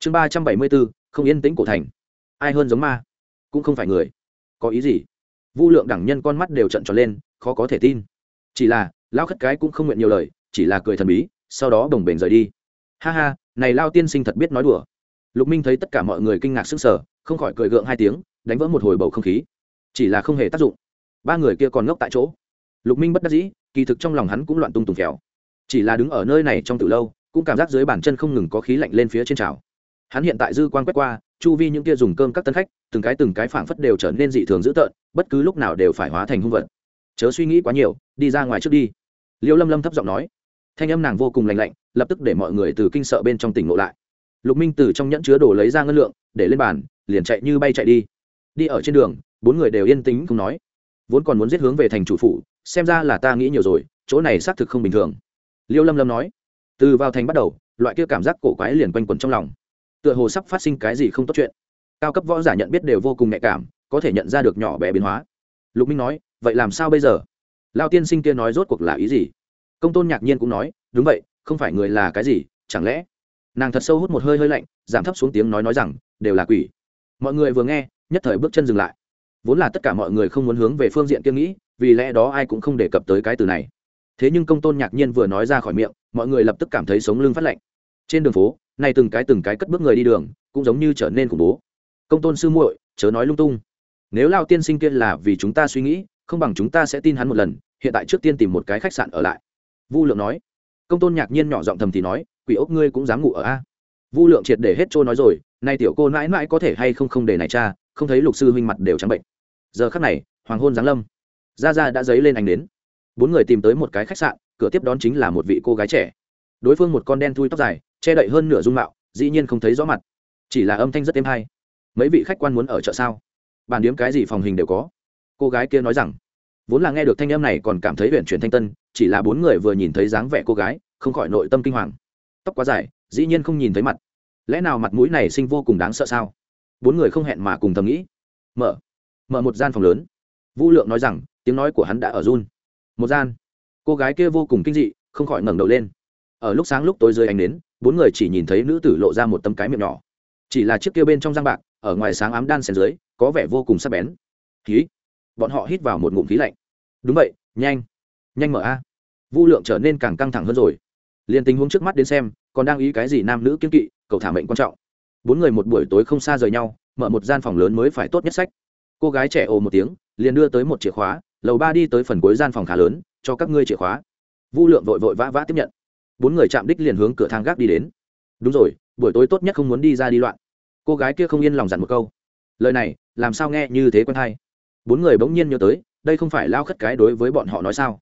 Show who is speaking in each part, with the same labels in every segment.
Speaker 1: chương ba trăm bảy mươi bốn, không yên tĩnh cổ thành. Ai hơn giống ma? Cũng không phải người. Có ý gì? Vu lượng đẳng nhân con mắt đều trận tròn lên, khó có thể tin. Chỉ là lao khất cái cũng không nguyện nhiều lời, chỉ là cười thần bí, sau đó đồng bền rời đi. Ha ha, này lao tiên sinh thật biết nói đùa. Lục minh thấy tất cả mọi người kinh ngạc sức sở không khỏi cười gượng hai tiếng, đánh vỡ một hồi bầu không khí. Chỉ là không hề tác dụng. Ba người kia còn ngốc tại chỗ. Lục minh bất đắc dĩ, kỳ thực trong lòng hắn cũng loạn tung tùng khéo chỉ là đứng ở nơi này trong từ lâu, cũng cảm giác dưới bàn chân không ngừng có khí lạnh lên phía trên trào hắn hiện tại dư quan quét qua, chu vi những kia dùng cơm các tân khách, từng cái từng cái phảng phất đều trở nên dị thường dữ tợn, bất cứ lúc nào đều phải hóa thành hung vật. Chớ suy nghĩ quá nhiều, đi ra ngoài trước đi. Liêu lâm lâm thấp giọng nói. Thanh âm nàng vô cùng lành lạnh, lập tức để mọi người từ kinh sợ bên trong tỉnh ngộ lại. Lục minh từ trong nhẫn chứa đồ lấy ra ngân lượng, để lên bàn, liền chạy như bay chạy đi. Đi ở trên đường, bốn người đều yên tĩnh không nói. Vốn còn muốn giết hướng về thành chủ phủ, xem ra là ta nghĩ nhiều rồi, chỗ này xác thực không bình thường. Liêu lâm lâm nói. Từ vào thành bắt đầu, loại kia cảm giác cổ quái liền quanh quẩn trong lòng tựa hồ sắp phát sinh cái gì không tốt chuyện. Cao cấp võ giả nhận biết đều vô cùng nhạy cảm, có thể nhận ra được nhỏ bé biến hóa. Lục minh nói, vậy làm sao bây giờ? Lao tiên sinh kia nói rốt cuộc là ý gì? Công tôn nhạc nhiên cũng nói, đúng vậy, không phải người là cái gì, chẳng lẽ? Nàng thật sâu hút một hơi hơi lạnh, giảm thấp xuống tiếng nói nói rằng, đều là quỷ. Mọi người vừa nghe, nhất thời bước chân dừng lại. Vốn là tất cả mọi người không muốn hướng về phương diện kia nghĩ, vì lẽ đó ai cũng không đề cập tới cái từ này. Thế nhưng công tôn nhạc nhiên vừa nói ra khỏi miệng, mọi người lập tức cảm thấy sống lưng phát lạnh. Trên đường phố nay từng cái từng cái cất bước người đi đường, cũng giống như trở nên khủng bố. Công tôn sư muội, chớ nói lung tung. Nếu lao tiên sinh kia là vì chúng ta suy nghĩ, không bằng chúng ta sẽ tin hắn một lần, hiện tại trước tiên tìm một cái khách sạn ở lại. Vu lượng nói. Công tôn nhạc nhiên nhỏ giọng thầm thì nói, quỷ ốc ngươi cũng dám ngủ ở a? Vu lượng triệt để hết trôi nói rồi, nay tiểu cô mãi mãi có thể hay không không để này cha, không thấy lục sư huynh mặt đều trắng bệnh. Giờ khắc này, hoàng hôn giáng lâm. Ra ra đã dấy lên ánh đến bốn người tìm tới một cái khách sạn, cửa tiếp đón chính là một vị cô gái trẻ. Đối phương một con đen thui tóc dài che đậy hơn nửa dung mạo, dĩ nhiên không thấy rõ mặt. Chỉ là âm thanh rất êm hay. Mấy vị khách quan muốn ở chợ sao? Bàn điếm cái gì phòng hình đều có. Cô gái kia nói rằng, vốn là nghe được thanh âm này còn cảm thấy huyện chuyển thanh tân, chỉ là bốn người vừa nhìn thấy dáng vẻ cô gái, không khỏi nội tâm kinh hoàng. Tóc quá dài, dĩ nhiên không nhìn thấy mặt. Lẽ nào mặt mũi này sinh vô cùng đáng sợ sao? Bốn người không hẹn mà cùng thầm nghĩ. Mở mở một gian phòng lớn. Vũ lượng nói rằng, tiếng nói của hắn đã ở run. Một gian. Cô gái kia vô cùng kinh dị, không khỏi ngẩng đầu lên. Ở lúc sáng lúc tối dưới ánh đến bốn người chỉ nhìn thấy nữ tử lộ ra một tấm cái miệng nhỏ. Chỉ là chiếc kia bên trong giang bạc, ở ngoài sáng ám đan xen dưới, có vẻ vô cùng sắc bén. Khí. Bọn họ hít vào một ngụm khí lạnh. Đúng vậy, nhanh. Nhanh mở a. Vu lượng trở nên càng căng thẳng hơn rồi. Liền tình huống trước mắt đến xem, còn đang ý cái gì nam nữ kiên kỵ, cầu thả mệnh quan trọng. Bốn người một buổi tối không xa rời nhau, mở một gian phòng lớn mới phải tốt nhất sách. Cô gái trẻ ồ một tiếng, liền đưa tới một chìa khóa, lầu ba đi tới phần cuối gian phòng khá lớn, cho các ngươi chìa khóa. Vu lượng vội vội vã vã tiếp nhận bốn người chạm đích liền hướng cửa thang gác đi đến. Đúng rồi, buổi tối tốt nhất không muốn đi ra đi loạn. Cô gái kia không yên lòng dặn một câu. Lời này, làm sao nghe như thế quen hay? Bốn người bỗng nhiên nhớ tới, đây không phải lao khất cái đối với bọn họ nói sao?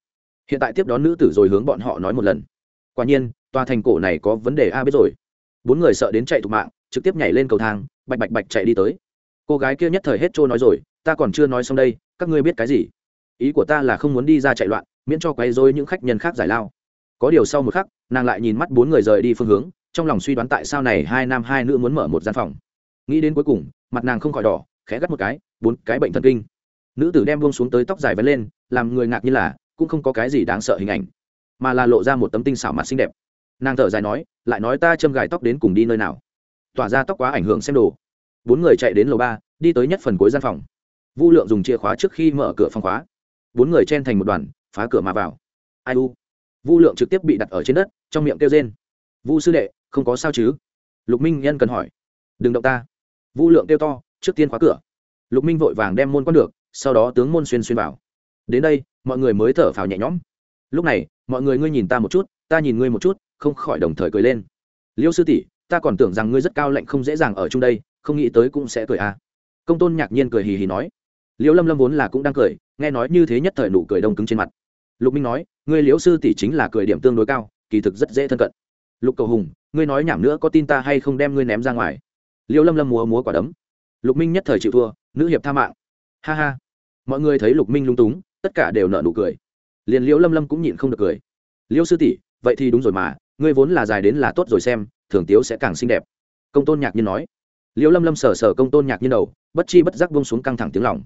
Speaker 1: Hiện tại tiếp đón nữ tử rồi hướng bọn họ nói một lần. Quả nhiên, tòa thành cổ này có vấn đề a biết rồi. Bốn người sợ đến chạy thục mạng, trực tiếp nhảy lên cầu thang, bạch bạch bạch chạy đi tới. Cô gái kia nhất thời hết trôi nói rồi, ta còn chưa nói xong đây, các ngươi biết cái gì? Ý của ta là không muốn đi ra chạy loạn, miễn cho quấy dối những khách nhân khác giải lao có điều sau một khắc, nàng lại nhìn mắt bốn người rời đi phương hướng, trong lòng suy đoán tại sao này hai nam hai nữ muốn mở một gian phòng. Nghĩ đến cuối cùng, mặt nàng không khỏi đỏ, khẽ gắt một cái, bốn cái bệnh thần kinh. Nữ tử đem buông xuống tới tóc dài vấn lên, làm người ngạc như là, cũng không có cái gì đáng sợ hình ảnh, mà là lộ ra một tấm tinh xảo mặt xinh đẹp. Nàng thở dài nói, lại nói ta châm gài tóc đến cùng đi nơi nào? Tỏa ra tóc quá ảnh hưởng xem đồ. Bốn người chạy đến lầu ba, đi tới nhất phần cuối gian phòng. Vu lượng dùng chìa khóa trước khi mở cửa phòng khóa. Bốn người chen thành một đoàn, phá cửa mà vào. Ai u? Vu lượng trực tiếp bị đặt ở trên đất, trong miệng kêu rên. Vu sư đệ, không có sao chứ? Lục minh nhân cần hỏi. Đừng động ta. Vu lượng kêu to, trước tiên khóa cửa. Lục minh vội vàng đem môn con được, sau đó tướng môn xuyên xuyên vào. Đến đây, mọi người mới thở phào nhẹ nhõm. Lúc này, mọi người ngươi nhìn ta một chút, ta nhìn ngươi một chút, không khỏi đồng thời cười lên. Liêu sư tỷ, ta còn tưởng rằng ngươi rất cao lạnh không dễ dàng ở chung đây, không nghĩ tới cũng sẽ cười à. Công tôn nhạc nhiên cười hì hì nói. Liễu lâm lâm vốn là cũng đang cười, nghe nói như thế nhất thời nụ cười đông cứng trên mặt lục minh nói, ngươi liễu sư tỷ chính là cười điểm tương đối cao, kỳ thực rất dễ thân cận. Lục cầu hùng, ngươi nói nhảm nữa có tin ta hay không đem ngươi ném ra ngoài? Liễu lâm lâm múa múa quả đấm. Lục minh nhất thời chịu thua, nữ hiệp tha mạng. Ha ha. Mọi người thấy lục minh lung túng, tất cả đều nợ nụ cười. Liền liễu lâm lâm cũng nhịn không được cười. Liễu sư tỷ, vậy thì đúng rồi mà, ngươi vốn là dài đến là tốt rồi xem, thường tiếu sẽ càng xinh đẹp. Công tôn nhạc nhiên nói. Liễu lâm lâm sờ sờ công tôn nhạc nhiên đầu, bất chi bất giác bông xuống căng thẳng tiếng lòng.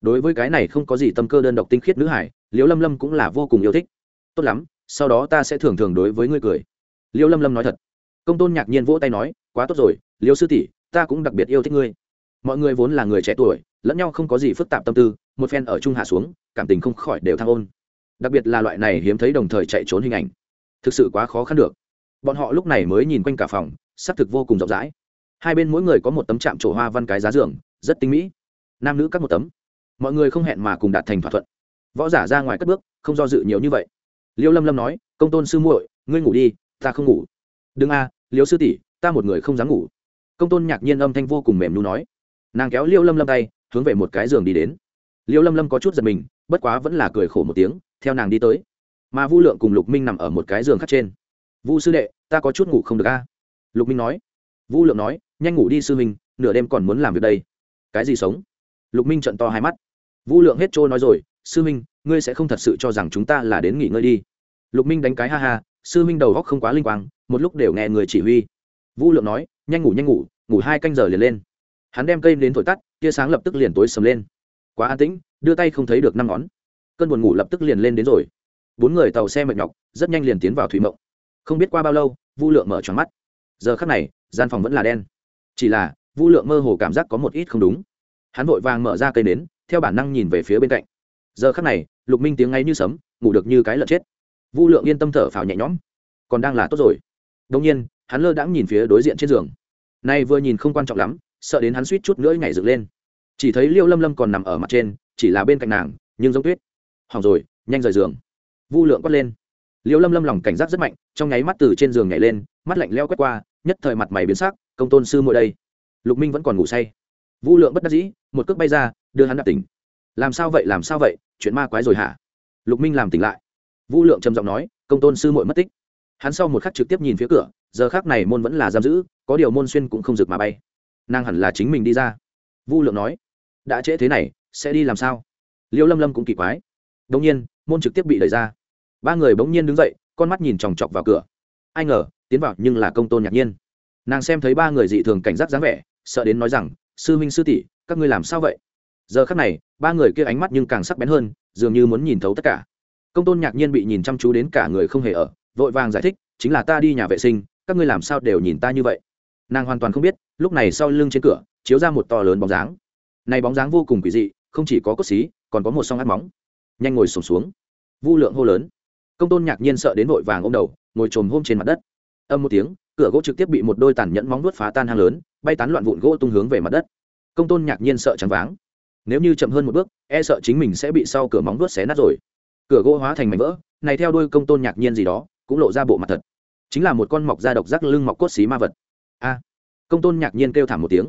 Speaker 1: Đối với cái này không có gì tâm cơ đơn độc tinh khiết nữ hải liễu lâm lâm cũng là vô cùng yêu thích. Tốt lắm, sau đó ta sẽ thường thường đối với ngươi cười. Liễu lâm lâm nói thật. Công tôn nhạc nhiên vỗ tay nói, quá tốt rồi, Liễu sư tỷ, ta cũng đặc biệt yêu thích ngươi. Mọi người vốn là người trẻ tuổi, lẫn nhau không có gì phức tạp tâm tư, một phen ở chung hạ xuống, cảm tình không khỏi đều thăng ôn. Đặc biệt là loại này hiếm thấy đồng thời chạy trốn hình ảnh. Thực sự quá khó khăn được. Bọn họ lúc này mới nhìn quanh cả phòng xác thực vô cùng rộng rãi. Hai bên mỗi người có một tấm chạm trổ hoa văn cái giá giường rất tinh mỹ. Nam nữ các một tấm. Mọi người không hẹn mà cùng đạt thành thỏa thuận võ giả ra ngoài cất bước, không do dự nhiều như vậy. Liêu lâm lâm nói, công tôn sư muội, ngươi ngủ đi, ta không ngủ. Đừng a, liêu sư tỷ, ta một người không dám ngủ. Công tôn nhạc nhiên âm thanh vô cùng mềm nu nói. Nàng kéo liêu lâm lâm tay, hướng về một cái giường đi đến. Liêu lâm lâm có chút giật mình, bất quá vẫn là cười khổ một tiếng, theo nàng đi tới. Mà vu lượng cùng lục minh nằm ở một cái giường khác trên. Vu sư đệ, ta có chút ngủ không được a. Lục minh nói. Vu lượng nói, nhanh ngủ đi sư minh nửa đêm còn muốn làm việc đây. Cái gì sống? Lục minh trận to hai mắt. Vu lượng hết trôi nói rồi sư minh ngươi sẽ không thật sự cho rằng chúng ta là đến nghỉ ngơi đi. Lục minh đánh cái ha ha, sư minh đầu góc không quá linh quang, một lúc đều nghe người chỉ huy. Vu lượng nói, nhanh ngủ nhanh ngủ ngủ hai canh giờ liền lên. Hắn đem cây đến thổi tắt, tia sáng lập tức liền tối sầm lên. Quá an tĩnh, đưa tay không thấy được năm ngón. Cơn buồn ngủ lập tức liền lên đến rồi. Bốn người tàu xe mệt nhọc, rất nhanh liền tiến vào thủy mộng. Không biết qua bao lâu vu lượng mở tròn mắt. Giờ khắc này, gian phòng vẫn là đen. Chỉ là vu lượng mơ hồ cảm giác có một ít không đúng. Hắn vội vàng mở ra cây nến, theo bản năng nhìn về phía bên cạnh giờ khắc này, lục minh tiếng ngay như sấm, ngủ được như cái lợn chết. Vu lượng yên tâm thở phào nhẹ nhõm. Còn đang là tốt rồi. Đông nhiên, hắn lơ đãng nhìn phía đối diện trên giường. Nay vừa nhìn không quan trọng lắm, sợ đến hắn suýt chút nữa nhảy dựng lên. Chỉ thấy liêu lâm lâm còn nằm ở mặt trên, chỉ là bên cạnh nàng, nhưng giống tuyết. Hỏng rồi, nhanh rời giường. Vu lượng quát lên. Liêu lâm lâm lòng cảnh giác rất mạnh, trong nháy mắt từ trên giường nhảy lên, mắt lạnh leo quét qua, nhất thời mặt mày biến sắc, công tôn sư mỗi đây. Lục minh vẫn còn ngủ say. Vu lượng bất đắc dĩ, một cước bay ra, đưa hắn đạp tỉnh làm sao vậy, làm sao vậy? Chuyện ma quái rồi hả? Lục minh làm tỉnh lại. Vũ lượng trầm giọng nói, công tôn sư muội mất tích. Hắn sau một khắc trực tiếp nhìn phía cửa, giờ khác này môn vẫn là giam giữ, có điều môn xuyên cũng không rực mà bay. Nàng hẳn là chính mình đi ra. Vu lượng nói, đã trễ thế này, sẽ đi làm sao? Liêu lâm lâm cũng kỳ quái. Đông nhiên, môn trực tiếp bị đẩy ra. Ba người bỗng nhiên đứng dậy, con mắt nhìn chòng chọc vào cửa. Ai ngờ, tiến vào nhưng là công tôn ngạc nhiên. Nàng xem thấy ba người dị thường cảnh giác dáng vẻ, sợ đến nói rằng, sư minh sư tỷ, các ngươi làm sao vậy? Giờ khắc này, ba người kia ánh mắt nhưng càng sắc bén hơn, dường như muốn nhìn thấu tất cả. Công tôn nhạc nhiên bị nhìn chăm chú đến cả người không hề ở, vội vàng giải thích, chính là ta đi nhà vệ sinh, các ngươi làm sao đều nhìn ta như vậy? Nàng hoàn toàn không biết, lúc này sau lưng trên cửa, chiếu ra một to lớn bóng dáng. Này bóng dáng vô cùng quỷ dị, không chỉ có cốt xí, còn có một song át móng. Nhanh ngồi sổm xuống. Vu lượng hô lớn. Công tôn nhạc nhiên sợ đến vội vàng ô m đầu, ngồi trồm hôm trên mặt đất. Âm một tiếng, cửa gỗ trực tiếp bị một đôi tàn nhẫn móng nuốt phá tan hang lớn, bay tán loạn vụn gỗ tung hướng về mặt đất. Công tôn nhạc nhiên sợ trắng váng nếu như chậm hơn một bước e sợ chính mình sẽ bị sau cửa móng vuốt xé nát rồi. Cửa gỗ hóa thành mảnh vỡ, này theo đôi công tôn nhạc nhiên gì đó, cũng lộ ra bộ mặt thật. Chính là một con mọc da độc giác lưng mọc cốt xí ma vật. A! Công tôn nhạc nhiên kêu thảm một tiếng.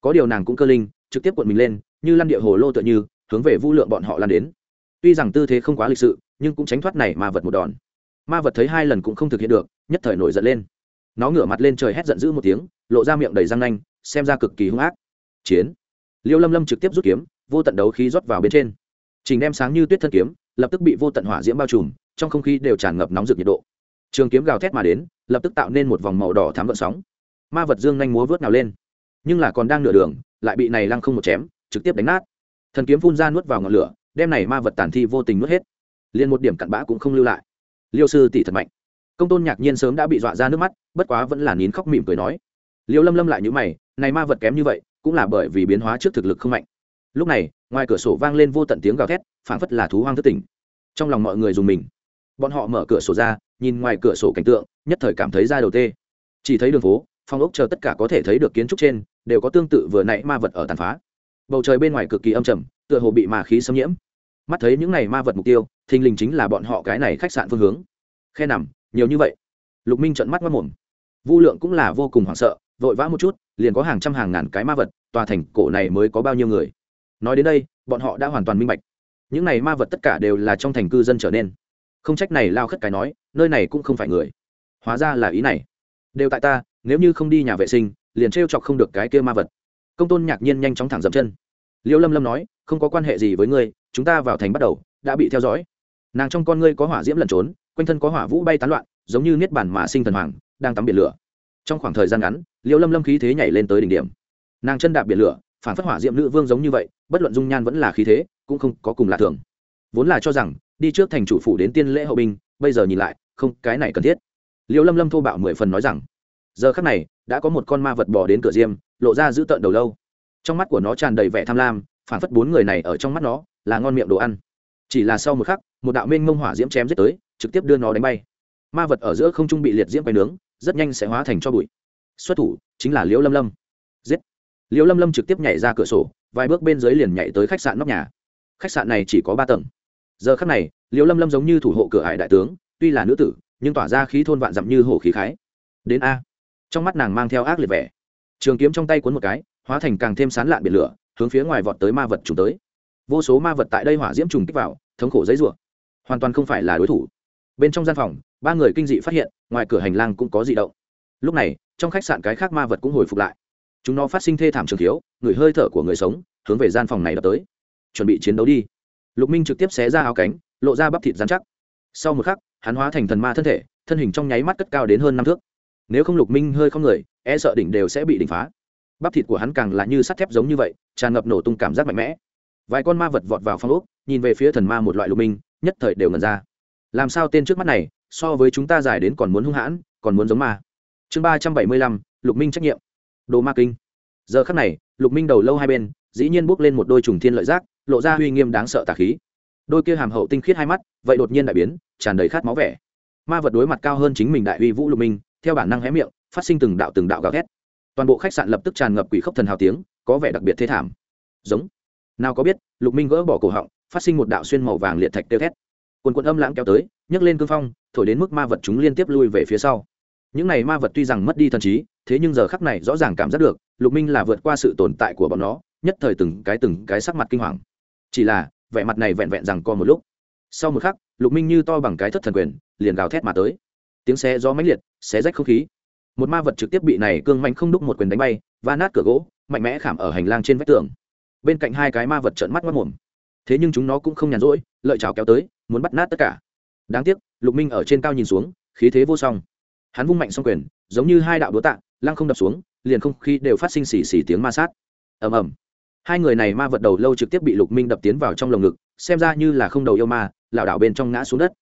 Speaker 1: Có điều nàng cũng cơ linh, trực tiếp cuộn mình lên, như lăn địa hồ lô tựa như, hướng về vu lượng bọn họ lan đến. Tuy rằng tư thế không quá lịch sự, nhưng cũng tránh thoát này ma vật một đòn. Ma vật thấy hai lần cũng không thực hiện được, nhất thời nổi giận lên. Nó ngửa mặt lên trời hét giận dữ một tiếng, lộ ra miệng đầy răng nanh, xem ra cực kỳ hung ác. Chiến! Liêu lâm lâm trực tiếp rút kiếm, vô tận đấu khí rót vào bên trên. Trình đem sáng như tuyết thân kiếm, lập tức bị vô tận hỏa diễm bao trùm, trong không khí đều tràn ngập nóng rực nhiệt độ. Trường kiếm gào thét mà đến, lập tức tạo nên một vòng màu đỏ thám gợn sóng. Ma vật dương nhanh múa vớt nào lên. Nhưng là còn đang nửa đường, lại bị này lăng không một chém, trực tiếp đánh nát. Thần kiếm phun ra nuốt vào ngọn lửa, đem này ma vật tàn thi vô tình nuốt hết. Liền một điểm cặn bã cũng không lưu lại. Liêu sư tỷ thật mạnh. Công tôn nhạc nhiên sớm đã bị dọa ra nước mắt, bất quá vẫn là nín khóc mỉm cười nói. Liêu lâm lâm lại như mày, này ma vật kém như vậy cũng là bởi vì biến hóa trước thực lực không mạnh. Lúc này, ngoài cửa sổ vang lên vô tận tiếng gào thét, phảng phất là thú hoang thất tỉnh. Trong lòng mọi người dùng mình. Bọn họ mở cửa sổ ra, nhìn ngoài cửa sổ cảnh tượng, nhất thời cảm thấy ra đầu tê. Chỉ thấy đường phố, phong ốc chờ tất cả có thể thấy được kiến trúc trên, đều có tương tự vừa nãy ma vật ở tàn phá. Bầu trời bên ngoài cực kỳ âm trầm, tựa hồ bị ma khí xâm nhiễm. Mắt thấy những này ma vật mục tiêu, thình lình chính là bọn họ cái này khách sạn phương hướng. Khe nằm, nhiều như vậy. Lục minh trận mắt mất mồm. Vu lượng cũng là vô cùng hoảng sợ vội vã một chút, liền có hàng trăm hàng ngàn cái ma vật, tòa thành cổ này mới có bao nhiêu người. Nói đến đây, bọn họ đã hoàn toàn minh bạch. Những này ma vật tất cả đều là trong thành cư dân trở nên. Không trách này lao khất cái nói, nơi này cũng không phải người. Hóa ra là ý này. Đều tại ta, nếu như không đi nhà vệ sinh, liền t chọc không được cái kia ma vật. Công tôn nhạc nhiên nhanh chóng thẳng dậm chân. Liêu lâm lâm nói, không có quan hệ gì với ngươi, chúng ta vào thành bắt đầu, đã bị theo dõi. Nàng trong con ngươi có hỏa diễm lẩn trốn, quanh thân có hỏa vũ bay tán loạn, giống như niết bản mà sinh thần hoàng, đang tắm biển lửa. Trong khoảng thời gian ngắn liêu lâm lâm khí thế nhảy lên tới đỉnh điểm. Nàng chân đạp biển lửa, phản phất hỏa diệm nữ vương giống như vậy, bất luận dung nhan vẫn là khí thế, cũng không có cùng là thường. Vốn là cho rằng, đi trước thành chủ phủ đến tiên lễ hậu binh, bây giờ nhìn lại, không, cái này cần thiết. Liêu lâm lâm thô bạo mười phần nói rằng, giờ khắc này, đã có một con ma vật bò đến cửa diêm, lộ ra giữ tợn đầu lâu. Trong mắt của nó tràn đầy vẻ tham lam, phản phất bốn người này ở trong mắt nó, là ngon miệng đồ ăn. Chỉ là sau một khắc, một đạo minh mông hỏa diễm chém giết tới, trực tiếp đưa nó đánh bay. Ma vật ở giữa không trung bị liệt diễm bay nướng, rất nhanh sẽ hóa thành cho bụi xuất thủ chính là liễu lâm lâm giết liễu lâm lâm trực tiếp nhảy ra cửa sổ vài bước bên dưới liền nhảy tới khách sạn nóc nhà khách sạn này chỉ có ba tầng giờ khắc này liễu lâm lâm giống như thủ hộ cửa hải đại tướng tuy là nữ tử nhưng tỏa ra khí thôn vạn dặm như hổ khí khái đến a trong mắt nàng mang theo ác liệt vẻ trường kiếm trong tay cuốn một cái hóa thành càng thêm sán lạn biển lửa hướng phía ngoài vọt tới ma vật trùng tới vô số ma vật tại đây hỏa diễm trùng kích vào thống khổ giấy ruộng hoàn toàn không phải là đối thủ bên trong gian phòng ba người kinh dị phát hiện ngoài cửa hành lang cũng có dị động lúc này trong khách sạn cái khác ma vật cũng hồi phục lại. Chúng nó phát sinh thê thảm trường thiếu, người hơi thở của người sống, hướng về gian phòng này đập tới. Chuẩn bị chiến đấu đi. Lục minh trực tiếp xé ra áo cánh, lộ ra bắp thịt dán chắc. Sau một khắc, hắn hóa thành thần ma thân thể, thân hình trong nháy mắt cất cao đến hơn năm thước. Nếu không lục minh hơi không người e sợ đỉnh đều sẽ bị đỉnh phá. Bắp thịt của hắn càng là như sắt thép giống như vậy, tràn ngập nổ tung cảm giác mạnh mẽ. Vài con ma vật vọt vào phong ốc, nhìn về phía thần ma một loại lục minh, nhất thời đều ngần ra. Làm sao tên trước mắt này, so với chúng ta dài đến còn muốn hung hãn, còn muốn giống ma? Chương ba trăm bảy mươi lăm, lục minh trách nhiệm. Đồ ma kinh. Giờ khắc này, lục minh đầu lâu hai bên, dĩ nhiên bước lên một đôi trùng thiên lợi giác, lộ ra uy nghiêm đáng sợ tà khí. Đôi kia hàm hậu tinh khiết hai mắt, vậy đột nhiên đại biến, tràn đầy khát máu vẻ. Ma vật đối mặt cao hơn chính mình đại uy vũ lục minh, theo bản năng hé miệng, phát sinh từng đạo từng đạo gào thét. Toàn bộ khách sạn lập tức tràn ngập quỷ khốc thần hào tiếng, có vẻ đặc biệt thế thảm. Giống. Nào có biết, lục minh gỡ bỏ cổ họng, phát sinh một đạo xuyên màu vàng liệt thạch tiêu thét. Quần quần âm lãng kéo tới, nhấc lên cương phong, thổi đến mức ma vật chúng liên tiếp lui về phía sau những này ma vật tuy rằng mất đi thần trí, thế nhưng giờ khắc này rõ ràng cảm giác được, lục minh là vượt qua sự tồn tại của bọn nó, nhất thời từng cái từng cái sắc mặt kinh hoàng. Chỉ là, vẻ mặt này vẹn vẹn rằng co một lúc. Sau một khắc, lục minh như to bằng cái thất thần quyền, liền gào thét mà tới. Tiếng xe gió mãnh liệt, xé rách không khí. Một ma vật trực tiếp bị này cương mạnh không đúc một quyền đánh bay và nát cửa gỗ, mạnh mẽ khảm ở hành lang trên vách tường. Bên cạnh hai cái ma vật trợn mắt mất mồm thế nhưng chúng nó cũng không nhàn rỗi, lợi chào kéo tới, muốn bắt nát tất cả. Đáng tiếc, lục minh ở trên cao nhìn xuống, khí thế vô song hắn vung mạnh xong quyền, giống như hai đạo đúa tạ, lăng không đập xuống, liền không khí đều phát sinh xì xì tiếng ma sát. Ầm ầm. Hai người này ma vật đầu lâu trực tiếp bị lục minh đập tiến vào trong lồng ngực, xem ra như là không đầu yêu ma, lảo đảo bên trong ngã xuống đất.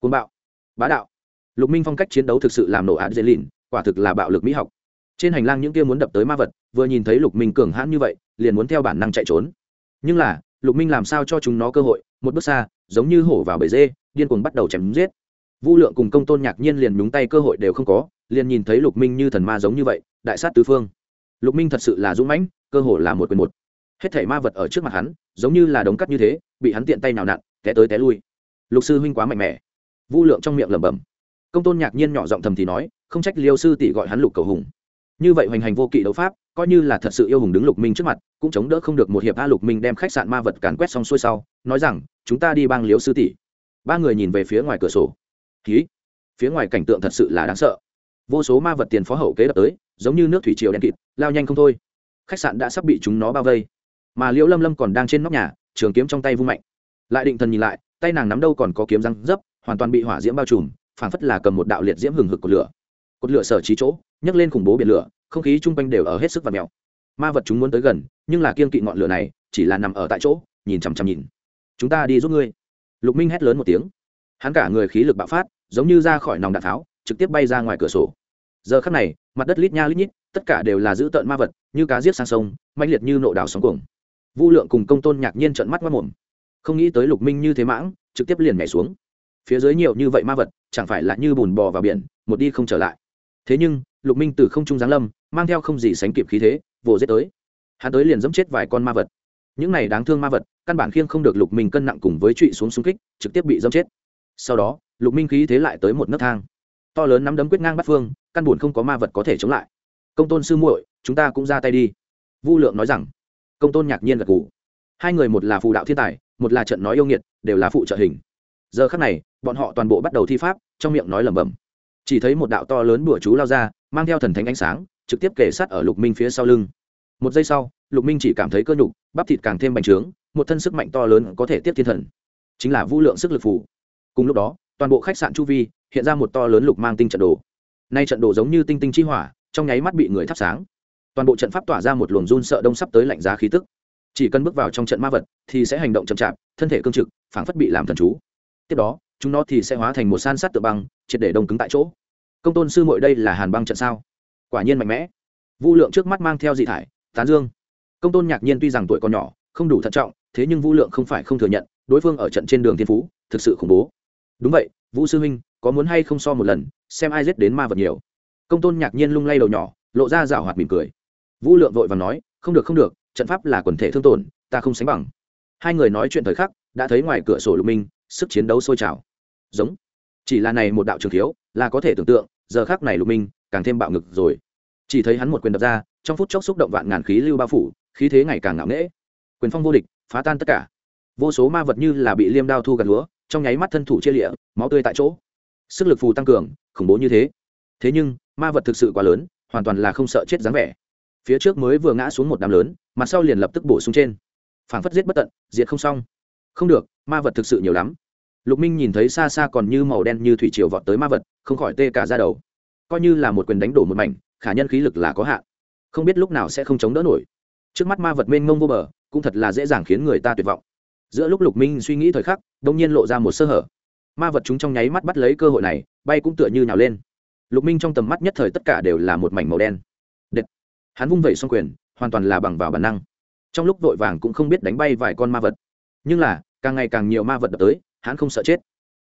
Speaker 1: Côn bạo. Bá đạo. Lục minh phong cách chiến đấu thực sự làm nổ ạt dễ lìn quả thực là bạo lực mỹ học. Trên hành lang những kia muốn đập tới ma vật, vừa nhìn thấy lục minh cường hãn như vậy, liền muốn theo bản năng chạy trốn. Nhưng là, lục minh làm sao cho chúng nó cơ hội, một bước xa, giống như hổ vào bể dê, điên cuồng bắt đầu chém giết vu lượng cùng công tôn nhạc nhiên liền nhúng tay cơ hội đều không có, liền nhìn thấy lục minh như thần ma giống như vậy, đại sát tứ phương. Lục minh thật sự là dũng mãnh, cơ hội là một quyền một. Hết thảy ma vật ở trước mặt hắn, giống như là đống cắt như thế, bị hắn tiện tay nào nặn, té tới té lui. Lục sư huynh quá mạnh mẽ. Vu lượng trong miệng lẩm bẩm. Công tôn nhạc nhiên nhỏ giọng thầm thì nói, không trách liêu sư tỷ gọi hắn lục cầu hùng. Như vậy hoành hành vô kỵ đấu pháp, coi như là thật sự yêu hùng đứng lục minh trước mặt, cũng chống đỡ không được một hiệp a lục minh đem khách sạn ma vật càn quét xong xuôi sau, nói rằng, chúng ta đi bang liêu sư tỷ. Ba người nhìn về phía ngoài cửa sổ ký. Phía ngoài cảnh tượng thật sự là đáng sợ. Vô số ma vật tiền phó hậu kế đập tới, giống như nước thủy triều đen kịt, lao nhanh không thôi. Khách sạn đã sắp bị chúng nó bao vây. Mà liễu lâm lâm còn đang trên nóc nhà, trường kiếm trong tay vung mạnh. Lại định thần nhìn lại, tay nàng nắm đâu còn có kiếm răng dấp, hoàn toàn bị hỏa diễm bao trùm, phảng phất là cầm một đạo liệt diễm hừng hực của lửa. Cột lửa sở trí chỗ, nhấc lên khủng bố biển lửa, không khí chung quanh đều ở hết sức và mèo. Ma vật chúng muốn tới gần, nhưng là kiên kỵ ngọn lửa này chỉ là nằm ở tại chỗ, nhìn chằm chằm nhìn. Chúng ta đi giúp ngươi. Lục minh hét lớn một tiếng hắn cả người khí lực bạo phát, giống như ra khỏi nòng đạn tháo, trực tiếp bay ra ngoài cửa sổ. Giờ khắc này, mặt đất lít nha lít nhít, tất cả đều là giữ tợn ma vật, như cá giết sang sông mạnh liệt như nộ đào sóng cuồng. Vu lượng cùng công tôn nhạc nhiên trợn mắt mất mồm. Không nghĩ tới lục minh như thế mãng, trực tiếp liền nhảy xuống. Phía dưới nhiều như vậy ma vật, chẳng phải là như bùn bò vào biển, một đi không trở lại. Thế nhưng, lục minh từ không trung giáng lâm, mang theo không gì sánh kịp khí thế, vồ giết tới. Hắn tới liền dẫm chết vài con ma vật. Những này đáng thương ma vật, căn bản khiêng không được lục minh cân nặng cùng với trụy xuống xung kích, trực tiếp bị dẫm chết sau đó, lục minh khí thế lại tới một nấc thang. To lớn nắm đấm quyết ngang bắt phương, căn buồn không có ma vật có thể chống lại. Công tôn sư muội, chúng ta cũng ra tay đi. Vu lượng nói rằng. Công tôn nhạc nhiên gật gù. Hai người một là phù đạo thiên tài, một là trận nói yêu nghiệt, đều là phụ trợ hình. Giờ khắc này, bọn họ toàn bộ bắt đầu thi pháp, trong miệng nói lẩm bẩm. Chỉ thấy một đạo to lớn bùa chú lao ra, mang theo thần thánh ánh sáng, trực tiếp kể sát ở lục minh phía sau lưng. Một giây sau, lục minh chỉ cảm thấy cơ nhục, bắp thịt càng thêm bành trướng, một thân sức mạnh to lớn có thể tiếp thiên thần. Chính là vũ lượng sức lực phủ cùng lúc đó, toàn bộ khách sạn chu vi hiện ra một to lớn lục mang tinh trận đồ. Nay trận đồ giống như tinh tinh chi hỏa, trong nháy mắt bị người thắp sáng. Toàn bộ trận pháp tỏa ra một luồng run sợ đông sắp tới lạnh giá khí tức. Chỉ cần bước vào trong trận ma vật thì sẽ hành động chậm chạp, thân thể cương trực, phảng phất bị làm thần chú. Tiếp đó, chúng nó thì sẽ hóa thành một san sát tự băng, triệt để đông cứng tại chỗ. Công tôn sư mội đây là hàn băng trận sao? Quả nhiên mạnh mẽ. Vu lượng trước mắt mang theo dị thải, tán dương. Công tôn nhạc nhiên tuy rằng tuổi còn nhỏ, không đủ thận trọng, thế nhưng vu lượng không phải không thừa nhận, đối phương ở trận trên đường thiên phú, thực sự khủng bố đúng vậy, vũ sư huynh, có muốn hay không so một lần, xem ai giết đến ma vật nhiều. Công tôn nhạc nhiên lung lay đầu nhỏ, lộ ra rảo hoạt mỉm cười. Vũ lượng vội và nói, không được không được, trận pháp là quần thể thương tổn, ta không sánh bằng. Hai người nói chuyện thời khắc, đã thấy ngoài cửa sổ lục minh, sức chiến đấu sôi trào. Giống. Chỉ là này một đạo trường thiếu, là có thể tưởng tượng, giờ khác này lục minh, càng thêm bạo ngực rồi. Chỉ thấy hắn một quyền đập ra, trong phút chốc xúc động vạn ngàn khí lưu bao phủ, khí thế ngày càng ngạo nghễ. Quyền phong vô địch, phá tan tất cả. Vô số ma vật như là bị liêm đao thu gặt lúa trong nháy mắt thân thủ chia lịa, máu tươi tại chỗ. Sức lực phù tăng cường, khủng bố như thế. Thế nhưng, ma vật thực sự quá lớn, hoàn toàn là không sợ chết dáng vẻ. Phía trước mới vừa ngã xuống một đám lớn, mặt sau liền lập tức bổ sung trên. Phảng phất giết bất tận, diệt không xong. Không được, ma vật thực sự nhiều lắm. Lục minh nhìn thấy xa xa còn như màu đen như thủy triều vọt tới ma vật, không khỏi tê cả ra đầu. Coi như là một quyền đánh đổ một mảnh, khả nhân khí lực là có hạn. Không biết lúc nào sẽ không chống đỡ nổi. Trước mắt ma vật mênh mông vô bờ, cũng thật là dễ dàng khiến người ta tuyệt vọng giữa lúc lục minh suy nghĩ thời khắc đông nhiên lộ ra một sơ hở. Ma vật chúng trong nháy mắt bắt lấy cơ hội này, bay cũng tựa như nhào lên. Lục minh trong tầm mắt nhất thời tất cả đều là một mảnh màu đen. Đệt. hắn vung vẩy xong quyền, hoàn toàn là bằng vào bản năng. Trong lúc vội vàng cũng không biết đánh bay vài con ma vật. Nhưng là, càng ngày càng nhiều ma vật đập tới, hắn không sợ chết.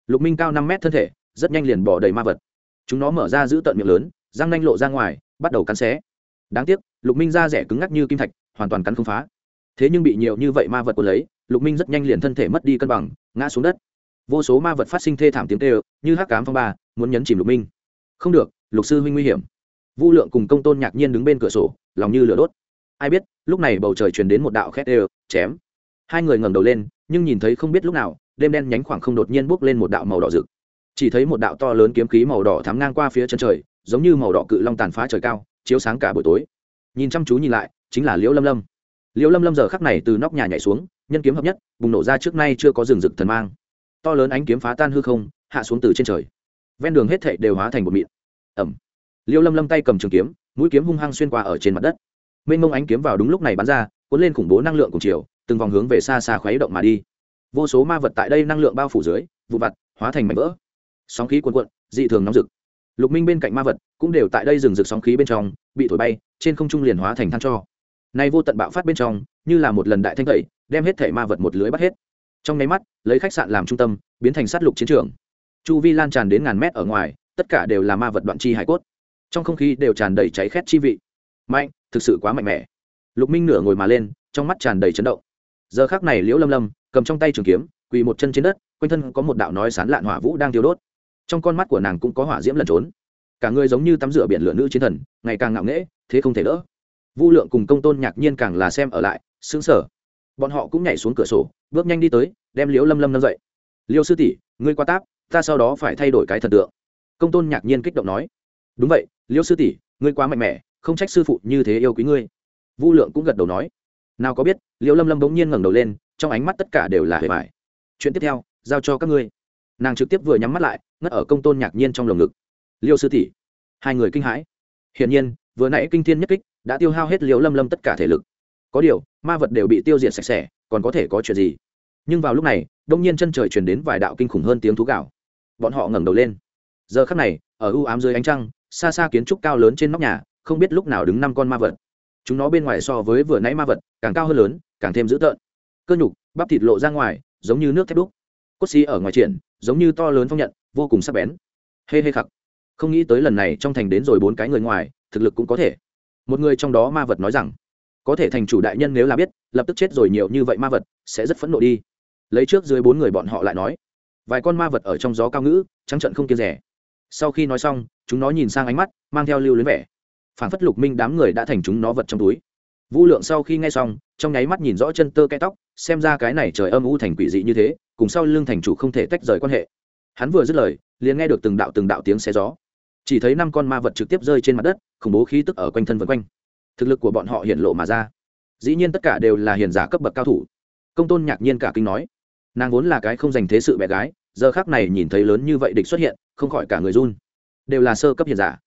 Speaker 1: Lục minh cao năm mét thân thể, rất nhanh liền bỏ đầy ma vật. Chúng nó mở ra giữ tận miệng lớn, răng nanh lộ ra ngoài, bắt đầu cắn xé. Đáng tiếc, lục minh da rẻ cứng ngắc như kim thạch, hoàn toàn cắn không phá thế nhưng bị nhiều như vậy ma vật cuốn lấy, lục minh rất nhanh liền thân thể mất đi cân bằng, ngã xuống đất. Vô số ma vật phát sinh thê thảm tiếng kêu, như hắc cám phong ba, muốn nhấn chìm lục minh. Không được, lục sư huynh nguy hiểm. Vu lượng cùng công tôn nhạc nhiên đứng bên cửa sổ, lòng như lửa đốt. Ai biết, lúc này bầu trời truyền đến một đạo khét đều, chém. Hai người ngẩng đầu lên, nhưng nhìn thấy không biết lúc nào, đêm đen nhánh khoảng không đột nhiên bốc lên một đạo màu đỏ rực. Chỉ thấy một đạo to lớn kiếm khí màu đỏ thắm ngang qua phía chân trời, giống như màu đỏ cự long tàn phá trời cao, chiếu sáng cả buổi tối. Nhìn chăm chú nhìn lại, chính là liễu lâm lâm liễu lâm lâm giờ khắc này từ nóc nhà nhảy xuống, nhân kiếm hợp nhất, bùng nổ ra trước nay chưa có rừng rực thần mang. To lớn ánh kiếm phá tan hư không, hạ xuống từ trên trời. Ven đường hết thảy đều hóa thành một mịn. Ẩm. Liễu lâm lâm tay cầm trường kiếm, mũi kiếm hung hăng xuyên qua ở trên mặt đất. Mênh mông ánh kiếm vào đúng lúc này bắn ra, cuốn lên khủng bố năng lượng cùng chiều, từng vòng hướng về xa xa khuấy động mà đi. Vô số ma vật tại đây năng lượng bao phủ dưới, vụ vặt, hóa thành mảnh vỡ. Sóng khí cuồn cuộn, dị thường nóng rực. Lục minh bên cạnh ma vật cũng đều tại đây rừng rực sóng khí bên trong, bị thổi bay, trên không trung liền hóa thành than cho nay vô tận bạo phát bên trong, như là một lần đại thanh tẩy, đem hết thể ma vật một lưới bắt hết. Trong nháy mắt, lấy khách sạn làm trung tâm, biến thành sát lục chiến trường. Chu vi lan tràn đến ngàn mét ở ngoài, tất cả đều là ma vật đoạn chi hải cốt. Trong không khí đều tràn đầy cháy khét chi vị. Mạnh, thực sự quá mạnh mẽ. Lục minh nửa ngồi mà lên, trong mắt tràn đầy chấn động. Giờ khác này liễu lâm lâm, cầm trong tay trường kiếm, quỳ một chân trên đất, quanh thân có một đạo nói sán lạn hỏa vũ đang tiêu đốt. Trong con mắt của nàng cũng có hỏa diễm lẩn trốn. Cả người giống như tắm rửa biển lửa nữ chiến thần, ngày càng ngạo nghễ, thế không thể đỡ vu lượng cùng công tôn nhạc nhiên càng là xem ở lại xứng sở bọn họ cũng nhảy xuống cửa sổ, bước nhanh đi tới, đem liễu lâm lâm nâng dậy. Liêu sư tỷ, ngươi qua táp, ta sau đó phải thay đổi cái thần tượng. Công tôn nhạc nhiên kích động nói. Đúng vậy, liêu sư tỷ, ngươi quá mạnh mẽ, không trách sư phụ như thế yêu quý ngươi. Vu lượng cũng gật đầu nói. Nào có biết liễu lâm lâm bỗng nhiên ngẩng đầu lên, trong ánh mắt tất cả đều là hề mải chuyện tiếp theo, giao cho các ngươi. Nàng trực tiếp vừa nhắm mắt lại, ngất ở công tôn nhạc nhiên trong lồng ngực. Liêu sư tỷ. Hai người kinh hãi. Hiển nhiên, vừa nãy kinh thiên nhất kích đã tiêu hao hết liễu lâm lâm tất cả thể lực. Có điều, ma vật đều bị tiêu diệt sạch sẽ, còn có thể có chuyện gì? Nhưng vào lúc này, đông nhiên chân trời truyền đến vài đạo kinh khủng hơn tiếng thú gạo. Bọn họ ngẩng đầu lên. Giờ khắc này, ở u ám dưới ánh trăng, xa xa kiến trúc cao lớn trên nóc nhà, không biết lúc nào đứng năm con ma vật. Chúng nó bên ngoài so với vừa nãy ma vật, càng cao hơn lớn, càng thêm dữ tợn. Cơ nhục, bắp thịt lộ ra ngoài, giống như nước thép đúc. Cốt xí ở ngoài triển, giống như to lớn phong nhận, vô cùng sắc bén. Hê hê khặc. Không nghĩ tới lần này trong thành đến rồi bốn cái người ngoài, thực lực cũng có thể một người trong đó ma vật nói rằng, có thể thành chủ đại nhân nếu là biết, lập tức chết rồi nhiều như vậy ma vật, sẽ rất phẫn nộ đi. Lấy trước dưới bốn người bọn họ lại nói, vài con ma vật ở trong gió cao ngữ, trắng trận không kiên rẻ. Sau khi nói xong, chúng nó nhìn sang ánh mắt, mang theo lưu luyến vẻ. Phản phất lục minh đám người đã thành chúng nó vật trong túi. Vũ lượng sau khi nghe xong, trong nháy mắt nhìn rõ chân tơ cái tóc, xem ra cái này trời âm u thành quỷ dị như thế, cùng sau lưng thành chủ không thể tách rời quan hệ. Hắn vừa dứt lời, liền nghe được từng đạo từng đạo tiếng xé gió chỉ thấy năm con ma vật trực tiếp rơi trên mặt đất, khủng bố khí tức ở quanh thân vân quanh. Thực lực của bọn họ hiện lộ mà ra. Dĩ nhiên tất cả đều là hiền giả cấp bậc cao thủ. Công tôn nhạc nhiên cả kinh nói, nàng vốn là cái không dành thế sự bé gái, giờ khác này nhìn thấy lớn như vậy địch xuất hiện, không khỏi cả người run. Đều là sơ cấp hiền giả.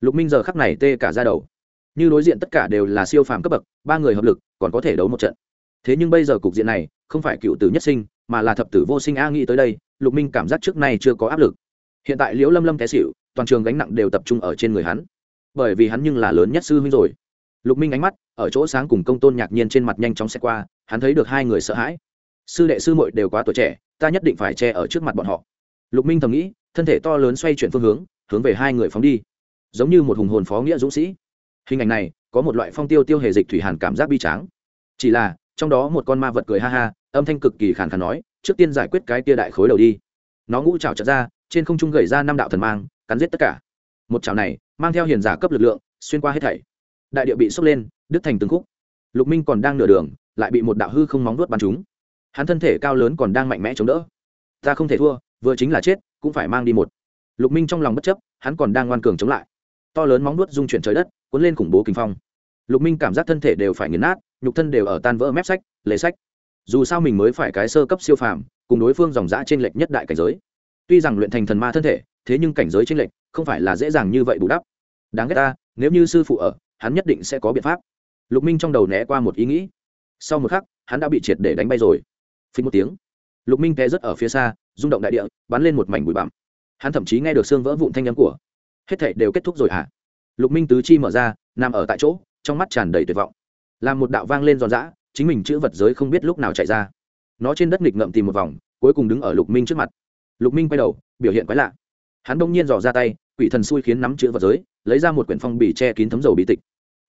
Speaker 1: Lục minh giờ khắc này tê cả ra đầu. Như đối diện tất cả đều là siêu phàm cấp bậc, ba người hợp lực, còn có thể đấu một trận. Thế nhưng bây giờ cục diện này, không phải cựu tử nhất sinh, mà là thập tử vô sinh a nghĩ tới đây, lục minh cảm giác trước nay chưa có áp lực hiện tại liễu lâm lâm té xịu toàn trường gánh nặng đều tập trung ở trên người hắn. Bởi vì hắn nhưng là lớn nhất sư huynh rồi. Lục minh ánh mắt, ở chỗ sáng cùng công tôn nhạc nhiên trên mặt nhanh chóng xẹt qua, hắn thấy được hai người sợ hãi. Sư đệ sư muội đều quá tuổi trẻ, ta nhất định phải che ở trước mặt bọn họ. Lục minh thầm nghĩ, thân thể to lớn xoay chuyển phương hướng hướng về hai người phóng đi. Giống như một hùng hồn phó nghĩa dũng sĩ. Hình ảnh này, có một loại phong tiêu tiêu hề dịch thủy hàn cảm giác bi tráng. Chỉ là, trong đó một con ma vật cười ha ha, âm thanh cực kỳ khàn khàn nói, trước tiên giải quyết cái tia đại khối đầu đi. Nó ngũ trào chặt ra trên không trung gầy ra năm đạo thần mang, cắn giết tất cả. Một chảo này, mang theo hiền giả cấp lực lượng, xuyên qua hết thảy. Đại địa bị sốc lên, đứt thành từng khúc. Lục minh còn đang nửa đường, lại bị một đạo hư không móng vuốt bắn trúng. Hắn thân thể cao lớn còn đang mạnh mẽ chống đỡ. Ta không thể thua, vừa chính là chết, cũng phải mang đi một. Lục minh trong lòng bất chấp, hắn còn đang ngoan cường chống lại. To lớn móng vuốt dung chuyển trời đất, cuốn lên khủng bố kinh phong. Lục minh cảm giác thân thể đều phải nghiền nát, nhục thân đều ở tan vỡ mép sách, lề sách. Dù sao mình mới phải cái sơ cấp siêu phàm, cùng đối phương dòng dã trên lệch nhất đại cảnh giới tuy rằng luyện thành thần ma thân thể, thế nhưng cảnh giới trên lệch, không phải là dễ dàng như vậy bù đắp. Đáng ghét ta, nếu như sư phụ ở, hắn nhất định sẽ có biện pháp. Lục minh trong đầu né qua một ý nghĩ. Sau một khắc, hắn đã bị triệt để đánh bay rồi. Phí một tiếng, lục minh té rất ở phía xa, rung động đại địa, bắn lên một mảnh bụi bặm. Hắn thậm chí nghe được xương vỡ vụn thanh âm của. Hết thảy đều kết thúc rồi hả? Lục minh tứ chi mở ra, nằm ở tại chỗ, trong mắt tràn đầy tuyệt vọng. Làm một đạo vang lên giòn giã, chính mình chữ vật giới không biết lúc nào chạy ra. Nó trên đất nghịch ngậm tìm một vòng, cuối cùng đứng ở lục minh trước mặt lục minh quay đầu, biểu hiện quái lạ. Hắn đông nhiên dò ra tay, quỷ thần xui khiến nắm chữ vật giới, lấy ra một quyển phong bì che kín thấm dầu bí tịch.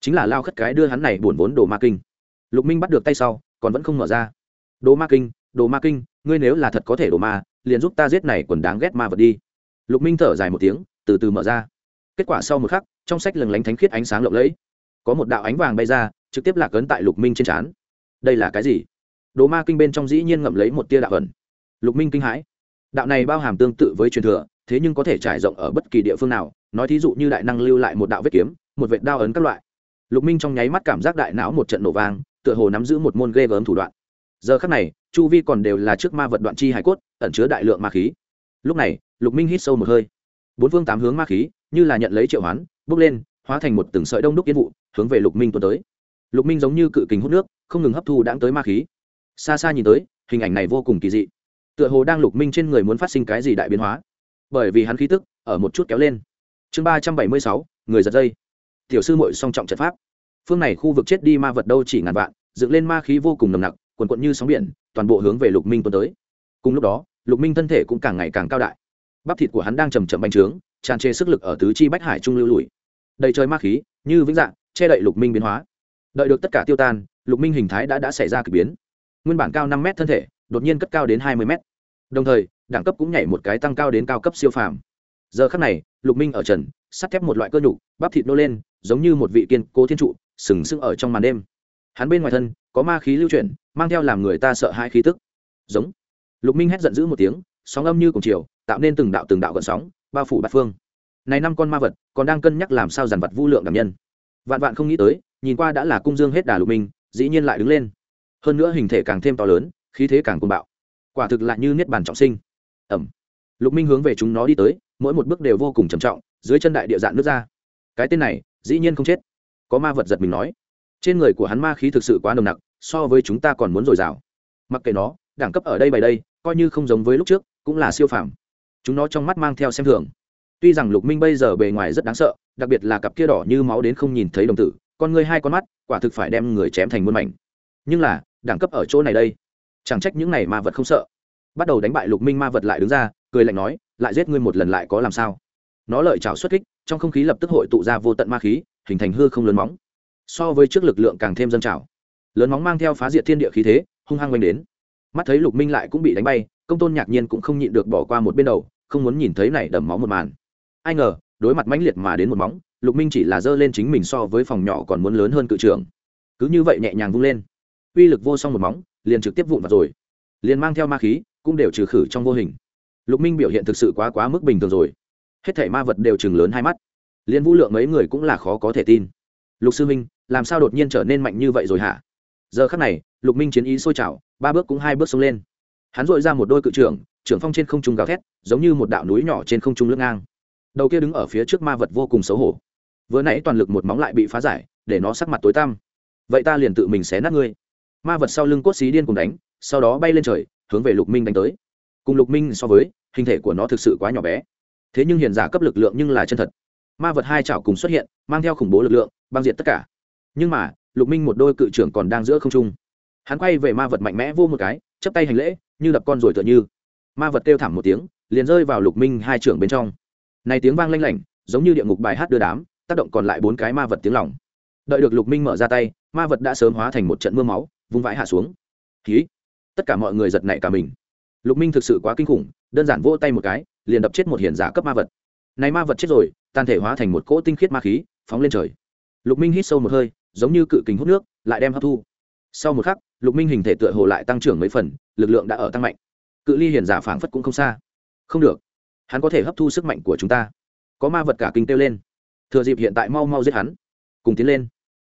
Speaker 1: Chính là lao khất cái đưa hắn này buồn vốn đồ ma kinh. Lục minh bắt được tay sau, còn vẫn không mở ra. Đồ ma kinh, đồ ma kinh, ngươi nếu là thật có thể đồ ma, liền giúp ta giết này quần đáng ghét ma vật đi. Lục minh thở dài một tiếng, từ từ mở ra. Kết quả sau một khắc, trong sách lừng lánh thánh khiết ánh sáng lộng lẫy. Có một đạo ánh vàng bay ra, trực tiếp lạc ấn tại lục minh trên trán. Đây là cái gì? Đồ ma kinh bên trong dĩ nhiên ngậm lấy một tia đạo ẩn. Lục minh kinh hãi đạo này bao hàm tương tự với truyền thừa, thế nhưng có thể trải rộng ở bất kỳ địa phương nào. Nói thí dụ như đại năng lưu lại một đạo vết kiếm, một vệt đao ấn các loại. Lục minh trong nháy mắt cảm giác đại não một trận nổ vang, tựa hồ nắm giữ một môn ghê gớm thủ đoạn. Giờ khắc này, chu vi còn đều là trước ma vật đoạn chi hải cốt, ẩn chứa đại lượng ma khí. Lúc này, lục minh hít sâu một hơi. Bốn phương tám hướng ma khí, như là nhận lấy triệu hoán, bước lên, hóa thành một từng sợi đông đúc yên vụ, hướng về lục minh tuần tới. Lục minh giống như cự kình hút nước, không ngừng hấp thu đãng tới ma khí. Xa xa nhìn tới, hình ảnh này vô cùng kỳ dị tựa hồ đang lục minh trên người muốn phát sinh cái gì đại biến hóa. Bởi vì hắn khí tức ở một chút kéo lên. Chương ba trăm bảy mươi sáu, người giật dây. Tiểu sư mội song trọng trận pháp. Phương này khu vực chết đi ma vật đâu chỉ ngàn vạn, dựng lên ma khí vô cùng nồng nặc quần quận như sóng biển, toàn bộ hướng về lục minh tuần tới. Cùng lúc đó, lục minh thân thể cũng càng ngày càng cao đại. Bắp thịt của hắn đang chầm chậm bành trướng, tràn trề sức lực ở tứ chi bách hải trung lưu lùi đầy trời ma khí, như vĩnh dạng, che đậy lục minh biến hóa. Đợi được tất cả tiêu tan, lục minh hình thái đã đã xảy ra k ỳ biến. Nguyên bản cao năm m thân thể, đột nhiên cất cao đến hai mươi m đồng thời, đẳng cấp cũng nhảy một cái tăng cao đến cao cấp siêu phàm. Giờ khắc này, lục minh ở trần, sắt thép một loại cơ nhục, bắp thịt nô lên, giống như một vị kiên cố thiên trụ, sừng sững ở trong màn đêm. Hắn bên ngoài thân, có ma khí lưu chuyển, mang theo làm người ta sợ hai khí tức. Giống. Lục minh hét giận dữ một tiếng, sóng âm như cùng chiều, tạo nên từng đạo từng đạo gần sóng, bao phủ bát phương. Này năm con ma vật, còn đang cân nhắc làm sao dàn vật vu lượng đảm nhân. Vạn vạn không nghĩ tới, nhìn qua đã là cung dương hết đà lục minh, dĩ nhiên lại đứng lên. Hơn nữa hình thể càng thêm to lớn, khí thế càng cuồng bạo quả thực lại như niết bàn trọng sinh. Ẩm. Lục minh hướng về chúng nó đi tới, mỗi một bước đều vô cùng trầm trọng, dưới chân đại địa dạn nước ra. Cái tên này, dĩ nhiên không chết. Có ma vật giật mình nói. Trên người của hắn ma khí thực sự quá nồng nặc, so với chúng ta còn muốn dồi dào. Mặc kệ nó, đẳng cấp ở đây bày đây, coi như không giống với lúc trước, cũng là siêu phàm. Chúng nó trong mắt mang theo xem thường. Tuy rằng lục minh bây giờ bề ngoài rất đáng sợ, đặc biệt là cặp kia đỏ như máu đến không nhìn thấy đồng tử, con người hai con mắt, quả thực phải đem người chém thành muôn mảnh. Nhưng là, đẳng cấp ở chỗ này đây chẳng trách những này ma vật không sợ. Bắt đầu đánh bại lục minh ma vật lại đứng ra, cười lạnh nói, lại giết ngươi một lần lại có làm sao? Nó lợi trào xuất kích, trong không khí lập tức hội tụ ra vô tận ma khí, hình thành hư không lớn móng. So với trước lực lượng càng thêm dân trào. Lớn móng mang theo phá diệt thiên địa khí thế, hung hăng oanh đến. Mắt thấy lục minh lại cũng bị đánh bay, công tôn nhạc nhiên cũng không nhịn được bỏ qua một bên đầu, không muốn nhìn thấy này đầm máu một màn. Ai ngờ, đối mặt mãnh liệt mà đến một móng, lục minh chỉ là giơ lên chính mình so với phòng nhỏ còn muốn lớn hơn cự trường cứ như vậy nhẹ nhàng vung lên uy lực vô song một móng, liền trực tiếp vụn vào rồi. Liền mang theo ma khí, cũng đều trừ khử trong vô hình. Lục minh biểu hiện thực sự quá quá mức bình thường rồi. Hết thảy ma vật đều chừng lớn hai mắt. Liên vũ lượng mấy người cũng là khó có thể tin. Lục sư minh, làm sao đột nhiên trở nên mạnh như vậy rồi hả? Giờ khắc này, lục minh chiến ý sôi trào, ba bước cũng hai bước xông lên. Hắn dội ra một đôi cự trưởng trưởng phong trên không trung gào thét, giống như một đạo núi nhỏ trên không trung lướt ngang. Đầu kia đứng ở phía trước ma vật vô cùng xấu hổ. Vừa nãy toàn lực một móng lại bị phá giải, để nó sắc mặt tối tăm. Vậy ta liền tự mình xé nát ngươi ma vật sau lưng cốt xí điên cùng đánh, sau đó bay lên trời, hướng về lục minh đánh tới. Cùng lục minh so với, hình thể của nó thực sự quá nhỏ bé. Thế nhưng hiền giả cấp lực lượng nhưng là chân thật. Ma vật hai chảo cùng xuất hiện, mang theo khủng bố lực lượng, băng diệt tất cả. Nhưng mà, lục minh một đôi cự trưởng còn đang giữa không trung. Hắn quay về ma vật mạnh mẽ vô một cái chấp tay hành lễ, như đập con rồi tựa như. Ma vật kêu thảm một tiếng, liền rơi vào lục minh hai trưởng bên trong. Này tiếng vang lanh lảnh, giống như địa ngục bài hát đưa đám, tác động còn lại bốn cái ma vật tiếng lỏng đợi được lục minh mở ra tay, ma vật đã sớm hóa thành một trận mưa máu vung vãi hạ xuống. Ký tất cả mọi người giật nảy cả mình. Lục minh thực sự quá kinh khủng, đơn giản vỗ tay một cái, liền đập chết một hiền giả cấp ma vật. Này ma vật chết rồi, tàn thể hóa thành một cỗ tinh khiết ma khí, phóng lên trời. Lục minh hít sâu một hơi, giống như cự kính hút nước, lại đem hấp thu. Sau một khắc, lục minh hình thể tựa hồ lại tăng trưởng mấy phần, lực lượng đã ở tăng mạnh. Cự ly hiền giả phảng phất cũng không xa. Không được. Hắn có thể hấp thu sức mạnh của chúng ta. Có ma vật cả kinh kêu lên. Thừa dịp hiện tại mau mau giết hắn. Cùng tiến lên.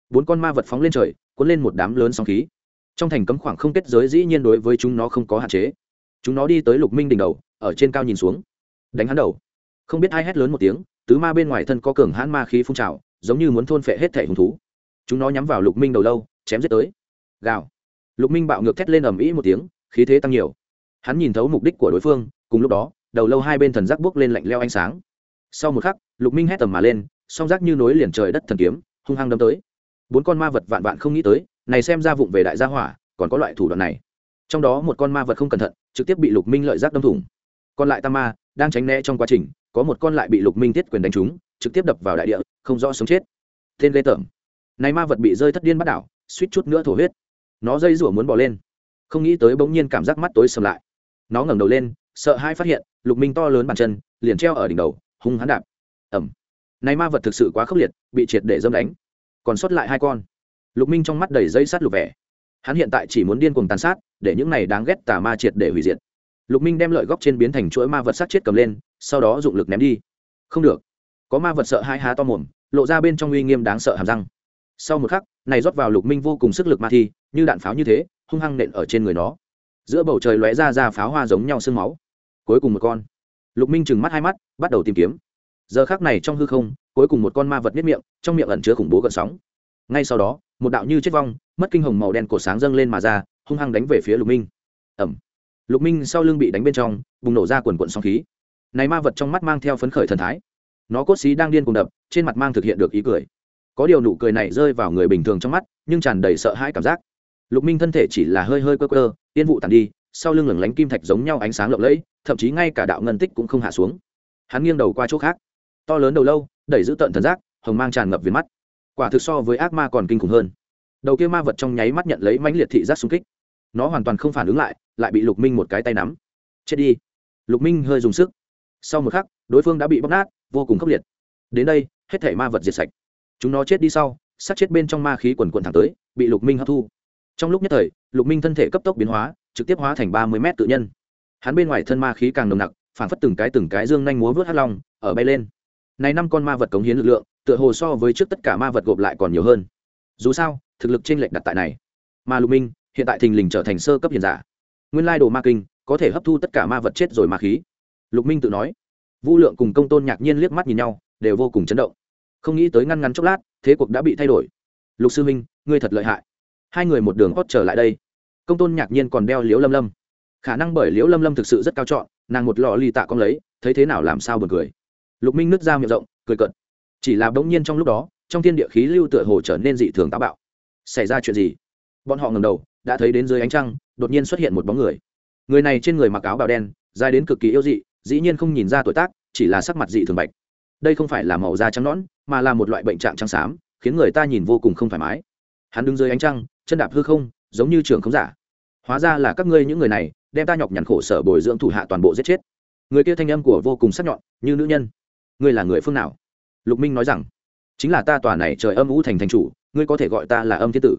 Speaker 1: Bốn con ma vật phóng lên trời, cuốn lên một đám lớn sóng khí trong thành cấm khoảng không kết giới dĩ nhiên đối với chúng nó không có hạn chế. Chúng nó đi tới lục minh đỉnh đầu, ở trên cao nhìn xuống. Đánh hắn đầu. Không biết ai hét lớn một tiếng, tứ ma bên ngoài thân có cường hãn ma khí phun trào, giống như muốn thôn phệ hết thể hùng thú. Chúng nó nhắm vào lục minh đầu lâu, chém giết tới. Gào. Lục minh bạo ngược thét lên ầm ĩ một tiếng, khí thế tăng nhiều. Hắn nhìn thấu mục đích của đối phương, cùng lúc đó, đầu lâu hai bên thần giác bước lên lạnh leo ánh sáng. Sau một khắc, lục minh hét tầm mà lên, song giác như nối liền trời đất thần kiếm, hung hăng đâm tới. Bốn con ma vật vạn vạn không nghĩ tới này xem ra vụng về đại gia hỏa, còn có loại thủ đoạn này. Trong đó một con ma vật không cẩn thận, trực tiếp bị lục minh lợi giác đâm thủng. Còn lại tam ma, đang tránh né trong quá trình, có một con lại bị lục minh tiết quyền đánh trúng, trực tiếp đập vào đại địa, không rõ sống chết. Tên lê tởm. Này ma vật bị rơi thất điên bắt đảo, suýt chút nữa thổ huyết. Nó dây rủa muốn bỏ lên. Không nghĩ tới bỗng nhiên cảm giác mắt tối sầm lại. Nó ngẩng đầu lên, sợ hai phát hiện, lục minh to lớn bàn chân, liền treo ở đỉnh đầu, hung hắn đạp. Ẩm này ma vật thực sự quá khốc liệt, bị triệt để dâm đánh. Còn sót lại hai con lục minh trong mắt đầy dây sát lục vẻ. Hắn hiện tại chỉ muốn điên cuồng tàn sát, để những này đáng ghét tà ma triệt để hủy diệt. Lục minh đem lợi góc trên biến thành chuỗi ma vật sát chết cầm lên, sau đó dụng lực ném đi. Không được. Có ma vật sợ hai há to mồm, lộ ra bên trong uy nghiêm đáng sợ hàm răng. Sau một khắc, này rót vào lục minh vô cùng sức lực ma thi, như đạn pháo như thế, hung hăng nện ở trên người nó. Giữa bầu trời lóe ra ra pháo hoa giống nhau sương máu. Cuối cùng một con. Lục minh trừng mắt hai mắt, bắt đầu tìm kiếm. Giờ khác này trong hư không, cuối cùng một con ma vật miết miệng, trong miệng ẩn chứa khủng bố gợn sóng ngay sau đó, một đạo như chết vong, mất kinh hồng màu đen cổ sáng dâng lên mà ra, hung hăng đánh về phía lục minh. Ẩm lục minh sau lưng bị đánh bên trong, bùng nổ ra quần quận sóng khí. Này ma vật trong mắt mang theo phấn khởi thần thái. Nó cốt xí đang điên cùng đập, trên mặt mang thực hiện được ý cười. Có điều nụ cười này rơi vào người bình thường trong mắt, nhưng tràn đầy sợ hãi cảm giác. Lục minh thân thể chỉ là hơi hơi cơ cơ tiên vụ tàn đi, sau lưng lửng lánh kim thạch giống nhau ánh sáng lộng lẫy, thậm chí ngay cả đạo ngân tích cũng không hạ xuống. Hắn nghiêng đầu qua chỗ khác, to lớn đầu lâu, đẩy giữ tận thần giác, hồng mang tràn ngập viền mắt quả thực so với ác ma còn kinh khủng hơn. Đầu kia ma vật trong nháy mắt nhận lấy mãnh liệt thị giác xung kích. Nó hoàn toàn không phản ứng lại lại bị lục minh một cái tay nắm. Chết đi. Lục minh hơi dùng sức. Sau một khắc, đối phương đã bị bóc nát, vô cùng khốc liệt. Đến đây, hết thể ma vật diệt sạch. Chúng nó chết đi sau, sát chết bên trong ma khí quần quần thẳng tới, bị lục minh hấp thu. Trong lúc nhất thời, lục minh thân thể cấp tốc biến hóa, trực tiếp hóa thành ba mươi mét tự nhân. Hắn bên ngoài thân ma khí càng nồng nặc, phản phất từng cái từng cái dương nhanh múa vớt hắt long, ở bay lên. Này năm con ma vật cống hiến lực lượng tựa hồ so với trước tất cả ma vật gộp lại còn nhiều hơn. Dù sao, thực lực trên lệch đặt tại này. Mà lục minh, hiện tại thình lình trở thành sơ cấp hiền giả. Nguyên lai đồ ma kinh, có thể hấp thu tất cả ma vật chết rồi ma khí. Lục minh tự nói. Vũ lượng cùng công tôn nhạc nhiên liếc mắt nhìn nhau, đều vô cùng chấn động. Không nghĩ tới ngăn ngắn chốc lát, thế cuộc đã bị thay đổi. Lục sư minh, ngươi thật lợi hại. Hai người một đường hót trở lại đây. Công tôn nhạc nhiên còn đeo liễu lâm lâm. Khả năng bởi liễu lâm lâm thực sự rất cao trọn nàng một lọ ly tạ con lấy, thấy thế nào làm sao buồn cười. Lục minh nứt ra miệng rộng, cười cận chỉ là bỗng nhiên trong lúc đó, trong thiên địa khí lưu tựa hồ trở nên dị thường táo bạo. Xảy ra chuyện gì? Bọn họ ngầm đầu, đã thấy đến dưới ánh trăng, đột nhiên xuất hiện một bóng người. Người này trên người mặc áo bào đen, dài đến cực kỳ yêu dị, dĩ nhiên không nhìn ra tuổi tác, chỉ là sắc mặt dị thường bạch. Đây không phải là màu da trắng nõn, mà là một loại bệnh trạng trắng xám, khiến người ta nhìn vô cùng không thoải mái. Hắn đứng dưới ánh trăng, chân đạp hư không, giống như trường không giả. Hóa ra là các ngươi những người này, đem ta nhọc nhằn khổ sở bồi dưỡng thủ hạ toàn bộ giết chết. Người kia thanh âm của vô cùng sắc nhọn, như nữ nhân. Ngươi là người phương nào? Lục minh nói rằng, chính là ta tòa này trời âm ú thành thành chủ, ngươi có thể gọi ta là âm thiên tử.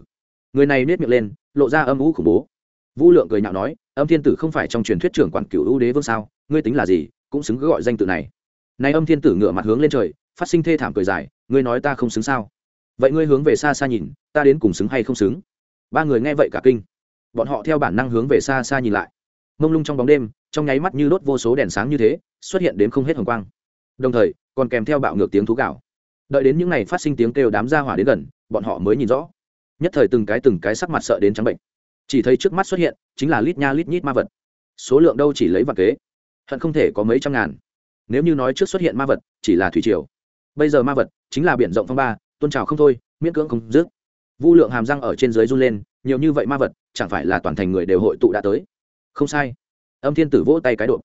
Speaker 1: Người này nết miệng lên, lộ ra âm ú khủng bố. Vũ lượng cười nhạo nói, âm thiên tử không phải trong truyền thuyết trưởng quản cửu ưu đế vương sao? Ngươi tính là gì? Cũng xứng gọi danh tự này. Này âm thiên tử ngửa mặt hướng lên trời, phát sinh thê thảm cười dài, ngươi nói ta không xứng sao? Vậy ngươi hướng về xa xa nhìn, ta đến cùng xứng hay không xứng? Ba người nghe vậy cả kinh. Bọn họ theo bản năng hướng về xa xa nhìn lại. Mông lung trong bóng đêm, trong nháy mắt như đốt vô số đèn sáng như thế, xuất hiện đến không hết hồng quang đồng thời, còn kèm theo bạo ngược tiếng thú gạo đợi đến những ngày phát sinh tiếng kêu đám ra hỏa đến gần, bọn họ mới nhìn rõ. Nhất thời từng cái từng cái sắc mặt sợ đến trắng bệnh. Chỉ thấy trước mắt xuất hiện, chính là lít nha lít nhít ma vật. Số lượng đâu chỉ lấy vật kế. Hận không thể có mấy trăm ngàn. Nếu như nói trước xuất hiện ma vật, chỉ là thủy triều. Bây giờ ma vật, chính là biển rộng phong ba tôn trào không thôi, miễn cưỡng không dứt. Vu lượng hàm răng ở trên dưới run lên, nhiều như vậy ma vật, chẳng phải là toàn thành người đều hội tụ đã tới. Không sai. Âm thiên tử vỗ tay cái độ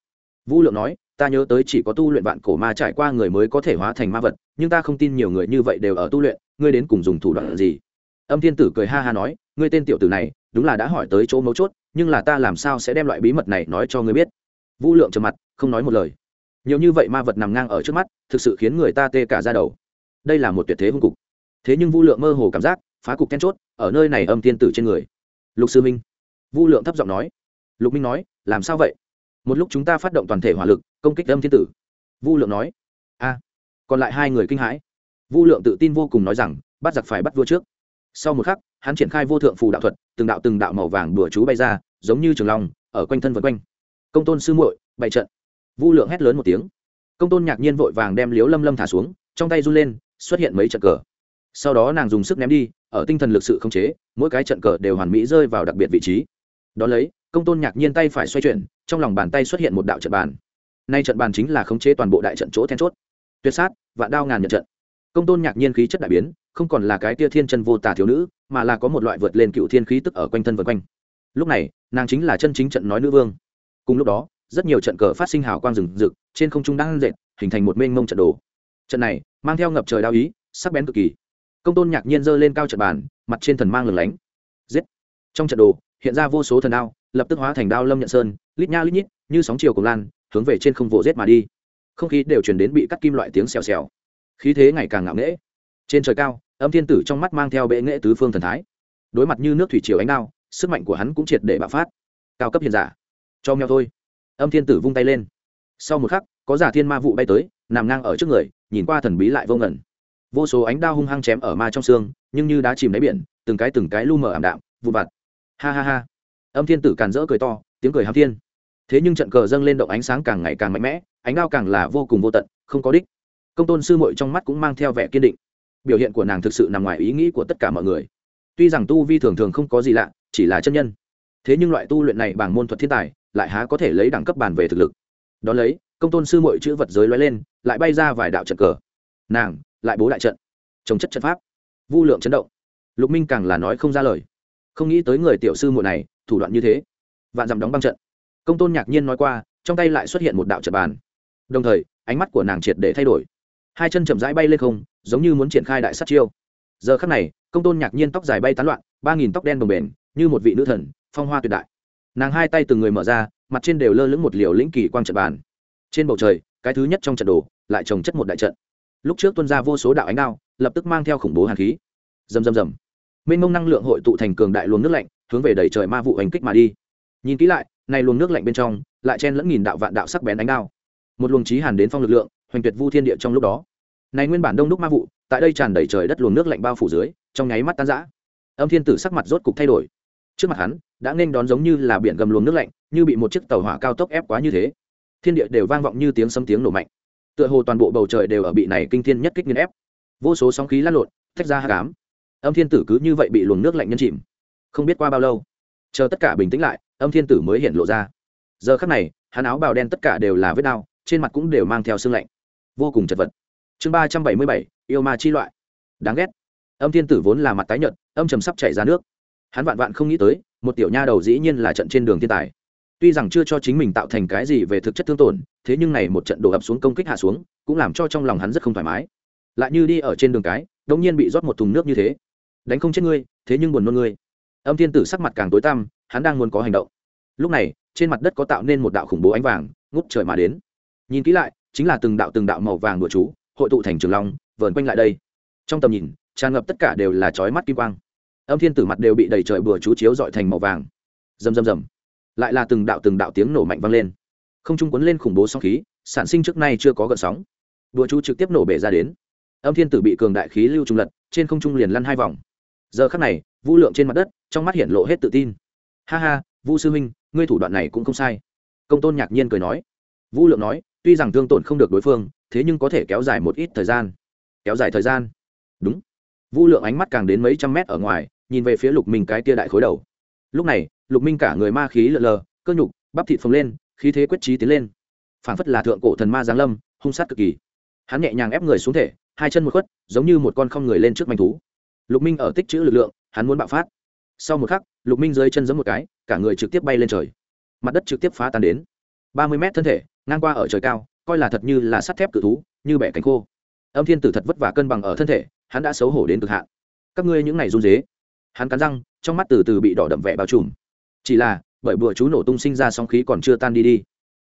Speaker 1: vu lượng nói, ta nhớ tới chỉ có tu luyện vạn cổ ma trải qua người mới có thể hóa thành ma vật, nhưng ta không tin nhiều người như vậy đều ở tu luyện, ngươi đến cùng dùng thủ đoạn gì? Âm thiên tử cười ha ha nói, ngươi tên tiểu tử này, đúng là đã hỏi tới chỗ mấu chốt, nhưng là ta làm sao sẽ đem loại bí mật này nói cho ngươi biết? Vũ lượng trầm mặt, không nói một lời. Nhiều như vậy ma vật nằm ngang ở trước mắt, thực sự khiến người ta tê cả ra đầu. Đây là một tuyệt thế hung cục. Thế nhưng vũ lượng mơ hồ cảm giác, phá cục then chốt, ở nơi này âm thiên tử trên người. Lục sư minh. Vũ lượng thấp giọng nói. Lục minh nói, làm sao vậy? Một lúc chúng ta phát động toàn thể hỏa lực, công kích âm thiên tử. Vu lượng nói. A, còn lại hai người kinh hãi. Vu lượng tự tin vô cùng nói rằng, bắt giặc phải bắt vua trước. Sau một khắc, hắn triển khai vô thượng phù đạo thuật, từng đạo từng đạo màu vàng đùa chú bay ra, giống như trường long, ở quanh thân vân quanh. Công tôn sư muội, bày trận. Vu lượng hét lớn một tiếng. Công tôn nhạc nhiên vội vàng đem liếu lâm lâm thả xuống, trong tay run lên, xuất hiện mấy trận cờ. Sau đó nàng dùng sức ném đi, ở tinh thần lực sự không chế, mỗi cái trận cờ đều hoàn mỹ rơi vào đặc biệt vị trí. Đ ó lấy công tôn nhạc nhiên tay phải xoay chuyển, trong lòng bàn tay xuất hiện một đạo trận bàn. Nay trận bàn chính là khống chế toàn bộ đại trận chỗ then chốt. Tuyệt sát và đao ngàn nhận trận. Công tôn nhạc nhiên khí chất đại biến, không còn là cái tia thiên chân vô tả thiếu nữ, mà là có một loại vượt lên cựu thiên khí tức ở quanh thân vân quanh. Lúc này, nàng chính là chân chính trận nói nữ vương. Cùng lúc đó, rất nhiều trận cờ phát sinh hào quang rừng rực, trên không trung đang dệt hình thành một mênh mông trận đồ. Trận này, mang theo ngập trời đao ý, sắc bén cực kỳ. Công tôn nhạc nhiên giơ lên cao trận bàn, mặt trên thần mang lửng lánh. Giết! Trong trận đồ, hiện ra vô số thần đao lập tức hóa thành đao lâm nhận sơn, lít nha lít nhít, như sóng chiều cùng lan, hướng về trên không vỗ rết mà đi. Không khí đều chuyển đến bị cắt kim loại tiếng xèo xèo. Khí thế ngày càng ngạo nghễ. Trên trời cao, âm thiên tử trong mắt mang theo bệ nghệ tứ phương thần thái. Đối mặt như nước thủy triều ánh đao, sức mạnh của hắn cũng triệt để bạo phát. Cao cấp hiền giả. Cho nhau thôi. Âm thiên tử vung tay lên. Sau một khắc, có giả thiên ma vụ bay tới, nằm ngang ở trước người, nhìn qua thần bí lại vô ngẩn vô số ánh đao hung hăng chém ở ma trong xương, nhưng như đá chìm đáy biển, từng cái từng cái lu mờ ảm đạm vụ vặt. Ha ha ha âm thiên tử càn rỡ cười to, tiếng cười hàm thiên. Thế nhưng trận cờ dâng lên động ánh sáng càng ngày càng mạnh mẽ, ánh đao càng là vô cùng vô tận, không có đích. Công tôn sư muội trong mắt cũng mang theo vẻ kiên định. Biểu hiện của nàng thực sự nằm ngoài ý nghĩ của tất cả mọi người. Tuy rằng tu vi thường thường không có gì lạ, chỉ là chân nhân. Thế nhưng loại tu luyện này bằng môn thuật thiên tài, lại há có thể lấy đẳng cấp bàn về thực lực. Đón lấy, công tôn sư muội chữ vật giới lóe lên, lại bay ra vài đạo trận cờ. Nàng lại bố đại trận. Chống chất trận pháp. Vu lượng chấn động. Lục minh càng là nói không ra lời không nghĩ tới người tiểu sư muội này, thủ đoạn như thế. Vạn dặm đóng băng trận. Công tôn nhạc nhiên nói qua, trong tay lại xuất hiện một đạo trận bàn. Đồng thời, ánh mắt của nàng triệt để thay đổi. Hai chân chậm rãi bay lên không, giống như muốn triển khai đại sát chiêu. Giờ khắc này, công tôn nhạc nhiên tóc dài bay tán loạn, ba nghìn tóc đen đồng bền như một vị nữ thần, phong hoa tuyệt đại. Nàng hai tay từng người mở ra, mặt trên đều lơ lửng một liều lĩnh kỳ quang trận bàn. Trên bầu trời, cái thứ nhất trong trận đồ, lại trồng chất một đại trận. Lúc trước tuân ra vô số đạo ánh đao, lập tức mang theo khủng bố hàn khí. Rầm rầm rầm mênh mông năng lượng hội tụ thành cường đại luồng nước lạnh, hướng về đầy trời ma vụ hành kích mà đi. Nhìn kỹ lại, này luồng nước lạnh bên trong, lại chen lẫn nghìn đạo vạn đạo sắc bén đánh đao. Một luồng trí hàn đến phong lực lượng, hoành tuyệt vu thiên địa trong lúc đó. Này nguyên bản đông đúc ma vụ, tại đây tràn đầy trời đất luồng nước lạnh bao phủ dưới, trong nháy mắt tan rã. Âm thiên tử sắc mặt rốt cục thay đổi. Trước mặt hắn, đã nên đón giống như là biển gầm luồng nước lạnh, như bị một chiếc tàu hỏa cao tốc ép quá như thế. Thiên địa đều vang vọng như tiếng sấm tiếng nổ mạnh. Tựa hồ toàn bộ bầu trời đều ở bị này kinh thiên nhất kích nghiên ép. Vô số sóng khí lăn lộn, tách ra hạ cám âm thiên tử cứ như vậy bị luồng nước lạnh nhân chìm. Không biết qua bao lâu, chờ tất cả bình tĩnh lại, âm thiên tử mới hiện lộ ra. Giờ khắc này, hắn áo bào đen tất cả đều là vết đau, trên mặt cũng đều mang theo sương lạnh. Vô cùng chật vật. Chương ba trăm bảy mươi bảy, yêu ma chi loại. Đáng ghét. Âm thiên tử vốn là mặt tái nhợt, âm trầm sắp chảy ra nước. Hắn vạn vạn không nghĩ tới, một tiểu nha đầu dĩ nhiên là trận trên đường thiên tài. Tuy rằng chưa cho chính mình tạo thành cái gì về thực chất thương tổn, thế nhưng này một trận đổ ập xuống công kích hạ xuống, cũng làm cho trong lòng hắn rất không thoải mái. Lại như đi ở trên đường cái đống nhiên bị rót một thùng nước như thế đánh không chết ngươi, thế nhưng buồn nôn ngươi. Âm thiên tử sắc mặt càng tối tăm, hắn đang muốn có hành động. Lúc này, trên mặt đất có tạo nên một đạo khủng bố ánh vàng, ngút trời mà đến. Nhìn kỹ lại, chính là từng đạo từng đạo màu vàng đùa chú, hội tụ thành trường long, vờn quanh lại đây. Trong tầm nhìn, tràn ngập tất cả đều là chói mắt kim quang. Âm thiên tử mặt đều bị đầy trời bừa chú chiếu dọi thành màu vàng. Rầm rầm rầm. Lại là từng đạo từng đạo tiếng nổ mạnh vang lên. Không trung cuốn lên khủng bố sóng khí, sản sinh trước nay chưa có gợn sóng. Đùa chú trực tiếp nổ bể ra đến. Âm thiên tử bị cường đại khí lưu trung lật, trên không trung liền lăn hai vòng giờ khắc này vũ lượng trên mặt đất, trong mắt hiện lộ hết tự tin. Ha ha vũ sư huynh, ngươi thủ đoạn này cũng không sai. Công tôn nhạc nhiên cười nói. Vũ lượng nói, tuy rằng thương tổn không được đối phương, thế nhưng có thể kéo dài một ít thời gian. Kéo dài thời gian? Đúng. Vũ lượng ánh mắt càng đến mấy trăm mét ở ngoài, nhìn về phía lục minh cái tia đại khối đầu. Lúc này, lục minh cả người ma khí lợn lờ, cơ nhục, bắp thịt phồng lên, khí thế quyết trí tiến lên. Phảng phất là thượng cổ thần ma giáng lâm, hung sát cực kỳ. Hắn nhẹ nhàng ép người xuống thể, hai chân một khuất, giống như một con không người lên trước manh thú lục minh ở tích chữ lực lượng, hắn muốn bạo phát. Sau một khắc, lục minh dưới chân giấm một cái, cả người trực tiếp bay lên trời. Mặt đất trực tiếp phá tan đến. Ba mươi mét thân thể, ngang qua ở trời cao, coi là thật như là sắt thép cự thú, như bẻ cánh khô. Âm thiên tử thật vất vả cân bằng ở thân thể, hắn đã xấu hổ đến cực hạn. Các ngươi những ngày run dế hắn cắn răng, trong mắt từ từ bị đỏ đậm vẻ bao trùm. Chỉ là, bởi bùa chú nổ tung sinh ra sóng khí còn chưa tan đi đi.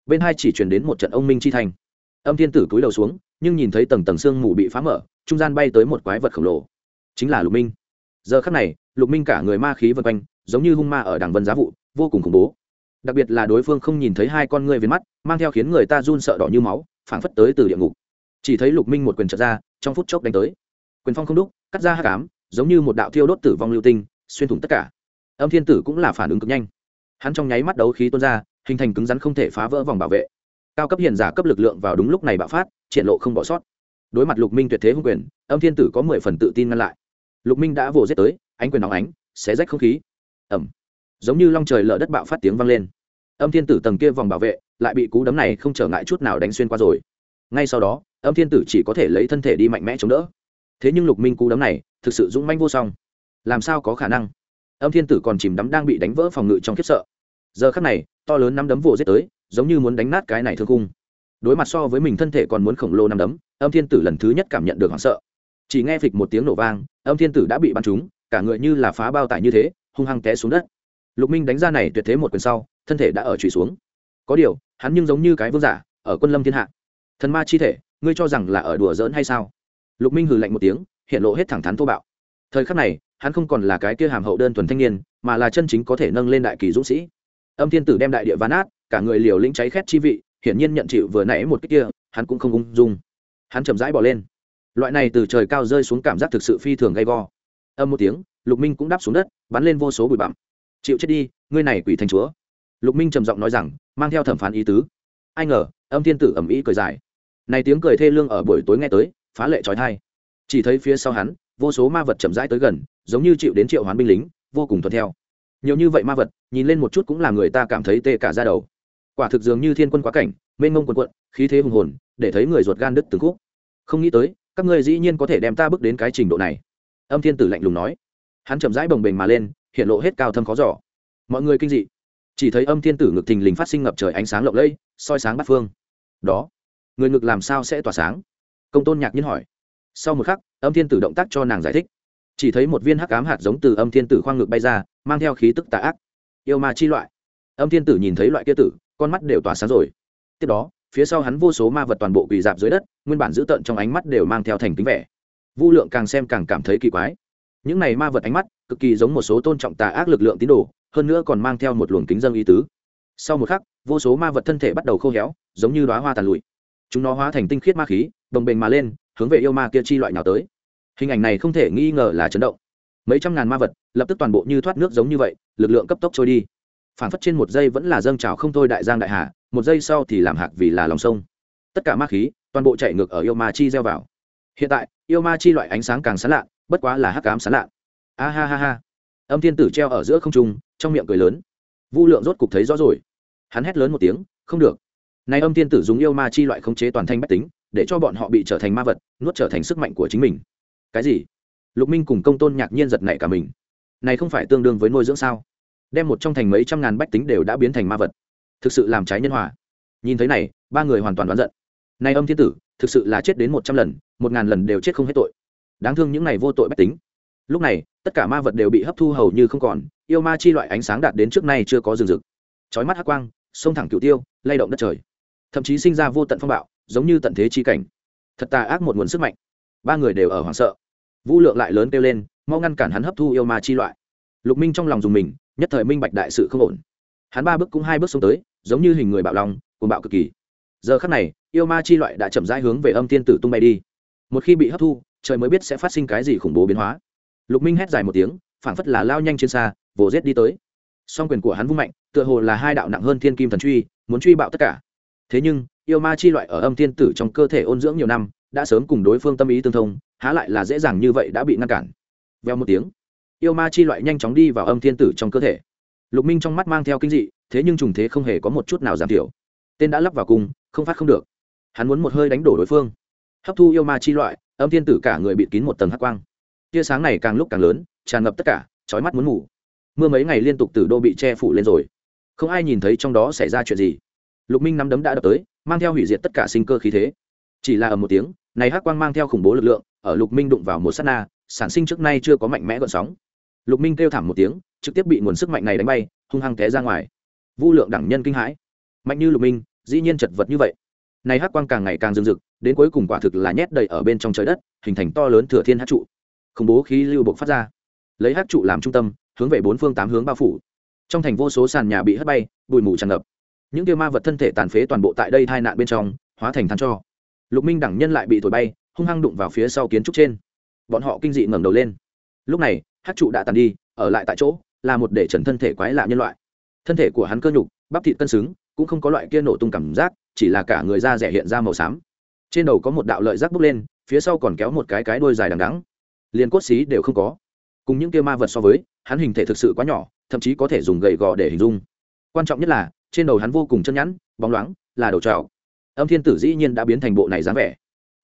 Speaker 1: Bên hai chỉ chuyển đến một trận ông minh chi thành âm thiên tử cúi đầu xuống, nhưng nhìn thấy tầng tầng xương mù bị phá mở, trung gian bay tới một quái vật khổng lồ chính là lục minh. Giờ khắc này, lục minh cả người ma khí vân quanh, giống như hung ma ở đảng vân giá vụ, vô cùng khủng bố. Đặc biệt là đối phương không nhìn thấy hai con ngươi về mắt, mang theo khiến người ta run sợ đỏ như máu, phảng phất tới từ địa ngục. Chỉ thấy lục minh một quyền trật ra, trong phút chốc đánh tới. Quyền phong không đúc, cắt ra hát cám giống như một đạo thiêu đốt tử vong lưu tinh, xuyên thủng tất cả. Âm thiên tử cũng là phản ứng cực nhanh. Hắn trong nháy mắt đấu khí tuôn ra, hình thành cứng rắn không thể phá vỡ vòng bảo vệ. Cao cấp hiền giả cấp lực lượng vào đúng lúc này bạo phát, triển lộ không bỏ sót. Đối mặt lục minh tuyệt thế hung quyền, âm thiên tử có mười phần tự tin ngăn lại lục minh đã vồ giết tới, ánh quyền nóng ánh, xé rách không khí. Ẩm giống như long trời lở đất bạo phát tiếng vang lên. Âm thiên tử tầng kia vòng bảo vệ, lại bị cú đấm này không trở ngại chút nào đánh xuyên qua rồi. Ngay sau đó, âm thiên tử chỉ có thể lấy thân thể đi mạnh mẽ chống đỡ. Thế nhưng lục minh cú đấm này, thực sự dũng manh vô song. Làm sao có khả năng? Âm thiên tử còn chìm đắm đang bị đánh vỡ phòng ngự trong khiếp sợ. Giờ khắc này, to lớn năm đấm vồ giết tới, giống như muốn đánh nát cái này thương cung đối mặt so với mình thân thể còn muốn khổng lồ năm đấm, âm thiên tử lần thứ nhất cảm nhận được hoảng sợ. Chỉ nghe phịch một tiếng nổ vang âm thiên tử đã bị bắn trúng, cả người như là phá bao tải như thế, hung hăng té xuống đất. Lục minh đánh ra này tuyệt thế một quyền sau, thân thể đã ở trụy xuống. Có điều, hắn nhưng giống như cái vương giả, ở quân lâm thiên hạ. Thần ma chi thể, ngươi cho rằng là ở đùa giỡn hay sao? Lục minh hừ lạnh một tiếng, hiện lộ hết thẳng thắn thô bạo. Thời khắc này, hắn không còn là cái kia hàm hậu đơn thuần thanh niên, mà là chân chính có thể nâng lên đại kỳ dũng sĩ. Âm thiên tử đem đại địa ván át cả người liều lĩnh cháy khét chi vị, hiển nhiên nhận chịu vừa nãy một cái kia, hắn cũng không ung dung. Hắn chậm rãi bỏ lên loại này từ trời cao rơi xuống cảm giác thực sự phi thường gay go. Âm một tiếng, lục minh cũng đáp xuống đất, bắn lên vô số bụi bặm. Chịu chết đi, ngươi này quỷ thành chúa. Lục minh trầm giọng nói rằng, mang theo thẩm phán ý tứ. Ai ngờ, âm thiên tử ẩm ý cười dài. Này tiếng cười thê lương ở buổi tối nghe tới, phá lệ trói thai. Chỉ thấy phía sau hắn, vô số ma vật chậm rãi tới gần, giống như chịu đến triệu hoán binh lính, vô cùng thuận theo. Nhiều như vậy ma vật, nhìn lên một chút cũng làm người ta cảm thấy tê cả ra đầu. Quả thực dường như thiên quân quá cảnh, mênh mông quần quận, khí thế hùng hồn, để thấy người ruột gan đứt từng khúc. Không nghĩ tới các ngươi dĩ nhiên có thể đem ta bước đến cái trình độ này. Âm thiên tử lạnh lùng nói. Hắn chậm rãi bồng bềnh mà lên, hiện lộ hết cao thâm khó giỏ mọi người kinh dị. Chỉ thấy âm thiên tử ngực thình lình phát sinh ngập trời ánh sáng lộng lẫy, soi sáng bắt phương. Đó, người ngực làm sao sẽ tỏa sáng? Công tôn nhạc nhiên hỏi. Sau một khắc, âm thiên tử động tác cho nàng giải thích. Chỉ thấy một viên hắc ám hạt giống từ âm thiên tử khoang ngực bay ra, mang theo khí tức tà ác. Yêu ma chi loại. Âm thiên tử nhìn thấy loại kia tử, con mắt đều tỏa sáng rồi. Tiếp đó phía sau hắn vô số ma vật toàn bộ quỳ dạp dưới đất, nguyên bản giữ tợn trong ánh mắt đều mang theo thành kính vẻ. Vu lượng càng xem càng cảm thấy kỳ quái. Những này ma vật ánh mắt, cực kỳ giống một số tôn trọng tà ác lực lượng tín đồ, hơn nữa còn mang theo một luồng kính dân ý tứ. Sau một khắc, vô số ma vật thân thể bắt đầu khô héo, giống như đoá hoa tàn lụi. Chúng nó hóa thành tinh khiết ma khí, đồng bềnh mà lên, hướng về yêu ma kia chi loại nào tới. Hình ảnh này không thể nghi ngờ là chấn động. Mấy trăm ngàn ma vật, lập tức toàn bộ như thoát nước giống như vậy, lực lượng cấp tốc trôi đi. Phản phất trên một giây vẫn là dâng trào không thôi đại giang đại hà một giây sau thì làm hạc vì là lòng sông. Tất cả ma khí, toàn bộ chạy ngược ở yêu ma chi gieo vào. Hiện tại, yêu ma chi loại ánh sáng càng sán lạ bất quá là hắc cám sán lạ a ha ha ha. Âm thiên tử treo ở giữa không trung, trong miệng cười lớn. Vu lượng rốt cục thấy rõ rồi. Hắn hét lớn một tiếng, không được. Này âm thiên tử dùng yêu ma chi loại khống chế toàn thanh bách tính, để cho bọn họ bị trở thành ma vật, nuốt trở thành sức mạnh của chính mình. Cái gì? Lục minh cùng công tôn nhạc nhiên giật nảy cả mình. Này không phải tương đương với nuôi dưỡng sao? Đem một trong thành mấy trăm ngàn bách tính đều đã biến thành ma vật thực sự làm trái nhân hòa. Nhìn thấy này, ba người hoàn toàn đoán giận. Nay âm thiên tử, thực sự là chết đến một trăm lần, một ngàn lần đều chết không hết tội. Đáng thương những này vô tội bách tính. Lúc này, tất cả ma vật đều bị hấp thu hầu như không còn, yêu ma chi loại ánh sáng đạt đến trước nay chưa có rừng rực. Chói mắt hắc quang sông thẳng cửu tiêu, lay động đất trời. Thậm chí sinh ra vô tận phong bạo, giống như tận thế chi cảnh. Thật tà ác một nguồn sức mạnh. Ba người đều ở hoảng sợ. Vũ lượng lại lớn kêu lên, mau ngăn cản hắn hấp thu yêu ma chi loại. Lục minh trong lòng dùng mình, nhất thời minh bạch đại sự không ổn. Hắn ba bước cũng hai bước xuống tới giống như hình người bạo lòng cuồng bạo cực kỳ. Giờ khắc này, yêu ma chi loại đã chậm rãi hướng về âm thiên tử tung bay đi. Một khi bị hấp thu, trời mới biết sẽ phát sinh cái gì khủng bố biến hóa. Lục minh hét dài một tiếng, phảng phất là lao nhanh trên xa, vồ rết đi tới. Song quyền của hắn vung mạnh, tựa hồ là hai đạo nặng hơn thiên kim thần truy, muốn truy bạo tất cả. Thế nhưng, yêu ma chi loại ở âm thiên tử trong cơ thể ôn dưỡng nhiều năm, đã sớm cùng đối phương tâm ý tương thông, há lại là dễ dàng như vậy đã bị ngăn cản. Veo một tiếng, yêu ma chi loại nhanh chóng đi vào âm thiên tử trong cơ thể. Lục minh trong mắt mang theo kinh dị thế nhưng trùng thế không hề có một chút nào giảm thiểu. Tên đã lắp vào cung, không phát không được. Hắn muốn một hơi đánh đổ đối phương. Hấp thu yêu ma chi loại âm thiên tử cả người bịt kín một tầng hắc quang. Tia sáng này càng lúc càng lớn tràn ngập tất cả trói mắt muốn ngủ. Mưa mấy ngày liên tục từ đô bị che phủ lên rồi. Không ai nhìn thấy trong đó xảy ra chuyện gì. Lục minh nắm đấm đã đập tới mang theo hủy diệt tất cả sinh cơ khí thế. Chỉ là ở một tiếng này hắc quang mang theo khủng bố lực lượng ở lục minh đụng vào một sát na sản sinh trước nay chưa có mạnh mẽ gợn sóng. Lục minh kêu thảm một tiếng trực tiếp bị nguồn sức mạnh này đánh bay hung hăng té ra ngoài vu lượng đẳng nhân kinh hãi. Mạnh như lục minh, dĩ nhiên chật vật như vậy. Này hắc quang càng ngày càng rừng rực, đến cuối cùng quả thực là nhét đầy ở bên trong trời đất, hình thành to lớn thừa thiên hắc trụ. Khủng bố khí lưu bộc phát ra. Lấy hắc trụ làm trung tâm, hướng về bốn phương tám hướng bao phủ. Trong thành vô số sàn nhà bị hất bay, bụi mù tràn ngập. Những kia ma vật thân thể tàn phế toàn bộ tại đây tai nạn bên trong, hóa thành than cho. Lục minh đẳng nhân lại bị thổi bay, hung hăng đụng vào phía sau kiến trúc trên. Bọn họ kinh dị ngẩng đầu lên. Lúc này hát trụ đã tàn đi, ở lại tại chỗ, là một để trần thân thể quái lạ nhân loại thân thể của hắn cơ nhục, bắp thịt cân xứng, cũng không có loại kia nổ tung cảm giác, chỉ là cả người da rẻ hiện ra màu xám. Trên đầu có một đạo lợi rác bốc lên, phía sau còn kéo một cái cái đuôi dài đằng đắng liền cốt xí đều không có. Cùng những kia ma vật so với, hắn hình thể thực sự quá nhỏ, thậm chí có thể dùng gậy gò để hình dung. Quan trọng nhất là, trên đầu hắn vô cùng chân nhẵn, bóng loáng, là đầu trào. Âm thiên tử dĩ nhiên đã biến thành bộ này dáng vẻ.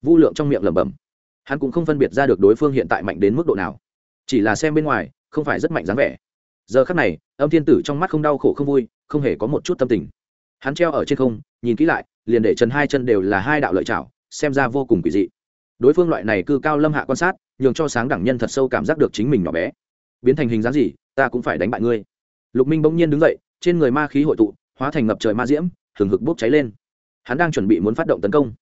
Speaker 1: Vu lượng trong miệng lẩm bẩm. Hắn cũng không phân biệt ra được đối phương hiện tại mạnh đến mức độ nào. Chỉ là xem bên ngoài, không phải rất mạnh dáng vẻ giờ khắc này, âm thiên tử trong mắt không đau khổ không vui, không hề có một chút tâm tình. Hắn treo ở trên không, nhìn kỹ lại, liền để chân hai chân đều là hai đạo lợi chảo xem ra vô cùng kỳ dị. Đối phương loại này cư cao lâm hạ quan sát, nhường cho sáng đẳng nhân thật sâu cảm giác được chính mình nhỏ bé. Biến thành hình dáng gì, ta cũng phải đánh bại ngươi. Lục minh bỗng nhiên đứng dậy, trên người ma khí hội tụ, hóa thành ngập trời ma diễm, hừng hực bốc cháy lên. Hắn đang chuẩn bị muốn phát động tấn công.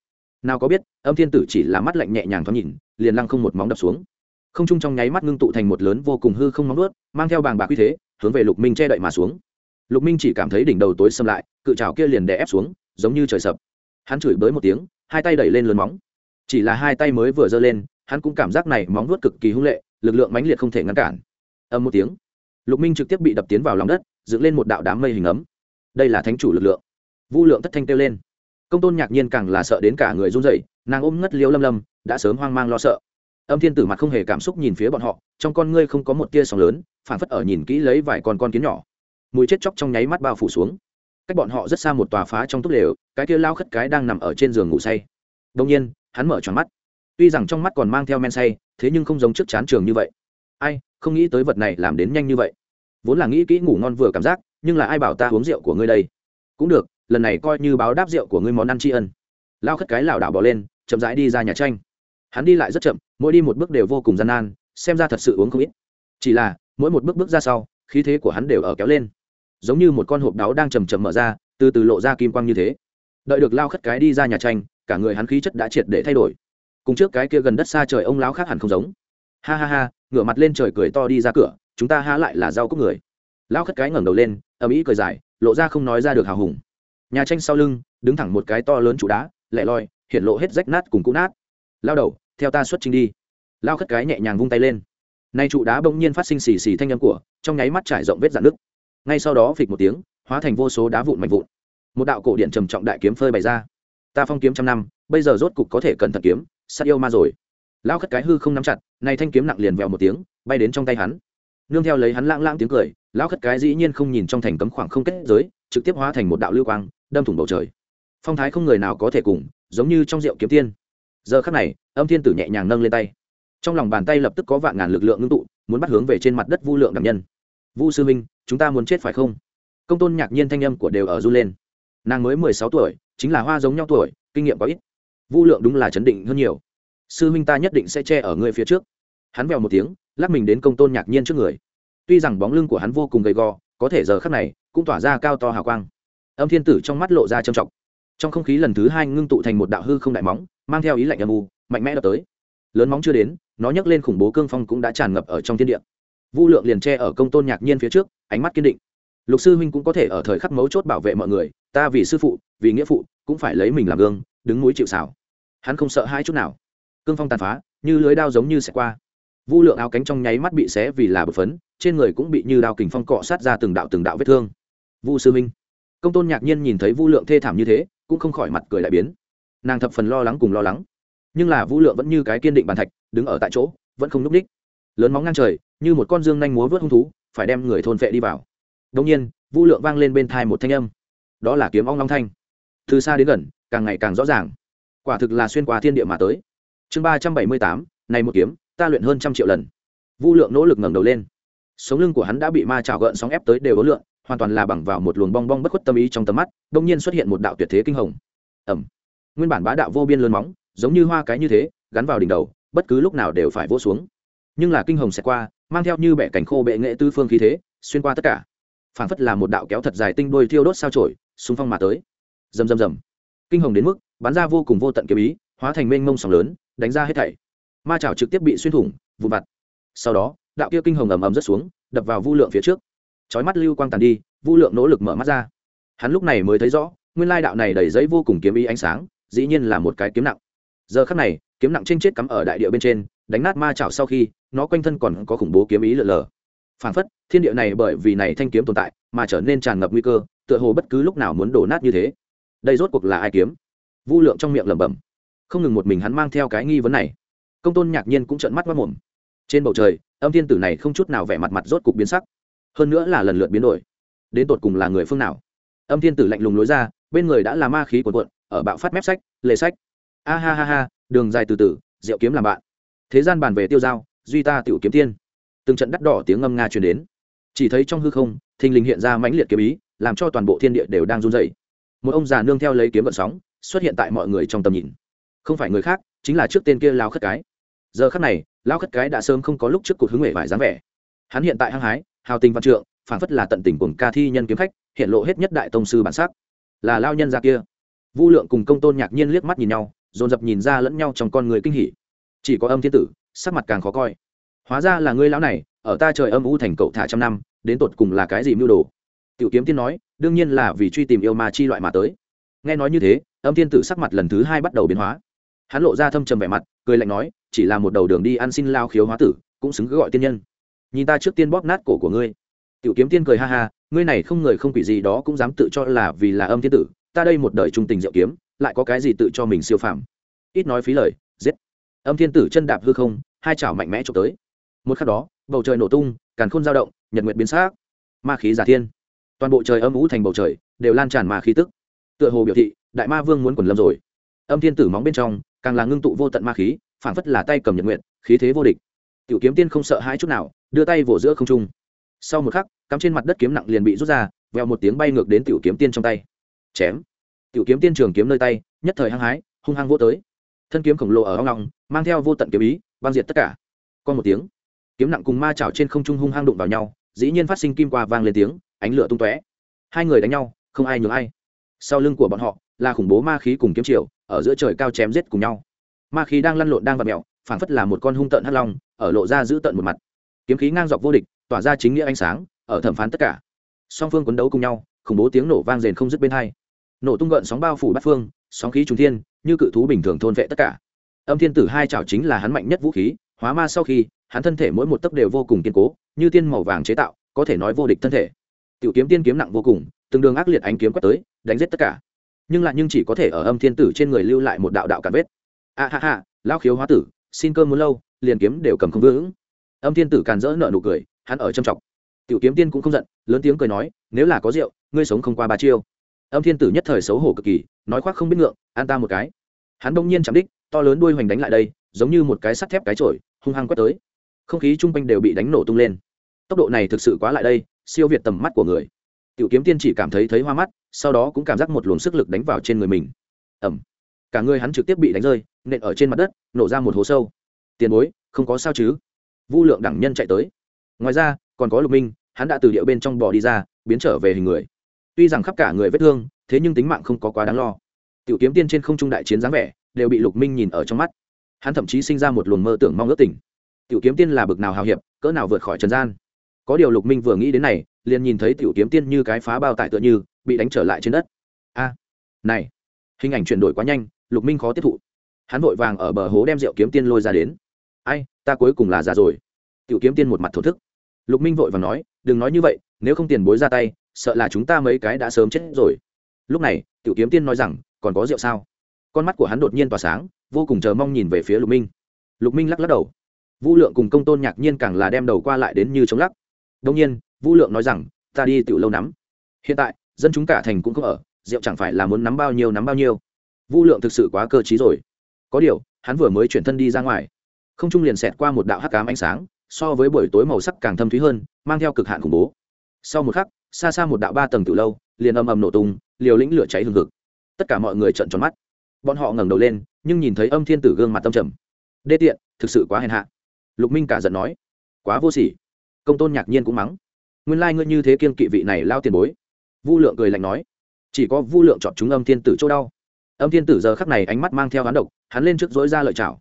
Speaker 1: Nào có biết, âm thiên tử chỉ là mắt lạnh nhẹ nhàng thoáng nhìn, liền lăng không một móng đập xuống không trung trong nháy mắt ngưng tụ thành một lớn vô cùng hư không móng nuốt mang theo bàng bạc uy thế, hướng về lục minh che đậy mà xuống. Lục minh chỉ cảm thấy đỉnh đầu tối xâm lại, cự trào kia liền đè ép xuống, giống như trời sập. Hắn chửi bới một tiếng, hai tay đẩy lên lớn móng. Chỉ là hai tay mới vừa giơ lên, hắn cũng cảm giác này móng nuốt cực kỳ hung lệ, lực lượng mãnh liệt không thể ngăn cản. Âm một tiếng, lục minh trực tiếp bị đập tiến vào lòng đất, dựng lên một đạo đám mây hình ấm. Đây là thánh chủ lực lượng. Vu lượng tất thanh kêu lên. Công tôn nhạc nhiên càng là sợ đến cả người run rẩy, nàng ôm ngất liêu lâm lâm, đã sớm hoang mang lo sợ âm thiên tử mặt không hề cảm xúc nhìn phía bọn họ, trong con ngươi không có một tia sóng lớn phản phất ở nhìn kỹ lấy vài con con kiến nhỏ. Mùi chết chóc trong nháy mắt bao phủ xuống. Cách bọn họ rất xa một tòa phá trong túp lều, cái kia lao khất cái đang nằm ở trên giường ngủ say. Đông nhiên, hắn mở tròn mắt. Tuy rằng trong mắt còn mang theo men say, thế nhưng không giống trước chán trường như vậy. Ai, không nghĩ tới vật này làm đến nhanh như vậy. Vốn là nghĩ kỹ ngủ ngon vừa cảm giác, nhưng là ai bảo ta uống rượu của ngươi đây? Cũng được, lần này coi như báo đáp rượu của ngươi món ăn tri ân. Lao khất cái lảo đảo bỏ lên, chậm rãi đi ra nhà tranh hắn đi lại rất chậm, mỗi đi một bước đều vô cùng gian nan, xem ra thật sự uống không ít. Chỉ là, mỗi một bước bước ra sau, khí thế của hắn đều ở kéo lên. Giống như một con hộp đáo đang chầm chậm mở ra, từ từ lộ ra kim quang như thế. Đợi được lao khất cái đi ra nhà tranh, cả người hắn khí chất đã triệt để thay đổi. Cùng trước cái kia gần đất xa trời ông lão khác hẳn không giống. Ha ha ha, ngửa mặt lên trời cười to đi ra cửa, chúng ta há lại là rau cúc người. Lao khất cái ngẩng đầu lên, ầm ĩ cười dài, lộ ra không nói ra được hào hùng. Nhà tranh sau lưng, đứng thẳng một cái to lớn trụ đá, lẻ loi, hiện lộ hết rách nát cùng cũ nát lao đầu, theo ta xuất trình đi. Lao khất cái nhẹ nhàng vung tay lên. Nay trụ đá bỗng nhiên phát sinh xì xì thanh âm của, trong nháy mắt trải rộng vết dạn nước ngay sau đó phịch một tiếng, hóa thành vô số đá vụn mạnh vụn. Một đạo cổ điện trầm trọng đại kiếm phơi bày ra. Ta phong kiếm trăm năm, bây giờ rốt cục có thể cẩn thận kiếm sát yêu ma rồi. Lao khất cái hư không nắm chặt, nay thanh kiếm nặng liền vèo một tiếng, bay đến trong tay hắn. Nương theo lấy hắn lãng lãng tiếng cười lão khất cái dĩ nhiên không nhìn trong thành cấm khoảng không kết giới, trực tiếp hóa thành một đạo lưu quang, đâm thủng bầu trời. Phong thái không người nào có thể cùng, giống như trong rượu kiếm tiên giờ khắc này, âm thiên tử nhẹ nhàng nâng lên tay. Trong lòng bàn tay lập tức có vạn ngàn lực lượng ngưng tụ, muốn bắt hướng về trên mặt đất vu lượng đặc nhân. Vu sư minh chúng ta muốn chết phải không? Công tôn nhạc nhiên thanh âm của đều ở du lên. Nàng mới mười sáu tuổi, chính là hoa giống nhau tuổi, kinh nghiệm có ít. Vu lượng đúng là chấn định hơn nhiều. Sư minh ta nhất định sẽ che ở ngươi phía trước. Hắn vèo một tiếng, lắc mình đến công tôn nhạc nhiên trước người. Tuy rằng bóng lưng của hắn vô cùng gầy gò, có thể giờ khắc này cũng tỏa ra cao to hào quang. Âm thiên tử trong mắt lộ ra trầm trọng. Trong không khí lần thứ hai ngưng tụ thành một đạo hư không đại móng mang theo ý lạnh âm u, mạnh mẽ đập tới. Lớn móng chưa đến, nó nhấc lên khủng bố cương phong cũng đã tràn ngập ở trong thiên địa. Vu lượng liền tre ở công tôn nhạc nhiên phía trước, ánh mắt kiên định. Lục sư huynh cũng có thể ở thời khắc mấu chốt bảo vệ mọi người, ta vì sư phụ, vì nghĩa phụ, cũng phải lấy mình làm gương, đứng núi chịu xảo hắn không sợ hai chút nào. Cương phong tàn phá, như lưới đao giống như sẽ qua. Vu lượng áo cánh trong nháy mắt bị xé vì là bột phấn, trên người cũng bị như đao kình phong cọ sát ra từng đạo từng đạo vết thương. Vu sư minh công tôn nhạc nhiên nhìn thấy vu lượng thê thảm như thế, cũng không khỏi mặt cười lại biến nàng thập phần lo lắng cùng lo lắng. Nhưng là vu lượng vẫn như cái kiên định bàn thạch, đứng ở tại chỗ, vẫn không n ú c ních lớn móng ngang trời, như một con dương nhanh múa vớt hung thú, phải đem người thôn vệ đi vào. Đông nhiên vu lượng vang lên bên thai một thanh âm. Đó là kiếm ong long thanh. Từ xa đến gần, càng ngày càng rõ ràng. Quả thực là xuyên qua thiên địa mà tới. Chương ba trăm bảy mươi tám, này một kiếm, ta luyện hơn trăm triệu lần. Vu lượng nỗ lực ngẩng đầu lên. Sống lưng của hắn đã bị ma trào gợn sóng ép tới đều đối lượng, hoàn toàn là bằng vào một luồng bong bong bất khuất tâm ý trong tầm mắt đông nhiên xuất hiện một đạo tuyệt thế kinh hồng. Ẩm nguyên bản bá đạo vô biên lớn móng, giống như hoa cái như thế, gắn vào đỉnh đầu, bất cứ lúc nào đều phải vỗ xuống. Nhưng là kinh hồng sẽ qua, mang theo như bẻ cảnh khô bệ nghệ tư phương khí thế, xuyên qua tất cả. Phảng phất là một đạo kéo thật dài tinh đôi thiêu đốt sao trổi xung phong mà tới. Rầm rầm rầm. Kinh hồng đến mức, bắn ra vô cùng vô tận kiếm ý, hóa thành mênh mông sóng lớn, đánh ra hết thảy. Ma chảo trực tiếp bị xuyên thủng, vụn vặt. Sau đó, đạo kia kinh hồng ầm ầm rất xuống, đập vào vu lượng phía trước. Chói mắt lưu quang tàn đi, vu lượng nỗ lực mở mắt ra. Hắn lúc này mới thấy rõ, nguyên lai đạo này đầy giấy vô cùng kiếm ý ánh sáng dĩ nhiên là một cái kiếm nặng. Giờ khắc này, kiếm nặng trên chết cắm ở đại địa bên trên, đánh nát ma chảo sau khi, nó quanh thân còn có khủng bố kiếm ý lờ lờ. phản phất, thiên địa này bởi vì này thanh kiếm tồn tại, mà trở nên tràn ngập nguy cơ, tựa hồ bất cứ lúc nào muốn đổ nát như thế. Đây rốt cuộc là ai kiếm? Vu lượng trong miệng lẩm bẩm. Không ngừng một mình hắn mang theo cái nghi vấn này. Công tôn nhạc nhiên cũng trợn mắt mất mồm. Trên bầu trời, âm thiên tử này không chút nào vẻ mặt mặt rốt cục biến sắc. Hơn nữa là lần lượt biến đổi. Đến tột cùng là người phương nào? Âm thiên tử lạnh lùng lối ra, bên người đã là ma khí cuộn cuộn ở bạo phát mép sách, lề sách. A ha ha ha, đường dài từ từ diệu kiếm làm bạn. Thế gian bàn về tiêu giao, duy ta tiểu kiếm tiên. Từng trận đắt đỏ tiếng ngâm nga truyền đến. Chỉ thấy trong hư không, thình lình hiện ra mãnh liệt kiếm ý, làm cho toàn bộ thiên địa đều đang run rẩy. Một ông già nương theo lấy kiếm vận sóng, xuất hiện tại mọi người trong tầm nhìn. Không phải người khác, chính là trước tên kia lao khất cái. Giờ khất này, lao khất cái đã sớm không có lúc trước cuộc hứng nghệ vải dáng vẻ. Hắn hiện tại hăng hái, hào tình văn trượng phản phất là tận tình cùng ca thi nhân kiếm khách, hiện lộ hết nhất đại tông sư bản sắc. Là lao nhân ra kia vu lượng cùng công tôn nhạc nhiên liếc mắt nhìn nhau, dồn dập nhìn ra lẫn nhau trong con người kinh hỉ. Chỉ có âm thiên tử, sắc mặt càng khó coi. Hóa ra là ngươi lão này, ở ta trời âm u thành cậu thả trăm năm, đến tột cùng là cái gì mưu đồ? Tiểu kiếm tiên nói, đương nhiên là vì truy tìm yêu ma chi loại mà tới. Nghe nói như thế, âm thiên tử sắc mặt lần thứ hai bắt đầu biến hóa. Hắn lộ ra thâm trầm vẻ mặt, cười lạnh nói, chỉ là một đầu đường đi ăn xin lao khiếu hóa tử, cũng xứng gọi tiên nhân. Nhìn ta trước tiên bóp nát cổ của ngươi. Tiểu kiếm tiên cười ha ha, ngươi này không người không quỷ gì đó cũng dám tự cho là vì là âm thiên tử ta đây một đời trung tình diệu kiếm, lại có cái gì tự cho mình siêu phàm? Ít nói phí lời, giết. Âm thiên tử chân đạp hư không, hai chảo mạnh mẽ trộm tới. Một khắc đó, bầu trời nổ tung, càn khôn dao động, nhật nguyệt biến xác ma khí giả thiên. Toàn bộ trời âm ú thành bầu trời, đều lan tràn ma khí tức. Tựa hồ biểu thị, đại ma vương muốn quần lâm rồi. Âm thiên tử móng bên trong, càng là ngưng tụ vô tận ma khí phản phất là tay cầm nhật nguyện khí thế vô địch. Tiểu kiếm tiên không sợ hãi chút nào, đưa tay vỗ giữa không trung. Sau một khắc, cắm trên mặt đất kiếm nặng liền bị rút ra, vèo một tiếng bay ngược đến tiểu kiếm tiên trong tay. Chém tiểu kiếm tiên trường kiếm nơi tay, nhất thời hăng hái, hung hăng vô tới. Thân kiếm khổng lồ ở hong lòng mang theo vô tận kiếm ý băng diệt tất cả. Con một tiếng, kiếm nặng cùng ma chảo trên không trung hung hăng đụng vào nhau, dĩ nhiên phát sinh kim qua vang lên tiếng, ánh lửa tung tóe. Hai người đánh nhau, không ai nhường ai. Sau lưng của bọn họ, là khủng bố ma khí cùng kiếm triều, ở giữa trời cao chém giết cùng nhau. Ma khí đang lăn lộn đang vặt mẹo phảng phất là một con hung tợn hắc long, ở lộ ra giữ tận một mặt. Kiếm khí ngang dọc vô địch, tỏa ra chính nghĩa ánh sáng, ở thẩm phán tất cả. Song phương quấn đấu cùng nhau, khủng bố tiếng nổ vang rền không dứt bên hai nổ tung gợn sóng bao phủ bát phương, sóng khí trung thiên, như cự thú bình thường thôn vệ tất cả. Âm thiên tử hai chảo chính là hắn mạnh nhất vũ khí, hóa ma sau khi, hắn thân thể mỗi một tấc đều vô cùng kiên cố, như tiên màu vàng chế tạo, có thể nói vô địch thân thể. Tiểu kiếm tiên kiếm nặng vô cùng, từng đường ác liệt ánh kiếm quét tới, đánh giết tất cả. Nhưng lại nhưng chỉ có thể ở âm thiên tử trên người lưu lại một đạo đạo cản vết. A ha ha lao khiếu hóa tử, xin cơm muốn lâu, liền kiếm đều cầm không vững. Âm thiên tử càn rỡ nợ nụ cười, hắn ở trầm trọng tiểu kiếm tiên cũng không giận, lớn tiếng cười nói, nếu là có rượu, ngươi sống không qua ba chiêu âm thiên tử nhất thời xấu hổ cực kỳ, nói khoác không biết ngượng, an ta một cái. Hắn đông nhiên chạm đích, to lớn đuôi hoành đánh lại đây, giống như một cái sắt thép cái trổi hung hăng quét tới. Không khí chung quanh đều bị đánh nổ tung lên. Tốc độ này thực sự quá lại đây, siêu việt tầm mắt của người. Tiểu kiếm tiên chỉ cảm thấy thấy hoa mắt, sau đó cũng cảm giác một luồng sức lực đánh vào trên người mình. Ẩm cả người hắn trực tiếp bị đánh rơi, nện ở trên mặt đất, nổ ra một hố sâu. Tiền bối, không có sao chứ? Vu lượng đẳng nhân chạy tới. Ngoài ra, còn có lục minh, hắn đã từ điệu bên trong bò đi ra, biến trở về hình người tuy rằng khắp cả người vết thương, thế nhưng tính mạng không có quá đáng lo. Tiểu kiếm tiên trên không trung đại chiến dáng vẻ, đều bị lục minh nhìn ở trong mắt. Hắn thậm chí sinh ra một luồng mơ tưởng mong ước tình. Tiểu kiếm tiên là bực nào hào hiệp, cỡ nào vượt khỏi trần gian. Có điều lục minh vừa nghĩ đến này, liền nhìn thấy tiểu kiếm tiên như cái phá bao tải tựa như, bị đánh trở lại trên đất. A, này, hình ảnh chuyển đổi quá nhanh, lục minh khó tiếp thụ. Hắn vội vàng ở bờ hố đem rượu kiếm tiên lôi ra đến. Ai, ta cuối cùng là già rồi. Tiểu kiếm tiên một mặt thổ thức. Lục minh vội vàng nói, đừng nói như vậy, nếu không tiền bối ra tay sợ là chúng ta mấy cái đã sớm chết rồi. Lúc này, tiểu kiếm tiên nói rằng, còn có rượu sao? Con mắt của hắn đột nhiên tỏa sáng, vô cùng chờ mong nhìn về phía lục minh. Lục minh lắc lắc đầu. Vũ lượng cùng công tôn nhạc nhiên càng là đem đầu qua lại đến như chống lắc. Đông nhiên, vũ lượng nói rằng, ta đi tiểu lâu nắm. Hiện tại, dân chúng cả thành cũng không ở, rượu chẳng phải là muốn nắm bao nhiêu nắm bao nhiêu. Vũ lượng thực sự quá cơ t rồi. Có điều, hắn vừa mới chuyển thân đi ra ngoài. Không trung liền xẹt qua một đạo hắc cám ánh sáng, so với buổi tối màu sắc càng thâm thúy hơn, mang theo cực hạn khủng bố. Sau một khắc xa xa một đạo ba tầng từ lâu, liền ầm ầm nổ tung, liều lĩnh lửa cháy hừng hực. Tất cả mọi người trợn tròn mắt. Bọn họ ngẩng đầu lên, nhưng nhìn thấy âm thiên tử gương mặt tâm trầm. Đê tiện, thực sự quá hèn hạ. Lục minh cả giận nói. Quá vô sỉ. Công tôn nhạc nhiên cũng mắng. Nguyên lai ngươi như thế kiên kỵ vị này lao tiền bối. Vu lượng cười lạnh nói. Chỉ có vu lượng chọn chúng âm thiên tử chỗ đau. Âm thiên tử giờ khắc này ánh mắt mang theo hắn độc, hắn lên trước dối ra lợi chảo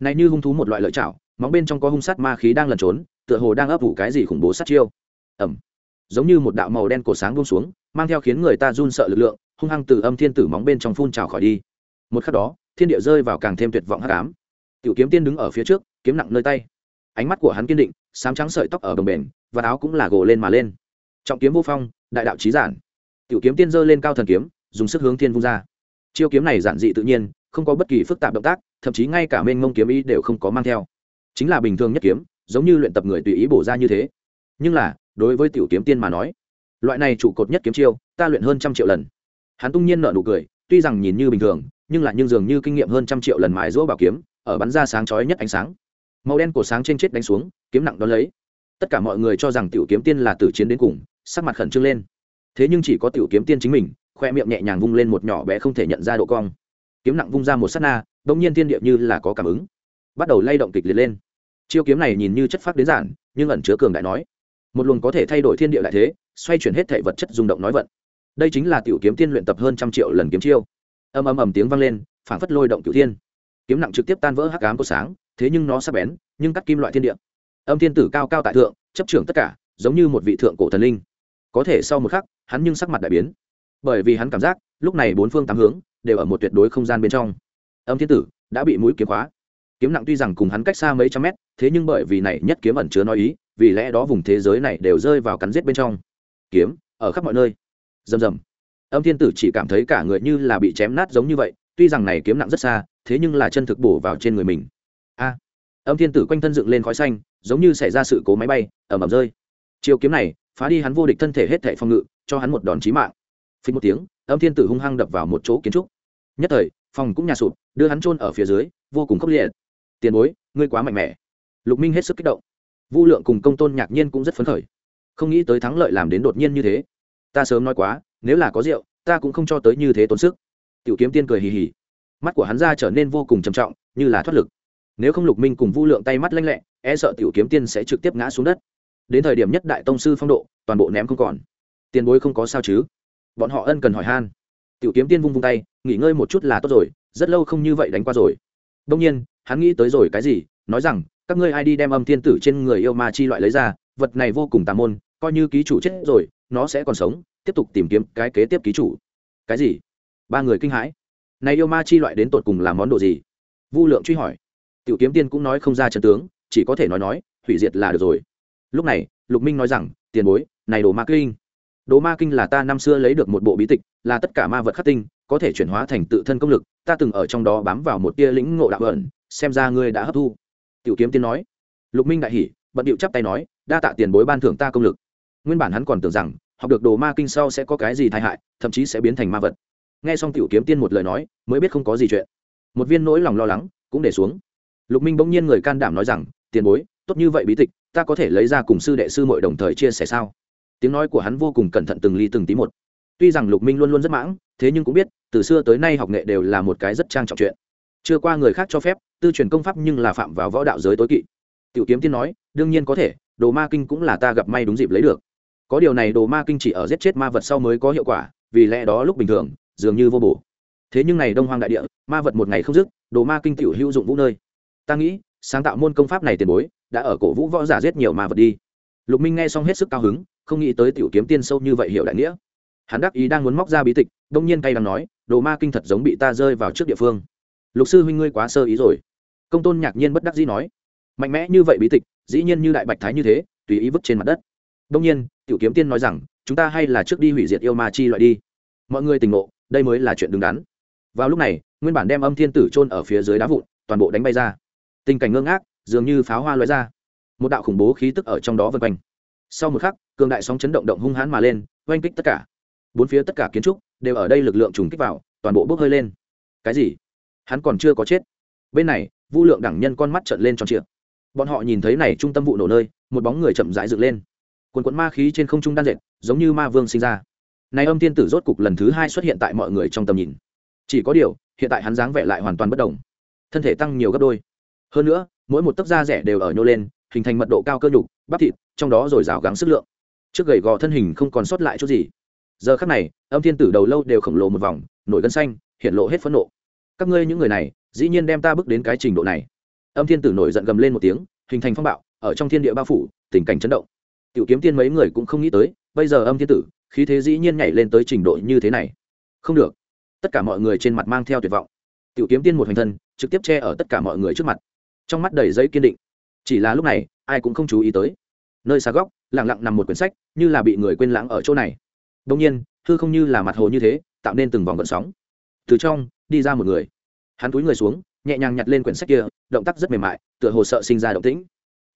Speaker 1: này như hung thú một loại lợi chảo móng bên trong có hung sát ma khí đang lẩn trốn, tựa hồ đang ấp ủ cái gì khủng bố sát chiêu. Ẩm giống như một đạo màu đen cổ sáng buông xuống, mang theo khiến người ta run sợ lực lượng, hung hăng từ âm thiên tử móng bên trong phun trào khỏi đi. Một khắc đó, thiên địa rơi vào càng thêm tuyệt vọng hắc ám. Tiểu kiếm tiên đứng ở phía trước, kiếm nặng nơi tay. Ánh mắt của hắn kiên định, sám trắng sợi tóc ở đồng bền và áo cũng là gồ lên mà lên. Trọng kiếm vô phong, đại đạo trí giản. Tiểu kiếm tiên giơ lên cao thần kiếm, dùng sức hướng thiên vung ra. Chiêu kiếm này giản dị tự nhiên, không có bất kỳ phức tạp động tác, thậm chí ngay cả mênh mông kiếm ý đều không có mang theo. Chính là bình thường nhất kiếm, giống như luyện tập người tùy ý bổ ra như thế. Nhưng là đối với tiểu kiếm tiên mà nói, loại này trụ cột nhất kiếm chiêu, ta luyện hơn trăm triệu lần. Hắn tung nhiên nợ nụ cười, tuy rằng nhìn như bình thường, nhưng lại nhưng dường như kinh nghiệm hơn trăm triệu lần mài rũa bảo kiếm, ở bắn ra sáng chói nhất ánh sáng. Màu đen của sáng trên chết đánh xuống, kiếm nặng đón lấy. Tất cả mọi người cho rằng tiểu kiếm tiên là tử chiến đến cùng, sắc mặt khẩn trương lên. Thế nhưng chỉ có tiểu kiếm tiên chính mình, khoe miệng nhẹ nhàng vung lên một nhỏ bé không thể nhận ra độ cong. Kiếm nặng vung ra một sát na, bỗng nhiên thiên địa như là có cảm ứng, bắt đầu lay động kịch liệt lên. Chiêu kiếm này nhìn như chất phát đến giản, nhưng ẩn chứa cường đại nói một luồng có thể thay đổi thiên địa lại thế, xoay chuyển hết thể vật chất rung động nói vận. Đây chính là tiểu kiếm tiên luyện tập hơn trăm triệu lần kiếm chiêu. Ầm ầm ầm tiếng vang lên, phảng phất lôi động cửu thiên. Kiếm nặng trực tiếp tan vỡ hắc ám của sáng, thế nhưng nó sắc bén, nhưng cắt kim loại thiên địa. Âm thiên tử cao cao tại thượng, chấp trưởng tất cả, giống như một vị thượng cổ thần linh. Có thể sau một khắc, hắn nhưng sắc mặt đại biến. Bởi vì hắn cảm giác, lúc này bốn phương tám hướng, đều ở một tuyệt đối không gian bên trong. Âm thiên tử, đã bị mũi kiếm khóa. Kiếm nặng tuy rằng cùng hắn cách xa mấy trăm mét, thế nhưng bởi vì này nhất kiếm ẩn chứa nói ý vì lẽ đó vùng thế giới này đều rơi vào cắn giết bên trong. Kiếm, ở khắp mọi nơi. Rầm rầm. Âm thiên tử chỉ cảm thấy cả người như là bị chém nát giống như vậy, tuy rằng này kiếm nặng rất xa, thế nhưng là chân thực bổ vào trên người mình. A. Âm thiên tử quanh thân dựng lên khói xanh, giống như xảy ra sự cố máy bay ẩm ẩm rơi. Chiều kiếm này, phá đi hắn vô địch thân thể hết thể phòng ngự, cho hắn một đòn chí mạng. Phí một tiếng, âm thiên tử hung hăng đập vào một chỗ kiến trúc. Nhất thời, phòng cũng nhà sụp, đưa hắn chôn ở phía dưới, vô cùng khốc liệt. Tiền bối, ngươi quá mạnh mẽ. Lục minh hết sức kích động vu lượng cùng công tôn nhạc nhiên cũng rất phấn khởi. Không nghĩ tới thắng lợi làm đến đột nhiên như thế. Ta sớm nói quá, nếu là có rượu, ta cũng không cho tới như thế tốn sức. Tiểu kiếm tiên cười hì hì. Mắt của hắn ra trở nên vô cùng trầm trọng, như là thoát lực. Nếu không lục minh cùng vu lượng tay mắt lanh lẹ e sợ tiểu kiếm tiên sẽ trực tiếp ngã xuống đất. Đến thời điểm nhất đại tông sư phong độ, toàn bộ ném không còn. Tiền bối không có sao chứ? Bọn họ ân cần hỏi han. Tiểu kiếm tiên vung vung tay, nghỉ ngơi một chút là tốt rồi, rất lâu không như vậy đánh qua rồi. Đông nhiên, hắn nghĩ tới rồi cái gì, nói rằng các ngươi ai đi đem âm thiên tử trên người yêu ma chi loại lấy ra, vật này vô cùng tà môn, coi như ký chủ chết rồi, nó sẽ còn sống, tiếp tục tìm kiếm cái kế tiếp ký chủ. Cái gì? Ba người kinh hãi. Này yêu ma chi loại đến tột cùng là món đồ gì? Vu lượng truy hỏi. Tiểu kiếm tiên cũng nói không ra chân tướng, chỉ có thể nói nói, hủy diệt là được rồi. Lúc này, lục minh nói rằng, tiền bối, này đồ ma kinh. Đồ ma kinh là ta năm xưa lấy được một bộ bí tịch, là tất cả ma vật khắc tinh, có thể chuyển hóa thành tự thân công lực, ta từng ở trong đó bám vào một tia lĩnh ngộ đạo ẩn, xem ra ngươi đã hấp thu tiểu kiếm tiên nói. Lục minh đại hỉ, bận điệu chắp tay nói, đa tạ tiền bối ban thưởng ta công lực. Nguyên bản hắn còn tưởng rằng, học được đồ ma kinh sau sẽ có cái gì tai hại, thậm chí sẽ biến thành ma vật. Nghe xong tiểu kiếm tiên một lời nói, mới biết không có gì chuyện. Một viên nỗi lòng lo lắng cũng để xuống. Lục minh bỗng nhiên người can đảm nói rằng, tiền bối, tốt như vậy bí tịch, ta có thể lấy ra cùng sư đệ sư mội đồng thời chia sẻ sao? Tiếng nói của hắn vô cùng cẩn thận từng ly từng tí một. Tuy rằng lục minh luôn luôn rất mãng, thế nhưng cũng biết, từ xưa tới nay học nghệ đều là một cái rất trang trọng chuyện chưa qua người khác cho phép, tư truyền công pháp nhưng là phạm vào võ đạo giới tối kỵ. Tiểu kiếm tiên nói, đương nhiên có thể, đồ ma kinh cũng là ta gặp may đúng dịp lấy được. Có điều này đồ ma kinh chỉ ở giết chết ma vật sau mới có hiệu quả, vì lẽ đó lúc bình thường, dường như vô bổ. Thế nhưng này đông hoang đại địa, ma vật một ngày không dứt, đồ ma kinh tiểu hữu dụng vũ nơi. Ta nghĩ, sáng tạo môn công pháp này tiền bối, đã ở cổ vũ võ giả giết nhiều ma vật đi. Lục minh nghe xong hết sức cao hứng, không nghĩ tới tiểu kiếm tiên sâu như vậy hiểu đại nghĩa. Hắn đắc ý đang muốn móc ra bí tịch, đông nhiên cay đang nói, đồ ma kinh thật giống bị ta rơi vào trước địa phương lục sư huynh ngươi quá sơ ý rồi. Công tôn nhạc nhiên bất đắc dĩ nói. Mạnh mẽ như vậy bí tịch, dĩ nhiên như đại bạch thái như thế, tùy ý vứt trên mặt đất. Đông nhiên, tiểu kiếm tiên nói rằng, chúng ta hay là trước đi hủy diệt yêu ma chi loại đi. Mọi người tình ngộ, đây mới là chuyện đứng đắn. Vào lúc này, nguyên bản đem âm thiên tử trôn ở phía dưới đá vụn, toàn bộ đánh bay ra. Tình cảnh ngơ ngác, dường như pháo hoa loại ra. Một đạo khủng bố khí tức ở trong đó vân quanh. Sau một khắc, cường đại sóng chấn động động hung hãn mà lên, oanh kích tất cả. Bốn phía tất cả kiến trúc đều ở đây lực lượng trùng kích vào, toàn bộ bốc hơi lên. Cái gì? Hắn còn chưa có chết. Bên này, vu lượng đẳng nhân con mắt trợn lên tròn trịa. Bọn họ nhìn thấy này trung tâm vụ nổ nơi, một bóng người chậm rãi dựng lên. Quần quận ma khí trên không trung đan dệt, giống như ma vương sinh ra. Này âm thiên tử rốt cục lần thứ hai xuất hiện tại mọi người trong tầm nhìn. Chỉ có điều, hiện tại hắn dáng vẻ lại hoàn toàn bất đồng. Thân thể tăng nhiều gấp đôi. Hơn nữa, mỗi một tấc da rẻ đều ở nhô lên, hình thành mật độ cao cơ nhục, bắp thịt, trong đó rồi rào gắng sức lượng. Trước gầy gò thân hình không còn sót lại chút gì. Giờ khắc này, âm thiên tử đầu lâu đều khổng lồ một vòng, nổi gân xanh, hiện lộ hết phẫn nộ các ngươi những người này, dĩ nhiên đem ta bước đến cái trình độ này. Âm thiên tử nổi giận gầm lên một tiếng, hình thành phong bạo, ở trong thiên địa bao phủ, tình cảnh chấn động. Tiểu kiếm tiên mấy người cũng không nghĩ tới, bây giờ âm thiên tử, khí thế dĩ nhiên nhảy lên tới trình độ như thế này. Không được. Tất cả mọi người trên mặt mang theo tuyệt vọng. Tiểu kiếm tiên một hành thân, trực tiếp che ở tất cả mọi người trước mặt. Trong mắt đầy giấy kiên định. Chỉ là lúc này, ai cũng không chú ý tới. Nơi xa góc lẳng lặng nằm một quyển sách, như là bị người quên lãng ở chỗ này. Đông nhiên, hư không như là mặt hồ như thế, tạo nên từng vòng gợn sóng. Từ trong đi ra một người. Hắn túi người xuống, nhẹ nhàng nhặt lên quyển sách kia, động tác rất mềm mại, tựa hồ sợ sinh ra động tĩnh.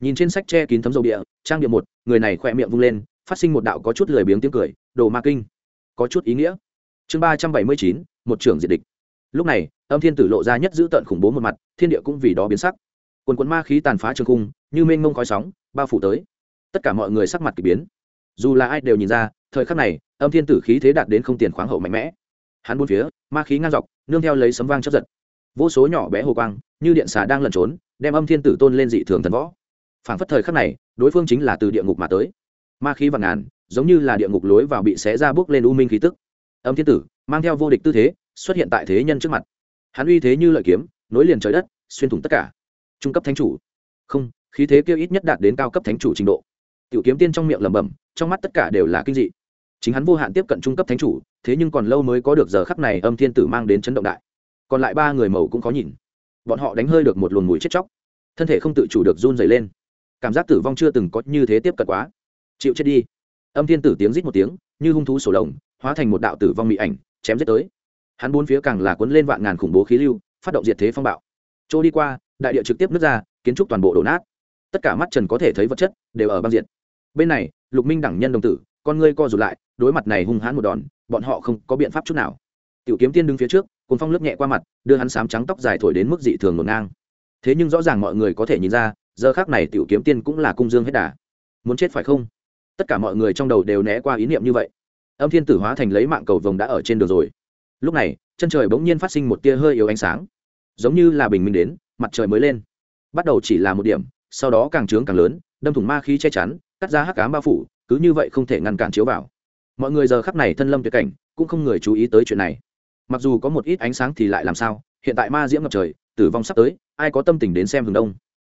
Speaker 1: Nhìn trên sách che kín thấm dầu địa, trang địa một, người này khỏe miệng vung lên, phát sinh một đạo có chút lười biếng tiếng cười, đồ ma kinh. Có chút ý nghĩa. Chương ba trăm bảy mươi chín, một trưởng diệt địch. Lúc này, âm thiên tử lộ ra nhất giữ tận khủng bố một mặt, thiên địa cũng vì đó biến sắc. Quần quần ma khí tàn phá trường cung như mênh mông khói sóng, bao phủ tới. Tất cả mọi người sắc mặt k ỳ biến. Dù là ai đều nhìn ra, thời khắc này, âm thiên tử khí thế đạt đến không tiền khoáng hậu mạnh mẽ hắn bốn phía, ma khí ngang dọc, nương theo lấy sấm vang chấp giật. Vô số nhỏ bé hồ quang, như điện xà đang lẩn trốn, đem âm thiên tử tôn lên dị thường thần võ. Phảng phất thời khắc này, đối phương chính là từ địa ngục mà tới. Ma khí và ngàn, giống như là địa ngục lối vào bị xé ra bước lên u minh khí tức. Âm thiên tử, mang theo vô địch tư thế, xuất hiện tại thế nhân trước mặt. Hắn uy thế như lợi kiếm, nối liền trời đất, xuyên thủng tất cả. Trung cấp thánh chủ. Không, khí thế kia ít nhất đạt đến cao cấp thánh chủ trình độ. Tiểu kiếm tiên trong miệng lẩm bẩm, trong mắt tất cả đều là kinh dị chính hắn vô hạn tiếp cận trung cấp thánh chủ, thế nhưng còn lâu mới có được giờ khắc này âm thiên tử mang đến chấn động đại. Còn lại ba người màu cũng khó nhìn. Bọn họ đánh hơi được một luồng mùi chết chóc. Thân thể không tự chủ được run dày lên. Cảm giác tử vong chưa từng có như thế tiếp cận quá. Chịu chết đi. Âm thiên tử tiếng rít một tiếng, như hung thú sổ lồng, hóa thành một đạo tử vong mỹ ảnh, chém giết tới. Hắn bốn phía càng là cuốn lên vạn ngàn khủng bố khí lưu, phát động diệt thế phong bạo. Chỗ đi qua, đại địa trực tiếp nứt ra, kiến trúc toàn bộ đổ nát. Tất cả mắt trần có thể thấy vật chất đều ở băng diện bên này, lục minh đẳng nhân đồng tử con ngươi co rụt lại, đối mặt này hung hãn một đòn, bọn họ không có biện pháp chút nào. Tiểu kiếm tiên đứng phía trước cùng phong lướt nhẹ qua mặt, đưa hắn sám trắng tóc dài thổi đến mức dị thường ngổn ngang. Thế nhưng rõ ràng mọi người có thể nhìn ra, giờ khác này tiểu kiếm tiên cũng là cung dương hết đà. Muốn chết phải không? Tất cả mọi người trong đầu đều né qua ý niệm như vậy. Âm thiên tử hóa thành lấy mạng cầu vồng đã ở trên đường rồi. Lúc này, chân trời bỗng nhiên phát sinh một tia hơi yếu ánh sáng. Giống như là bình minh đến, mặt trời mới lên. Bắt đầu chỉ là một điểm, sau đó càng trướng càng lớn, đâm thủng ma khí che chắn, cắt ra hắc cám bao phủ cứ như vậy không thể ngăn cản chiếu vào. Mọi người giờ khắp này thân lâm tuyệt cảnh, cũng không người chú ý tới chuyện này. Mặc dù có một ít ánh sáng thì lại làm sao, hiện tại ma diễm ngập trời, tử vong sắp tới, ai có tâm tình đến xem hướng đông?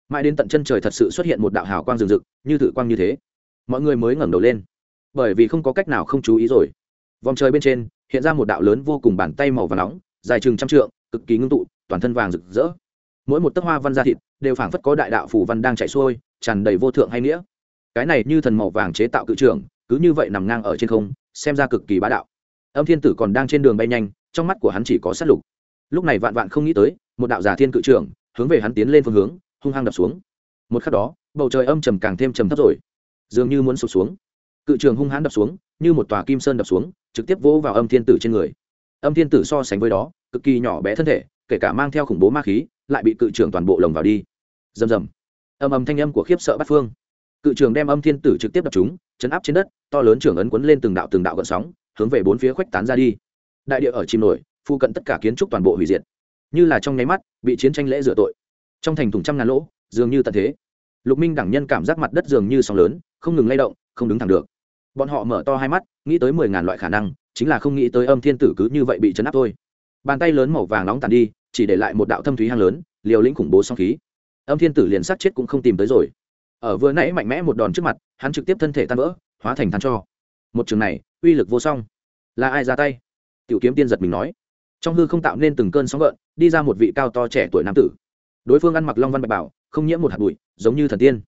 Speaker 1: Mãi đến tận chân trời thật sự xuất hiện một đạo hào quang rừng rực, như thử quang như thế. Mọi người mới ngẩng đầu lên. Bởi vì không có cách nào không chú ý rồi. Vòng trời bên trên, hiện ra một đạo lớn vô cùng bàn tay màu và nóng, dài chừng trăm trượng, cực kỳ ngưng tụ, toàn thân vàng rực rỡ. Mỗi một tấc hoa văn da thịt đều phảng phất có đại đạo phủ văn đang chạy xuôi, tràn đầy vô thượng hay nghĩa cái này như thần màu vàng chế tạo cự trưởng, cứ như vậy nằm ngang ở trên không, xem ra cực kỳ bá đạo. Âm thiên tử còn đang trên đường bay nhanh, trong mắt của hắn chỉ có sát lục. Lúc này vạn vạn không nghĩ tới, một đạo giả thiên cự trưởng, hướng về hắn tiến lên phương hướng, hung hăng đập xuống. Một khắc đó, bầu trời âm trầm càng thêm trầm thấp rồi. Dường như muốn sụp xuống. Cự trường hung hãn đập xuống, như một tòa kim sơn đập xuống, trực tiếp vỗ vào âm thiên tử trên người. Âm thiên tử so sánh với đó, cực kỳ nhỏ bé thân thể, kể cả mang theo khủng bố ma khí, lại bị cự trường toàn bộ lồng vào đi. Rầm rầm. Âm âm thanh âm của khiếp sợ bắt phương cự trường đem âm thiên tử trực tiếp đập chúng, chấn áp trên đất, to lớn trưởng ấn quấn lên từng đạo từng đạo gợn sóng, hướng về bốn phía khuếch tán ra đi. Đại địa ở chìm nổi phụ cận tất cả kiến trúc toàn bộ hủy diệt. Như là trong nháy mắt, bị chiến tranh lễ rửa tội. Trong thành thùng trăm ngàn lỗ, dường như tận thế. Lục minh đẳng nhân cảm giác mặt đất dường như sóng lớn, không ngừng lay động, không đứng thẳng được. Bọn họ mở to hai mắt, nghĩ tới mười ngàn loại khả năng, chính là không nghĩ tới âm thiên tử cứ như vậy bị chấn áp thôi. Bàn tay lớn màu vàng nóng tàn đi, chỉ để lại một đạo thâm thúy hang lớn, liều lĩnh khủng bố song khí. Âm thiên tử liền sát chết cũng không tìm tới rồi ở vừa nãy mạnh mẽ một đòn trước mặt, hắn trực tiếp thân thể tan vỡ, hóa thành than cho. Một trường này, uy lực vô song. Là ai ra tay? Tiểu kiếm tiên giật mình nói. Trong hư không tạo nên từng cơn sóng gợn, đi ra một vị cao to trẻ tuổi nam tử. Đối phương ăn mặc long văn bạch bảo, không nhiễm một hạt bụi, giống như thần tiên.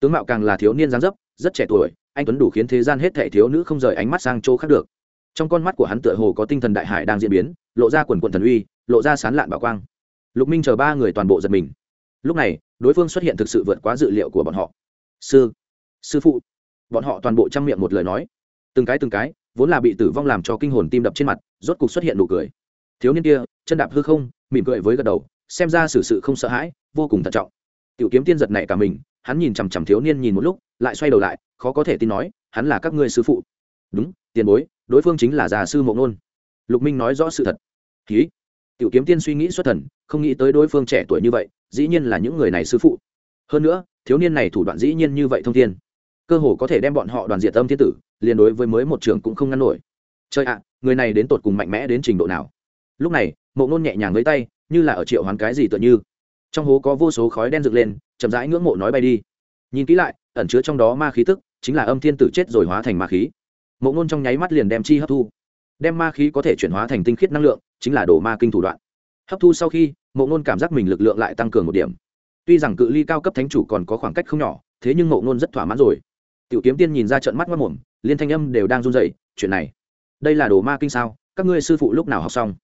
Speaker 1: Tướng mạo càng là thiếu niên giáng dấp, rất trẻ tuổi, anh tuấn đủ khiến thế gian hết thảy thiếu nữ không rời ánh mắt sang chỗ khác được. Trong con mắt của hắn tựa hồ có tinh thần đại hải đang diễn biến, lộ ra quần quần thần uy, lộ ra sán lạn bảo quang. Lục minh chờ ba người toàn bộ giật mình. Lúc này đối phương xuất hiện thực sự vượt quá dự liệu của bọn họ. Sư sư phụ. Bọn họ toàn bộ trang miệng một lời nói. Từng cái từng cái, vốn là bị tử vong làm cho kinh hồn tim đập trên mặt, rốt cục xuất hiện nụ cười. Thiếu niên kia, chân đạp hư không, mỉm cười với gật đầu, xem ra xử sự không sợ hãi, vô cùng thận trọng. Tiểu kiếm tiên giật này cả mình, hắn nhìn chằm chằm thiếu niên nhìn một lúc, lại xoay đầu lại, khó có thể tin nói, hắn là các ngươi sư phụ. Đúng, tiền bối, đối phương chính là già sư mộng nôn lục minh nói rõ sự thật. Ký tiểu kiếm tiên suy nghĩ xuất thần, không nghĩ tới đối phương trẻ tuổi như vậy dĩ nhiên là những người này sư phụ. Hơn nữa, thiếu niên này thủ đoạn dĩ nhiên như vậy thông thiên. Cơ hồ có thể đem bọn họ đoàn diệt tâm thiên tử, liền đối với mới một trường cũng không ngăn nổi. Chơi ạ, người này đến tột cùng mạnh mẽ đến trình độ nào? Lúc này, mộ ngôn nhẹ nhàng lấy tay, như là ở triệu hoán cái gì tựa như. Trong hố có vô số khói đen dựng lên, chậm rãi ngưỡng mộ nói bay đi. Nhìn kỹ lại, ẩn chứa trong đó ma khí tức, chính là âm thiên tử chết rồi hóa thành ma khí. Mộ ngôn trong nháy mắt liền đem chi hấp thu. Đem ma khí có thể chuyển hóa thành tinh khiết năng lượng, chính là đồ ma kinh thủ đoạn. Hấp thu sau khi mộ ngôn cảm giác mình lực lượng lại tăng cường một điểm. Tuy rằng cự ly cao cấp thánh chủ còn có khoảng cách không nhỏ, thế nhưng mộ ngôn rất thỏa mãn rồi. Tiểu kiếm tiên nhìn ra trận mắt mất mồm liên thanh âm đều đang run dậy chuyện này, đây là đồ ma kinh sao? Các ngươi sư phụ lúc nào học xong?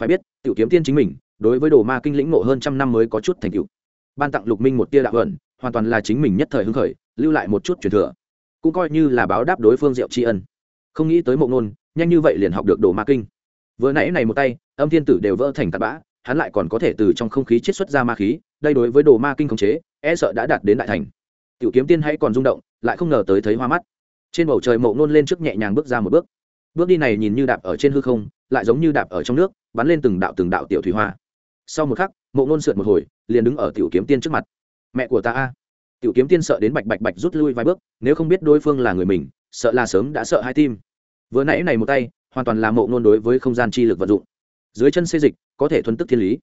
Speaker 1: Phải biết, tiểu kiếm tiên chính mình, đối với đồ ma kinh lĩnh ngộ hơn trăm năm mới có chút thành tựu. Ban tặng lục minh một tia đạo ẩn, hoàn toàn là chính mình nhất thời hứng khởi, lưu lại một chút truyền thừa. Cũng coi như là báo đáp đối phương diệu tri ân. Không nghĩ tới mộ ngôn nhanh như vậy liền học được đồ ma kinh. Vừa nãy này một tay, âm thiên tử đều vỡ thành tạt bã hắn lại còn có thể từ trong không khí chiết xuất ra ma khí, đây đối với đồ ma kinh khống chế e sợ đã đạt đến đại thành. Tiểu kiếm tiên hay còn rung động, lại không ngờ tới thấy hoa mắt. Trên bầu trời mộ Nôn lên trước nhẹ nhàng bước ra một bước. Bước đi này nhìn như đạp ở trên hư không, lại giống như đạp ở trong nước, bắn lên từng đạo từng đạo tiểu thủy hoa. Sau một khắc, mộ Nôn sượt một hồi, liền đứng ở tiểu kiếm tiên trước mặt. Mẹ của ta a. Tiểu kiếm tiên sợ đến bạch bạch bạch rút lui vài bước, nếu không biết đối phương là người mình, sợ là sớm đã sợ hai tim. Vừa nãy này một tay, hoàn toàn là mộ Nôn đối với không gian chi lực vận dụng. Dưới chân xê dịch có thể thuấn tức thiên lý.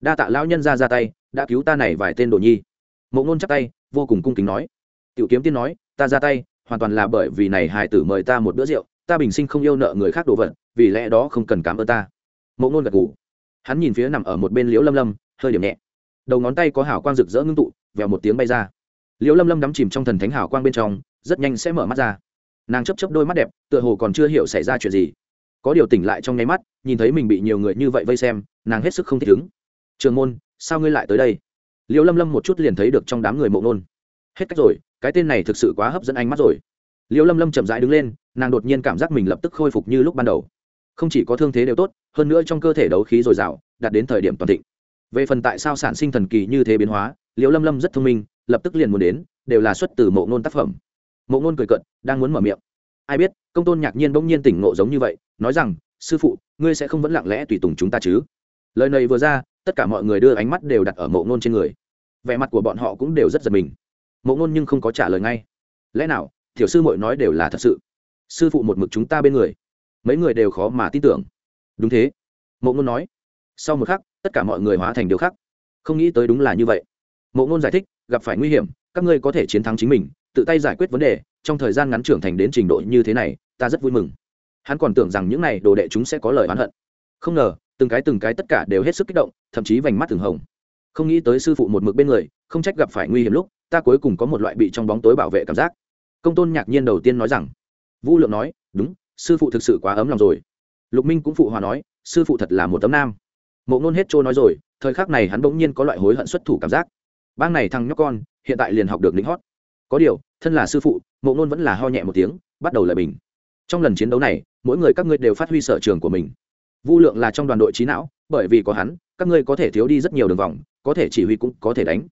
Speaker 1: Đa tạ lão nhân ra ra tay, đã cứu ta này vài tên đồ nhi. Mộ ngôn chắp tay, vô cùng cung kính nói. Tiểu kiếm tiên nói, ta ra tay, hoàn toàn là bởi vì này hài tử mời ta một bữa rượu, ta bình sinh không yêu nợ người khác đồ vật, vì lẽ đó không cần cảm ơn ta. Mộ ngôn gật ngủ hắn nhìn phía nằm ở một bên liễu lâm lâm, hơi điểm nhẹ. Đầu ngón tay có hào quang rực rỡ ngưng tụ, vèo một tiếng bay ra. Liễu lâm lâm đắm chìm trong thần thánh hào quang bên trong, rất nhanh sẽ mở mắt ra. Nàng chấp chấp đôi mắt đẹp, tựa hồ còn chưa hiểu xảy ra chuyện gì. Có điều tỉnh lại trong nháy mắt, nhìn thấy mình bị nhiều người như vậy vây xem nàng hết sức không thích ứng. Trường môn, sao ngươi lại tới đây? Liêu lâm lâm một chút liền thấy được trong đám người mộ nôn. Hết cách rồi, cái tên này thực sự quá hấp dẫn ánh mắt rồi. Liêu lâm lâm chậm rãi đứng lên, nàng đột nhiên cảm giác mình lập tức khôi phục như lúc ban đầu. Không chỉ có thương thế đều tốt, hơn nữa trong cơ thể đấu khí dồi dào, đạt đến thời điểm toàn thịnh. Về phần tại sao sản sinh thần kỳ như thế biến hóa, liêu lâm lâm rất thông minh, lập tức liền muốn đến, đều là xuất từ mộ ngôn tác phẩm. Mộ ngôn cười cận đang muốn mở miệng. Ai biết, công tôn nhạc nhiên bỗng nhiên tỉnh ngộ giống như vậy, nói rằng, sư phụ, ngươi sẽ không vẫn lặng lẽ tùy tùng chúng ta chứ? Lời này vừa ra, tất cả mọi người đưa ánh mắt đều đặt ở mộ ngôn trên người. Vẻ mặt của bọn họ cũng đều rất giật mình. Mộ ngôn nhưng không có trả lời ngay. Lẽ nào thiểu sư mội nói đều là thật sự? Sư phụ một mực chúng ta bên người. Mấy người đều khó mà tin tưởng. Đúng thế. Mộ ngôn nói. Sau một khắc, tất cả mọi người hóa thành điều khác. Không nghĩ tới đúng là như vậy. Mộ ngôn giải thích, gặp phải nguy hiểm, các ngươi có thể chiến thắng chính mình, tự tay giải quyết vấn đề, trong thời gian ngắn trưởng thành đến trình độ như thế này, ta rất vui mừng. Hắn còn tưởng rằng những n à y đồ đệ chúng sẽ có lời oán hận. Không ngờ từng cái từng cái tất cả đều hết sức kích động, thậm chí vành mắt thường hồng. Không nghĩ tới sư phụ một mực bên người, không trách gặp phải nguy hiểm lúc, ta cuối cùng có một loại bị trong bóng tối bảo vệ cảm giác. Công tôn nhạc nhiên đầu tiên nói rằng vũ lượng nói, đúng, sư phụ thực sự quá ấm lòng rồi. Lục minh cũng phụ hòa nói, sư phụ thật là một tấm nam. Mộ ngôn hết trôi nói rồi, thời khắc này hắn bỗng nhiên có loại hối hận xuất thủ cảm giác. Bang này thằng nhóc con, hiện tại liền học được lính hót. Có điều, thân là sư phụ, mộ ngôn vẫn là ho nhẹ một tiếng, bắt đầu lời bình. Trong lần chiến đấu này, mỗi người các ngươi đều phát huy sở trường của mình vu lượng là trong đoàn đội trí não, bởi vì có hắn, các ngươi có thể thiếu đi rất nhiều đường vòng, có thể chỉ huy cũng có thể đánh.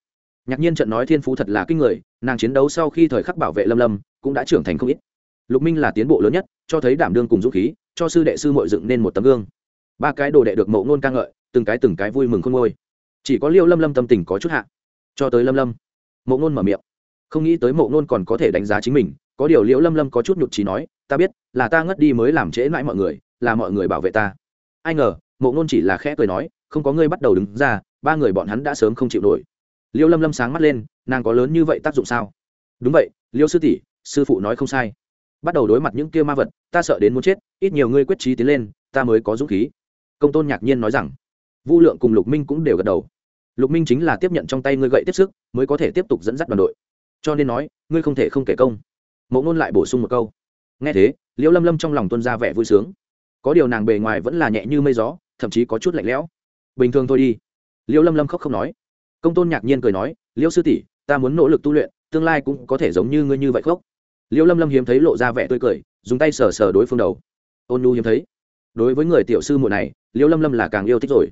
Speaker 1: Nhạc nhiên trận nói thiên phú thật là kinh người, nàng chiến đấu sau khi thời khắc bảo vệ lâm lâm, cũng đã trưởng thành không ít. Lục minh là tiến bộ lớn nhất, cho thấy đảm đương cùng dũng khí, cho sư đệ sư mội dựng nên một tấm gương. Ba cái đồ đệ được mộ ngôn ca ngợi, từng cái từng cái vui mừng khôn ngôi chỉ có liêu lâm lâm tâm tình có chút hạ. Cho tới lâm lâm, mộ ngôn mở miệng. Không nghĩ tới mộ ngôn còn có thể đánh giá chính mình, có điều liễu lâm lâm có chút nhụt trí nói, ta biết, là ta ngất đi mới làm trễ mãi mọi người, là mọi người bảo vệ ta ai ngờ, mộ ngôn chỉ là khẽ cười nói, không có ngươi bắt đầu đứng ra, ba người bọn hắn đã sớm không chịu nổi. Liêu lâm lâm sáng mắt lên, nàng có lớn như vậy tác dụng sao? Đúng vậy, liêu sư tỷ, sư phụ nói không sai. Bắt đầu đối mặt những kia ma vật, ta sợ đến muốn chết, ít nhiều ngươi quyết trí tiến lên, ta mới có dũng khí. Công tôn nhạc nhiên nói rằng. Vu lượng cùng lục minh cũng đều gật đầu. Lục minh chính là tiếp nhận trong tay ngươi gậy tiếp sức, mới có thể tiếp tục dẫn dắt đoàn đội. Cho nên nói, ngươi không thể không kể công. Mộ ngôn lại bổ sung một câu. Nghe thế liễu lâm lâm trong lòng tuân ra vẻ vui sướng có điều nàng bề ngoài vẫn là nhẹ như mây gió, thậm chí có chút lạnh lẽo. Bình thường thôi đi. Liêu lâm lâm khóc không nói. Công tôn nhạc nhiên cười nói, Liêu sư tỷ, ta muốn nỗ lực tu luyện, tương lai cũng có thể giống như ngươi như vậy khóc. Liêu lâm lâm hiếm thấy lộ ra vẻ tươi cười, dùng tay sờ sờ đối phương đầu. Ôn nu hiếm thấy. Đối với người tiểu sư muội này, Liêu lâm lâm là càng yêu thích rồi.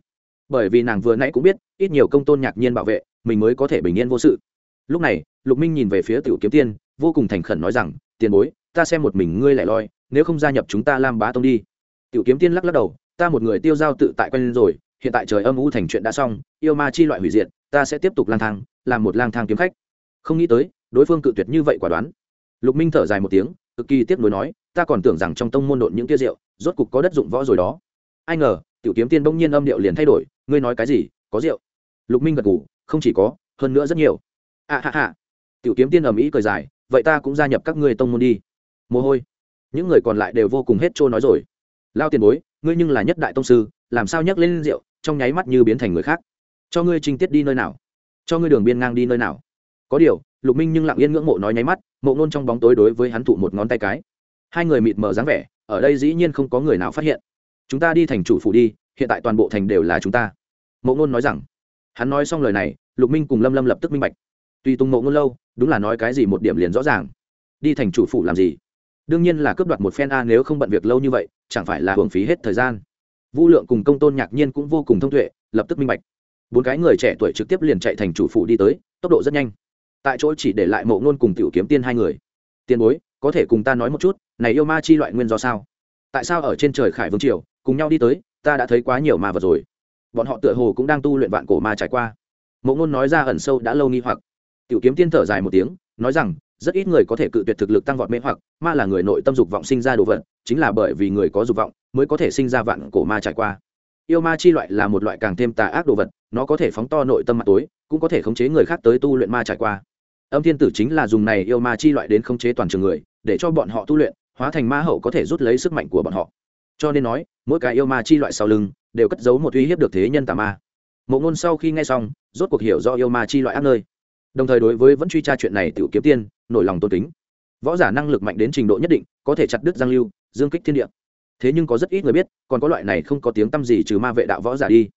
Speaker 1: Bởi vì nàng vừa nãy cũng biết, ít nhiều công tôn nhạc nhiên bảo vệ, mình mới có thể bình yên vô sự. Lúc này, lục minh nhìn về phía tiểu kiếm tiên, vô cùng thành khẩn nói rằng, tiền bối, ta xem một mình ngươi lại loi, nếu không gia nhập chúng ta lam bá tông đi tiểu kiếm tiên lắc lắc đầu, ta một người tiêu giao tự tại quen rồi, hiện tại trời âm u thành chuyện đã xong, yêu ma chi loại hủy diệt, ta sẽ tiếp tục lang thang, làm một lang thang kiếm khách. Không nghĩ tới, đối phương cự tuyệt như vậy quả đoán. Lục minh thở dài một tiếng, cực kỳ tiếc nuối nói, ta còn tưởng rằng trong tông môn độn những tia rượu, rốt cục có đất dụng võ rồi đó. Ai ngờ, tiểu kiếm tiên bỗng nhiên âm điệu liền thay đổi, ngươi nói cái gì? Có rượu? Lục minh gật ngủ không chỉ có, hơn nữa rất nhiều. À hạ hạ tiểu kiếm tiên ầm ĩ cười dài, vậy ta cũng gia nhập các ngươi tông môn đi. Mồ hôi. Những người còn lại đều vô cùng hết trôi nói rồi lao tiền bối, ngươi nhưng là nhất đại tông sư, làm sao nhấc lên rượu, trong nháy mắt như biến thành người khác. Cho ngươi trinh tiết đi nơi nào? Cho ngươi đường biên ngang đi nơi nào? Có điều, lục minh nhưng lặng yên ngưỡng mộ nói nháy mắt, mộ nôn trong bóng tối đối với hắn thụ một ngón tay cái. Hai người mịt mờ dáng vẻ, ở đây dĩ nhiên không có người nào phát hiện. Chúng ta đi thành chủ phủ đi, hiện tại toàn bộ thành đều là chúng ta. Mộ nôn nói rằng. Hắn nói xong lời này, lục minh cùng lâm lâm lập tức minh bạch. Tuy tung mộ nôn lâu, đúng là nói cái gì một điểm liền rõ ràng. Đi thành chủ phủ làm gì? Đương nhiên là cướp đoạt một phen a, nếu không bận việc lâu như vậy, chẳng phải là hưởng phí hết thời gian. Vũ lượng cùng công tôn nhạc nhiên cũng vô cùng thông tuệ, lập tức minh bạch. Bốn cái người trẻ tuổi trực tiếp liền chạy thành chủ phụ đi tới, tốc độ rất nhanh. Tại chỗ chỉ để lại mộ ngôn cùng tiểu kiếm tiên hai người. Tiền bối, có thể cùng ta nói một chút, này yêu ma chi loại nguyên do sao? Tại sao ở trên trời khải vương triều, cùng nhau đi tới, ta đã thấy quá nhiều ma vật rồi. Bọn họ tựa hồ cũng đang tu luyện vạn cổ ma trải qua. Mộ ngôn nói ra ẩn sâu đã lâu nghi hoặc. Tiểu kiếm tiên thở dài một tiếng, nói rằng rất ít người có thể cự tuyệt thực lực tăng vọt mê hoặc, ma là người nội tâm dục vọng sinh ra đồ vật, chính là bởi vì người có dục vọng mới có thể sinh ra vạn cổ ma trải qua. Yêu ma chi loại là một loại càng thêm tà ác đồ vật, nó có thể phóng to nội tâm mặt tối, cũng có thể khống chế người khác tới tu luyện ma trải qua. Âm thiên tử chính là dùng này yêu ma chi loại đến khống chế toàn trường người, để cho bọn họ tu luyện, hóa thành ma hậu có thể rút lấy sức mạnh của bọn họ. Cho nên nói, mỗi cái yêu ma chi loại sau lưng đều cất giấu một uy hiếp được thế nhân tà ma. Mộ ngôn sau khi nghe xong, rốt cuộc hiểu do yêu ma chi loại ác nơi đồng thời đối với vẫn truy tra chuyện này tiểu kiếm tiên, nổi lòng tôn kính. Võ giả năng lực mạnh đến trình độ nhất định, có thể chặt đứt giang lưu, dương kích thiên địa. Thế nhưng có rất ít người biết, còn có loại này không có tiếng t â m gì trừ ma vệ đạo võ giả đi.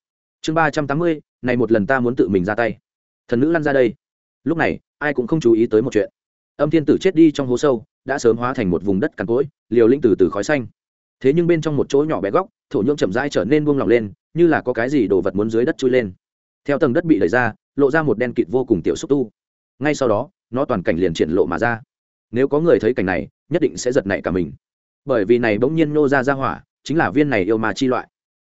Speaker 1: Chương ba trăm tám mươi, này một lần ta muốn tự mình ra tay. Thần nữ lăn ra đây. Lúc này, ai cũng không chú ý tới một chuyện. Âm thiên tử chết đi trong hố sâu, đã sớm hóa thành một vùng đất cằn cỗi, liều linh từ từ khói xanh. Thế nhưng bên trong một chỗ nhỏ bé góc, thổ nhưỡng chậm rãi trở nên buông lỏng lên, như là có cái gì đồ vật muốn dưới đất chui lên. Theo tầng đất bị đẩy ra lộ ra một đen kịt vô cùng tiểu xúc tu. Ngay sau đó, nó toàn cảnh liền triển lộ mà ra. Nếu có người thấy cảnh này, nhất định sẽ giật nảy cả mình. Bởi vì này bỗng nhiên nô ra ra hỏa, chính là viên này yêu ma chi loại.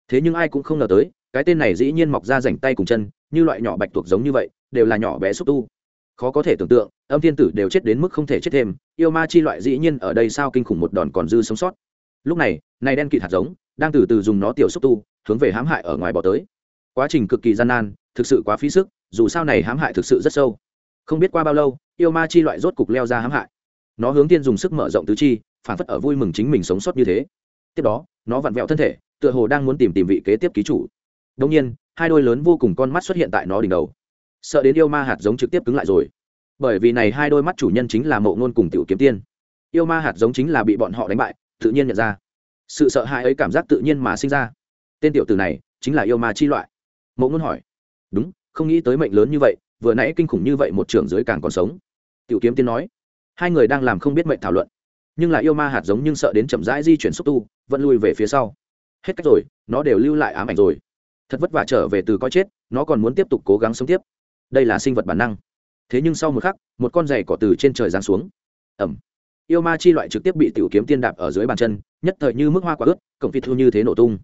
Speaker 1: Thế nhưng ai cũng không ngờ tới, cái tên này dĩ nhiên mọc ra rảnh tay cùng chân, như loại nhỏ bạch tuộc giống như vậy, đều là nhỏ bé xúc tu. Khó có thể tưởng tượng, âm thiên tử đều chết đến mức không thể chết thêm, yêu ma chi loại dĩ nhiên ở đây sao kinh khủng một đòn còn dư sống sót. Lúc này này đen kịt hạt giống đang từ từ dùng nó tiểu xúc tu, hướng về hãm hại ở ngoài bỏ tới. Quá trình cực kỳ gian nan, thực sự quá phí sức dù sao này hãm hại thực sự rất sâu. Không biết qua bao lâu, yêu ma chi loại rốt cục leo ra hãm hại. Nó hướng tiên dùng sức mở rộng tứ chi, phản phất ở vui mừng chính mình sống sót như thế. Tiếp đó, nó vặn vẹo thân thể, tựa hồ đang muốn tìm tìm vị kế tiếp ký chủ. Đông nhiên, hai đôi lớn vô cùng con mắt xuất hiện tại nó đỉnh đầu. Sợ đến yêu ma hạt giống trực tiếp cứng lại rồi. Bởi vì này hai đôi mắt chủ nhân chính là mộ ngôn cùng tiểu kiếm tiên. Yêu ma hạt giống chính là bị bọn họ đánh bại, tự nhiên nhận ra. Sự sợ hãi ấy cảm giác tự nhiên mà sinh ra. Tên tiểu tử này chính là yêu ma chi loại. Mộ ngôn hỏi. Đúng không nghĩ tới mệnh lớn như vậy, vừa nãy kinh khủng như vậy một trưởng dưới càng còn sống. Tiểu kiếm tiên nói, hai người đang làm không biết mệnh thảo luận, nhưng là yêu ma hạt giống nhưng sợ đến chậm rãi di chuyển xúc tu, vẫn lui về phía sau. Hết cách rồi, nó đều lưu lại ám ảnh rồi. Thật vất vả trở về từ coi chết, nó còn muốn tiếp tục cố gắng sống tiếp. Đây là sinh vật bản năng. Thế nhưng sau một khắc, một con giày cỏ từ trên trời giáng xuống. Ẩm yêu ma chi loại trực tiếp bị tiểu kiếm tiên đạp ở dưới bàn chân, nhất thời như mức hoa quả ướt, cổng phi thu như thế nổ tung.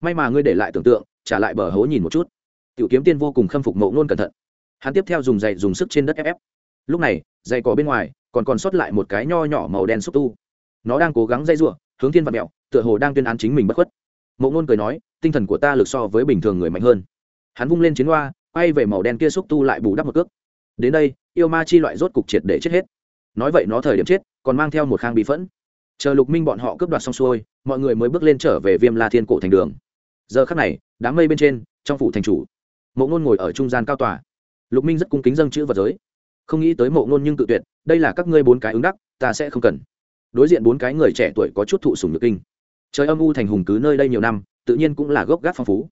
Speaker 1: May mà ngươi để lại tưởng tượng, trả lại bờ hố nhìn một chút tiểu kiếm tiên vô cùng khâm phục mộ ngôn cẩn thận. Hắn tiếp theo dùng dày dùng sức trên đất ép ép. Lúc này dày cỏ bên ngoài còn còn sót lại một cái nho nhỏ màu đen xúc tu. Nó đang cố gắng dây giụa, hướng thiên vật mẹo, tựa hồ đang tuyên án chính mình bất khuất. Mộ ngôn cười nói, tinh thần của ta lực so với bình thường người mạnh hơn. Hắn vung lên chiến hoa, quay về màu đen kia xúc tu lại bù đắp một cước. Đến đây, yêu ma chi loại rốt cục triệt để chết hết. Nói vậy nó thời điểm chết, còn mang theo một khang bị phẫn. Chờ lục minh bọn họ cướp đoạt xong xuôi, mọi người mới bước lên trở về viêm la thiên cổ thành đường. Giờ khắc này, đám mây bên trên, trong phủ thành chủ mộ ngôn ngồi ở trung gian cao tòa. Lục minh rất cung kính dâng chữ vật giới. Không nghĩ tới mộ ngôn nhưng tự tuyệt, đây là các ngươi bốn cái ứng đắc, ta sẽ không cần. Đối diện bốn cái người trẻ tuổi có chút thụ sùng nhược kinh. Trời âm u thành hùng cứ nơi đây nhiều năm, tự nhiên cũng là gốc gác phong phú.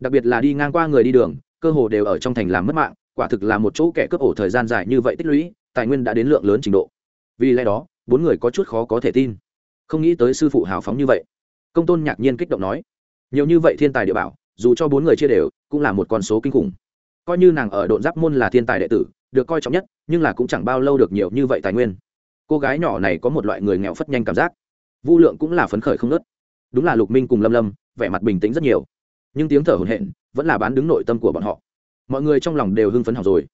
Speaker 1: Đặc biệt là đi ngang qua người đi đường, cơ hồ đều ở trong thành làm mất mạng, quả thực là một chỗ kẻ cướp ổ thời gian dài như vậy tích lũy, tài nguyên đã đến lượng lớn trình độ. Vì lẽ đó, bốn người có chút khó có thể tin. Không nghĩ tới sư phụ hào phóng như vậy. Công tôn nhạc nhiên kích động nói, nhiều như vậy thiên tài địa bảo dù cho bốn người chia đều, cũng là một con số kinh khủng. Coi như nàng ở độn giáp môn là thiên tài đệ tử, được coi trọng nhất, nhưng là cũng chẳng bao lâu được nhiều như vậy tài nguyên. Cô gái nhỏ này có một loại người nghèo phất nhanh cảm giác. Vu lượng cũng là phấn khởi không nớt đúng là lục minh cùng lâm lâm, vẻ mặt bình tĩnh rất nhiều. Nhưng tiếng thở hồn hện vẫn là bán đứng nội tâm của bọn họ. Mọi người trong lòng đều hưng phấn học rồi.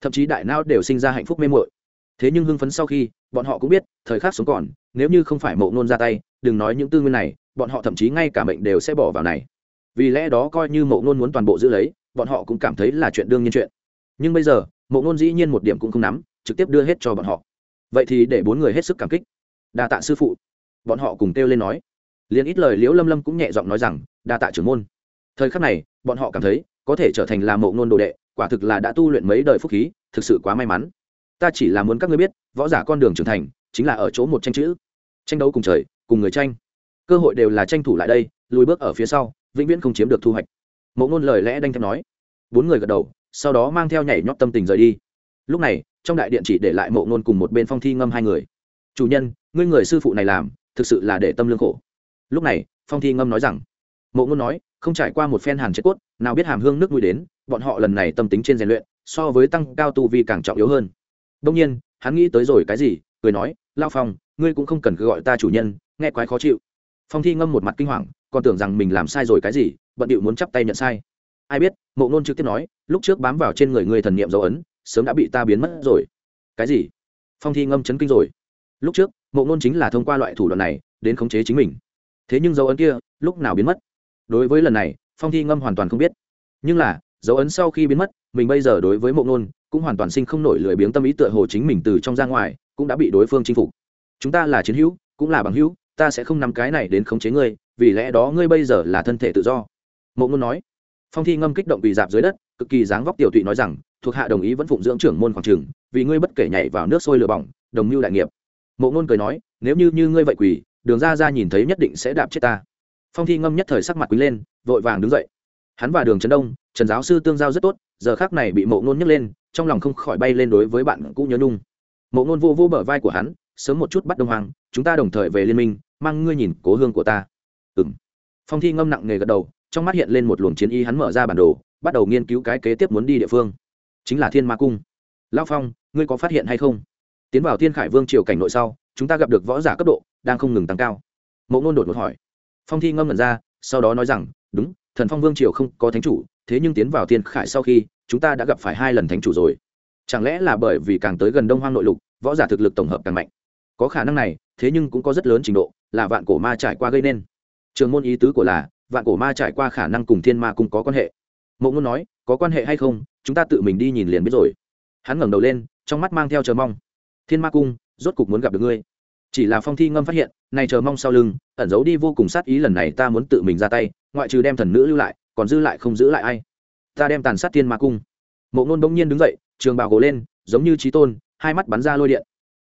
Speaker 1: Thậm chí đại não đều sinh ra hạnh phúc mê mội thế nhưng hưng phấn sau khi, bọn họ cũng biết, thời khắc sống còn, nếu như không phải mộ nôn ra tay, đừng nói những tư nguyên này, bọn họ thậm chí ngay cả mệnh đều sẽ bỏ vào này vì lẽ đó coi như mộ nôn muốn toàn bộ giữ lấy, bọn họ cũng cảm thấy là chuyện đương nhiên chuyện. Nhưng bây giờ, mộ nôn dĩ nhiên một điểm cũng không nắm, trực tiếp đưa hết cho bọn họ. Vậy thì để bốn người hết sức cảm kích. Đa tạ sư phụ. Bọn họ cùng kêu lên nói. Liền ít lời liễu lâm lâm cũng nhẹ giọng nói rằng, đa tạ trưởng môn. Thời khắc này, bọn họ cảm thấy, có thể trở thành là mộ nôn đồ đệ, quả thực là đã tu luyện mấy đời phúc khí, thực sự quá may mắn. Ta chỉ là muốn các ngươi biết, võ giả con đường trưởng thành, chính là ở chỗ một tranh chữ. Tranh đấu cùng trời, cùng người tranh. Cơ hội đều là tranh thủ lại đây, lùi bước ở phía sau vĩnh viễn không chiếm được thu hoạch. Mộ ngôn lời lẽ đanh thép nói. Bốn người gật đầu, sau đó mang theo nhảy nhót tâm tình rời đi. Lúc này, trong đại điện chỉ để lại mộ ngôn cùng một bên phong thi ngâm hai người. Chủ nhân, ngươi người sư phụ này làm, thực sự là để tâm lương khổ. Lúc này, phong thi ngâm nói rằng. Mộ ngôn nói, không trải qua một phen hàn chết cốt, nào biết hàm hương nước mũi đến, bọn họ lần này tâm tính trên rèn luyện, so với tăng cao tu vi càng trọng yếu hơn. Đông nhiên, hắn nghĩ tới rồi cái gì, cười nói lao phong, ngươi cũng không cần cứ gọi ta chủ nhân, nghe quái khó chịu phong thi ngâm một mặt kinh hoàng, còn tưởng rằng mình làm sai rồi cái gì, bận điệu muốn chắp tay nhận sai. Ai biết, mộ ngôn trực tiếp nói, lúc trước bám vào trên người người thần niệm dấu ấn, sớm đã bị ta biến mất rồi. Cái gì? Phong thi ngâm chấn kinh rồi. Lúc trước, mộ ngôn chính là thông qua loại thủ đoạn này, đến khống chế chính mình. Thế nhưng dấu ấn kia, lúc nào biến mất? Đối với lần này, phong thi ngâm hoàn toàn không biết. Nhưng là, dấu ấn sau khi biến mất, mình bây giờ đối với mộ ngôn cũng hoàn toàn sinh không nổi lười biếng tâm ý tựa hồ chính mình từ trong ra ngoài, cũng đã bị đối phương chinh phục. Chúng ta là chiến hữu, cũng là bằng hữu ta sẽ không nắm cái này đến khống chế ngươi, vì lẽ đó ngươi bây giờ là thân thể tự do. Mộ ngôn nói. Phong thi ngâm kích động bị dạp dưới đất, cực kỳ dáng vóc tiểu tụy nói rằng, thuộc hạ đồng ý vẫn phụng dưỡng trưởng môn khoảng trường, vì ngươi bất kể nhảy vào nước sôi lửa bỏng, đồng mưu đại nghiệp. Mộ ngôn cười nói, nếu như như ngươi vậy quỳ, đường ra ra nhìn thấy nhất định sẽ đạp chết ta. Phong thi ngâm nhất thời sắc mặt quý lên, vội vàng đứng dậy. Hắn và đường trấn đông, trần giáo sư tương giao rất tốt, giờ khác này bị mộ ngôn nhấc lên, trong lòng không khỏi bay lên đối với bạn cũ nhớ nhung. Mộ ngôn vô vô bờ vai của hắn, sớm một chút bắt đông hoàng, chúng ta đồng thời về liên minh mang ngươi nhìn cố hương của ta. Ừ m phong thi ngâm nặng nề gật đầu, trong mắt hiện lên một luồng chiến y hắn mở ra bản đồ, bắt đầu nghiên cứu cái kế tiếp muốn đi địa phương. Chính là thiên ma cung. Lao phong, ngươi có phát hiện hay không? Tiến vào thiên khải vương triều cảnh nội sau, chúng ta gặp được võ giả cấp độ, đang không ngừng tăng cao. Mộ ngôn đột một hỏi. Phong thi ngâm ngẩn ra, sau đó nói rằng, đúng, thần phong vương triều không có thánh chủ, thế nhưng tiến vào thiên khải sau khi, chúng ta đã gặp phải hai lần thánh chủ rồi. Chẳng lẽ là bởi vì càng tới gần đông hoang nội lục, võ giả thực lực tổng hợp càng mạnh? Có khả năng này, thế nhưng cũng có rất lớn trình độ là vạn cổ ma trải qua gây nên. Trường môn ý tứ của là, vạn cổ ma trải qua khả năng cùng thiên ma cùng có quan hệ. Mộ ngôn nói, có quan hệ hay không, chúng ta tự mình đi nhìn liền biết rồi. Hắn ngẩng đầu lên, trong mắt mang theo chờ mong. Thiên ma cung, rốt cục muốn gặp được ngươi. Chỉ là phong thi ngâm phát hiện, này chờ mong sau lưng, ẩn giấu đi vô cùng sát ý lần này ta muốn tự mình ra tay, ngoại trừ đem thần nữ lưu lại, còn dư lại không giữ lại ai. Ta đem tàn sát thiên ma cung. Mộ ngôn bỗng nhiên đứng dậy, trường bào gỗ lên, giống như trí tôn, hai mắt bắn ra lôi điện.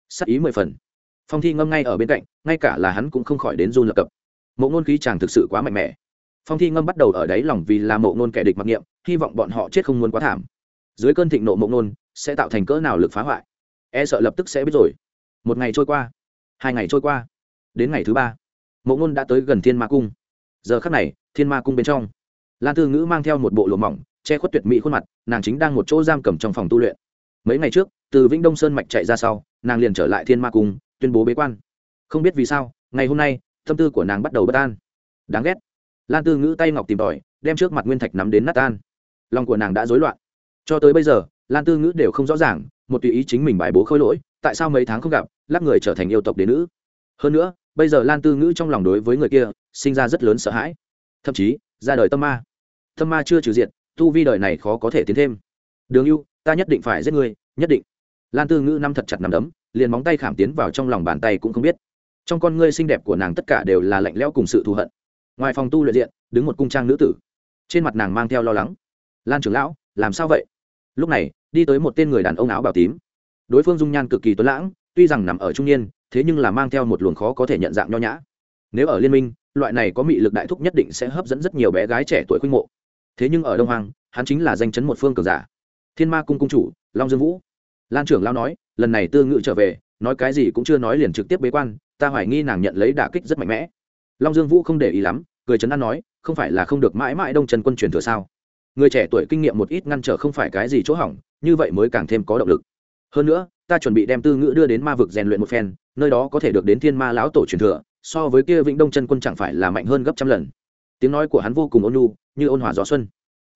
Speaker 1: Sát ý mười phần phong thi ngâm ngay ở bên cạnh, ngay cả là hắn cũng không khỏi đến run lập cập. Mộ ngôn khí chàng thực sự quá mạnh mẽ. Phong thi ngâm bắt đầu ở đáy lòng vì là mộ ngôn kẻ địch mặc niệm, hy vọng bọn họ chết không muốn quá thảm. Dưới cơn thịnh nộ mộ ngôn, sẽ tạo thành cỡ nào lực phá hoại? E sợ lập tức sẽ biết rồi. Một ngày trôi qua, hai ngày trôi qua, đến ngày thứ ba, mộ ngôn đã tới gần thiên ma cung. Giờ khắc này, thiên ma cung bên trong, lan tư ngữ mang theo một bộ lụa mỏng, che khuất tuyệt mỹ khuôn mặt, nàng chính đang một chỗ giam cầm trong phòng tu luyện. Mấy ngày trước, từ vĩnh đông sơn mạch chạy ra sau, nàng liền trở lại thiên ma cung tuyên bố bế quan. Không biết vì sao, ngày hôm nay, tâm tư của nàng bắt đầu bất an. Đáng ghét. Lan tư ngữ tay ngọc tìm tòi, đem trước mặt nguyên thạch nắm đến nát tan. Lòng của nàng đã rối loạn. Cho tới bây giờ, lan tư ngữ đều không rõ ràng, một tùy ý chính mình bài bố khôi lỗi, tại sao mấy tháng không gặp, lắc người trở thành yêu tộc đế nữ. Hơn nữa, bây giờ lan tư ngữ trong lòng đối với người kia, sinh ra rất lớn sợ hãi. Thậm chí, ra đời tâm ma. Tâm ma chưa trừ diện tu vi đời này khó có thể tiến thêm. Đường ưu, ta nhất định phải giết người nhất định. Lan tư ngữ năm thật chặt nằm đấm liền móng tay khảm tiến vào trong lòng bàn tay cũng không biết. Trong con ngươi xinh đẹp của nàng tất cả đều là lạnh lẽo cùng sự thù hận. Ngoài phòng tu luyện diện, đứng một cung trang nữ tử. Trên mặt nàng mang theo lo lắng. Lan trưởng lão, làm sao vậy? Lúc này, đi tới một tên người đàn ông áo bào tím. Đối phương dung nhan cực kỳ tuấn lãng, tuy rằng nằm ở trung niên, thế nhưng là mang theo một luồng khó có thể nhận dạng nho nhã. Nếu ở liên minh, loại này có mị lực đại thúc nhất định sẽ hấp dẫn rất nhiều bé gái trẻ tuổi khuynh mộ. Thế nhưng ở đông hoàng hắn chính là danh chấn một phương cường giả. Thiên ma cung cung chủ, long dương vũ. Lan trưởng lao nói lần này tư ngự trở về, nói cái gì cũng chưa nói liền trực tiếp bế quan, ta hoài nghi nàng nhận lấy đả kích rất mạnh mẽ. Long dương vũ không để ý lắm, cười chấn an nói, không phải là không được mãi mãi đông chân quân truyền thừa sao? Người trẻ tuổi kinh nghiệm một ít ngăn trở không phải cái gì chỗ hỏng, như vậy mới càng thêm có động lực. Hơn nữa, ta chuẩn bị đem tư ngữ đưa đến ma vực rèn luyện một phen, nơi đó có thể được đến thiên ma lão tổ truyền thừa, so với kia vĩnh đông chân quân chẳng phải là mạnh hơn gấp trăm lần. Tiếng nói của hắn vô cùng ôn nhu, như ôn hòa gió xuân.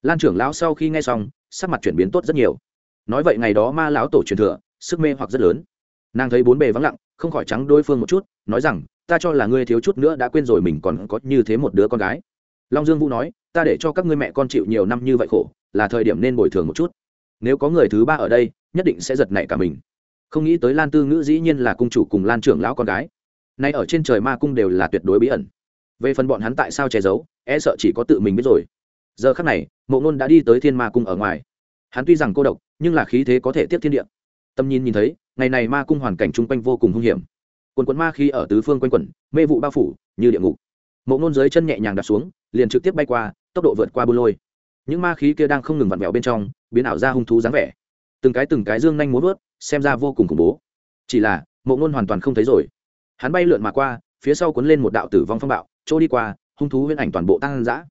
Speaker 1: Lan trưởng lão sau khi nghe xong, sắc mặt chuyển biến tốt rất nhiều. Nói vậy ngày đó ma lão tổ truyền thừa sức mê hoặc rất lớn. Nàng thấy bốn bề vắng lặng, không khỏi trắng đối phương một chút, nói rằng, ta cho là ngươi thiếu chút nữa đã quên rồi mình còn có như thế một đứa con gái. Long dương vũ nói, ta để cho các ngươi mẹ con chịu nhiều năm như vậy khổ, là thời điểm nên bồi thường một chút. Nếu có người thứ ba ở đây, nhất định sẽ giật nảy cả mình. Không nghĩ tới lan tư ngữ dĩ nhiên là cung chủ cùng lan trưởng lão con gái. Nay ở trên trời ma cung đều là tuyệt đối bí ẩn. Về phần bọn hắn tại sao che giấu e sợ chỉ có tự mình biết rồi. Giờ khắc này, mộ ngôn đã đi tới thiên ma cung ở ngoài. Hắn tuy rằng cô độc, nhưng là khí thế có thể tiếp thiên địa tâm nhìn nhìn thấy, ngày này ma cung hoàn cảnh chung quanh vô cùng hung hiểm. Quần quần ma khi ở tứ phương quanh quẩn, mê vụ bao phủ, như địa ngục. Mộ ngôn dưới chân nhẹ nhàng đặt xuống, liền trực tiếp bay qua, tốc độ vượt qua bô lôi. Những ma khí kia đang không ngừng vặn vẹo bên trong, biến ảo ra hung thú dáng vẻ. Từng cái từng cái dương nhanh muốn vớt, xem ra vô cùng khủng bố. Chỉ là, mộ ngôn hoàn toàn không thấy rồi. Hắn bay lượn mà qua, phía sau cuốn lên một đạo tử vong phong bạo, chỗ đi qua, hung thú huyễn ảnh toàn bộ tăng dã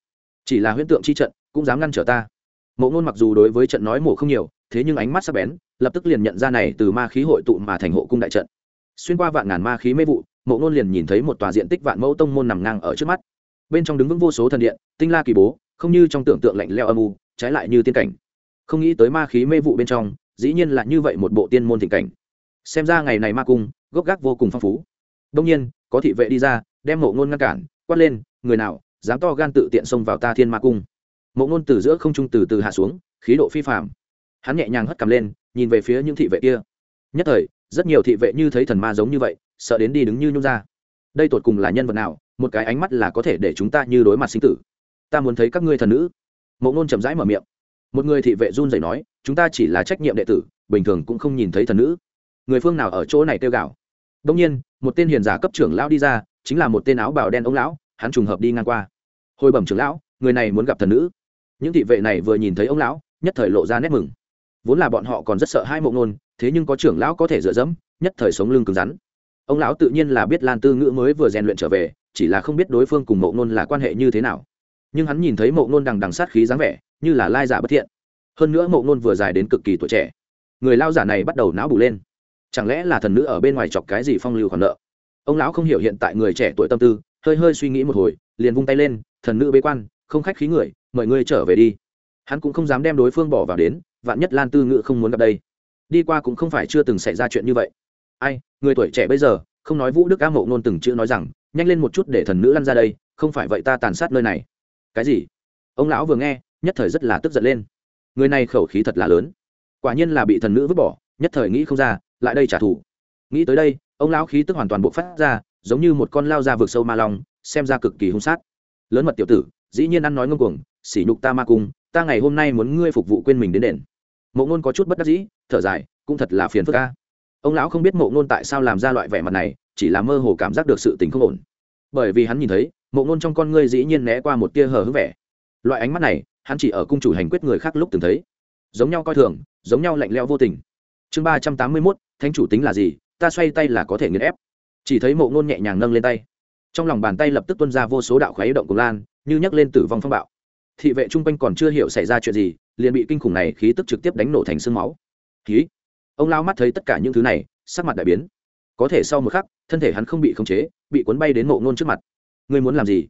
Speaker 1: chỉ là huyễn tượng chi trận, cũng dám ngăn trở ta. Mộ ngôn mặc dù đối với trận nói mổ không nhiều thế nhưng ánh mắt sắc bén, lập tức liền nhận ra này từ ma khí hội tụ mà thành hộ cung đại trận. Xuyên qua vạn ngàn ma khí mê vụ, mộ ngôn liền nhìn thấy một tòa diện tích vạn mẫu tông môn nằm ngang ở trước mắt. Bên trong đứng vững vô số thần điện, tinh la kỳ bố, không như trong tưởng tượng lạnh leo âm u, trái lại như tiên cảnh. Không nghĩ tới ma khí mê vụ bên trong, dĩ nhiên là như vậy một bộ tiên môn thịnh cảnh. Xem ra ngày này ma cung, gốc gác vô cùng phong phú. Đông nhiên, có thị vệ đi ra, đem mộ ngôn ngăn cản, quát lên, người nào, dám to gan tự tiện xông vào ta thiên ma cung? Mộ ngôn từ giữa không trung từ từ hạ xuống, khí độ phi phạm hắn nhẹ nhàng hất cầm lên, nhìn về phía những thị vệ kia. Nhất thời, rất nhiều thị vệ như thấy thần ma giống như vậy, sợ đến đi đứng như nhung ra. Đây tột cùng là nhân vật nào, một cái ánh mắt là có thể để chúng ta như đối mặt sinh tử. Ta muốn thấy các ngươi thần nữ. Mộ ngôn chậm rãi mở miệng. Một người thị vệ run rẩy nói, chúng ta chỉ là trách nhiệm đệ tử, bình thường cũng không nhìn thấy thần nữ. Người phương nào ở chỗ này kêu gào? Đông nhiên, một tên hiền giả cấp trưởng lão đi ra, chính là một tên áo bào đen ông lão, hắn trùng hợp đi ngang qua. Hồi bẩm trưởng lão, người này muốn gặp thần nữ. Những thị vệ này vừa nhìn thấy ông lão, nhất thời lộ ra nét mừng vốn là bọn họ còn rất sợ hai mộ ngôn, thế nhưng có trưởng lão có thể dựa dẫm, nhất thời sống lưng cứng rắn. Ông lão tự nhiên là biết lan tư ngữ mới vừa rèn luyện trở về, chỉ là không biết đối phương cùng mộ ngôn là quan hệ như thế nào. Nhưng hắn nhìn thấy mộ ngôn đằng đằng sát khí dáng vẻ, như là lai giả bất thiện. Hơn nữa mộ ngôn vừa dài đến cực kỳ tuổi trẻ. Người lao giả này bắt đầu não bù lên. Chẳng lẽ là thần nữ ở bên ngoài chọc cái gì phong lưu khoản nợ? Ông lão không hiểu hiện tại người trẻ tuổi tâm tư, hơi hơi suy nghĩ một hồi, liền vung tay lên, thần nữ bế quan, không khách khí người, mời ngươi trở về đi. Hắn cũng không dám đem đối phương bỏ vào đến vạn nhất lan tư ngự không muốn gặp đây. Đi qua cũng không phải chưa từng xảy ra chuyện như vậy. Ai, người tuổi trẻ bây giờ, không nói vũ đức a mộ nôn từng chữ nói rằng, nhanh lên một chút để thần nữ lăn ra đây, không phải vậy ta tàn sát nơi này. Cái gì? Ông lão vừa nghe, nhất thời rất là tức giận lên. Người này khẩu khí thật là lớn. Quả nhiên là bị thần nữ vứt bỏ, nhất thời nghĩ không ra, lại đây trả thù. Nghĩ tới đây, ông lão khí tức hoàn toàn bộ phát ra, giống như một con lao ra vượt sâu ma long, xem ra cực kỳ hung sát. Lớn mật tiểu tử, dĩ nhiên ăn nói ngông cuồng, sỉ nhục ta ma cung, ta ngày hôm nay muốn ngươi phục vụ quên mình đến đền mộ ngôn có chút bất đắc dĩ, thở dài, cũng thật là phiền phức ca ông lão không biết mộ ngôn tại sao làm ra loại vẻ mặt này, chỉ là mơ hồ cảm giác được sự tình không ổn. Bởi vì hắn nhìn thấy, mộ ngôn trong con ngươi dĩ nhiên né qua một tia hờ hững vẻ. Loại ánh mắt này, hắn chỉ ở cung chủ hành quyết người khác lúc từng thấy. Giống nhau coi thường, giống nhau lạnh leo vô tình. Chương ba trăm tám mươi mốt, thánh chủ tính là gì, ta xoay tay là có thể nghiền ép. Chỉ thấy mộ ngôn nhẹ nhàng nâng lên tay. Trong lòng bàn tay lập tức tuân ra vô số đạo khói động cùng lan, như nhắc lên tử vong phong bạo. Thị vệ chung quanh còn chưa hiểu xảy ra chuyện gì liền bị kinh khủng này khí tức trực tiếp đánh nổ thành sương máu. Khí. Ông lao mắt thấy tất cả những thứ này, sắc mặt đại biến. Có thể sau một khắc, thân thể hắn không bị khống chế, bị cuốn bay đến mộ ngôn trước mặt. Ngươi muốn làm gì?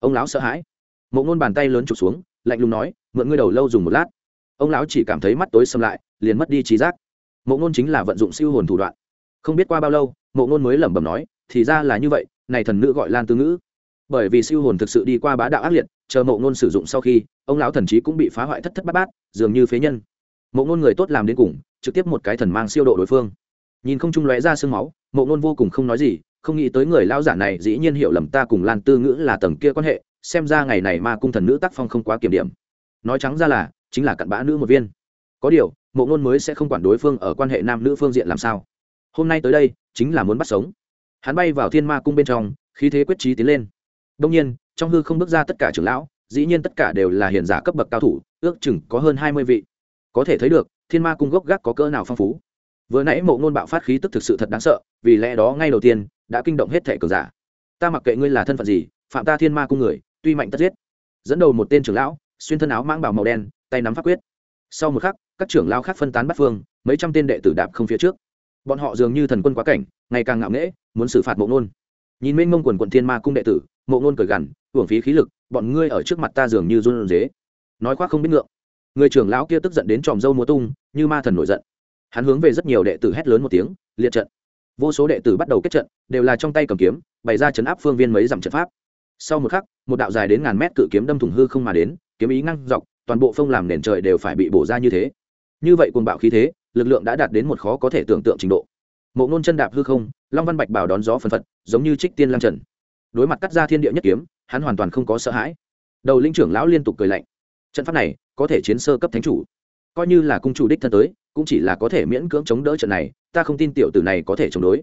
Speaker 1: Ông lão sợ hãi. Mộ ngôn bàn tay lớn trục xuống, lạnh lùng nói, mượn ngươi đầu lâu dùng một lát. Ông lão chỉ cảm thấy mắt tối xâm lại, liền mất đi trí giác. Mộ ngôn chính là vận dụng siêu hồn thủ đoạn. Không biết qua bao lâu mộ ngôn mới lẩm bẩm nói, thì ra là như vậy, này thần nữ gọi lan tư ngữ. Bởi vì siêu hồn thực sự đi qua bá đạo ác liệt chờ mộ ngôn sử dụng sau khi, ông lão thần trí cũng bị phá hoại thất thất bát bát, dường như phế nhân. Mộ ngôn người tốt làm đến cùng, trực tiếp một cái thần mang siêu độ đối phương. Nhìn không trung lóe ra sương máu, mộ ngôn vô cùng không nói gì, không nghĩ tới người lao giả này dĩ nhiên hiểu lầm ta cùng lan tư ngữ là tầng kia quan hệ, xem ra ngày này ma cung thần nữ tác phong không quá kiểm điểm. Nói trắng ra là, chính là cặn bã nữ một viên. Có điều, mộ ngôn mới sẽ không quản đối phương ở quan hệ nam nữ phương diện làm sao. Hôm nay tới đây, chính là muốn bắt sống. Hắn bay vào thiên ma cung bên trong, khí thế quyết trí tiến lên. Đông nhiên trong hư không bước ra tất cả trưởng lão, dĩ nhiên tất cả đều là hiền giả cấp bậc cao thủ, ước chừng có hơn hai mươi vị. Có thể thấy được, thiên ma cung gốc gác có cỡ nào phong phú. Vừa nãy mộ ngôn bạo phát khí tức thực sự thật đáng sợ, vì lẽ đó ngay đầu tiên, đã kinh động hết thẻ cường giả. Ta mặc kệ ngươi là thân phận gì, phạm ta thiên ma cung người, tuy mạnh tất giết. Dẫn đầu một tên trưởng lão, xuyên thân áo mang bảo màu đen, tay nắm pháp quyết. Sau một khắc, các trưởng lão khác phân tán bắt phương, mấy trăm tên đệ tử đạp không phía trước. Bọn họ dường như thần quân quá cảnh, ngày càng ngạo nghễ, muốn xử phạt mộ ngôn nhìn mênh mông quần quận thiên ma cung đệ tử, mộ ngôn cởi gằn hưởng phí khí lực, bọn ngươi ở trước mặt ta dường như run dế nói khoác không biết ngượng. Người trưởng lão kia tức giận đến tròm dâu múa tung, như ma thần nổi giận. Hắn hướng về rất nhiều đệ tử hét lớn một tiếng, liệt trận. Vô số đệ tử bắt đầu kết trận, đều là trong tay cầm kiếm, bày ra chấn áp phương viên mấy dặm trận pháp. Sau một khắc, một đạo dài đến ngàn mét cự kiếm đâm thủng hư không mà đến, kiếm ý ngăn dọc, toàn bộ phong làm nền trời đều phải bị bổ ra như thế. Như vậy cuồng bạo khí thế, lực lượng đã đạt đến một khó có thể tưởng tượng trình độ. Mộ ngôn chân đạp hư không, long văn bạch bảo đón gió phân phật, giống như trích tiên lang trần. Đối mặt cắt ra thiên địa nhất kiếm hắn hoàn toàn không có sợ hãi. Đầu linh trưởng lão liên tục cười lạnh. Trận pháp này có thể chiến sơ cấp thánh chủ. Coi như là cung chủ đích thân tới, cũng chỉ là có thể miễn cưỡng chống đỡ trận này, ta không tin tiểu tử này có thể chống đối.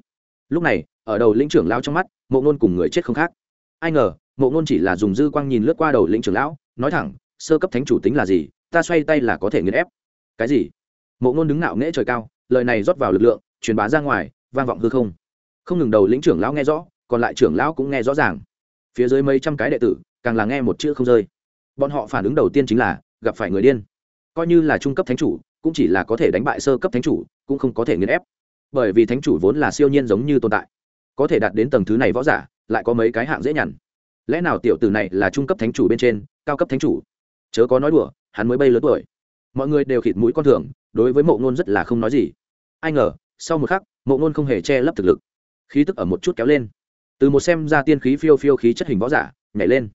Speaker 1: Lúc này, ở đầu lĩnh trưởng lão trong mắt, mộ ngôn cùng người chết không khác. Ai ngờ, mộ ngôn chỉ là dùng dư quang nhìn lướt qua đầu lĩnh trưởng lão, nói thẳng, sơ cấp thánh chủ tính là gì? Ta xoay tay là có thể nghiền ép. Cái gì? Mộ ngôn đứng ngạo nghễ trời cao, lời này rót vào lực lượng, truyền bá ra ngoài, vang vọng hư không. Không ngừng đầu lĩnh trưởng lão nghe rõ, còn lại trưởng lão cũng nghe rõ ràng phía dưới mấy trăm cái đệ tử, càng là nghe một chữ không rơi. Bọn họ phản ứng đầu tiên chính là, gặp phải người điên. Coi như là trung cấp thánh chủ, cũng chỉ là có thể đánh bại sơ cấp thánh chủ, cũng không có thể nghiền ép. Bởi vì thánh chủ vốn là siêu nhiên giống như tồn tại. Có thể đạt đến tầng thứ này võ giả, lại có mấy cái hạng dễ nhằn. Lẽ nào tiểu tử này là trung cấp thánh chủ bên trên, cao cấp thánh chủ? Chớ có nói đùa, hắn mới bay lớn tuổi. Mọi người đều khịt mũi con thường, đối với mộ ngôn rất là không nói gì. Ai ngờ, sau một khắc, mộ ngôn không hề che lấp thực lực. Khí tức ở một chút kéo lên từ một xem ra tiên khí phiêu phiêu khí chất hình võ giả, nhảy lên.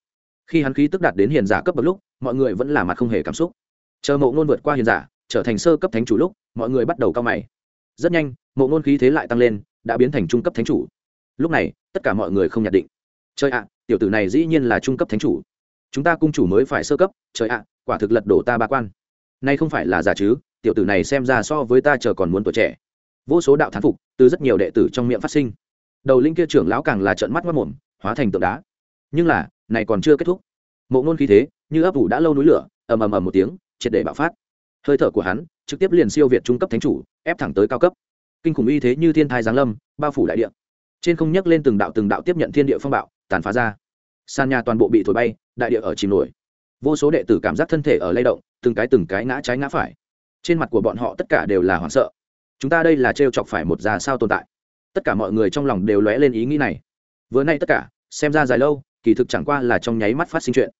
Speaker 1: Khi hắn khí tức đạt đến hiền giả cấp bậc lúc, mọi người vẫn là mặt không hề cảm xúc. Chờ mộ ngôn vượt qua hiền giả, trở thành sơ cấp thánh chủ lúc, mọi người bắt đầu cao mày. Rất nhanh, mộ ngôn khí thế lại tăng lên, đã biến thành trung cấp thánh chủ. Lúc này, tất cả mọi người không nhận định. Trời ạ, tiểu tử này dĩ nhiên là trung cấp thánh chủ. Chúng ta cung chủ mới phải sơ cấp, trời ạ, quả thực lật đổ ta ba quan. Nay không phải là giả chứ, tiểu tử này xem ra so với ta chờ còn muốn tuổi trẻ. Vô số đạo thán phục từ rất nhiều đệ tử trong miệng phát sinh đầu linh kia trưởng lão càng là trận mắt mất mồm hóa thành tượng đá. Nhưng là, này còn chưa kết thúc. Mộ ngôn khí thế, như ấp ủ đã lâu núi lửa, ầm ầm ầm một tiếng, triệt để bạo phát. Hơi thở của hắn, trực tiếp liền siêu việt trung cấp thánh chủ, ép thẳng tới cao cấp. Kinh khủng y thế như thiên thai giáng lâm, bao phủ đại địa. Trên không nhấc lên từng đạo từng đạo tiếp nhận thiên địa phong bạo, tàn phá ra. Sàn nhà toàn bộ bị thổi bay, đại địa ở chìm nổi. Vô số đệ tử cảm giác thân thể ở lay động, từng cái từng cái ngã trái ngã phải. Trên mặt của bọn họ tất cả đều là hoảng sợ. Chúng ta đây là t chọc phải một già sao tồn tại tất cả mọi người trong lòng đều lóe lên ý nghĩ này. Vừa nay tất cả, xem ra dài lâu, kỳ thực chẳng qua là trong nháy mắt phát sinh chuyện.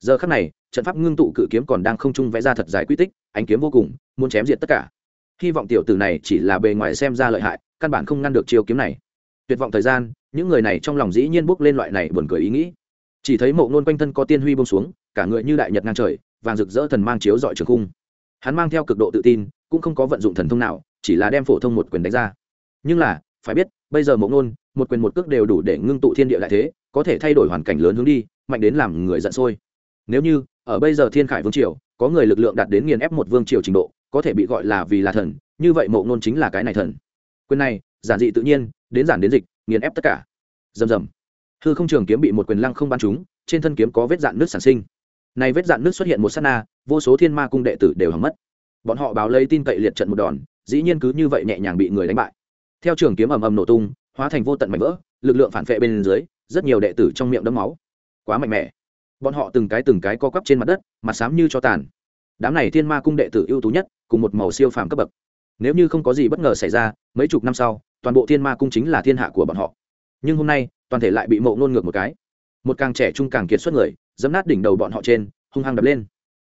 Speaker 1: Giờ khắc này, trận pháp ngưng tụ cự kiếm còn đang không trung vẽ ra thật dài quy tích, ánh kiếm vô cùng, muốn chém diệt tất cả. Hy vọng tiểu tử này chỉ là bề ngoài xem ra lợi hại, căn bản không ngăn được chiêu kiếm này. Tuyệt vọng thời gian, những người này trong lòng dĩ nhiên bước lên loại này buồn cười ý nghĩ. Chỉ thấy mộ ngôn quanh thân có tiên huy bông xuống, cả người như đại nhật ngang trời, vàng rực rỡ thần mang chiếu dọi trường khung. Hắn mang theo cực độ tự tin, cũng không có vận dụng thần thông nào, chỉ là đem phổ thông một quyền đánh ra. Nhưng là phải biết, bây giờ mộ nôn một quyền một cước đều đủ để ngưng tụ thiên địa lại thế, có thể thay đổi hoàn cảnh lớn hướng đi, mạnh đến làm người giận sôi. Nếu như, ở bây giờ thiên khải vương triều, có người lực lượng đạt đến nghiền ép một vương triều trình độ, có thể bị gọi là vì là thần, như vậy mộ nôn chính là cái này thần. Quyền này, giản dị tự nhiên, đến giản đến dịch, nghiền ép tất cả. Dầm dầm hư không trường kiếm bị một quyền lăng không bắn trúng, trên thân kiếm có vết dạn nước sản sinh. Này vết dạn nước xuất hiện một sát na, vô số thiên ma cung đệ tử đều hỏng mất. Bọn họ báo lấy tin cậy liệt trận một đòn, dĩ nhiên cứ như vậy nhẹ nhàng bị người đánh bại theo trường kiếm ầm ầm nổ tung, hóa thành vô tận mảnh vỡ, lực lượng phản vệ bên dưới, rất nhiều đệ tử trong miệng đấm máu. Quá mạnh mẽ. Bọn họ từng cái từng cái co quắp trên mặt đất, mặt xám như cho tàn. Đám này thiên ma cung đệ tử ưu tú nhất, cùng một màu siêu phàm cấp bậc. Nếu như không có gì bất ngờ xảy ra, mấy chục năm sau, toàn bộ thiên ma cung chính là thiên hạ của bọn họ. Nhưng hôm nay, toàn thể lại bị mộ nôn ngược một cái. Một càng trẻ trung càng kiệt xuất người, dẫm nát đỉnh đầu bọn họ trên, hung hăng đập lên.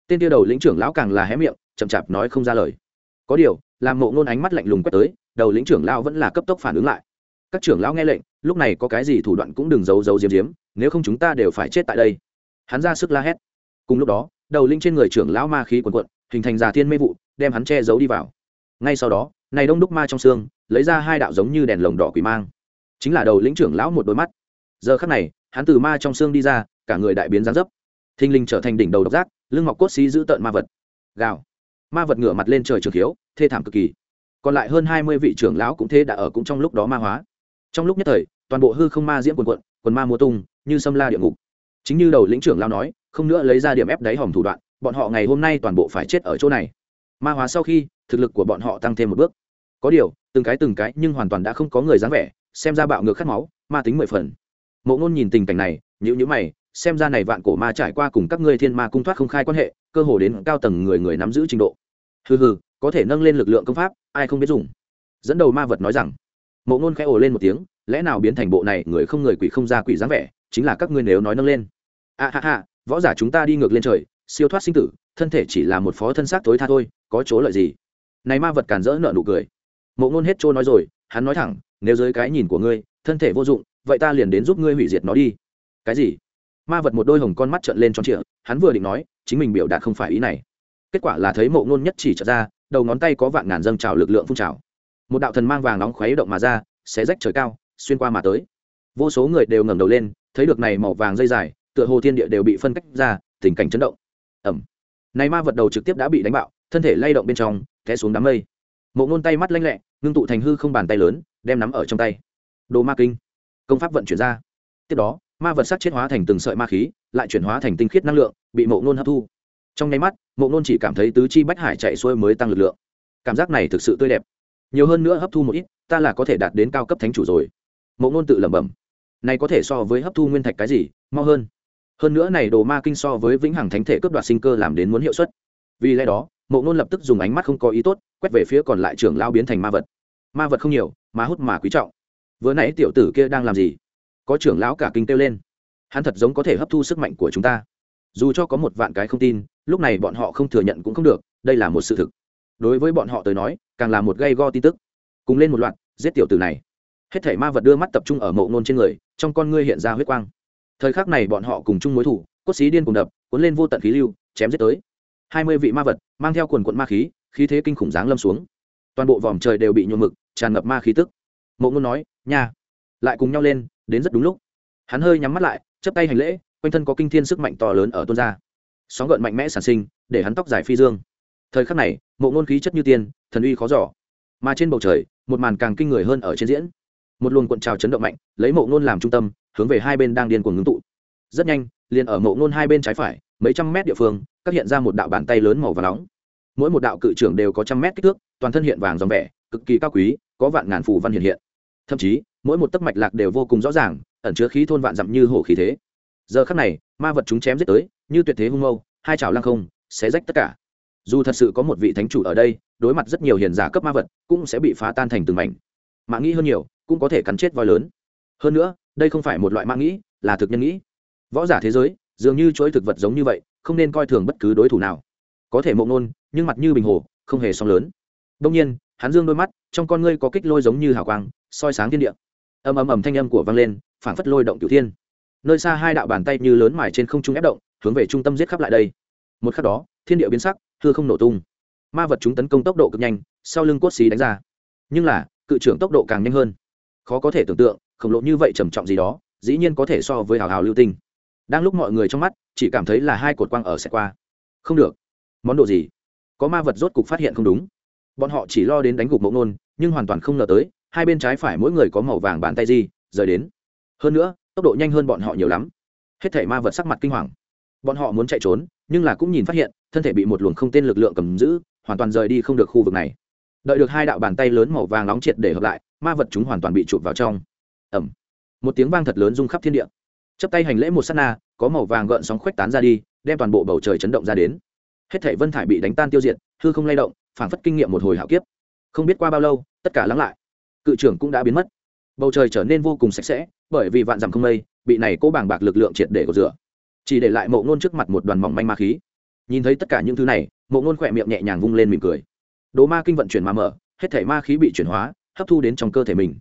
Speaker 1: Tên tiêu đầu lĩnh trưởng lão càng là hé miệng, chậm chạp nói không ra lời. Có điều, làm mộ nôn ánh mắt lạnh lùng quét tới đầu lĩnh trưởng lão vẫn là cấp tốc phản ứng lại. Các trưởng lão nghe lệnh, lúc này có cái gì thủ đoạn cũng đừng giấu giấu diếm diếm nếu không chúng ta đều phải chết tại đây. Hắn ra sức la hét. Cùng lúc đó, đầu linh trên người trưởng lão ma khí quần quận hình thành già thiên mê vụ, đem hắn che giấu đi vào. Ngay sau đó, này đông đúc ma trong xương, lấy ra hai đạo giống như đèn lồng đỏ quỷ mang. Chính là đầu lĩnh trưởng lão một đôi mắt. Giờ khắc này, hắn từ ma trong xương đi ra, cả người đại biến gián dấp. Thinh linh trở thành đỉnh đầu độc giác, lưng ngọc cốt xí giữ tợn ma vật. Gào. Ma vật ngửa mặt lên trời trường khiếu, thê thảm cực kỳ còn lại hơn hai mươi vị trưởng lão cũng thế đã ở cũng trong lúc đó ma hóa. Trong lúc nhất thời, toàn bộ hư không ma diễm quần quận, quần ma mùa tung, như xâm la địa ngục. Chính như đầu lĩnh trưởng lão nói, không nữa lấy ra điểm ép đáy hòm thủ đoạn, bọn họ ngày hôm nay toàn bộ phải chết ở chỗ này. Ma hóa sau khi, thực lực của bọn họ tăng thêm một bước. Có điều, từng cái từng cái nhưng hoàn toàn đã không có người dáng vẻ, xem ra bạo ngược khát máu, ma tính mười phần. Mộ ngôn nhìn tình cảnh này nhữ nhữ mày, xem ra này vạn cổ ma trải qua cùng các ngươi thiên ma cung thoát không khai quan hệ, cơ hồ đến cao tầng người người nắm giữ trình độ. Hừ hừ, có thể nâng lên lực lượng công pháp ai không biết dùng. Dẫn đầu ma vật nói rằng, mộ ngôn khẽ ồ lên một tiếng, lẽ nào biến thành bộ này người không người quỷ không ra quỷ dáng vẻ, chính là các ngươi nếu nói nâng lên. A, ha ha, võ giả chúng ta đi ngược lên trời, siêu thoát sinh tử, thân thể chỉ là một phó thân xác tối tha thôi, có chỗ lợi gì? Này ma vật càn rỡ nợ nụ cười. Mộ ngôn hết trôi nói rồi, hắn nói thẳng, nếu dưới cái nhìn của ngươi, thân thể vô dụng, vậy ta liền đến giúp ngươi hủy diệt nó đi. Cái gì? Ma vật một đôi hồng con mắt trợn lên tròn trịa, hắn vừa định nói, chính mình biểu đạt không phải ý này kết quả là thấy mộ ngôn nhất chỉ trở ra, đầu ngón tay có vạn ngàn dâng trào lực lượng phun trào. Một đạo thần mang vàng nóng khuấy động mà ra, xé rách trời cao, xuyên qua mà tới. Vô số người đều ngẩng đầu lên, thấy được này màu vàng dây dài, tựa hồ thiên địa đều bị phân cách ra, tình cảnh chấn động. Ẩm. Này ma vật đầu trực tiếp đã bị đánh bạo, thân thể lay động bên trong, té xuống đám mây. Mộ ngôn tay mắt lanh lẹ, ngưng tụ thành hư không bàn tay lớn, đem nắm ở trong tay. Đồ ma kinh. Công pháp vận chuyển ra. Tiếp đó, ma vật sắc chết hóa thành từng sợi ma khí, lại chuyển hóa thành tinh khiết năng lượng, bị mộ ngôn hấp thu trong nháy mắt, mộ ngôn chỉ cảm thấy tứ chi bách hải chạy xuôi mới tăng lực lượng. Cảm giác này thực sự tươi đẹp. Nhiều hơn nữa hấp thu một ít, ta là có thể đạt đến cao cấp thánh chủ rồi. Mộ ngôn tự lẩm bẩm. Này có thể so với hấp thu nguyên thạch cái gì, mau hơn. Hơn nữa này đồ ma kinh so với vĩnh hằng thánh thể cướp đoạt sinh cơ làm đến muốn hiệu suất. Vì lẽ đó, mộ ngôn lập tức dùng ánh mắt không có ý tốt, quét về phía còn lại trưởng lao biến thành ma vật. Ma vật không nhiều, mà hút mà quý trọng. Vừa nãy tiểu tử kia đang làm gì? Có trưởng lão cả kinh kêu lên. Hắn thật giống có thể hấp thu sức mạnh của chúng ta dù cho có một vạn cái không tin, lúc này bọn họ không thừa nhận cũng không được, đây là một sự thực. Đối với bọn họ tới nói, càng là một gây go tin tức. Cùng lên một loạt, giết tiểu tử này. Hết thảy ma vật đưa mắt tập trung ở mộ ngôn trên người, trong con ngươi hiện ra huyết quang. Thời khắc này bọn họ cùng chung mối thủ, cốt xí điên cùng đập, cuốn lên vô tận khí lưu, chém giết tới. Hai mươi vị ma vật, mang theo quần quận ma khí khí thế kinh khủng dáng lâm xuống. Toàn bộ vòm trời đều bị nhuộm mực, tràn ngập ma khí tức. Mộ ngôn nói, nha. Lại cùng nhau lên, đến rất đúng lúc. Hắn hơi nhắm mắt lại chấp tay hành lễ quanh thân có kinh thiên sức mạnh to lớn ở tuôn ra sóng gợn mạnh mẽ sản sinh, để hắn tóc dài phi dương. Thời khắc này, mộ ngôn khí chất như tiên, thần uy khó giỏ mà trên bầu trời, một màn càng kinh người hơn ở trên diễn. Một luồng cuộn trào chấn động mạnh, lấy mộ ngôn làm trung tâm, hướng về hai bên đang điên cuồng ngưng tụ. Rất nhanh, liền ở mộ ngôn hai bên trái phải, mấy trăm mét địa phương, các hiện ra một đạo bàn tay lớn màu và nóng. Mỗi một đạo cự trưởng đều có trăm mét kích thước, toàn thân hiện vàng dòng vẻ, cực kỳ cao quý, có vạn ngàn phù văn hiện hiện. Thậm chí, mỗi một tấc mạch lạc đều vô cùng rõ ràng, ẩn chứa khí thôn vạn dặm như hổ khí thế giờ khắc này, ma vật chúng chém giết tới, như tuyệt thế hung mâu, hai chảo lăng không sẽ rách tất cả. Dù thật sự có một vị thánh chủ ở đây, đối mặt rất nhiều hiền giả cấp ma vật, cũng sẽ bị phá tan thành từng mảnh. Mạng nghĩ hơn nhiều, cũng có thể cắn chết voi lớn. Hơn nữa, đây không phải một loại mạng nghĩ, là thực nhân nghĩ. Võ giả thế giới, dường như chuỗi thực vật giống như vậy, không nên coi thường bất cứ đối thủ nào. Có thể mộng nôn, nhưng mặt như bình hồ, không hề song lớn. Đông nhiên, hắn dương đôi mắt, trong con ngươi có kích lôi giống như hào quang, soi sáng thiên địa. Ầm ầm ầm thanh âm của vang lên, phảng phất lôi động cửu thiên nơi xa hai đạo bàn tay như lớn mài trên không trung ép động, hướng về trung tâm giết khắp lại đây. Một khắc đó, thiên địa biến sắc thưa không nổ tung. Ma vật chúng tấn công tốc độ cực nhanh, sau lưng cốt xí đánh ra. Nhưng là, cự trưởng tốc độ càng nhanh hơn. Khó có thể tưởng tượng, khổng lồ như vậy trầm trọng gì đó, dĩ nhiên có thể so với hào hào lưu tinh. Đang lúc mọi người trong mắt, chỉ cảm thấy là hai cột quang ở xe qua. Không được. Món đồ gì? Có ma vật rốt cục phát hiện không đúng. Bọn họ chỉ lo đến đánh gục mẫu nôn nhưng hoàn toàn không ngờ tới, hai bên trái phải mỗi người có màu vàng bàn tay gì, rời đến. Hơn nữa tốc độ nhanh hơn bọn họ nhiều lắm. Hết thể ma vật sắc mặt kinh hoàng. Bọn họ muốn chạy trốn, nhưng là cũng nhìn phát hiện, thân thể bị một luồng không tên lực lượng cầm giữ, hoàn toàn rời đi không được khu vực này. Đợi được hai đạo bàn tay lớn màu vàng nóng triệt để hợp lại, ma vật chúng hoàn toàn bị chụp vào trong. Ẩm một tiếng vang thật lớn rung khắp thiên địa. Chấp tay hành lễ một s á t na, có màu vàng gợn sóng khuếch tán ra đi, đem toàn bộ bầu trời chấn động ra đến. Hết thể vân thải bị đánh tan tiêu diệt, hư không lay động, phảng phất kinh nghiệm một hồi hạo kiếp. Không biết qua bao lâu, tất cả lắng lại. Cự trưởng cũng đã biến mất bầu trời trở nên vô cùng sạch sẽ, bởi vì vạn dặm không mây, bị này cố bảng bạc lực lượng triệt để của rửa. Chỉ để lại mộ ngôn trước mặt một đoàn mỏng manh ma khí. Nhìn thấy tất cả những thứ này, mộ ngôn khỏe miệng nhẹ nhàng vung lên mỉm cười. Đồ ma kinh vận chuyển mà mở, hết thể ma khí bị chuyển hóa, hấp thu đến trong cơ thể mình.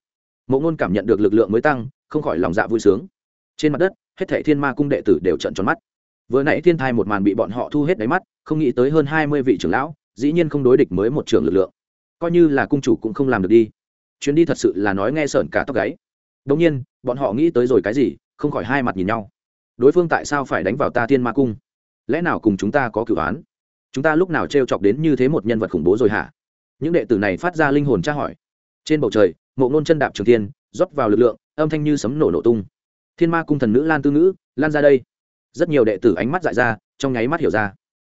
Speaker 1: Mộ ngôn cảm nhận được lực lượng mới tăng, không khỏi lòng dạ vui sướng. Trên mặt đất, hết thể thiên ma cung đệ tử đều trận tròn mắt. Vừa nãy thiên thai một màn bị bọn họ thu hết đáy mắt, không nghĩ tới hơn hai mươi vị trưởng lão, dĩ nhiên không đối địch mới một trưởng lực lượng. Coi như là cung chủ cũng không làm được đi chuyến đi thật sự là nói nghe sởn cả tóc gáy. Đông nhiên, bọn họ nghĩ tới rồi cái gì, không khỏi hai mặt nhìn nhau. Đối phương tại sao phải đánh vào ta thiên ma cung? Lẽ nào cùng chúng ta có cửu án? Chúng ta lúc nào t r e o chọc đến như thế một nhân vật khủng bố rồi hả? Những đệ tử này phát ra linh hồn tra hỏi. Trên bầu trời mộ nôn chân đạp trường thiên, rót vào lực lượng, âm thanh như sấm nổ nổ tung. Thiên ma cung thần nữ lan tư ngữ, lan ra đây. Rất nhiều đệ tử ánh mắt dại ra, trong nháy mắt hiểu ra.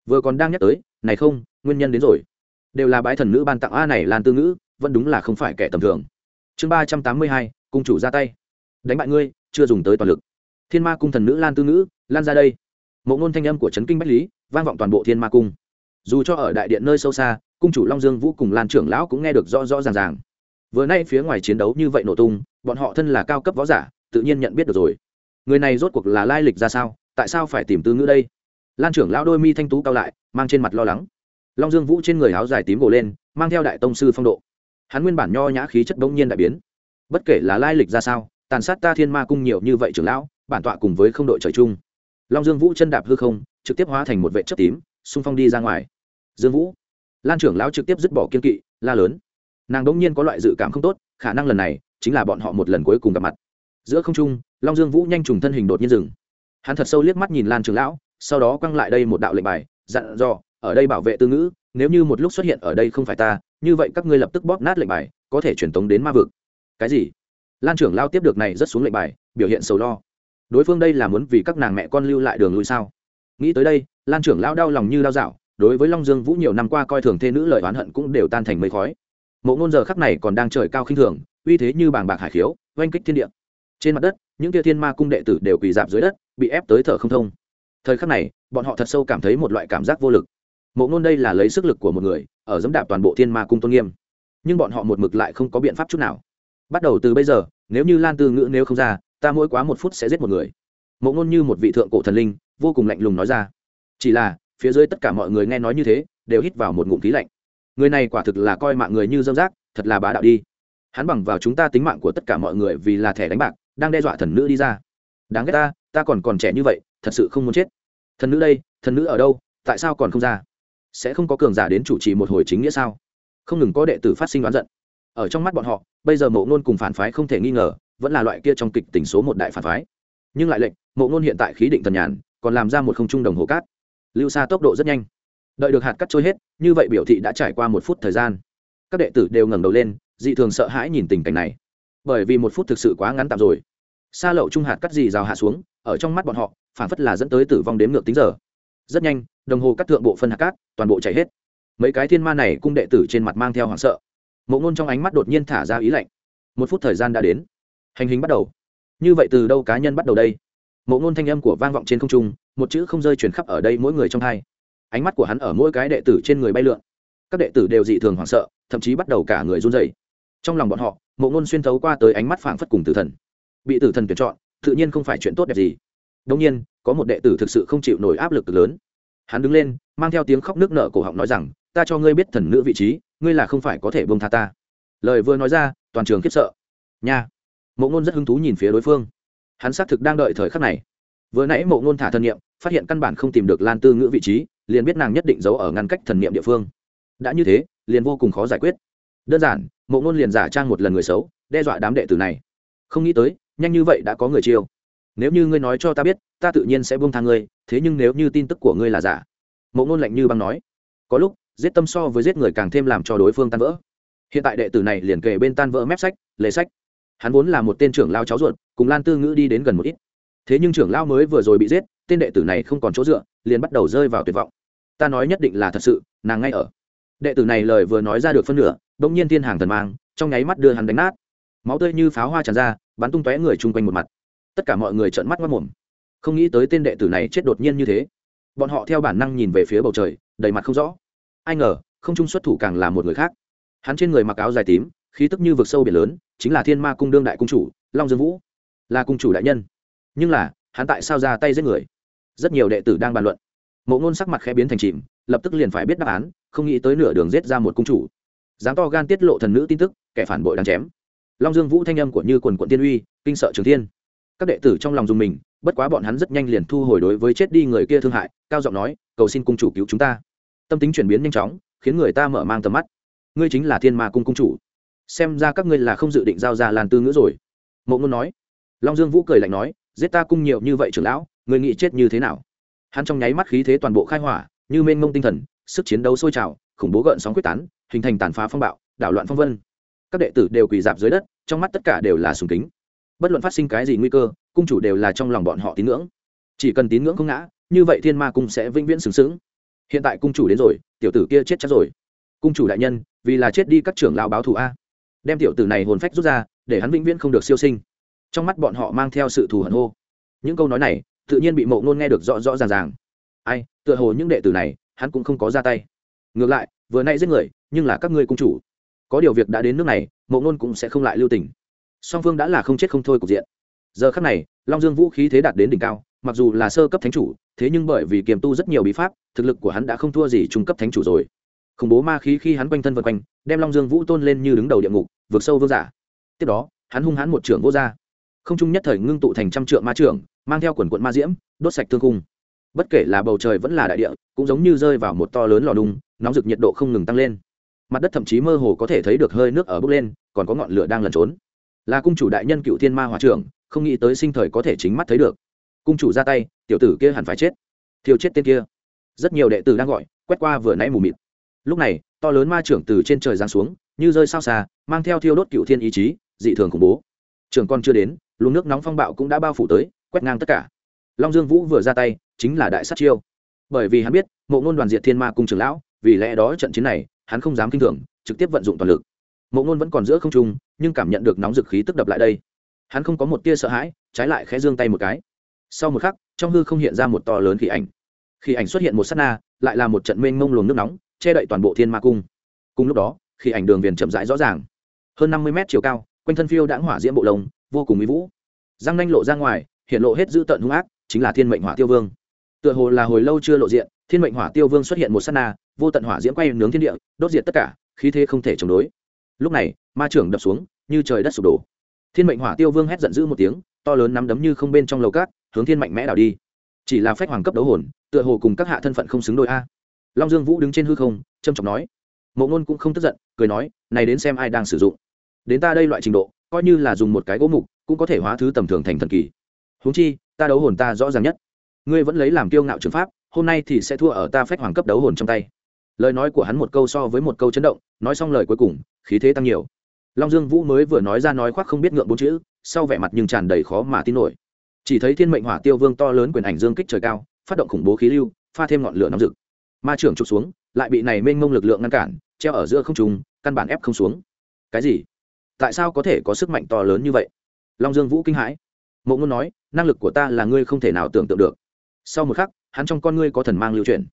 Speaker 1: Vừa còn đang nhắc tới, này không, nguyên nhân đến rồi. Đều là bái thần nữ ban tặng a này lan tư ngữ vẫn đúng là không phải kẻ tầm thường. Chương ba trăm tám mươi hai, cung chủ ra tay. Đánh bại ngươi, chưa dùng tới toàn lực. Thiên ma cung thần nữ lan tư ngữ, lan ra đây. Mộ ngôn thanh âm của trấn kinh bách lý, vang vọng toàn bộ thiên ma cung. Dù cho ở đại điện nơi sâu xa, cung chủ long dương vũ cùng lan trưởng lão cũng nghe được rõ rõ ràng ràng. Vừa nay phía ngoài chiến đấu như vậy nổ tung, bọn họ thân là cao cấp võ giả, tự nhiên nhận biết được rồi. Người này rốt cuộc là lai lịch ra sao, tại sao phải tìm tư ngữ đây? Lan trưởng lão đôi mi thanh tú cao lại, mang trên mặt lo lắng. Long dương vũ trên người áo dài tím gồ lên, mang theo đại tông sư phong độ hắn nguyên bản nho nhã khí chất bỗng nhiên đại biến. Bất kể là lai lịch ra sao, tàn sát ta thiên ma cung nhiều như vậy trưởng lão, bản tọa cùng với không đội trời chung. Long dương vũ chân đạp hư không, trực tiếp hóa thành một vệ chất tím, xung phong đi ra ngoài. Dương vũ, lan trưởng lão trực tiếp dứt bỏ kiên kỵ, la lớn. Nàng đ ỗ n g nhiên có loại dự cảm không tốt, khả năng lần này chính là bọn họ một lần cuối cùng gặp mặt. Giữa không trung, long dương vũ nhanh trùng thân hình đột nhiên dừng. Hắn thật sâu liếc mắt nhìn lan trưởng lão, sau đó quăng lại đây một đạo lệnh bài, dặn dò, ở đây bảo vệ tư ngữ, nếu như một lúc xuất hiện ở đây không phải ta như vậy các ngươi lập tức bóp nát lệnh bài, có thể truyền tống đến ma vực. Cái gì? Lan trưởng lao tiếp được này rất xuống lệnh bài, biểu hiện sầu lo. Đối phương đây là muốn vì các nàng mẹ con lưu lại đường lui sao? Nghĩ tới đây, lan trưởng lao đau lòng như đau dạo, đối với long dương vũ nhiều năm qua coi thường thê nữ lời oán hận cũng đều tan thành mây khói. Mộ ngôn giờ khắc này còn đang trời cao khinh thường, uy thế như bàng bạc hải khiếu, oanh kích thiên địa. Trên mặt đất, những kia thiên ma cung đệ tử đều quỳ dạp dưới đất, bị ép tới thở không thông. Thời khắc này, bọn họ thật sâu cảm thấy một loại cảm giác vô lực. Mộ ngôn đây là lấy sức lực của một người ở dẫm đạp toàn bộ thiên ma cung tôn nghiêm. Nhưng bọn họ một mực lại không có biện pháp chút nào. Bắt đầu từ bây giờ, nếu như lan tư ngữ nếu không ra, ta mỗi quá một phút sẽ giết một người. Mộ ngôn như một vị thượng cổ thần linh, vô cùng lạnh lùng nói ra. Chỉ là, phía dưới tất cả mọi người nghe nói như thế, đều hít vào một ngụm khí lạnh. Người này quả thực là coi mạng người như dâm rác, thật là bá đạo đi. Hắn bằng vào chúng ta tính mạng của tất cả mọi người vì là thẻ đánh bạc, đang đe dọa thần nữ đi ra. Đáng ghét ta ta còn còn trẻ như vậy, thật sự không muốn chết. Thần nữ đây, thần nữ ở đâu, tại sao còn không ra? Sẽ không có cường giả đến chủ trì một hồi chính nghĩa sao? Không ngừng có đệ tử phát sinh đoán giận. Ở trong mắt bọn họ, bây giờ mộ ngôn cùng phản phái không thể nghi ngờ, vẫn là loại kia trong kịch tình số một đại phản phái. Nhưng lại lệnh, mộ ngôn hiện tại khí định thần nhàn, còn làm ra một không trung đồng hồ cát. Lưu xa tốc độ rất nhanh. Đợi được hạt cắt trôi hết, như vậy biểu thị đã trải qua một phút thời gian. Các đệ tử đều ngẩng đầu lên, dị thường sợ hãi nhìn tình cảnh này. Bởi vì một phút thực sự quá ngắn tạm rồi. Xa lậu trung hạt cắt gì rào hạ xuống, ở trong mắt bọn họ, phản phất là dẫn tới tử vong đếm ngược tính giờ rất nhanh, đồng hồ cắt thượng bộ phân hạt cát, toàn bộ chảy hết. Mấy cái thiên ma này cung đệ tử trên mặt mang theo hoảng sợ. Mộ ngôn trong ánh mắt đột nhiên thả ra ý lạnh. Một phút thời gian đã đến. Hành hình bắt đầu. Như vậy từ đâu cá nhân bắt đầu đây? Mộ ngôn thanh âm của vang vọng trên không trung, một chữ không rơi chuyển khắp ở đây mỗi người trong hai. Ánh mắt của hắn ở mỗi cái đệ tử trên người bay lượn. Các đệ tử đều dị thường hoảng sợ, thậm chí bắt đầu cả người run dày trong lòng bọn họ, mộ ngôn xuyên thấu qua tới ánh mắt phảng phất cùng tử thần. Bị tử thần tuyển chọn, tự nhiên không phải chuyện tốt đẹp gì đông nhiên, có một đệ tử thực sự không chịu nổi áp lực lớn. Hắn đứng lên, mang theo tiếng khóc nước nợ cổ họng nói rằng, ta cho ngươi biết thần nữ vị trí, ngươi là không phải có thể bông tha ta. Lời vừa nói ra, toàn trường khiếp sợ. Nha. Mộ ngôn rất hứng thú nhìn phía đối phương. Hắn xác thực đang đợi thời khắc này. Vừa nãy mộ ngôn thả thần nghiệm phát hiện căn bản không tìm được lan tư ngữ vị trí, liền biết nàng nhất định giấu ở ngăn cách thần nghiệm địa phương. Đã như thế, liền vô cùng khó giải quyết. Đơn giản, mộ ngôn liền giả trang một lần người xấu, đe dọa đám đệ tử này. Không nghĩ tới, nhanh như vậy đã có người chiêu nếu như ngươi nói cho ta biết, ta tự nhiên sẽ buông tha ngươi, thế nhưng nếu như tin tức của ngươi là giả, mộ ngôn lạnh như băng nói, có lúc, giết tâm so với giết người càng thêm làm cho đối phương tan vỡ. Hiện tại đệ tử này liền kề bên tan vỡ mép sách, lề sách. Hắn vốn là một tên trưởng lao cháu ruột, cùng lan tư ngữ đi đến gần một ít. Thế nhưng trưởng lao mới vừa rồi bị giết, tên đệ tử này không còn chỗ dựa, liền bắt đầu rơi vào tuyệt vọng. Ta nói nhất định là thật sự, nàng ngay ở. Đệ tử này lời vừa nói ra được phân nửa, bỗng nhiên thiên hàng thần mang, trong nháy mắt đưa hắn đánh nát. Máu tươi như pháo hoa tràn ra, bắn tung tóe người chung quanh một mặt tất cả mọi người trợn mắt mất mồm. Không nghĩ tới tên đệ tử này chết đột nhiên như thế. Bọn họ theo bản năng nhìn về phía bầu trời, đầy mặt không rõ. Ai ngờ, không trung xuất thủ càng là một người khác. Hắn trên người mặc áo dài tím, khí tức như vực sâu biển lớn, chính là thiên ma cung đương đại cung chủ, long dương vũ. Là cung chủ đại nhân. Nhưng là, hắn tại sao ra tay giết người? Rất nhiều đệ tử đang bàn luận. Mộ ngôn sắc mặt khẽ biến thành chìm, lập tức liền phải biết đáp án, không nghĩ tới nửa đường giết ra một cung chủ. Dám to gan tiết lộ thần nữ tin tức, kẻ phản bội đang chém. Long dương vũ thanh âm của như quần quận tiên uy, kinh sợ trường thiên các đệ tử trong lòng dùng mình, bất quá bọn hắn rất nhanh liền thu hồi đối với chết đi người kia thương hại, cao giọng nói, cầu xin cung chủ cứu chúng ta. Tâm tính chuyển biến nhanh chóng, khiến người ta mở mang tầm mắt. Ngươi chính là thiên ma cung cung chủ. Xem ra các ngươi là không dự định giao ra làn tư ngữ rồi. Mộ ngôn nói. Long dương vũ cười lạnh nói, giết ta cung nhiều như vậy trưởng lão người nghĩ chết như thế nào? Hắn trong nháy mắt khí thế toàn bộ khai hỏa, như mênh mông tinh thần, sức chiến đấu sôi trào, khủng bố gợn sóng quyết tán, hình thành tàn phá phong bạo, đảo loạn phong vân. Các đệ tử đều quỳ dạp dưới đất, trong mắt tất cả đều là sùng kính bất luận phát sinh cái gì nguy cơ, cung chủ đều là trong lòng bọn họ tín ngưỡng. Chỉ cần tín ngưỡng không ngã, như vậy thiên ma cung sẽ vĩnh viễn sừng sững. Hiện tại cung chủ đến rồi, tiểu tử kia chết chắc rồi. Cung chủ đại nhân, vì là chết đi các trưởng lão báo thù a. Đem tiểu tử này hồn phách rút ra, để hắn vĩnh viễn không được siêu sinh. Trong mắt bọn họ mang theo sự thù hận hô. Những câu nói này, tự nhiên bị mộ ngôn nghe được rõ rõ ràng ràng. Ai, tựa hồ những đệ tử này, hắn cũng không có ra tay. Ngược lại, vừa nay giết người, nhưng là các ngươi cung chủ. Có điều việc đã đến nước này, mộ ngôn cũng sẽ không lại lưu tình song phương đã là không chết không thôi cục diện. Giờ khắc này, long dương vũ khí thế đạt đến đỉnh cao, mặc dù là sơ cấp thánh chủ, thế nhưng bởi vì kiềm tu rất nhiều bí pháp, thực lực của hắn đã không thua gì trung cấp thánh chủ rồi. Khủng bố ma khí khi hắn quanh thân vân quanh, đem long dương vũ tôn lên như đứng đầu địa ngục, vượt sâu vương giả. Tiếp đó, hắn hung hãn một trưởng vô gia. Không trung nhất thời ngưng tụ thành trăm trượng ma trưởng, mang theo quần quận ma diễm, đốt sạch thương cung bất kể là bầu trời vẫn là đại địa, cũng giống như rơi vào một to lớn lò đung, nóng rực nhiệt độ không ngừng tăng lên. Mặt đất thậm chí mơ hồ có thể thấy được hơi nước ở bốc lên, còn có ngọn lửa đang lẩn trốn là cung chủ đại nhân cựu thiên ma hòa trưởng, không nghĩ tới sinh thời có thể chính mắt thấy được. Cung chủ ra tay, tiểu tử kia hẳn phải chết. Thiêu chết tên kia. Rất nhiều đệ tử đang gọi, quét qua vừa nãy mù mịt. Lúc này, to lớn ma trưởng từ trên trời giáng xuống, như rơi sao xa mang theo thiêu đốt cựu thiên ý chí, dị thường khủng bố. Trường con chưa đến, luồng nước nóng phong bạo cũng đã bao phủ tới, quét ngang tất cả. Long dương vũ vừa ra tay, chính là đại sát chiêu. Bởi vì hắn biết, mộ ngôn đoàn diệt thiên ma cung trường lão, vì lẽ đó trận chiến này, hắn không dám kinh thường, trực tiếp vận dụng toàn lực mộ ngôn vẫn còn giữa không trung, nhưng cảm nhận được nóng dực khí tức đập lại đây. Hắn không có một tia sợ hãi, trái lại khẽ giương tay một cái. Sau một khắc, trong hư không hiện ra một to lớn khí ảnh. Khí ảnh xuất hiện một s á t na, lại là một trận mênh mông luồng nước nóng, che đậy toàn bộ thiên ma cung. Cùng lúc đó, khí ảnh đường viền chậm rãi rõ ràng. Hơn năm mươi mét chiều cao, quanh thân phiêu đãng hỏa diễm bộ lồng vô cùng mỹ vũ. Răng nanh lộ ra ngoài, hiện lộ hết dữ tợn hung ác, chính là thiên mệnh hỏa tiêu vương. Tựa hồ là hồi lâu chưa lộ diện, thiên mệnh hỏa tiêu vương xuất hiện một s á t na, vô tận hỏa diễm quay nướng thiên địa, đốt diệt tất cả, khí thế không thể chống đối lúc này, ma trưởng đập xuống, như trời đất sụp đổ. Thiên mệnh hỏa tiêu vương hét giận dữ một tiếng, to lớn nắm đấm như không bên trong lầu cát, hướng thiên mạnh mẽ đảo đi. Chỉ là phách hoàng cấp đấu hồn, tựa hồ cùng các hạ thân phận không xứng đôi a. Long dương vũ đứng trên hư không trâm trọng nói. Mộ ngôn cũng không tức giận, cười nói, này đến xem ai đang sử dụng. Đến ta đây loại trình độ, coi như là dùng một cái gỗ mục, cũng có thể hóa thứ tầm thường thành thần kỳ. Huống chi, ta đấu hồn ta rõ ràng nhất. Ngươi vẫn lấy làm kiêu ngạo trường pháp, hôm nay thì sẽ thua ở ta phách hoàng cấp đấu hồn trong tay lời nói của hắn một câu so với một câu chấn động, nói xong lời cuối cùng, khí thế tăng nhiều. Long dương vũ mới vừa nói ra nói khoác không biết ngượng bốn chữ, sau vẻ mặt nhưng tràn đầy khó mà tin nổi. Chỉ thấy thiên mệnh hỏa tiêu vương to lớn quyền ảnh dương kích trời cao, phát động khủng bố khí lưu, pha thêm ngọn lửa nóng rực. Ma trưởng trục xuống, lại bị này mênh mông lực lượng ngăn cản, treo ở giữa không trung, căn bản ép không xuống. Cái gì? Tại sao có thể có sức mạnh to lớn như vậy? Long dương vũ kinh hãi. Mộ ngôn nói, năng lực của ta là ngươi không thể nào tưởng tượng được. Sau một khắc, hắn trong con ngươi có thần mang lưu truyền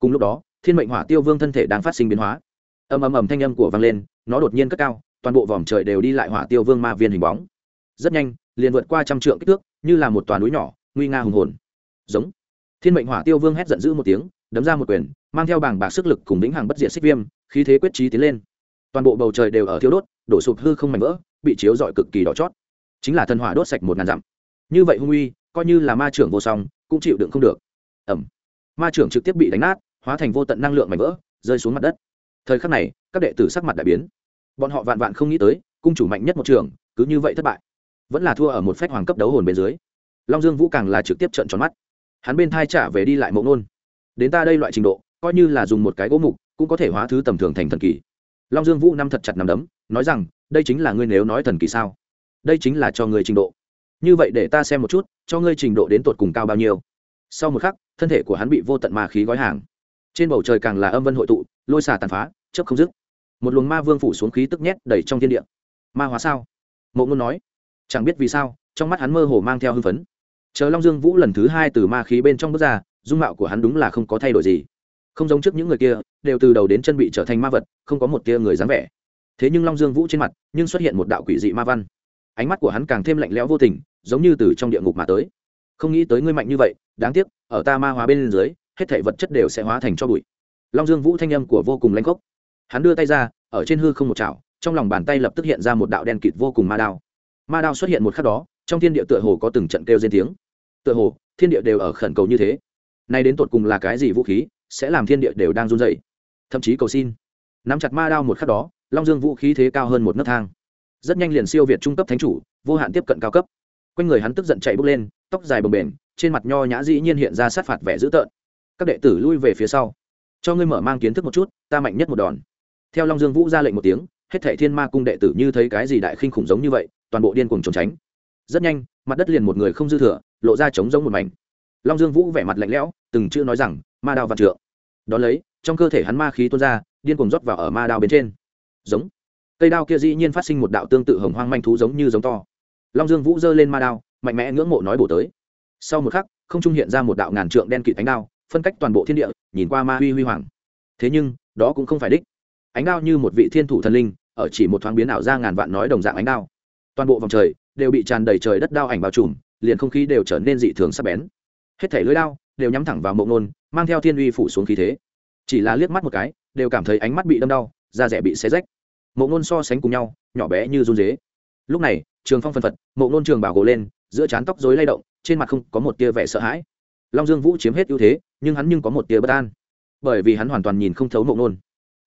Speaker 1: cùng lúc đó thiên mệnh hỏa tiêu vương thân thể đang phát sinh biến hóa. Ầm ầm ầm thanh âm của vang lên, nó đột nhiên cất cao, toàn bộ vòm trời đều đi lại hỏa tiêu vương ma viên hình bóng. Rất nhanh, liền vượt qua trăm trượng kích thước, như là một toàn núi nhỏ, nguy nga hùng hồn. Giống. Thiên mệnh hỏa tiêu vương hét giận dữ một tiếng, đấm ra một quyền, mang theo bảng bạc sức lực cùng lĩnh hàng bất diệt xích viêm, khí thế quyết trí tiến lên. Toàn bộ bầu trời đều ở thiếu đốt, đổ sụp hư không mảnh vỡ, bị chiếu rọi cực kỳ đỏ chót. Chính là thần hỏa đốt sạch một ngàn dặm. Như vậy hung uy, coi như là ma trưởng vô song, cũng chịu đựng không được. Ẩm ma trưởng trực tiếp bị đánh nát hóa thành vô tận năng lượng mảnh vỡ, rơi xuống mặt đất. Thời khắc này, các đệ tử sắc mặt đại biến. Bọn họ vạn vạn không nghĩ tới, cung chủ mạnh nhất một trường, cứ như vậy thất bại. Vẫn là thua ở một phách hoàng cấp đấu hồn bên dưới. Long dương vũ càng là trực tiếp trận tròn mắt. Hắn bên thai trả về đi lại mộng nôn đến ta đây loại trình độ, coi như là dùng một cái gỗ mục, cũng có thể hóa thứ tầm thường thành thần kỳ. Long dương vũ năm thật chặt nằm đấm, nói rằng, đây chính là ngươi nếu nói thần kỳ sao? Đây chính là cho ngươi trình độ. Như vậy để ta xem một chút, cho ngươi trình độ đến tột cùng cao bao nhiêu. Sau một khắc, thân thể của hắn bị vô tận ma khí gói hàng trên bầu trời càng là âm vân hội tụ, lôi xà tàn phá, chớp không dứt. Một luồng ma vương phủ xuống khí tức nhét đầy trong thiên địa. Ma hóa sao? Mộ ngôn nói. Chẳng biết vì sao, trong mắt hắn mơ hồ mang theo hưng phấn. Chờ long dương vũ lần thứ hai từ ma khí bên trong bước ra, dung mạo của hắn đúng là không có thay đổi gì. Không giống trước những người kia, đều từ đầu đến chân bị trở thành ma vật, không có một tia người dáng vẻ. Thế nhưng long dương vũ trên mặt, nhưng xuất hiện một đạo quỷ dị ma văn. Ánh mắt của hắn càng thêm lạnh lẽo vô tình, giống như từ trong địa ngục mà tới. Không nghĩ tới ngươi mạnh như vậy, đáng tiếc, ở ta ma hóa bên dưới hết thể vật chất đều sẽ hóa thành cho bụi. Long dương vũ thanh âm của vô cùng lanh khốc. Hắn đưa tay ra, ở trên hư không một chảo, trong lòng bàn tay lập tức hiện ra một đạo đen kịt vô cùng ma đao. Ma đao xuất hiện một khắc đó, trong thiên địa tựa hồ có từng trận kêu trên tiếng. Tựa hồ, thiên địa đều ở khẩn cầu như thế. Nay đến tột cùng là cái gì vũ khí, sẽ làm thiên địa đều đang run dậy thậm chí cầu xin. Nắm chặt ma đao một khắc đó, long dương vũ khí thế cao hơn một nấc thang. Rất nhanh liền siêu việt trung cấp thánh chủ, vô hạn tiếp cận cao cấp. Quanh người hắn tức giận chạy bước lên, tóc dài bồng bềnh, trên mặt nho nhã dĩ nhiên hiện ra sát phạt vẻ dữ tợn các đệ tử lui về phía sau. Cho ngươi mở mang kiến thức một chút, ta mạnh nhất một đòn. Theo long dương vũ ra lệnh một tiếng, hết thệ thiên ma cung đệ tử như thấy cái gì đại khinh khủng giống như vậy, toàn bộ điên cuồng trốn tránh. Rất nhanh, mặt đất liền một người không dư thừa, lộ ra trống giống một mảnh. Long dương vũ vẻ mặt lạnh lẽo, từng chữ nói rằng, ma đao vạn trượng. Đón lấy, trong cơ thể hắn ma khí tuôn ra, điên cuồng rót vào ở ma đao bên trên. Giống. Cây đao kia dĩ nhiên phát sinh một đạo tương tự hồng hoang manh thú giống như giống to. Long dương vũ giơ lên ma đao, mạnh mẽ ngưỡng mộ nói bổ tới. Sau một khắc, không trung hiện ra một đạo ngàn trượng đen kịt ánh đao phân cách toàn bộ thiên địa, nhìn qua ma huy huy hoàng. Thế nhưng, đó cũng không phải đích. Ánh đao như một vị thiên thủ thần linh, ở chỉ một thoáng biến ảo ra ngàn vạn nói đồng dạng ánh đao. Toàn bộ vòng trời đều bị tràn đầy trời đất đao ảnh bao trùm, liền không khí đều trở nên dị thường sắc bén. Hết thể lưới đao đều nhắm thẳng vào mộng nôn mang theo thiên uy phủ xuống khí thế. Chỉ là liếc mắt một cái, đều cảm thấy ánh mắt bị đâm đau, da rẻ bị xé rách. Mộng nôn so sánh cùng nhau, nhỏ bé như run dế. Lúc này, trường phong phân phật mộng nôn trường bảo gồ lên, giữa trán tóc dối lay động, trên mặt không có một tia vẻ sợ hãi long dương vũ chiếm hết ưu thế, nhưng hắn nhưng có một tia bất an. Bởi vì hắn hoàn toàn nhìn không thấu mộng nôn.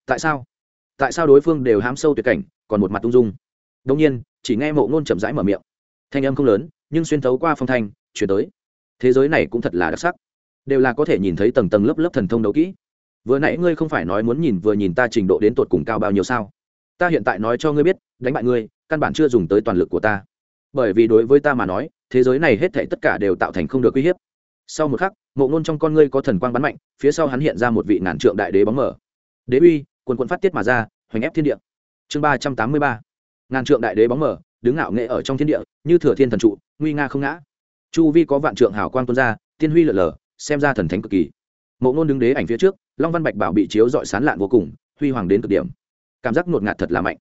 Speaker 1: Tại sao? Tại sao đối phương đều hám sâu tuyệt cảnh, còn một mặt tung dung? Đông nhiên, chỉ nghe mộ Nôn chậm rãi mở miệng. Thanh âm không lớn, nhưng xuyên thấu qua phong thanh, chuyển tới. Thế giới này cũng thật là đặc sắc. Đều là có thể nhìn thấy tầng tầng lớp lớp thần thông đấu kỹ. Vừa nãy ngươi không phải nói muốn nhìn vừa nhìn ta trình độ đến tột cùng cao bao nhiêu sao? Ta hiện tại nói cho ngươi biết, đánh bại ngươi, căn bản chưa dùng tới toàn lực của ta. Bởi vì đối với ta mà nói, thế giới này hết thảy tất cả đều tạo thành không được uy hiếp sau một khắc, mộ ngôn trong con ngươi có thần quang bắn mạnh, phía sau hắn hiện ra một vị ngàn trượng đại đế bóng mở đế uy, quần quận phát tiết mà ra, hoành ép thiên địa. Chương ba trăm tám mươi ba. Ngàn trượng đại đế bóng mở đứng ngạo nghệ ở trong thiên địa, như thừa thiên thần trụ, nguy nga không ngã. Chu vi có vạn trượng hào quang tuôn ra, tiên huy lở lở, xem ra thần thánh cực kỳ. Mộ ngôn đứng đế ảnh phía trước, long văn bạch bảo bị chiếu dọi sán lạn vô cùng, huy hoàng đến cực điểm. Cảm giác ngột ngạt thật là mạnh.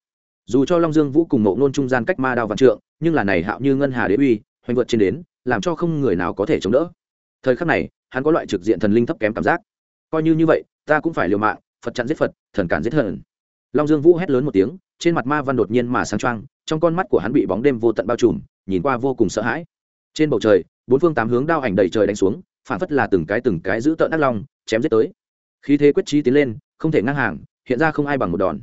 Speaker 1: Dù cho long dương vũ cùng mộ ngôn trung gian cách ma đao vạn trượng, nhưng là này hạo như ngân hà đế uy, hoành vượt trên đến, làm cho không người nào có thể chống đỡ thời khắc này, hắn có loại trực diện thần linh thấp kém cảm giác. Coi như như vậy, ta cũng phải liều mạng, phật chặn giết phật, thần cản giết thần. Long dương vũ hét lớn một tiếng, trên mặt ma văn đột nhiên mà sáng trăng trong con mắt của hắn bị bóng đêm vô tận bao trùm, nhìn qua vô cùng sợ hãi. Trên bầu trời, bốn phương tám hướng đao ảnh đầy trời đánh xuống, phản phất là từng cái từng cái giữ tợn ác long, chém giết tới. Khí thế quyết trí tiến lên, không thể ngang hàng, hiện ra không ai bằng một đòn.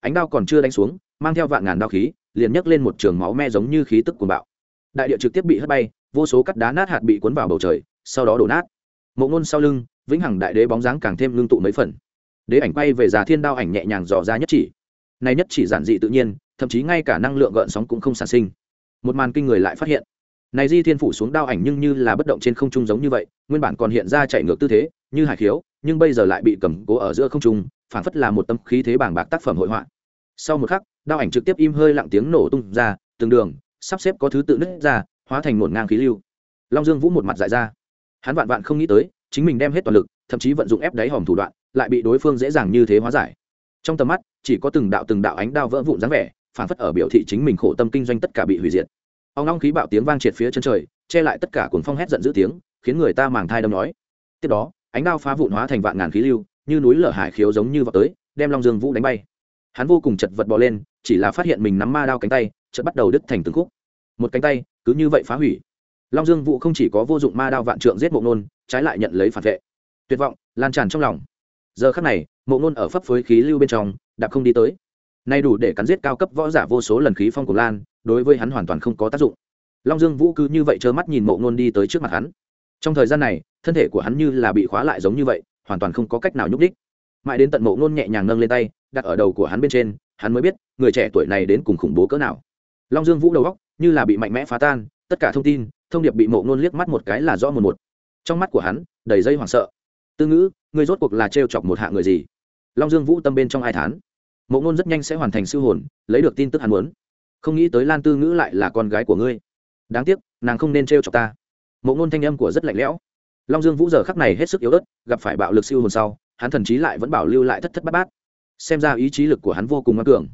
Speaker 1: Ánh đao còn chưa đánh xuống, mang theo vạn ngàn đao khí, liền nhấc lên một trường máu me giống như khí tức cuồng bạo. Đại địa trực tiếp bị hất bay, vô số cắt đá nát hạt bị cuốn vào bầu trời sau đó đổ nát. Mộ ngôn sau lưng, vĩnh hằng đại đế bóng dáng càng thêm ngưng tụ mấy phần. Đế ảnh quay về già thiên đao ảnh nhẹ nhàng dò ra nhất chỉ. Này nhất chỉ giản dị tự nhiên, thậm chí ngay cả năng lượng gợn sóng cũng không sản sinh. Một màn kinh người lại phát hiện. Này di thiên phủ xuống đao ảnh nhưng như là bất động trên không trung giống như vậy, nguyên bản còn hiện ra chạy ngược tư thế, như hải khiếu, nhưng bây giờ lại bị cầm cố ở giữa không trung, phảng phất là một tâm khí thế bảng bạc tác phẩm hội họa. Sau một khắc, đao ảnh trực tiếp im hơi lặng tiếng nổ tung ra, từng đường, sắp xếp có thứ tự nứt ra, hóa thành một ngang khí lưu. Long dương vũ một mặt dại ra hắn vạn vạn không nghĩ tới, chính mình đem hết toàn lực, thậm chí vận dụng ép đáy hòm thủ đoạn, lại bị đối phương dễ dàng như thế hóa giải. Trong tầm mắt, chỉ có từng đạo từng đạo ánh đao vỡ vụn dáng vẻ, phản phất ở biểu thị chính mình khổ tâm kinh doanh tất cả bị hủy diệt. Ông long khí bạo tiếng vang triệt phía chân trời, che lại tất cả cuồng phong hét giận dữ tiếng, khiến người ta màng thai đâm nói tiếp đó, ánh đao phá vụn hóa thành vạn ngàn khí lưu, như núi lở hải khiếu giống như vào tới, đem long dương vũ đánh bay. Hắn vô cùng chật vật bò lên, chỉ là phát hiện mình nắm ma đao cánh tay, chợt bắt đầu đứt thành từng khúc. Một cánh tay, cứ như vậy phá hủy long dương vũ không chỉ có vô dụng ma đao vạn trượng giết mộ nôn, trái lại nhận lấy phản vệ. Tuyệt vọng, lan tràn trong lòng. Giờ khắc này, mộ nôn ở phấp phới khí lưu bên trong, đạp không đi tới. Nay đủ để cắn giết cao cấp võ giả vô số lần khí phong của lan, đối với hắn hoàn toàn không có tác dụng. Long dương vũ cứ như vậy trơ mắt nhìn mộ nôn đi tới trước mặt hắn. Trong thời gian này, thân thể của hắn như là bị khóa lại giống như vậy, hoàn toàn không có cách nào nhúc đích mãi đến tận mộ nôn nhẹ nhàng nâng lên tay, đặt ở đầu của hắn bên trên, hắn mới biết, người trẻ tuổi này đến cùng khủng bố cỡ nào. Long dương vũ đầu góc như là bị mạnh mẽ phá tan, tất cả thông tin thông điệp bị mộ ngôn liếc mắt một cái là rõ một một. Trong mắt của hắn, đầy dây hoảng sợ. Tư ngữ người rốt cuộc là trêu chọc một hạ người gì? Long dương vũ tâm bên trong ai thán? Mộ ngôn rất nhanh sẽ hoàn thành siêu hồn, lấy được tin tức hắn muốn. Không nghĩ tới lan tư ngữ lại là con gái của ngươi. Đáng tiếc, nàng không nên trêu chọc ta. Mộ ngôn thanh âm của rất lạnh lẽo. Long dương vũ giờ khắc này hết sức yếu ớt, gặp phải bạo lực siêu hồn sau, hắn thần chí lại vẫn bảo lưu lại thất thất bát bát. Xem ra ý chí lực của hắn vô cùng ngoan cường.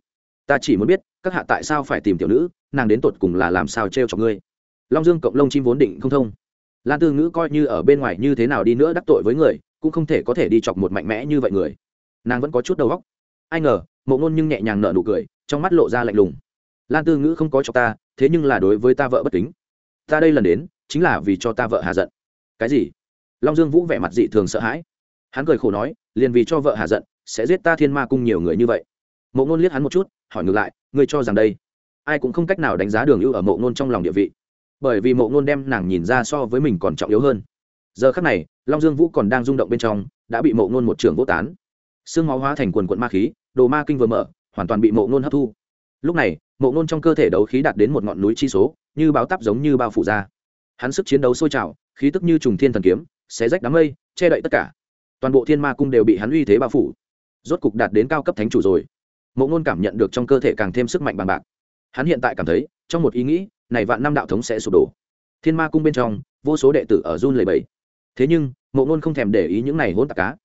Speaker 1: Ta chỉ muốn biết, các hạ tại sao phải tìm tiểu nữ, nàng đến tột cùng là làm sao trêu chọc ngươi? Long dương cộng lông chim vốn định không thông. Lan tư ngữ coi như ở bên ngoài như thế nào đi nữa đắc tội với người, cũng không thể có thể đi chọc một mạnh mẽ như vậy người. Nàng vẫn có chút đầu óc. Ai ngờ, mộ ngôn nhưng nhẹ nhàng nở nụ cười, trong mắt lộ ra lạnh lùng. Lan tư ngữ không có cho ta, thế nhưng là đối với ta vợ bất kính. Ta đây lần đến, chính là vì cho ta vợ hà giận. Cái gì? Long dương vũ vẻ mặt dị thường sợ hãi. Hắn cười khổ nói, liền vì cho vợ hà giận, sẽ giết ta thiên ma cung nhiều người như vậy. Mộ ngôn liếc hắn một chút, hỏi ngược lại, ngươi cho rằng đây, ai cũng không cách nào đánh giá đường ưu ở mộ ngôn trong lòng địa vị bởi vì mộ ngôn đem nàng nhìn ra so với mình còn trọng yếu hơn. Giờ khắc này, long dương vũ còn đang rung động bên trong, đã bị mộ ngôn một trường vô tán. Xương máu hóa thành quần quận ma khí, đồ ma kinh vừa mở, hoàn toàn bị mộ ngôn hấp thu. Lúc này, mộ ngôn trong cơ thể đấu khí đạt đến một ngọn núi chi số, như báo tắp giống như bao phủ ra. Hắn sức chiến đấu sôi trào, khí tức như trùng thiên thần kiếm, xé rách đám mây, che đậy tất cả. Toàn bộ thiên ma cung đều bị hắn uy thế bao phủ. Rốt cục đạt đến cao cấp thánh chủ rồi. Mộ ngôn cảm nhận được trong cơ thể càng thêm sức mạnh bằng bạc. Hắn hiện tại cảm thấy, trong một ý nghĩ này vạn năm đạo thống sẽ sụp đổ. Thiên ma cung bên trong, vô số đệ tử ở run lầy bẩy. thế nhưng, mộ ngôn không thèm để ý những này hôn tạc cá.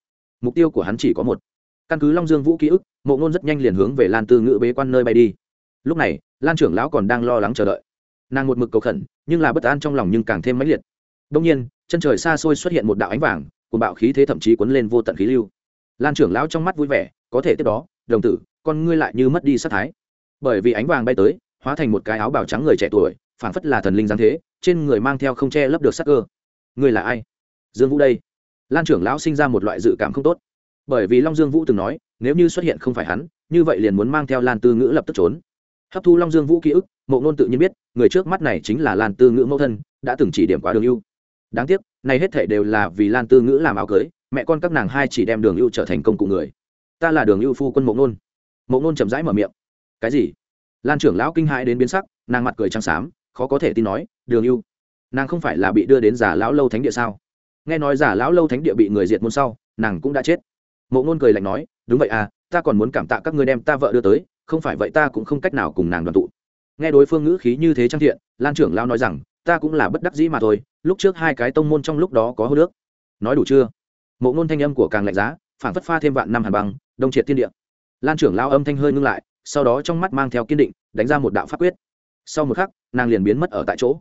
Speaker 1: Mục tiêu của hắn chỉ có một. Căn cứ long dương vũ ký ức, mộ ngôn rất nhanh liền hướng về lan tư ngữ bế quan nơi bay đi. Lúc này, lan trưởng lão còn đang lo lắng chờ đợi. Nàng một mực cầu khẩn, nhưng là bất an trong lòng nhưng càng thêm mãnh liệt. Đông nhiên, chân trời xa xôi xuất hiện một đạo ánh vàng cùng bạo khí thế thậm chí cuốn lên vô tận khí lưu. Lan trưởng lão trong mắt vui vẻ, có thể tiếp đó, đồng tử, con ngươi lại như mất đi sát thái. Bởi vì ánh vàng bay tới hóa thành một cái áo bào trắng người trẻ tuổi, phảng phất là thần linh giáng thế, trên người mang theo không che lấp được sắc cơ. Người là ai? Dương vũ đây. Lan trưởng lão sinh ra một loại dự cảm không tốt. Bởi vì long dương vũ từng nói, nếu như xuất hiện không phải hắn, như vậy liền muốn mang theo lan tư ngữ lập tức trốn. Hấp thu long dương vũ ký ức, mộ ngôn tự nhiên biết, người trước mắt này chính là lan tư ngữ mẫu thân, đã từng chỉ điểm quá đường ưu. Đáng tiếc, này hết thể đều là vì lan tư ngữ làm áo cưới, mẹ con các nàng hai chỉ đem đường ưu trở thành công cụ người. Ta là đường ưu phu quân mộ ngôn. Mộ ngôn chậm rãi mở miệng. Cái gì? Lan trưởng lão kinh hãi đến biến sắc, nàng mặt cười trắng xám, khó có thể tin nói, đường ưu, nàng không phải là bị đưa đến giả lão lâu thánh địa sao? Nghe nói giả lão lâu thánh địa bị người diệt môn sau, nàng cũng đã chết. Mộ ngôn cười lạnh nói, đúng vậy à ta còn muốn cảm tạ các ngươi đem ta vợ đưa tới, không phải vậy ta cũng không cách nào cùng nàng đoàn tụ. Nghe đối phương ngữ khí như thế trang thiện, lan trưởng lão nói rằng, ta cũng là bất đắc dĩ mà thôi, lúc trước hai cái tông môn trong lúc đó có hô nước. Nói đủ chưa? Mộ ngôn thanh âm của càng lạnh giá, phản phất pha thêm vạn năm hàn băng, đông triệt thiên địa. Lan trưởng lao âm thanh hơi ngưng lại sau đó trong mắt mang theo kiên định, đánh ra một đạo pháp quyết. Sau một khắc, nàng liền biến mất ở tại chỗ.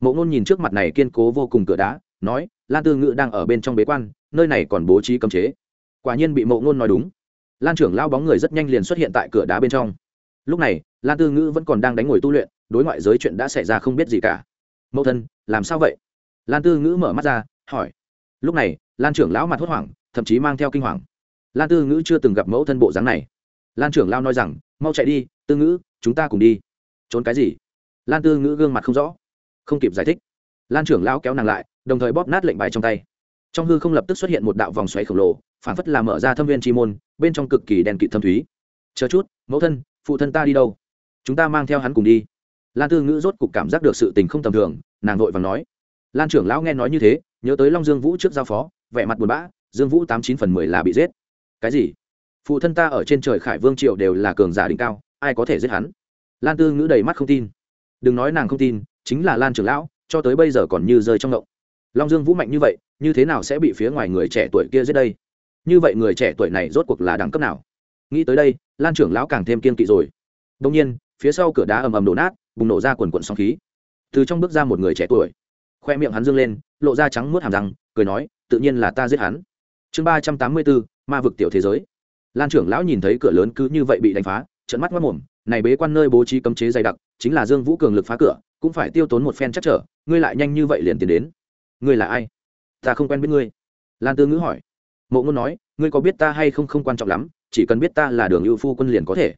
Speaker 1: Mộ ngôn nhìn trước mặt này kiên cố vô cùng cửa đá, nói, lan tư ngự đang ở bên trong bế quan, nơi này còn bố trí cấm chế. Quả nhiên bị mộ ngôn nói đúng. Lan trưởng lao bóng người rất nhanh liền xuất hiện tại cửa đá bên trong. Lúc này, lan tư ngữ vẫn còn đang đánh ngồi tu luyện, đối ngoại giới chuyện đã xảy ra không biết gì cả. Mẫu thân, làm sao vậy? Lan tư ngữ mở mắt ra, hỏi. Lúc này, lan trưởng lão mặt hốt hoảng, thậm chí mang theo kinh hoàng. Lan tư ngữ chưa từng gặp mẫu thân bộ dáng này lan trưởng lao nói rằng, mau chạy đi, tư ngữ, chúng ta cùng đi. Trốn cái gì? Lan tư ngữ gương mặt không rõ. Không kịp giải thích. Lan trưởng lao kéo nàng lại, đồng thời bóp nát lệnh bài trong tay. Trong hư không lập tức xuất hiện một đạo vòng xoáy khổng lồ, phản phất là mở ra thâm viên chi môn, bên trong cực kỳ đèn kịt thâm thúy. Chờ chút, mẫu thân, phụ thân ta đi đâu? Chúng ta mang theo hắn cùng đi. Lan tư ngữ rốt cục cảm giác được sự tình không tầm thường, nàng vội và nói. Lan trưởng lão nghe nói như thế, nhớ tới long dương vũ trước giao phó, vẻ mặt buồn bã, dương vũ tám chín phần mười là bị giết. Cái gì? Phụ thân ta ở trên trời khải vương triệu đều là cường giả đỉnh cao, ai có thể giết hắn? Lan tư ngữ đầy mắt không tin. Đừng nói nàng không tin, chính là lan trưởng lão, cho tới bây giờ còn như rơi trong ngộng. Long dương vũ mạnh như vậy, như thế nào sẽ bị phía ngoài người trẻ tuổi kia giết đây? Như vậy người trẻ tuổi này rốt cuộc là đẳng cấp nào? Nghĩ tới đây, lan trưởng lão càng thêm kiên kỵ rồi. Đông nhiên, phía sau cửa đá ầm ầm đổ nát, bùng nổ ra quần quận sóng khí. Từ trong bước ra một người trẻ tuổi, khoe miệng hắn dương lên, lộ ra trắng muốt hàm răng, cười nói, tự nhiên là ta giết hắn. Chương ba trăm tám mươi bốn, ma vực tiểu thế giới lan trưởng lão nhìn thấy cửa lớn cứ như vậy bị đánh phá trận mắt mất mồm, này bế quan nơi bố trí cấm chế dày đặc, chính là dương vũ cường lực phá cửa, cũng phải tiêu tốn một phen chắc trở, ngươi lại nhanh như vậy liền tiến đến. Ngươi là ai? Ta không quen biết ngươi. Lan tư ngữ hỏi. Mộ ngôn nói, ngươi có biết ta hay không không quan trọng lắm, chỉ cần biết ta là đường ưu phu quân liền có thể.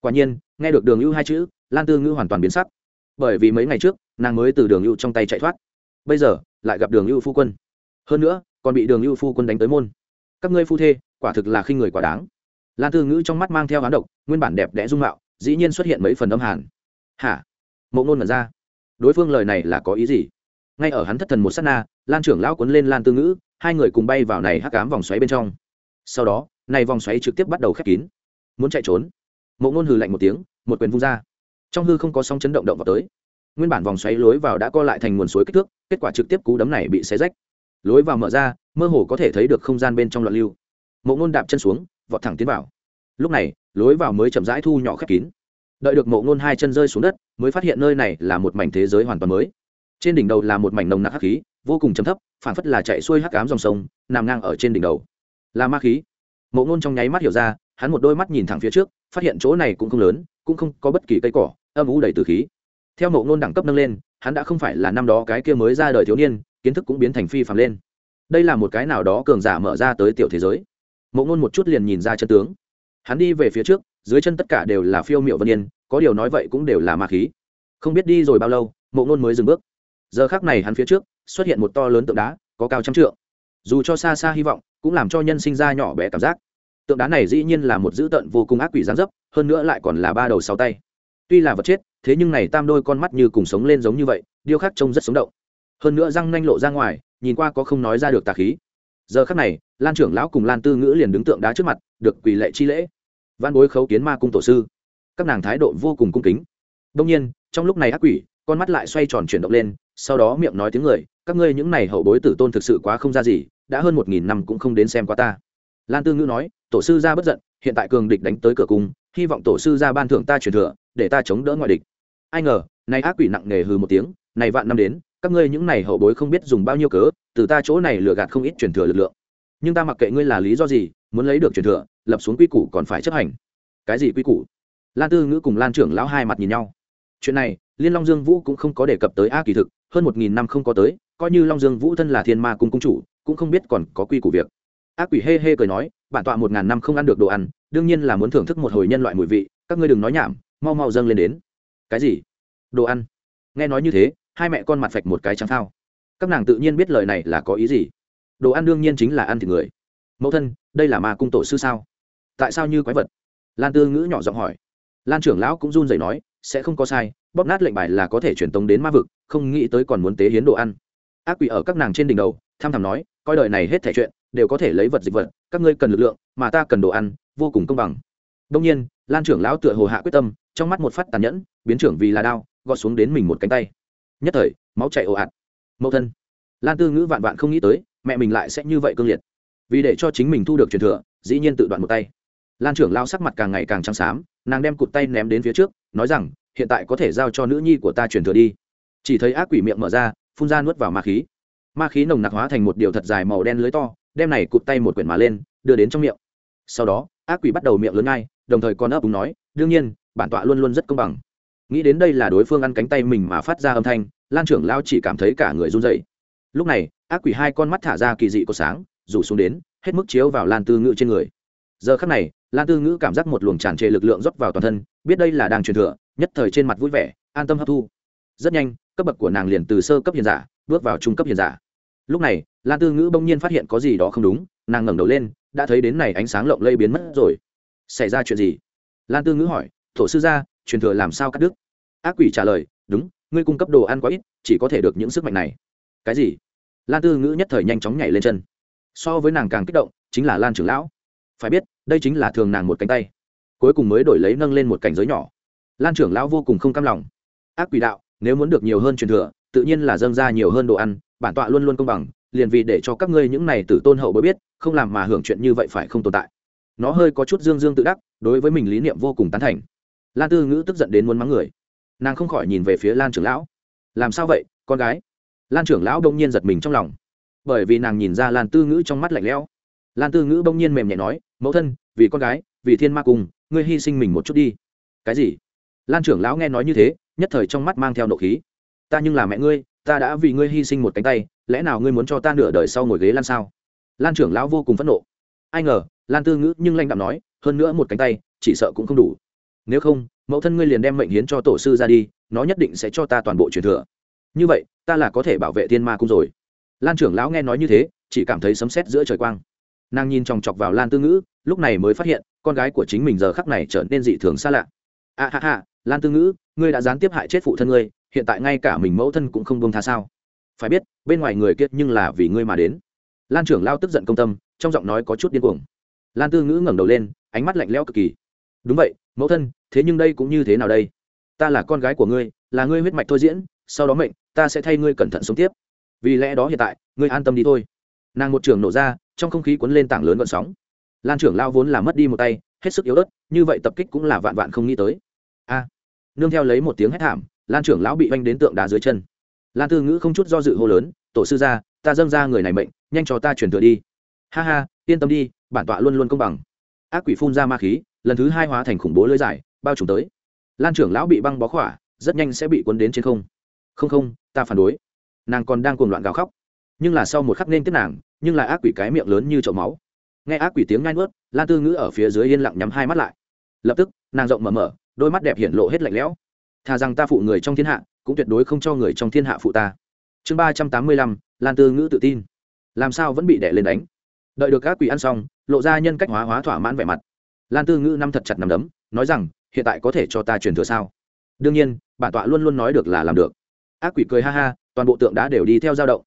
Speaker 1: Quả nhiên, nghe được đường ưu hai chữ, lan tư ngữ hoàn toàn biến sắc. Bởi vì mấy ngày trước, nàng mới từ đường ưu trong tay chạy thoát. Bây giờ, lại gặp đường ưu phu quân. Hơn nữa, còn bị đường ưu phu quân đánh tới môn. Các ngươi phu thê, quả thực là khi người quả đáng lan tư ngữ trong mắt mang theo hán độc, nguyên bản đẹp đẽ dung mạo, dĩ nhiên xuất hiện mấy phần âm hàn. Hả? Mộ ngôn mật ra. Đối phương lời này là có ý gì? Ngay ở hắn thất thần một s á t na, lan trưởng lão cuốn lên lan tư ngữ, hai người cùng bay vào này hắc cám vòng xoáy bên trong. Sau đó, này vòng xoáy trực tiếp bắt đầu khép kín. Muốn chạy trốn? Mộ ngôn hừ lạnh một tiếng, một quyền vung ra. Trong hư không có sóng chấn động động vào tới. Nguyên bản vòng xoáy lối vào đã co lại thành nguồn suối kích thước, kết quả trực tiếp cú đấm này bị xé rách. Lối vào mở ra, mơ hồ có thể thấy được không gian bên trong loạn lưu. Mộ ngôn đạp chân xuống vọt thẳng tiến vào. Lúc này, lối vào mới chậm rãi thu nhỏ khép kín. Đợi được mộ ngôn hai chân rơi xuống đất, mới phát hiện nơi này là một mảnh thế giới hoàn toàn mới. Trên đỉnh đầu là một mảnh nồng nặc hắc khí, vô cùng chấm thấp phản phất là chạy xuôi hắc cám dòng sông, nằm ngang ở trên đỉnh đầu. Là ma khí. Mộ ngôn trong nháy mắt hiểu ra, hắn một đôi mắt nhìn thẳng phía trước, phát hiện chỗ này cũng không lớn, cũng không có bất kỳ cây cỏ, âm u đầy từ khí. Theo mộ ngôn đẳng cấp nâng lên, hắn đã không phải là năm đó cái kia mới ra đời thiếu niên, kiến thức cũng biến thành phi phàm lên. Đây là một cái nào đó cường giả mở ra tới tiểu thế giới mộ ngôn một chút liền nhìn ra chân tướng. Hắn đi về phía trước, dưới chân tất cả đều là phiêu miệu vân yên, có điều nói vậy cũng đều là ma khí. Không biết đi rồi bao lâu, mộ ngôn mới dừng bước. Giờ khác này hắn phía trước, xuất hiện một to lớn tượng đá, có cao trăm trượng. Dù cho xa xa hy vọng, cũng làm cho nhân sinh ra nhỏ bé cảm giác. Tượng đá này dĩ nhiên là một dữ tợn vô cùng ác quỷ gián dấp, hơn nữa lại còn là ba đầu sáu tay. Tuy là vật chết, thế nhưng này tam đôi con mắt như cùng sống lên giống như vậy, điêu khắc trông rất sống động. Hơn nữa răng nanh lộ ra ngoài, nhìn qua có không nói ra được tà khí. Giờ khắc này lan trưởng lão cùng lan tư ngữ liền đứng tượng đá trước mặt, được quỳ lệ chi lễ. Văn bối khấu kiến ma cung tổ sư. Các nàng thái độ vô cùng cung kính. Đông nhiên, trong lúc này ác quỷ, con mắt lại xoay tròn chuyển động lên, sau đó miệng nói tiếng người, các ngươi những này hậu bối tử tôn thực sự quá không ra gì, đã hơn một nghìn năm cũng không đến xem qua ta. Lan tư ngữ nói, tổ sư ra bất giận, hiện tại cường địch đánh tới cửa cung, hy vọng tổ sư ra ban thưởng ta truyền thừa, để ta chống đỡ ngoại địch. Ai ngờ nay ác quỷ nặng nề hừ một tiếng, này vạn năm đến, các ngươi những này hậu bối không biết dùng bao nhiêu cớ, từ ta chỗ này lừa gạt không ít truyền thừa lực lượng nhưng ta mặc kệ ngươi là lý do gì, muốn lấy được truyền thừa, lập xuống quy củ còn phải chấp hành. Cái gì quy củ? Lan tư ngữ cùng lan trưởng lão hai mặt nhìn nhau. Chuyện này, liên long dương vũ cũng không có đề cập tới a kỳ thực, hơn một nghìn năm không có tới, coi như long dương vũ thân là thiên ma cung cung chủ, cũng không biết còn có quy củ việc. Ác quỷ hê hê cười nói, bản tọa một ngàn năm không ăn được đồ ăn, đương nhiên là muốn thưởng thức một hồi nhân loại mùi vị, các ngươi đừng nói nhảm, mau mau dâng lên đến. Cái gì? Đồ ăn? Nghe nói như thế, hai mẹ con mặt phạch một cái trắng phao. Các nàng tự nhiên biết lời này là có ý gì đồ ăn đương nhiên chính là ăn thịt người. Mẫu thân, đây là ma cung tổ sư sao? Tại sao như quái vật? Lan tư ngữ nhỏ giọng hỏi. Lan trưởng lão cũng run rẩy nói, sẽ không có sai, bóp nát lệnh bài là có thể truyền tống đến ma vực, không nghĩ tới còn muốn tế hiến đồ ăn. Ác quỷ ở các nàng trên đỉnh đầu, tham thầm nói, coi đời này hết thể chuyện, đều có thể lấy vật dịch vật, các ngươi cần lực lượng, mà ta cần đồ ăn, vô cùng công bằng. Đông nhiên, lan trưởng lão tựa hồ hạ quyết tâm, trong mắt một phát tàn nhẫn, biến trưởng vì là đao, gọt xuống đến mình một cánh tay. Nhất thời, máu chảy ồ ạt. Mẫu thân. Lan tư ngữ vạn vạn không nghĩ tới mẹ mình lại sẽ như vậy cương liệt. Vì để cho chính mình thu được truyền thừa, dĩ nhiên tự đoạn một tay. Lan trưởng lao sắc mặt càng ngày càng trắng xám, nàng đem cụt tay ném đến phía trước, nói rằng, hiện tại có thể giao cho nữ nhi của ta truyền thừa đi. Chỉ thấy ác quỷ miệng mở ra, phun ra nuốt vào ma khí. Ma khí nồng nặc hóa thành một điều thật dài màu đen lưới to, đem này cụt tay một quyển mà lên, đưa đến trong miệng. Sau đó, ác quỷ bắt đầu miệng lớn ngay, đồng thời còn ấp úng nói, đương nhiên, bản tọa luôn luôn rất công bằng. Nghĩ đến đây là đối phương ăn cánh tay mình mà phát ra âm thanh, lan trưởng lao chỉ cảm thấy cả người run dậy lúc này, ác quỷ hai con mắt thả ra kỳ dị của sáng, rủ xuống đến, hết mức chiếu vào lan tư ngữ trên người. Giờ khắc này, lan tư ngữ cảm giác một luồng tràn trề lực lượng rót vào toàn thân, biết đây là đang truyền thừa, nhất thời trên mặt vui vẻ, an tâm hấp thu. Rất nhanh, cấp bậc của nàng liền từ sơ cấp hiền giả, bước vào trung cấp hiền giả. Lúc này, lan tư ngữ bỗng nhiên phát hiện có gì đó không đúng, nàng ngẩng đầu lên, đã thấy đến này ánh sáng lộng lây biến mất rồi. Xảy ra chuyện gì? Lan tư ngữ hỏi, thổ sư gia, truyền thừa làm sao cắt đứt? Ác quỷ trả lời, đúng, ngươi cung cấp đồ ăn quá ít, chỉ có thể được những sức mạnh này. Cái gì? Lan tư ngữ nhất thời nhanh chóng nhảy lên chân. So với nàng càng kích động, chính là lan trưởng lão. Phải biết, đây chính là thường nàng một cánh tay. Cuối cùng mới đổi lấy nâng lên một cảnh giới nhỏ. Lan trưởng lão vô cùng không cam lòng. Ác quỷ đạo, nếu muốn được nhiều hơn truyền thừa, tự nhiên là dâng ra nhiều hơn đồ ăn, bản tọa luôn luôn công bằng, liền vì để cho các ngươi những này tử tôn hậu mới biết, không làm mà hưởng chuyện như vậy phải không tồn tại. Nó hơi có chút dương dương tự đắc, đối với mình lý niệm vô cùng tán thành. Lan tư ngữ tức giận đến muốn mắng người. Nàng không khỏi nhìn về phía lan trưởng lão. Làm sao vậy, con gái? Lan trưởng lão đông nhiên giật mình trong lòng. Bởi vì nàng nhìn ra lan tư ngữ trong mắt lạnh lẽo. Lan tư ngữ bỗng nhiên mềm nhẹ nói, mẫu thân, vì con gái, vì thiên ma cùng, ngươi hy sinh mình một chút đi. Cái gì? Lan trưởng lão nghe nói như thế, nhất thời trong mắt mang theo nộ khí. Ta nhưng là mẹ ngươi, ta đã vì ngươi hy sinh một cánh tay, lẽ nào ngươi muốn cho ta nửa đời sau ngồi ghế lan sao? Lan trưởng lão vô cùng phẫn nộ. Ai ngờ, lan tư ngữ nhưng lanh đạm nói, hơn nữa một cánh tay, chỉ sợ cũng không đủ. Nếu không, mẫu thân ngươi liền đem mệnh hiến cho tổ sư ra đi, nó nhất định sẽ cho ta toàn bộ truyền thừa như vậy, ta là có thể bảo vệ thiên ma cung rồi. Lan trưởng lão nghe nói như thế, chỉ cảm thấy sấm sét giữa trời quang. Nàng nhìn chòng chọc vào lan tư ngữ, lúc này mới phát hiện, con gái của chính mình giờ khắc này trở nên dị thường xa lạ. A ha ha, lan tư ngữ, ngươi đã gián tiếp hại chết phụ thân ngươi, hiện tại ngay cả mình mẫu thân cũng không bông tha sao? Phải biết, bên ngoài người kiệt nhưng là vì ngươi mà đến. Lan trưởng lao tức giận công tâm, trong giọng nói có chút điên cuồng. Lan tư ngữ ngẩng đầu lên, ánh mắt lạnh lẽo cực kỳ. Đúng vậy, mẫu thân, thế nhưng đây cũng như thế nào đây? Ta là con gái của ngươi, là ngươi huyết mạch thôi diễn, sau đó mệnh ta sẽ thay ngươi cẩn thận sống tiếp. Vì lẽ đó hiện tại, ngươi an tâm đi thôi. Nàng một trường nổ ra, trong không khí cuốn lên tảng lớn gọn sóng. Lan trưởng lao vốn là mất đi một tay, hết sức yếu ớt, như vậy tập kích cũng là vạn vạn không nghĩ tới. A. Nương theo lấy một tiếng hét thảm, lan trưởng lão bị oanh đến tượng đá dưới chân. Lan tư ngữ không chút do dự hô lớn, tổ sư gia, ta dâng ra người này mệnh, nhanh cho ta chuyển thừa đi. Ha ha, yên tâm đi, bản tọa luôn luôn công bằng. Ác quỷ phun ra ma khí, lần thứ hai hóa thành khủng bố lưới dài bao trùm tới. Lan trưởng lão bị băng bó khỏa, rất nhanh sẽ bị cuốn đến trên không. Không không ta phản đối. Nàng còn đang cuồng loạn gào khóc. Nhưng là sau một khắc nên tiếp nàng, nhưng là ác quỷ cái miệng lớn như chậu máu. Nghe ác quỷ tiếng ngai nuốt lan tư ngữ ở phía dưới yên lặng nhắm hai mắt lại. Lập tức, nàng rộng mở mở, đôi mắt đẹp hiện lộ hết lạnh lẽo. Thà rằng ta phụ người trong thiên hạ, cũng tuyệt đối không cho người trong thiên hạ phụ ta. Chương ba trăm tám mươi lăm, lan tư ngữ tự tin. Làm sao vẫn bị đẻ lên đánh? Đợi được ác quỷ ăn xong, lộ ra nhân cách hóa hóa thỏa mãn vẻ mặt. Lan tư ngữ năm thật chặt nằm đấm, nói rằng, hiện tại có thể cho ta truyền thừa sao? Đương nhiên, bản tọa luôn luôn nói được là làm được ác quỷ cười ha ha, toàn bộ tượng đá đều đi theo dao động.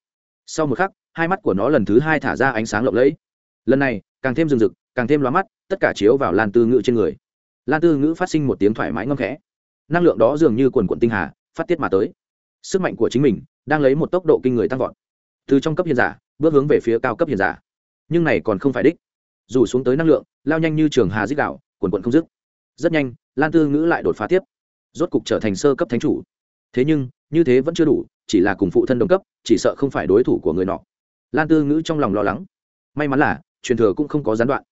Speaker 1: Sau một khắc, hai mắt của nó lần thứ hai thả ra ánh sáng lộng lẫy. Lần này, càng thêm rừng rực, càng thêm lóa mắt, tất cả chiếu vào lan tư ngữ trên người. Lan tư ngữ phát sinh một tiếng thoải mái ngâm khẽ. Năng lượng đó dường như quần quận tinh hà, phát tiết mà tới. Sức mạnh của chính mình đang lấy một tốc độ kinh người tăng vọt. Từ trong cấp hiền giả, bước hướng về phía cao cấp hiền giả. Nhưng này còn không phải đích. Dù xuống tới năng lượng, lao nhanh như trường hà dích đạo, quần quận không dứt. Rất nhanh, lan tư ngữ lại đột phá tiếp. Rốt cục trở thành sơ cấp thánh chủ thế nhưng, như thế vẫn chưa đủ, chỉ là cùng phụ thân đồng cấp, chỉ sợ không phải đối thủ của người nọ. Lan tư ngữ trong lòng lo lắng. May mắn là, truyền thừa cũng không có gián đoạn.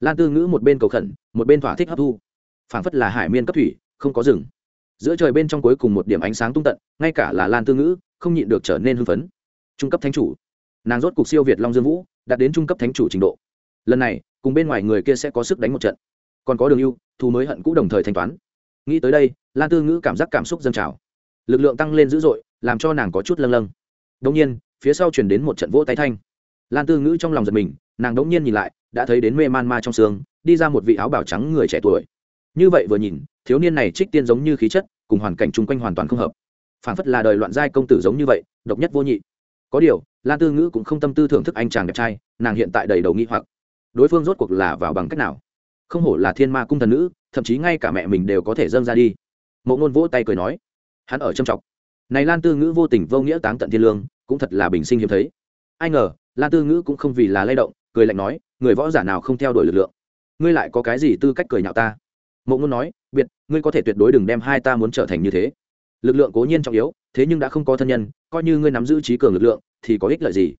Speaker 1: Lan tư ngữ một bên cầu khẩn, một bên thỏa thích hấp thu. Phảng phất là hải miên cấp thủy, không có rừng. Giữa trời bên trong cuối cùng một điểm ánh sáng tung tận, ngay cả là lan tư ngữ, không nhịn được trở nên hưng phấn. Trung cấp thánh chủ. Nàng rốt cục siêu việt long dương vũ, đạt đến trung cấp thánh chủ trình độ. Lần này, cùng bên ngoài người kia sẽ có sức đánh một trận. Còn có đường ưu thu mới hận cũ đồng thời thanh toán. Nghĩ tới đây, lan tư ngữ cảm giác cảm xúc dâng trào lực lượng tăng lên dữ dội, làm cho nàng có chút lâng lâng. Đông nhiên, phía sau chuyển đến một trận vỗ tay thanh. Lan tư ngữ trong lòng giật mình, nàng đống nhiên nhìn lại, đã thấy đến mê man ma trong xương, đi ra một vị áo bảo trắng người trẻ tuổi. Như vậy vừa nhìn, thiếu niên này trích tiên giống như khí chất, cùng hoàn cảnh chung quanh hoàn toàn không hợp. Phản phất là đời loạn giai công tử giống như vậy, độc nhất vô nhị. Có điều, lan tư ngữ cũng không tâm tư thưởng thức anh chàng đẹp trai, nàng hiện tại đầy đầu nghi hoặc. Đối phương rốt cuộc là vào bằng cách nào? Không hổ là thiên ma cung thần nữ, thậm chí ngay cả mẹ mình đều có thể dâng ra đi. Mộ ngôn vỗ tay cười nói hắn ở trầm trọng. Này lan tư ngữ vô tình vô nghĩa táng tận thiên lương, cũng thật là bình sinh hiếm thấy. Ai ngờ, lan tư ngữ cũng không vì là lay động, cười lạnh nói, người võ giả nào không theo đuổi lực lượng? Ngươi lại có cái gì tư cách cười nhạo ta? Mộ ngôn nói, biệt, ngươi có thể tuyệt đối đừng đem hai ta muốn trở thành như thế. Lực lượng cố nhiên trọng yếu, thế nhưng đã không có thân nhân, coi như ngươi nắm giữ trí cường lực lượng, thì có ích lợi gì?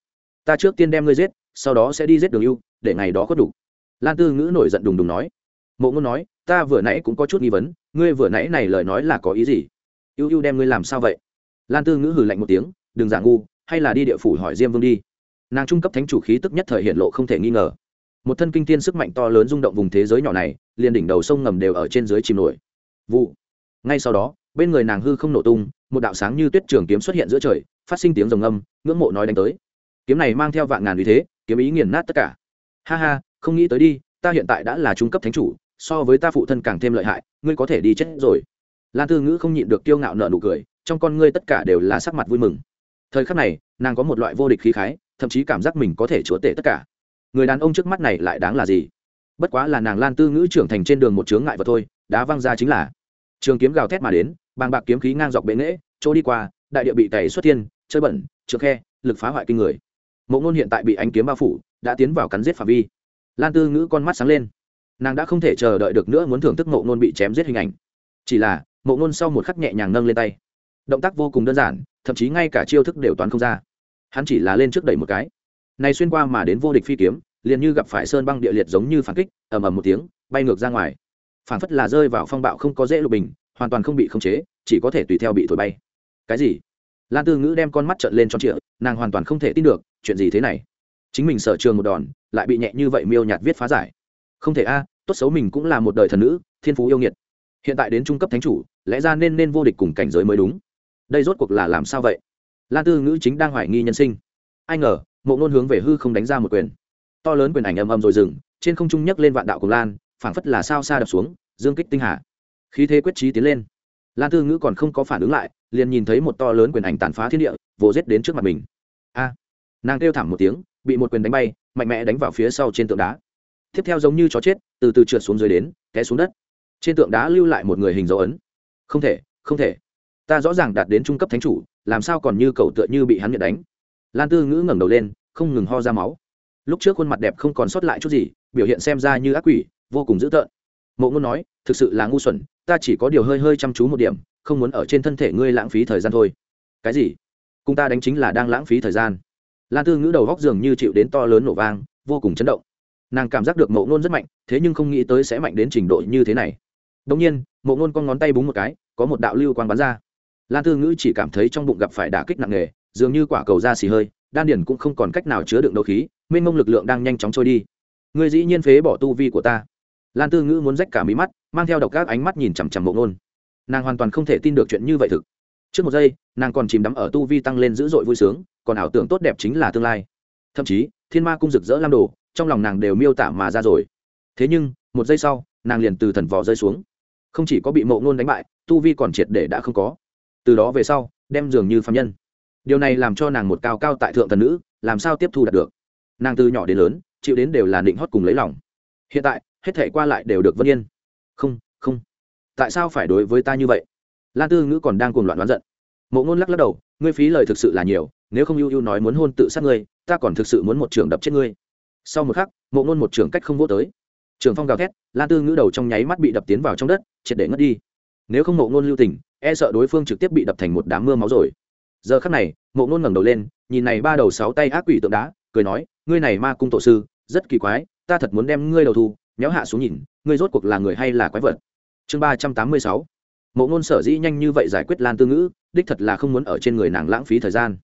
Speaker 1: Ta trước tiên đem ngươi giết, sau đó sẽ đi giết đường ưu, để ngày đó có đủ. Lan tư ngữ nổi giận đùng đùng nói. Mộ ngôn nói, ta vừa nãy cũng có chút nghi vấn, ngươi vừa nãy này lời nói là có ý gì? Ưu ưu đem ngươi làm sao vậy? Lan tư ngữ hử lạnh một tiếng, đừng giả ngu, hay là đi địa phủ hỏi diêm vương đi. Nàng trung cấp thánh chủ khí tức nhất thời hiện lộ không thể nghi ngờ. Một thân kinh thiên sức mạnh to lớn rung động vùng thế giới nhỏ này, liền đỉnh đầu sông ngầm đều ở trên dưới chìm nổi. Vụ. Ngay sau đó, bên người nàng hư không nổ tung, một đạo sáng như tuyết trường kiếm xuất hiện giữa trời, phát sinh tiếng rồng âm, ngưỡng mộ nói đánh tới. Kiếm này mang theo vạn ngàn uy thế, kiếm ý nghiền nát tất cả. Ha ha, không nghĩ tới đi, ta hiện tại đã là trung cấp thánh chủ, so với ta phụ thân càng thêm lợi hại, ngươi có thể đi chết rồi lan tư ngữ không nhịn được kiêu ngạo nợ nụ cười, trong con ngươi tất cả đều là sắc mặt vui mừng. Thời khắc này, nàng có một loại vô địch khí khái, thậm chí cảm giác mình có thể chúa tể tất cả. Người đàn ông trước mắt này lại đáng là gì? Bất quá là nàng lan tư ngữ trưởng thành trên đường một chướng ngại vật thôi, đá văng ra chính là trường kiếm gào thét mà đến, bàng bạc kiếm khí ngang dọc bệ nghễ chỗ đi qua, đại địa bị tẩy xuất thiên, chơi bẩn, trượt khe, lực phá hoại kinh người. Mộ ngôn hiện tại bị ánh kiếm bao phủ, đã tiến vào cắn giết phạm vi. Lan tư ngữ con mắt sáng lên. Nàng đã không thể chờ đợi được nữa muốn thưởng thức mộ ngôn bị chém giết hình ảnh. Chỉ là mộ ngôn sau một khắc nhẹ nhàng nâng lên tay. Động tác vô cùng đơn giản, thậm chí ngay cả chiêu thức đều toán không ra. Hắn chỉ là lên trước đẩy một cái. Này xuyên qua mà đến vô địch phi kiếm, liền như gặp phải sơn băng địa liệt giống như phản kích, ầm ầm một tiếng, bay ngược ra ngoài. Phản phất là rơi vào phong bạo không có dễ lục bình, hoàn toàn không bị khống chế, chỉ có thể tùy theo bị thổi bay. Cái gì? Lan tư ngữ đem con mắt trợn lên tròn trịa, nàng hoàn toàn không thể tin được, chuyện gì thế này? Chính mình sở trường một đòn, lại bị nhẹ như vậy miêu nhạt viết phá giải. Không thể a, tốt xấu mình cũng là một đời thần nữ, thiên phú yêu nghiệt hiện tại đến trung cấp thánh chủ, lẽ ra nên nên vô địch cùng cảnh giới mới đúng. Đây rốt cuộc là làm sao vậy? Lan tư ngữ chính đang hoài nghi nhân sinh. Ai ngờ, mộ ngôn hướng về hư không đánh ra một quyền. To lớn quyền ảnh âm âm rồi dừng, trên không trung nhấc lên vạn đạo cùng lan, phảng phất là sao xa đập xuống, dương kích tinh hà. Khí thế quyết trí tiến lên. Lan tư ngữ còn không có phản ứng lại, liền nhìn thấy một to lớn quyền ảnh tàn phá thiên địa, vồ rết đến trước mặt mình. A! Nàng kêu thảm một tiếng, bị một quyền đánh bay, mạnh mẽ đánh vào phía sau trên tượng đá. Tiếp theo giống như chó chết, từ từ trượt xuống dưới đến, té xuống đất trên tượng đá lưu lại một người hình dấu ấn. Không thể không thể. Ta rõ ràng đạt đến trung cấp thánh chủ, làm sao còn như cầu tựa như bị hắn nhận đánh? Lan tư ngữ ngẩng đầu lên, không ngừng ho ra máu. Lúc trước khuôn mặt đẹp không còn sót lại chút gì, biểu hiện xem ra như ác quỷ, vô cùng dữ tợn. Mộ ngôn nói, thực sự là ngu xuẩn, ta chỉ có điều hơi hơi chăm chú một điểm, không muốn ở trên thân thể ngươi lãng phí thời gian thôi. Cái gì? Cùng ta đánh chính là đang lãng phí thời gian. Lan tư ngữ đầu góc dường như chịu đến to lớn nổ vang, vô cùng chấn động. Nàng cảm giác được mộ ngôn rất mạnh, thế nhưng không nghĩ tới sẽ mạnh đến trình độ như thế này đồng nhiên, mộ ngôn con ngón tay búng một cái, có một đạo lưu quang bắn ra. Lan tư ngữ chỉ cảm thấy trong bụng gặp phải đả kích nặng nề, dường như quả cầu da xì hơi, đan điền cũng không còn cách nào chứa đựng đấu khí, mênh mông lực lượng đang nhanh chóng trôi đi. Người dĩ nhiên phế bỏ tu vi của ta. Lan tư ngữ muốn rách cả mí mắt, mang theo độc các ánh mắt nhìn chằm chằm mộ ngôn. Nàng hoàn toàn không thể tin được chuyện như vậy thực. Trước một giây, nàng còn chìm đắm ở tu vi tăng lên dữ dội vui sướng, còn ảo tưởng tốt đẹp chính là tương lai. Thậm chí, thiên ma cung rực rỡ lam đồ, trong lòng nàng đều miêu tả mà ra rồi. Thế nhưng, một giây sau, nàng liền từ thần vỏ rơi xuống không chỉ có bị mộ ngôn đánh bại, tu vi còn triệt để đã không có. Từ đó về sau, đem dường như phạm nhân. Điều này làm cho nàng một cao cao tại thượng thần nữ, làm sao tiếp thu đạt được? Nàng từ nhỏ đến lớn, chịu đến đều là định hót cùng lấy lòng. Hiện tại, hết thể qua lại đều được vân yên. Không không. Tại sao phải đối với ta như vậy? Lan tư ngữ còn đang cuồng loạn đoán giận. Mộ ngôn lắc lắc đầu, ngươi phí lời thực sự là nhiều, nếu không ưu ưu nói muốn hôn tự sát ngươi, ta còn thực sự muốn một trường đập chết ngươi. Sau một khắc, mộ ngôn một trường cách không vô tới trường phong gào thét, lan tư ngữ đầu trong nháy mắt bị đập tiến vào trong đất, triệt để ngất đi. Nếu không mộ ngôn lưu tình e sợ đối phương trực tiếp bị đập thành một đám mưa máu rồi. Giờ khắc này mộ ngôn ngẩng đầu lên, nhìn này ba đầu sáu tay ác quỷ tượng đá, cười nói, ngươi này ma cung tổ sư, rất kỳ quái, ta thật muốn đem ngươi đầu thu Nhéo hạ xuống nhìn, ngươi rốt cuộc là người hay là quái vật? Chương ba trăm tám mươi sáu. Mộ ngôn sở dĩ nhanh như vậy giải quyết lan tư ngữ, đích thật là không muốn ở trên người nàng lãng phí thời gian.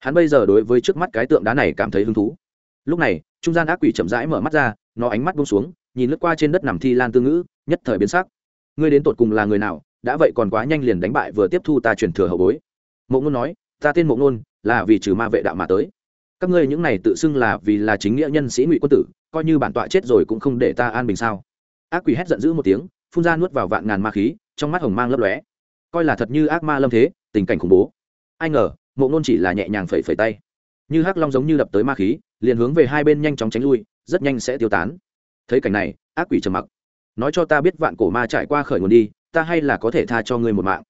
Speaker 1: Hắn bây giờ đối với trước mắt cái tượng đá này cảm thấy hứng thú. Lúc này, trung gian ác quỷ chậm rãi mở mắt ra, nó ánh mắt bông xuống nhìn lướt qua trên đất nằm thi lan tư ngữ, nhất thời biến sắc. Ngươi đến tột cùng là người nào? Đã vậy còn quá nhanh liền đánh bại vừa tiếp thu ta truyền thừa hậu bối. Mộ ngôn nói, ta tên mộ ngôn, là vì trừ ma vệ đạo mà tới. Các ngươi những này tự xưng là vì là chính nghĩa nhân sĩ ngụy quân tử, coi như bản tọa chết rồi cũng không để ta an bình sao? Ác quỷ hét giận dữ một tiếng, phun ra nuốt vào vạn ngàn ma khí, trong mắt hồng mang lấp lóe. Coi là thật như ác ma lâm thế, tình cảnh khủng bố. Ai ngờ, mộ ngôn chỉ là nhẹ nhàng phẩy phẩy tay. Như hắc long giống như đập tới ma khí, liền hướng về hai bên nhanh chóng tránh lui, rất nhanh sẽ tiêu tán thấy cảnh này, ác quỷ trầm mặc. Nói cho ta biết vạn cổ ma trải qua khởi nguồn đi, ta hay là có thể tha cho ngươi một mạng?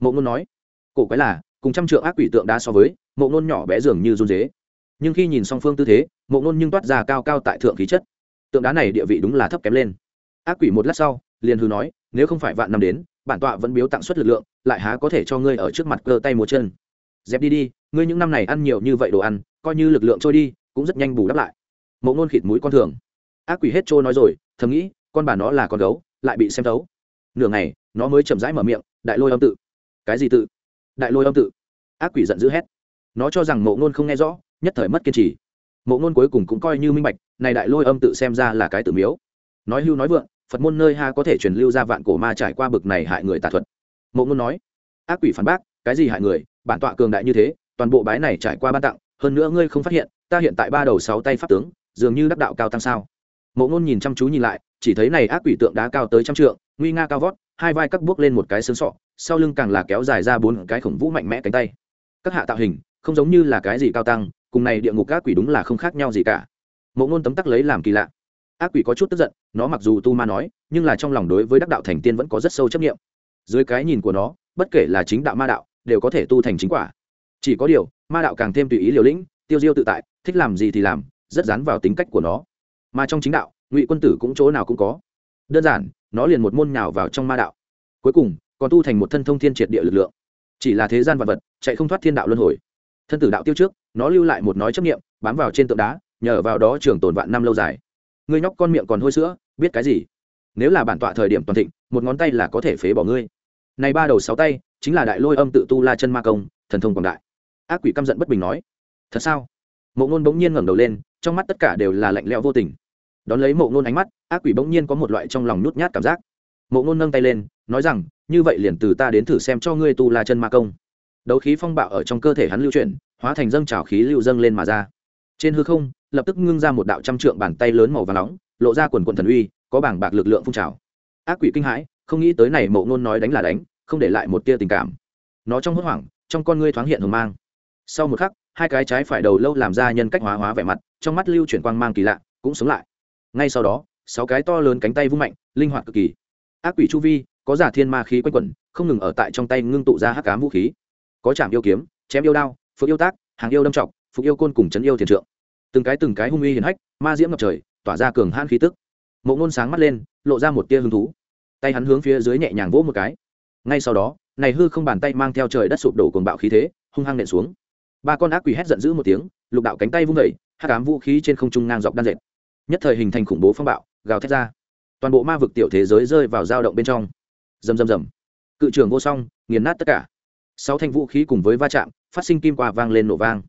Speaker 1: Mộ ngôn nói. Cổ quái là, cùng trăm trượng ác quỷ tượng đá so với, mộ ngôn nhỏ bé dường như run dế nhưng khi nhìn song phương tư thế, mộ ngôn nhưng toát ra cao cao tại thượng khí chất. Tượng đá này địa vị đúng là thấp kém lên. Ác quỷ một lát sau, liền hư nói, nếu không phải vạn năm đến, bản tọa vẫn biếu tặng suất lực lượng, lại há có thể cho ngươi ở trước mặt cơ tay múa chân. Dẹp đi đi, ngươi những năm này ăn nhiều như vậy đồ ăn, coi như lực lượng trôi đi, cũng rất nhanh bù đắp lại. Mộ ngôn khịt mũi con thường ác quỷ hết trôi nói rồi, thầm nghĩ, con bà nó là con gấu, lại bị xem thấu. Nửa ngày, nó mới chậm rãi mở miệng, đại lôi âm tự. Cái gì tự? Đại lôi âm tự. Ác quỷ giận dữ hét. Nó cho rằng mộ ngôn không nghe rõ, nhất thời mất kiên trì. Mộ ngôn cuối cùng cũng coi như minh bạch, này đại lôi âm tự xem ra là cái tử miếu. Nói hưu nói vượng, phật môn nơi ha có thể truyền lưu ra vạn cổ ma trải qua bực này hại người tà thuật. Mộ ngôn nói, ác quỷ phản bác, cái gì hại người, bản tọa cường đại như thế, toàn bộ bái này trải qua ban tặng, hơn nữa ngươi không phát hiện, ta hiện tại ba đầu sáu tay pháp tướng, dường như đắc đạo cao tăng sao mộ ngôn nhìn chăm chú nhìn lại, chỉ thấy này ác quỷ tượng đá cao tới trăm trượng, nguy nga cao vót, hai vai cắt bước lên một cái xương sọ, sau lưng càng là kéo dài ra bốn cái khổng vũ mạnh mẽ cánh tay. Các hạ tạo hình, không giống như là cái gì cao tăng, cùng này địa ngục ác quỷ đúng là không khác nhau gì cả. Mộ ngôn tấm tắc lấy làm kỳ lạ. Ác quỷ có chút tức giận, nó mặc dù tu ma nói, nhưng là trong lòng đối với đắc đạo thành tiên vẫn có rất sâu chấp nghiệm dưới cái nhìn của nó, bất kể là chính đạo ma đạo, đều có thể tu thành chính quả. Chỉ có điều, ma đạo càng thêm tùy ý liều lĩnh, tiêu diêu tự tại, thích làm gì thì làm, rất dán vào tính cách của nó mà trong chính đạo, ngụy quân tử cũng chỗ nào cũng có. Đơn giản, nó liền một môn nào vào trong ma đạo. Cuối cùng, còn tu thành một thân thông thiên triệt địa lực lượng. Chỉ là thế gian vật vật, chạy không thoát thiên đạo luân hồi. Thân tử đạo tiêu trước, nó lưu lại một nói chấp nghiệm bám vào trên tượng đá, nhờ vào đó trường tồn vạn năm lâu dài. Ngươi nhóc con miệng còn hôi sữa, biết cái gì? Nếu là bản tọa thời điểm toàn thịnh, một ngón tay là có thể phế bỏ ngươi. Này ba đầu sáu tay, chính là đại lôi âm tự tu la chân ma công, thần thông quảng đại. Ác quỷ căm giận bất bình nói, thật sao? Mộ ngôn bỗng nhiên ngẩng đầu lên trong mắt tất cả đều là lạnh lẽo vô tình. Đón lấy mộ ngôn ánh mắt, ác quỷ bỗng nhiên có một loại trong lòng nhút nhát cảm giác. Mộ ngôn nâng tay lên, nói rằng, như vậy liền từ ta đến thử xem cho ngươi tu la chân ma công. Đấu khí phong bạo ở trong cơ thể hắn lưu chuyển, hóa thành dâng trào khí lưu dâng lên mà ra. Trên hư không, lập tức ngưng ra một đạo trăm trượng bàn tay lớn màu và nóng, lộ ra quần quần thần uy, có bảng bạc lực lượng phun trào. Ác quỷ kinh hãi, không nghĩ tới này mộ ngôn nói đánh là đánh, không để lại một tia tình cảm. Nó trong hốt hoảng, trong con ngươi thoáng hiện hồng mang. Sau một khắc hai cái trái phải đầu lâu làm ra nhân cách hóa hóa vẻ mặt, trong mắt lưu chuyển quang mang kỳ lạ, cũng sống lại. Ngay sau đó, sáu cái to lớn cánh tay vung mạnh, linh hoạt cực kỳ. Ác quỷ chu vi, có giả thiên ma khí quanh quẩn, không ngừng ở tại trong tay ngưng tụ ra hắc cám vũ khí. Có chạm yêu kiếm, chém yêu đao phước yêu tác, hàng yêu đâm trọng phục yêu côn cùng chấn yêu thiền trượng. Từng cái từng cái hung uy hiển hách, ma diễm ngập trời, tỏa ra cường hãn khí tức. Mộ ngôn sáng mắt lên, lộ ra một tia hứng thú. Tay hắn hướng phía dưới nhẹ nhàng vỗ một cái. Ngay sau đó, này hư không bàn tay mang theo trời đất sụp đổ cuồng bạo khí thế, hung hăng nện xuống ba con ác quỷ hét giận dữ một tiếng, lục đạo cánh tay vung vẩy hát cám vũ khí trên không trung ngang dọc đan dệt. Nhất thời hình thành khủng bố phong bạo, gào thét ra. Toàn bộ ma vực tiểu thế giới rơi vào dao động bên trong. Rầm rầm rầm. Cự trường vô song, nghiền nát tất cả. Sáu thanh vũ khí cùng với va chạm, phát sinh kim qua vang lên nổ vang.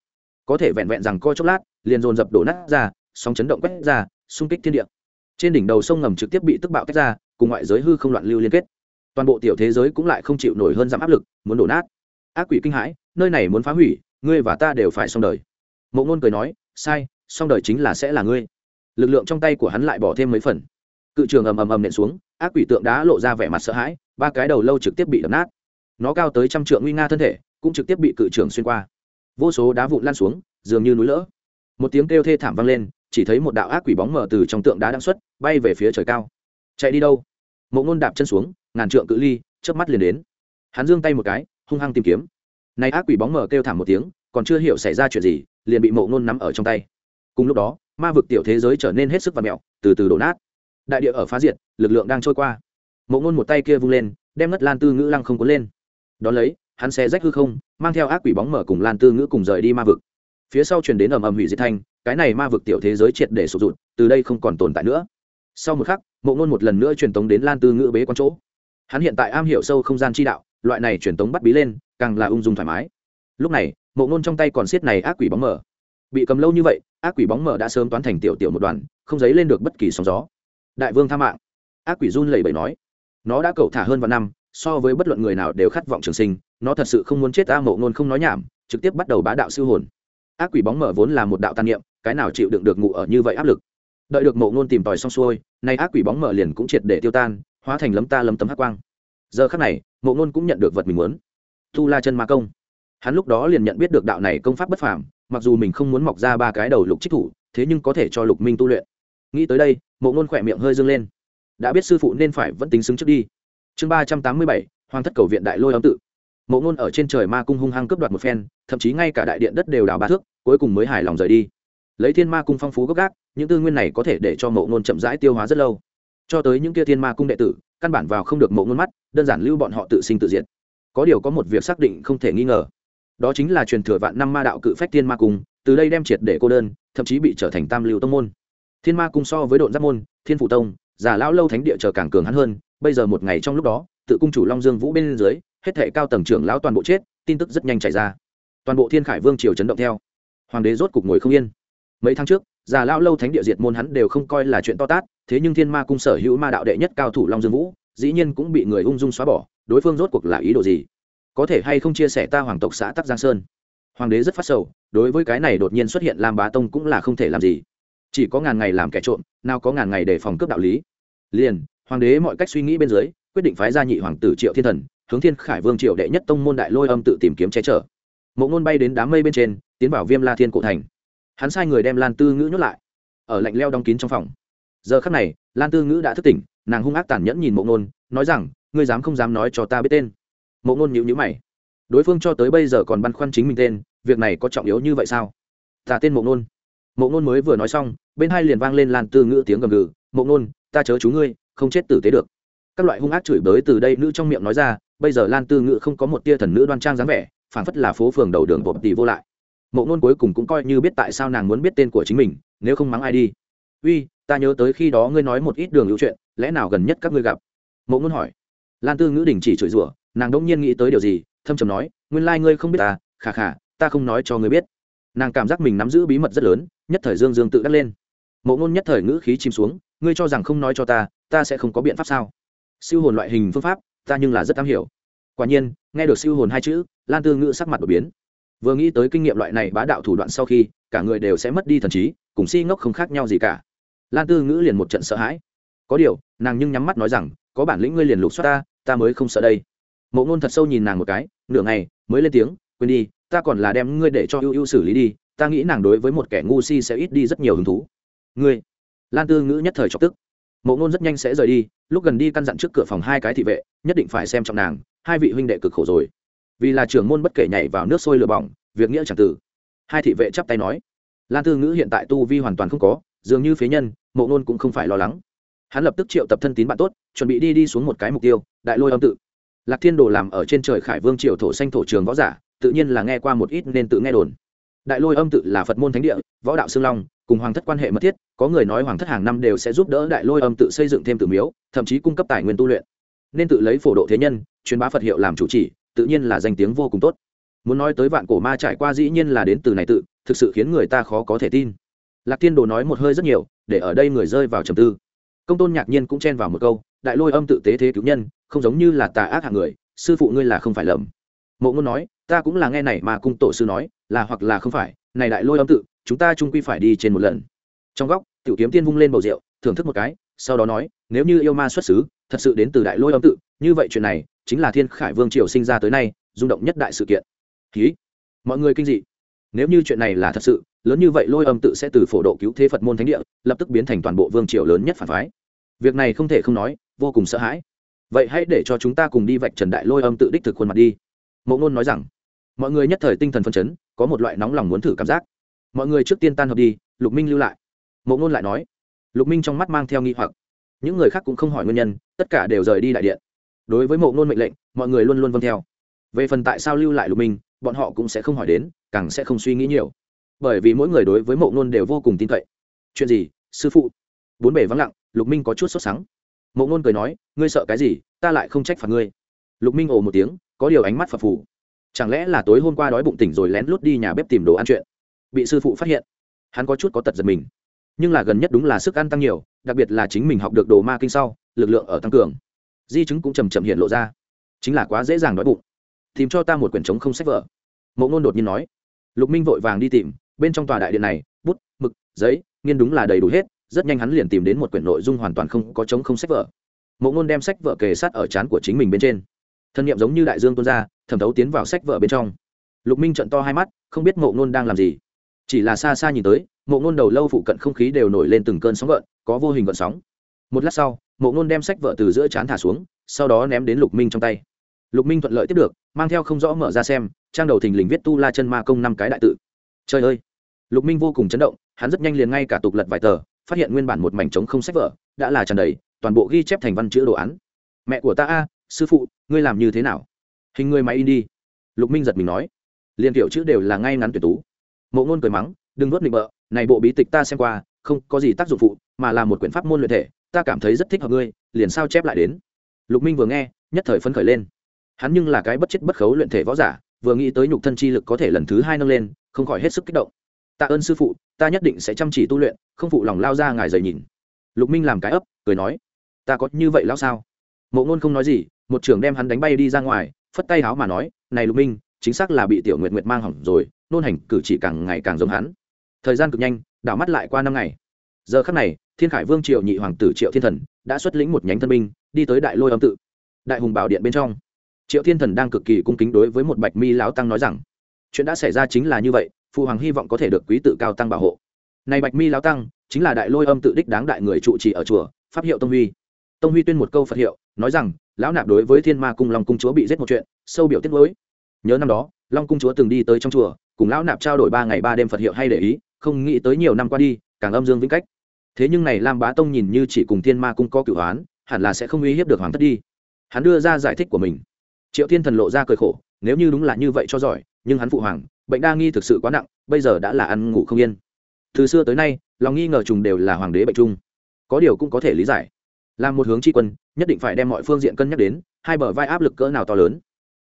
Speaker 1: Có thể vẹn vẹn rằng coi chốc lát, liền dồn dập đổ nát ra, sóng chấn động quét ra, xung kích thiên địa. Trên đỉnh đầu sông ngầm trực tiếp bị tức bạo tách ra, cùng ngoại giới hư không loạn lưu liên kết. Toàn bộ tiểu thế giới cũng lại không chịu nổi hơn giảm áp lực, muốn đổ nát. Ác quỷ kinh hãi, nơi này muốn phá hủy ngươi và ta đều phải xong đời. Mộ ngôn cười nói, sai, xong đời chính là sẽ là ngươi. Lực lượng trong tay của hắn lại bỏ thêm mấy phần. Cự trường ầm ầm ầm nện xuống, ác quỷ tượng đá lộ ra vẻ mặt sợ hãi, ba cái đầu lâu trực tiếp bị đập nát. Nó cao tới trăm trượng nguy nga thân thể, cũng trực tiếp bị cự trường xuyên qua. Vô số đá vụn lan xuống, dường như núi lỡ. Một tiếng kêu thê thảm vang lên, chỉ thấy một đạo ác quỷ bóng mở từ trong tượng đá đang xuất, bay về phía trời cao. Chạy đi đâu? Mộ ngôn đạp chân xuống, ngàn trượng cự ly, chớp mắt liền đến. Hắn giương tay một cái, hung hăng tìm kiếm nay ác quỷ bóng mờ kêu thảm một tiếng, còn chưa hiểu xảy ra chuyện gì, liền bị mộ ngôn nắm ở trong tay. Cùng lúc đó, ma vực tiểu thế giới trở nên hết sức và mẹo, từ từ đổ nát. Đại địa ở phá diệt, lực lượng đang trôi qua. Mộ ngôn một tay kia vung lên, đem ngất lan tư ngữ lăng không cuốn lên. Đón lấy, hắn xé rách hư không, mang theo ác quỷ bóng mở cùng lan tư ngữ cùng rời đi ma vực. Phía sau truyền đến ầm ầm hủy diệt thanh, cái này ma vực tiểu thế giới triệt để sụt rụt từ đây không còn tồn tại nữa. Sau một khắc, mộ ngôn một lần nữa truyền tống đến lan tư ngữ bế con chỗ. Hắn hiện tại am hiểu sâu không gian chi đạo, loại này truyền tống bắt bí lên càng là ung dung thoải mái. Lúc này, mộ ngôn trong tay còn siết này ác quỷ bóng mờ. Bị cầm lâu như vậy, ác quỷ bóng mờ đã sớm toán thành tiểu tiểu một đoàn, không dấy lên được bất kỳ sóng gió. Đại vương tha mạng. Ác quỷ run lẩy bẩy nói, nó đã cầu thả hơn vạn năm, so với bất luận người nào đều khát vọng trường sinh, nó thật sự không muốn chết ta. Mộ ngôn không nói nhảm, trực tiếp bắt đầu bá đạo siêu hồn. Ác quỷ bóng mờ vốn là một đạo tàn niệm, cái nào chịu đựng được ngụ ở như vậy áp lực? Đợi được mộ ngôn tìm tòi xong xuôi nay ác quỷ bóng mờ liền cũng triệt để tiêu tan, hóa thành lấm ta lấm tấm hắc quang. Giờ khắc này, mộ ngôn cũng nhận được vật mình muốn thu la chân ma công. Hắn lúc đó liền nhận biết được đạo này công pháp bất phàm, mặc dù mình không muốn mọc ra ba cái đầu lục trích thủ, thế nhưng có thể cho lục minh tu luyện. Nghĩ tới đây, mộ ngôn khỏe miệng hơi dâng lên. Đã biết sư phụ nên phải vẫn tính xứng trước đi. Chương ba trăm tám mươi bảy, hoàng thất cầu viện đại lôi âm tự. Mộ ngôn ở trên trời ma cung hung hăng cướp đoạt một phen, thậm chí ngay cả đại điện đất đều đào ba thước, cuối cùng mới hài lòng rời đi. Lấy thiên ma cung phong phú gốc gác, những tư nguyên này có thể để cho mộ ngôn chậm rãi tiêu hóa rất lâu. Cho tới những kia thiên ma cung đệ tử, căn bản vào không được mộ ngôn mắt, đơn giản lưu bọn họ tự sinh tự diệt có điều có một việc xác định không thể nghi ngờ. Đó chính là truyền thừa vạn năm ma đạo cự phách thiên ma cung, từ đây đem triệt để cô đơn, thậm chí bị trở thành tam lưu tông môn. Thiên ma cung so với độn giáp môn, thiên phụ tông giả lão lâu thánh địa chờ càng cường hắn hơn, bây giờ một ngày trong lúc đó, tự cung chủ long dương vũ bên dưới, hết thể cao tầng trưởng lão toàn bộ chết, tin tức rất nhanh chạy ra. Toàn bộ thiên khải vương triều chấn động theo. Hoàng đế rốt cục ngồi không yên. Mấy tháng trước, già lão lâu thánh địa diệt môn hắn đều không coi là chuyện to tát, thế nhưng thiên ma cung sở hữu ma đạo đệ nhất cao thủ long dương vũ, dĩ nhiên cũng bị người ung dung xóa bỏ đối phương rốt cuộc là ý đồ gì? Có thể hay không chia sẻ ta hoàng tộc xã tắc giang sơn? Hoàng đế rất phát sầu, đối với cái này đột nhiên xuất hiện lam bá tông cũng là không thể làm gì. Chỉ có ngàn ngày làm kẻ trộm, nào có ngàn ngày để phòng cướp đạo lý. Liền, hoàng đế mọi cách suy nghĩ bên dưới, quyết định phái ra nhị hoàng tử triệu thiên thần, hướng thiên khải vương triệu đệ nhất tông môn đại lôi âm tự tìm kiếm che chở. Mộ ngôn bay đến đám mây bên trên, tiến vào viêm la thiên cổ thành. Hắn sai người đem lan tư ngữ nhốt lại, ở lạnh leo đóng kín trong phòng. Giờ khắc này, lan tư ngữ đã thức tỉnh, nàng hung ác tàn nhẫn nhìn mộ ngôn, nói rằng ngươi dám không dám nói cho ta biết tên. Mộ ngôn nhịu nhữ mày. Đối phương cho tới bây giờ còn băn khoăn chính mình tên, việc này có trọng yếu như vậy sao? Ta tên mộ ngôn mộ ngôn mới vừa nói xong, bên hai liền vang lên lan tư ngữ tiếng gầm gừ, mộ ngôn ta chớ chú ngươi, không chết tử tế được. Các loại hung ác chửi bới từ đây nữ trong miệng nói ra, bây giờ lan tư ngữ không có một tia thần nữ đoan trang dáng vẻ phản phất là phố phường đầu đường bộp tỷ vô lại. Mộ ngôn cuối cùng cũng coi như biết tại sao nàng muốn biết tên của chính mình, nếu không mắng ai đi. Uy, ta nhớ tới khi đó ngươi nói một ít đường hữu chuyện, lẽ nào gần nhất các ngươi gặp? Mộ ngôn hỏi lan tư ngữ đình chỉ chửi rủa, nàng đông nhiên nghĩ tới điều gì, thâm trầm nói, nguyên lai、like、ngươi không biết ta khà khà ta không nói cho ngươi biết. Nàng cảm giác mình nắm giữ bí mật rất lớn, nhất thời dương dương tự đắc lên. Mộ ngôn nhất thời ngữ khí chìm xuống, ngươi cho rằng không nói cho ta ta sẽ không có biện pháp sao? Siêu hồn loại hình phương pháp, ta nhưng là rất am hiểu. Quả nhiên, nghe được siêu hồn hai chữ, lan tư ngữ sắc mặt đột biến. Vừa nghĩ tới kinh nghiệm loại này bá đạo thủ đoạn sau khi, cả người đều sẽ mất đi thần trí, cùng si ngốc không khác nhau gì cả. Lan tư ngữ liền một trận sợ hãi. Có điều, nàng nhưng nhắm mắt nói rằng, có bản lĩnh ngươi liền lục xoát ta ta mới không sợ đây. Mộ ngôn thật sâu nhìn nàng một cái, nửa ngày, mới lên tiếng, quên đi, ta còn là đem ngươi để cho ưu ưu xử lý đi, ta nghĩ nàng đối với một kẻ ngu si sẽ ít đi rất nhiều hứng thú. Ngươi? Lan tư ngữ nhất thời chọc tức. Mộ ngôn rất nhanh sẽ rời đi, lúc gần đi căn dặn trước cửa phòng hai cái thị vệ, nhất định phải xem trọng nàng, hai vị huynh đệ cực khổ rồi. Vì là trưởng môn bất kể nhảy vào nước sôi lửa bỏng, việc nghĩa chẳng tử hai thị vệ chắp tay nói. Lan tư ngữ hiện tại tu vi hoàn toàn không có, dường như phế nhân, mộ ngôn cũng không phải lo lắng hắn lập tức triệu tập thân tín bạn tốt, chuẩn bị đi đi xuống một cái mục tiêu, đại lôi âm tự. Lạc thiên đồ làm ở trên trời khải vương triều thổ xanh thổ trường võ giả, tự nhiên là nghe qua một ít nên tự nghe đồn. Đại lôi âm tự là phật môn thánh địa, võ đạo sương long, cùng hoàng thất quan hệ mật thiết, có người nói hoàng thất hàng năm đều sẽ giúp đỡ đại lôi âm tự xây dựng thêm tử miếu, thậm chí cung cấp tài nguyên tu luyện. Nên tự lấy phổ độ thế nhân, truyền bá phật hiệu làm chủ chỉ tự nhiên là danh tiếng vô cùng tốt. Muốn nói tới vạn cổ ma trải qua dĩ nhiên là đến từ này tự, thực sự khiến người ta khó có thể tin. Lạc thiên đồ nói một hơi rất nhiều, để ở đây người rơi vào trầm tư công tôn nhạc nhiên cũng chen vào một câu, đại lôi âm tự tế thế cứu nhân, không giống như là tà ác hạng người, sư phụ ngươi là không phải lầm. Mộ ngôn nói, ta cũng là nghe này mà cung tổ sư nói, là hoặc là không phải, này đại lôi âm tự, chúng ta chung quy phải đi trên một lần. Trong góc, tiểu kiếm tiên vung lên bầu rượu, thưởng thức một cái, sau đó nói, nếu như yêu ma xuất xứ, thật sự đến từ đại lôi âm tự, như vậy chuyện này, chính là thiên khải vương triều sinh ra tới nay, rung động nhất đại sự kiện. Ký mọi người kinh dị. Nếu như chuyện này là thật sự, lớn như vậy lôi âm tự sẽ từ phổ độ cứu thế phật môn thánh địa, lập tức biến thành toàn bộ vương triều lớn nhất phản phái việc này không thể không nói, vô cùng sợ hãi. Vậy hãy để cho chúng ta cùng đi vạch trần đại lôi âm tự đích thực khuôn mặt đi. Mộ ngôn nói rằng, mọi người nhất thời tinh thần phân chấn, có một loại nóng lòng muốn thử cảm giác. Mọi người trước tiên tan hợp đi, lục minh lưu lại. Mộ ngôn lại nói, lục minh trong mắt mang theo nghi hoặc. Những người khác cũng không hỏi nguyên nhân, tất cả đều rời đi đại điện. Đối với mộ ngôn mệnh lệnh, mọi người luôn luôn vâng theo. Về phần tại sao lưu lại lục minh, bọn họ cũng sẽ không hỏi đến, càng sẽ không suy nghĩ nhiều. Bởi vì mỗi người đối với mộ ngôn đều vô cùng tin cậy. Chuyện gì, sư phụ? Bốn bể vắng lặng lục minh có chút sốt sắng. Mộ ngôn cười nói, ngươi sợ cái gì? Ta lại không trách phạt ngươi. Lục minh ồ một tiếng, có điều ánh mắt phập phù. Chẳng lẽ là tối hôm qua đói bụng tỉnh rồi lén lút đi nhà bếp tìm đồ ăn chuyện? Bị sư phụ phát hiện. Hắn có chút có tật giật mình. Nhưng là gần nhất đúng là sức ăn tăng nhiều, đặc biệt là chính mình học được đồ ma kinh sau, lực lượng ở tăng cường. Di chứng cũng chầm chậm hiện lộ ra. Chính là quá dễ dàng đói bụng. Tìm cho ta một quyển trống không sách vở. Mộ ngôn đột nhiên nói. Lục minh vội vàng đi tìm, bên trong tòa đại điện này, bút, mực, giấy, nghiên đúng là đầy đủ hết rất nhanh hắn liền tìm đến một quyển nội dung hoàn toàn không có chống không sách vở. Mộ ngôn đem sách vở kề sát ở trán của chính mình bên trên. Thân nhiệm giống như đại dương tuôn ra, thẩm thấu tiến vào sách vở bên trong. Lục minh trận to hai mắt, không biết mộ ngôn đang làm gì. Chỉ là xa xa nhìn tới, mộ ngôn đầu lâu phụ cận không khí đều nổi lên từng cơn sóng gợn, có vô hình gợn sóng. Một lát sau, mộ ngôn đem sách vở từ giữa trán thả xuống, sau đó ném đến lục minh trong tay. Lục minh thuận lợi tiếp được, mang theo không rõ mở ra xem, trang đầu thình lình viết tu la chân ma công năm cái đại tự. Trời ơi! Lục minh vô cùng chấn động, hắn rất nhanh liền ngay cả tục lật vài tờ phát hiện nguyên bản một mảnh trống không sách vở, đã là tràn đầy, toàn bộ ghi chép thành văn chữ đồ án. Mẹ của ta a, sư phụ, ngươi làm như thế nào? Hình ngươi máy in đi. Lục minh giật mình nói. Liền kiểu chữ đều là ngay ngắn tuyệt tú. Mộ ngôn cười mắng, đừng vớt định bợ, này bộ bí tịch ta xem qua, không có gì tác dụng phụ, mà là một quyển pháp môn luyện thể, ta cảm thấy rất thích hợp ngươi, liền sao chép lại đến. Lục minh vừa nghe, nhất thời phấn khởi lên. Hắn nhưng là cái bất chết bất khấu luyện thể võ giả, vừa nghĩ tới nhục thân chi lực có thể lần thứ hai nâng lên, không khỏi hết sức kích động tạ ơn sư phụ, ta nhất định sẽ chăm chỉ tu luyện, không phụ lòng lao ra ngài dày nhìn. Lục minh làm cái ấp, cười nói, ta có như vậy lao sao? Mộ ngôn không nói gì, một trưởng đem hắn đánh bay đi ra ngoài, phất tay háo mà nói, này lục minh, chính xác là bị tiểu nguyệt nguyệt mang hỏng rồi, nôn hành cử chỉ càng ngày càng giống hắn. Thời gian cực nhanh, đảo mắt lại qua năm ngày. Giờ khắc này, thiên khải vương triệu nhị hoàng tử triệu thiên thần đã xuất lĩnh một nhánh thân binh, đi tới đại lôi âm tự, đại hùng bảo điện bên trong. Triệu thiên thần đang cực kỳ cung kính đối với một bạch mi lão tăng nói rằng, chuyện đã xảy ra chính là như vậy phụ hoàng hy vọng có thể được quý tự cao tăng bảo hộ. Này bạch mi lão tăng, chính là đại lôi âm tự đích đáng đại người trụ trì ở chùa, pháp hiệu tông huy. Tông huy tuyên một câu phật hiệu, nói rằng, lão nạp đối với thiên ma cung long cung chúa bị giết một chuyện, sâu biểu tiết mới nhớ năm đó, long cung chúa từng đi tới trong chùa, cùng lão nạp trao đổi ba ngày ba đêm phật hiệu hay để ý, không nghĩ tới nhiều năm qua đi, càng âm dương vĩnh cách. Thế nhưng này lam bá tông nhìn như chỉ cùng thiên ma cung có cửu hoán, hẳn là sẽ không uy hiếp được hoàng thất đi. Hắn đưa ra giải thích của mình. Triệu thiên thần lộ ra cười khổ, nếu như đúng là như vậy cho giỏi, nhưng hắn phụ hoàng bệnh đa nghi thực sự quá nặng, bây giờ đã là ăn ngủ không yên. Từ xưa tới nay, lòng nghi ngờ trùng đều là hoàng đế bệnh chung. Có điều cũng có thể lý giải. Làm một hướng tri quân, nhất định phải đem mọi phương diện cân nhắc đến, hai bờ vai áp lực cỡ nào to lớn.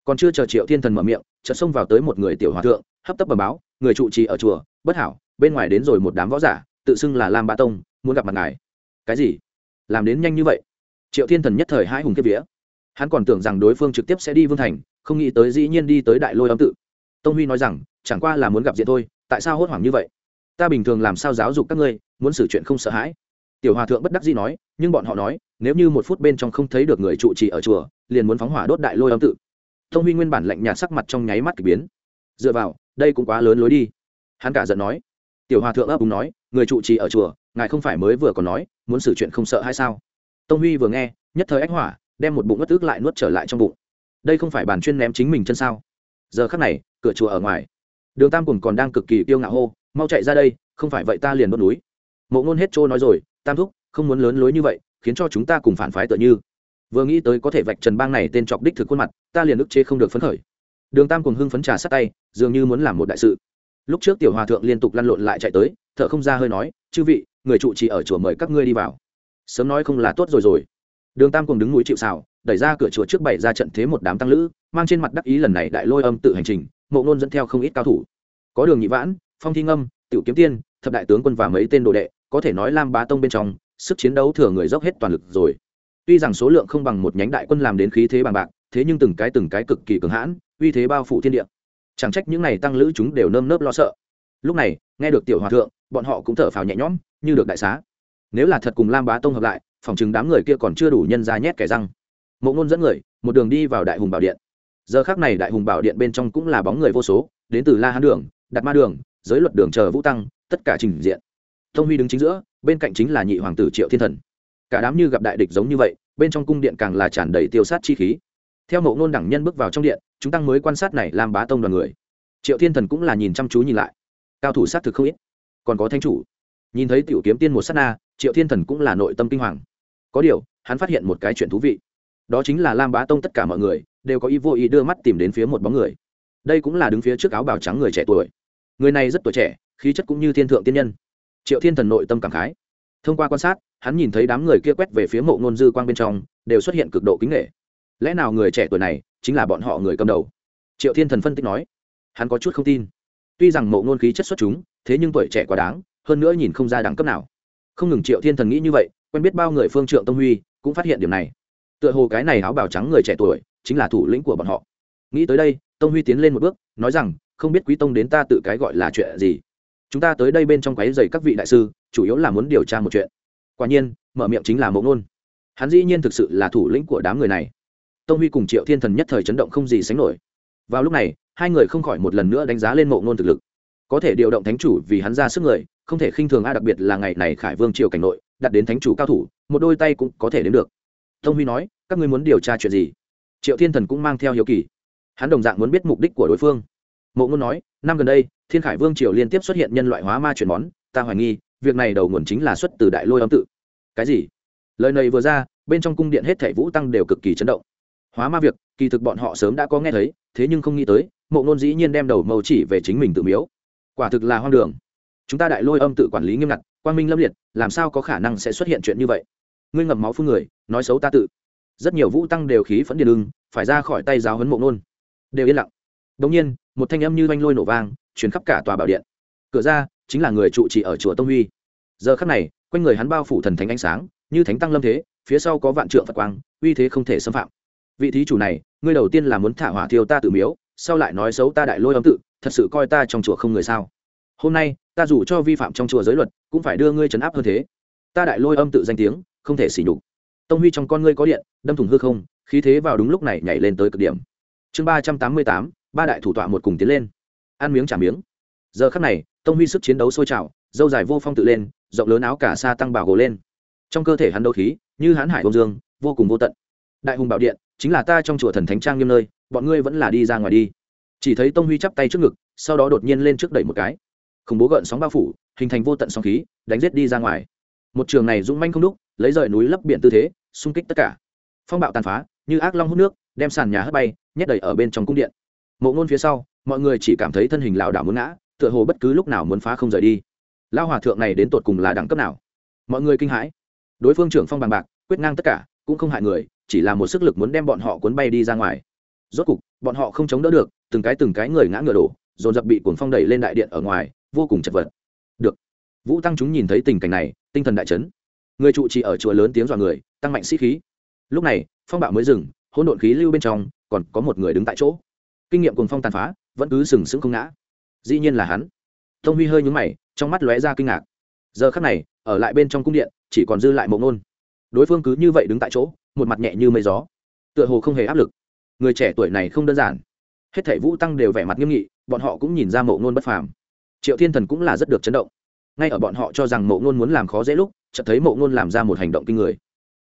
Speaker 1: Còn chưa chờ triệu thiên thần mở miệng, chợt xông vào tới một người tiểu hòa thượng, hấp tấp bờ báo, người trụ trì ở chùa, bất hảo, bên ngoài đến rồi một đám võ giả, tự xưng là lam ba tông, muốn gặp mặt ngài. Cái gì? Làm đến nhanh như vậy? Triệu thiên thần nhất thời hai hùng kiếp vía. Hắn còn tưởng rằng đối phương trực tiếp sẽ đi vương thành, không nghĩ tới dĩ nhiên đi tới đại lôi âm tự tông huy nói rằng, chẳng qua là muốn gặp diện thôi, tại sao hốt hoảng như vậy? Ta bình thường làm sao giáo dục các ngươi, muốn xử chuyện không sợ hãi? Tiểu hòa thượng bất đắc dĩ nói, nhưng bọn họ nói, nếu như một phút bên trong không thấy được người trụ trì ở chùa, liền muốn phóng hỏa đốt đại lôi âm tự. Tông huy nguyên bản lạnh nhạt sắc mặt trong nháy mắt k ỳ biến. Dựa vào, đây cũng quá lớn lối đi. Hắn cả giận nói. Tiểu hòa thượng ấp úng nói, người trụ trì ở chùa, ngài không phải mới vừa còn nói, muốn xử chuyện không sợ hay sao? Tông huy vừa nghe, nhất thời ách hỏa, đem một bụng ngất ức lại nuốt trở lại trong bụng. Đây không phải bàn chuyên ném chính mình chân sao? Giờ khắc này cửa chùa ở ngoài. Đường tam cùng còn đang cực kỳ kiêu ngạo hô, mau chạy ra đây, không phải vậy ta liền đốt núi. Mộ ngôn hết trôi nói rồi, tam thúc, không muốn lớn lối như vậy, khiến cho chúng ta cùng phản phái tựa như. Vừa nghĩ tới có thể vạch trần bang này tên chọc đích thực khuôn mặt, ta liền ức chế không được phấn khởi. Đường tam cùng hưng phấn trà sát tay, dường như muốn làm một đại sự. Lúc trước tiểu hòa thượng liên tục lăn lộn lại chạy tới thợ không ra hơi nói, chư vị, người trụ trì ở chùa mời các ngươi đi vào. Sớm nói không là tốt rồi rồi. Đường tam cùng đứng núi chịu xào đẩy ra cửa chùa trước bày ra trận thế một đám tăng lữ, mang trên mặt đắc ý lần này đại lôi âm tự hành trình mộ ngôn dẫn theo không ít cao thủ. Có đường nhị vãn, phong thi ngâm, tiểu kiếm tiên, thập đại tướng quân và mấy tên đồ đệ, có thể nói lam bá tông bên trong, sức chiến đấu thừa người dốc hết toàn lực rồi. Tuy rằng số lượng không bằng một nhánh đại quân làm đến khí thế bằng bạc, thế nhưng từng cái từng cái cực kỳ cường hãn, uy thế bao phủ thiên địa. Chẳng trách những này tăng lữ chúng đều nơm nớp lo sợ. Lúc này, nghe được tiểu hòa thượng, bọn họ cũng thở phào nhẹ nhõm, như được đại xá. Nếu là thật cùng lam bá tông hợp lại, phòng chừng đám người kia còn chưa đủ nhân ra nhét kẻ răng. Mộ ngôn dẫn người, một đường đi vào đại hùng bảo điện giờ khác này đại hùng bảo điện bên trong cũng là bóng người vô số, đến từ la hán đường đặt ma đường, giới luật đường chờ vũ tăng, tất cả trình diện. Thông huy đứng chính giữa, bên cạnh chính là nhị hoàng tử triệu thiên thần. Cả đám như gặp đại địch giống như vậy, bên trong cung điện càng là tràn đầy tiêu sát chi khí. Theo mộ ngôn đẳng nhân bước vào trong điện, chúng tăng mới quan sát này làm bá tông đoàn người. Triệu thiên thần cũng là nhìn chăm chú nhìn lại. Cao thủ sát thực không ít. Còn có thanh chủ. Nhìn thấy tiểu kiếm tiên một sát na, triệu thiên thần cũng là nội tâm kinh hoàng. Có điều, hắn phát hiện một cái chuyện thú vị đó chính là lam bá tông tất cả mọi người đều có ý vô ý đưa mắt tìm đến phía một bóng người. Đây cũng là đứng phía trước áo bào trắng người trẻ tuổi. Người này rất tuổi trẻ, khí chất cũng như thiên thượng tiên nhân. Triệu thiên thần nội tâm cảm khái. Thông qua quan sát, hắn nhìn thấy đám người kia quét về phía mộ ngôn dư quang bên trong, đều xuất hiện cực độ kính nghệ lẽ nào người trẻ tuổi này chính là bọn họ người cầm đầu? Triệu thiên thần phân tích nói. Hắn có chút không tin. Tuy rằng mộ ngôn khí chất xuất chúng, thế nhưng tuổi trẻ quá đáng, hơn nữa nhìn không ra đẳng cấp nào. Không ngừng triệu thiên thần nghĩ như vậy, quen biết bao người phương trượng tông huy, cũng phát hiện điểm này tựa hồ cái này áo bào trắng người trẻ tuổi chính là thủ lĩnh của bọn họ. Nghĩ tới đây, tông huy tiến lên một bước, nói rằng, không biết quý tông đến ta tự cái gọi là chuyện gì? Chúng ta tới đây bên trong quái dày các vị đại sư, chủ yếu là muốn điều tra một chuyện. Quả nhiên, mở miệng chính là mẫu ngôn. Hắn dĩ nhiên thực sự là thủ lĩnh của đám người này. Tông huy cùng triệu thiên thần nhất thời chấn động không gì sánh nổi. Vào lúc này, hai người không khỏi một lần nữa đánh giá lên mộ ngôn thực lực. Có thể điều động thánh chủ vì hắn ra sức người, không thể khinh thường a, đặc biệt là ngày này khải vương triều cảnh nội, đặt đến thánh chủ cao thủ, một đôi tay cũng có thể đến được. Tông huy nói các ngươi muốn điều tra chuyện gì? Triệu thiên thần cũng mang theo hiếu kỳ. Hắn đồng dạng muốn biết mục đích của đối phương. Mộ ngôn nói, năm gần đây, thiên khải vương triều liên tiếp xuất hiện nhân loại hóa ma chuyển món, ta hoài nghi, việc này đầu nguồn chính là xuất từ đại lôi âm tự. Cái gì? Lời này vừa ra, bên trong cung điện hết thảy vũ tăng đều cực kỳ chấn động. Hóa ma việc, kỳ thực bọn họ sớm đã có nghe thấy, thế nhưng không nghĩ tới, mộ ngôn dĩ nhiên đem đầu mầu chỉ về chính mình tự miếu. Quả thực là hoang đường. Chúng ta đại lôi âm tự quản lý nghiêm ngặt quan minh lâm liệt, làm sao có khả năng sẽ xuất hiện chuyện như vậy? Ngươi ngậm máu phương người, nói xấu ta tự rất nhiều vũ tăng đều khí phẫn điên lưng phải ra khỏi tay giáo huấn mộ nôn đều yên lặng. Đ nhiên, một thanh âm như oanh lôi nổ vang chuyển khắp cả tòa bảo điện. Cửa ra, chính là người trụ trì ở chùa tông huy. Giờ khắc này, quanh người hắn bao phủ thần thánh ánh sáng, như thánh tăng lâm thế, phía sau có vạn trượng phật quang, uy thế không thể xâm phạm. Vị thí chủ này, ngươi đầu tiên là muốn thả hỏa thiêu ta tự miếu, sau lại nói xấu ta đại lôi âm tự, thật sự coi ta trong chùa không người sao? Hôm nay, ta dù cho vi phạm trong chùa giới luật, cũng phải đưa ngươi trấn áp hơn thế. Ta đại lôi âm tự danh tiếng, không thể xỉ nhục tông huy trong con ngươi có điện, đâm thủng hư không, khí thế vào đúng lúc này nhảy lên tới cực điểm. Chương ba trăm tám mươi tám, ba đại thủ tọa một cùng tiến lên. Ăn miếng trả miếng. Giờ khắc này, tông huy sức chiến đấu sôi trào, dâu dài vô phong tự lên, rộng lớn áo cả sa tăng bảo gồ lên. Trong cơ thể hắn đấu khí, như hãn hải bông dương, vô cùng vô tận. Đại hùng bảo điện, chính là ta trong chùa thần thánh trang nghiêm nơi, bọn ngươi vẫn là đi ra ngoài đi. Chỉ thấy tông huy chắp tay trước ngực, sau đó đột nhiên lên trước đẩy một cái. Khủng bố gợn sóng bao phủ, hình thành vô tận sóng khí, đánh giết đi ra ngoài một trường này dũng manh không đúc, lấy rời núi lấp biển tư thế, xung kích tất cả. Phong bạo tàn phá, như ác long hút nước, đem sàn nhà hất bay, nhét đầy ở bên trong cung điện. Mộ ngôn phía sau, mọi người chỉ cảm thấy thân hình lảo đảo muốn ngã, tựa hồ bất cứ lúc nào muốn phá không rời đi. Lao hòa thượng này đến tột cùng là đẳng cấp nào? Mọi người kinh hãi. Đối phương trưởng phong bằng bạc, quyết ngang tất cả, cũng không hại người, chỉ là một sức lực muốn đem bọn họ cuốn bay đi ra ngoài. Rốt cục, bọn họ không chống đỡ được, từng cái từng cái người ngã ngựa đổ, dồn dập bị cuồng phong đẩy lên đại điện ở ngoài, vô cùng chật vật. Được. Vũ tăng chúng nhìn thấy tình cảnh này tinh thần đại chấn. Người trụ trì ở chùa lớn tiếng dọa người, tăng mạnh sĩ khí. Lúc này, phong bạo mới dừng, hỗn độn khí lưu bên trong, còn có một người đứng tại chỗ. Kinh nghiệm cùng phong tàn phá, vẫn cứ sừng sững không ngã. Dĩ nhiên là hắn. Tông huy hơi nhúng mày, trong mắt lóe ra kinh ngạc. Giờ khắc này, ở lại bên trong cung điện, chỉ còn dư lại mộng nôn. Đối phương cứ như vậy đứng tại chỗ, một mặt nhẹ như mây gió. Tựa hồ không hề áp lực. Người trẻ tuổi này không đơn giản. Hết thảy vũ tăng đều vẻ mặt nghiêm nghị, bọn họ cũng nhìn ra mộ ngôn bất phàm. Triệu thiên thần cũng là rất được chấn động ngay ở bọn họ cho rằng mộ ngôn muốn làm khó dễ lúc, chợt thấy mộ ngôn làm ra một hành động kinh người.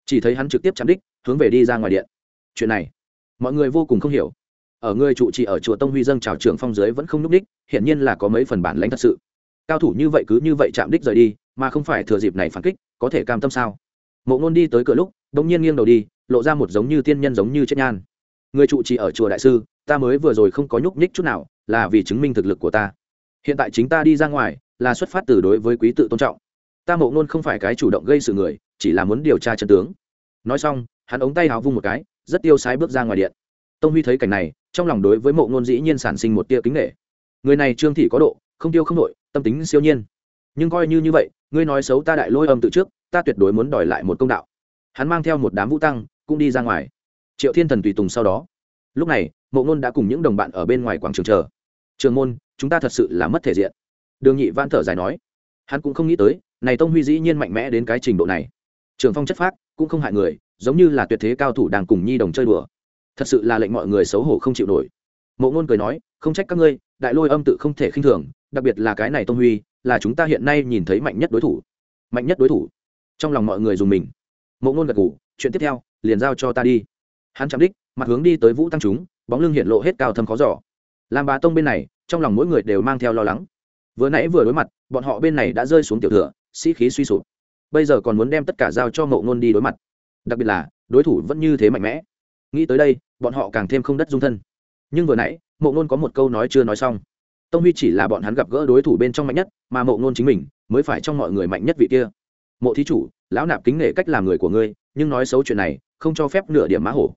Speaker 1: Chỉ thấy hắn trực tiếp chạm đích, hướng về đi ra ngoài điện. Chuyện này, mọi người vô cùng không hiểu. Ở người trụ trì ở chùa tông huy dâng chào trưởng phong dưới vẫn không n ú c đích, hiển nhiên là có mấy phần bản lãnh thật sự. Cao thủ như vậy cứ như vậy chạm đích rời đi, mà không phải thừa dịp này phản kích, có thể cam tâm sao? Mộ ngôn đi tới cửa lúc đ ỗ n g nhiên nghiêng đầu đi, lộ ra một giống như tiên nhân giống như chết nhan. Người trụ trì ở chùa đại sư, ta mới vừa rồi không có nhúc nhích chút nào, là vì chứng minh thực lực của ta. Hiện tại chính ta đi ra ngoài là xuất phát từ đối với quý tự tôn trọng. Ta mộ ngôn không phải cái chủ động gây sự người, chỉ là muốn điều tra chân tướng. Nói xong, hắn ống tay hào vung một cái, rất tiêu sái bước ra ngoài điện. Tông huy thấy cảnh này, trong lòng đối với mộ ngôn dĩ nhiên sản sinh một tia kính nghệ người này trương thị có độ, không tiêu không nội, tâm tính siêu nhiên. Nhưng coi như như vậy, ngươi nói xấu ta đại lôi âm từ trước, ta tuyệt đối muốn đòi lại một công đạo. Hắn mang theo một đám vũ tăng, cũng đi ra ngoài. Triệu thiên thần tùy tùng sau đó. Lúc này, mộ ngôn đã cùng những đồng bạn ở bên ngoài quảng trường chờ. Trường môn, chúng ta thật sự là mất thể diện đường nhị vãn thở dài nói, hắn cũng không nghĩ tới, này tông huy dĩ nhiên mạnh mẽ đến cái trình độ này. Trường phong chất phác, cũng không hại người, giống như là tuyệt thế cao thủ đang cùng nhi đồng chơi đùa. Thật sự là lệnh mọi người xấu hổ không chịu nổi. Mộ ngôn cười nói, không trách các ngươi, đại lôi âm tự không thể khinh thường, đặc biệt là cái này tông huy, là chúng ta hiện nay nhìn thấy mạnh nhất đối thủ. Mạnh nhất đối thủ. Trong lòng mọi người dùng mình. Mộ ngôn gật ngủ chuyện tiếp theo, liền giao cho ta đi. Hắn chạm đích, mặt hướng đi tới vũ tăng chúng, bóng lưng hiện lộ hết cao thâm khó giỏ làm bà tông bên này, trong lòng mỗi người đều mang theo lo lắng vừa nãy vừa đối mặt, bọn họ bên này đã rơi xuống tiểu thừa, sĩ khí suy sụp. Bây giờ còn muốn đem tất cả giao cho mộ ngôn đi đối mặt. Đặc biệt là, đối thủ vẫn như thế mạnh mẽ. Nghĩ tới đây, bọn họ càng thêm không đất dung thân. Nhưng vừa nãy mộ ngôn có một câu nói chưa nói xong. Tông huy chỉ là bọn hắn gặp gỡ đối thủ bên trong mạnh nhất, mà mộ ngôn chính mình, mới phải trong mọi người mạnh nhất vị kia. Mộ thí chủ, lão nạp kính nể cách làm người của ngươi, nhưng nói xấu chuyện này, không cho phép nửa điểm mã hổ.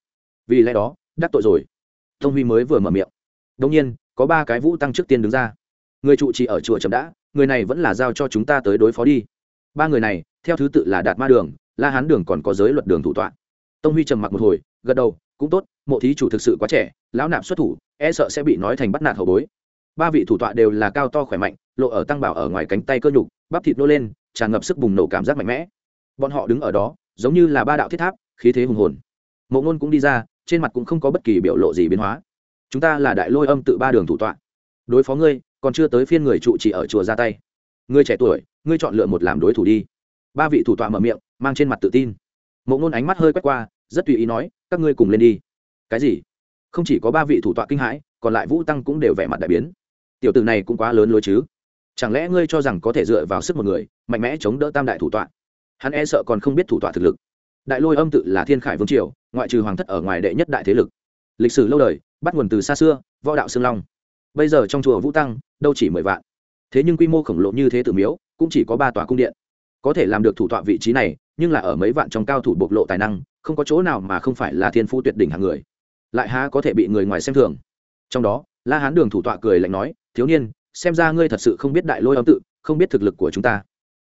Speaker 1: Vì lẽ đó, đắc tội rồi. Tông huy mới vừa mở miệng. Đông nhiên, có ba cái vũ tăng trước tiên đứng ra người trụ trì ở chùa trầm đã, người này vẫn là giao cho chúng ta tới đối phó đi. Ba người này, theo thứ tự là đạt ma đường, la hán đường còn có giới luật đường thủ tọa. Tông huy trầm mặc một hồi, gật đầu, cũng tốt, mộ thí chủ thực sự quá trẻ, lão nạp xuất thủ e sợ sẽ bị nói thành bắt nạt hậu bối. Ba vị thủ tọa đều là cao to khỏe mạnh, lộ ở tăng bảo ở ngoài cánh tay cơ nhục, bắp thịt nô lên, tràn ngập sức bùng nổ cảm giác mạnh mẽ. Bọn họ đứng ở đó, giống như là ba đạo thiết tháp, khí thế hùng hồn. Mộ ngôn cũng đi ra, trên mặt cũng không có bất kỳ biểu lộ gì biến hóa. Chúng ta là đại lôi âm tự ba đường thủ tọa. Đối phó ngươi còn chưa tới phiên người trụ trì ở chùa ra tay. Ngươi trẻ tuổi, ngươi chọn lựa một làm đối thủ đi. Ba vị thủ tọa mở miệng, mang trên mặt tự tin. Mộ ngôn ánh mắt hơi quét qua, rất tùy ý nói, các ngươi cùng lên đi. Cái gì? Không chỉ có ba vị thủ tọa kinh hãi, còn lại vũ tăng cũng đều vẻ mặt đại biến. Tiểu tử này cũng quá lớn lối chứ. Chẳng lẽ ngươi cho rằng có thể dựa vào sức một người, mạnh mẽ chống đỡ tam đại thủ tọa? Hắn e sợ còn không biết thủ tọa thực lực. Đại lôi âm tự là thiên khải vương triều, ngoại trừ hoàng thất ở ngoài đệ nhất đại thế lực. Lịch sử lâu đời, bắt nguồn từ xa xưa, võ đạo xương long bây giờ trong chùa vũ tăng, đâu chỉ mười vạn. Thế nhưng quy mô khổng lồ như thế tử miếu, cũng chỉ có ba tòa cung điện. Có thể làm được thủ tọa vị trí này, nhưng là ở mấy vạn trong cao thủ bộc lộ tài năng, không có chỗ nào mà không phải là thiên phú tuyệt đỉnh hàng người. Lại há có thể bị người ngoài xem thường. Trong đó, la hán đường thủ tọa cười lạnh nói, thiếu niên, xem ra ngươi thật sự không biết đại lôi âm tự, không biết thực lực của chúng ta.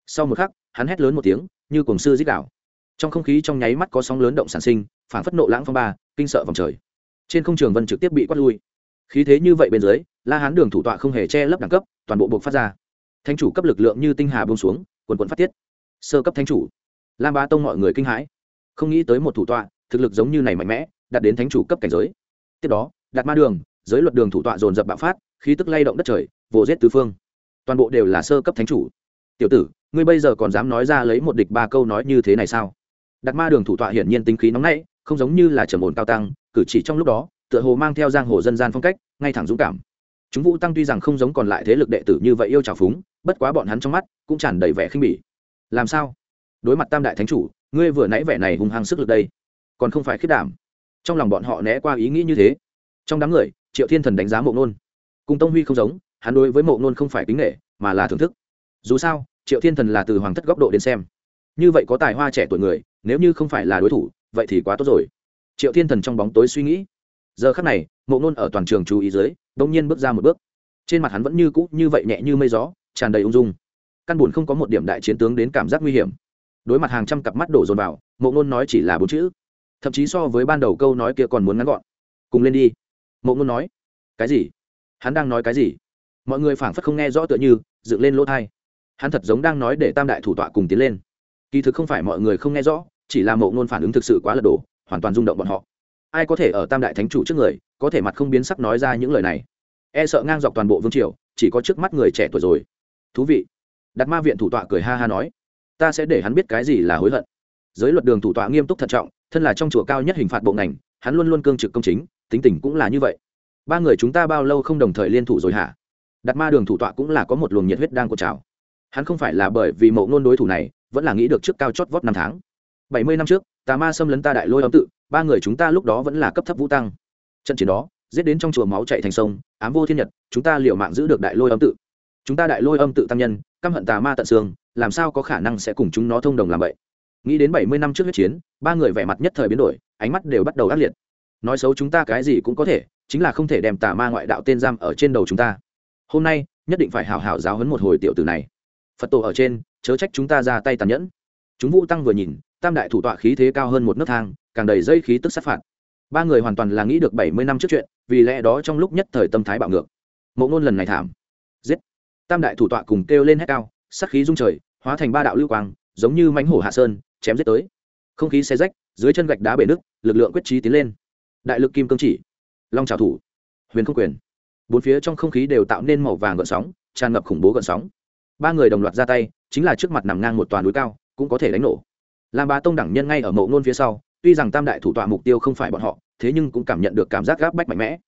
Speaker 1: Sau một khắc, hắn hét lớn một tiếng, như cổng sư dích đạo. Trong không khí trong nháy mắt có sóng lớn động sản sinh phản phất nộ lãng phong ba, kinh sợ vòng trời. Trên không trường vân trực tiếp bị quát lui. Khí thế như vậy bên dưới la hán đường thủ tọa không hề che lấp đẳng cấp, toàn bộ buộc phát ra. Thánh chủ cấp lực lượng như tinh hà bông xuống, quần quần phát tiết. Sơ cấp thánh chủ. Lam ba tông mọi người kinh hãi. Không nghĩ tới một thủ tọa, thực lực giống như này mạnh mẽ, đạt đến thánh chủ cấp cảnh giới. Tiếp đó, đạt ma đường, giới luật đường thủ tọa dồn dập bạo phát, khí tức lay động đất trời, vồ giết tứ phương. Toàn bộ đều là sơ cấp thánh chủ. Tiểu tử, ngươi bây giờ còn dám nói ra lấy một địch ba câu nói như thế này sao? Đạt ma đường thủ tọa hiển nhiên tính khí nóng nảy, không giống như là trầm ổn cao tăng, cử chỉ trong lúc đó, tựa hồ mang theo giang hồ dân gian phong cách, ngay thẳng dũng cảm chúng vũ tăng tuy rằng không giống còn lại thế lực đệ tử như vậy yêu trào phúng, bất quá bọn hắn trong mắt cũng tràn đầy vẻ khinh bỉ. Làm sao? Đối mặt tam đại thánh chủ, ngươi vừa nãy vẻ này hung hăng sức lực đây, còn không phải khiết đảm. Trong lòng bọn họ né qua ý nghĩ như thế. Trong đám người, triệu thiên thần đánh giá mộ nôn. Cùng tông huy không giống, hắn đối với mộ nôn không phải kính nghệ mà là thưởng thức. Dù sao, triệu thiên thần là từ hoàng thất góc độ đến xem. Như vậy có tài hoa trẻ tuổi người, nếu như không phải là đối thủ, vậy thì quá tốt rồi. Triệu thiên thần trong bóng tối suy nghĩ. Giờ khắc này, mộ nôn ở toàn trường chú ý dưới đông nhiên bước ra một bước. Trên mặt hắn vẫn như cũ như vậy nhẹ như mây gió, tràn đầy ung dung. Căn buồn không có một điểm đại chiến tướng đến cảm giác nguy hiểm. Đối mặt hàng trăm cặp mắt đổ dồn vào, mộ nôn nói chỉ là bốn chữ. Thậm chí so với ban đầu câu nói kia còn muốn ngắn gọn. Cùng lên đi. Mộ nôn nói. Cái gì? Hắn đang nói cái gì? Mọi người phảng phất không nghe rõ tựa như, dựng lên lỗ thai. Hắn thật giống đang nói để tam đại thủ tọa cùng tiến lên. Kỳ thực không phải mọi người không nghe rõ, chỉ là mộ ngôn phản ứng thực sự quá lật đổ, hoàn toàn rung động bọn họ ai có thể ở tam đại thánh chủ trước người, có thể mặt không biến sắc nói ra những lời này. E sợ ngang dọc toàn bộ vương triều, chỉ có trước mắt người trẻ tuổi rồi. Thú vị. Đặt ma viện thủ tọa cười ha ha nói, ta sẽ để hắn biết cái gì là hối hận. Giới luật đường thủ tọa nghiêm túc thận trọng, thân là trong chùa cao nhất hình phạt bộ ngành, hắn luôn luôn cương trực công chính, tính tình cũng là như vậy. Ba người chúng ta bao lâu không đồng thời liên thủ rồi hả? Đặt ma đường thủ tọa cũng là có một luồng nhiệt huyết đang cột trào. Hắn không phải là bởi vì mẫu ngôn đối thủ này, vẫn là nghĩ được trước cao chót vót năm tháng. Bảy mươi năm trước, tà ma xâm lấn ta đại lôi âm tự ba người chúng ta lúc đó vẫn là cấp thấp vũ tăng. Trận chiến đó, giết đến trong chùa máu chạy thành sông, ám vô thiên nhật, chúng ta liệu mạng giữ được đại lôi âm tự. Chúng ta đại lôi âm tự tăng nhân, căm hận tà ma tận xương, làm sao có khả năng sẽ cùng chúng nó thông đồng làm vậy? Nghĩ đến bảy mươi năm trước huyết chiến, ba người vẻ mặt nhất thời biến đổi, ánh mắt đều bắt đầu ác liệt. Nói xấu chúng ta cái gì cũng có thể, chính là không thể đem tà ma ngoại đạo tên giam ở trên đầu chúng ta. Hôm nay, nhất định phải hào hào giáo hấn một hồi tiểu tử này. Phật tổ ở trên, chớ trách chúng ta ra tay tàn nhẫn. Chúng vũ tăng vừa nhìn, tam đại thủ tọa khí thế cao hơn một nấc thang càng đầy dây khí tức sát phạt. Ba người hoàn toàn là nghĩ được bảy mươi năm trước chuyện, vì lẽ đó trong lúc nhất thời tâm thái bạo ngược. Mộ ngôn lần này thảm. Giết. Tam đại thủ tọa cùng kêu lên hét cao sắc khí rung trời, hóa thành ba đạo lưu quang, giống như mánh hổ hạ sơn, chém giết tới. Không khí xe rách, dưới chân gạch đá bể nước lực lượng quyết trí tiến lên. Đại lực kim cương chỉ. Long trào thủ. Huyền không quyền. Bốn phía trong không khí đều tạo nên màu vàng gợn sóng, tràn ngập khủng bố gợn sóng. Ba người đồng loạt ra tay, chính là trước mặt nằm ngang một toàn núi cao, cũng có thể đánh nổ. Làm bá tông đẳng nhân ngay ở mộ ngôn phía sau tuy rằng tam đại thủ tọa mục tiêu không phải bọn họ, thế nhưng cũng cảm nhận được cảm giác gáp bách mạnh mẽ.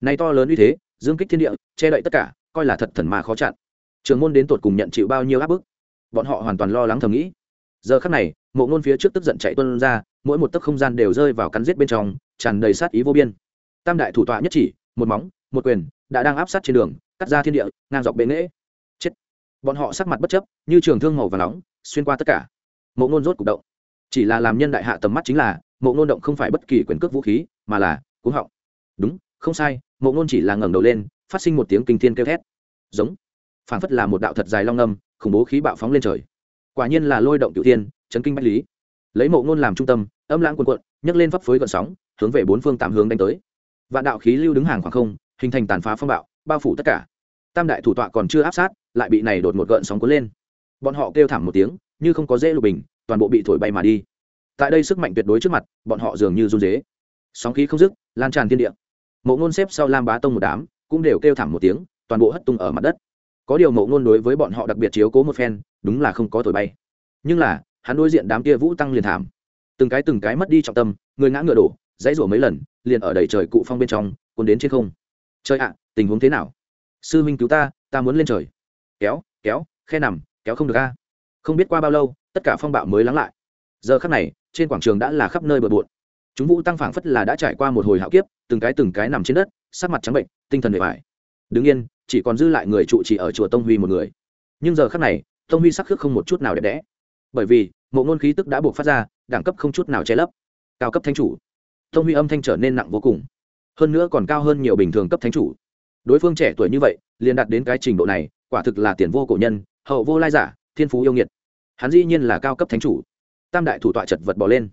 Speaker 1: Này to lớn uy thế, dương kích thiên địa, che đậy tất cả, coi là thật thần mà khó chặn. Trường môn đến tột cùng nhận chịu bao nhiêu áp bức? Bọn họ hoàn toàn lo lắng thầm nghĩ. Giờ khắc này, mộ ngôn phía trước tức giận chạy tuân ra, mỗi một tấc không gian đều rơi vào cắn giết bên trong, tràn đầy sát ý vô biên. Tam đại thủ tọa nhất chỉ, một móng, một quyền, đã đang áp sát trên đường, cắt ra thiên địa, ngang dọc bệ nghễ. Chết. Bọn họ sắc mặt bất chấp, như trường thương màu và nóng, xuyên qua tất cả. Mộ ngôn rốt cục động chỉ là làm nhân đại hạ tầm mắt chính là, mộ ngôn động không phải bất kỳ quyền cước vũ khí, mà là cúng họng. Đúng, không sai, mộ ngôn chỉ là ngẩng đầu lên, phát sinh một tiếng kinh thiên kêu thét. Giống, phảng phất là một đạo thật dài long âm, khủng bố khí bạo phóng lên trời. Quả nhiên là lôi động cửu thiên, chấn kinh bách lý. Lấy mộ ngôn làm trung tâm, âm lãng quần quận nhấc lên phấp phới gọn sóng, hướng về bốn phương tám hướng đánh tới. Vạn đạo khí lưu đứng hàng khoảng không, hình thành tàn phá phong bạo, bao phủ tất cả. Tam đại thủ tọa còn chưa áp sát, lại bị này đột một gợn sóng cuốn lên. Bọn họ kêu thảm một tiếng, như không có dễ lục bình toàn bộ bị thổi bay mà đi. Tại đây sức mạnh tuyệt đối trước mặt, bọn họ dường như run dế. Sóng khí không dứt, lan tràn thiên địa. Mộ ngôn xếp sau lam bá tông một đám, cũng đều kêu thảm một tiếng, toàn bộ hất tung ở mặt đất. Có điều mộ ngôn đối với bọn họ đặc biệt chiếu cố một phen, đúng là không có thổi bay. Nhưng là, hắn đối diện đám kia vũ tăng liền thảm. Từng cái từng cái mất đi trọng tâm, người ngã ngựa đổ, dãy rủa mấy lần, liền ở đầy trời cụ phong bên trong, cuốn đến trên không. Trời ạ, tình huống thế nào? Sư huynh cứu ta ta muốn lên trời. Kéo kéo, khe nằm, kéo không được a. Không biết qua bao lâu tất cả phong bạo mới lắng lại. Giờ khắc này, trên quảng trường đã là khắp nơi bờ bộn. Chúng vũ tăng phảng phất là đã trải qua một hồi hạo kiếp, từng cái từng cái nằm trên đất, sắc mặt trắng bệnh, tinh thần bề bài đứng yên, chỉ còn dư lại người trụ trì ở chùa tông huy một người. Nhưng giờ khắc này, tông huy sắc khước không một chút nào đẹp đẽ. Bởi vì, mộ ngôn khí tức đã buộc phát ra, đẳng cấp không chút nào che lấp. Cao cấp thánh chủ. Tông huy âm thanh trở nên nặng vô cùng. Hơn nữa còn cao hơn nhiều bình thường cấp thánh chủ. Đối phương trẻ tuổi như vậy, liền đạt đến cái trình độ này, quả thực là tiền vô cổ nhân, hậu vô lai giả, thiên phú yêu nghiệt hắn dĩ nhiên là cao cấp thánh chủ. Tam đại thủ tọa chật vật bỏ lên.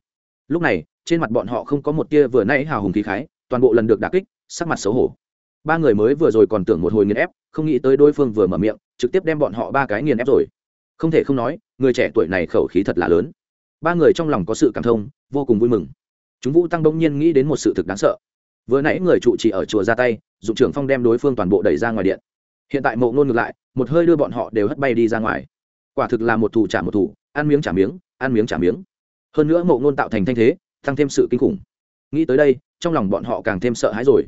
Speaker 1: Lúc này, trên mặt bọn họ không có một tia vừa nãy hào hùng khí khái, toàn bộ lần được đà kích, sắc mặt xấu hổ. Ba người mới vừa rồi còn tưởng một hồi nghiền ép, không nghĩ tới đối phương vừa mở miệng, trực tiếp đem bọn họ ba cái nghiền ép rồi. Không thể không nói, người trẻ tuổi này khẩu khí thật là lớn. Ba người trong lòng có sự cảm thông, vô cùng vui mừng. Chúng vũ tăng đông nhiên nghĩ đến một sự thực đáng sợ. Vừa nãy người trụ trì ở chùa ra tay, dụng trưởng phong đem đối phương toàn bộ đẩy ra ngoài điện. Hiện tại mộ ngôn ngược lại, một hơi đưa bọn họ đều hất bay đi ra ngoài quả thực là một thủ trả một thủ ăn miếng trả miếng, ăn miếng trả miếng. Hơn nữa mộ ngôn tạo thành thanh thế, tăng thêm sự kinh khủng. Nghĩ tới đây, trong lòng bọn họ càng thêm sợ hãi rồi.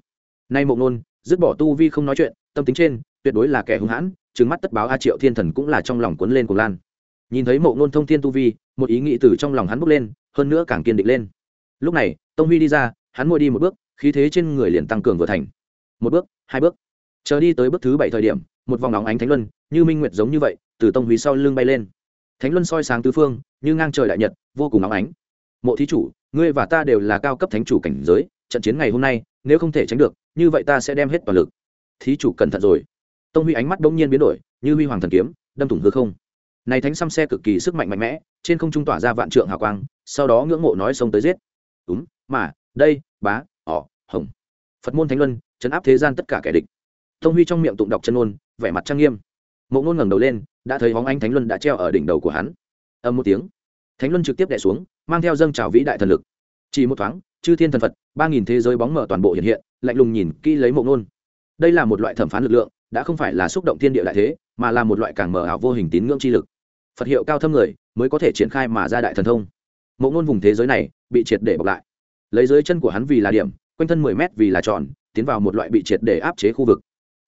Speaker 1: Nay mộ ngôn, dứt bỏ tu vi không nói chuyện, tâm tính trên, tuyệt đối là kẻ hung hãn trứng mắt tất báo a triệu thiên thần cũng là trong lòng cuốn lên cùng lan. Nhìn thấy mộ ngôn thông thiên tu vi, một ý nghĩ từ trong lòng hắn bốc lên, hơn nữa càng kiên định lên. Lúc này, tông huy đi ra, hắn môi đi một bước, khí thế trên người liền tăng cường vừa thành. Một bước, hai bước. Chờ đi tới bước thứ bảy thời điểm một vòng nóng ánh thánh luân, như minh nguyệt giống như vậy, từ tông huy sau lưng bay lên. Thánh luân soi sáng tứ phương, như ngang trời đại nhật, vô cùng nóng ánh. Mộ thí chủ, ngươi và ta đều là cao cấp thánh chủ cảnh giới, trận chiến ngày hôm nay, nếu không thể tránh được, như vậy ta sẽ đem hết toàn lực. Thí chủ cẩn thận rồi. Tông huy ánh mắt bỗng nhiên biến đổi, như huy hoàng thần kiếm, đâm thủng hư không. Này thánh xăm xe cực kỳ sức mạnh mạnh mẽ, trên không trung tỏa ra vạn trượng hào quang, sau đó ngưỡng mộ nói xông tới giết. Đúng mà, đây, bá, ỏ, hồng. Phật môn thánh luân, chấn áp thế gian tất cả kẻ địch. Tông huy trong miệng tụng đọc chân ôn vẻ mặt trang nghiêm. Mộ ngôn ngẩng đầu lên, đã thấy hóng anh thánh luân đã treo ở đỉnh đầu của hắn. Âm một tiếng, thánh luân trực tiếp đẻ xuống, mang theo dâng trào vĩ đại thần lực. Chỉ một thoáng, chư thiên thần phật, ba nghìn thế giới bóng mở toàn bộ hiện hiện, lạnh lùng nhìn kỹ lấy mộ ngôn. Đây là một loại thẩm phán lực lượng, đã không phải là xúc động thiên địa đại thế, mà là một loại càng mở ảo vô hình tín ngưỡng chi lực. Phật hiệu cao thâm người mới có thể triển khai mà ra đại thần thông. Mộ ngôn vùng thế giới này bị triệt để bọc lại. Lấy dưới chân của hắn vì là điểm, quanh thân mười mét vì là tròn, tiến vào một loại bị triệt để áp chế khu vực.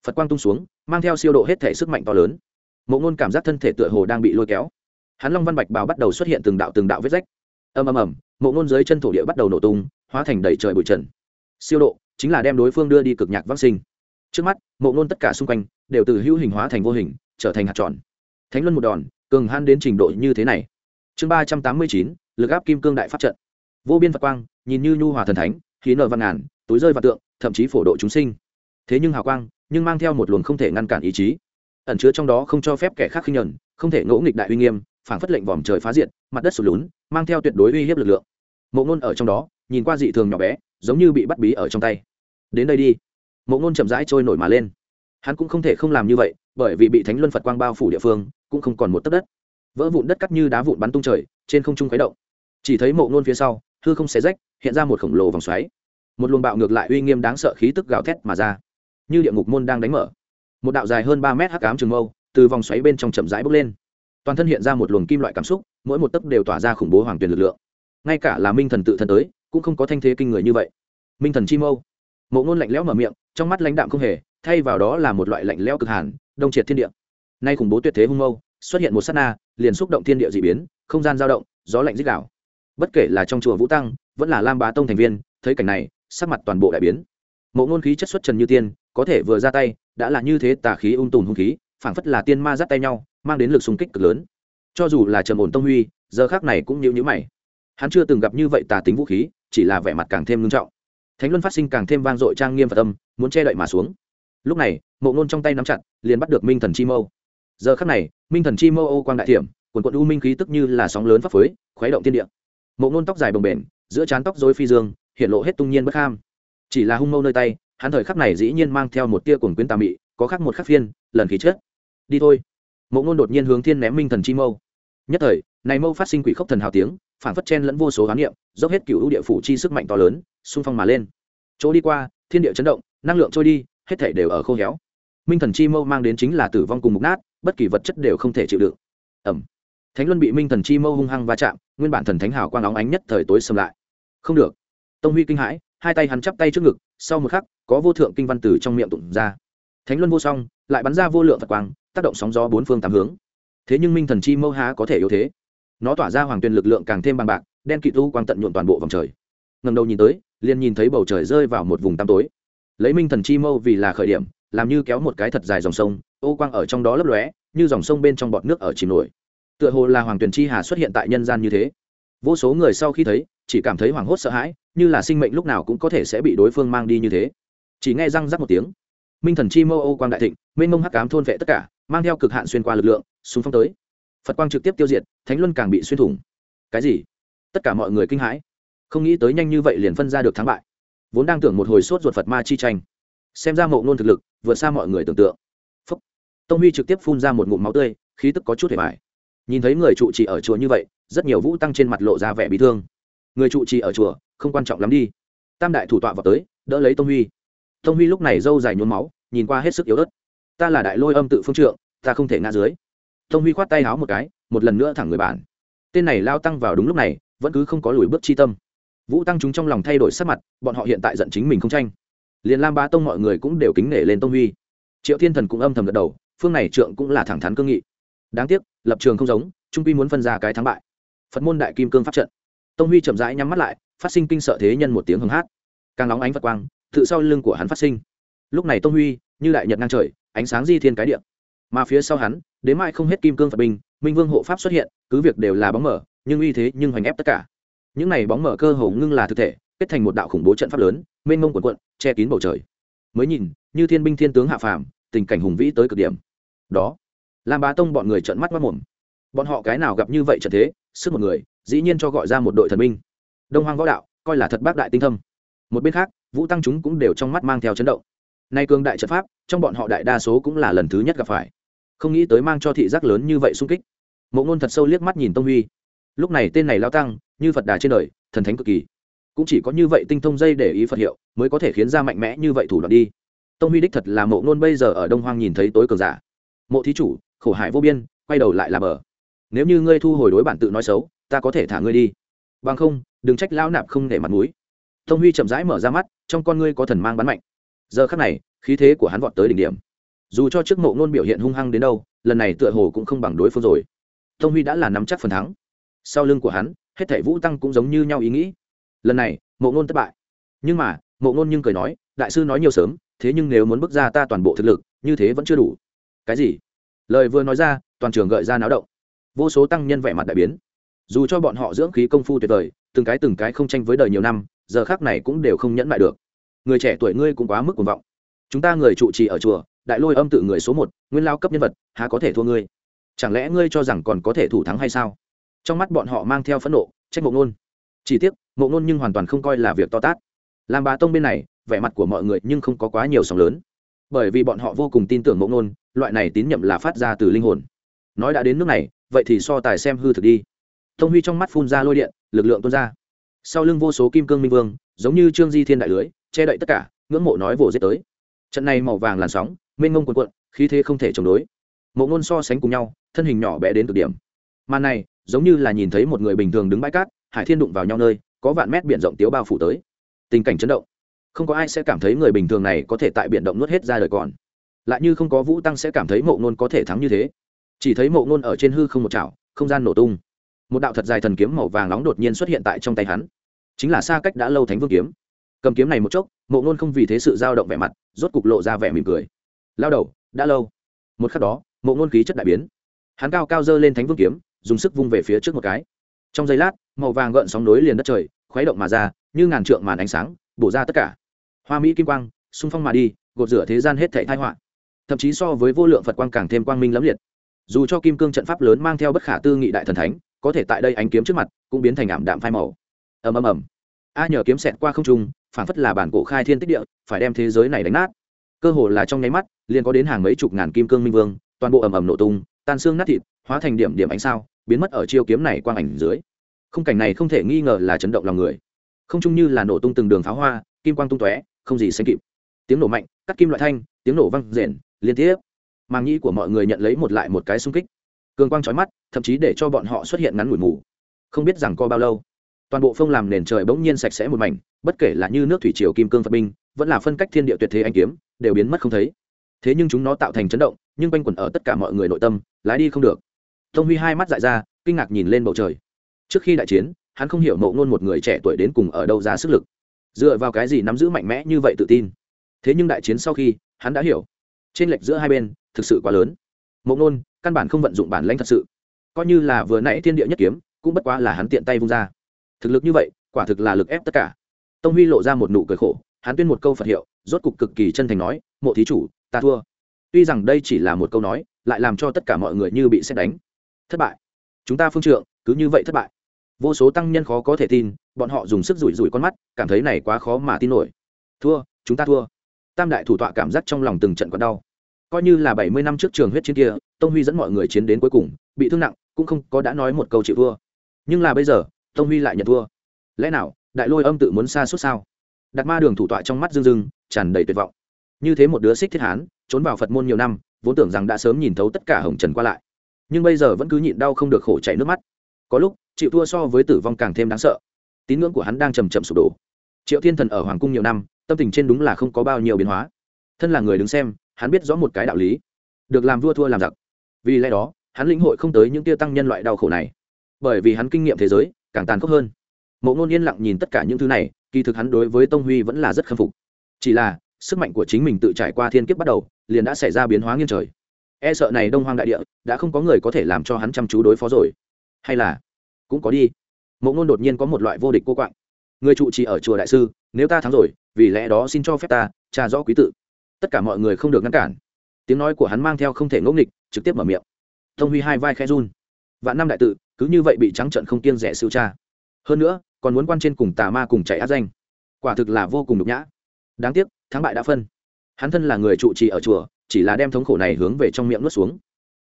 Speaker 1: Phật quang tung xuống mang theo siêu độ hết thể sức mạnh to lớn. Mộ ngôn cảm giác thân thể tựa hồ đang bị lôi kéo. Hắn long văn bạch bào bắt đầu xuất hiện từng đạo từng đạo vết rách. Ầm ầm ầm, mộ ngôn dưới chân thổ địa bắt đầu nổ tung, hóa thành đầy trời bụi trần. Siêu độ chính là đem đối phương đưa đi cực nhạc vaccine trước mắt, mộ ngôn tất cả xung quanh đều từ hữu hình hóa thành vô hình, trở thành hạt tròn. Thánh luân một đòn, cường han đến trình độ như thế này. Chương ba trăm tám mươi chín, lực áp kim cương đại pháp trận. Vô biên phật quang, nhìn như nhu hòa thần thánh, khí nợ văn ngàn, túi rơi và tượng, thậm chí phổ độ chúng sinh. Thế nhưng hào quang nhưng mang theo một luồng không thể ngăn cản ý chí. Ẩn chứa trong đó không cho phép kẻ khác khinh nhẫn không thể ngỗ nghịch đại uy nghiêm, phảng phất lệnh vòm trời phá diện mặt đất sụt lún, mang theo tuyệt đối uy hiếp lực lượng. Mộ ngôn ở trong đó, nhìn qua dị thường nhỏ bé, giống như bị bắt bí ở trong tay. Đến đây đi. Mộ ngôn chậm rãi trôi nổi mà lên. Hắn cũng không thể không làm như vậy, bởi vì bị thánh luân phật quang bao phủ địa phương, cũng không còn một tấc đất. Vỡ vụn đất cắt như đá vụn bắn tung trời, trên không trung khuấy động. Chỉ thấy mộ ngôn phía sau, hư không xé rách, hiện ra một khổng lồ vòng xoáy. Một luồng bạo ngược lại uy nghiêm đáng sợ khí tức gào thét mà ra như địa ngục môn đang đánh mở. Một đạo dài hơn ba mét hắc ám trường mâu từ vòng xoáy bên trong chậm rãi bốc lên. Toàn thân hiện ra một luồng kim loại cảm xúc, mỗi một tấc đều tỏa ra khủng bố hoàng tuyển lực lượng. Ngay cả là minh thần tự thân tới, cũng không có thanh thế kinh người như vậy. Minh thần chi mâu. Mộ ngôn lạnh lẽo mở miệng, trong mắt lãnh đạm không hề, thay vào đó là một loại lạnh lẽo cực hàn, đông triệt thiên địa. Nay khủng bố tuyệt thế hung mâu, xuất hiện một sát na, liền xúc động thiên địa dị biến, không gian dao động, gió lạnh dích đảo bất kể là trong chùa vũ tăng, vẫn là lam bá tông thành viên, thấy cảnh này, sắc mặt toàn bộ đại biến. Mộ ngôn khí chất xuất trần như tiên có thể vừa ra tay, đã là như thế tà khí ung tùm hung khí, phảng phất là tiên ma dắt tay nhau, mang đến lực xung kích cực lớn. Cho dù là trầm ổn tông huy, giờ khác này cũng nhịu nhữ mày. Hắn chưa từng gặp như vậy tà tính vũ khí, chỉ là vẻ mặt càng thêm ngưng trọng. Thánh luân phát sinh càng thêm vang dội trang nghiêm và tâm, muốn che đậy mà xuống. Lúc này, mộ ngôn trong tay nắm chặt, liền bắt được minh thần chi mâu. Giờ khắc này, minh thần chi mâu ô quang đại thiểm, quần quận u minh khí tức như là sóng lớn phấp phới, khuấy động thiên địa. Mộ ngôn tóc dài bồng bềnh, giữa trán tóc dối phi dương, hiện lộ hết tung nhiên bất kham chỉ là hung mâu nơi tay hắn thời khắc này dĩ nhiên mang theo một tia cuồng quyến tà mị, có khác một khắc phiên, lần khí chết. Đi thôi. Mộ ngôn đột nhiên hướng thiên ném minh thần chi mâu. Nhất thời, này mâu phát sinh quỷ khốc thần hào tiếng, phản phất chen lẫn vô số khám niệm, dốc hết cựu ưu địa phủ chi sức mạnh to lớn, xung phong mà lên. Chỗ đi qua, thiên địa chấn động, năng lượng trôi đi, hết thể đều ở khô héo. Minh thần chi mâu mang đến chính là tử vong cùng mục nát, bất kỳ vật chất đều không thể chịu đựng. Ẩm thánh luân bị minh thần chi mâu hung hăng va chạm, nguyên bản thần thánh hào quang óng ánh nhất thời tối xâm lại. Không được. Tông huy kinh hãi hai tay hắn chắp tay trước ngực, sau một khắc, có vô thượng kinh văn từ trong miệng tụng ra. Thánh luân vô song, lại bắn ra vô lượng phật quang, tác động sóng gió bốn phương tám hướng. Thế nhưng minh thần chi mâu há có thể yếu thế? Nó tỏa ra hoàng tuyền lực lượng càng thêm bằng bạc, đen kịt u quang tận nhuộn toàn bộ vòng trời. Ngầm đầu nhìn tới, liền nhìn thấy bầu trời rơi vào một vùng tăm tối. Lấy minh thần chi mâu vì là khởi điểm, làm như kéo một cái thật dài dòng sông, ô quang ở trong đó lấp lóe, như dòng sông bên trong bọt nước ở chìm nổi. Tựa hồ là hoàng tuyền chi hà xuất hiện tại nhân gian như thế. Vô số người sau khi thấy, chỉ cảm thấy hoảng hốt sợ hãi như là sinh mệnh lúc nào cũng có thể sẽ bị đối phương mang đi như thế. Chỉ nghe răng rắc một tiếng, minh thần chi Mô ô quang đại thịnh mênh mông hắc cám thôn vệ tất cả, mang theo cực hạn xuyên qua lực lượng súng phong tới. Phật quang trực tiếp tiêu diệt, thánh luân càng bị xuyên thủng. Cái gì? Tất cả mọi người kinh hãi. Không nghĩ tới nhanh như vậy liền phân ra được thắng bại. Vốn đang tưởng một hồi sốt ruột phật ma chi tranh. Xem ra mộ ngôn thực lực, vượt xa mọi người tưởng tượng. Phúc. tông huy trực tiếp phun ra một ngụm máu tươi, khí tức có chút hề mải nhìn thấy người trụ trì ở chùa như vậy, rất nhiều vũ tăng trên mặt lộ ra vẻ bị thương người trụ trì ở chùa, không quan trọng lắm đi. Tam đại thủ tọa vào tới, đỡ lấy tông huy. Tông huy lúc này râu dài nhuốm máu, nhìn qua hết sức yếu ớt. Ta là đại lôi âm tự phương trượng, ta không thể ngã dưới. Tông huy khoát tay háo một cái, một lần nữa thẳng người bản tên này lao tăng vào đúng lúc này, vẫn cứ không có lùi bước chi tâm. Vũ tăng chúng trong lòng thay đổi sắc mặt, bọn họ hiện tại giận chính mình không tranh. Liền lam ba tông mọi người cũng đều kính nể lên tông huy. Triệu thiên thần cũng âm thầm gật đầu, phương này trượng cũng là thẳng thắn cương nghị. Đáng tiếc, lập trường không giống, trung quy muốn phân ra cái thắng bại. Phật môn đại kim cương pháp trận tông huy chậm rãi nhắm mắt lại, phát sinh kinh sợ thế nhân một tiếng hưng hát. Càng nóng ánh vật quang, tự sau lưng của hắn phát sinh. Lúc này tông huy, như đại nhật ngang trời, ánh sáng di thiên cái điện mà phía sau hắn, đến mai không hết kim cương phật binh, minh vương hộ pháp xuất hiện, cứ việc đều là bóng mở, nhưng uy thế nhưng hoành ép tất cả. Những này bóng mở cơ hồ ngưng là thực thể, kết thành một đạo khủng bố trận pháp lớn, mênh mông quần quận che kín bầu trời. Mới nhìn, như thiên binh thiên tướng hạ phàm, tình cảnh hùng vĩ tới cực điểm. Đó làm bá tông bọn người trợn mắt mắt mồm. Bọn họ cái nào gặp như vậy trận thế? Sức một người dĩ nhiên cho gọi ra một đội thần binh. Đông hoang võ đạo, coi là thật bác đại tinh thâm. Một bên khác, vũ tăng chúng cũng đều trong mắt mang theo chấn động. Nay cường đại trận pháp, trong bọn họ đại đa số cũng là lần thứ nhất gặp phải. Không nghĩ tới mang cho thị giác lớn như vậy sung kích. Mộ ngôn thật sâu liếc mắt nhìn tông huy. Lúc này tên này lao tăng, như phật đà trên đời, thần thánh cực kỳ. Cũng chỉ có như vậy tinh thông dây để ý phật hiệu, mới có thể khiến ra mạnh mẽ như vậy thủ đoạn đi. Tông huy đích thật là mộ ngôn bây giờ ở đông hoang nhìn thấy tối cường giả. Mộ thí chủ, khổ hải vô biên, quay đầu lại là bờ. Nếu như ngươi thu hồi đối bản tự nói xấu ta có thể thả ngươi đi. Bằng không, đừng trách lão nạp không để mặt mũi. Tông huy chậm rãi mở ra mắt, trong con ngươi có thần mang bắn mạnh. Giờ khắc này, khí thế của hắn vọt tới đỉnh điểm. Dù cho trước mộ ngôn biểu hiện hung hăng đến đâu, lần này tựa hồ cũng không bằng đối phương rồi. Tông huy đã là nắm chắc phần thắng. Sau lưng của hắn, hết thảy vũ tăng cũng giống như nhau ý nghĩ. Lần này mộ ngôn thất bại. Nhưng mà mộ ngôn nhưng cười nói, đại sư nói nhiều sớm, thế nhưng nếu muốn bước ra ta toàn bộ thực lực, như thế vẫn chưa đủ. Cái gì? Lời vừa nói ra, toàn trường gợi ra náo động. Vô số tăng nhân vẻ mặt đại biến dù cho bọn họ dưỡng khí công phu tuyệt vời, từng cái từng cái không tranh với đời nhiều năm, giờ khác này cũng đều không nhẫn lại được. Người trẻ tuổi ngươi cũng quá mức cuồng vọng. Chúng ta người trụ trì ở chùa, đại lôi âm tự người số một, nguyên lao cấp nhân vật, há có thể thua ngươi? Chẳng lẽ ngươi cho rằng còn có thể thủ thắng hay sao? Trong mắt bọn họ mang theo phẫn nộ, trách mộ ngôn. Chỉ tiếc mộ ngôn nhưng hoàn toàn không coi là việc to tát. Làm bà tông bên này, vẻ mặt của mọi người nhưng không có quá nhiều sóng lớn. Bởi vì bọn họ vô cùng tin tưởng mộ ngôn, loại này tín nhiệm là phát ra từ linh hồn. Nói đã đến nước này, vậy thì so tài xem hư thực đi thông huy trong mắt phun ra lôi điện, lực lượng tuôn ra. Sau lưng vô số kim cương minh vương, giống như trương di thiên đại lưới, che đậy tất cả, ngưỡng mộ nói vồ giết tới. Trận này màu vàng làn sóng, mênh mông quần quận khí thế không thể chống đối. Mộ ngôn so sánh cùng nhau, thân hình nhỏ bé đến cực điểm. Màn này, giống như là nhìn thấy một người bình thường đứng bãi cát, hải thiên đụng vào nhau nơi, có vạn mét biển rộng tiếu bao phủ tới. Tình cảnh chấn động. Không có ai sẽ cảm thấy người bình thường này có thể tại biển động nuốt hết ra đời còn. Lại như không có vũ tăng sẽ cảm thấy mộ ngôn có thể thắng như thế. Chỉ thấy mộ ngôn ở trên hư không một chảo, không gian nổ tung một đạo thật dài thần kiếm màu vàng nóng đột nhiên xuất hiện tại trong tay hắn. Chính là xa cách đã lâu thánh vương kiếm. Cầm kiếm này một chốc, mộ ngôn không vì thế sự dao động vẻ mặt, rốt cục lộ ra vẻ mỉm cười. Lao đầu, đã lâu. Một khắc đó, mộ ngôn khí chất đại biến. Hắn cao cao dơ lên thánh vương kiếm, dùng sức vung về phía trước một cái. Trong giây lát, màu vàng gợn sóng nối liền đất trời, khuấy động mà ra, như ngàn trượng màn ánh sáng, bổ ra tất cả. Hoa mỹ kim quang, xung phong mà đi, gột rửa thế gian hết thảy tai họa. Thậm chí so với vô lượng phật quang càng thêm quang minh lẫm liệt. Dù cho kim cương trận pháp lớn mang theo bất khả tư nghị đại thần thánh có thể tại đây ánh kiếm trước mặt cũng biến thành ảm đạm phai màu. Ầm ầm ầm. A nhờ kiếm xẹt qua không trung phản phất là bản cổ khai thiên tích địa, phải đem thế giới này đánh nát. Cơ hồ là trong nháy mắt, liền có đến hàng mấy chục ngàn kim cương minh vương, toàn bộ ầm ầm nổ tung, tan xương nát thịt, hóa thành điểm điểm ánh sao, biến mất ở chiêu kiếm này quang ảnh dưới. Khung cảnh này không thể nghi ngờ là chấn động lòng người. Không chung như là nổ tung từng đường pháo hoa, kim quang tung tóe, không gì xanh kịp. Tiếng nổ mạnh, cắt kim loại thanh, tiếng nổ văng rền, liên tiếp. Màng nhĩ của mọi người nhận lấy một lại một cái xung kích cường quang trói mắt, thậm chí để cho bọn họ xuất hiện ngắn ngủi mù. Không biết rằng co bao lâu, toàn bộ phông làm nền trời bỗng nhiên sạch sẽ một mảnh, bất kể là như nước thủy triều, kim cương, phật binh, vẫn là phân cách thiên địa tuyệt thế anh kiếm, đều biến mất không thấy. Thế nhưng chúng nó tạo thành chấn động, nhưng quanh quẩn ở tất cả mọi người nội tâm, lái đi không được. Thông huy hai mắt dại ra, kinh ngạc nhìn lên bầu trời. Trước khi đại chiến, hắn không hiểu mộ ngôn một người trẻ tuổi đến cùng ở đâu ra sức lực. Dựa vào cái gì nắm giữ mạnh mẽ như vậy tự tin? Thế nhưng đại chiến sau khi, hắn đã hiểu. Trên lệch giữa hai bên thực sự quá lớn. Mộ ngôn căn bản không vận dụng bản lãnh thật sự. Coi như là vừa nãy thiên địa nhất kiếm, cũng bất quá là hắn tiện tay vung ra. Thực lực như vậy, quả thực là lực ép tất cả. Tông huy lộ ra một nụ cười khổ, hắn tuyên một câu phật hiệu, rốt cục cực kỳ chân thành nói, mộ thí chủ, ta thua. Tuy rằng đây chỉ là một câu nói, lại làm cho tất cả mọi người như bị xét đánh. Thất bại. Chúng ta phương trượng, cứ như vậy thất bại. Vô số tăng nhân khó có thể tin, bọn họ dùng sức rủi rủi con mắt, cảm thấy này quá khó mà tin nổi. Thua, chúng ta thua. Tam đại thủ tọa cảm giác trong lòng từng trận còn đau coi như là bảy mươi năm trước trường huyết chiến kia, tông huy dẫn mọi người chiến đến cuối cùng, bị thương nặng, cũng không có đã nói một câu chịu thua. Nhưng là bây giờ, tông huy lại nhận thua. Lẽ nào, đại lôi âm tự muốn xa suốt sao? Đặt ma đường thủ tọa trong mắt rưng rưng, tràn đầy tuyệt vọng. Như thế một đứa xích thiết hán, trốn vào phật môn nhiều năm, vốn tưởng rằng đã sớm nhìn thấu tất cả hồng trần qua lại. Nhưng bây giờ vẫn cứ nhịn đau không được khổ chảy nước mắt. Có lúc, chịu thua so với tử vong càng thêm đáng sợ. Tín ngưỡng của hắn đang chầm chậm sụp đổ. Triệu thiên thần ở hoàng cung nhiều năm, tâm tình trên đúng là không có bao nhiêu biến hóa. Thân là người đứng xem hắn biết rõ một cái đạo lý. Được làm vua thua làm giặc. Vì lẽ đó, hắn lĩnh hội không tới những tia tăng nhân loại đau khổ này. Bởi vì hắn kinh nghiệm thế giới càng tàn khốc hơn. Mộ ngôn yên lặng nhìn tất cả những thứ này, kỳ thực hắn đối với tông huy vẫn là rất khâm phục. Chỉ là, sức mạnh của chính mình tự trải qua thiên kiếp bắt đầu, liền đã xảy ra biến hóa nghiêng trời. E sợ này đông hoang đại địa, đã không có người có thể làm cho hắn chăm chú đối phó rồi. Hay là, cũng có đi. Mộ ngôn đột nhiên có một loại vô địch cô quạng. Người trụ trì ở chùa đại sư, nếu ta thắng rồi, vì lẽ đó xin cho phép ta, tra rõ quý tự tất cả mọi người không được ngăn cản. Tiếng nói của hắn mang theo không thể ngẫu nghịch, trực tiếp mở miệng. Thông huy hai vai khe run. Vạn năm đại tự, cứ như vậy bị trắng trận không kiên rẻ siêu cha hơn nữa, còn muốn quan trên cùng tà ma cùng chạy áp danh. Quả thực là vô cùng nhục nhã. Đáng tiếc, thắng bại đã phân. Hắn thân là người trụ trì ở chùa, chỉ là đem thống khổ này hướng về trong miệng nuốt xuống.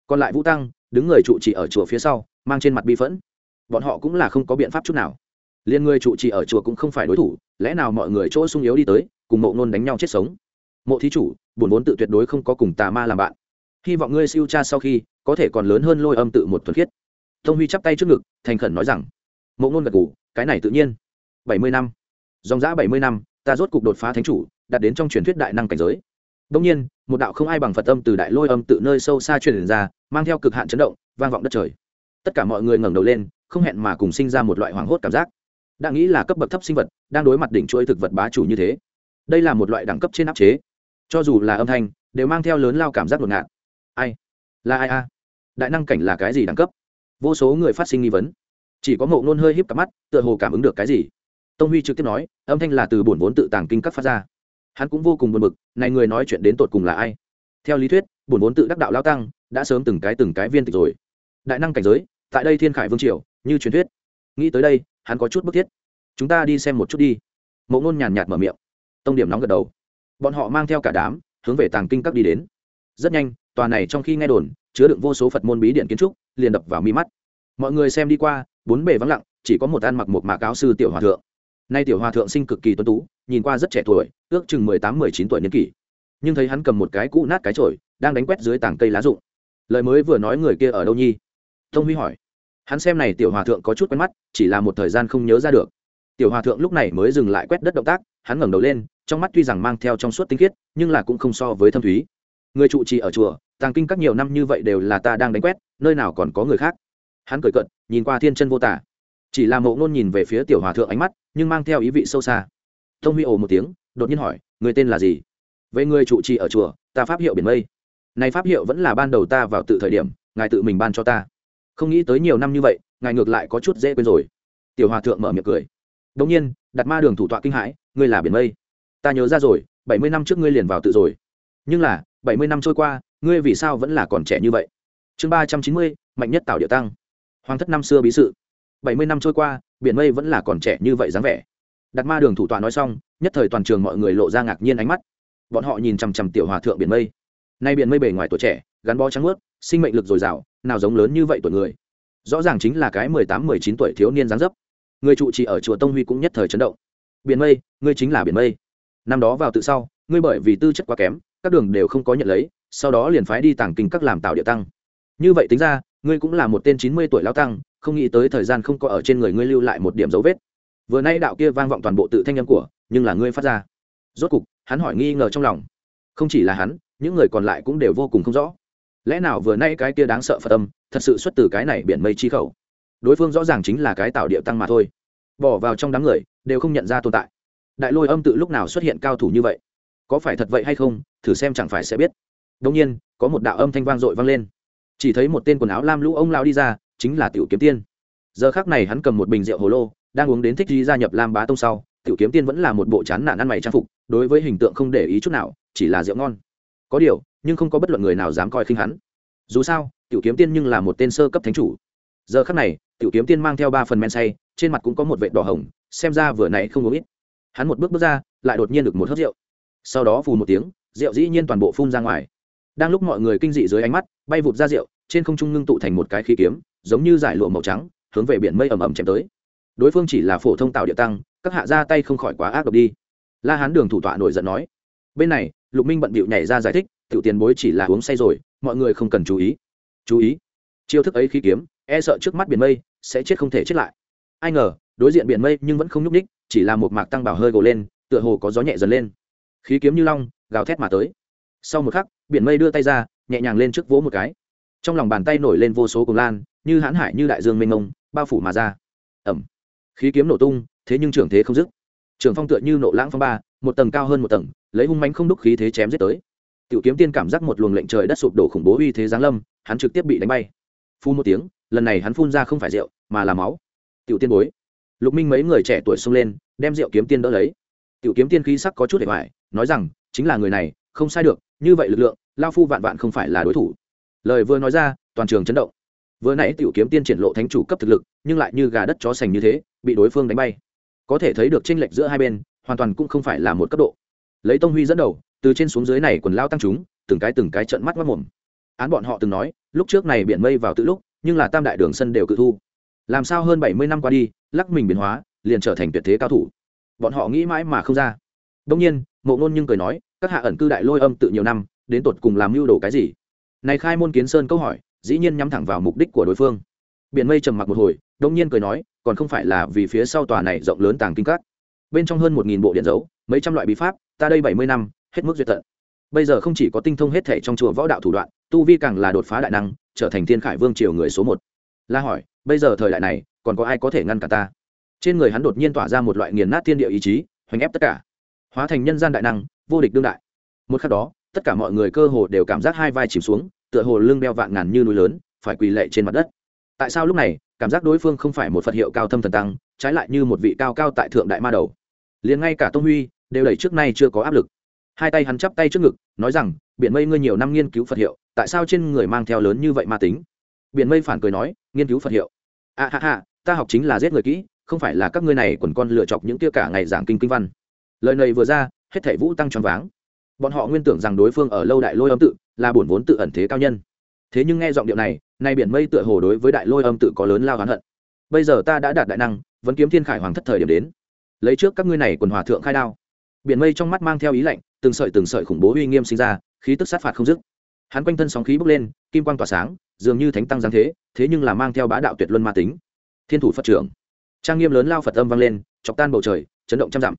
Speaker 1: Còn lại vũ tăng, đứng người trụ trì ở chùa phía sau, mang trên mặt bi phẫn. Bọn họ cũng là không có biện pháp chút nào. Liên người trụ trì ở chùa cũng không phải đối thủ, lẽ nào mọi người chỗ sung yếu đi tới, cùng mộ nôn đánh nhau chết sống? Mộ thí chủ buồn vốn tự tuyệt đối không có cùng tà ma làm bạn. Hy vọng ngươi siêu tra sau khi, có thể còn lớn hơn lôi âm tự một thuần khiết. Thông huy chắp tay trước ngực, thành khẩn nói rằng, mộ ngôn gật ngủ cái này tự nhiên. Bảy mươi năm. Dòng giã bảy mươi năm, ta rốt cục đột phá thánh chủ, đạt đến trong truyền thuyết đại năng cảnh giới. Đông nhiên, một đạo không ai bằng phật âm từ đại lôi âm tự nơi sâu xa truyền ra, mang theo cực hạn chấn động, vang vọng đất trời. Tất cả mọi người ngẩng đầu lên, không hẹn mà cùng sinh ra một loại hoảng hốt cảm giác. Đã nghĩ là cấp bậc thấp sinh vật, đang đối mặt đỉnh chuỗi thực vật bá chủ như thế. Đây là một loại đẳng cấp trên áp chế cho dù là âm thanh, đều mang theo lớn lao cảm giác ngột ngạt. Ai? Là ai a? Đại năng cảnh là cái gì đẳng cấp? Vô số người phát sinh nghi vấn. Chỉ có ngộ nôn hơi híp cặp mắt, tựa hồ cảm ứng được cái gì. Tông huy trực tiếp nói, âm thanh là từ bổn vốn tự tàng kinh cấp phát ra. Hắn cũng vô cùng buồn bực, này người nói chuyện đến tột cùng là ai? Theo lý thuyết, bổn vốn tự đắc đạo lao tăng, đã sớm từng cái từng cái viên tịch rồi. Đại năng cảnh giới, tại đây thiên khải vương triều, như truyền thuyết. Nghĩ tới đây, hắn có chút bức thiết. Chúng ta đi xem một chút đi. Mộ ngôn nhàn nhạt mở miệng. Tông điểm nóng gật đầu bọn họ mang theo cả đám, hướng về tàng kinh các đi đến. Rất nhanh, tòa này trong khi nghe đồn, chứa đựng vô số phật môn bí điện kiến trúc, liền đập vào mi mắt. Mọi người xem đi qua, bốn bề vắng lặng, chỉ có một ăn mặc một mạc áo sư tiểu hòa thượng. Nay tiểu hòa thượng sinh cực kỳ tuấn tú, nhìn qua rất trẻ tuổi, ước chừng mười tám, mười chín tuổi niên kỷ. Nhưng thấy hắn cầm một cái cũ nát cái chổi, đang đánh quét dưới tảng cây lá rụng. Lời mới vừa nói người kia ở đâu nhi? Thông huy hỏi. Hắn xem này tiểu hòa thượng có chút quen mắt, chỉ là một thời gian không nhớ ra được tiểu hòa thượng lúc này mới dừng lại quét đất động tác, hắn ngẩng đầu lên, trong mắt tuy rằng mang theo trong suốt tinh khiết, nhưng là cũng không so với thâm thúy. Người trụ trì ở chùa, tàng kinh các nhiều năm như vậy đều là ta đang đánh quét, nơi nào còn có người khác. Hắn cười cận nhìn qua thiên chân vô tả. Chỉ là mộ ngôn nhìn về phía tiểu hòa thượng ánh mắt, nhưng mang theo ý vị sâu xa. Thông huy ồ một tiếng, đột nhiên hỏi, người tên là gì? Vậy người trụ trì ở chùa, ta pháp hiệu biển mây. Này pháp hiệu vẫn là ban đầu ta vào tự thời điểm, ngài tự mình ban cho ta. Không nghĩ tới nhiều năm như vậy, ngài ngược lại có chút dễ quên rồi. Tiểu hòa thượng mở miệng cười đ nhiên đặt ma đường thủ tọa kinh hãi ngươi là biển mây. Ta nhớ ra rồi bảy mươi năm trước ngươi liền vào tự rồi. Nhưng là bảy mươi năm trôi qua ngươi vì sao vẫn là còn trẻ như vậy? Chương ba trăm chín mươi mạnh nhất tạo địa tăng. Hoàng thất năm xưa bí sự. bảy mươi năm trôi qua biển mây vẫn là còn trẻ như vậy dáng vẻ. Đặt ma đường thủ tọa nói xong nhất thời toàn trường mọi người lộ ra ngạc nhiên ánh mắt. Bọn họ nhìn chằm chằm tiểu hòa thượng biển mây. Nay biển mây bề ngoài tuổi trẻ gắn bó trắng mướt, sinh mệnh lực dồi dào nào giống lớn như vậy tuổi người. Rõ ràng chính là cái mười tám mười chín tuổi thiếu niên dáng dấp người trụ trì ở chùa tông huy cũng nhất thời chấn động. Biển mây, ngươi chính là biển mây. Năm đó vào tự sau, ngươi bởi vì tư chất quá kém, các đường đều không có nhận lấy, sau đó liền phái đi tàng kinh các làm tạo địa tăng. Như vậy tính ra, ngươi cũng là một tên chín mươi tuổi lao tăng, không nghĩ tới thời gian không có ở trên người ngươi lưu lại một điểm dấu vết. Vừa nay đạo kia vang vọng toàn bộ tự thanh âm của, nhưng là ngươi phát ra. Rốt cục, hắn hỏi nghi ngờ trong lòng. Không chỉ là hắn, những người còn lại cũng đều vô cùng không rõ. Lẽ nào vừa nay cái kia đáng sợ phật âm, thật sự xuất từ cái này biển mây chi khẩu? Đối phương rõ ràng chính là cái tạo địa tăng mà thôi. Bỏ vào trong đám người, đều không nhận ra tồn tại. Đại lôi âm tự lúc nào xuất hiện cao thủ như vậy? Có phải thật vậy hay không, thử xem chẳng phải sẽ biết. Đông nhiên, có một đạo âm thanh vang dội vang lên. Chỉ thấy một tên quần áo lam lũ ông lao đi ra, chính là tiểu kiếm tiên. Giờ khác này hắn cầm một bình rượu hồ lô, đang uống đến thích đi gia nhập lam bá tông sau, tiểu kiếm tiên vẫn là một bộ chán nản ăn mày trang phục, đối với hình tượng không để ý chút nào, chỉ là rượu ngon. Có điều, nhưng không có bất luận người nào dám coi khinh hắn. Dù sao, tiểu kiếm tiên nhưng là một tên sơ cấp thánh chủ. Giờ khắc này tiểu kiếm tiên mang theo ba phần men say, trên mặt cũng có một vệt đỏ hồng, xem ra vừa nãy không uống ít. Hắn một bước bước ra, lại đột nhiên được một hớp rượu. Sau đó phù một tiếng, rượu dĩ nhiên toàn bộ phun ra ngoài. Đang lúc mọi người kinh dị dưới ánh mắt, bay vụt ra rượu, trên không trung ngưng tụ thành một cái khí kiếm, giống như giải lụa màu trắng, hướng về biển mây ầm ầm chém tới. Đối phương chỉ là phổ thông tạo địa tăng, các hạ ra tay không khỏi quá ác độc đi. La hán đường thủ tọa nổi giận nói, bên này, lục minh bận bịu nhảy ra giải thích, tiểu tiền bối chỉ là uống say rồi, mọi người không cần chú ý. Chú ý? Chiêu thức ấy khí kiếm e sợ trước mắt biển mây sẽ chết không thể chết lại. Ai ngờ, đối diện biển mây nhưng vẫn không nhúc ních chỉ là một mạc tăng bảo hơi gồ lên, tựa hồ có gió nhẹ dần lên. Khí kiếm như long, gào thét mà tới. Sau một khắc, biển mây đưa tay ra, nhẹ nhàng lên trước vỗ một cái. Trong lòng bàn tay nổi lên vô số cùng lan, như hãn hải như đại dương mênh mông, bao phủ mà ra. Ẩm khí kiếm nổ tung, thế nhưng trưởng thế không dứt. Trường phong tựa như nộ lãng phong ba, một tầng cao hơn một tầng, lấy hung mánh không đúc khí thế chém giết tới. Tiểu kiếm tiên cảm giác một luồng lệnh trời đất sụp đổ khủng bố uy thế giáng lâm, hắn trực tiếp bị đánh bay. Phun một tiếng lần này hắn phun ra không phải rượu, mà là máu. Tiểu tiên bối. Lục minh mấy người trẻ tuổi xông lên, đem rượu kiếm tiên đỡ lấy. Tiểu kiếm tiên khí sắc có chút để hoài, nói rằng, chính là người này, không sai được, như vậy lực lượng, lao phu vạn vạn không phải là đối thủ. Lời vừa nói ra, toàn trường chấn động. Vừa nãy tiểu kiếm tiên triển lộ thánh chủ cấp thực lực, nhưng lại như gà đất chó sành như thế, bị đối phương đánh bay. Có thể thấy được tranh lệch giữa hai bên, hoàn toàn cũng không phải là một cấp độ. Lấy tông huy dẫn đầu, từ trên xuống dưới này quần lao tăng chúng, từng cái từng cái trận mắt mất mồm. Án bọn họ từng nói, lúc trước này biển mây vào tự lúc nhưng là tam đại đường sân đều cự thu. Làm sao hơn bảy mươi năm qua đi, lắc mình biến hóa, liền trở thành tuyệt thế cao thủ. Bọn họ nghĩ mãi mà không ra. Đông nhiên mộ ngôn nhưng cười nói, các hạ ẩn cư đại lôi âm tự nhiều năm, đến tột cùng làm mưu đồ cái gì? Này khai môn kiến sơn câu hỏi, dĩ nhiên nhắm thẳng vào mục đích của đối phương. Biển mây trầm mặc một hồi, đông nhiên cười nói, còn không phải là vì phía sau tòa này rộng lớn tàng kinh các. Bên trong hơn một nghìn bộ điện dấu mấy trăm loại bí pháp, ta đây bảy mươi năm, hết mức duyệt tận. Bây giờ không chỉ có tinh thông hết thể trong chùa võ đạo thủ đoạn tu vi càng là đột phá đại năng, trở thành thiên khải vương triều người số một. La hỏi, bây giờ thời đại này, còn có ai có thể ngăn cả ta? Trên người hắn đột nhiên tỏa ra một loại nghiền nát thiên địa ý chí, hoành ép tất cả. Hóa thành nhân gian đại năng, vô địch đương đại. Một khắc đó, tất cả mọi người cơ hồ đều cảm giác hai vai chìm xuống, tựa hồ lưng đeo vạn ngàn như núi lớn, phải quỳ lệ trên mặt đất. Tại sao lúc này, cảm giác đối phương không phải một phật hiệu cao thâm thần tăng, trái lại như một vị cao cao tại thượng đại ma đầu. Liền ngay cả tông huy, đều đẩy trước nay chưa có áp lực. Hai tay hắn chắp tay trước ngực, nói rằng, biển mây, ngươi nhiều năm nghiên cứu phật hiệu tại sao trên người mang theo lớn như vậy ma tính? Biển mây phản cười nói nghiên cứu phật hiệu. A à, ha ha ta học chính là giết người kỹ không phải là các ngươi này quần con lựa chọc những kia cả ngày giảng kinh kinh văn. Lời này vừa ra hết thảy vũ tăng tròn váng. Bọn họ nguyên tưởng rằng đối phương ở lâu đại lôi âm tự là bổn vốn tự ẩn thế cao nhân. Thế nhưng nghe giọng điệu này nay biển mây tựa hồ đối với đại lôi âm tự có lớn lao oán hận. Bây giờ ta đã đạt đại năng vẫn kiếm thiên khải hoàng thất thời điểm đến. Lấy trước các ngươi này quần hòa thượng khai đao. Biển mây trong mắt mang theo ý lạnh từng sợi từng sợi khủng bố uy nghiêm sinh ra khí tức sát phạt không dứt hắn quanh thân sóng khí bốc lên, kim quang tỏa sáng, dường như thánh tăng giáng thế thế nhưng là mang theo bá đạo tuyệt luân ma tính. Thiên thủ phật trưởng. Trang nghiêm lớn lao phật âm vang lên, chọc tan bầu trời, chấn động trăm dặm.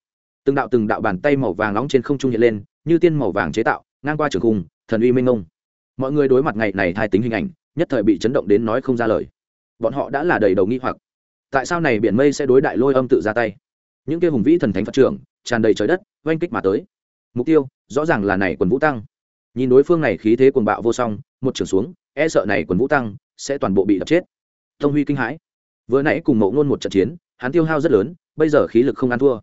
Speaker 1: Từng đạo từng đạo bàn tay màu vàng nóng trên không trung hiện lên, như tiên màu vàng chế tạo, ngang qua trường khung, thần uy minh ngông mọi người đối mặt ngày này thai tính hình ảnh, nhất thời bị chấn động đến nói không ra lời. Bọn họ đã là đầy đầu nghi hoặc. Tại sao này biển mây sẽ đối đại lôi âm tự ra tay? Những kia hùng vĩ thần thánh phật trưởng, tràn đầy trời đất, oanh kích mà tới. Mục tiêu, rõ ràng là này quần vũ tăng nhìn đối phương này khí thế quần bạo vô song, một trường xuống e sợ này quần vũ tăng sẽ toàn bộ bị đập chết. Tông huy kinh hãi. Vừa nãy cùng mộ ngôn một trận chiến, hắn tiêu hao rất lớn, bây giờ khí lực không ăn thua.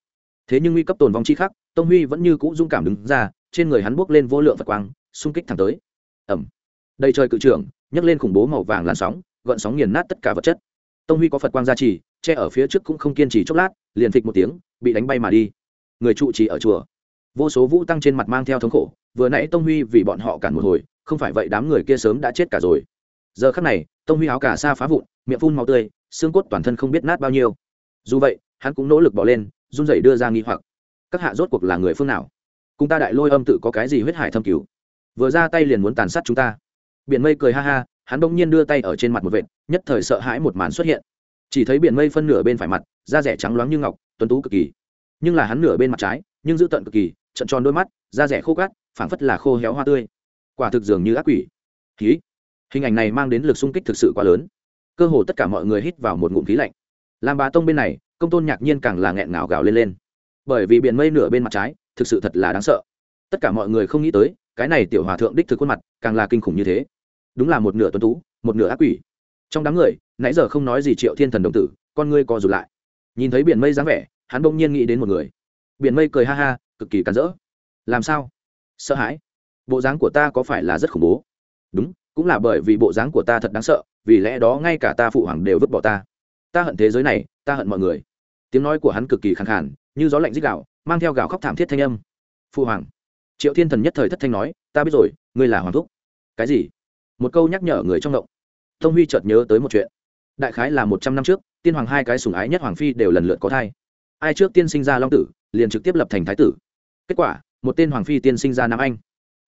Speaker 1: Thế nhưng nguy cấp tồn vong chi khắc, tông huy vẫn như cũ dung cảm đứng ra, trên người hắn buốc lên vô lượng phật quang, xung kích thẳng tới. Ẩm đầy trời cự trưởng, nhấc lên khủng bố màu vàng làn sóng, gợn sóng nghiền nát tất cả vật chất. Tông huy có phật quang gia trì, che ở phía trước cũng không kiên trì chốc lát, liền phịch một tiếng, bị đánh bay mà đi. Người trụ trì ở chùa. Vô số vũ tăng trên mặt mang theo thống khổ vừa nãy tông huy vì bọn họ cản một hồi, không phải vậy đám người kia sớm đã chết cả rồi. Giờ khắc này, tông huy áo cả xa phá vụn, miệng phun màu tươi, xương cốt toàn thân không biết nát bao nhiêu. Dù vậy, hắn cũng nỗ lực bỏ lên, run rẩy đưa ra nghi hoặc. Các hạ rốt cuộc là người phương nào? Cùng ta đại lôi âm tự có cái gì huyết hải thâm cứu vừa ra tay liền muốn tàn sát chúng ta. Biển mây cười ha ha, hắn bỗng nhiên đưa tay ở trên mặt một vệt, nhất thời sợ hãi một màn xuất hiện. Chỉ thấy biển mây phân nửa bên phải mặt, da rẻ trắng loáng như ngọc, tuấn tú cực kỳ. Nhưng là hắn nửa bên mặt trái, nhưng giữ tận cực kỳ, trận tròn đôi mắt, da rẻ khô cát phảng phất là khô héo hoa tươi. Quả thực dường như ác quỷ. Khí hình ảnh này mang đến lực xung kích thực sự quá lớn. Cơ hồ tất cả mọi người hít vào một ngụm khí lạnh. Làm bà tông bên này, công tôn nhạc nhiên càng là nghẹn ngào gào lên lên. Bởi vì biển mây nửa bên mặt trái, thực sự thật là đáng sợ. Tất cả mọi người không nghĩ tới, cái này tiểu hòa thượng đích thực khuôn mặt, càng là kinh khủng như thế. Đúng là một nửa tuấn tú, một nửa ác quỷ. Trong đám người, nãy giờ không nói gì triệu thiên thần đồng tử, con ngươi co rụt lại. Nhìn thấy biển mây dáng vẻ, hắn bỗng nhiên nghĩ đến một người. Biển mây cười ha ha, cực kỳ cắn rỡ. Làm sao? Sợ hãi. Bộ dáng của ta có phải là rất khủng bố? Đúng, cũng là bởi vì bộ dáng của ta thật đáng sợ, vì lẽ đó ngay cả ta phụ hoàng đều vứt bỏ ta. Ta hận thế giới này, ta hận mọi người. Tiếng nói của hắn cực kỳ khẳng khản như gió lạnh dích gạo mang theo gạo khóc thảm thiết thanh âm. Phụ hoàng, triệu thiên thần nhất thời thất thanh nói, ta biết rồi, ngươi là hoàng thúc. Cái gì? Một câu nhắc nhở người trong động. Thông huy chợt nhớ tới một chuyện. Đại khái là một trăm năm trước, tiên hoàng hai cái sùng ái nhất hoàng phi đều lần lượt có thai. Ai trước tiên sinh ra long tử, liền trực tiếp lập thành thái tử. Kết quả một tên hoàng phi tiên sinh ra nam anh.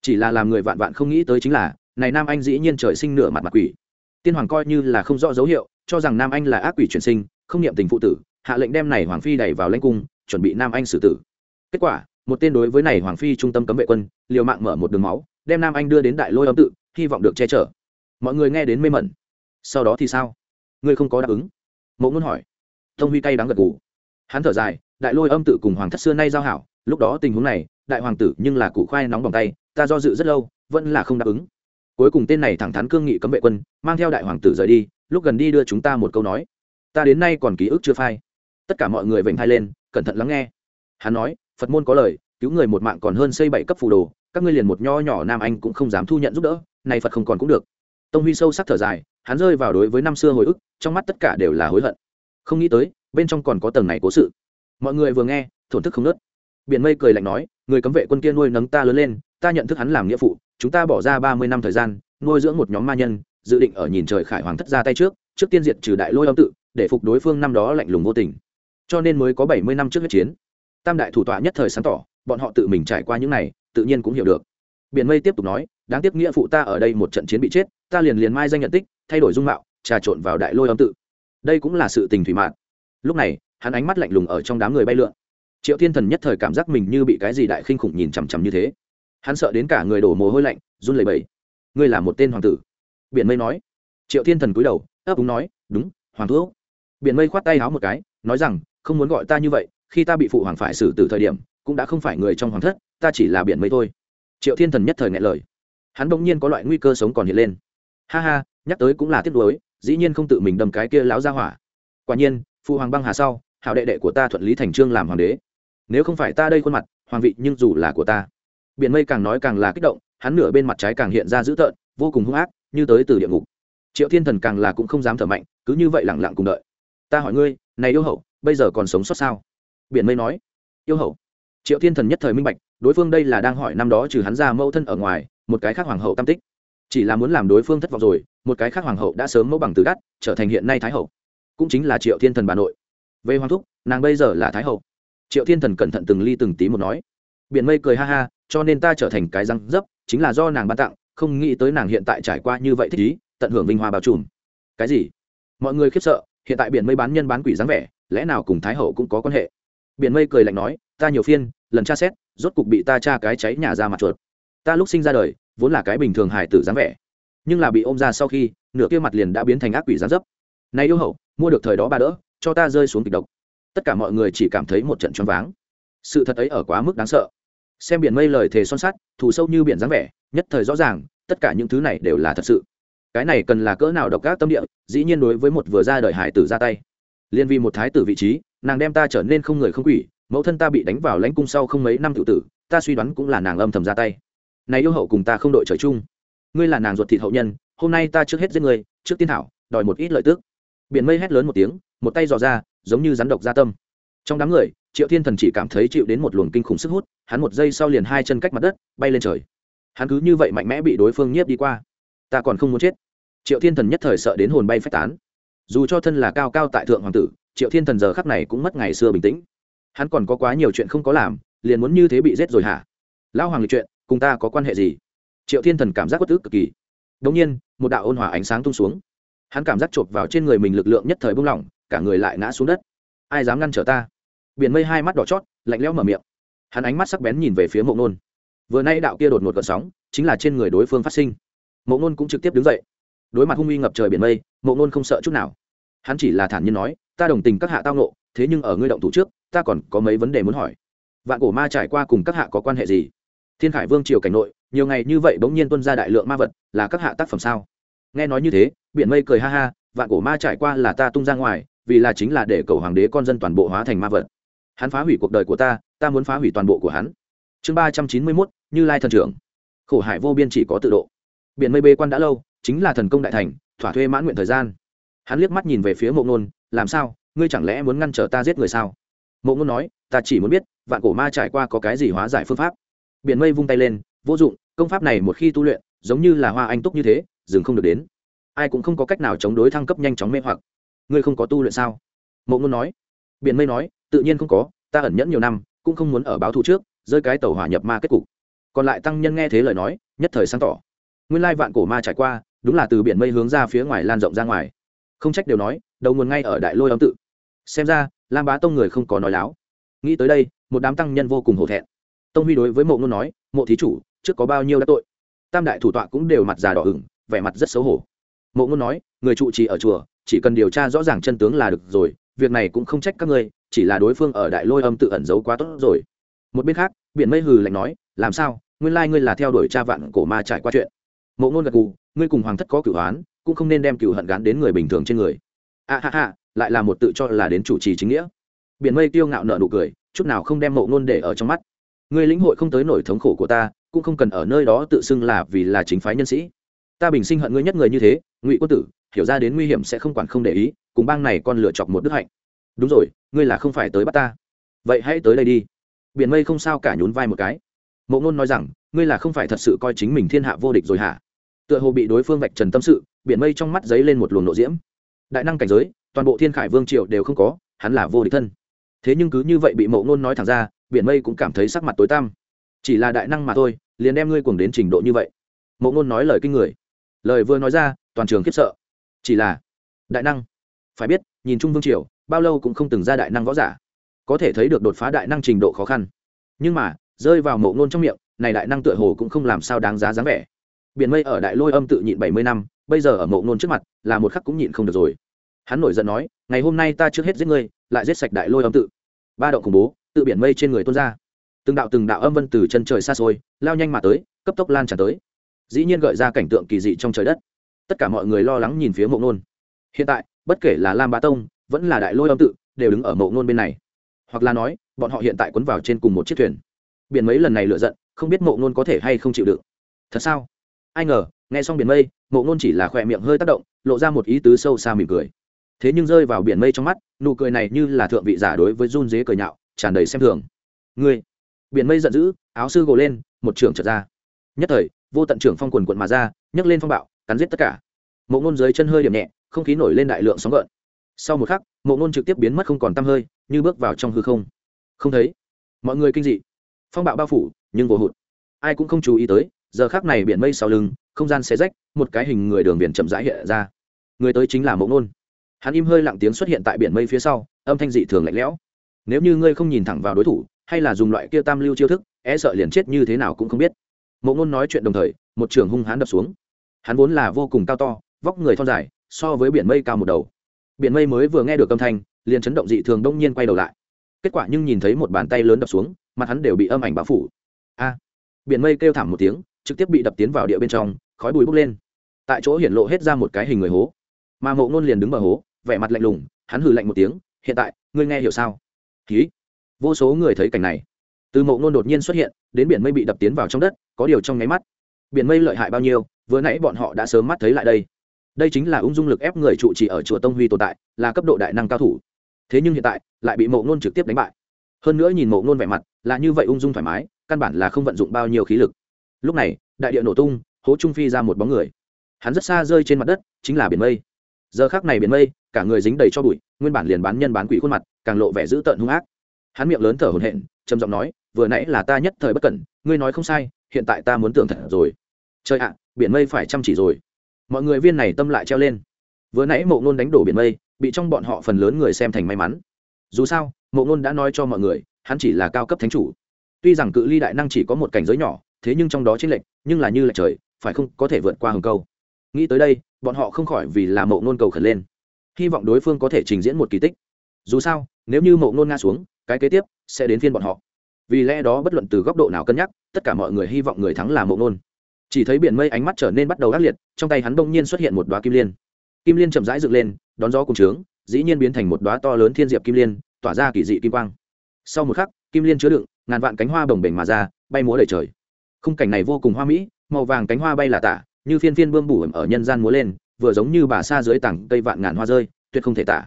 Speaker 1: Chỉ là làm người vạn vạn không nghĩ tới chính là, này nam anh dĩ nhiên trời sinh nửa mặt mặt quỷ. Tiên hoàng coi như là không rõ dấu hiệu, cho rằng nam anh là ác quỷ chuyển sinh, không niệm tình phụ tử, hạ lệnh đem này hoàng phi đẩy vào lãnh cung, chuẩn bị nam anh xử tử. Kết quả, một tên đối với này hoàng phi trung tâm cấm vệ quân, liều mạng mở một đường máu, đem nam anh đưa đến đại lôi âm tự, hy vọng được che chở. Mọi người nghe đến mê mẩn. Sau đó thì sao? Ngươi không có đáp ứng. Mộ ngôn hỏi. Thông huy cay đắng gật gù. Hắn thở dài đại lôi âm tự cùng hoàng thất xưa nay giao hảo, lúc đó tình huống này, đại hoàng tử nhưng là cụ khoai nóng bằng tay, ta do dự rất lâu, vẫn là không đáp ứng. Cuối cùng tên này thẳng thắn cương nghị cấm vệ quân, mang theo đại hoàng tử rời đi, lúc gần đi đưa chúng ta một câu nói. Ta đến nay còn ký ức chưa phai. Tất cả mọi người vểnh thai lên, cẩn thận lắng nghe. Hắn nói, phật môn có lời, cứu người một mạng còn hơn xây bảy cấp phù đồ, các ngươi liền một nho nhỏ nam anh cũng không dám thu nhận giúp đỡ này phật không còn cũng được. Tông huy sâu sắc thở dài, hắn rơi vào đối với năm xưa hồi ức, trong mắt tất cả đều là hối hận. Không nghĩ tới, bên trong còn có tầng này cố sự mọi người vừa nghe, thổn thức không nớt. Biển mây cười lạnh nói, người cấm vệ quân kia nuôi nấng ta lớn lên, ta nhận thức hắn làm nghĩa phụ, chúng ta bỏ ra ba mươi năm thời gian, nuôi dưỡng một nhóm ma nhân, dự định ở nhìn trời khải hoàng thất ra tay trước trước tiên diệt trừ đại lôi âm tự, để phục đối phương năm đó lạnh lùng vô tình. Cho nên mới có bảy mươi năm trước huyết chiến. Tam đại thủ tọa nhất thời sáng tỏ, bọn họ tự mình trải qua những này, tự nhiên cũng hiểu được. Biển mây tiếp tục nói, đáng tiếc nghĩa phụ ta ở đây một trận chiến bị chết, ta liền liền mai danh nhận tích, thay đổi dung mạo, trà trộn vào đại lôi âm tự. Đây cũng là sự tình thủy mạn lúc này hắn ánh mắt lạnh lùng ở trong đám người bay lượn. Triệu thiên thần nhất thời cảm giác mình như bị cái gì đại khinh khủng nhìn chằm chằm như thế. Hắn sợ đến cả người đổ mồ hôi lạnh, run lẩy bẩy. Ngươi là một tên hoàng tử. Biển mây nói. Triệu thiên thần cúi đầu, ấp úng nói, đúng, hoàng thuốc biển mây khoát tay háo một cái, nói rằng, không muốn gọi ta như vậy, khi ta bị phụ hoàng phải xử từ thời điểm, cũng đã không phải người trong hoàng thất, ta chỉ là biển mây thôi. Triệu thiên thần nhất thời ngại lời. Hắn bỗng nhiên có loại nguy cơ sống còn hiện lên. Ha ha, nhắc tới cũng là tiếc nuối, dĩ nhiên không tự mình đâm cái kia láo ra hỏa. Quả nhiên, phụ hoàng băng hà sau hảo đệ đệ của ta thuận lý thành trương làm hoàng đế. Nếu không phải ta đây khuôn mặt, hoàng vị nhưng dù là của ta. Biển mây càng nói càng là kích động, hắn nửa bên mặt trái càng hiện ra dữ tợn, vô cùng hung ác, như tới từ địa ngục. Triệu thiên thần càng là cũng không dám thở mạnh, cứ như vậy lẳng lặng cùng đợi. Ta hỏi ngươi, này yêu hậu, bây giờ còn sống sót sao? Biển mây nói, yêu hậu. Triệu thiên thần nhất thời minh bạch, đối phương đây là đang hỏi năm đó trừ hắn ra mẫu thân ở ngoài, một cái khác hoàng hậu tam tích. Chỉ là muốn làm đối phương thất vọng rồi, một cái khác hoàng hậu đã sớm mẫu bằng từ đắt trở thành hiện nay thái hậu. Cũng chính là triệu thiên thần bà nội về hoàng thúc, nàng bây giờ là thái hậu. Triệu thiên thần cẩn thận từng ly từng tí một nói. Biển mây cười ha ha, cho nên ta trở thành cái răng dấp, chính là do nàng ban tặng, không nghĩ tới nàng hiện tại trải qua như vậy thích ý, tận hưởng vinh hoa bao trùm. Cái gì? Mọi người khiếp sợ, hiện tại biển mây bán nhân bán quỷ dáng vẻ, lẽ nào cùng thái hậu cũng có quan hệ? Biển mây cười lạnh nói, ta nhiều phiên, lần tra xét, rốt cục bị ta tra cái cháy nhà ra mặt chuột. Ta lúc sinh ra đời, vốn là cái bình thường hài tử dáng vẻ. Nhưng là bị ôm ra sau khi, nửa kia mặt liền đã biến thành ác quỷ dáng dấp. Nay yêu hậu, mua được thời đó ba đỡ cho ta rơi xuống kịch độc. Tất cả mọi người chỉ cảm thấy một trận choáng váng. Sự thật ấy ở quá mức đáng sợ. Xem biển mây lời thề son sắt, thù sâu như biển dáng vẻ, nhất thời rõ ràng, tất cả những thứ này đều là thật sự. Cái này cần là cỡ nào độc các tâm địa, dĩ nhiên đối với một vừa ra đời hải tử ra tay. Liên vì một thái tử vị trí, nàng đem ta trở nên không người không quỷ, mẫu thân ta bị đánh vào lãnh cung sau không mấy năm tự tử, ta suy đoán cũng là nàng âm thầm ra tay. Này yêu hậu cùng ta không đội trời chung. Ngươi là nàng ruột thịt hậu nhân, hôm nay ta trước hết giết ngươi, trước tiên thảo đòi một ít lợi tức. Biển mây hét lớn một tiếng một tay dò ra, giống như rắn độc gia tâm. Trong đám người, triệu thiên thần chỉ cảm thấy chịu đến một luồng kinh khủng sức hút, hắn một giây sau liền hai chân cách mặt đất, bay lên trời. Hắn cứ như vậy mạnh mẽ bị đối phương nhiếp đi qua. Ta còn không muốn chết. Triệu thiên thần nhất thời sợ đến hồn bay phách tán. Dù cho thân là cao cao tại thượng hoàng tử, triệu thiên thần giờ khắc này cũng mất ngày xưa bình tĩnh. Hắn còn có quá nhiều chuyện không có làm, liền muốn như thế bị giết rồi hả? Lão hoàng lịch chuyện, cùng ta có quan hệ gì? Triệu thiên thần cảm giác bất ức cực kỳ. Đông nhiên, một đạo ôn hòa ánh sáng tung xuống. Hắn cảm giác chộp vào trên người mình lực lượng nhất thời bung lỏng cả người lại ngã xuống đất. Ai dám ngăn trở ta? Biển mây hai mắt đỏ chót, lạnh lẽo mở miệng. Hắn ánh mắt sắc bén nhìn về phía mộ nôn. Vừa nay đạo kia đột ngột cận sóng, chính là trên người đối phương phát sinh. Mộ nôn cũng trực tiếp đứng dậy. Đối mặt hung uy ngập trời biển mây, mộ nôn không sợ chút nào. Hắn chỉ là thản nhiên nói, ta đồng tình các hạ tao nộ thế nhưng ở ngươi động thủ trước, ta còn có mấy vấn đề muốn hỏi. Vạn cổ ma trải qua cùng các hạ có quan hệ gì? Thiên khải vương triều cảnh nội, nhiều ngày như vậy bỗng nhiên tuân ra đại lượng ma vật, là các hạ tác phẩm sao? Nghe nói như thế, biển mây cười ha ha, vạn cổ ma trải qua là ta tung ra ngoài vì là chính là để cầu hoàng đế con dân toàn bộ hóa thành ma vật. Hắn phá hủy cuộc đời của ta ta muốn phá hủy toàn bộ của hắn. Chương ba trăm chín mươi mốt, như lai thần trưởng. Khổ hải vô biên chỉ có tự độ. Biển mây bê quan đã lâu, chính là thần công đại thành, thỏa thuê mãn nguyện thời gian. Hắn liếc mắt nhìn về phía mộ ngôn làm sao? Ngươi chẳng lẽ muốn ngăn trở ta giết người sao? Mộ ngôn nói, ta chỉ muốn biết, vạn cổ ma trải qua có cái gì hóa giải phương pháp. Biển mây vung tay lên, vô dụng, công pháp này một khi tu luyện, giống như là hoa anh túc như thế, dừng không được đến. Ai cũng không có cách nào chống đối thăng cấp nhanh chóng mê hoặc ngươi không có tu luyện sao? Mộ ngôn nói. Biển mây nói, tự nhiên không có, ta ẩn nhẫn nhiều năm, cũng không muốn ở báo thù trước, rơi cái tàu hỏa nhập ma kết cục. Còn lại tăng nhân nghe thế lời nói, nhất thời sáng tỏ. Nguyên lai vạn cổ ma trải qua, đúng là từ biển mây hướng ra phía ngoài lan rộng ra ngoài. Không trách đều nói, đầu nguồn ngay ở đại lôi âm tự. Xem ra, lam bá tông người không có nói láo. Nghĩ tới đây, một đám tăng nhân vô cùng hổ thẹn. Tông huy đối với mộ ngôn nói, mộ thí chủ, trước có bao nhiêu đã tội? Tam đại thủ tọa cũng đều mặt già đỏ ửng, vẻ mặt rất xấu hổ. Mộ ngôn nói, người trụ trì ở chùa chỉ cần điều tra rõ ràng chân tướng là được rồi, việc này cũng không trách các ngươi, chỉ là đối phương ở đại lôi âm tự ẩn giấu quá tốt rồi. Một bên khác, biển mây hừ lạnh nói, làm sao? Nguyên lai ngươi là theo đuổi cha vạn cổ ma trải qua chuyện. Mộ ngôn gật gù, ngươi cùng hoàng thất có cửu hoán cũng không nên đem cửu hận gán đến người bình thường trên người. A ha ha, lại là một tự cho là đến chủ trì chính nghĩa. Biển mây tiêu ngạo nợ nụ cười, chút nào không đem mộ ngôn để ở trong mắt. Ngươi lĩnh hội không tới nổi thống khổ của ta, cũng không cần ở nơi đó tự xưng là vì là chính phái nhân sĩ ta bình sinh hận ngươi nhất người như thế, ngụy quân tử, hiểu ra đến nguy hiểm sẽ không quản không để ý, cùng bang này con lựa chọc một đức hạnh. Đúng rồi, ngươi là không phải tới bắt ta. Vậy hãy tới đây đi. Biển mây không sao cả nhún vai một cái. Mộ ngôn nói rằng, ngươi là không phải thật sự coi chính mình thiên hạ vô địch rồi hả? Tựa hồ bị đối phương vạch trần tâm sự, biển mây trong mắt dấy lên một luồng nộ diễm. Đại năng cảnh giới, toàn bộ thiên khải vương triều đều không có, hắn là vô địch thân. Thế nhưng cứ như vậy bị mộ ngôn nói thẳng ra, biển mây cũng cảm thấy sắc mặt tối tăm. Chỉ là đại năng mà thôi, liền đem ngươi cuồng đến trình độ như vậy. Mộ ngôn nói lời kinh người lời vừa nói ra, toàn trường khiếp sợ. Chỉ là, đại năng, phải biết, nhìn trung vương triều, bao lâu cũng không từng ra đại năng võ giả. Có thể thấy được đột phá đại năng trình độ khó khăn. Nhưng mà, rơi vào mộ ngôn trong miệng, này đại năng tựa hồ cũng không làm sao đáng giá dáng vẻ. Biển mây ở đại lôi âm tự nhịn bảy mươi năm, bây giờ ở mộ ngôn trước mặt, là một khắc cũng nhịn không được rồi. Hắn nổi giận nói, ngày hôm nay ta trước hết giết ngươi, lại giết sạch đại lôi âm tự. Ba động khủng bố, tự biển mây trên người tuôn ra. Từng đạo từng đạo âm vân từ chân trời xa xôi, lao nhanh mà tới, cấp tốc lan tràn tới dĩ nhiên gợi ra cảnh tượng kỳ dị trong trời đất. Tất cả mọi người lo lắng nhìn phía mộ ngôn. Hiện tại, bất kể là lam bá tông, vẫn là đại lôi âm tự, đều đứng ở mộ ngôn bên này. Hoặc là nói, bọn họ hiện tại quấn vào trên cùng một chiếc thuyền. Biển mấy lần này lựa giận, không biết mộ ngôn có thể hay không chịu đựng. Thật sao? Ai ngờ, nghe xong biển mây, mộ ngôn chỉ là khỏe miệng hơi tác động, lộ ra một ý tứ sâu xa mỉm cười. Thế nhưng rơi vào biển mây trong mắt, nụ cười này như là thượng vị giả đối với run dế cười nhạo, tràn đầy xem thường. Ngươi! Biển mây giận dữ, áo sư gồ lên, một trường trật ra. Nhất thời vô tận trưởng phong quần quận mà ra, nhấc lên phong bạo, cắn giết tất cả. Mộ ngôn dưới chân hơi điểm nhẹ, không khí nổi lên đại lượng sóng gợn. Sau một khắc, mộ ngôn trực tiếp biến mất không còn tăm hơi, như bước vào trong hư không. Không thấy. Mọi người kinh dị. Phong bạo bao phủ, nhưng vô hụt. Ai cũng không chú ý tới, giờ khác này biển mây sau lưng, không gian xé rách, một cái hình người đường biển chậm rãi hiện ra. Người tới chính là mộ ngôn. Hắn im hơi lặng tiếng xuất hiện tại biển mây phía sau, âm thanh dị thường lạnh lẽo. Nếu như ngươi không nhìn thẳng vào đối thủ, hay là dùng loại kia tam lưu chiêu thức e sợ liền chết như thế nào cũng không biết mộ ngôn nói chuyện đồng thời, một trường hung hãn đập xuống. Hắn vốn là vô cùng cao to, vóc người thon dài, so với biển mây cao một đầu. Biển mây mới vừa nghe được âm thanh, liền chấn động dị thường đông nhiên quay đầu lại. Kết quả nhưng nhìn thấy một bàn tay lớn đập xuống, mặt hắn đều bị âm ảnh bao phủ. A! Biển mây kêu thảm một tiếng, trực tiếp bị đập tiến vào địa bên trong, khói bùi bốc lên. Tại chỗ hiển lộ hết ra một cái hình người hố. Mà mộ ngôn liền đứng bờ hố, vẻ mặt lạnh lùng, hắn hừ lạnh một tiếng, hiện tại, ngươi nghe hiểu sao? Ký vô số người thấy cảnh này. Từ mộ ngôn đột nhiên xuất hiện đến biển mây bị đập tiến vào trong đất, có điều trong nháy mắt, biển mây lợi hại bao nhiêu, vừa nãy bọn họ đã sớm mắt thấy lại đây. Đây chính là ung dung lực ép người trụ trì ở chùa tông huy tồn tại, là cấp độ đại năng cao thủ. Thế nhưng hiện tại, lại bị mộ ngôn trực tiếp đánh bại. Hơn nữa nhìn mộ ngôn vẻ mặt, là như vậy ung dung thoải mái, căn bản là không vận dụng bao nhiêu khí lực. Lúc này, đại địa nổ tung, hố trung phi ra một bóng người. Hắn rất xa rơi trên mặt đất, chính là biển mây. Giờ khác này biển mây, cả người dính đầy cho bụi, nguyên bản liền bán nhân bán quỷ khuôn mặt, càng lộ vẻ dữ tợn hung ác. Hắn miệng lớn thở hổn hển, trầm giọng nói vừa nãy là ta nhất thời bất cẩn, ngươi nói không sai, hiện tại ta muốn tưởng thật rồi. Trời ạ, biển mây phải chăm chỉ rồi. Mọi người viên này tâm lại treo lên. Vừa nãy mộ ngôn đánh đổ biển mây, bị trong bọn họ phần lớn người xem thành may mắn. Dù sao, mộ ngôn đã nói cho mọi người, hắn chỉ là cao cấp thánh chủ. Tuy rằng cự ly đại năng chỉ có một cảnh giới nhỏ, thế nhưng trong đó chênh lệch, nhưng là như lệch trời, phải không có thể vượt qua hừng câu. Nghĩ tới đây, bọn họ không khỏi vì là mộ ngôn cầu khẩn lên. Hy vọng đối phương có thể trình diễn một kỳ tích. Dù sao, nếu như mộ ngôn nga xuống, cái kế tiếp sẽ đến phiên bọn họ vì lẽ đó bất luận từ góc độ nào cân nhắc, tất cả mọi người hy vọng người thắng là mộ ngôn. Chỉ thấy biển mây ánh mắt trở nên bắt đầu ác liệt, trong tay hắn bỗng nhiên xuất hiện một đoá kim liên. Kim liên chậm rãi dựng lên, đón gió cùng trướng, dĩ nhiên biến thành một đoá to lớn thiên diệp kim liên, tỏa ra kỳ dị kim quang. Sau một khắc, kim liên chứa đựng, ngàn vạn cánh hoa bồng bềnh mà ra, bay múa đầy trời. Khung cảnh này vô cùng hoa mỹ, màu vàng cánh hoa bay là tả, như phiên phiên bươm bủ ở nhân gian múa lên, vừa giống như bà xa dưới tảng cây vạn ngàn hoa rơi, tuyệt không thể tả.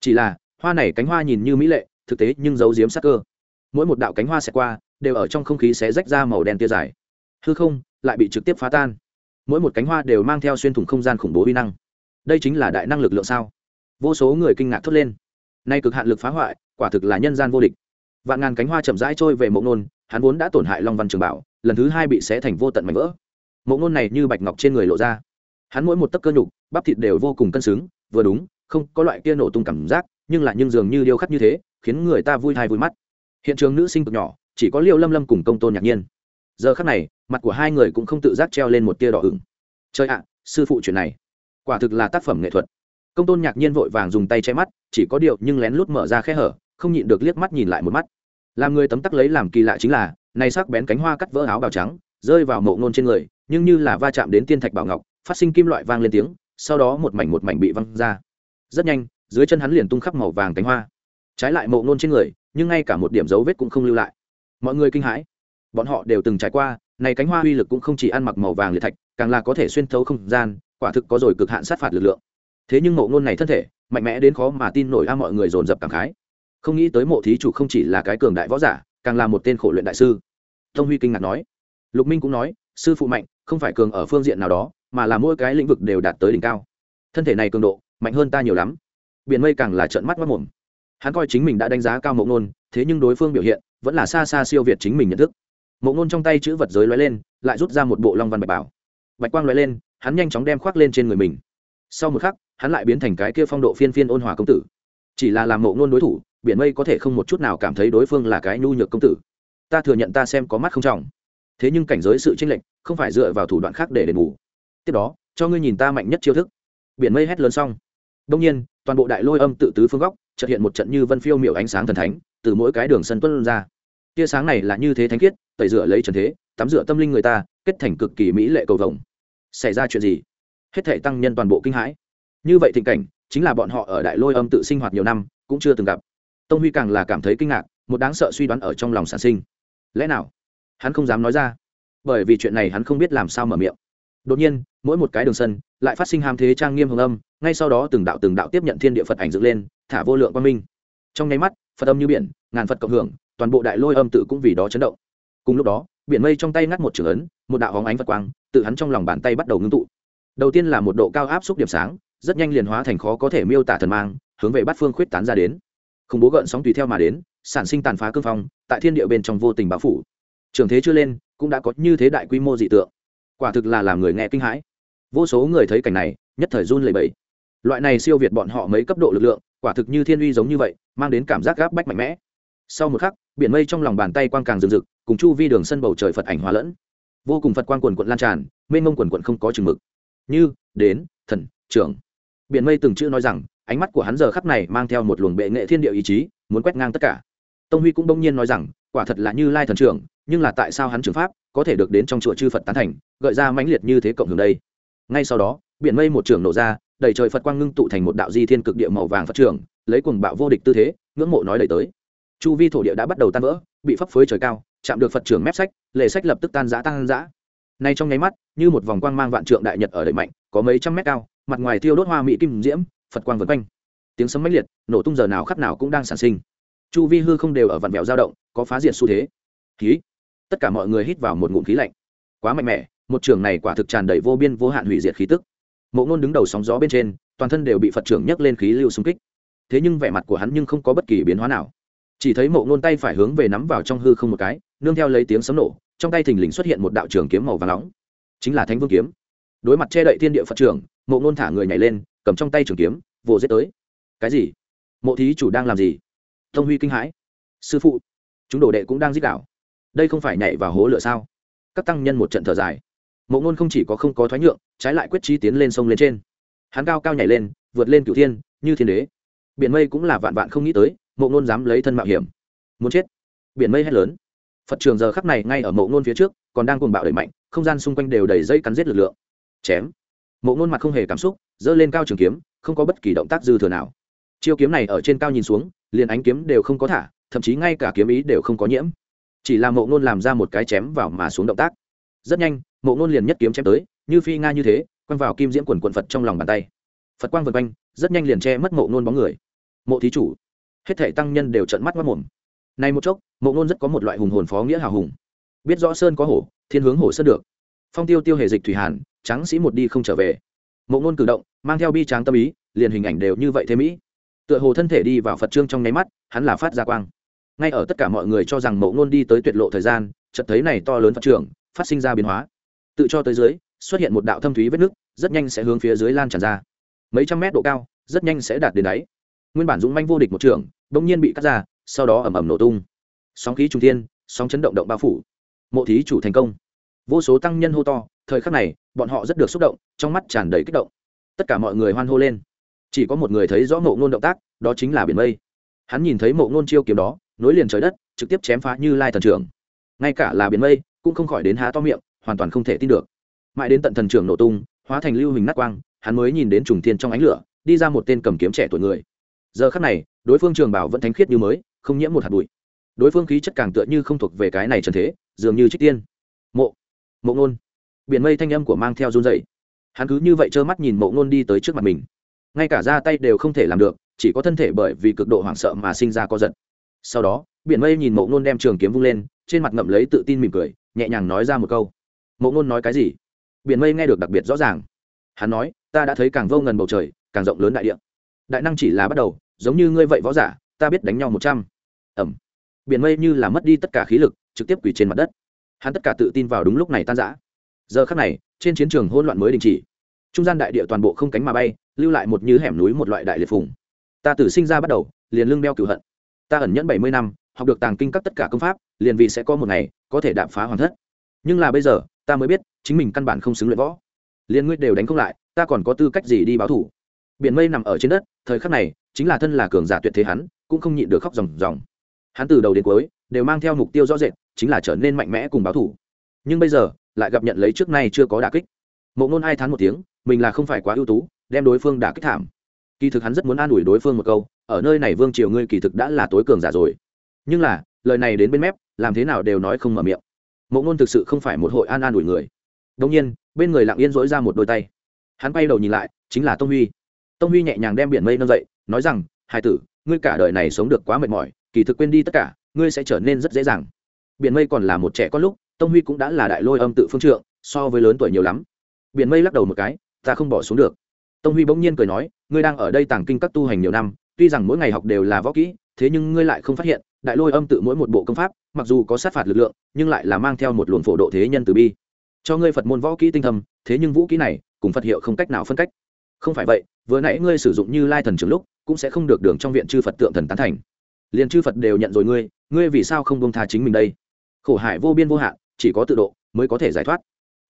Speaker 1: Chỉ là, hoa này cánh hoa nhìn như mỹ lệ, thực tế nhưng giấu giếm sắc cơ mỗi một đạo cánh hoa sẽ qua, đều ở trong không khí sẽ rách ra màu đen tia dài. Hư không, lại bị trực tiếp phá tan. Mỗi một cánh hoa đều mang theo xuyên thủng không gian khủng bố vi năng. Đây chính là đại năng lực lượng sao? Vô số người kinh ngạc thốt lên. Nay cực hạn lực phá hoại, quả thực là nhân gian vô địch. Vạn ngàn cánh hoa chậm rãi trôi về mộ nôn, hắn vốn đã tổn hại long văn trường bảo, lần thứ hai bị xé thành vô tận mảnh vỡ. Mộ nôn này như bạch ngọc trên người lộ ra. Hắn mỗi một tấc cơ nhục, bắp thịt đều vô cùng cân xứng, vừa đúng, không có loại kia nổ tung cảm giác, nhưng lại nhưng dường như điêu khắc như thế, khiến người ta vui thai vui mắt hiện trường nữ sinh cực nhỏ, chỉ có liệu lâm lâm cùng công tôn nhạc nhiên. Giờ khắc này, mặt của hai người cũng không tự giác treo lên một tia đỏ ửng. Chơi ạ, sư phụ chuyện này. Quả thực là tác phẩm nghệ thuật. Công tôn nhạc nhiên vội vàng dùng tay che mắt, chỉ có điệu nhưng lén lút mở ra khe hở, không nhịn được liếc mắt nhìn lại một mắt. Làm người tấm tắc lấy làm kỳ lạ chính là, này sắc bén cánh hoa cắt vỡ áo bào trắng, rơi vào mộ ngôn trên người, nhưng như là va chạm đến tiên thạch bảo ngọc, phát sinh kim loại vang lên tiếng, sau đó một mảnh một mảnh bị văng ra. Rất nhanh, dưới chân hắn liền tung khắp màu vàng cánh hoa. Trái lại mộ ngôn trên người nhưng ngay cả một điểm dấu vết cũng không lưu lại. Mọi người kinh hãi. Bọn họ đều từng trải qua, này cánh hoa uy lực cũng không chỉ ăn mặc màu vàng liệt thạch, càng là có thể xuyên thấu không gian, quả thực có rồi cực hạn sát phạt lực lượng. Thế nhưng mộ ngôn này thân thể, mạnh mẽ đến khó mà tin nổi a, mọi người dồn dập cảm khái. Không nghĩ tới mộ thí chủ không chỉ là cái cường đại võ giả, càng là một tên khổ luyện đại sư. Tông huy kinh ngạc nói. Lục minh cũng nói, sư phụ mạnh, không phải cường ở phương diện nào đó, mà là mỗi cái lĩnh vực đều đạt tới đỉnh cao. Thân thể này cường độ, mạnh hơn ta nhiều lắm. Biển mây càng là trợn mắt mất mồm hắn coi chính mình đã đánh giá cao mộ ngôn, thế nhưng đối phương biểu hiện vẫn là xa xa siêu việt chính mình nhận thức. Mộ ngôn trong tay chữ vật giới lóe lên, lại rút ra một bộ long văn bạch bảo. Bạch quang lóe lên, hắn nhanh chóng đem khoác lên trên người mình. Sau một khắc, hắn lại biến thành cái kia phong độ phiên phiên ôn hòa công tử. Chỉ là làm mộ ngôn đối thủ, biển mây có thể không một chút nào cảm thấy đối phương là cái nhu nhược công tử. Ta thừa nhận ta xem có mắt không trọng. Thế nhưng cảnh giới sự tranh lệch, không phải dựa vào thủ đoạn khác để đền bù. Tiếp đó, cho ngươi nhìn ta mạnh nhất chiêu thức. Biển mây hét lớn xong. Đông nhiên, toàn bộ đại lôi âm tự tứ phương góc chợt hiện một trận như vân phiêu miểu ánh sáng thần thánh, từ mỗi cái đường sân tuân ra. Tia sáng này là như thế thánh khiết, tẩy rửa lấy trần thế, tắm rửa tâm linh người ta, kết thành cực kỳ mỹ lệ cầu vồng. Xảy ra chuyện gì? Hết thể tăng nhân toàn bộ kinh hãi. Như vậy tình cảnh, chính là bọn họ ở đại lôi âm tự sinh hoạt nhiều năm, cũng chưa từng gặp. Tông huy càng là cảm thấy kinh ngạc, một đáng sợ suy đoán ở trong lòng sản sinh. Lẽ nào? Hắn không dám nói ra. Bởi vì chuyện này hắn không biết làm sao mở miệng. Đột nhiên, mỗi một cái đường sân, lại phát sinh ham thế trang nghiêm hồng âm, ngay sau đó từng đạo từng đạo tiếp nhận thiên địa phật ảnh dựng lên thả vô lượng quan minh. Trong nháy mắt, phật âm như biển, ngàn phật cộng hưởng, toàn bộ đại lôi âm tự cũng vì đó chấn động. Cùng lúc đó, biển mây trong tay ngắt một trường ấn, một đạo hóng ánh phật quang, tự hắn trong lòng bàn tay bắt đầu ngưng tụ. Đầu tiên là một độ cao áp xúc điểm sáng, rất nhanh liền hóa thành khó có thể miêu tả thần mang, hướng về bát phương khuyết tán ra đến. Khủng bố gợn sóng tùy theo mà đến, sản sinh tàn phá cương phong, tại thiên địa bên trong vô tình báo phủ. Trường thế chưa lên, cũng đã có như thế đại quy mô dị tượng. Quả thực là làm người nghe kinh hãi. Vô số người thấy cảnh này, nhất thời run lẩy bẩy. Loại này siêu việt bọn họ mấy cấp độ lực lượng quả thực như thiên uy giống như vậy, mang đến cảm giác gáp bách mạnh mẽ. Sau một khắc, biển mây trong lòng bàn tay quang càng rừng rực, cùng chu vi đường sân bầu trời phật ảnh hóa lẫn. Vô cùng phật quang quần quận lan tràn, mênh mông quần quận không có chừng mực. Như, đến, thần, trưởng. Biển mây từng chữ nói rằng, ánh mắt của hắn giờ khắc này mang theo một luồng bệ nghệ thiên địa ý chí, muốn quét ngang tất cả. Tông huy cũng đông nhiên nói rằng, quả thật là như lai thần trưởng, nhưng là tại sao hắn trường pháp có thể được đến trong chùa chư phật tán thành, gợi ra mãnh liệt như thế cộng hưởng đây? Ngay sau đó biển mây một trường nổ ra, đầy trời phật quang ngưng tụ thành một đạo di thiên cực địa màu vàng phật trưởng lấy cuồng bạo vô địch tư thế, ngưỡng mộ nói đẩy tới. Chu vi thổ địa đã bắt đầu tan vỡ, bị phấp phới trời cao, chạm được phật trưởng mép sách lệ sách lập tức tan giã tan giã nay trong nháy mắt, như một vòng quang mang vạn trượng đại nhật ở đẩy mạnh, có mấy trăm mét cao, mặt ngoài tiêu đốt hoa mỹ kim diễm, phật quang vân quanh. Tiếng sấm mãnh liệt, nổ tung giờ nào khắp nào cũng đang sản sinh. Chu vi hư không đều ở vạn vẹo dao động, có phá diệt xu thế. Khí. Tất cả mọi người hít vào một ngụm khí lạnh. Quá mạnh mẽ, một trường này quả thực tràn đầy vô biên vô hạn hủy diệt khí tức mộ ngôn đứng đầu sóng gió bên trên, toàn thân đều bị phật trưởng nhấc lên khí lưu xung kích. Thế nhưng vẻ mặt của hắn nhưng không có bất kỳ biến hóa nào. Chỉ thấy mộ ngôn tay phải hướng về nắm vào trong hư không một cái, nương theo lấy tiếng sấm nổ, trong tay thình lình xuất hiện một đạo trường kiếm màu và nóng. Chính là thánh vương kiếm. Đối mặt che đậy thiên địa phật trưởng, mộ ngôn thả người nhảy lên, cầm trong tay trường kiếm, vồ giết tới. Cái gì? Mộ thí chủ đang làm gì? Thông huy kinh hãi. Sư phụ, chúng đồ đệ cũng đang giết đảo đây không phải nhảy vào hố lửa sao? Các tăng nhân một trận thở dài mộ ngôn không chỉ có không có thoái nhượng, trái lại quyết trí tiến lên sông lên trên. Hắn cao cao nhảy lên, vượt lên cửu thiên, như thiên đế. Biển mây cũng là vạn vạn không nghĩ tới, mộ ngôn dám lấy thân mạo hiểm. Muốn chết. Biển mây hét lớn. Phật trường giờ khắc này ngay ở mộ ngôn phía trước, còn đang cuồng bạo đẩy mạnh, không gian xung quanh đều đầy dây cắn giết lực lượng. Chém. Mộ ngôn mặt không hề cảm xúc, giơ lên cao trường kiếm, không có bất kỳ động tác dư thừa nào. Chiêu kiếm này ở trên cao nhìn xuống, liền ánh kiếm đều không có thả, thậm chí ngay cả kiếm ý đều không có nhiễm. Chỉ là mộ ngôn làm ra một cái chém vào mà xuống động tác. Rất nhanh mộ ngôn liền nhất kiếm chém tới, như phi nga như thế, quăng vào kim diễm quần quần phật trong lòng bàn tay. Phật quang vượt quanh, rất nhanh liền che mất mộ ngôn bóng người. Mộ thí chủ, hết thể tăng nhân đều trận mắt mất mồm. Này một chốc, mộ ngôn rất có một loại hùng hồn phó nghĩa hào hùng. Biết rõ sơn có hổ, thiên hướng hổ sơn được. Phong tiêu tiêu hề dịch thủy hàn trắng sĩ một đi không trở về. Mộ ngôn cử động, mang theo bi tráng tâm ý, liền hình ảnh đều như vậy thế mỹ. Tựa hồ thân thể đi vào phật trương trong nháy mắt, hắn là phát ra quang. Ngay ở tất cả mọi người cho rằng mộ ngôn đi tới tuyệt lộ thời gian, chợt thấy này to lớn phật trưởng phát sinh ra biến hóa tự cho tới dưới, xuất hiện một đạo thâm thúy vết nước, rất nhanh sẽ hướng phía dưới lan tràn ra. Mấy trăm mét độ cao, rất nhanh sẽ đạt đến đáy. Nguyên bản dũng manh vô địch một trường, bỗng nhiên bị cắt ra, sau đó ẩm ẩm nổ tung. Sóng khí trung thiên, sóng chấn động động bao phủ. Mộ thí chủ thành công. Vô số tăng nhân hô to, thời khắc này, bọn họ rất được xúc động, trong mắt tràn đầy kích động. Tất cả mọi người hoan hô lên. Chỉ có một người thấy rõ mộ ngôn động tác, đó chính là biển mây. Hắn nhìn thấy mộ ngôn chiêu kiếm đó, nối liền trời đất, trực tiếp chém phá như lai thần trưởng. Ngay cả là biển mây, cũng không khỏi đến há to miệng hoàn toàn không thể tin được. Mãi đến tận thần trưởng nổ tung, hóa thành lưu hình nát quang, hắn mới nhìn đến trùng thiên trong ánh lửa, đi ra một tên cầm kiếm trẻ tuổi người. Giờ khắc này, đối phương trường bảo vẫn thánh khiết như mới, không nhiễm một hạt bụi. Đối phương khí chất càng tựa như không thuộc về cái này trần thế, dường như trích tiên. Mộ mộ ngôn. Biển mây thanh âm của mang theo run dậy hắn cứ như vậy trơ mắt nhìn mộ ngôn đi tới trước mặt mình. Ngay cả ra tay đều không thể làm được, chỉ có thân thể bởi vì cực độ hoảng sợ mà sinh ra co giật. Sau đó, biển mây nhìn mộ ngôn đem trường kiếm vung lên, trên mặt ngậm lấy tự tin mỉm cười, nhẹ nhàng nói ra một câu mộ ngôn nói cái gì? Biển mây nghe được đặc biệt rõ ràng. Hắn nói, ta đã thấy càng vô ngần bầu trời, càng rộng lớn đại địa. Đại năng chỉ là bắt đầu, giống như ngươi vậy võ giả, ta biết đánh nhau một trăm. Ẩm biển mây như là mất đi tất cả khí lực, trực tiếp quỳ trên mặt đất. Hắn tất cả tự tin vào đúng lúc này tan giã giờ khắc này, trên chiến trường hỗn loạn mới đình chỉ. Trung gian đại địa toàn bộ không cánh mà bay, lưu lại một như hẻm núi một loại đại liệt phùng. Ta tử sinh ra bắt đầu, liền lưng đeo cửu hận. Ta ẩn nhẫn bảy mươi năm, học được tàng kinh các tất cả công pháp, liền vì sẽ có một ngày, có thể đạp phá hoàn thất. Nhưng là bây giờ ta mới biết, chính mình căn bản không xứng luyện võ. Liên ngươi đều đánh không lại, ta còn có tư cách gì đi báo thủ? Biển mây nằm ở trên đất, thời khắc này, chính là thân là cường giả tuyệt thế hắn, cũng không nhịn được khóc ròng ròng. Hắn từ đầu đến cuối, đều mang theo mục tiêu rõ rệt, chính là trở nên mạnh mẽ cùng báo thủ. Nhưng bây giờ, lại gặp nhận lấy trước nay chưa có đả kích. Mộ ngôn ai thán một tiếng, mình là không phải quá ưu tú, đem đối phương đả kích thảm. Kỳ thực hắn rất muốn an ủi đối phương một câu, ở nơi này vương triều ngươi kỳ thực đã là tối cường giả rồi. Nhưng là, lời này đến bên mép, làm thế nào đều nói không mở miệng mộ ngôn thực sự không phải một hội an an ủi người. Đông nhiên, bên người lặng yên dỗi ra một đôi tay. Hắn bay đầu nhìn lại, chính là tông huy. Tông huy nhẹ nhàng đem biển mây nâng dậy, nói rằng hai tử, ngươi cả đời này sống được quá mệt mỏi, kỳ thực quên đi tất cả, ngươi sẽ trở nên rất dễ dàng. Biển mây còn là một trẻ con lúc, tông huy cũng đã là đại lôi âm tự phương trượng, so với lớn tuổi nhiều lắm. Biển mây lắc đầu một cái, ta không bỏ xuống được. Tông huy bỗng nhiên cười nói, ngươi đang ở đây tàng kinh các tu hành nhiều năm, tuy rằng mỗi ngày học đều là võ kỹ, thế nhưng ngươi lại không phát hiện đại lôi âm tự mỗi một bộ công pháp, mặc dù có sát phạt lực lượng, nhưng lại là mang theo một luồng phổ độ thế nhân từ bi. Cho ngươi phật môn võ kỹ tinh thầm thế nhưng vũ kỹ này, cùng phật hiệu không cách nào phân cách. Không phải vậy, vừa nãy ngươi sử dụng như lai thần trường lúc, cũng sẽ không được đường trong viện chư phật tượng thần tán thành. Liền chư phật đều nhận rồi ngươi ngươi vì sao không bông tha chính mình đây? Khổ hải vô biên vô hạn, chỉ có tự độ, mới có thể giải thoát.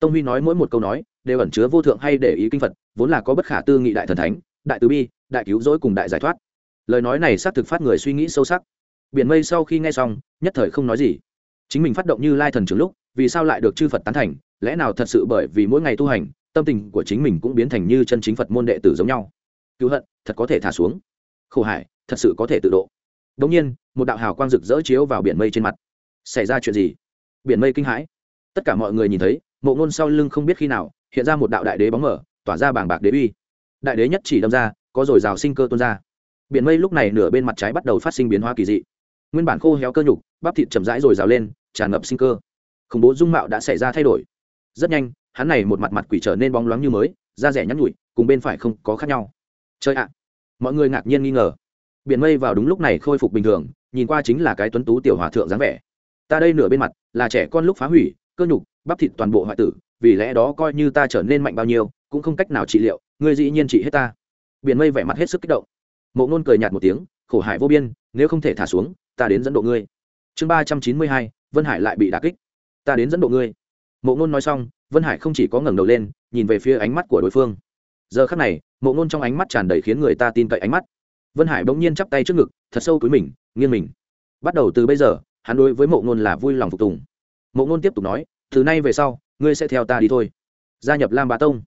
Speaker 1: Tông huy nói mỗi một câu nói, đều ẩn chứa vô thượng hay để ý kinh phật, vốn là có bất khả tư nghị đại thần thánh, đại từ bi, đại cứu rỗi cùng đại giải thoát. Lời nói này xác thực phát người suy nghĩ sâu sắc biển mây sau khi nghe xong, nhất thời không nói gì. Chính mình phát động như lai thần trường lúc, vì sao lại được chư phật tán thành? Lẽ nào thật sự bởi vì mỗi ngày tu hành, tâm tình của chính mình cũng biến thành như chân chính phật môn đệ tử giống nhau? Cứu hận, thật có thể thả xuống. Khổ hải, thật sự có thể tự độ. Đ nhiên, một đạo hào quang rực rỡ chiếu vào biển mây trên mặt. Xảy ra chuyện gì? Biển mây kinh hãi. Tất cả mọi người nhìn thấy, mộ ngôn sau lưng không biết khi nào, hiện ra một đạo đại đế bóng mở tỏa ra bảng bạc đế uy. Đại đế nhất chỉ đâm ra, có rồi rào sinh cơ tuôn ra. Biển mây lúc này nửa bên mặt trái bắt đầu phát sinh biến hóa kỳ dị nguyên bản khô héo cơ nhục, bắp thịt chậm rãi rồi rào lên, tràn ngập sinh cơ. Khủng bố dung mạo đã xảy ra thay đổi. Rất nhanh, hắn này một mặt mặt quỷ trở nên bóng loáng như mới, da rẻ nhắn nhụi cùng bên phải không có khác nhau. Chơi ạ! Mọi người ngạc nhiên nghi ngờ. Biển mây vào đúng lúc này khôi phục bình thường, nhìn qua chính là cái tuấn tú tiểu hòa thượng dáng vẻ. Ta đây nửa bên mặt, là trẻ con lúc phá hủy, cơ nhục, bắp thịt toàn bộ hoại tử, vì lẽ đó coi như ta trở nên mạnh bao nhiêu, cũng không cách nào trị liệu, ngươi dĩ nhiên trị hết ta. Biển mây vẻ mặt hết sức kích động. Mộ ngôn cười nhạt một tiếng khổ hải vô biên, nếu không thể thả xuống, ta đến dẫn độ ngươi. Chương ba trăm chín mươi hai, vân hải lại bị đà kích. Ta đến dẫn độ ngươi. Mộ ngôn nói xong, vân hải không chỉ có ngẩng đầu lên, nhìn về phía ánh mắt của đối phương. Giờ khắc này, mộ ngôn trong ánh mắt tràn đầy khiến người ta tin cậy ánh mắt. Vân hải bỗng nhiên chắp tay trước ngực, thật sâu túi mình, nghiêng mình. Bắt đầu từ bây giờ, hắn đối với mộ ngôn là vui lòng phục tùng. Mộ ngôn tiếp tục nói, từ nay về sau, ngươi sẽ theo ta đi thôi. Gia nhập lam bá tông.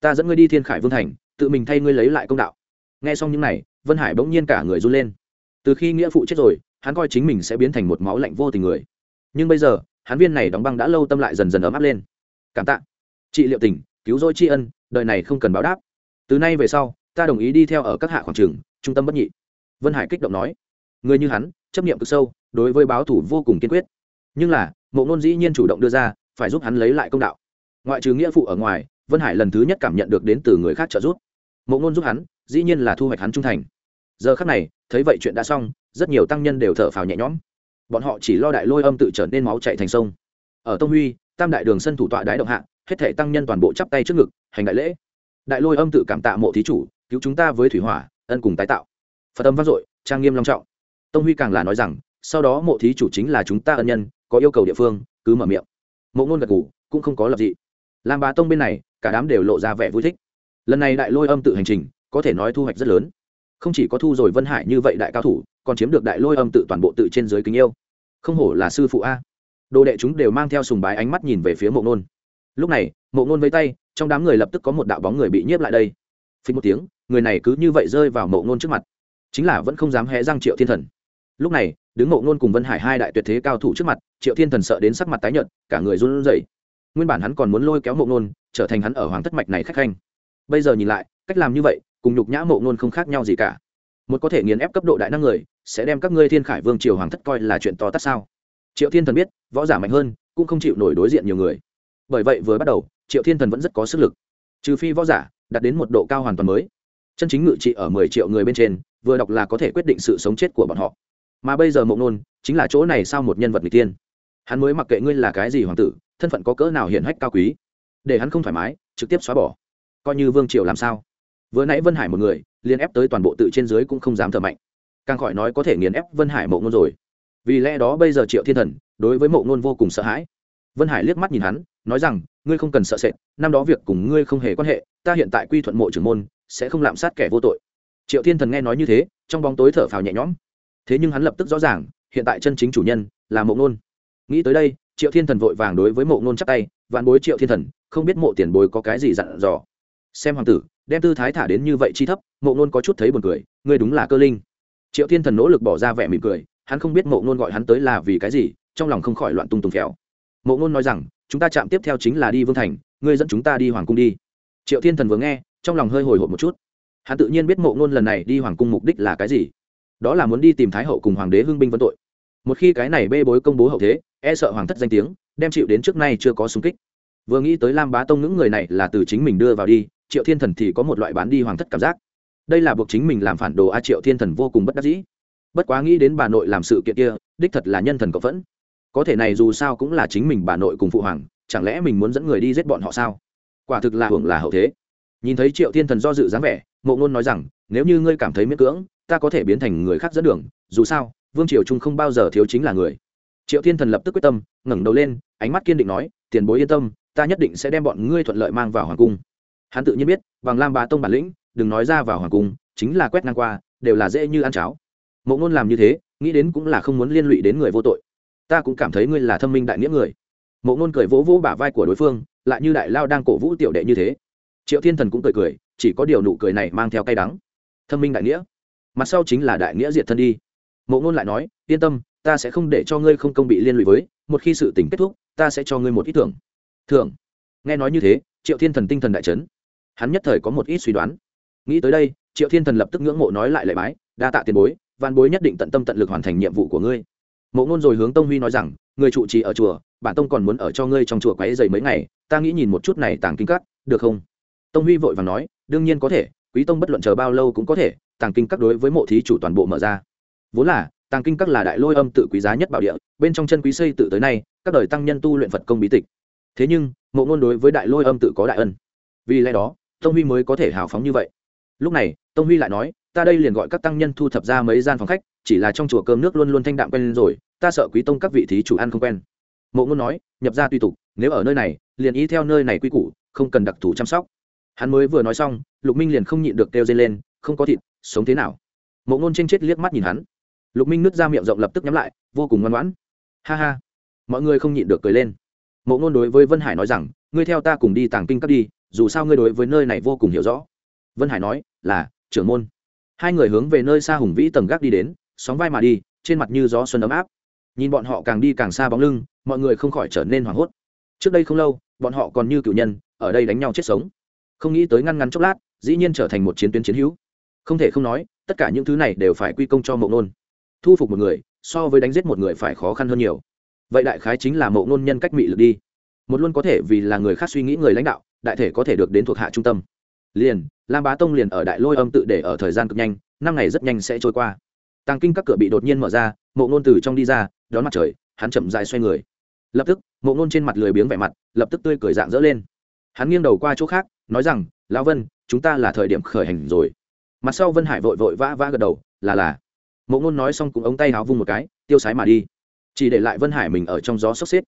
Speaker 1: Ta dẫn ngươi đi thiên khải vương thành, tự mình thay ngươi lấy lại công đạo. Nghe xong những n à y vân hải bỗng nhiên cả người run lên. Từ khi nghĩa phụ chết rồi, hắn coi chính mình sẽ biến thành một máu lạnh vô tình người. Nhưng bây giờ, hắn viên này đóng băng đã lâu tâm lại dần dần ấm áp lên. Cảm tạ. Trị liệu tình cứu rỗi tri ân, đời này không cần báo đáp. Từ nay về sau, ta đồng ý đi theo ở các hạ khoảng trường, trung tâm bất nhị. Vân hải kích động nói. Người như hắn, chấp nghiệm cực sâu, đối với báo thủ vô cùng kiên quyết. Nhưng là, mộ ngôn dĩ nhiên chủ động đưa ra, phải giúp hắn lấy lại công đạo. Ngoại trừ nghĩa phụ ở ngoài, vân hải lần thứ nhất cảm nhận được đến từ người khác trợ giúp mộ ngôn giúp hắn, dĩ nhiên là thu hoạch hắn trung thành. Giờ khắc này, thấy vậy chuyện đã xong, rất nhiều tăng nhân đều thở phào nhẹ nhõm. Bọn họ chỉ lo đại lôi âm tự trở nên máu chạy thành sông. Ở tông huy, tam đại đường sân thủ tọa đái động hạ, hết thể tăng nhân toàn bộ chắp tay trước ngực, hành đại lễ. Đại lôi âm tự cảm tạ mộ thí chủ, cứu chúng ta với thủy hỏa, ân cùng tái tạo. Phật âm vang dội, trang nghiêm long trọng. Tông huy càng là nói rằng, sau đó mộ thí chủ chính là chúng ta ân nhân, có yêu cầu địa phương, cứ mở miệng. Mộ ngôn gật ngủ cũng không có lập dị. Làm bà tông bên này, cả đám đều lộ ra vẻ vui thích lần này đại lôi âm tự hành trình, có thể nói thu hoạch rất lớn. Không chỉ có thu rồi vân hải như vậy đại cao thủ, còn chiếm được đại lôi âm tự toàn bộ tự trên dưới kính yêu. Không hổ là sư phụ a. Đồ đệ chúng đều mang theo sùng bái ánh mắt nhìn về phía mộ nôn. Lúc này, mộ nôn với tay, trong đám người lập tức có một đạo bóng người bị nhiếp lại đây. Phí một tiếng, người này cứ như vậy rơi vào mộ nôn trước mặt. Chính là vẫn không dám hé răng triệu thiên thần. Lúc này, đứng mộ nôn cùng vân hải hai đại tuyệt thế cao thủ trước mặt, triệu thiên thần sợ đến sắc mặt tái nhợt, cả người run rẩy. Nguyên bản hắn còn muốn lôi kéo mộ nôn, trở thành hắn ở hoàng thất mạch này khách khanh bây giờ nhìn lại, cách làm như vậy, cùng nhục nhã mộ ngôn không khác nhau gì cả. Một có thể nghiền ép cấp độ đại năng người, sẽ đem các ngươi thiên khải vương triều hoàng thất coi là chuyện to tát sao? Triệu thiên thần biết, võ giả mạnh hơn, cũng không chịu nổi đối diện nhiều người. Bởi vậy vừa bắt đầu, triệu thiên thần vẫn rất có sức lực. Trừ phi võ giả đạt đến một độ cao hoàn toàn mới. Chân chính ngự trị ở mười triệu người bên trên, vừa đọc là có thể quyết định sự sống chết của bọn họ. Mà bây giờ mộng nôn chính là chỗ này sao một nhân vật người tiên hắn mới mặc kệ ngươi là cái gì hoàng tử, thân phận có cỡ nào hiển hách cao quý. Để hắn không thoải mái, trực tiếp xóa bỏ coi như vương triều làm sao vừa nãy vân hải một người liên ép tới toàn bộ tự trên dưới cũng không dám thở mạnh càng khỏi nói có thể nghiền ép vân hải mộ ngôn rồi vì lẽ đó bây giờ triệu thiên thần đối với mộ ngôn vô cùng sợ hãi vân hải liếc mắt nhìn hắn nói rằng ngươi không cần sợ sệt năm đó việc cùng ngươi không hề quan hệ ta hiện tại quy thuận mộ trưởng môn sẽ không lạm sát kẻ vô tội triệu thiên thần nghe nói như thế trong bóng tối thở phào nhẹ nhõm thế nhưng hắn lập tức rõ ràng hiện tại chân chính chủ nhân là mộ ngôn nghĩ tới đây triệu thiên thần vội vàng đối với mộ ngôn chắc tay vạn bối triệu thiên thần không biết mộ tiền bối có cái gì dặn dò xem hoàng tử, đem tư thái thả đến như vậy chi thấp, mộ ngôn có chút thấy buồn cười, ngươi đúng là cơ linh. Triệu thiên thần nỗ lực bỏ ra vẻ mỉm cười, hắn không biết mộ ngôn gọi hắn tới là vì cái gì, trong lòng không khỏi loạn tung tùng khéo mộ ngôn nói rằng, chúng ta chạm tiếp theo chính là đi vương thành, ngươi dẫn chúng ta đi hoàng cung đi. Triệu thiên thần vừa nghe, trong lòng hơi hồi hộp một chút. Hắn tự nhiên biết mộ ngôn lần này đi hoàng cung mục đích là cái gì. Đó là muốn đi tìm thái hậu cùng hoàng đế hưng binh vân tội. Một khi cái này bê bối công bố hậu thế e sợ hoàng thất danh tiếng, đem chịu đến trước nay chưa có súng kích. Vừa nghĩ tới lam bá tông những người này là từ chính mình đưa vào đi triệu thiên thần thì có một loại bán đi hoàng thất cảm giác. Đây là buộc chính mình làm phản đồ a triệu thiên thần vô cùng bất đắc dĩ. Bất quá nghĩ đến bà nội làm sự kiện kia, đích thật là nhân thần có phẫn. Có thể này dù sao cũng là chính mình bà nội cùng phụ hoàng, chẳng lẽ mình muốn dẫn người đi giết bọn họ sao? Quả thực là hưởng là hậu thế. Nhìn thấy triệu thiên thần do dự dáng vẻ, mộ ngôn nói rằng, nếu như ngươi cảm thấy miễn cưỡng, ta có thể biến thành người khác dẫn đường, dù sao, vương triều trung không bao giờ thiếu chính là người. Triệu thiên thần lập tức quyết tâm, ngẩng đầu lên, ánh mắt kiên định nói, tiền bối yên tâm, ta nhất định sẽ đem bọn ngươi thuận lợi mang vào hoàng cung hắn tự nhiên biết, vàng lam bá tông bản lĩnh, đừng nói ra vào hoàng cung, chính là quét ngang qua, đều là dễ như ăn cháo. Mộ ngôn làm như thế, nghĩ đến cũng là không muốn liên lụy đến người vô tội. Ta cũng cảm thấy ngươi là thâm minh đại nghĩa người. Mộ ngôn cười vỗ vỗ bả vai của đối phương, lại như đại lao đang cổ vũ tiểu đệ như thế. Triệu thiên thần cũng cười cười, chỉ có điều nụ cười này mang theo cay đắng. Thâm minh đại nghĩa? Mặt sau chính là đại nghĩa diệt thân đi. Mộ ngôn lại nói, yên tâm, ta sẽ không để cho ngươi không công bị liên lụy với, một khi sự tình kết thúc, ta sẽ cho ngươi một ít thưởng thưởng. Nghe nói như thế, triệu thiên thần tinh thần đại trấn hắn nhất thời có một ít suy đoán. Nghĩ tới đây, triệu thiên thần lập tức ngưỡng mộ nói lại lệ bái, đa tạ tiền bối, văn bối nhất định tận tâm tận lực hoàn thành nhiệm vụ của ngươi. Mộ ngôn rồi hướng tông huy nói rằng, người trụ trì ở chùa, bản tông còn muốn ở cho ngươi trong chùa quấy dày mấy ngày, ta nghĩ nhìn một chút này tàng kinh cắt được không? Tông huy vội và nói, đương nhiên có thể, quý tông bất luận chờ bao lâu cũng có thể, tàng kinh các đối với mộ thí chủ toàn bộ mở ra. Vốn là, tàng kinh các là đại lôi âm tự quý giá nhất bảo địa, bên trong chân quý xây tự tới nay, các đời tăng nhân tu luyện phật công bí tịch. Thế nhưng, mộ ngôn đối với đại lôi âm tự có đại ân. Vì lẽ đó tông huy mới có thể hào phóng như vậy. Lúc này, tông huy lại nói, ta đây liền gọi các tăng nhân thu thập ra mấy gian phòng khách, chỉ là trong chùa cơm nước luôn luôn thanh đạm quen rồi, ta sợ quý tông các vị thí chủ ăn không quen. Mộ ngôn nói, nhập ra tùy tục, nếu ở nơi này, liền ý theo nơi này quy củ, không cần đặc thù chăm sóc. Hắn mới vừa nói xong, lục minh liền không nhịn được kêu dây lên, không có thịt, sống thế nào? Mộ ngôn trên chết liếc mắt nhìn hắn. Lục minh nứt ra miệng rộng lập tức nhắm lại, vô cùng ngoan ngoãn. Ha ha. Mọi người không nhịn được cười lên. Mộ ngôn đối với vân hải nói rằng, ngươi theo ta cùng đi tàng kinh cấp đi dù sao ngươi đối với nơi này vô cùng hiểu rõ. Vân hải nói, là, trưởng môn. Hai người hướng về nơi xa hùng vĩ tầng gác đi đến, sóng vai mà đi, trên mặt như gió xuân ấm áp. Nhìn bọn họ càng đi càng xa bóng lưng, mọi người không khỏi trở nên hoảng hốt. Trước đây không lâu, bọn họ còn như cựu nhân, ở đây đánh nhau chết sống. Không nghĩ tới ngăn ngắn chốc lát, dĩ nhiên trở thành một chiến tuyến chiến hữu. Không thể không nói, tất cả những thứ này đều phải quy công cho mộ nôn. Thu phục một người, so với đánh giết một người phải khó khăn hơn nhiều. Vậy đại khái chính là mộ nôn nhân cách mị lực đi một luôn có thể vì là người khác suy nghĩ người lãnh đạo, đại thể có thể được đến thuộc hạ trung tâm. Liền, lam bá tông liền ở đại lôi âm tự để ở thời gian cực nhanh, năm ngày rất nhanh sẽ trôi qua. Tàng kinh các cửa bị đột nhiên mở ra, mộ ngôn từ trong đi ra, đón mặt trời, hắn chậm dài xoay người. Lập tức, mộ ngôn trên mặt lười biếng vẻ mặt, lập tức tươi cười dạng dỡ lên. Hắn nghiêng đầu qua chỗ khác, nói rằng, lão vân, chúng ta là thời điểm khởi hành rồi. Mặt sau vân hải vội vội vã vã gật đầu, là là. Mộ ngôn nói xong cũng ống tay háo vung một cái, tiêu sái mà đi. Chỉ để lại vân hải mình ở trong gió sốc xếp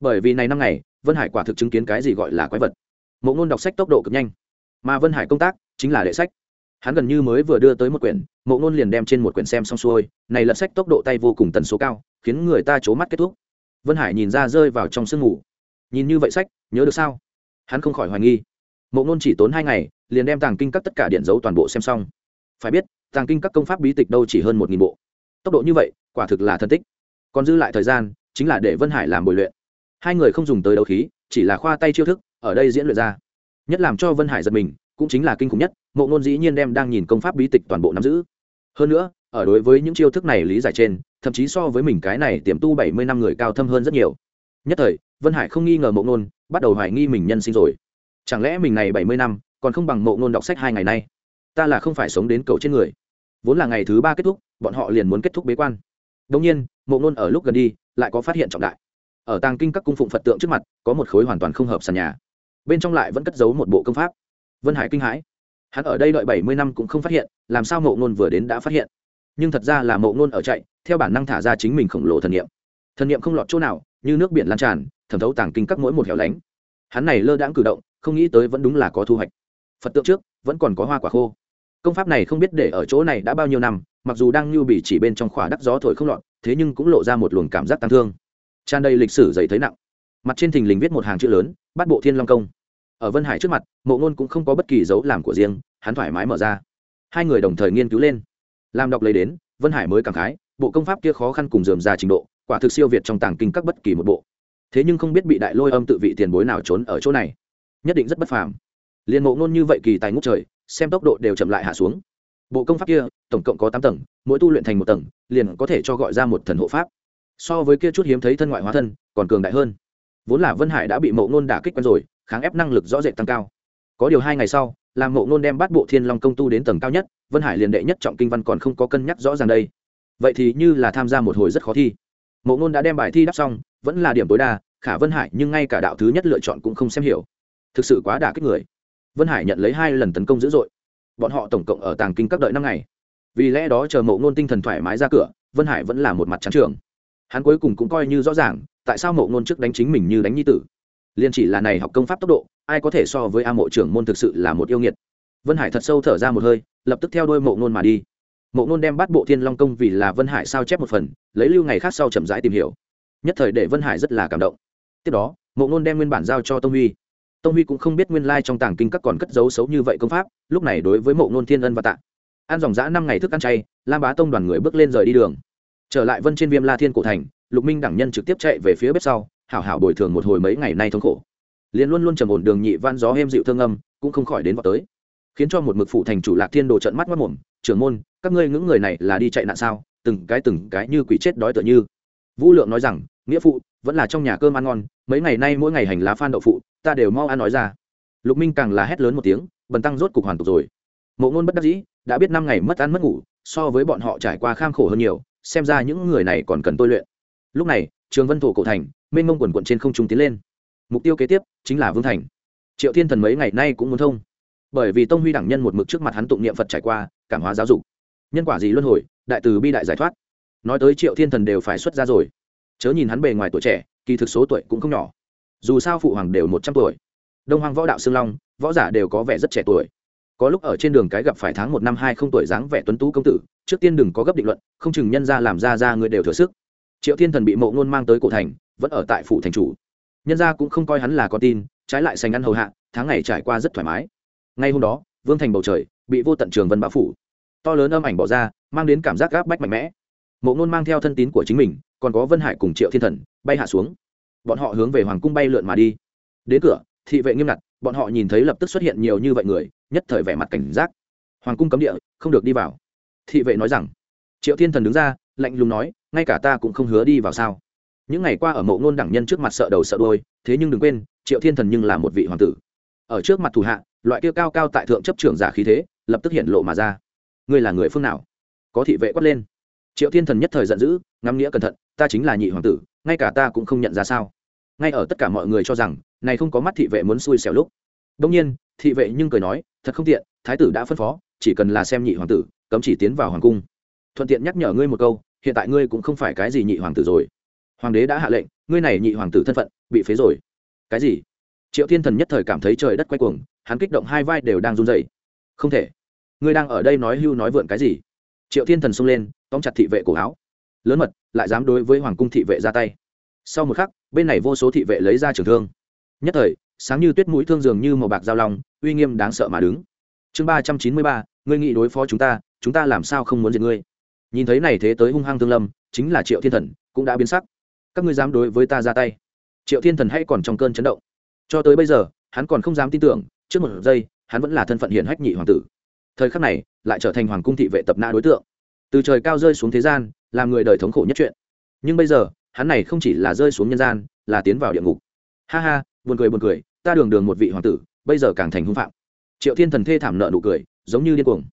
Speaker 1: bởi vì này năm ngày, vân hải quả thực chứng kiến cái gì gọi là quái vật. Mộ ngôn đọc sách tốc độ cực nhanh. Mà vân hải công tác chính là đệ sách. Hắn gần như mới vừa đưa tới một quyển, mộ ngôn liền đem trên một quyển xem xong xuôi. Này lật sách tốc độ tay vô cùng tần số cao, khiến người ta c mắt kết thúc. Vân hải nhìn ra rơi vào trong sương ngủ. Nhìn như vậy sách, nhớ được sao? Hắn không khỏi hoài nghi. Mộ ngôn chỉ tốn hai ngày, liền đem tàng kinh các tất cả điện dấu toàn bộ xem xong. Phải biết, tàng kinh các công pháp bí tịch đâu chỉ hơn một nghìn bộ. Tốc độ như vậy, quả thực là thân tích. Còn dư lại thời gian, chính là để vân hải làm bồi luyện hai người không dùng tới đấu khí, chỉ là khoa tay chiêu thức, ở đây diễn luyện ra. Nhất làm cho vân hải giật mình, cũng chính là kinh khủng nhất, mộ ngôn dĩ nhiên đem đang nhìn công pháp bí tịch toàn bộ nắm giữ. Hơn nữa, ở đối với những chiêu thức này lý giải trên, thậm chí so với mình cái này tiềm tu bảy mươi năm người cao thâm hơn rất nhiều. Nhất thời, vân hải không nghi ngờ mộ ngôn, bắt đầu hoài nghi mình nhân sinh rồi. Chẳng lẽ mình này bảy mươi năm, còn không bằng mộ ngôn đọc sách hai ngày nay? Ta là không phải sống đến cầu trên người. Vốn là ngày thứ ba kết thúc, bọn họ liền muốn kết thúc bế quan. Đông nhiên, mộ ngôn ở lúc gần đi, lại có phát hiện trọng đại ở tàng kinh các cung phụng phật tượng trước mặt, có một khối hoàn toàn không hợp sàn nhà. Bên trong lại vẫn cất giấu một bộ công pháp. Vân hải kinh hãi. Hắn ở đây đợi bảy mươi năm cũng không phát hiện, làm sao mộ ngôn vừa đến đã phát hiện? Nhưng thật ra là mộ ngôn ở chạy, theo bản năng thả ra chính mình khổng lồ thần nghiệm thần nghiệm không lọt chỗ nào, như nước biển lan tràn, thẩm thấu tàng kinh các mỗi một hẻo lánh. Hắn này lơ đãng cử động, không nghĩ tới vẫn đúng là có thu hoạch. Phật tượng trước, vẫn còn có hoa quả khô. Công pháp này không biết để ở chỗ này đã bao nhiêu năm, mặc dù đang lưu bị chỉ bên trong khỏa đắc gió thổi không lọt, thế nhưng cũng lộ ra một luồng cảm giác tăng thương tràn đầy lịch sử dày thấy nặng. Mặt trên thình lình viết một hàng chữ lớn bắt bộ thiên long công. Ở vân hải trước mặt, mộ ngôn cũng không có bất kỳ dấu làm của riêng, hắn thoải mái mở ra. Hai người đồng thời nghiên cứu lên. Làm đọc lấy đến, vân hải mới cảm khái, bộ công pháp kia khó khăn cùng dườm ra trình độ, quả thực siêu việt trong tàng kinh các bất kỳ một bộ. Thế nhưng không biết bị đại lôi âm tự vị tiền bối nào trốn ở chỗ này. Nhất định rất bất phàm. Liền mộ ngôn như vậy kỳ tài ngút trời, xem tốc độ đều chậm lại hạ xuống. Bộ công pháp kia, tổng cộng có tám tầng, mỗi tu luyện thành một tầng, liền có thể cho gọi ra một thần hộ pháp so với kia chút hiếm thấy thân ngoại hóa thân, còn cường đại hơn. Vốn là vân hải đã bị mộ ngôn đả kích quen rồi, kháng ép năng lực rõ rệt tăng cao. Có điều hai ngày sau, làm mộ ngôn đem bắt bộ thiên long công tu đến tầng cao nhất, vân hải liền đệ nhất trọng kinh văn còn không có cân nhắc rõ ràng đây. Vậy thì như là tham gia một hồi rất khó thi. Mộ ngôn đã đem bài thi đắp xong, vẫn là điểm tối đa, khả vân hải nhưng ngay cả đạo thứ nhất lựa chọn cũng không xem hiểu. Thực sự quá đả kích người. Vân hải nhận lấy hai lần tấn công dữ dội. Bọn họ tổng cộng ở tàng kinh các đợi năm ngày. Vì lẽ đó chờ mộ ngôn tinh thần thoải mái ra cửa, vân hải vẫn là một mặt trắng trường hắn cuối cùng cũng coi như rõ ràng, tại sao mộ ngôn trước đánh chính mình như đánh nhi tử. Liên chỉ là này học công pháp tốc độ, ai có thể so với a mộ trưởng môn thực sự là một yêu nghiệt. Vân hải thật sâu thở ra một hơi, lập tức theo đôi mộ ngôn mà đi. Mộ ngôn đem bắt bộ thiên long công vì là vân hải sao chép một phần, lấy lưu ngày khác sau chậm rãi tìm hiểu. Nhất thời để vân hải rất là cảm động. Tiếp đó, mộ ngôn đem nguyên bản giao cho tông huy. Tông huy cũng không biết nguyên lai trong tàng kinh các còn cất dấu xấu như vậy công pháp, lúc này đối với mộ ngôn thiên ân và tạ. Ăn dòng dã năm ngày thức ăn chay, lam bá tông đoàn người bước lên rời đi đường trở lại vân trên viêm la thiên cổ thành, lục minh đẳng nhân trực tiếp chạy về phía bếp sau, hảo hảo bồi thường một hồi mấy ngày nay thống khổ. Liền luôn luôn trầm ổn đường nhị van gió êm dịu thương âm cũng không khỏi đến vào tới. Khiến cho một mực phụ thành chủ lạc thiên đồ trận mắt mất mồm, trưởng môn, các ngươi những người này là đi chạy nạn sao? Từng cái từng cái như quỷ chết đói tựa như. Vũ lượng nói rằng, nghĩa phụ, vẫn là trong nhà cơm ăn ngon, mấy ngày nay mỗi ngày hành lá phan đậu phụ, ta đều mau ăn nói ra. Lục minh càng là hét lớn một tiếng, bần tăng rốt cục hoàn tục rồi. Mộ ngôn bất đắc dĩ, đã biết năm ngày mất ăn mất ngủ, so với bọn họ trải qua kham khổ hơn nhiều xem ra những người này còn cần tôi luyện. Lúc này, trường vân thổ cổ thành, mênh mông quần quận trên không trung tiến lên. Mục tiêu kế tiếp chính là vương thành. Triệu thiên thần mấy ngày nay cũng muốn thông. Bởi vì tông huy đẳng nhân một mực trước mặt hắn tụng niệm phật trải qua, cảm hóa giáo dục. Nhân quả gì luân hồi, đại từ bi đại giải thoát. Nói tới triệu thiên thần đều phải xuất ra rồi. Chớ nhìn hắn bề ngoài tuổi trẻ, kỳ thực số tuổi cũng không nhỏ. Dù sao phụ hoàng đều một trăm tuổi. Đông hoàng võ đạo sương long, võ giả đều có vẻ rất trẻ tuổi có lúc ở trên đường cái gặp phải tháng một năm hai không tuổi dáng vẻ tuấn tú công tử, trước tiên đừng có gấp định luận, không chừng nhân ra làm ra ra người đều thừa sức. Triệu thiên thần bị mộ ngôn mang tới cổ thành, vẫn ở tại phủ thành chủ. Nhân ra cũng không coi hắn là con tin, trái lại sành ăn hầu hạ, tháng ngày trải qua rất thoải mái. Ngay hôm đó, vương thành bầu trời, bị vô tận trường vân bão phủ. To lớn âm ảnh bỏ ra, mang đến cảm giác gáp bách mạnh mẽ. Mộ ngôn mang theo thân tín của chính mình, còn có vân hải cùng triệu thiên thần, bay hạ xuống. Bọn họ hướng về hoàng cung bay lượn mà đi. Đến cửa, thị vệ nghiêm ngặt bọn họ nhìn thấy lập tức xuất hiện nhiều như vậy người, nhất thời vẻ mặt cảnh giác. Hoàng cung cấm địa, không được đi vào. Thị vệ nói rằng, triệu thiên thần đứng ra, lạnh lùng nói, ngay cả ta cũng không hứa đi vào sao? Những ngày qua ở mộ ngôn đẳng nhân trước mặt sợ đầu sợ đôi thế nhưng đừng quên, triệu thiên thần nhưng là một vị hoàng tử. Ở trước mặt thủ hạ, loại kia cao cao tại thượng chấp trưởng giả khí thế, lập tức hiện lộ mà ra. Ngươi là người phương nào? Có thị vệ quát lên. Triệu thiên thần nhất thời giận dữ, ngắm nghĩa cẩn thận, ta chính là nhị hoàng tử, ngay cả ta cũng không nhận ra sao? Ngay ở tất cả mọi người cho rằng, này không có mắt thị vệ muốn xui xẻo lúc. Đông nhiên, thị vệ nhưng cười nói, thật không tiện, thái tử đã phân phó, chỉ cần là xem nhị hoàng tử, cấm chỉ tiến vào hoàng cung. Thuận tiện nhắc nhở ngươi một câu, hiện tại ngươi cũng không phải cái gì nhị hoàng tử rồi. Hoàng đế đã hạ lệnh, ngươi này nhị hoàng tử thân phận, bị phế rồi. Cái gì? Triệu thiên thần nhất thời cảm thấy trời đất quay cuồng, hắn kích động hai vai đều đang run dậy không thể. Ngươi đang ở đây nói hưu nói vượn cái gì? Triệu thiên thần xông lên, tóm chặt thị vệ cổ áo. Lớn mật, lại dám đối với hoàng cung thị vệ ra tay sau một khắc, bên này vô số thị vệ lấy ra trường thương. Nhất thời, sáng như tuyết mũi thương dường như màu bạc giao long, uy nghiêm đáng sợ mà đứng. Chương ba trăm chín mươi ba, ngươi nghị đối phó chúng ta chúng ta làm sao không muốn diệt ngươi? Nhìn thấy này thế tới hung hăng thương lâm, chính là triệu thiên thần, cũng đã biến sắc. Các ngươi dám đối với ta ra tay. Triệu thiên thần hay còn trong cơn chấn động. Cho tới bây giờ, hắn còn không dám tin tưởng, trước một giây, hắn vẫn là thân phận hiển hách nhị hoàng tử. Thời khắc này, lại trở thành hoàng cung thị vệ tập nã đối tượng. Từ trời cao rơi xuống thế gian, làm người đời thống khổ nhất chuyện. Nhưng bây giờ hắn này không chỉ là rơi xuống nhân gian, là tiến vào địa ngục. Ha ha, buồn cười buồn cười, ta đường đường một vị hoàng tử, bây giờ càng thành hung phạm. Triệu thiên thần thê thảm nợ nụ cười, giống như điên cuồng.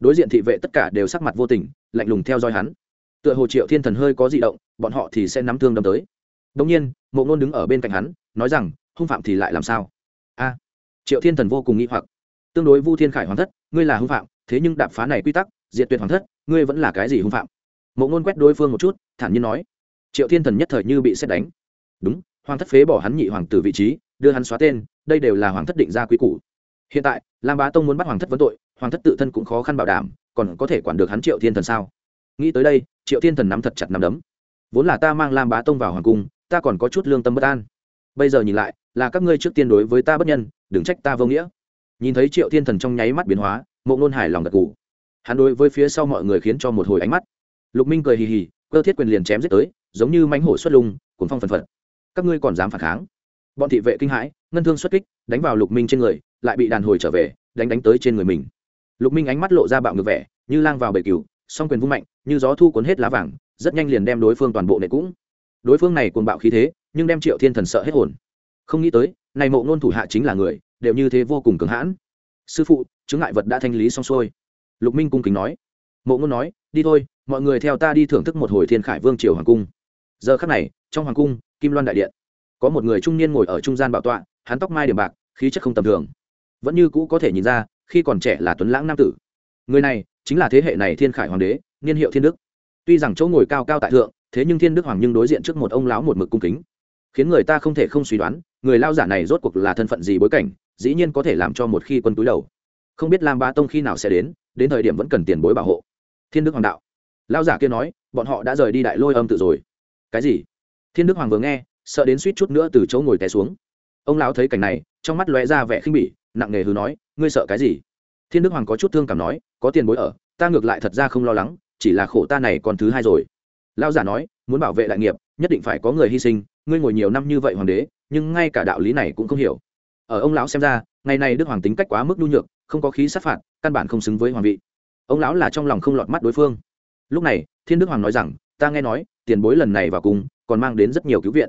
Speaker 1: Đối diện thị vệ tất cả đều sắc mặt vô tình, lạnh lùng theo dõi hắn. Tựa hồ triệu thiên thần hơi có di động, bọn họ thì sẽ nắm thương đâm tới. Đông nhiên, mộ ngôn đứng ở bên cạnh hắn, nói rằng, hung phạm thì lại làm sao? A. Triệu thiên thần vô cùng nghĩ hoặc. Tương đối vu thiên khải hoàng thất, ngươi là hung phạm, thế nhưng đạp phá này quy tắc, diệt tuyệt hoàng thất, ngươi vẫn là cái gì hung phạm? Mộ ngôn quét đối phương một chút, thản nhiên nói triệu thiên thần nhất thời như bị xét đánh. Đúng, hoàng thất phế bỏ hắn nhị hoàng tử vị trí, đưa hắn xóa tên, đây đều là hoàng thất định ra quy củ. Hiện tại, lam bá tông muốn bắt hoàng thất vấn tội, hoàng thất tự thân cũng khó khăn bảo đảm, còn có thể quản được hắn triệu thiên thần sao? Nghĩ tới đây, triệu thiên thần nắm thật chặt nắm đấm. Vốn là ta mang lam bá tông vào hoàng cung, ta còn có chút lương tâm bất an. Bây giờ nhìn lại, là các ngươi trước tiên đối với ta bất nhân, đừng trách ta vô nghĩa. Nhìn thấy triệu thiên thần trong nháy mắt biến hóa, mộ ngôn hài lòng gật gù. Hắn đối với phía sau mọi người khiến cho một hồi ánh mắt. Lục minh cười hì hì, cơ thiết quyền liền chém giết tới giống như mánh hổ xuất lung cuốn phong phần phật. Các ngươi còn dám phản kháng? Bọn thị vệ kinh hãi, ngân thương xuất kích, đánh vào lục minh trên người, lại bị đàn hồi trở về, đánh đánh tới trên người mình. Lục minh ánh mắt lộ ra bạo ngược vẻ, như lang vào bể cừu, song quyền vung mạnh, như gió thu cuốn hết lá vàng, rất nhanh liền đem đối phương toàn bộ nệ cũng. Đối phương này cuồng bạo khí thế, nhưng đem triệu thiên thần sợ hết hồn. Không nghĩ tới, này mộ nôn thủ hạ chính là người, đều như thế vô cùng cứng hãn. Sư phụ chứng ngại vật đã thanh lý xong xuôi. Lục minh cung kính nói. Mộ ngôn nói, đi thôi, mọi người theo ta đi thưởng thức một hồi thiên khải vương triều hoàng cung giờ khắc này, trong hoàng cung, kim loan đại điện. Có một người trung niên ngồi ở trung gian bảo tọa, hắn tóc mai điểm bạc, khí chất không tầm thường. Vẫn như cũ có thể nhìn ra, khi còn trẻ là tuấn lãng nam tử. Người này chính là thế hệ này thiên khải hoàng đế, niên hiệu thiên đức. Tuy rằng chỗ ngồi cao cao tại thượng, thế nhưng thiên đức hoàng nhưng đối diện trước một ông lão một mực cung kính. Khiến người ta không thể không suy đoán, người lao giả này rốt cuộc là thân phận gì bối cảnh, dĩ nhiên có thể làm cho một khi quân túi đầu. Không biết lam ba tông khi nào sẽ đến đến thời điểm vẫn cần tiền bối bảo hộ. Thiên đức hoàng đạo. Lao giả kia nói, bọn họ đã rời đi đại lôi âm tự rồi cái gì? Thiên đức hoàng vừa nghe, sợ đến suýt chút nữa từ chỗ ngồi té xuống. Ông lão thấy cảnh này, trong mắt lóe ra vẻ khinh bỉ, nặng nề hừ nói, ngươi sợ cái gì? Thiên đức hoàng có chút thương cảm nói, có tiền bối ở, ta ngược lại thật ra không lo lắng, chỉ là khổ ta này còn thứ hai rồi. Lao giả nói, muốn bảo vệ đại nghiệp, nhất định phải có người hy sinh, ngươi ngồi nhiều năm như vậy hoàng đế, nhưng ngay cả đạo lý này cũng không hiểu. Ở ông lão xem ra, ngày này đức hoàng tính cách quá mức nhu nhược, không có khí sát phạt, căn bản không xứng với hoàng vị. Ông lão là trong lòng không lọt mắt đối phương. Lúc này, thiên đức hoàng nói rằng, ta nghe nói tiền bối lần này vào cùng, còn mang đến rất nhiều cứu viện.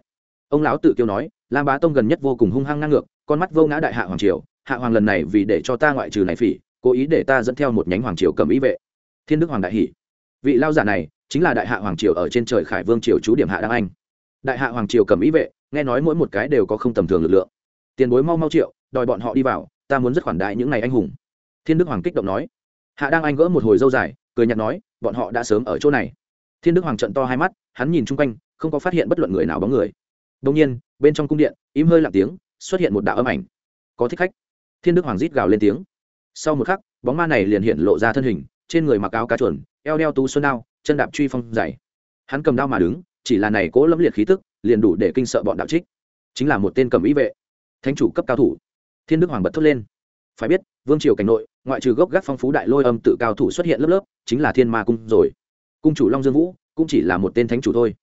Speaker 1: Ông lão tự kêu nói, lam bá tông gần nhất vô cùng hung hăng ngang ngược, con mắt vô ngã đại hạ hoàng triều, hạ hoàng lần này vì để cho ta ngoại trừ này phỉ, cố ý để ta dẫn theo một nhánh hoàng triều cầm ý vệ. Thiên đức hoàng đại hỷ. Vị lao giả này chính là đại hạ hoàng triều ở trên trời khải vương triều chú điểm hạ đăng anh. Đại hạ hoàng triều cầm ý vệ, nghe nói mỗi một cái đều có không tầm thường lực lượng. Tiền bối mau mau triệu, đòi bọn họ đi vào, ta muốn rất khoản đại những ngày anh hùng. Thiên đức hoàng kích động nói. Hạ đăng anh gỡ một hồi dâu dài, cười nhạt nói, bọn họ đã sớm ở chỗ này. Thiên đức hoàng trận to hai mắt hắn nhìn chung quanh không có phát hiện bất luận người nào bóng người. Đông nhiên bên trong cung điện im hơi lặng tiếng xuất hiện một đạo âm ảnh. Có thích khách. Thiên đức hoàng rít gào lên tiếng. Sau một khắc bóng ma này liền hiện lộ ra thân hình trên người mặc áo cá chuẩn, eo đeo tú xuân đao chân đạp truy phong dày. Hắn cầm đao mà đứng chỉ là này cố lâm liệt khí tức liền đủ để kinh sợ bọn đạo trích. Chính là một tên cầm ý vệ. Thánh chủ cấp cao thủ. Thiên đức hoàng bật thốt lên. Phải biết vương triều cảnh nội ngoại trừ gốc gác phong phú đại lôi âm tự cao thủ xuất hiện lớp lớp chính là thiên ma cung rồi. Cung chủ long dương vũ cũng chỉ là một tên thánh chủ thôi.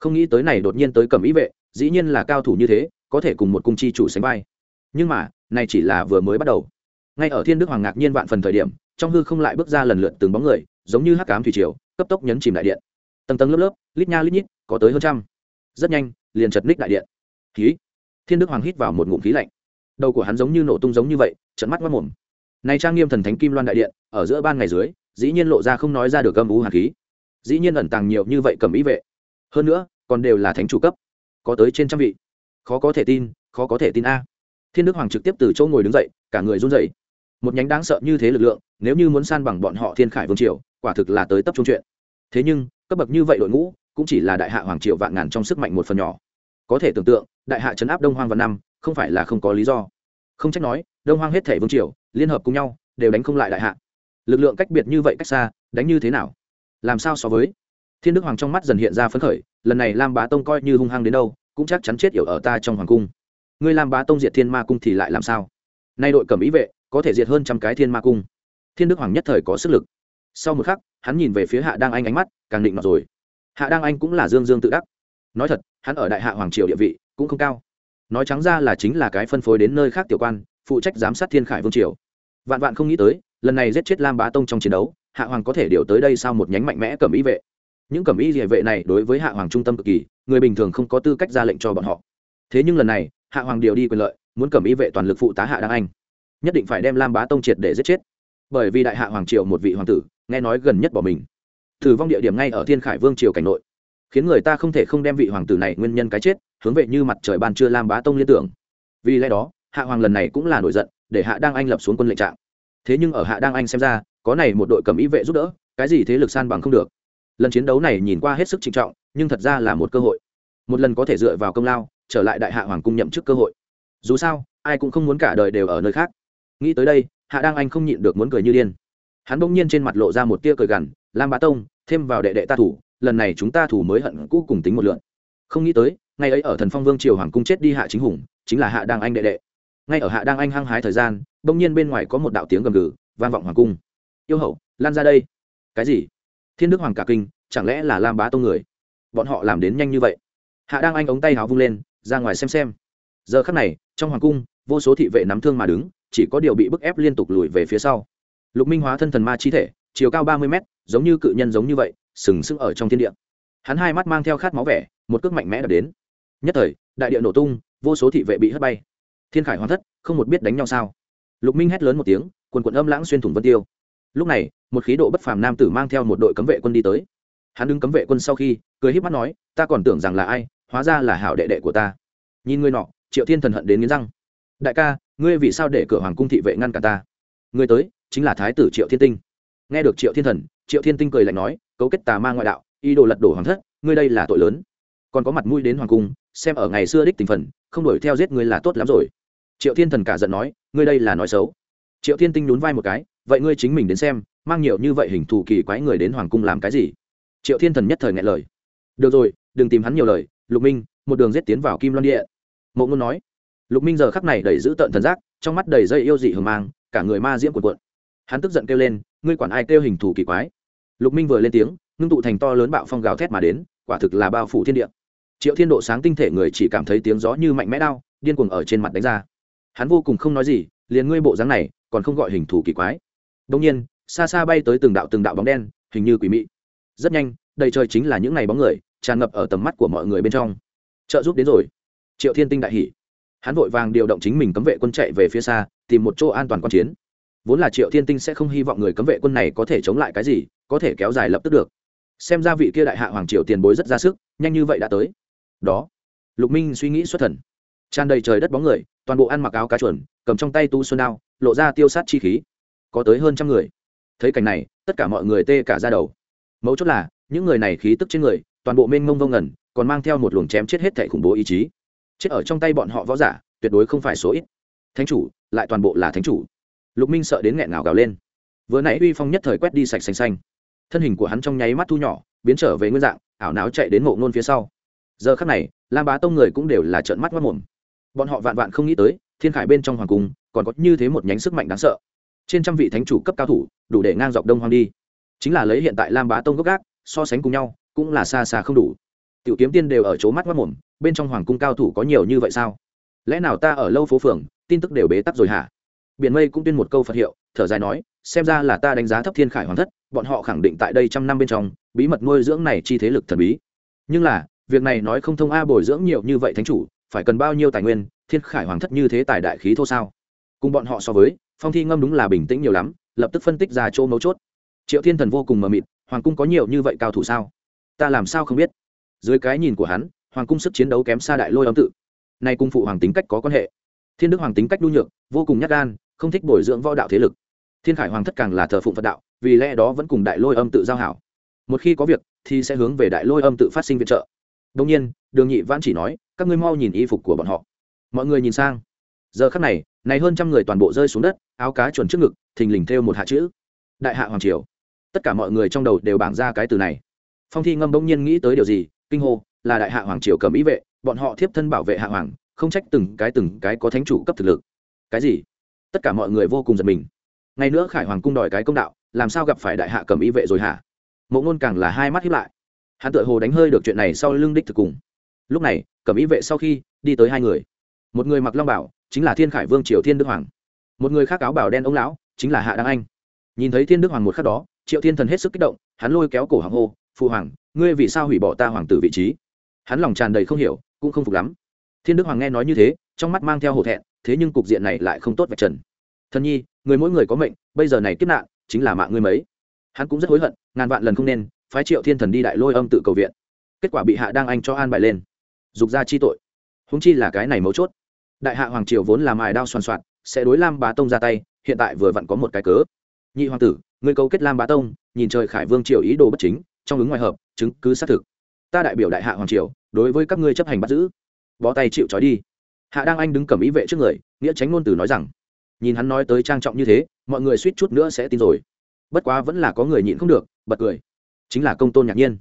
Speaker 1: Không nghĩ tới này đột nhiên tới cầm ý vệ, dĩ nhiên là cao thủ như thế, có thể cùng một cung chi chủ sánh vai. Nhưng mà, này chỉ là vừa mới bắt đầu. Ngay ở thiên đức hoàng ngạc nhiên vạn phần thời điểm, trong hư không lại bước ra lần lượt từng bóng người, giống như hắc cám thủy triều, cấp tốc nhấn chìm đại điện. Tầng tầng lớp lớp, lít nha lít nhít, có tới hơn trăm. Rất nhanh, liền chật ních đại điện. Khí. Thiên đức hoàng hít vào một ngụm khí lạnh. Đầu của hắn giống như nổ tung giống như vậy, trận mắt mất mồm. Này trang nghiêm thần thánh kim loan đại điện, ở giữa ban ngày dưới, dĩ nhiên lộ ra không nói ra được âm ú hàn khí dĩ nhiên ẩn tàng nhiều như vậy cầm ý vệ. Hơn nữa, còn đều là thánh chủ cấp. Có tới trên trăm vị. Khó có thể tin, khó có thể tin a. Thiên đức hoàng trực tiếp từ chỗ ngồi đứng dậy, cả người run dậy một nhánh đáng sợ như thế lực lượng, nếu như muốn san bằng bọn họ thiên khải vương triều, quả thực là tới tấp trung chuyện. Thế nhưng, cấp bậc như vậy đội ngũ, cũng chỉ là đại hạ hoàng triều vạn ngàn trong sức mạnh một phần nhỏ. Có thể tưởng tượng, đại hạ chấn áp đông hoang vào năm, không phải là không có lý do. Không trách nói, đông hoang hết thể vương triều, liên hợp cùng nhau, đều đánh không lại đại hạ. Lực lượng cách biệt như vậy cách xa, đánh như thế nào? Làm sao so với? Thiên đức hoàng trong mắt dần hiện ra phấn khởi, lần này lam bá tông coi như hung hăng đến đâu, cũng chắc chắn chết yểu ở ta trong hoàng cung. Ngươi lam bá tông diệt thiên ma cung thì lại làm sao? Nay đội cầm ý vệ, có thể diệt hơn trăm cái thiên ma cung. Thiên đức hoàng nhất thời có sức lực. Sau một khắc, hắn nhìn về phía hạ đang anh ánh mắt, càng định mặt rồi. Hạ đang anh cũng là dương dương tự đắc. Nói thật, hắn ở đại hạ hoàng triều địa vị cũng không cao. Nói trắng ra là chính là cái phân phối đến nơi khác tiểu quan, phụ trách giám sát thiên khải vương triều. Vạn vạn không nghĩ tới, lần này giết chết lam bá tông trong chiến đấu hạ hoàng có thể điều tới đây sao một nhánh mạnh mẽ cầm ý vệ? Những cầm ý địa vệ này đối với hạ hoàng trung tâm cực kỳ, người bình thường không có tư cách ra lệnh cho bọn họ. Thế nhưng lần này, hạ hoàng điều đi quyền lợi, muốn cầm ý vệ toàn lực phụ tá hạ đăng anh. Nhất định phải đem lam bá tông triệt để giết chết. Bởi vì đại hạ hoàng triều một vị hoàng tử, nghe nói gần nhất bỏ mình. Thử vong địa điểm ngay ở thiên khải vương triều cảnh nội. Khiến người ta không thể không đem vị hoàng tử này nguyên nhân cái chết, hướng về như mặt trời ban trưa lam bá tông liên tưởng. Vì lẽ đó, hạ hoàng lần này cũng là nổi giận, để hạ đang anh lập xuống quân lệnh trạng. Thế nhưng ở hạ đang anh xem ra có này một đội cầm ý vệ giúp đỡ, cái gì thế lực san bằng không được. Lần chiến đấu này nhìn qua hết sức trinh trọng, nhưng thật ra là một cơ hội. Một lần có thể dựa vào công lao, trở lại đại hạ hoàng cung nhậm chức cơ hội. Dù sao, ai cũng không muốn cả đời đều ở nơi khác. Nghĩ tới đây, hạ đang anh không nhịn được muốn cười như điên. Hắn bỗng nhiên trên mặt lộ ra một tia cười gằn, lam bá tông, thêm vào đệ đệ ta thủ, lần này chúng ta thủ mới hận cũ cùng tính một lượn. Không nghĩ tới ngày ấy ở thần phong vương triều hoàng cung chết đi hạ chính hùng, chính là hạ đang anh đệ đệ. Ngay ở hạ đang anh hăng hái thời gian, bỗng nhiên bên ngoài có một đạo tiếng gầm gừ, vang vọng hoàng cung yêu hậu, lan ra đây. Cái gì? Thiên đức hoàng cả kinh, chẳng lẽ là lam bá tông người? Bọn họ làm đến nhanh như vậy. Hạ đang anh ống tay háo vung lên, ra ngoài xem xem. Giờ khắc này, trong hoàng cung, vô số thị vệ nắm thương mà đứng, chỉ có điều bị bức ép liên tục lùi về phía sau. Lục minh hóa thân thần ma chi thể, chiều cao ba mươi mét, giống như cự nhân giống như vậy, sừng sững ở trong thiên địa. Hắn hai mắt mang theo khát máu vẻ, một cước mạnh mẽ đập đến. Nhất thời, đại địa nổ tung, vô số thị vệ bị hất bay. Thiên khải hoàn thất, không một biết đánh nhau sao. Lục minh hét lớn một tiếng, quần quần âm lãng xuyên thủng vân tiêu lúc này, một khí độ bất phàm nam tử mang theo một đội cấm vệ quân đi tới. Hắn đứng cấm vệ quân sau khi, cười híp mắt nói, ta còn tưởng rằng là ai, hóa ra là hảo đệ đệ của ta. Nhìn người nọ, triệu thiên thần hận đến nghiến răng. Đại ca, ngươi vì sao để cửa hoàng cung thị vệ ngăn cả ta? Ngươi tới, chính là thái tử triệu thiên tinh. Nghe được triệu thiên thần, triệu thiên tinh cười lạnh nói, cấu kết tà ma ngoại đạo, ý đồ lật đổ hoàng thất, ngươi đây là tội lớn. Còn có mặt mũi đến hoàng cung, xem ở ngày xưa đích tình phần, không đuổi theo giết ngươi là tốt lắm rồi. Triệu thiên thần cả giận nói, ngươi đây là nói xấu. Triệu thiên tinh nhún vai một cái vậy ngươi chính mình đến xem, mang nhiều như vậy hình thù kỳ quái người đến hoàng cung làm cái gì? Triệu thiên thần nhất thời ngại lời. Được rồi, đừng tìm hắn nhiều lời, lục minh, một đường giết tiến vào kim loan địa. Mộ ngôn nói. Lục minh giờ khắc này đầy giữ tợn thần giác, trong mắt đầy dây yêu dị hờ mang, cả người ma diễm cuộn cuộn. Hắn tức giận kêu lên, ngươi quản ai kêu hình thù kỳ quái? Lục minh vừa lên tiếng, ngưng tụ thành to lớn bạo phong gào thét mà đến, quả thực là bao phủ thiên địa. Triệu thiên độ sáng tinh thể người chỉ cảm thấy tiếng gió như mạnh mẽ đao, điên cuồng ở trên mặt đánh ra. Hắn vô cùng không nói gì, liền ngươi bộ dáng này, còn không gọi hình thù kỳ quái đông nhiên xa xa bay tới từng đạo từng đạo bóng đen hình như quỷ mị. Rất nhanh đầy trời chính là những ngày bóng người tràn ngập ở tầm mắt của mọi người bên trong. Trợ giúp đến rồi. Triệu thiên tinh đại hỉ, hắn vội vàng điều động chính mình cấm vệ quân chạy về phía xa tìm một chỗ an toàn quan chiến. Vốn là triệu thiên tinh sẽ không hy vọng người cấm vệ quân này có thể chống lại cái gì có thể kéo dài lập tức được. Xem ra vị kia đại hạ hoàng triều tiền bối rất ra sức nhanh như vậy đã tới. Đó. Lục minh suy nghĩ xuất thần. Tràn đầy trời đất bóng người toàn bộ ăn mặc áo cá chuẩn cầm trong tay tu xuân đao lộ ra tiêu sát chi khí có tới hơn trăm người. Thấy cảnh này, tất cả mọi người tê cả ra đầu. Mấu chốt là, những người này khí tức trên người, toàn bộ mênh mông vông ngẩn còn mang theo một luồng chém chết hết thẻ khủng bố ý chí. Chết ở trong tay bọn họ võ giả, tuyệt đối không phải số ít. Thánh chủ, lại toàn bộ là thánh chủ. Lục minh sợ đến nghẹn ngào gào lên. Vừa nãy uy phong nhất thời quét đi sạch xanh xanh. Thân hình của hắn trong nháy mắt thu nhỏ, biến trở về nguyên dạng, ảo não chạy đến mộ ngôn phía sau. Giờ khắc này, lam bá tông người cũng đều là trợn mắt mất mồm bọn họ vạn vạn không nghĩ tới, thiên khải bên trong hoàng cung, còn có như thế một nhánh sức mạnh đáng sợ trên trăm vị thánh chủ cấp cao thủ, đủ để ngang dọc đông Hoang đi. Chính là lấy hiện tại lam bá tông gốc gác, so sánh cùng nhau, cũng là xa xa không đủ. Tiểu kiếm tiên đều ở chỗ mắt mắt mồm, bên trong hoàng cung cao thủ có nhiều như vậy sao? Lẽ nào ta ở lâu phố phường, tin tức đều bế tắc rồi hả? Biển mây cũng tuyên một câu phật hiệu, thở dài nói, xem ra là ta đánh giá thấp thiên khải hoàng thất, bọn họ khẳng định tại đây trăm năm bên trong, bí mật nuôi dưỡng này chi thế lực thần bí. Nhưng là, việc này nói không thông a bồi dưỡng nhiều như vậy thánh chủ, phải cần bao nhiêu tài nguyên, thiên khải hoàng thất như thế tài đại khí thô sao? Cùng bọn họ so với, phong thi ngâm đúng là bình tĩnh nhiều lắm, lập tức phân tích ra chỗ mấu chốt. Triệu thiên thần vô cùng mờ mịt, hoàng cung có nhiều như vậy cao thủ sao? Ta làm sao không biết? Dưới cái nhìn của hắn, hoàng cung sức chiến đấu kém xa đại lôi âm tự. Nay cung phụ hoàng tính cách có quan hệ. Thiên đức hoàng tính cách nhu nhược, vô cùng nhát gan, không thích bồi dưỡng võ đạo thế lực. Thiên khải hoàng thất càng là thờ phụng phật đạo, vì lẽ đó vẫn cùng đại lôi âm tự giao hảo. Một khi có việc, thì sẽ hướng về đại lôi âm tự phát sinh viện trợ. Đông nhiên, đường nhị vãn chỉ nói, các ngươi mau nhìn y phục của bọn họ. Mọi người nhìn sang. Giờ khắc này này hơn trăm người toàn bộ rơi xuống đất, áo cá chuẩn trước ngực, thình lình thêu một hạ chữ. Đại hạ hoàng triều. Tất cả mọi người trong đầu đều bảng ra cái từ này. Phong thi ngâm bỗng nhiên nghĩ tới điều gì, kinh hô, là đại hạ hoàng triều cầm ý vệ, bọn họ thiếp thân bảo vệ hạ hoàng, không trách từng cái từng cái có thánh chủ cấp thực lực. Cái gì? Tất cả mọi người vô cùng giật mình. Ngày nữa khải hoàng cung đòi cái công đạo, làm sao gặp phải đại hạ cầm ý vệ rồi hả? Mộ ngôn càng là hai mắt hiếp lại. Hắn tự hồ đánh hơi được chuyện này sau lưng đích thực cùng. Lúc này, cầm ý vệ sau khi đi tới hai người. Một người mặc long bảo chính là thiên khải vương triều thiên đức hoàng. Một người khác áo bảo đen ông lão, chính là hạ đăng anh. Nhìn thấy thiên đức hoàng một khắc đó, triệu thiên thần hết sức kích động, hắn lôi kéo cổ hoàng hô phụ hoàng, ngươi vì sao hủy bỏ ta hoàng tử vị trí? Hắn lòng tràn đầy không hiểu, cũng không phục lắm. Thiên đức hoàng nghe nói như thế, trong mắt mang theo hổ thẹn, thế nhưng cục diện này lại không tốt vạch trần. Thần nhi, người mỗi người có mệnh, bây giờ này kiếp nạn, chính là mạng ngươi mấy. Hắn cũng rất hối hận, ngàn vạn lần không nên, phái triệu thiên thần đi đại lôi âm tự cầu viện. Kết quả bị hạ đang anh cho an bài lên. Dục ra chi tội. Húng chi là cái này mấu chốt đại hạ hoàng triều vốn là mài đao soàn soạt sẽ đối lam bá tông ra tay, hiện tại vừa vặn có một cái cớ. Nhị hoàng tử người cấu kết lam bá tông, nhìn trời khải vương triều ý đồ bất chính, trong ứng ngoài hợp, chứng cứ xác thực. Ta đại biểu đại hạ hoàng triều, đối với các ngươi chấp hành bắt giữ. Bó tay chịu trói đi. Hạ đang anh đứng cầm ý vệ trước người, nghĩa tránh ngôn từ nói rằng, nhìn hắn nói tới trang trọng như thế, mọi người suýt chút nữa sẽ tin rồi. Bất quá vẫn là có người nhịn không được, bật cười. Chính là công tôn nhạc nhiên.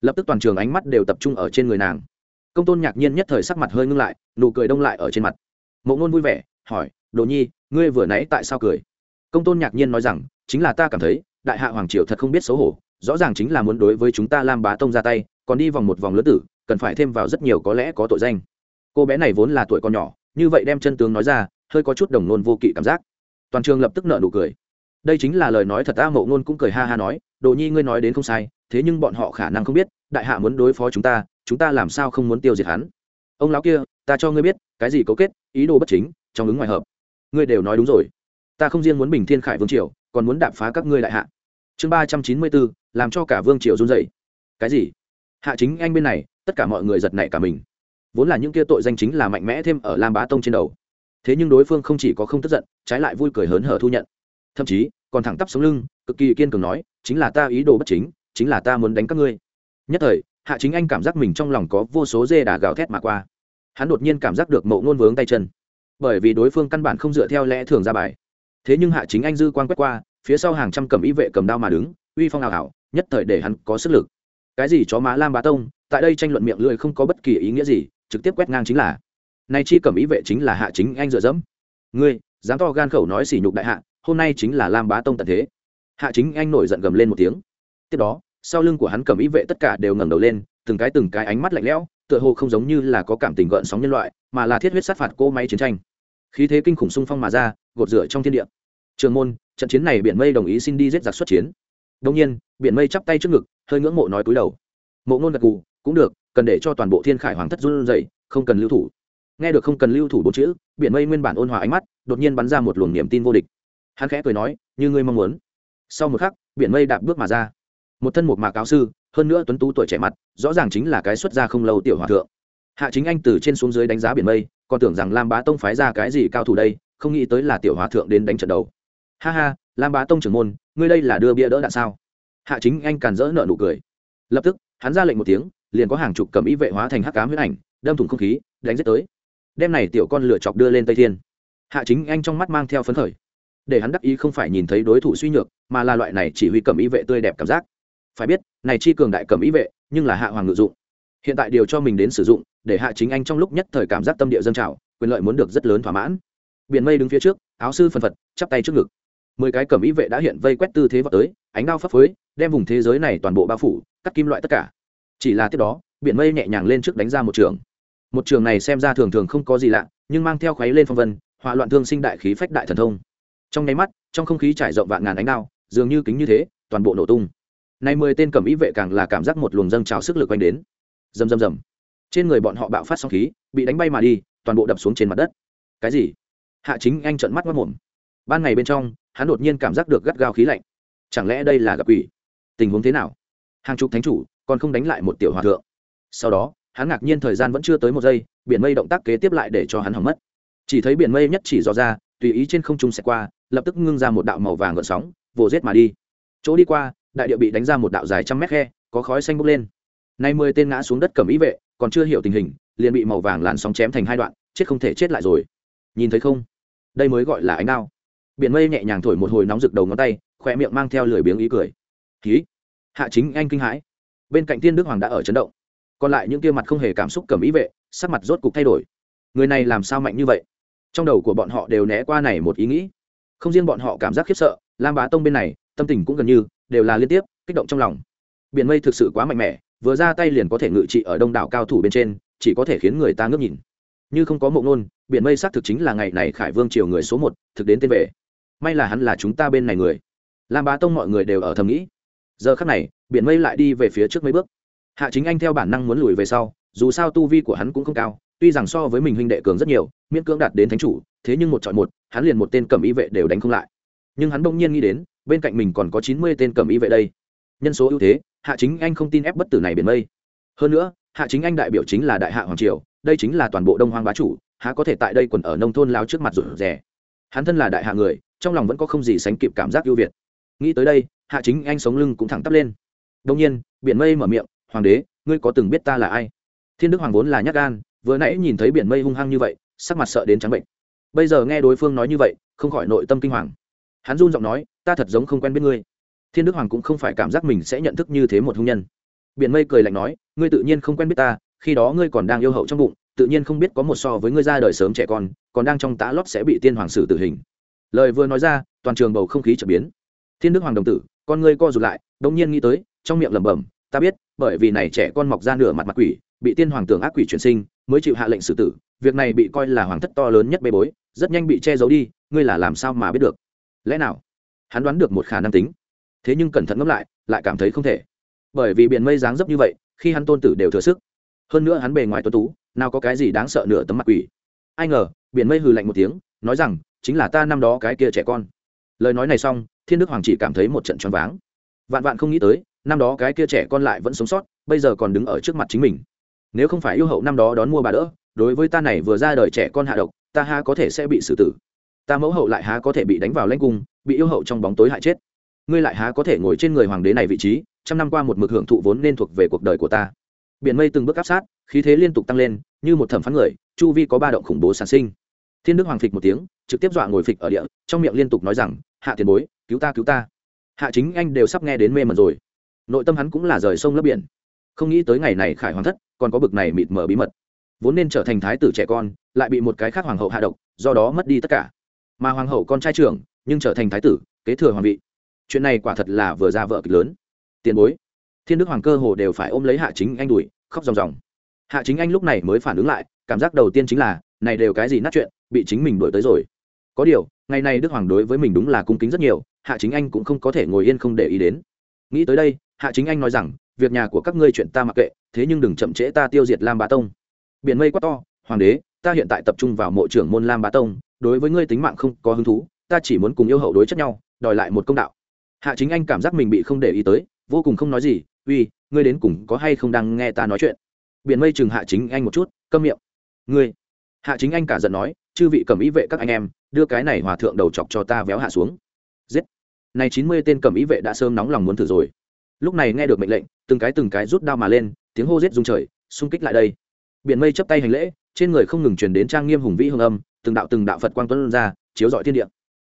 Speaker 1: Lập tức toàn trường ánh mắt đều tập trung ở trên người nàng công tôn nhạc nhiên nhất thời sắc mặt hơi ngưng lại, nụ cười đông lại ở trên mặt. Mộ ngôn vui vẻ, hỏi, đồ nhi, ngươi vừa nãy tại sao cười? Công tôn nhạc nhiên nói rằng, chính là ta cảm thấy, đại hạ hoàng triều thật không biết xấu hổ, rõ ràng chính là muốn đối với chúng ta lam bá tông ra tay, còn đi vòng một vòng lứa tử, cần phải thêm vào rất nhiều có lẽ có tội danh. Cô bé này vốn là tuổi còn nhỏ, như vậy đem chân tướng nói ra, hơi có chút đồng nôn vô kỵ cảm giác. Toàn trường lập tức nợ nụ cười. Đây chính là lời nói thật ta, mộ ngôn cũng cười ha ha nói, đồ nhi, ngươi nói đến không sai thế nhưng bọn họ khả năng không biết, đại hạ muốn đối phó chúng ta chúng ta làm sao không muốn tiêu diệt hắn? Ông lão kia, ta cho ngươi biết, cái gì cấu kết, ý đồ bất chính, trong ứng ngoài hợp. Ngươi đều nói đúng rồi. Ta không riêng muốn bình thiên khải vương triều, còn muốn đạp phá các ngươi đại hạ. Chương ba trăm chín mươi bốn, làm cho cả vương triều run dậy cái gì? Hạ chính anh bên này, tất cả mọi người giật nảy cả mình. Vốn là những kia tội danh chính là mạnh mẽ thêm ở lam bá tông trên đầu. Thế nhưng đối phương không chỉ có không tức giận, trái lại vui cười hớn hở thu nhận. Thậm chí, còn thẳng tắp sống lưng, cực kỳ kiên cường nói, chính là ta ý đồ bất chính chính là ta muốn đánh các ngươi. Nhất thời, hạ chính anh cảm giác mình trong lòng có vô số dê đà gào thét mà qua. Hắn đột nhiên cảm giác được mậu ngôn vướng tay chân. Bởi vì đối phương căn bản không dựa theo lẽ thường ra bài. Thế nhưng hạ chính anh dư quan quét qua, phía sau hàng trăm cầm ý vệ cầm đao mà đứng, uy phong ảo ảo nhất thời để hắn có sức lực. Cái gì chó má lam bá tông, tại đây tranh luận miệng lưỡi không có bất kỳ ý nghĩa gì, trực tiếp quét ngang chính là. Nay chi cầm ý vệ chính là hạ chính anh dựa dẫm. Ngươi, dám to gan khẩu nói sỉ nhục đại hạ, hôm nay chính là lam bá tông tận thế. Hạ chính anh nổi giận gầm lên một tiếng. Tiếp đó sau lưng của hắn cầm ý vệ tất cả đều ngẩng đầu lên, từng cái từng cái ánh mắt lạnh lẽo, tựa hồ không giống như là có cảm tình gợn sóng nhân loại, mà là thiết huyết sát phạt cô máy chiến tranh. Khí thế kinh khủng xung phong mà ra, gột rửa trong thiên địa. Trường môn, trận chiến này biển mây đồng ý xin đi giết giặc xuất chiến. Đông nhiên, biển mây chắp tay trước ngực, hơi ngưỡng mộ nói cúi đầu. Mộ ngôn gật gù, cũng được, cần để cho toàn bộ thiên khải hoàng thất run dậy không cần lưu thủ. Nghe được không cần lưu thủ bốn chữ, biển mây nguyên bản ôn hòa ánh mắt, đột nhiên bắn ra một luồng niềm tin vô địch. Hắn khẽ cười nói, như ngươi mong muốn. Sau một khắc, biển mây đạp bước mà ra một thân một mạc áo sư, hơn nữa tuấn tú tuổi trẻ mặt, rõ ràng chính là cái xuất gia không lâu tiểu hòa thượng. Hạ chính anh từ trên xuống dưới đánh giá biển mây, còn tưởng rằng lam bá tông phái ra cái gì cao thủ đây, không nghĩ tới là tiểu hòa thượng đến đánh trận đầu. Ha ha, lam bá tông trưởng môn, ngươi đây là đưa bia đỡ đạn sao? Hạ chính anh càn rỡ nợ nụ cười. Lập tức, hắn ra lệnh một tiếng, liền có hàng chục cầm ý vệ hóa thành hắc cám huyết ảnh, đâm thủng không khí, đánh giết tới. Đem này tiểu con lửa chọc đưa lên tây thiên. Hạ chính anh trong mắt mang theo phấn khởi. Để hắn đắc ý không phải nhìn thấy đối thủ suy nhược, mà là loại này chỉ huy cầm ý vệ tươi đẹp cảm giác phải biết, này chi cường đại cầm ý vệ, nhưng là hạ hoàng ngự dụng. Hiện tại điều cho mình đến sử dụng, để hạ chính anh trong lúc nhất thời cảm giác tâm địa dân trào, quyền lợi muốn được rất lớn thỏa mãn. Biển mây đứng phía trước, áo sư phần phật, chắp tay trước ngực. Mười cái cầm ý vệ đã hiện vây quét tư thế vào tới, ánh đao phấp phới, đem vùng thế giới này toàn bộ bao phủ, cắt kim loại tất cả. Chỉ là tiếp đó, biển mây nhẹ nhàng lên trước đánh ra một trường. Một trường này xem ra thường thường không có gì lạ, nhưng mang theo khuấy lên phong vân, hỏa loạn thương sinh đại khí phách đại thần thông. Trong nháy mắt, trong không khí trải rộng vạn ngàn ánh đao, dường như kính như thế, toàn bộ nổ tung nay mười tên cẩm ý vệ càng là cảm giác một luồng dâng trào sức lực quanh đến. Rầm rầm rầm. Trên người bọn họ bạo phát sóng khí, bị đánh bay mà đi, toàn bộ đập xuống trên mặt đất. Cái gì? Hạ chính anh trợn mắt mất mồm. Ban ngày bên trong, hắn đột nhiên cảm giác được gắt gao khí lạnh. Chẳng lẽ đây là gặp quỷ? Tình huống thế nào? Hàng chục thánh chủ còn không đánh lại một tiểu hòa thượng. Sau đó, hắn ngạc nhiên thời gian vẫn chưa tới một giây, biển mây động tác kế tiếp lại để cho hắn hỏng mất. Chỉ thấy biển mây nhất chỉ dò ra, tùy ý trên không trung sẽ qua, lập tức ngưng ra một đạo màu vàng gợn sóng, vồ rết mà đi. Chỗ đi qua đại địa bị đánh ra một đạo dài trăm mét khe, có khói xanh bốc lên. Nay mười tên ngã xuống đất cầm ý vệ, còn chưa hiểu tình hình, liền bị màu vàng làn sóng chém thành hai đoạn, chết không thể chết lại rồi. Nhìn thấy không? Đây mới gọi là ánh đao. Biển mây nhẹ nhàng thổi một hồi nóng rực đầu ngón tay khỏe miệng mang theo lười biếng ý cười. Ký. Hạ chính anh kinh hãi. Bên cạnh tiên đức hoàng đã ở chấn động. Còn lại những kia mặt không hề cảm xúc cầm ý vệ, sắc mặt rốt cục thay đổi. Người này làm sao mạnh như vậy? Trong đầu của bọn họ đều né qua này một ý nghĩ. Không riêng bọn họ cảm giác khiếp sợ, lam bá tông bên này, tâm tình cũng gần như đều là liên tiếp, kích động trong lòng. Biển mây thực sự quá mạnh mẽ, vừa ra tay liền có thể ngự trị ở đông đảo cao thủ bên trên, chỉ có thể khiến người ta ngước nhìn. Như không có mộng nôn biển mây xác thực chính là ngày này khải vương triều người số một, thực đến tên về. May là hắn là chúng ta bên này người. Lam bá tông mọi người đều ở thầm nghĩ. Giờ khắc này, biển mây lại đi về phía trước mấy bước. Hạ chính anh theo bản năng muốn lùi về sau, dù sao tu vi của hắn cũng không cao, tuy rằng so với mình huynh đệ cường rất nhiều, miễn cưỡng đạt đến thánh chủ, thế nhưng một chọn một, hắn liền một tên cầm y vệ đều đánh không lại. Nhưng hắn bỗng nhiên nghĩ đến bên cạnh mình còn có chín mươi tên cầm y vệ đây. Nhân số ưu thế, hạ chính anh không tin ép bất tử này biển mây. Hơn nữa, hạ chính anh đại biểu chính là đại hạ hoàng triều, đây chính là toàn bộ đông hoang bá chủ, há có thể tại đây quần ở nông thôn lao trước mặt rủ rẻ hắn thân là đại hạ người, trong lòng vẫn có không gì sánh kịp cảm giác ưu việt. Nghĩ tới đây, hạ chính anh sống lưng cũng thẳng tắp lên. Đông nhiên, biển mây mở miệng, hoàng đế, ngươi có từng biết ta là ai? Thiên đức hoàng vốn là nhát gan, vừa nãy nhìn thấy biển mây hung hăng như vậy, sắc mặt sợ đến trắng bệnh. Bây giờ nghe đối phương nói như vậy, không khỏi nội tâm kinh hoàng hắn run giọng nói, ta thật giống không quen biết ngươi. Thiên đức hoàng cũng không phải cảm giác mình sẽ nhận thức như thế một hung nhân. Biển mây cười lạnh nói, ngươi tự nhiên không quen biết ta, khi đó ngươi còn đang yêu hậu trong bụng, tự nhiên không biết có một so với ngươi ra đời sớm trẻ con, còn đang trong tã lót sẽ bị tiên hoàng xử tử hình. Lời vừa nói ra, toàn trường bầu không khí trở biến. Thiên đức hoàng đồng tử, con ngươi co rụt lại đông nhiên nghĩ tới, trong miệng lẩm bẩm, ta biết, bởi vì này trẻ con mọc ra nửa mặt mặt quỷ, bị tiên hoàng tưởng ác quỷ chuyển sinh, mới chịu hạ lệnh xử tử, việc này bị coi là hoàng thất to lớn nhất bê bối, rất nhanh bị che giấu đi, ngươi là làm sao mà biết được? Lẽ nào? Hắn đoán được một khả năng tính. Thế nhưng cẩn thận ngẫm lại lại cảm thấy không thể. Bởi vì biển mây dáng dấp như vậy, khi hắn tôn tử đều thừa sức. Hơn nữa hắn bề ngoài tuấn tú, nào có cái gì đáng sợ nửa tấm mặt quỷ. Ai ngờ, biển mây hừ lạnh một tiếng, nói rằng, chính là ta năm đó cái kia trẻ con. Lời nói này xong, thiên đức hoàng chỉ cảm thấy một trận choáng váng. Vạn vạn không nghĩ tới, năm đó cái kia trẻ con lại vẫn sống sót, bây giờ còn đứng ở trước mặt chính mình. Nếu không phải yêu hậu năm đó đón mua bà đỡ, đối với ta này vừa ra đời trẻ con hạ độc, ta ha có thể sẽ bị xử tử ta mẫu hậu lại há có thể bị đánh vào lanh cung, bị yêu hậu trong bóng tối hại chết. Ngươi lại há có thể ngồi trên người hoàng đế này vị trí, trăm năm qua một mực hưởng thụ vốn nên thuộc về cuộc đời của ta. Biển mây từng bước áp sát, khí thế liên tục tăng lên, như một thẩm phán người, chu vi có ba động khủng bố sản sinh. Thiên đức hoàng phịch một tiếng, trực tiếp dọa ngồi phịch ở địa, trong miệng liên tục nói rằng, hạ tiền bối, cứu ta cứu ta. Hạ chính anh đều sắp nghe đến mê mật rồi. Nội tâm hắn cũng là rời sông lấp biển. Không nghĩ tới ngày này khải hoàng thất, còn có bực này mịt mờ bí mật. Vốn nên trở thành thái tử trẻ con, lại bị một cái khác hoàng hậu hạ độc, do đó mất đi tất cả mà hoàng hậu con trai trưởng, nhưng trở thành thái tử, kế thừa hoàng vị. Chuyện này quả thật là vừa ra vợ kịch lớn. Tiền bối. Thiên đức hoàng cơ hồ đều phải ôm lấy hạ chính anh đuổi, khóc ròng ròng. Hạ chính anh lúc này mới phản ứng lại, cảm giác đầu tiên chính là, này đều cái gì nát chuyện, bị chính mình đuổi tới rồi. Có điều, ngày nay đức hoàng đối với mình đúng là cung kính rất nhiều, hạ chính anh cũng không có thể ngồi yên không để ý đến. Nghĩ tới đây, hạ chính anh nói rằng, việc nhà của các ngươi chuyện ta mặc kệ, thế nhưng đừng chậm trễ ta tiêu diệt lam bá tông. Biển mây quá to, hoàng đế ta hiện tại tập trung vào mộ trưởng môn lam bá tông, đối với ngươi tính mạng không có hứng thú, ta chỉ muốn cùng yêu hậu đối chất nhau, đòi lại một công đạo. Hạ chính anh cảm giác mình bị không để ý tới, vô cùng không nói gì, uy, ngươi đến cùng có hay không đang nghe ta nói chuyện? Biển mây chừng hạ chính anh một chút, câm miệng. Ngươi? Hạ chính anh cả giận nói, chư vị cầm ý vệ các anh em, đưa cái này hòa thượng đầu chọc cho ta véo hạ xuống. Giết. Này chín mươi tên cầm ý vệ đã sớm nóng lòng muốn thử rồi. Lúc này nghe được mệnh lệnh, từng cái từng cái rút đao mà lên, tiếng hô giết rung trời, xung kích lại đây. Biển mây chấp tay hành lễ trên người không ngừng truyền đến trang nghiêm hùng vĩ hương âm, từng đạo từng đạo phật quang tuấn ra, chiếu dọi thiên địa.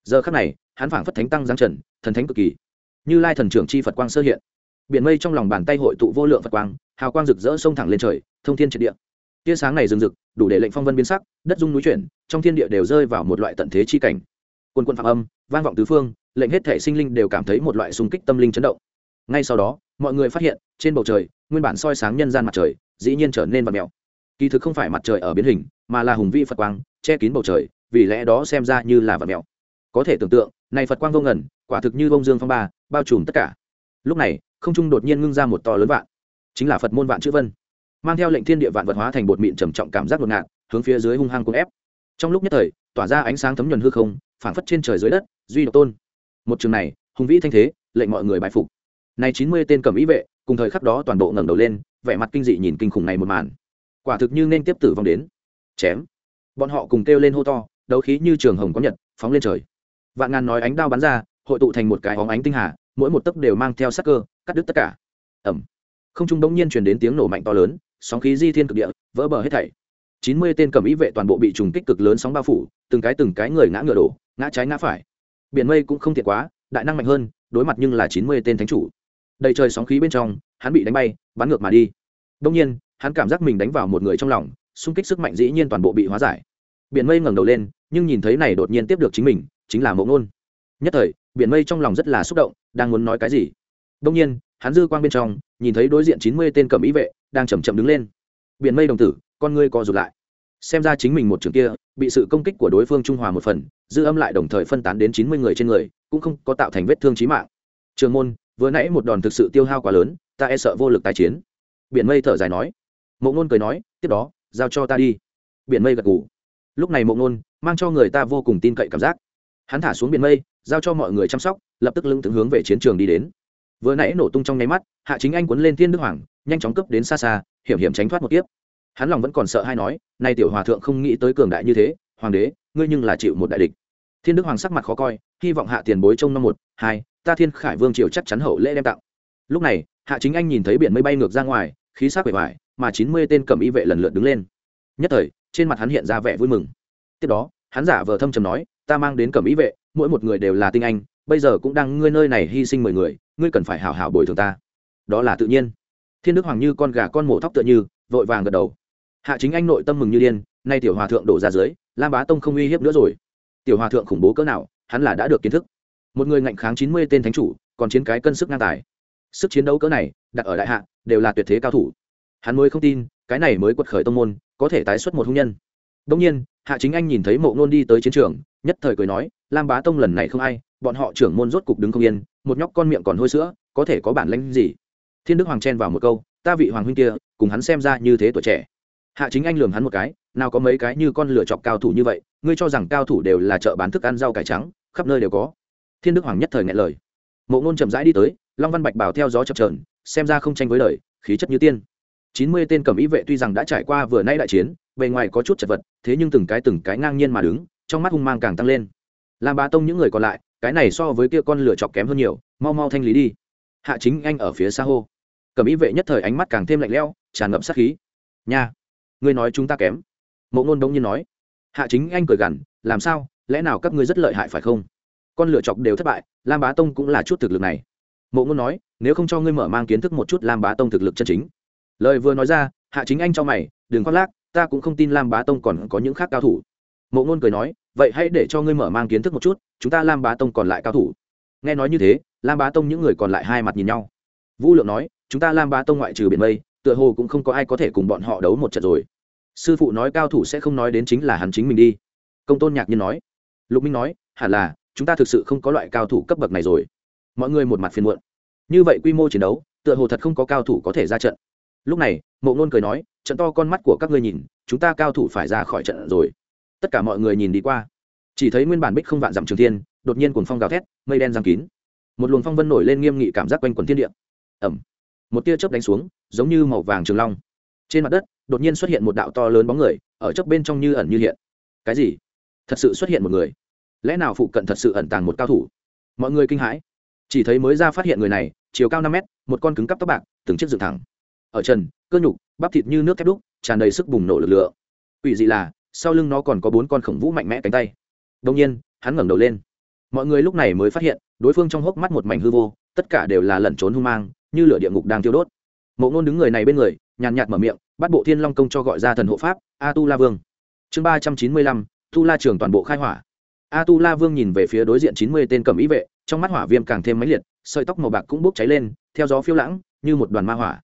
Speaker 1: Giờ khắc này, hắn phảng phất thánh tăng giáng trần, thần thánh cực kỳ. Như lai thần trưởng chi phật quang sơ hiện. Biển mây trong lòng bàn tay hội tụ vô lượng phật quang, hào quang rực rỡ sông thẳng lên trời, thông thiên triệt địa. Tia sáng này rừng rực, đủ để lệnh phong vân biến sắc, đất dung núi chuyển, trong thiên địa đều rơi vào một loại tận thế chi cảnh. Quân quân phạm âm, vang vọng tứ phương, lệnh hết thể sinh linh đều cảm thấy một loại xung kích tâm linh chấn động. Ngay sau đó, mọi người phát hiện, trên bầu trời, nguyên bản soi sáng nhân gian mặt trời, dĩ nhiên trở nên vật mèo kỳ thực không phải mặt trời ở biến hình, mà là hùng vị phật quang, che kín bầu trời, vì lẽ đó xem ra như là vật mèo có thể tưởng tượng, này phật quang vô ngẩn quả thực như bông dương phong ba, bao trùm tất cả. Lúc này, không trung đột nhiên ngưng ra một to lớn vạn. Chính là phật môn vạn chữ vân. Mang theo lệnh thiên địa vạn vật hóa thành bột mịn trầm trọng cảm giác ngột ngạt, hướng phía dưới hung hăng cuốn ép. Trong lúc nhất thời, tỏa ra ánh sáng thấm nhuần hư không, phảng phất trên trời dưới đất, duy độc tôn. Một trường này, hùng vĩ thanh thế, lệnh mọi người bài phục. Này chín mươi tên cầm ý vệ, cùng thời khắc đó toàn bộ ngẩng đầu lên, vẻ mặt kinh dị nhìn kinh khủng này một màn quả thực như nên tiếp tử vong đến. Chém. Bọn họ cùng kêu lên hô to, đấu khí như trường hồng có nhật, phóng lên trời. Vạn ngàn nói ánh đao bắn ra, hội tụ thành một cái hóng ánh tinh hà, mỗi một tấc đều mang theo sắc cơ, cắt đứt tất cả. Ẩm không trung đống nhiên truyền đến tiếng nổ mạnh to lớn, sóng khí di thiên cực địa, vỡ bờ hết thảy. Chín mươi tên cầm ý vệ toàn bộ bị trùng kích cực lớn sóng bao phủ, từng cái từng cái người ngã ngựa đổ, ngã trái ngã phải. Biển mây cũng không thiệt quá, đại năng mạnh hơn, đối mặt nhưng là chín mươi tên thánh chủ. Đầy trời sóng khí bên trong, hắn bị đánh bay, bắn ngược mà đi. Đông nhiên hắn cảm giác mình đánh vào một người trong lòng, xung kích sức mạnh dĩ nhiên toàn bộ bị hóa giải. Biển mây ngẩng đầu lên, nhưng nhìn thấy này đột nhiên tiếp được chính mình, chính là mộ ngôn. Nhất thời, biển mây trong lòng rất là xúc động, đang muốn nói cái gì? Đông nhiên, hắn dư quang bên trong, nhìn thấy đối diện chín mươi tên cầm ý vệ, đang chầm chậm đứng lên. Biển mây đồng tử, con ngươi co rụt lại. Xem ra chính mình một trường kia, bị sự công kích của đối phương trung hòa một phần, dư âm lại đồng thời phân tán đến chín mươi người trên người, cũng không có tạo thành vết thương trí mạng. Trường môn, vừa nãy một đòn thực sự tiêu hao quá lớn, ta e sợ vô lực tái chiến. Biển mây thở dài nói mộ ngôn cười nói, tiếp đó, giao cho ta đi. Biển mây gật ngủ lúc này mộ ngôn mang cho người ta vô cùng tin cậy cảm giác. Hắn thả xuống biển mây, giao cho mọi người chăm sóc, lập tức lưng tướng hướng về chiến trường đi đến. Vừa nãy nổ tung trong nháy mắt, hạ chính anh quấn lên thiên đức hoàng, nhanh chóng cấp đến xa xa, hiểm hiểm tránh thoát một tiếp hắn lòng vẫn còn sợ hay nói, nay tiểu hòa thượng không nghĩ tới cường đại như thế, hoàng đế, ngươi nhưng là chịu một đại địch. Thiên đức hoàng sắc mặt khó coi, hy vọng hạ tiền bối trông năm một, hai, ta thiên khải vương triều chắc chắn hậu lễ đem tặng. Lúc này, hạ chính anh nhìn thấy biển mây bay ngược ra ngoài, khí sắc bể vải mà chín mươi tên cầm y vệ lần lượt đứng lên. Nhất thời, trên mặt hắn hiện ra vẻ vui mừng. Tiếp đó, hắn giả vờ thâm trầm nói, ta mang đến cầm y vệ, mỗi một người đều là tinh anh, bây giờ cũng đang ngươi nơi này hy sinh mười người, ngươi cần phải hảo hảo bồi thường ta. Đó là tự nhiên. Thiên đức hoàng như con gà con mổ thóc tựa như, vội vàng gật đầu. Hạ chính anh nội tâm mừng như điên, nay tiểu hòa thượng đổ ra dưới, lam bá tông không uy hiếp nữa rồi. Tiểu hòa thượng khủng bố cỡ nào, hắn là đã được kiến thức. Một người ngạnh kháng chín mươi tên thánh chủ, còn chiến cái cân sức ngang tài. Sức chiến đấu cỡ này, đặt ở đại hạ, đều là tuyệt thế cao thủ hắn mới không tin, cái này mới quật khởi tông môn, có thể tái xuất một hung nhân. Đông nhiên, hạ chính anh nhìn thấy mộ ngôn đi tới chiến trường, nhất thời cười nói, lam bá tông lần này không ai, bọn họ trưởng môn rốt cục đứng không yên, một nhóc con miệng còn hôi sữa, có thể có bản lãnh gì? Thiên đức hoàng chen vào một câu, ta vị hoàng huynh kia, cùng hắn xem ra như thế tuổi trẻ. Hạ chính anh lường hắn một cái, nào có mấy cái như con lửa chọc cao thủ như vậy, ngươi cho rằng cao thủ đều là chợ bán thức ăn rau cải trắng, khắp nơi đều có. Thiên đức hoàng nhất thời ngại lời. Mộ ngôn chậm rãi đi tới, long văn bạch bảo theo gió chập trờn xem ra không tranh với lời khí chất như tiên chín mươi tên cầm ý vệ tuy rằng đã trải qua vừa nay đại chiến, bề ngoài có chút chật vật, thế nhưng từng cái từng cái ngang nhiên mà đứng, trong mắt hung mang càng tăng lên. Làm bá tông những người còn lại, cái này so với kia con lửa chọc kém hơn nhiều, mau mau thanh lý đi. Hạ chính anh ở phía xa hô. Cầm ý vệ nhất thời ánh mắt càng thêm lạnh lẽo, tràn ngập sát khí. Nha, ngươi nói chúng ta kém. Mộ ngôn đông nhiên nói. Hạ chính anh cười gằn, làm sao, lẽ nào các ngươi rất lợi hại phải không? Con lựa chọc đều thất bại, lam bá tông cũng là chút thực lực này. Mộ ngôn nói, nếu không cho ngươi mở mang kiến thức một chút lam bá tông thực lực chân chính lời vừa nói ra, hạ chính anh cho mày, đừng khoác lác, ta cũng không tin lam bá tông còn có những khác cao thủ. Mộ ngôn cười nói, vậy hãy để cho ngươi mở mang kiến thức một chút, chúng ta lam bá tông còn lại cao thủ. Nghe nói như thế, lam bá tông những người còn lại hai mặt nhìn nhau. Vũ lượng nói, chúng ta lam bá tông ngoại trừ biển mây, tựa hồ cũng không có ai có thể cùng bọn họ đấu một trận rồi. Sư phụ nói cao thủ sẽ không nói đến chính là hắn chính mình đi. Công tôn nhạc nhiên nói, lục minh nói, hẳn là, chúng ta thực sự không có loại cao thủ cấp bậc này rồi. Mọi người một mặt phiền muộn. Như vậy quy mô chiến đấu, tựa hồ thật không có cao thủ có thể ra trận lúc này, mộ ngôn cười nói, trận to con mắt của các ngươi nhìn, chúng ta cao thủ phải ra khỏi trận rồi. Tất cả mọi người nhìn đi qua. Chỉ thấy nguyên bản bích không vạn dặm trường thiên, đột nhiên cuồng phong gào thét, mây đen giang kín. Một luồng phong vân nổi lên nghiêm nghị cảm giác quanh quần thiên địa. Ẩm một tia chớp đánh xuống, giống như màu vàng trường long. Trên mặt đất, đột nhiên xuất hiện một đạo to lớn bóng người, ở chớp bên trong như ẩn như hiện. Cái gì? Thật sự xuất hiện một người. Lẽ nào phụ cận thật sự ẩn tàng một cao thủ? Mọi người kinh hãi. Chỉ thấy mới ra phát hiện người này, chiều cao năm mét, một con cứng cắp tóc bạc, từng chiếc dựng thẳng ở trần, cơ nhục, bắp thịt như nước thép đúc, tràn đầy sức bùng nổ lực lượng. Quỷ dị là, sau lưng nó còn có bốn con khổng vũ mạnh mẽ cánh tay. Đông nhiên, hắn ngẩng đầu lên. Mọi người lúc này mới phát hiện, đối phương trong hốc mắt một mảnh hư vô, tất cả đều là lẩn trốn hung mang, như lửa địa ngục đang thiêu đốt. Mộ ngôn đứng người này bên người, nhàn nhạt mở miệng, bắt bộ thiên long công cho gọi ra thần hộ pháp a tu la vương. Chương ba trăm chín mươi lăm tu la trường toàn bộ khai hỏa. A tu la vương nhìn về phía đối diện chín mươi tên cầm ý vệ, trong mắt hỏa viêm càng thêm mãnh liệt, sợi tóc màu bạc cũng bốc cháy lên, theo gió phiêu lãng, như một đoàn ma hỏa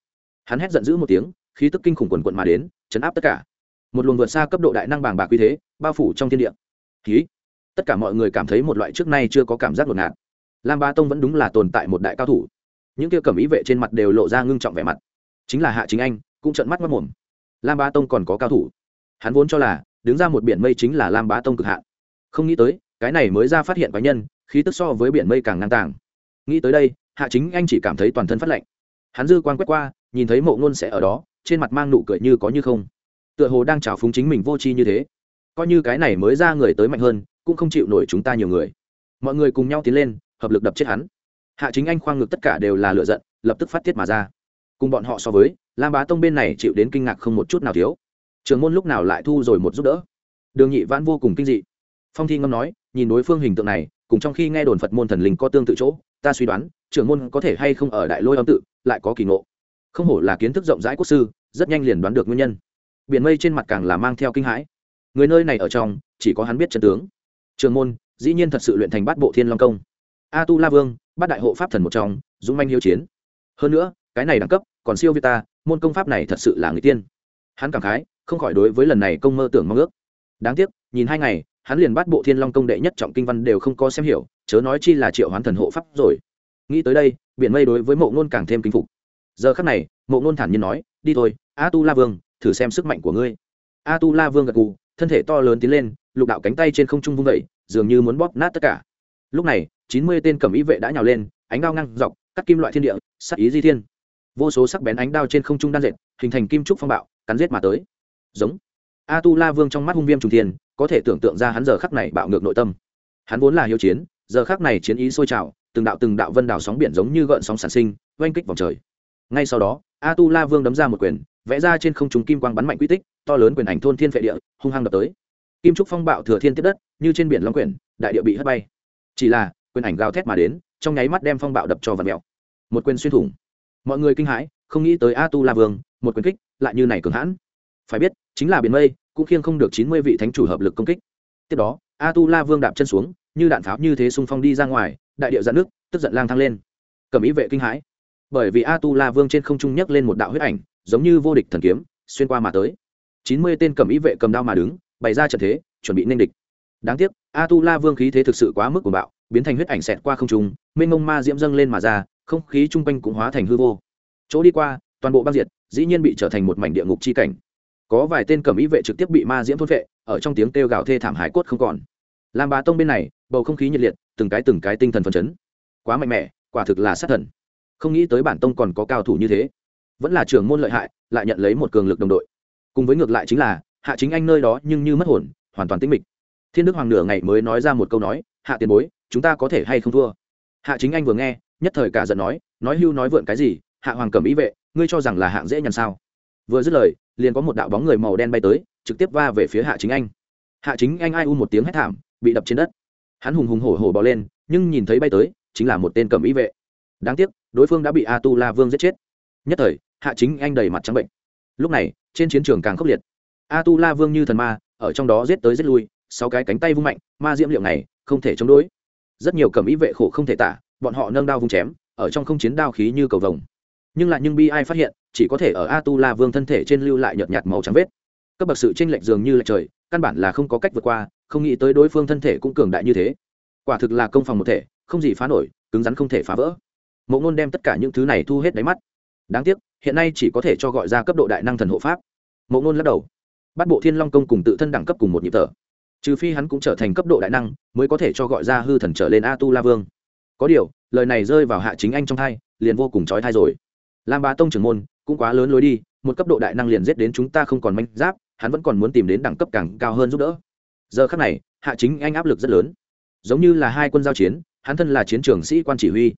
Speaker 1: hắn hét giận dữ một tiếng, khí tức kinh khủng quần quận mà đến, chấn áp tất cả. Một luồng vượt xa cấp độ đại năng bàng bạc quy thế, bao phủ trong thiên địa. Khí tất cả mọi người cảm thấy một loại trước nay chưa có cảm giác ngột ngạt. Lam ba tông vẫn đúng là tồn tại một đại cao thủ. Những kia cầm ý vệ trên mặt đều lộ ra ngưng trọng vẻ mặt. Chính là hạ chính anh, cũng trận mắt mất mồm lam ba tông còn có cao thủ. Hắn vốn cho là, đứng ra một biển mây chính là lam bá tông cực hạn. Không nghĩ tới, cái này mới ra phát hiện cá nhân, khí tức so với biển mây càng ngang tàng. Nghĩ tới đây, hạ chính anh chỉ cảm thấy toàn thân phát lạnh. Hắn dư quan quét qua nhìn thấy mộ ngôn sẽ ở đó, trên mặt mang nụ cười như có như không. Tựa hồ đang trào phúng chính mình vô tri như thế. Coi như cái này mới ra người tới mạnh hơn, cũng không chịu nổi chúng ta nhiều người. Mọi người cùng nhau tiến lên, hợp lực đập chết hắn. Hạ chính anh khoang ngực tất cả đều là lựa giận, lập tức phát tiết mà ra. Cùng bọn họ so với, lam bá tông bên này chịu đến kinh ngạc không một chút nào thiếu. Trường môn lúc nào lại thu rồi một giúp đỡ? Đường nhị vãn vô cùng kinh dị. Phong thi ngâm nói, nhìn đối phương hình tượng này, cùng trong khi nghe đồn phật môn thần linh có tương tự chỗ, ta suy đoán, trưởng môn có thể hay không ở đại lôi âm tự, lại có kỳ ngộ không hổ là kiến thức rộng rãi quốc sư, rất nhanh liền đoán được nguyên nhân. Biển mây trên mặt càng là mang theo kinh hãi. Người nơi này ở trong, chỉ có hắn biết chân tướng. Trường môn, dĩ nhiên thật sự luyện thành bát bộ thiên long công. A tu la vương bát đại hộ pháp thần một trong, dũng manh hiếu chiến. Hơn nữa, cái này đẳng cấp, còn siêu việt ta, môn công pháp này thật sự là người tiên. Hắn cảm khái, không khỏi đối với lần này công mơ tưởng mong ước. Đáng tiếc, nhìn hai ngày, hắn liền bắt bộ thiên long công đệ nhất trọng kinh văn đều không có xem hiểu, chớ nói chi là triệu hoán thần hộ pháp rồi. Nghĩ tới đây, biển mây đối với mộ ngôn càng thêm kinh phục giờ khắc này mộ ngôn thản nhiên nói đi thôi a tu la vương thử xem sức mạnh của ngươi. A tu la vương gật gù thân thể to lớn tiến lên lục đạo cánh tay trên không trung vung vẩy dường như muốn bóp nát tất cả. Lúc này chín mươi tên cầm ý vệ đã nhào lên ánh đao ngang, dọc cắt kim loại thiên địa sắc ý di thiên. Vô số sắc bén ánh đao trên không trung đan dệt hình thành kim trúc phong bạo cắn giết mà tới. Giống. A tu la vương trong mắt hung viêm trùng thiên có thể tưởng tượng ra hắn giờ khắc này bạo ngược nội tâm. Hắn vốn là hiếu chiến giờ khắc này chiến ý sôi trào từng đạo từng đạo vân đảo sóng biển giống như gợn sóng sản sinh oanh kích vòng trời ngay sau đó a tu la vương đấm ra một quyền, vẽ ra trên không trung kim quang bắn mạnh quy tích, to lớn quyền ảnh thôn thiên vệ địa, hung hăng đập tới. Kim trúc phong bạo thừa thiên tiếp đất, như trên biển long quyển, đại địa bị hất bay. Chỉ là, quyền ảnh gào thét mà đến, trong nháy mắt đem phong bạo đập cho vật mèo. Một quyền xuyên thủng. Mọi người kinh hãi, không nghĩ tới a tu la vương, một quyền kích, lại như này cường hãn. Phải biết, chính là biển mây, cũng khiêng không được chín mươi vị thánh chủ hợp lực công kích. Tiếp đó a tu la vương đạp chân xuống, như đạn pháo như thế xung phong đi ra ngoài, đại điệu dạn nước, tức giận lang thang lên. Cầm ý vệ kinh hãi bởi vì a tu la vương trên không trung nhấc lên một đạo huyết ảnh, giống như vô địch thần kiếm, xuyên qua mà tới. Chín mươi tên cầm ý vệ cầm đao mà đứng, bày ra trận thế, chuẩn bị nên địch. Đáng tiếc a tu la vương khí thế thực sự quá mức của bạo, biến thành huyết ảnh xẹt qua không trung, mênh mông ma diễm dâng lên mà ra, không khí chung quanh cũng hóa thành hư vô. Chỗ đi qua, toàn bộ băng diệt, dĩ nhiên bị trở thành một mảnh địa ngục chi cảnh. Có vài tên cầm ý vệ trực tiếp bị ma diễm thôn vệ ở trong tiếng kêu gào thê thảm hải cốt không còn. Làm bá tông bên này, bầu không khí nhiệt liệt, từng cái từng cái tinh thần phấn chấn. Quá mạnh mẽ, quả thực là sát thần không nghĩ tới bản tông còn có cao thủ như thế. Vẫn là trưởng môn lợi hại, lại nhận lấy một cường lực đồng đội. Cùng với ngược lại chính là, hạ chính anh nơi đó nhưng như mất hồn, hoàn toàn tĩnh mịch. Thiên đức hoàng nửa ngày mới nói ra một câu nói, hạ tiền bối, chúng ta có thể hay không thua? Hạ chính anh vừa nghe, nhất thời cả giận nói nói hưu nói vượn cái gì, hạ hoàng cầm ý vệ, ngươi cho rằng là hạng dễ nhằn sao? Vừa dứt lời, liền có một đạo bóng người màu đen bay tới, trực tiếp va về phía hạ chính anh. Hạ chính anh ai u một tiếng hét thảm, bị đập trên đất. Hắn hùng hùng hổ hổ bò lên, nhưng nhìn thấy bay tới, chính là một tên cầm ý vệ. Đáng tiếc đối phương đã bị a tu la vương giết chết. Nhất thời, hạ chính anh đầy mặt trắng bệnh. Lúc này, trên chiến trường càng khốc liệt. A tu la vương như thần ma, ở trong đó giết tới giết lui, sáu cái cánh tay vung mạnh, ma diễm liệu này, không thể chống đối. Rất nhiều cầm ý vệ khổ không thể tả, bọn họ nâng đao vung chém, ở trong không chiến đao khí như cầu vồng. Nhưng lại nhưng bi ai phát hiện, chỉ có thể ở a tu la vương thân thể trên lưu lại nhợt nhạt màu trắng vết. Cấp bậc sự tranh lệch dường như lệch trời, căn bản là không có cách vượt qua, không nghĩ tới đối phương thân thể cũng cường đại như thế. Quả thực là công phòng một thể, không gì phá nổi, cứng rắn không thể phá vỡ mộ ngôn đem tất cả những thứ này thu hết đáy mắt. Đáng tiếc, hiện nay chỉ có thể cho gọi ra cấp độ đại năng thần hộ pháp. Mộ ngôn lắc đầu. Bắt bộ thiên long công cùng tự thân đẳng cấp cùng một nhịp thở. Trừ phi hắn cũng trở thành cấp độ đại năng, mới có thể cho gọi ra hư thần trở lên a tu la vương. Có điều, lời này rơi vào hạ chính anh trong thai, liền vô cùng trói thai rồi. Làm bà tông trưởng môn, cũng quá lớn lối đi, một cấp độ đại năng liền giết đến chúng ta không còn manh giáp, hắn vẫn còn muốn tìm đến đẳng cấp càng cao hơn giúp đỡ. Giờ khắc này, hạ chính anh áp lực rất lớn. Giống như là hai quân giao chiến, hắn thân là chiến trường sĩ quan chỉ huy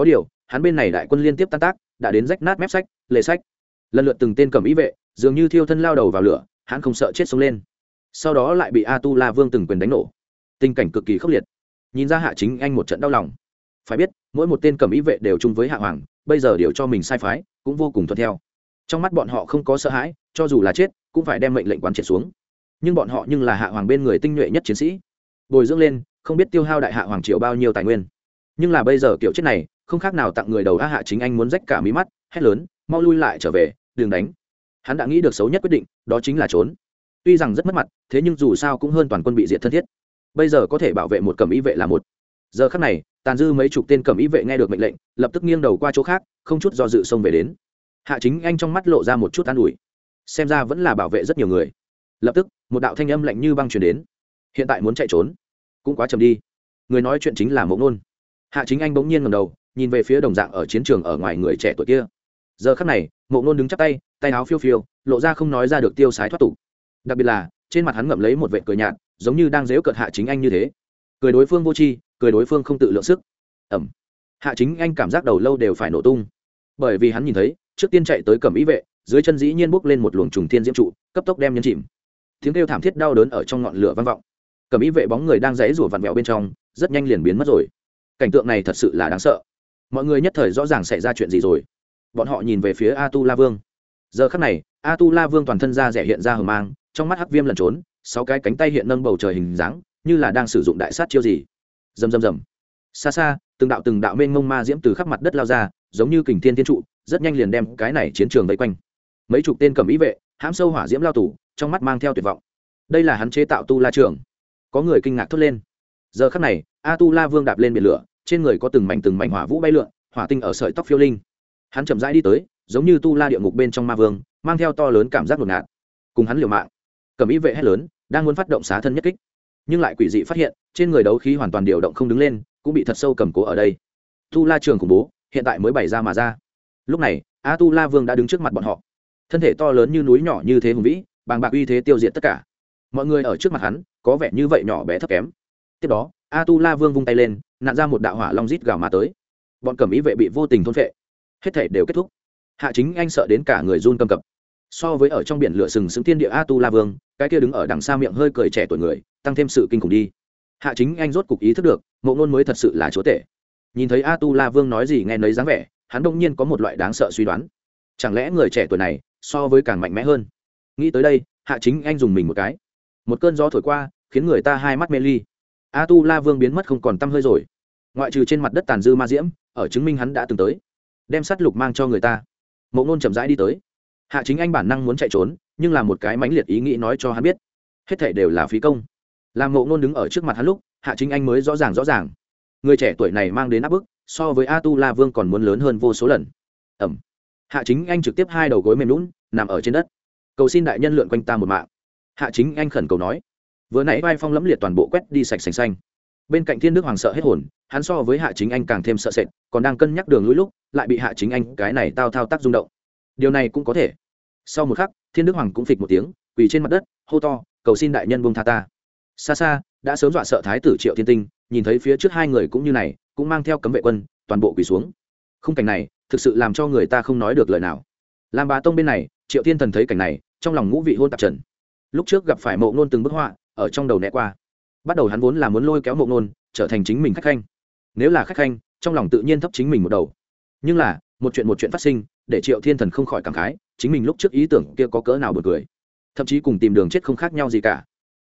Speaker 1: có điều, hắn bên này đại quân liên tiếp tan tác, đã đến rách nát mép sách, lề sách. Lần lượt từng tên cầm ý vệ, dường như thiêu thân lao đầu vào lửa, hắn không sợ chết sống lên. Sau đó lại bị a tu la vương từng quyền đánh nổ. Tình cảnh cực kỳ khốc liệt. Nhìn ra hạ chính anh một trận đau lòng. Phải biết, mỗi một tên cầm ý vệ đều chung với hạ hoàng, bây giờ điều cho mình sai phái, cũng vô cùng thuận theo. Trong mắt bọn họ không có sợ hãi, cho dù là chết, cũng phải đem mệnh lệnh quán triệt xuống. Nhưng bọn họ nhưng là hạ hoàng bên người tinh nhuệ nhất chiến sĩ. Bồi dưỡng lên, không biết tiêu hao đại hạ hoàng triệu bao nhiêu tài nguyên. Nhưng là bây giờ kiểu chết này không khác nào tặng người đầu a hạ chính anh muốn rách cả mí mắt, hét lớn, mau lui lại trở về, đừng đánh. Hắn đã nghĩ được xấu nhất quyết định, đó chính là trốn. Tuy rằng rất mất mặt, thế nhưng dù sao cũng hơn toàn quân bị diệt thân thiết. Bây giờ có thể bảo vệ một cầm ý vệ là một. Giờ khắc này, tàn dư mấy chục tên cầm ý vệ nghe được mệnh lệnh, lập tức nghiêng đầu qua chỗ khác, không chút do dự xông về đến. Hạ chính anh trong mắt lộ ra một chút an ủi. Xem ra vẫn là bảo vệ rất nhiều người. Lập tức, một đạo thanh âm lạnh như băng chuyển đến. Hiện tại muốn chạy trốn? Cũng quá chầm đi. Người nói chuyện chính là mẫu nôn hạ chính anh bỗng nhiên ngầm đầu nhìn về phía đồng dạng ở chiến trường ở ngoài người trẻ tuổi kia. Giờ khắc này, mộ nôn đứng chắp tay tay áo phiêu phiêu, lộ ra không nói ra được tiêu sái thoát tục. Đặc biệt là, trên mặt hắn ngậm lấy một vệ cười nhạt, giống như đang dếu cợt hạ chính anh như thế. Cười đối phương vô tri, cười đối phương không tự lượng sức. Ẩm. Hạ chính anh cảm giác đầu lâu đều phải nổ tung. Bởi vì hắn nhìn thấy, trước tiên chạy tới cầm ý vệ, dưới chân dĩ nhiên bốc lên một luồng trùng thiên diễm trụ, cấp tốc đem nhấn chìm. Tiếng kêu thảm thiết đau đớn ở trong ngọn lửa vang vọng. Cầm ý vệ bóng người đang dãy rủa vặn vẹo bên trong, rất nhanh liền biến mất rồi. Cảnh tượng này thật sự là đáng sợ mọi người nhất thời rõ ràng xảy ra chuyện gì rồi. Bọn họ nhìn về phía a tu la vương. Giờ khắc này a tu la vương toàn thân da rẻ hiện ra hờ mang, trong mắt hắc viêm lẩn trốn, sáu cái cánh tay hiện nâng bầu trời hình dáng, như là đang sử dụng đại sát chiêu gì. Rầm rầm rầm. Xa xa, từng đạo từng đạo mênh mông ma diễm từ khắp mặt đất lao ra, giống như kình thiên thiên trụ, rất nhanh liền đem cái này chiến trường vây quanh. Mấy chục tên cầm ý vệ, hãm sâu hỏa diễm lao tủ trong mắt mang theo tuyệt vọng. Đây là hắn chế tạo tu la trường. Có người kinh ngạc thốt lên. Giờ khắc này a tu la vương đạp lên biển lửa trên người có từng mảnh từng mảnh hỏa vũ bay lượn, hỏa tinh ở sợi tóc phiêu linh. Hắn chậm rãi đi tới, giống như tu la địa ngục bên trong ma vương, mang theo to lớn cảm giác ngột ngạt. Cùng hắn liều mạng, cầm ý vệ hét lớn, đang muốn phát động xá thân nhất kích. Nhưng lại quỷ dị phát hiện, trên người đấu khí hoàn toàn điều động không đứng lên, cũng bị thật sâu cầm cố ở đây. Tu la trường khủng bố, hiện tại mới bày ra mà ra. Lúc này, a tu la vương đã đứng trước mặt bọn họ. Thân thể to lớn như núi nhỏ như thế hùng vĩ, bàng bạc uy thế tiêu diệt tất cả. Mọi người ở trước mặt hắn, có vẻ như vậy nhỏ bé thấp kém. Tiếp đó a tu la vương vung tay lên nạn ra một đạo hỏa long rít gào mà tới. Bọn cẩm ý vệ bị vô tình thôn phệ. Hết thể đều kết thúc. Hạ chính anh sợ đến cả người run cầm cập. So với ở trong biển lửa sừng sững tiên địa a tu la vương, cái kia đứng ở đằng xa miệng hơi cười trẻ tuổi người, tăng thêm sự kinh khủng đi. Hạ chính anh rốt cục ý thức được, mộ ngôn mới thật sự là chúa tể. Nhìn thấy a tu la vương nói gì nghe nấy dáng vẻ, hắn đông nhiên có một loại đáng sợ suy đoán. Chẳng lẽ người trẻ tuổi này so với càng mạnh mẽ hơn? Nghĩ tới đây, hạ chính anh dùng mình một cái. Một cơn gió thổi qua, khiến người ta hai mắt mê ly a tu la vương biến mất không còn t hơi rồi. Ngoại trừ trên mặt đất tàn dư ma diễm, ở chứng minh hắn đã từng tới, đem sắt lục mang cho người ta. Mộ ngôn chậm rãi đi tới. Hạ chính anh bản năng muốn chạy trốn, nhưng là một cái mãnh liệt ý nghĩ nói cho hắn biết, hết thể đều là phí công. Làm mộ ngôn đứng ở trước mặt hắn lúc, hạ chính anh mới rõ ràng rõ ràng. Người trẻ tuổi này mang đến áp bức, so với a tu la vương còn muốn lớn hơn vô số lần. Ẩm. Hạ chính anh trực tiếp hai đầu gối mềm lún nằm ở trên đất. Cầu xin đại nhân lượn quanh ta một mạng. Hạ chính anh khẩn cầu nói vừa nãy vai phong lẫm liệt toàn bộ quét đi sạch sành xanh. Bên cạnh thiên đức hoàng sợ hết hồn, hắn so với hạ chính anh càng thêm sợ sệt, còn đang cân nhắc đường lũi lúc, lại bị hạ chính anh, cái này tao thao tác rung động. Điều này cũng có thể. Sau một khắc, thiên đức hoàng cũng phịch một tiếng, quỳ trên mặt đất, hô to, cầu xin đại nhân buông tha ta. Xa xa, đã sớm dọa sợ thái tử triệu thiên tinh, nhìn thấy phía trước hai người cũng như này, cũng mang theo cấm vệ quân, toàn bộ quỳ xuống. Khung cảnh này, thực sự làm cho người ta không nói được lời nào. Lam bá tông bên này, triệu thiên thần thấy cảnh này, trong lòng ngũ vị hôn tạp trần. Lúc trước gặp phải mộ ngôn từng bức họa ở trong đầu né qua. Bắt đầu hắn vốn là muốn lôi kéo mộ ngôn, trở thành chính mình khách khanh. Nếu là khách khanh, trong lòng tự nhiên thấp chính mình một đầu. Nhưng là, một chuyện một chuyện phát sinh, để triệu thiên thần không khỏi cảm khái, chính mình lúc trước ý tưởng kia có cỡ nào bật cười. Thậm chí cùng tìm đường chết không khác nhau gì cả.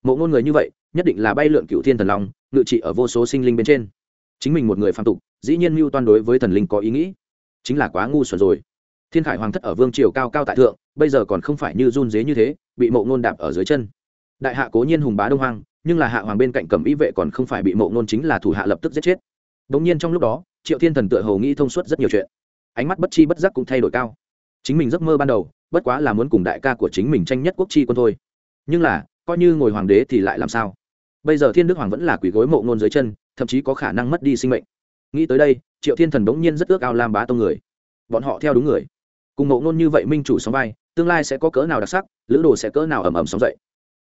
Speaker 1: Mộ ngôn người như vậy, nhất định là bay lượn cựu thiên thần long, ngự trị ở vô số sinh linh bên trên. Chính mình một người phạm tục, dĩ nhiên mưu toan đối với thần linh có ý nghĩ. Chính là quá ngu xuẩn rồi. Thiên khải hoàng thất ở vương triều cao cao tại thượng, bây giờ còn không phải như run dế như thế, bị mộ ngôn đạp ở dưới chân đại hạ cố nhiên hùng bá đông hoang, nhưng là hạ hoàng bên cạnh cầm ý vệ còn không phải bị mộ ngôn chính là thủ hạ lập tức giết chết. Đ ỗ n g nhiên trong lúc đó, triệu thiên thần tựa hầu nghĩ thông suốt rất nhiều chuyện. Ánh mắt bất chi bất giác cũng thay đổi cao. Chính mình giấc mơ ban đầu, bất quá là muốn cùng đại ca của chính mình tranh nhất quốc chi quân thôi. Nhưng là, coi như ngồi hoàng đế thì lại làm sao? Bây giờ thiên đức hoàng vẫn là quỷ gối mộ ngôn dưới chân, thậm chí có khả năng mất đi sinh mệnh. Nghĩ tới đây, triệu thiên thần bỗng nhiên rất ước ao lam bá tông người. Bọn họ theo đúng người. Cùng mộ ngôn như vậy minh chủ sóng vai, tương lai sẽ có cỡ nào đặc sắc, lữ đồ sẽ cỡ nào ầm ầm sóng dậy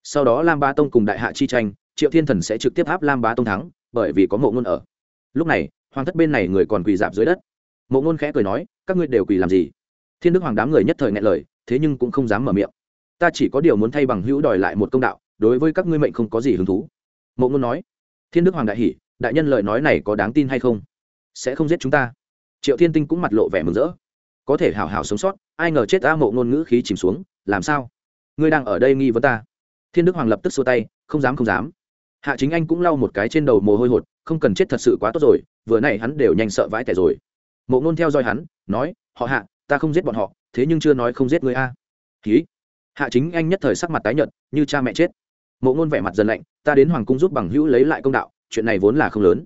Speaker 1: sau đó lam bá tông cùng đại hạ chi tranh, triệu thiên thần sẽ trực tiếp áp lam bá tông thắng, bởi vì có mộ ngôn ở. Lúc này, hoàng thất bên này người còn quỳ dạp dưới đất. Mộ ngôn khẽ cười nói, các ngươi đều quỳ làm gì? Thiên đức hoàng đám người nhất thời ngại lời, thế nhưng cũng không dám mở miệng. Ta chỉ có điều muốn thay bằng hữu đòi lại một công đạo, đối với các ngươi mệnh không có gì hứng thú. Mộ ngôn nói, thiên đức hoàng đại hỷ đại nhân lời nói này có đáng tin hay không? Sẽ không giết chúng ta. Triệu thiên tinh cũng mặt lộ vẻ mừng rỡ. Có thể hảo hảo sống sót, ai ngờ chết ta mộ ngôn ngữ khí chìm xuống, làm sao? Ngươi đang ở đây nghi vấn ta thiên đức hoàng lập tức xua tay, không dám không dám. Hạ chính anh cũng lau một cái trên đầu mồ hôi hột, không cần chết thật sự quá tốt rồi, vừa này hắn đều nhanh sợ vãi tẻ rồi. Mộ ngôn theo dõi hắn, nói, họ hạ, ta không giết bọn họ, thế nhưng chưa nói không giết người a. Ký hạ chính anh nhất thời sắc mặt tái nhợt, như cha mẹ chết. Mộ ngôn vẻ mặt dần lạnh, ta đến hoàng cung giúp bằng hữu lấy lại công đạo, chuyện này vốn là không lớn.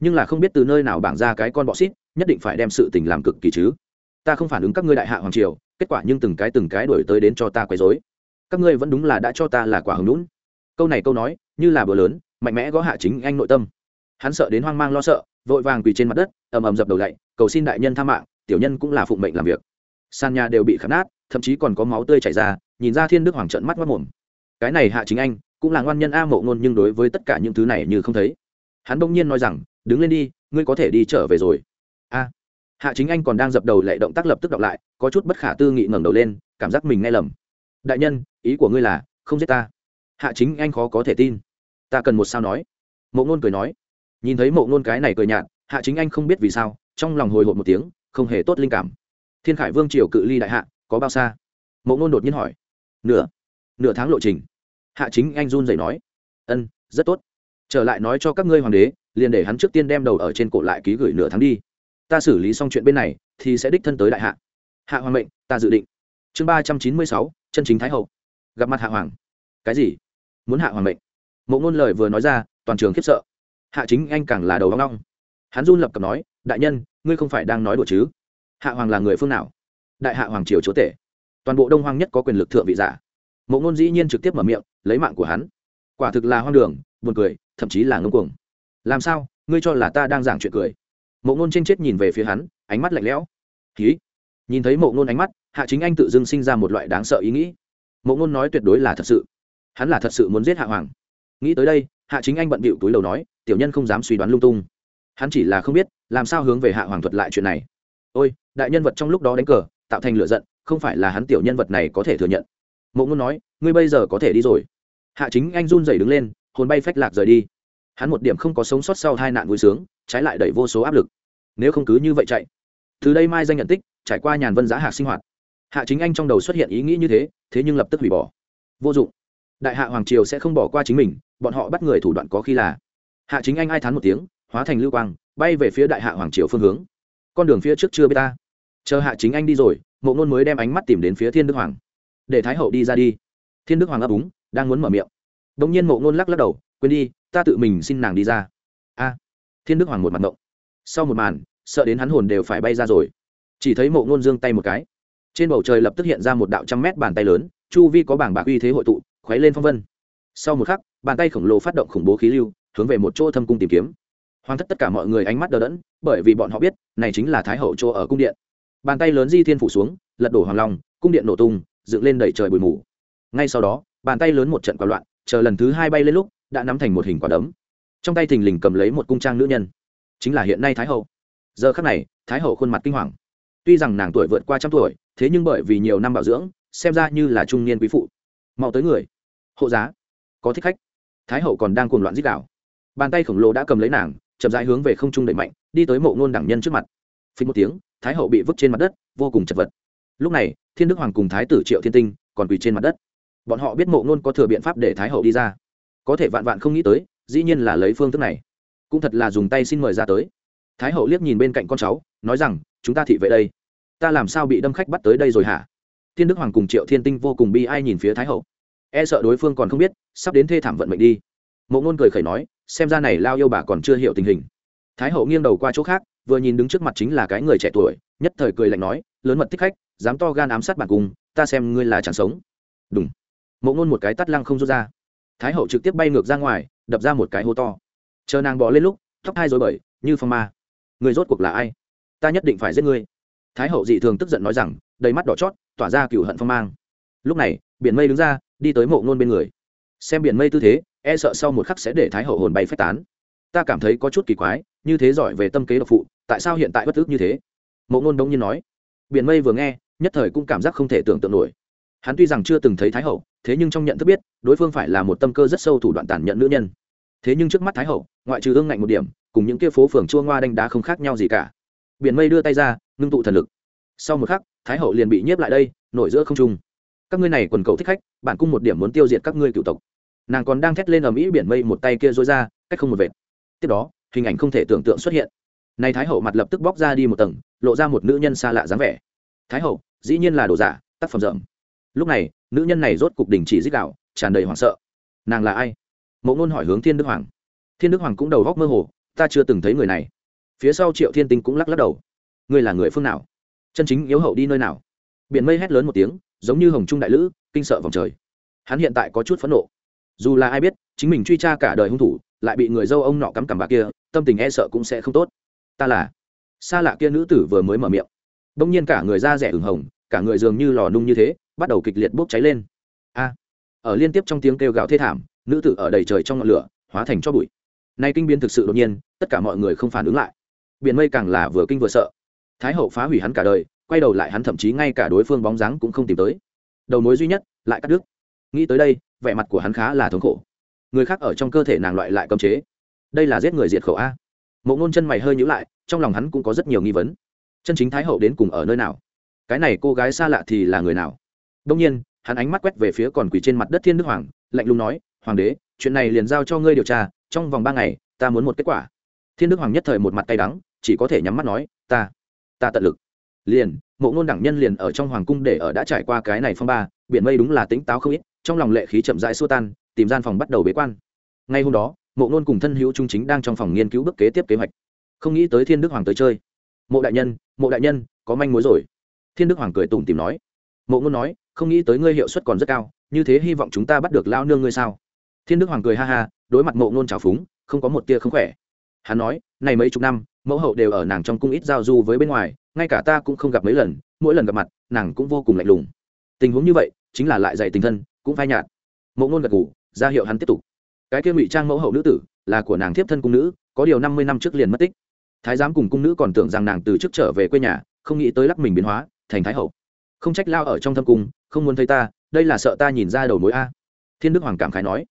Speaker 1: Nhưng là không biết từ nơi nào bảng ra cái con bọ xít, nhất định phải đem sự tình làm cực kỳ chứ. Ta không phản ứng các ngươi đại hạ hoàng triều, kết quả nhưng từng cái từng cái đổi tới đến cho ta quấy dối các ngươi vẫn đúng là đã cho ta là quả hứng lũn câu này câu nói, như là bờ lớn, mạnh mẽ gõ hạ chính anh nội tâm. Hắn sợ đến hoang mang lo sợ, vội vàng quỳ trên mặt đất, ầm ầm dập đầu lạy cầu xin đại nhân tha mạng, tiểu nhân cũng là phụng mệnh làm việc. Sàn nhà đều bị khắc nát, thậm chí còn có máu tươi chảy ra, nhìn ra thiên đức hoàng trận mắt mất mồm. Cái này hạ chính anh, cũng là ngoan nhân a mộ ngôn nhưng đối với tất cả những thứ này như không thấy. Hắn bỗng nhiên nói rằng, đứng lên đi, ngươi có thể đi trở về rồi. A. Hạ chính anh còn đang dập đầu lệ động tác lập tức đọc lại, có chút bất khả tư nghị ngẩng đầu lên, cảm giác mình nghe lầm đại nhân, ý của ngươi là, không giết ta. Hạ chính anh khó có thể tin. Ta cần một sao nói. Mộ ngôn cười nói. Nhìn thấy mộ ngôn cái này cười nhạt, hạ chính anh không biết vì sao, trong lòng hồi hộp một tiếng, không hề tốt linh cảm. Thiên khải vương triều cự ly đại hạ, có bao xa? Mộ ngôn đột nhiên hỏi. Nửa. Nửa tháng lộ trình. Hạ chính anh run rẩy nói. Ân, rất tốt. Trở lại nói cho các ngươi hoàng đế, liền để hắn trước tiên đem đầu ở trên cổ lại ký gửi nửa tháng đi. Ta xử lý xong chuyện bên này, thì sẽ đích thân tới đại hạ. Hạ hoàng mệnh, ta dự định. Chương ba trăm chín mươi sáu chân chính thái hậu. Gặp mặt hạ hoàng. Cái gì? Muốn hạ hoàng mệnh? Mộ ngôn lời vừa nói ra, toàn trường khiếp sợ. Hạ chính anh càng là đầu hoang long hắn run lập cập nói, đại nhân, ngươi không phải đang nói đùa chứ? Hạ hoàng là người phương nào? Đại hạ hoàng triều chúa tể. Toàn bộ đông hoang nhất có quyền lực thượng vị giả. Mộ ngôn dĩ nhiên trực tiếp mở miệng, lấy mạng của hắn. Quả thực là hoang đường, buồn cười, thậm chí là ngông cuồng. Làm sao? Ngươi cho là ta đang giảng chuyện cười? Mộ ngôn trên chết nhìn về phía hắn, ánh mắt lạnh lẽo. Ký nhìn thấy mộ ngôn ánh mắt hạ chính anh tự dưng sinh ra một loại đáng sợ ý nghĩ. Mộ ngôn nói tuyệt đối là thật sự. Hắn là thật sự muốn giết hạ hoàng. Nghĩ tới đây, hạ chính anh bận bịu túi đầu nói, tiểu nhân không dám suy đoán lung tung. Hắn chỉ là không biết, làm sao hướng về hạ hoàng thuật lại chuyện này. Ôi, đại nhân vật trong lúc đó đánh cờ, tạo thành lựa giận, không phải là hắn tiểu nhân vật này có thể thừa nhận. Mộ ngôn nói, ngươi bây giờ có thể đi rồi. Hạ chính anh run rẩy đứng lên, hồn bay phách lạc rời đi. Hắn một điểm không có sống sót sau hai nạn vui sướng, trái lại đẩy vô số áp lực. Nếu không cứ như vậy chạy, từ đây mai danh nhận tích, trải qua nhàn vân giá hạc sinh hoạt hạ chính anh trong đầu xuất hiện ý nghĩ như thế thế nhưng lập tức hủy bỏ. Vô dụng. Đại hạ hoàng triều sẽ không bỏ qua chính mình, bọn họ bắt người thủ đoạn có khi là. Hạ chính anh ai thán một tiếng, hóa thành lưu quang, bay về phía đại hạ hoàng triều phương hướng. Con đường phía trước chưa biết ta. Chờ hạ chính anh đi rồi, mộ ngôn mới đem ánh mắt tìm đến phía thiên đức hoàng. Để thái hậu đi ra đi. Thiên đức hoàng ấp úng, đang muốn mở miệng. Đ ỗ n g nhiên mộ ngôn lắc lắc đầu, quên đi, ta tự mình xin nàng đi ra. A. Thiên đức hoàng một mặt ngộng. Sau một màn, sợ đến hắn hồn đều phải bay ra rồi. Chỉ thấy mộ ngôn giương tay một cái trên bầu trời lập tức hiện ra một đạo trăm mét bàn tay lớn, chu vi có bảng bạc uy thế hội tụ, khuấy lên phong vân. Sau một khắc, bàn tay khổng lồ phát động khủng bố khí lưu, hướng về một chỗ thâm cung tìm kiếm. Hoàn tất tất cả mọi người ánh mắt đờ đẫn, bởi vì bọn họ biết, này chính là thái hậu chỗ ở cung điện. Bàn tay lớn di thiên phủ xuống, lật đổ hoàng long, cung điện nổ tung, dựng lên đẩy trời bụi mù. Ngay sau đó, bàn tay lớn một trận quả loạn, chờ lần thứ hai bay lên lúc, đã nắm thành một hình quả đấm. Trong tay thình lình cầm lấy một cung trang nữ nhân. Chính là hiện nay thái hậu. Giờ khắc này, thái hậu khuôn mặt kinh hoàng tuy rằng nàng tuổi vượt qua trăm tuổi thế nhưng bởi vì nhiều năm bảo dưỡng xem ra như là trung niên quý phụ. Mau tới người. Hộ giá. Có thích khách. Thái hậu còn đang cuồng loạn dích đảo, bàn tay khổng lồ đã cầm lấy nàng chậm rãi hướng về không trung đẩy mạnh đi tới mộ ngôn đẳng nhân trước mặt. Phí một tiếng thái hậu bị vứt trên mặt đất vô cùng chật vật. Lúc này thiên đức hoàng cùng thái tử triệu thiên tinh còn quỳ trên mặt đất. Bọn họ biết mộ ngôn có thừa biện pháp để thái hậu đi ra. Có thể vạn vạn không nghĩ tới dĩ nhiên là lấy phương thức này. Cũng thật là dùng tay xin mời ra tới. Thái hậu liếc nhìn bên cạnh con cháu nói rằng chúng ta thị vệ đây. Ta làm sao bị đâm khách bắt tới đây rồi hả? Thiên đức hoàng cùng triệu thiên tinh vô cùng bi ai nhìn phía thái hậu. E sợ đối phương còn không biết, sắp đến thê thảm vận mệnh đi. Mộ ngôn cười khẩy nói, xem ra này lao yêu bà còn chưa hiểu tình hình. Thái hậu nghiêng đầu qua chỗ khác, vừa nhìn đứng trước mặt chính là cái người trẻ tuổi, nhất thời cười lạnh nói, lớn mật thích khách, dám to gan ám sát bản cung, ta xem ngươi là chẳng sống. Đúng mộ ngôn một cái tắt lăng không rút ra. Thái hậu trực tiếp bay ngược ra ngoài, đập ra một cái hố to. Chờ nàng bỏ lên lúc, tóc hai dối bời, như phong ma. Người rốt cuộc là ai? Ta nhất định phải giết ngươi. Thái hậu dị thường tức giận nói rằng, đầy mắt đỏ chót, tỏa ra cựu hận phong mang. Lúc này, biển mây đứng ra, đi tới mộ ngôn bên người. Xem biển mây tư thế e sợ sau một khắc sẽ để thái hậu hồn bay phách tán. Ta cảm thấy có chút kỳ quái, như thế giỏi về tâm kế độc phụ, tại sao hiện tại bất ước như thế? Mộ ngôn đông nhiên nói. Biển mây vừa nghe, nhất thời cũng cảm giác không thể tưởng tượng nổi. Hắn tuy rằng chưa từng thấy thái hậu, thế nhưng trong nhận thức biết, đối phương phải là một tâm cơ rất sâu thủ đoạn tàn nhẫn nữ nhân. Thế nhưng trước mắt thái hậu, ngoại trừ ương ngạnh một điểm, cùng những kia phố phường chua ngoa đanh đá không khác nhau gì cả biển mây đưa tay ra, ngưng tụ thần lực. Sau một khắc, thái hậu liền bị nhiếp lại đây, nổi giữa không trung. Các ngươi này quần cầu thích khách bản cung một điểm muốn tiêu diệt các ngươi cựu tộc. Nàng còn đang thét lên ở mỹ biển mây một tay kia dối ra, cách không một vệt. Tiếp đó, hình ảnh không thể tưởng tượng xuất hiện. Nay thái hậu mặt lập tức bóc ra đi một tầng, lộ ra một nữ nhân xa lạ dáng vẻ. Thái hậu, dĩ nhiên là đồ giả, tác phẩm rộng. Lúc này, nữ nhân này rốt cục đình chỉ dích đạo tràn đầy hoảng sợ. Nàng là ai? Mộ ngôn hỏi hướng thiên đức hoàng. Thiên đức hoàng cũng đầu góc mơ hồ, ta chưa từng thấy người này phía sau triệu thiên tinh cũng lắc lắc đầu. Ngươi là người phương nào? Chân chính yếu hậu đi nơi nào? Biển mây hét lớn một tiếng, giống như hồng trung đại lữ, kinh sợ vòng trời. Hắn hiện tại có chút phẫn nộ. Dù là ai biết, chính mình truy tra cả đời hung thủ, lại bị người dâu ông nọ cắm cằm bà kia, tâm tình e sợ cũng sẽ không tốt. Ta là xa lạ kia nữ tử vừa mới mở miệng. Đông nhiên cả người da rẻ ửng hồng, cả người dường như lò nung như thế, bắt đầu kịch liệt bốc cháy lên. A! Ở liên tiếp trong tiếng kêu gào thê thảm, nữ tử ở đầy trời trong ngọn lửa, hóa thành cho bụi. Nay kinh biến thực sự đột nhiên, tất cả mọi người không phản ứng lại biển mây càng là vừa kinh vừa sợ. Thái hậu phá hủy hắn cả đời, quay đầu lại hắn thậm chí ngay cả đối phương bóng dáng cũng không tìm tới. Đầu mối duy nhất, lại cắt đứt. Nghĩ tới đây, vẻ mặt của hắn khá là thống khổ. Người khác ở trong cơ thể nàng loại lại cấm chế. Đây là giết người diệt khẩu a. Mộ ngôn chân mày hơi nhữ lại, trong lòng hắn cũng có rất nhiều nghi vấn. Chân chính thái hậu đến cùng ở nơi nào? Cái này cô gái xa lạ thì là người nào? Đông nhiên, hắn ánh mắt quét về phía còn quỳ trên mặt đất thiên đức hoàng, lạnh lùng nói, hoàng đế, chuyện này liền giao cho ngươi điều tra, trong vòng ba ngày, ta muốn một kết quả. Thiên đức hoàng nhất thời một mặt tay đắng chỉ có thể nhắm mắt nói, ta ta tận lực. Liền, mộ ngôn đẳng nhân liền ở trong hoàng cung để ở đã trải qua cái này phong ba, biển mây đúng là tính táo không ít, trong lòng lệ khí chậm rãi xua tan, tìm gian phòng bắt đầu bế quan. Ngay hôm đó, mộ ngôn cùng thân hữu trung chính đang trong phòng nghiên cứu bước kế tiếp kế hoạch. Không nghĩ tới thiên đức hoàng tới chơi. Mộ đại nhân, mộ đại nhân, có manh mối rồi. Thiên đức hoàng cười tủm tìm nói. Mộ ngôn nói, không nghĩ tới ngươi hiệu suất còn rất cao, như thế hy vọng chúng ta bắt được lao nương ngươi sao? Thiên đức hoàng cười ha ha, đối mặt mộ ngôn trào phúng, không có một tia không khỏe. Hắn nói, này mấy chục năm mẫu hậu đều ở nàng trong cung ít giao du với bên ngoài, ngay cả ta cũng không gặp mấy lần, mỗi lần gặp mặt, nàng cũng vô cùng lạnh lùng. Tình huống như vậy, chính là lại dạy tình thân, cũng phai nhạt. Mộ ngôn gật ngủ ra hiệu hắn tiếp tục. Cái kia ngụy trang mẫu hậu nữ tử, là của nàng thiếp thân cung nữ, có điều năm mươi năm trước liền mất tích. Thái giám cùng cung nữ còn tưởng rằng nàng từ trước trở về quê nhà, không nghĩ tới lắc mình biến hóa, thành thái hậu. Không trách lao ở trong thâm cung, không muốn thấy ta, đây là sợ ta nhìn ra đầu mối a. Thiên đức hoàng cảm khái nói.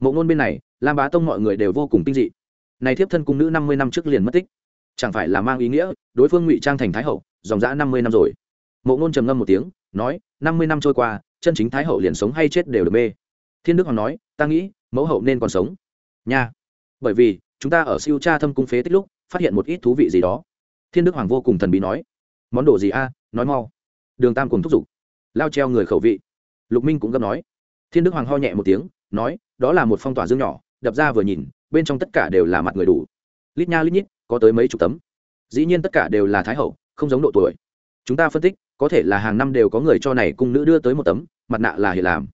Speaker 1: Mộ ngôn bên này, lam bá tông mọi người đều vô cùng tinh dị. Này thiếp thân cung nữ năm mươi năm trước liền mất tích chẳng phải là mang ý nghĩa, đối phương ngụy trang thành thái hậu, dòng dã năm mươi năm rồi. Mộ ngôn trầm ngâm một tiếng, nói, năm mươi năm trôi qua, chân chính thái hậu liền sống hay chết đều được mê. Thiên đức hoàng nói, ta nghĩ, mẫu hậu nên còn sống. Nha. Bởi vì, chúng ta ở siêu cha thâm cung phế tích lúc, phát hiện một ít thú vị gì đó. Thiên đức hoàng vô cùng thần bí nói, món đồ gì a, nói mau. Đường tam cùng thúc giục. Lao treo người khẩu vị. Lục minh cũng gấp nói. Thiên đức hoàng ho nhẹ một tiếng, nói, đó là một phong tỏa dương nhỏ, đập ra vừa nhìn, bên trong tất cả đều là mặt người đủ. Lít nha lít nhít có tới mấy chục tấm. Dĩ nhiên tất cả đều là thái hậu, không giống độ tuổi. Chúng ta phân tích, có thể là hàng năm đều có người cho này cung nữ đưa tới một tấm, mặt nạ là hiện làm.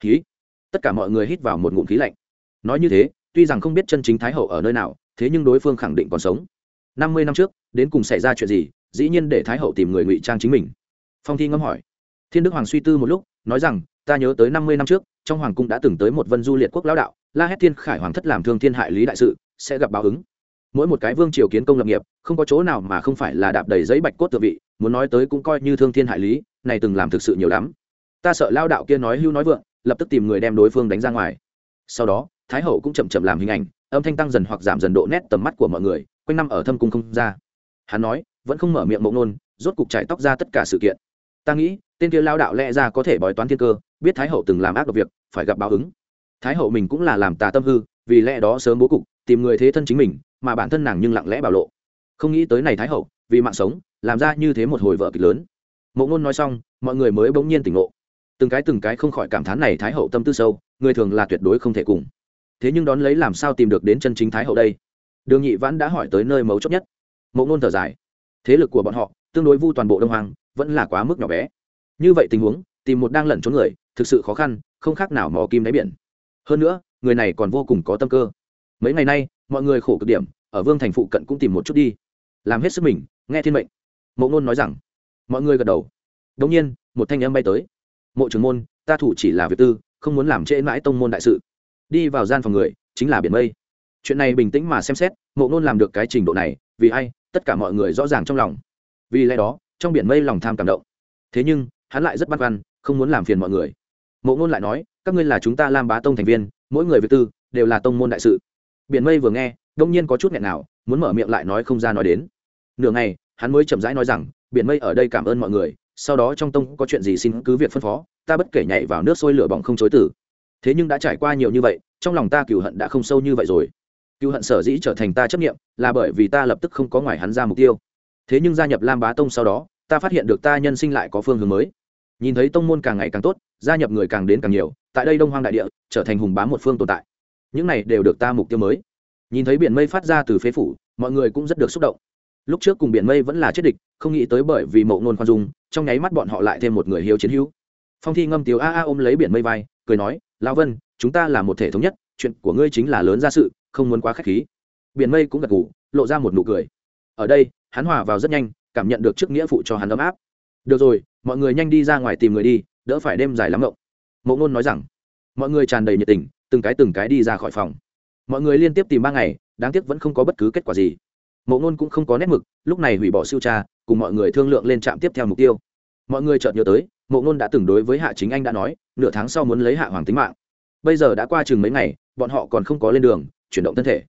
Speaker 1: Khí tất cả mọi người hít vào một ngụm khí lạnh. Nói như thế, tuy rằng không biết chân chính thái hậu ở nơi nào, thế nhưng đối phương khẳng định còn sống. Năm mươi năm trước, đến cùng xảy ra chuyện gì, dĩ nhiên để thái hậu tìm người ngụy trang chính mình. Phong thi ngâm hỏi. Thiên đức hoàng suy tư một lúc, nói rằng, ta nhớ tới năm mươi năm trước, trong hoàng cung đã từng tới một vân du liệt quốc lão đạo, la hét thiên khải hoàng thất làm thương thiên hại lý đại sự, sẽ gặp báo ứng mỗi một cái vương triều kiến công lập nghiệp, không có chỗ nào mà không phải là đạp đầy giấy bạch cốt tự vị, muốn nói tới cũng coi như thương thiên hại lý, này từng làm thực sự nhiều lắm. Ta sợ lao đạo kia nói hưu nói vượng, lập tức tìm người đem đối phương đánh ra ngoài. Sau đó, thái hậu cũng chậm chậm làm hình ảnh, âm thanh tăng dần hoặc giảm dần độ nét tầm mắt của mọi người, quanh năm ở thâm cung không ra. Hắn nói, vẫn không mở miệng mộng nôn, rốt cục trải tóc ra tất cả sự kiện. Ta nghĩ, tên kia lao đạo lẽ ra có thể bói toán thiên cơ, biết thái hậu từng làm ác độc việc, phải gặp báo ứng. Thái hậu mình cũng là làm tà tâm hư, vì lẽ đó sớm bố cục, tìm người thế thân chính mình mà bản thân nàng nhưng lặng lẽ bảo lộ. Không nghĩ tới này thái hậu, vì mạng sống, làm ra như thế một hồi vợ kịch lớn. Mộ ngôn nói xong, mọi người mới bỗng nhiên tỉnh ngộ. Từng cái từng cái không khỏi cảm thán này thái hậu tâm tư sâu, người thường là tuyệt đối không thể cùng. Thế nhưng đón lấy làm sao tìm được đến chân chính thái hậu đây? Đường nhị vãn đã hỏi tới nơi mấu chốt nhất. Mộ ngôn thở dài. Thế lực của bọn họ, tương đối vu toàn bộ đông hoàng vẫn là quá mức nhỏ bé. Như vậy tình huống, tìm một đang lẩn trốn người, thực sự khó khăn, không khác nào mò kim đáy biển. Hơn nữa, người này còn vô cùng có tâm cơ mấy ngày nay, mọi người khổ cực điểm, ở vương thành phụ cận cũng tìm một chút đi. Làm hết sức mình, nghe thiên mệnh. Mộ ngôn nói rằng, mọi người gật đầu. Đông nhiên, một thanh âm bay tới. Mộ trưởng môn, ta thủ chỉ là việc tư, không muốn làm trễ mãi tông môn đại sự. Đi vào gian phòng người, chính là biển mây. Chuyện này bình tĩnh mà xem xét, mộ ngôn làm được cái trình độ này, vì ai, tất cả mọi người rõ ràng trong lòng. Vì lẽ đó, trong biển mây lòng tham cảm động. Thế nhưng, hắn lại rất băn khoăn, không muốn làm phiền mọi người. Mộ ngôn lại nói, các ngươi là chúng ta lam bá tông thành viên, mỗi người việc tư, đều là tông môn đại sự biển mây vừa nghe, đông nhiên có chút nghẹn nào, muốn mở miệng lại nói không ra nói đến. Nửa ngày, hắn mới chậm rãi nói rằng, biển mây ở đây cảm ơn mọi người, sau đó trong tông có chuyện gì xin cứ việc phân phó, ta bất kể nhảy vào nước sôi lửa bỏng không chối tử thế nhưng đã trải qua nhiều như vậy, trong lòng ta cựu hận đã không sâu như vậy rồi. Cựu hận sở dĩ trở thành ta chấp nghiệm là bởi vì ta lập tức không có ngoài hắn ra mục tiêu. Thế nhưng gia nhập lam bá tông sau đó, ta phát hiện được ta nhân sinh lại có phương hướng mới. Nhìn thấy tông môn càng ngày càng tốt, gia nhập người càng đến càng nhiều, tại đây đông hoang đại địa, trở thành hùng bá một phương tồn tại những này đều được ta mục tiêu mới. Nhìn thấy biển mây phát ra từ phế phủ, mọi người cũng rất được xúc động. Lúc trước cùng biển mây vẫn là chết địch, không nghĩ tới bởi vì mậu nôn khoan dung, trong nháy mắt bọn họ lại thêm một người hiếu chiến hữu. Phong thi ngâm tiếu a a ôm lấy biển mây vai, cười nói lao vân, chúng ta là một thể thống nhất, chuyện của ngươi chính là lớn ra sự, không muốn quá k h á c h khí. Biển mây cũng gật ngủ lộ ra một nụ cười. Ở đây, hắn hòa vào rất nhanh, cảm nhận được chức nghĩa phụ cho hắn ấm áp. Được rồi, mọi người nhanh đi ra ngoài tìm người đi, đỡ phải đêm dài lắm mộng. Mộ ngôn nói rằng. Mọi người tràn đầy nhiệt tình từng cái từng cái đi ra khỏi phòng. Mọi người liên tiếp tìm ba ngày, đáng tiếc vẫn không có bất cứ kết quả gì. Mộ ngôn cũng không có nét mực, lúc này hủy bỏ siêu tra, cùng mọi người thương lượng lên trạm tiếp theo mục tiêu. Mọi người chợt nhớ tới, mộ ngôn đã từng đối với hạ chính anh đã nói, nửa tháng sau muốn lấy hạ hoàng tính mạng. Bây giờ đã qua chừng mấy ngày, bọn họ còn không có lên đường, chuyển động thân thể.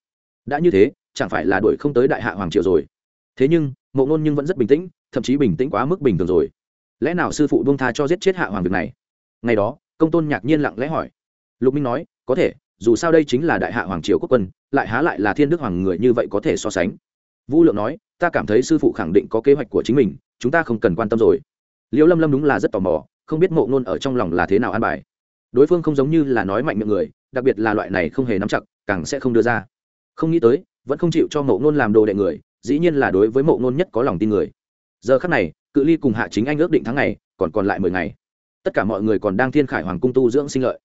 Speaker 1: Đã như thế, chẳng phải là đuổi không tới đại hạ hoàng triều rồi. Thế nhưng, mộ ngôn nhưng vẫn rất bình tĩnh, thậm chí bình tĩnh quá mức bình thường rồi. Lẽ nào sư phụ buông tha cho giết chết hạ hoàng việc này? Ngày đó, công tôn nhạc nhiên lặng lẽ hỏi lục minh nói, có thể, dù sao đây chính là đại hạ hoàng triều quốc quân, lại há lại là thiên đức hoàng người như vậy có thể so sánh. Vũ lượng nói, ta cảm thấy sư phụ khẳng định có kế hoạch của chính mình, chúng ta không cần quan tâm rồi. Liễu lâm lâm đúng là rất tò mò, không biết mộ ngôn ở trong lòng là thế nào an bài. Đối phương không giống như là nói mạnh miệng người, đặc biệt là loại này không hề nắm chặt, càng sẽ không đưa ra. Không nghĩ tới, vẫn không chịu cho mộ ngôn làm đồ đệ người, dĩ nhiên là đối với mộ ngôn nhất có lòng tin người. Giờ khắc này, cự ly cùng hạ chính anh ước định tháng ngày, còn còn lại mười ngày. Tất cả mọi người còn đang thiên khải hoàng cung tu dưỡng sinh lợi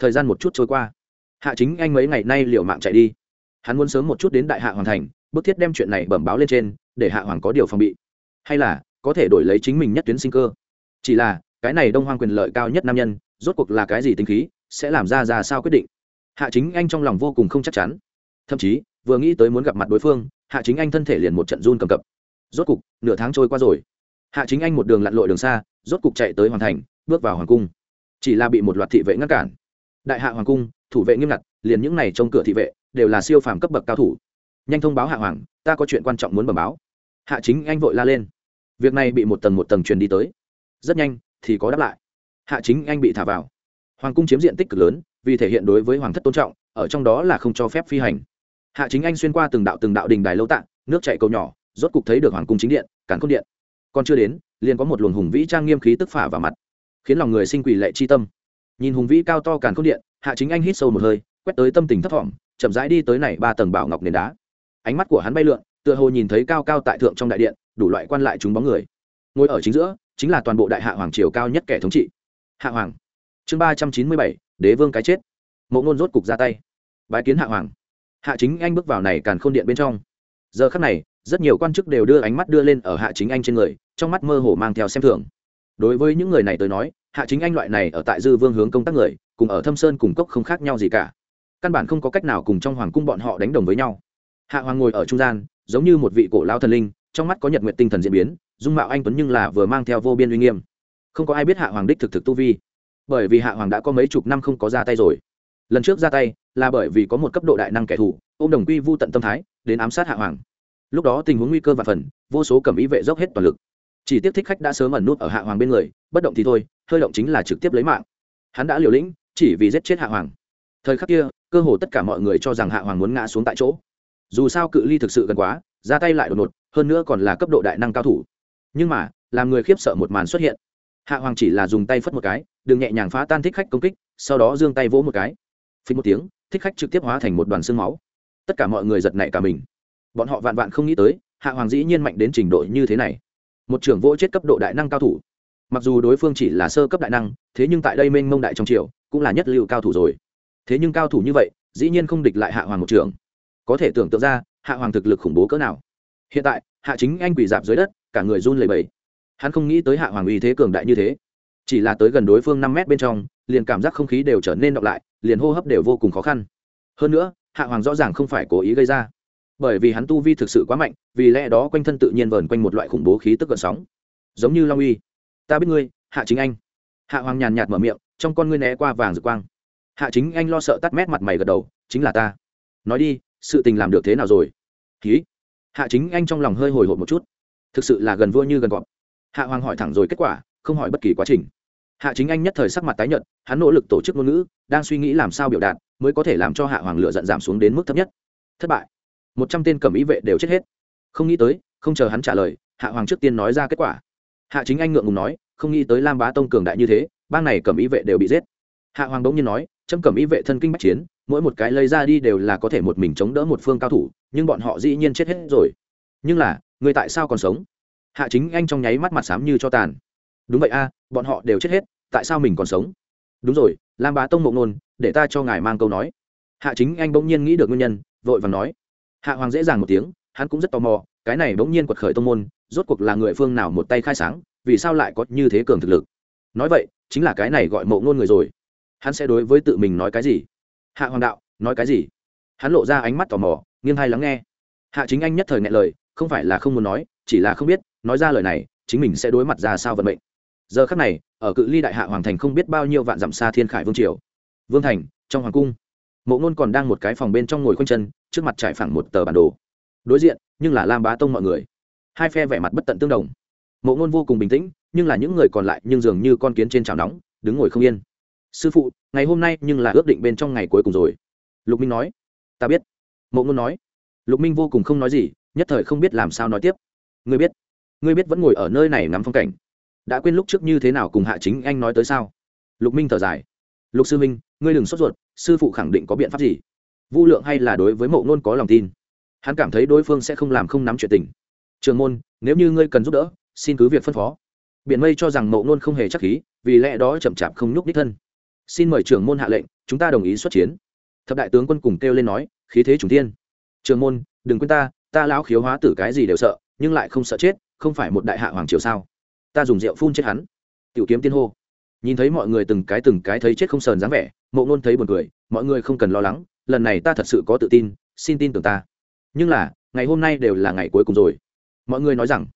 Speaker 1: thời gian một chút trôi qua. Hạ chính anh mấy ngày nay liều mạng chạy đi. Hắn muốn sớm một chút đến đại hạ hoàn thành, bức thiết đem chuyện này bẩm báo lên trên, để hạ hoàng có điều phòng bị. Hay là, có thể đổi lấy chính mình nhất tuyến sinh cơ. Chỉ là, cái này đông hoang quyền lợi cao nhất nam nhân, rốt cuộc là cái gì tính khí, sẽ làm ra ra sao quyết định? Hạ chính anh trong lòng vô cùng không chắc chắn. Thậm chí, vừa nghĩ tới muốn gặp mặt đối phương, hạ chính anh thân thể liền một trận run cầm cập. Rốt cục, nửa tháng trôi qua rồi. Hạ chính anh một đường lặn lội đường xa, rốt cục chạy tới hoàn thành, bước vào hoàng cung. Chỉ là bị một loạt thị vệ ngăn cản đại hạ hoàng cung, thủ vệ nghiêm ngặt, liền những này trong cửa thị vệ đều là siêu phàm cấp bậc cao thủ. Nhanh thông báo hạ hoàng, ta có chuyện quan trọng muốn bẩm báo. Hạ chính anh vội la lên. Việc này bị một tầng một tầng truyền đi tới. Rất nhanh, thì có đáp lại. Hạ chính anh bị thả vào. Hoàng cung chiếm diện tích cực lớn, vì thể hiện đối với hoàng thất tôn trọng, ở trong đó là không cho phép phi hành. Hạ chính anh xuyên qua từng đạo từng đạo đình đài lâu tạng, nước chạy cầu nhỏ, rốt cục thấy được hoàng cung chính điện cản khôn điện. Còn chưa đến, liền có một luồng hùng vĩ trang nghiêm khí tức phả vào mặt, khiến lòng người sinh quỷ lệ chi tâm nhìn hùng vĩ cao to càn khôn điện, hạ chính anh hít sâu một hơi, quét tới tâm tình thấp thỏm, chậm rãi đi tới này ba tầng bảo ngọc nền đá. Ánh mắt của hắn bay lượn, tựa hồ nhìn thấy cao cao tại thượng trong đại điện, đủ loại quan lại chúng bóng người. Ngồi ở chính giữa, chính là toàn bộ đại hạ hoàng triều cao nhất kẻ thống trị. Hạ hoàng. Chương ba trăm chín mươi bảy, đế vương cái chết. Mộ ngôn rốt cục ra tay. Bái kiến hạ hoàng. Hạ chính anh bước vào này càn khôn điện bên trong. Giờ khắc này, rất nhiều quan chức đều đưa ánh mắt đưa lên ở hạ chính anh trên người, trong mắt mơ hồ mang theo xem thường đối với những người này tới nói, hạ chính anh loại này ở tại dư vương hướng công tác người, cùng ở thâm sơn cùng cốc không khác nhau gì cả. Căn bản không có cách nào cùng trong hoàng cung bọn họ đánh đồng với nhau. Hạ hoàng ngồi ở trung gian, giống như một vị cổ lao thần linh, trong mắt có nhật nguyện tinh thần diễn biến, dung mạo anh tuấn nhưng là vừa mang theo vô biên uy nghiêm. Không có ai biết hạ hoàng đích thực thực tu vi. Bởi vì hạ hoàng đã có mấy chục năm không có ra tay rồi. Lần trước ra tay là bởi vì có một cấp độ đại năng kẻ thù ô m đồng quy vô tận tâm thái, đến ám sát hạ hoàng. Lúc đó tình huống nguy cơ và phần, vô số cầm ý vệ dốc hết toàn lực chỉ tiếp thích khách đã sớm ẩn nút ở hạ hoàng bên người, bất động thì thôi, hơi động chính là trực tiếp lấy mạng. Hắn đã liều lĩnh, chỉ vì giết chết hạ hoàng. Thời khắc kia, cơ hồ tất cả mọi người cho rằng hạ hoàng muốn ngã xuống tại chỗ. Dù sao cự ly thực sự gần quá, ra tay lại đột ngột, hơn nữa còn là cấp độ đại năng cao thủ. Nhưng mà, làm người khiếp sợ một màn xuất hiện. Hạ hoàng chỉ là dùng tay phất một cái, đừng nhẹ nhàng phá tan thích khách công kích, sau đó giương tay vỗ một cái. Phí một tiếng, thích khách trực tiếp hóa thành một đoàn xương máu. Tất cả mọi người giật nảy cả mình. Bọn họ vạn vạn không nghĩ tới, hạ hoàng dĩ nhiên mạnh đến trình độ như thế này một trưởng vỗ chết cấp độ đại năng cao thủ. Mặc dù đối phương chỉ là sơ cấp đại năng, thế nhưng tại đây mênh mông đại trong triều, cũng là nhất lưu cao thủ rồi. Thế nhưng cao thủ như vậy, dĩ nhiên không địch lại hạ hoàng một trưởng. Có thể tưởng tượng ra, hạ hoàng thực lực khủng bố cỡ nào. Hiện tại, hạ chính anh quỳ dạp dưới đất, cả người run lẩy bẩy. Hắn không nghĩ tới hạ hoàng uy thế cường đại như thế. Chỉ là tới gần đối phương năm mét bên trong, liền cảm giác không khí đều trở nên đọc lại, liền hô hấp đều vô cùng khó khăn. Hơn nữa, hạ hoàng rõ ràng không phải cố ý gây ra bởi vì hắn tu vi thực sự quá mạnh, vì lẽ đó quanh thân tự nhiên vờn quanh một loại khủng bố khí tức gợn sóng. Giống như long uy. Ta biết ngươi, hạ chính anh. Hạ hoàng nhàn nhạt mở miệng, trong con ngươi né qua vàng rực quang. Hạ chính anh lo sợ tắt mét mặt mày gật đầu, chính là ta. Nói đi, sự tình làm được thế nào rồi? Ký hạ chính anh trong lòng hơi hồi hộp một chút. Thực sự là gần vua như gần gọt hạ hoàng hỏi thẳng rồi kết quả, không hỏi bất kỳ quá trình. Hạ chính anh nhất thời sắc mặt tái nhợt, hắn nỗ lực tổ chức ngôn ngữ, đang suy nghĩ làm sao biểu đạt, mới có thể làm cho hạ hoàng lựa giận giảm xuống đến mức thấp nhất. Thất bại một trăm tên cầm ý vệ đều chết hết. Không nghĩ tới, không chờ hắn trả lời, hạ hoàng trước tiên nói ra kết quả. Hạ chính anh ngượng ngùng nói, không nghĩ tới lam bá tông cường đại như thế, bang này cầm ý vệ đều bị giết. Hạ hoàng đống nhiên nói trâm cầm ý vệ thân kinh bách chiến, mỗi một cái lấy ra đi đều là có thể một mình chống đỡ một phương cao thủ, nhưng bọn họ dĩ nhiên chết hết rồi. Nhưng là, người tại sao còn sống? Hạ chính anh trong nháy mắt mặt xám như cho tàn. Đúng vậy a, bọn họ đều chết hết, tại sao mình còn sống? Đúng rồi, lam bá tông mộng nôn để ta cho ngài mang câu nói. Hạ chính anh bỗng nhiên nghĩ được nguyên nhân, vội và nói hạ hoàng dễ dàng một tiếng, hắn cũng rất tò mò, cái này bỗng nhiên quật khởi tông môn, rốt cuộc là người phương nào một tay khai sáng, vì sao lại có như thế cường thực lực? Nói vậy, chính là cái này gọi mộ ngôn người rồi. Hắn sẽ đối với tự mình nói cái gì? Hạ hoàng đạo, nói cái gì? Hắn lộ ra ánh mắt tò mò, nghiêng hay lắng nghe. Hạ chính anh nhất thời nghe lời, không phải là không muốn nói, chỉ là không biết, nói ra lời này, chính mình sẽ đối mặt ra sao vận mệnh. Giờ khắc này, ở cự ly đại hạ hoàng thành không biết bao nhiêu vạn dặm xa thiên khải vương triều. Vương thành, trong hoàng cung mộ ngôn còn đang một cái phòng bên trong ngồi khoanh chân, trước mặt trải phẳng một tờ bản đồ. Đối diện, nhưng là lam bá tông mọi người. Hai phe vẻ mặt bất tận tương đồng. Mộ ngôn vô cùng bình tĩnh, nhưng là những người còn lại nhưng dường như con kiến trên chảo nóng, đứng ngồi không yên. Sư phụ, ngày hôm nay nhưng là ước định bên trong ngày cuối cùng rồi. Lục minh nói. Ta biết. Mộ ngôn nói. Lục minh vô cùng không nói gì, nhất thời không biết làm sao nói tiếp. Ngươi biết ngươi biết vẫn ngồi ở nơi này ngắm phong cảnh. Đã quên lúc trước như thế nào cùng hạ chính anh nói tới sao? Lục minh thở dài lục sư minh ngươi đừng sốt ruột, sư phụ khẳng định có biện pháp gì? Vu lượng hay là đối với mộ ngôn có lòng tin? Hắn cảm thấy đối phương sẽ không làm không nắm chuyện tình. Trường môn, nếu như ngươi cần giúp đỡ, xin cứ việc phân phó. Biện mây cho rằng mộ ngôn không hề chắc khí, vì lẽ đó chậm chạp không nhúc đích thân. Xin mời trưởng môn hạ lệnh, chúng ta đồng ý xuất chiến. Thập đại tướng quân cùng kêu lên nói, khí thế trùng tiên trường môn, đừng quên ta ta lão khiếu hóa tử cái gì đều sợ, nhưng lại không sợ chết, không phải một đại hạ hoàng triều sao? Ta dùng rượu phun chết hắn. Tiểu kiếm tiên hô nhìn thấy mọi người từng cái từng cái thấy chết không sờn dáng vẻ, mộ ngôn thấy buồn cười, mọi người không cần lo lắng, lần này ta thật sự có tự tin, xin tin tưởng ta. Nhưng là, ngày hôm nay đều là ngày cuối cùng rồi. Mọi người nói rằng,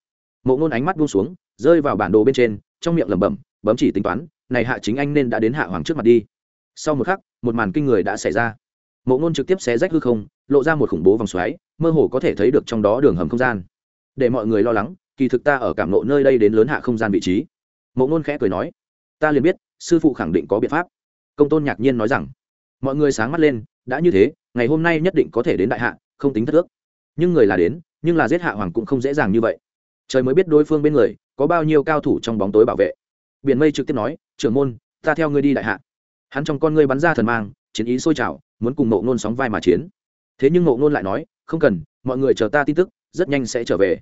Speaker 1: mộ ngôn ánh mắt buông xuống, rơi vào bản đồ bên trên, trong miệng lẩm bẩm, bấm chỉ tính toán, này hạ chính anh nên đã đến hạ hoàng trước mặt đi. Sau một khắc, một màn kinh người đã xảy ra. Mộ ngôn trực tiếp xé rách hư không, lộ ra một khủng bố vòng xoáy, mơ hồ có thể thấy được trong đó đường hầm không gian. Để mọi người lo lắng, kỳ thực ta ở cảm nộ nơi đây đến lớn hạ không gian vị trí. Mộ ngôn khẽ cười nói ta liền biết, sư phụ khẳng định có biện pháp. Công tôn nhạc nhiên nói rằng, mọi người sáng mắt lên, đã như thế, ngày hôm nay nhất định có thể đến đại hạ, không tính thất ước. Nhưng người là đến, nhưng là giết hạ hoàng cũng không dễ dàng như vậy. Trời mới biết đối phương bên người có bao nhiêu cao thủ trong bóng tối bảo vệ. Biển mây trực tiếp nói, trưởng môn, ta theo ngươi đi đại hạ. Hắn trong con ngươi bắn ra thần mang, chiến ý sôi trào, muốn cùng mộ nôn sóng vai mà chiến. Thế nhưng mộ nôn lại nói, không cần, mọi người chờ ta tin tức, rất nhanh sẽ trở về.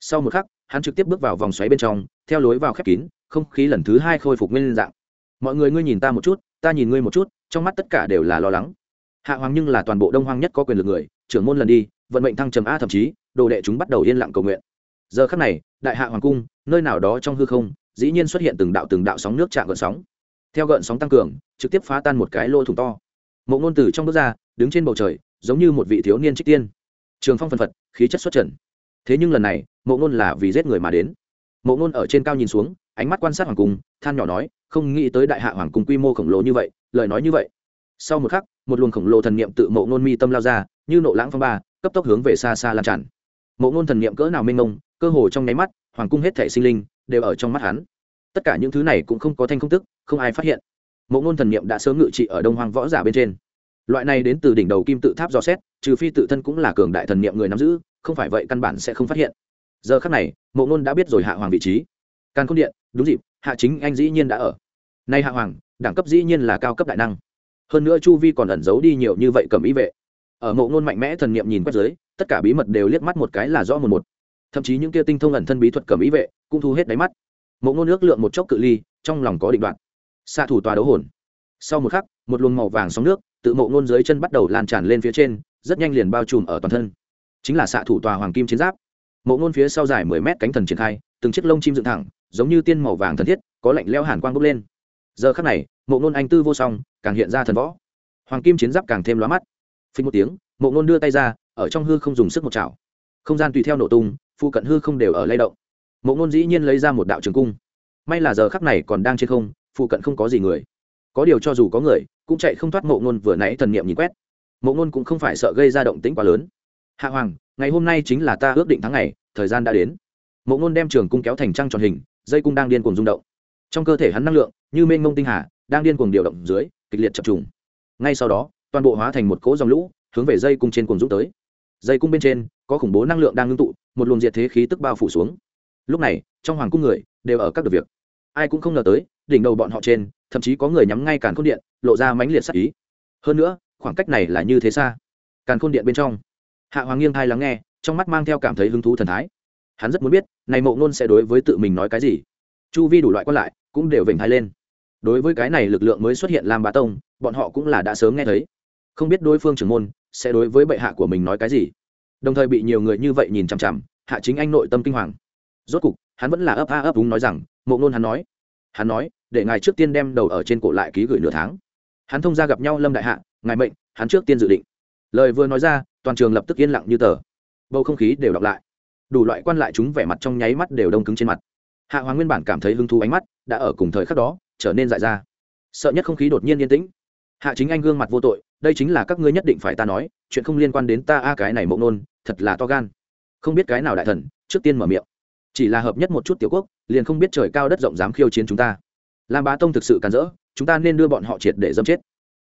Speaker 1: Sau một khắc, hắn trực tiếp bước vào vòng xoáy bên trong, theo lối vào khép kín không khí lần thứ hai khôi phục nguyên dạng. Mọi người ngươi nhìn ta một chút, ta nhìn ngươi một chút, trong mắt tất cả đều là lo lắng. Hạ hoàng nhưng là toàn bộ đông hoang nhất có quyền lực người, trưởng môn lần đi, vận mệnh thăng trầm a thậm chí, đồ đệ chúng bắt đầu yên lặng cầu nguyện. Giờ khắc này, đại hạ hoàng cung, nơi nào đó trong hư không, dĩ nhiên xuất hiện từng đạo từng đạo sóng nước chạm gợn sóng. Theo gợn sóng tăng cường, trực tiếp phá tan một cái lô thủng to. Mộ ngôn từ trong bước ra, đứng trên bầu trời, giống như một vị thiếu niên trích tiên. Trường phong phân phật, khí chất xuất trần. Thế nhưng lần này, mộ ngôn là vì giết người mà đến. Mộ ngôn ở trên cao nhìn xuống ánh mắt quan sát hoàng cung, than nhỏ nói, không nghĩ tới đại hạ hoàng cung quy mô khổng lồ như vậy, lời nói như vậy. Sau một khắc, một luồng khổng lồ thần niệm tự mộ ngôn mi tâm lao ra, như nộ lãng phong ba, cấp tốc hướng về xa xa lan tràn. Mộ ngôn thần niệm cỡ nào mênh mông, cơ hồ trong nháy mắt, hoàng cung hết thể sinh linh đều ở trong mắt hắn. Tất cả những thứ này cũng không có thanh không tức, không ai phát hiện. Mộ ngôn thần niệm đã sớm ngự trị ở đông hoàng võ giả bên trên. Loại này đến từ đỉnh đầu kim tự tháp do xét, trừ phi tự thân cũng là cường đại thần niệm người nắm giữ, không phải vậy căn bản sẽ không phát hiện. Giờ khắc này, mộ ngôn đã biết rồi hạ hoàng vị trí càn khôn điện, đúng dịp, hạ chính anh dĩ nhiên đã ở. Nay hạ hoàng, đẳng cấp dĩ nhiên là cao cấp đại năng. Hơn nữa chu vi còn ẩn giấu đi nhiều như vậy cầm ý vệ. Ở mộ ngôn mạnh mẽ thần niệm nhìn quét dưới, tất cả bí mật đều liếc mắt một cái là rõ một một. Thậm chí những kia tinh thông ẩn thân bí thuật cầm ý vệ cũng thu hết đáy mắt. Mộ ngôn ước lượng một chốc cự ly, trong lòng có định đoạn. Xạ thủ tòa đấu hồn. Sau một khắc, một luồng màu vàng sóng nước tự mộ ngôn dưới chân bắt đầu lan tràn lên phía trên, rất nhanh liền bao trùm ở toàn thân. Chính là xạ thủ tòa hoàng kim chiến giáp. Mộ ngôn phía sau dài mười mét cánh thần triển khai, từng chiếc lông chim dựng thẳng giống như tiên màu vàng thân thiết, có lạnh leo hàn quang bốc lên. Giờ khắc này, mộ ngôn anh tư vô song, càng hiện ra thần võ. Hoàng kim chiến giáp càng thêm lóa mắt. Phình một tiếng, mộ ngôn đưa tay ra, ở trong hư không dùng sức một chảo. Không gian tùy theo nổ tung, phụ cận hư không đều ở lay động. Mộ ngôn dĩ nhiên lấy ra một đạo trường cung. May là giờ khắc này còn đang trên không, phụ cận không có gì người. Có điều cho dù có người, cũng chạy không thoát mộ ngôn vừa nãy thần niệm nhìn quét. Mộ ngôn cũng không phải sợ gây ra động tĩnh quá lớn. Hạ hoàng, ngày hôm nay chính là ta ước định tháng ngày, thời gian đã đến. Mộ ngôn đem trường cung kéo thành trăng tròn hình dây cung đang điên cuồng rung động. Trong cơ thể hắn năng lượng, như mênh mông tinh hà, đang điên cuồng điều động dưới, kịch liệt chập trùng. Ngay sau đó, toàn bộ hóa thành một cỗ dòng lũ, hướng về dây cung trên cuồng dũng tới. Dây cung bên trên, có khủng bố năng lượng đang ngưng tụ, một luồng diệt thế khí tức bao phủ xuống. Lúc này, trong hoàng cung người đều ở các được việc. Ai cũng không ngờ tới, đỉnh đầu bọn họ trên, thậm chí có người nhắm ngay càn khôn điện, lộ ra mãnh liệt sắc ý. Hơn nữa, khoảng cách này là như thế xa. Càn khôn điện bên trong. Hạ hoàng nghiêng thai lắng nghe, trong mắt mang theo cảm thấy hứng thú thần thái hắn rất muốn biết, này mộ ngôn sẽ đối với tự mình nói cái gì. Chu vi đủ loại quan lại, cũng đều vểnh hai lên. Đối với cái này lực lượng mới xuất hiện làm bá tông, bọn họ cũng là đã sớm nghe thấy. Không biết đối phương trưởng môn sẽ đối với bệ hạ của mình nói cái gì. Đồng thời bị nhiều người như vậy nhìn chằm chằm, hạ chính anh nội tâm kinh hoàng. Rốt cục, hắn vẫn là ấp a ấp Đúng nói rằng, mộ ngôn hắn nói hắn nói, để ngài trước tiên đem đầu ở trên cổ lại ký gửi nửa tháng. Hắn thông ra gặp nhau lâm đại hạ, ngài mệnh, hắn trước tiên dự định. Lời vừa nói ra, toàn trường lập tức yên lặng như tờ. Bầu không khí đều đọc lại đủ loại quan lại chúng vẻ mặt trong nháy mắt đều đông cứng trên mặt. Hạ hoàng nguyên bản cảm thấy hứng thú ánh mắt đã ở cùng thời khắc đó trở nên dại ra. Sợ nhất không khí đột nhiên yên tĩnh. Hạ chính anh gương mặt vô tội, đây chính là các ngươi nhất định phải ta nói, chuyện không liên quan đến ta a, cái này mộng nôn, thật là to gan. Không biết cái nào đại thần, trước tiên mở miệng. Chỉ là hợp nhất một chút tiểu quốc, liền không biết trời cao đất rộng dám khiêu chiến chúng ta. Làm bá tông thực sự càn rỡ, chúng ta nên đưa bọn họ triệt để dâm chết.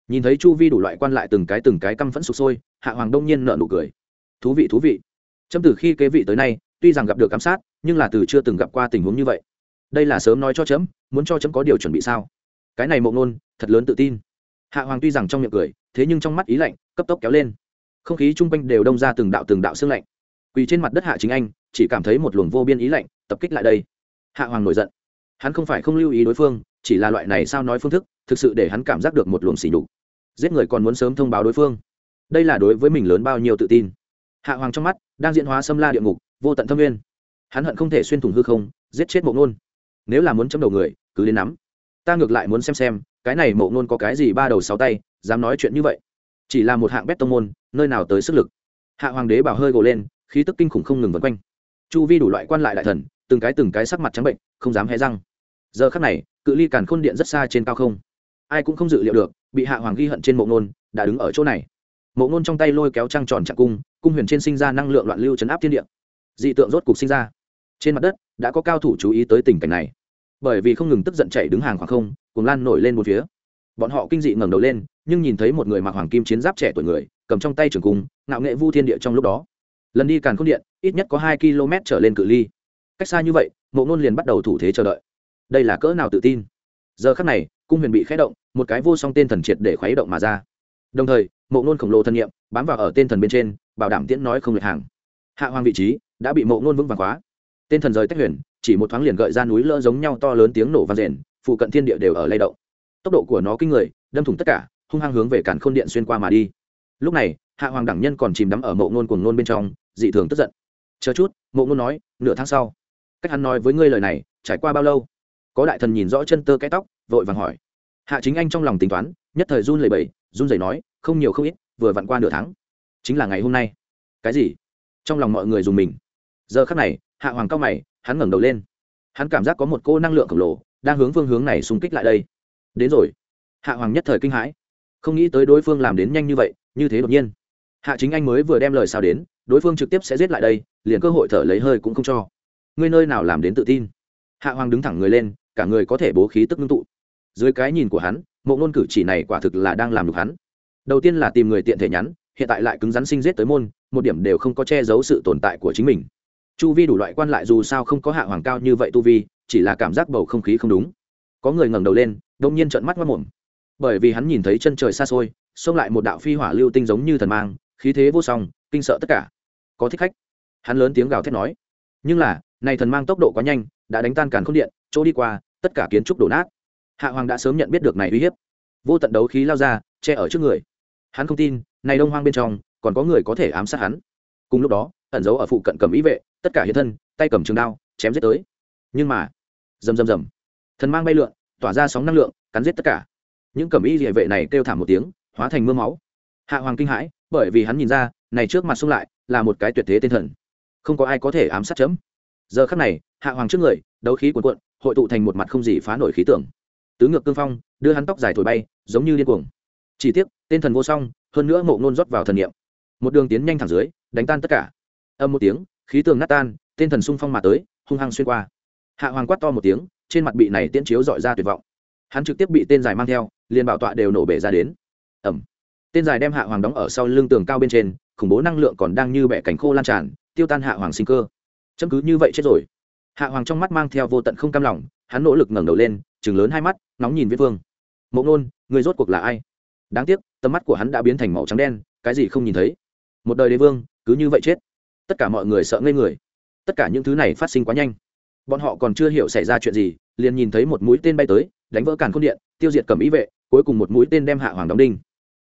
Speaker 1: Nhìn thấy chu vi đủ loại quan lại từng cái từng cái căm phẫn sụp sôi, hạ hoàng đông nhiên nợ nụ cười. Thú vị thú vị chấm từ khi kế vị tới nay, tuy rằng gặp được giám sát, nhưng là từ chưa từng gặp qua tình huống như vậy. Đây là sớm nói cho chấm, muốn cho chấm có điều chuẩn bị sao? Cái này mộng nôn, thật lớn tự tin. Hạ hoàng tuy rằng trong miệng cười, thế nhưng trong mắt ý lạnh, cấp tốc kéo lên. Không khí chung quanh đều đông ra từng đạo từng đạo xương lạnh. Quỳ trên mặt đất hạ chính anh, chỉ cảm thấy một luồng vô biên ý lạnh, tập kích lại đây. Hạ hoàng nổi giận. Hắn không phải không lưu ý đối phương, chỉ là loại này sao nói phương thức, thực sự để hắn cảm giác được một luồng xỉ nhục. Giết người còn muốn sớm thông báo đối phương. Đây là đối với mình lớn bao nhiêu tự tin hạ hoàng trong mắt đang diễn hóa xâm la địa ngục, vô tận thâm nguyên. Hắn hận không thể xuyên thủng hư không, giết chết mộ ngôn nếu là muốn chấm đầu người, cứ đến nắm. Ta ngược lại muốn xem xem, cái này mộ ngôn có cái gì ba đầu sáu tay, dám nói chuyện như vậy. Chỉ là một hạng bét tông môn, nơi nào tới sức lực. Hạ hoàng đế bảo hơi gồ lên, khí tức kinh khủng không ngừng vân quanh. Chu vi đủ loại quan lại đại thần, từng cái từng cái sắc mặt trắng bệnh, không dám hé răng. Giờ khắc này, cự ly càn khôn điện rất xa trên cao không. Ai cũng không dự liệu được, bị hạ hoàng ghi hận trên mộ ngôn đã đứng ở chỗ này mộ ngôn trong tay lôi kéo trăng tròn chặt cung cung huyền trên sinh ra năng lượng loạn lưu chấn áp thiên địa. Dị tượng rốt cục sinh ra. Trên mặt đất, đã có cao thủ chú ý tới tình cảnh này. Bởi vì không ngừng tức giận chạy đứng hàng khoảng không cùng lan nổi lên một phía. Bọn họ kinh dị ngẩng đầu lên, nhưng nhìn thấy một người mặc hoàng kim chiến giáp trẻ tuổi người, cầm trong tay trường cung, ngạo nghệ vu thiên địa trong lúc đó. Lần đi càn k điện, ít nhất có hai km trở lên cự ly. Cách xa như vậy, mộ ngôn liền bắt đầu thủ thế chờ đợi. Đây là cỡ nào tự tin? Giờ khắc này, cung huyền bị khé động, một cái vô song tên thần triệt để khuấy động mà ra. Đồng thời mộ ngôn khổng lồ thân nhiệm bám vào ở tên thần bên trên, bảo đảm tiễn nói không lệch hàng. Hạ hoàng vị trí đã bị mộ ngôn vững vàng khóa. Tên thần rời tách huyền, chỉ một thoáng liền gợi ra núi lỡ giống nhau to lớn tiếng nổ vang rền, phụ cận thiên địa đều ở lay động. Tốc độ của nó kinh người, đâm thủng tất cả, hung hăng hướng về cản khôn điện xuyên qua mà đi. Lúc này, hạ hoàng đẳng nhân còn chìm đắm ở mộ ngôn cuồng ngôn bên trong, dị thường tức giận. Chờ chút, mộ ngôn nói, nửa tháng sau, cách hắn nói với ngươi lời này, trải qua bao lâu? Có đại thần nhìn rõ chân tơ cái tóc, vội vàng hỏi. Hạ chính anh trong lòng tính toán, nhất thời run lầy bầy run rẩy nói không nhiều không ít, vừa vặn qua nửa tháng. Chính là ngày hôm nay. Cái gì? Trong lòng mọi người dùng mình. Giờ khắc này, hạ hoàng cao mày, hắn ngẩng đầu lên. Hắn cảm giác có một cô năng lượng khổng lồ đang hướng phương hướng này xung kích lại đây. Đến rồi. Hạ hoàng nhất thời kinh hãi. Không nghĩ tới đối phương làm đến nhanh như vậy, như thế đột nhiên. Hạ chính anh mới vừa đem lời sao đến, đối phương trực tiếp sẽ giết lại đây, liền cơ hội thở lấy hơi cũng không cho. Ngươi nơi nào làm đến tự tin? Hạ hoàng đứng thẳng người lên, cả người có thể bố khí tức ngưng tụ. Dưới cái nhìn của hắn, mộ ngôn cử chỉ này quả thực là đang làm được hắn đầu tiên là tìm người tiện thể nhắn, hiện tại lại cứng rắn sinh giết tới môn, một điểm đều không có che giấu sự tồn tại của chính mình. Chu vi đủ loại quan lại dù sao không có hạ hoàng cao như vậy tu vi, chỉ là cảm giác bầu không khí không đúng. Có người ngẩng đầu lên, đông nhiên trợn mắt mất mồm. Bởi vì hắn nhìn thấy chân trời xa xôi, xông lại một đạo phi hỏa lưu tinh giống như thần mang, khí thế vô song, kinh sợ tất cả. Có thích khách. Hắn lớn tiếng gào thét nói. Nhưng là, này thần mang tốc độ quá nhanh, đã đánh tan càn khôn điện, chỗ đi qua, tất cả kiến trúc đổ nát. Hạ hoàng đã sớm nhận biết được này uy hiếp. Vô tận đấu khí lao ra, che ở trước người hắn không tin, này đông hoang bên trong, còn có người có thể ám sát hắn. Cùng lúc đó, ẩn giấu ở phụ cận cầm ý vệ, tất cả hiện thân, tay cầm trường đao, chém giết tới. Nhưng mà, rầm rầm rầm. Thần mang bay lượn, tỏa ra sóng năng lượng, cắn giết tất cả. Những cầm ý địa vệ này kêu thảm một tiếng, hóa thành mưa máu. Hạ hoàng kinh hãi, bởi vì hắn nhìn ra, này trước mặt xung lại, là một cái tuyệt thế tên thần. Không có ai có thể ám sát chấm. Giờ khắc này, hạ hoàng trước người, đấu khí cuồn cuộn, hội tụ thành một mặt không gì phá nổi khí tưởng tứ ngược cương phong, đưa hắn tóc dài thổi bay, giống như điên cuồng chỉ tiếc, tên thần vô song, hơn nữa mộ ngôn rót vào thần niệm. Một đường tiến nhanh thẳng dưới, đánh tan tất cả. Âm một tiếng, khí tường nát tan, tên thần xung phong mà tới, hung hăng xuyên qua. Hạ hoàng quát to một tiếng, trên mặt bị này tiễn chiếu dọi ra tuyệt vọng. Hắn trực tiếp bị tên dài mang theo, liền bảo tọa đều nổ bể ra đến. Ẩm tên dài đem hạ hoàng đóng ở sau lưng tường cao bên trên, khủng bố năng lượng còn đang như bẻ cánh khô lan tràn, tiêu tan hạ hoàng sinh cơ. Chấm cứ như vậy chết rồi. Hạ hoàng trong mắt mang theo vô tận không cam lòng, hắn nỗ lực ngẩng đầu lên chừng lớn hai mắt nóng nhìn viết vương. Mộ ngôn, người rốt cuộc là ai? Đáng tiếc, tầm mắt của hắn đã biến thành màu trắng đen, cái gì không nhìn thấy. Một đời đế vương, cứ như vậy chết. Tất cả mọi người sợ ngây người. Tất cả những thứ này phát sinh quá nhanh. Bọn họ còn chưa hiểu xảy ra chuyện gì, liền nhìn thấy một mũi tên bay tới, đánh vỡ càn khôn điện, tiêu diệt cầm ý vệ, cuối cùng một mũi tên đem hạ hoàng đóng đinh.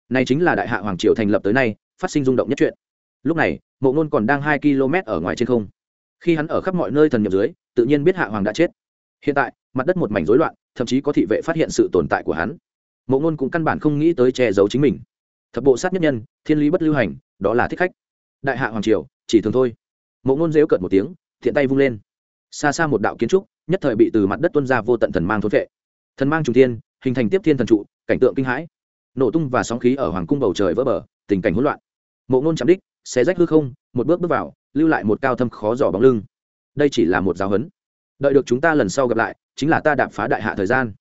Speaker 1: Này chính là đại hạ hoàng triều thành lập tới nay, phát sinh rung động nhất chuyện. Lúc này, mộ ngôn còn đang hai km ở ngoài trên không. Khi hắn ở khắp mọi nơi thần nhập dưới, tự nhiên biết hạ hoàng đã chết. Hiện tại, mặt đất một mảnh rối loạn, thậm chí có thị vệ phát hiện sự tồn tại của hắn mộ ngôn cũng căn bản không nghĩ tới che giấu chính mình. Thập bộ sát nhất nhân, thiên lý bất lưu hành, đó là thích khách. Đại hạ hoàng triều, chỉ thường thôi. Mộ ngôn dếu cợt một tiếng, thiện tay vung lên. Xa xa một đạo kiến trúc, nhất thời bị từ mặt đất tuân ra vô tận thần mang thốn vệ thần mang trùng thiên, hình thành tiếp thiên thần trụ, cảnh tượng kinh hãi. Nổ tung và sóng khí ở hoàng cung bầu trời vỡ bờ, tình cảnh hỗn loạn. Mộ ngôn chạm đích, xé rách hư không, một bước bước vào, lưu lại một cao thâm khó dò bóng lưng. Đây chỉ là một giáo huấn. Đợi được chúng ta lần sau gặp lại, chính là ta đạp phá đại hạ thời gian.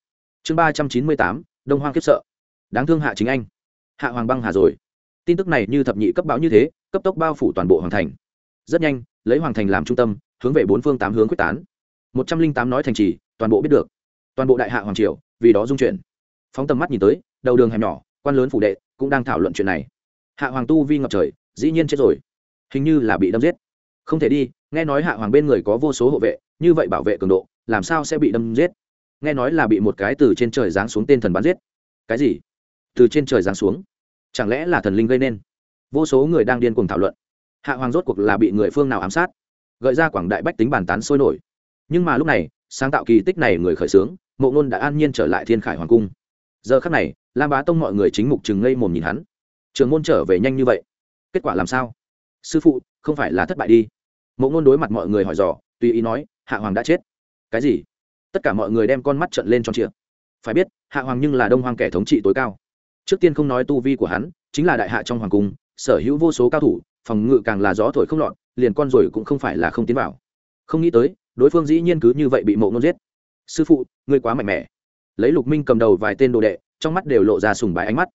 Speaker 1: Chương ba trăm chín mươi tám đông hoang kiếp sợ. Đáng thương hạ chính anh. Hạ hoàng băng hà rồi. Tin tức này như thập nhị cấp báo như thế, cấp tốc bao phủ toàn bộ hoàng thành. Rất nhanh, lấy hoàng thành làm trung tâm, hướng về bốn phương tám hướng quyết tán. Một trăm linh tám nói thành trì, toàn bộ biết được. Toàn bộ đại hạ hoàng triều, vì đó dung chuyển phóng tầm mắt nhìn tới, đầu đường hẻm nhỏ, quan lớn phủ đệ, cũng đang thảo luận chuyện này. Hạ hoàng tu vi ngập trời, dĩ nhiên chết rồi. Hình như là bị đâm giết. Không thể đi, nghe nói hạ hoàng bên người có vô số hộ vệ, như vậy bảo vệ cường độ, làm sao sẽ bị đâm giết? Nghe nói là bị một cái từ trên trời giáng xuống tên thần bắn giết. Cái gì? Từ trên trời giáng xuống? Chẳng lẽ là thần linh gây nên? Vô số người đang điên cuồng thảo luận. Hạ hoàng rốt cuộc là bị người phương nào ám sát? Gợi ra quảng đại bách tính bàn tán sôi nổi. Nhưng mà lúc này, sáng tạo kỳ tích này người khởi xướng, mộ ngôn đã an nhiên trở lại thiên khải hoàng cung. Giờ khắc này, lam bá tông mọi người chính mục chừng ngây mồm nhìn hắn. Trường môn trở về nhanh như vậy? Kết quả làm sao? Sư phụ, không phải là thất bại đi. Mộ ngôn đối mặt mọi người hỏi dò, tùy ý nói, hạ hoàng đã chết. Cái gì? Tất cả mọi người đem con mắt trận lên tròn trịa. Phải biết, hạ hoàng nhưng là đông hoàng kẻ thống trị tối cao. Trước tiên không nói tu vi của hắn, chính là đại hạ trong hoàng cung, sở hữu vô số cao thủ, phòng ngự càng là gió thổi không lọt, liền con rồi cũng không phải là không tiến vào. Không nghĩ tới, đối phương dĩ nhiên cứ như vậy bị mộ ngôn giết. Sư phụ, ngươi quá mạnh mẽ. Lấy lục minh cầm đầu vài tên đồ đệ, trong mắt đều lộ ra sùng bái ánh mắt.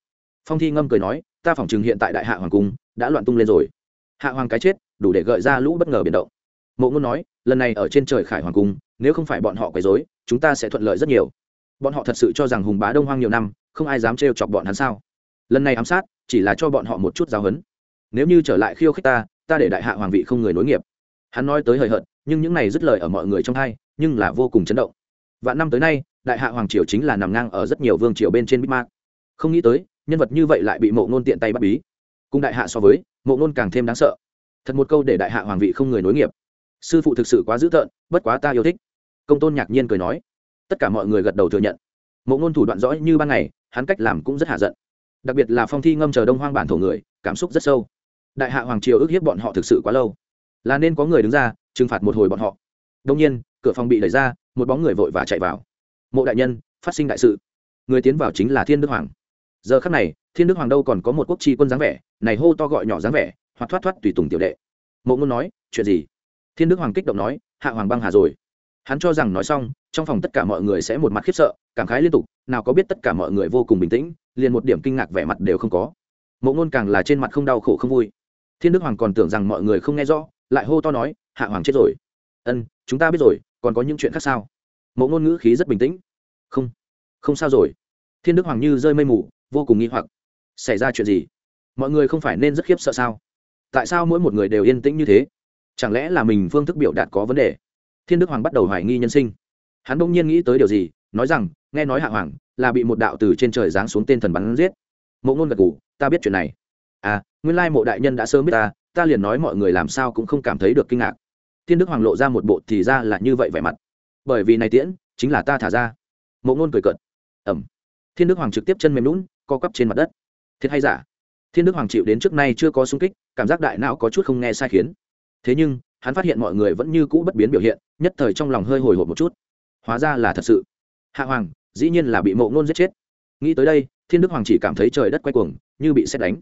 Speaker 1: Phong thi ngâm cười nói, ta phỏng chừng hiện tại đại hạ hoàng cung đã loạn tung lên rồi. Hạ hoàng cái chết, đủ để gợi ra lũ bất ngờ biển động. Mộ ngôn nói, lần này ở trên trời khải hoàng cung nếu không phải bọn họ quấy rối, chúng ta sẽ thuận lợi rất nhiều. Bọn họ thật sự cho rằng hùng bá đông hoang nhiều năm, không ai dám trêu chọc bọn hắn sao? Lần này ám sát, chỉ là cho bọn họ một chút giáo huấn. Nếu như trở lại khiêu khích ta ta để đại hạ hoàng vị không người nối nghiệp. Hắn nói tới hời hợt, nhưng những này dứt lời ở mọi người trong hai, nhưng là vô cùng chấn động. Vạn năm tới nay, đại hạ hoàng triều chính là nằm ngang ở rất nhiều vương triều bên trên bích mạc. Không nghĩ tới, nhân vật như vậy lại bị mộ ngôn tiện tay bắt bí. Cùng đại hạ so với, mộ ngôn càng thêm đáng sợ. Thật một câu để đại hạ hoàng vị không người nối nghiệp. Sư phụ thực sự quá dữ tợn, bất quá ta yêu thích công tôn nhạc nhiên cười nói. Tất cả mọi người gật đầu thừa nhận. Mộ ngôn thủ đoạn rõ như ban ngày, hắn cách làm cũng rất hạ giận. Đặc biệt là phong thi ngâm chờ đông hoang bản thổ người, cảm xúc rất sâu. Đại hạ hoàng triều ức hiếp bọn họ thực sự quá lâu. Là nên có người đứng ra, trừng phạt một hồi bọn họ. Đông nhiên, cửa phòng bị đẩy ra, một bóng người vội và chạy vào. Mộ đại nhân, phát sinh đại sự. Người tiến vào chính là thiên đức hoàng. Giờ khắc này, thiên đức hoàng đâu còn có một quốc tri quân dáng vẻ, này hô to gọi nhỏ dáng vẻ, hoặc thoát thoát tùy tùng tiểu đệ. Mộ ngôn nói, chuyện gì? Thiên đức hoàng kích động nói, hạ hoàng băng hà rồi hắn cho rằng nói xong, trong phòng tất cả mọi người sẽ một mặt khiếp sợ, cảm khái liên tục, nào có biết tất cả mọi người vô cùng bình tĩnh, liền một điểm kinh ngạc vẻ mặt đều không có. Mộ ngôn càng là trên mặt không đau khổ không vui. Thiên đức hoàng còn tưởng rằng mọi người không nghe rõ, lại hô to nói, hạ hoàng chết rồi. Ân, chúng ta biết rồi, còn có những chuyện khác sao? Mộ ngôn ngữ khí rất bình tĩnh. Không không sao rồi. Thiên đức hoàng như rơi mây mù, vô cùng nghi hoặc. Xảy ra chuyện gì? Mọi người không phải nên rất khiếp sợ sao? Tại sao mỗi một người đều yên tĩnh như thế? Chẳng lẽ là mình phương thức biểu đạt có vấn đề? Thiên đức hoàng bắt đầu hoài nghi nhân sinh. Hắn bỗng nhiên nghĩ tới điều gì, nói rằng, nghe nói hạ hoàng là bị một đạo từ trên trời giáng xuống tên thần bắn giết. Mộ ngôn gật ngủ ta biết chuyện này. À nguyên lai mộ đại nhân đã sớm biết ta ta liền nói mọi người làm sao cũng không cảm thấy được kinh ngạc. Thiên đức hoàng lộ ra một bộ thì ra là như vậy vẻ mặt. Bởi vì này tiễn, chính là ta thả ra. Mộ ngôn cười cợt. Ẩm thiên đức hoàng trực tiếp chân mềm lún co quắp trên mặt đất. Thiệt hay giả? Thiên đức hoàng chịu đến trước nay chưa có sung kích, cảm giác đại não có chút không nghe sai khiến. Thế nhưng hắn phát hiện mọi người vẫn như cũ bất biến biểu hiện, nhất thời trong lòng hơi hồi hộp một chút. Hóa ra là thật sự. Hạ hoàng, dĩ nhiên là bị mộ ngôn giết chết. Nghĩ tới đây, thiên đức hoàng chỉ cảm thấy trời đất quay cuồng, như bị xét đánh.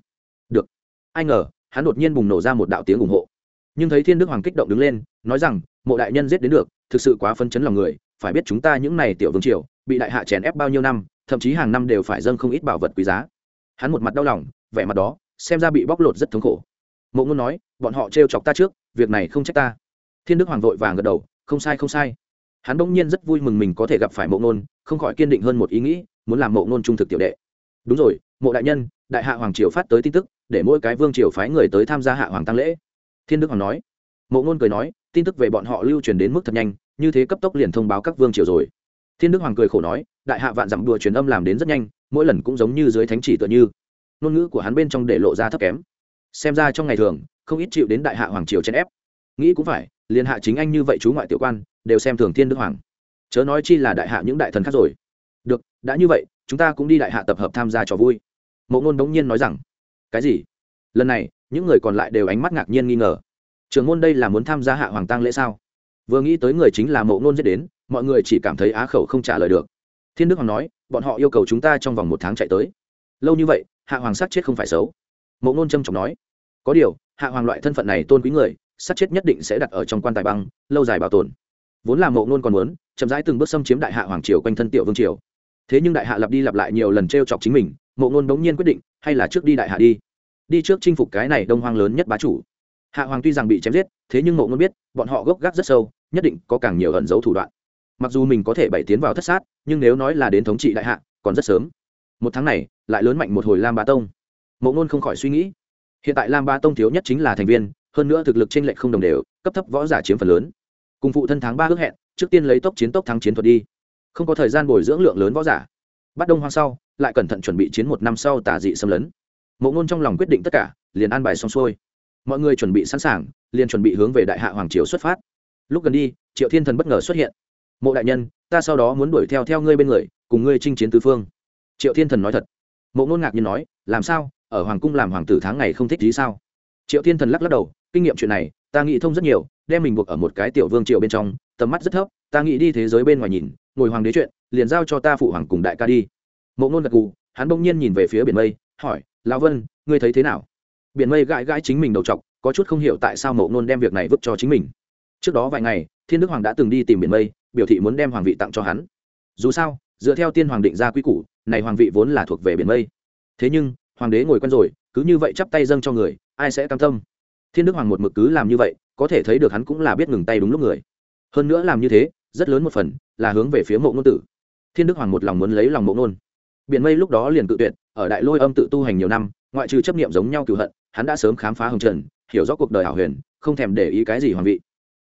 Speaker 1: Được. Ai ngờ, hắn đột nhiên bùng nổ ra một đạo tiếng ủng hộ. Nhưng thấy thiên đức hoàng kích động đứng lên, nói rằng, mộ đại nhân giết đến được, thực sự quá phân chấn lòng người, phải biết chúng ta những n à y tiểu vương triều, bị đại hạ chèn ép bao nhiêu năm, thậm chí hàng năm đều phải dâng không ít bảo vật quý giá. Hắn một mặt đau lòng, vẻ mặt đó, xem ra bị bóc lột rất thống khổ. Mộ ngôn nói, bọn họ trêu chọc ta trước việc này không trách ta. Thiên đức hoàng vội vàng gật đầu, không sai không sai. Hắn bỗng nhiên rất vui mừng mình có thể gặp phải mộ ngôn không khỏi kiên định hơn một ý nghĩ, muốn làm mộ ngôn trung thực tiểu đệ. Đúng rồi, mộ đại nhân, đại hạ hoàng triều phát tới tin tức, để mỗi cái vương triều phái người tới tham gia hạ hoàng tăng lễ. Thiên đức hoàng nói. Mộ ngôn cười nói, tin tức về bọn họ lưu truyền đến mức thật nhanh, như thế cấp tốc liền thông báo các vương triều rồi. Thiên đức hoàng cười khổ nói, đại hạ vạn dặm đùa truyền âm làm đến rất nhanh, mỗi lần cũng giống như dưới thánh chỉ tựa như. Ngôn ngữ của hắn bên trong để lộ ra thấp kém xem ra trong ngày thường, không ít chịu đến đại hạ hoàng triều chen ép. Nghĩ cũng phải, liền hạ chính anh như vậy chú ngoại tiểu quan, đều xem thường thiên đức hoàng. Chớ nói chi là đại hạ những đại thần khác rồi. Được, đã như vậy, chúng ta cũng đi đại hạ tập hợp tham gia trò vui. Mộ ngôn đống nhiên nói rằng, cái gì? Lần này, những người còn lại đều ánh mắt ngạc nhiên nghi ngờ. Trường môn đây là muốn tham gia hạ hoàng tăng lễ sao? Vừa nghĩ tới người chính là mộ ngôn giết đến, mọi người chỉ cảm thấy á khẩu không trả lời được. Thiên đức hoàng nói, bọn họ yêu cầu chúng ta trong vòng một tháng chạy tới. Lâu như vậy, hạ hoàng sát chết không phải xấu mộ ngôn trâm trọng nói, có điều, hạ hoàng loại thân phận này tôn quý người, sát chết nhất định sẽ đặt ở trong quan tài băng, lâu dài bảo tồn. Vốn là mộ ngôn còn muốn chậm rãi từng bước xâm chiếm đại hạ hoàng triều quanh thân tiểu vương triều. Thế nhưng đại hạ lặp đi lặp lại nhiều lần t r e o chọc chính mình, mộ ngôn bỗng nhiên quyết định, hay là trước đi đại hạ đi. Đi trước chinh phục cái này đông hoang lớn nhất bá chủ. Hạ hoàng tuy rằng bị chém giết, thế nhưng mộ ngôn biết, bọn họ gốc gác rất sâu, nhất định có càng nhiều ẩn dấu thủ đoạn. Mặc dù mình có thể bày tiến vào thất sát, nhưng nếu nói là đến thống trị đại hạ, còn rất sớm. Một tháng này, lại lớn mạnh một hồi lam bá tông mộ ngôn không khỏi suy nghĩ. Hiện tại lam Ba tông thiếu nhất chính là thành viên, hơn nữa thực lực t r ê n lệch không đồng đều, cấp thấp võ giả chiếm phần lớn. Cùng phụ thân tháng ba ước hẹn, trước tiên lấy tốc chiến tốc thắng chiến thuật đi. Không có thời gian bồi dưỡng lượng lớn võ giả. Bắt đông hoang sau, lại cẩn thận chuẩn bị chiến một năm sau tả dị xâm lấn. Mộ ngôn trong lòng quyết định tất cả, liền an bài xong xuôi. Mọi người chuẩn bị sẵn sàng, liền chuẩn bị hướng về đại hạ hoàng triều xuất phát. Lúc gần đi, triệu thiên thần bất ngờ xuất hiện. Mộ đại nhân, ta sau đó muốn đuổi theo theo ngươi bên người, cùng ngươi chinh chiến tứ phương. Triệu thiên thần nói thật. Mộ ngôn ngạc nhiên nói, làm sao? Ở hoàng cung làm hoàng tử tháng ngày không thích gì sao? Triệu thiên thần lắc lắc đầu, kinh nghiệm chuyện này, ta nghĩ thông rất nhiều, đem mình buộc ở một cái tiểu vương triệu bên trong, tầm mắt rất thấp, ta nghĩ đi thế giới bên ngoài nhìn, ngồi hoàng đế chuyện, liền giao cho ta phụ hoàng cùng đại ca đi. Mộ ngôn gật gù, hắn bỗng nhiên nhìn về phía biển mây, hỏi, lão vân, ngươi thấy thế nào? Biển mây gãi gãi chính mình đầu t có chút không hiểu tại sao mộ ngôn đem việc này vứt cho chính mình. Trước đó vài ngày, thiên đức hoàng đã từng đi tìm biển mây, biểu thị muốn đem hoàng vị tặng cho hắn. Dù sao, dựa theo tiên hoàng định ra quy củ, này hoàng vị vốn là thuộc về biển mây. Thế nhưng hoàng đế ngồi quen rồi, cứ như vậy chắp tay dâng cho người, ai sẽ cam tâm? Thiên đức hoàng một mực cứ làm như vậy, có thể thấy được hắn cũng là biết ngừng tay đúng lúc người. Hơn nữa làm như thế, rất lớn một phần là hướng về phía mộ ngôn tử. Thiên đức hoàng một lòng muốn lấy lòng mộ ngôn. Biển mây lúc đó liền cự tuyệt, ở đại lôi âm tự tu hành nhiều năm, ngoại trừ chấp niệm giống nhau cựu hận, hắn đã sớm khám phá hồng trần, hiểu rõ cuộc đời hảo huyền, không thèm để ý cái gì hoàng vị.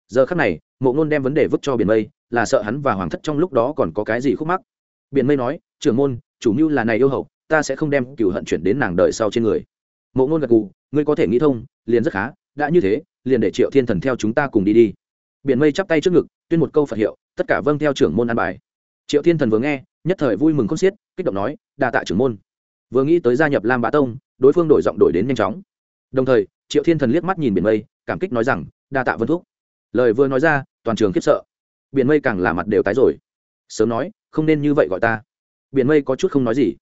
Speaker 1: Giờ khắc này, mộ ngôn đem vấn đề vứt cho biển mây, là sợ hắn và hoàng thất trong lúc đó còn có cái gì khúc mắc. Biển mây nói, trưởng môn, chủ mưu là này yêu hậu ta sẽ không đem cựu hận chuyển đến nàng đợi sau trên người. Mộ ngôn gật gù, ngươi có thể nghĩ thông, liền rất khá, đã như thế, liền để triệu thiên thần theo chúng ta cùng đi đi. Biển mây chắp tay trước ngực, tuyên một câu phật hiệu, tất cả vâng theo trưởng môn an bài. Triệu thiên thần vừa nghe, nhất thời vui mừng khôn xiết, kích động nói, đa tạ trưởng môn. Vừa nghĩ tới gia nhập lam bá tông, đối phương đổi giọng đổi đến nhanh chóng. Đồng thời, triệu thiên thần liếc mắt nhìn biển mây, cảm kích nói rằng, đa tạ vân thúc. Lời vừa nói ra, toàn trường khiếp sợ. Biển mây càng là mặt đều tái rồi. Sớm nói, không nên như vậy gọi ta. Biển mây có chút không nói gì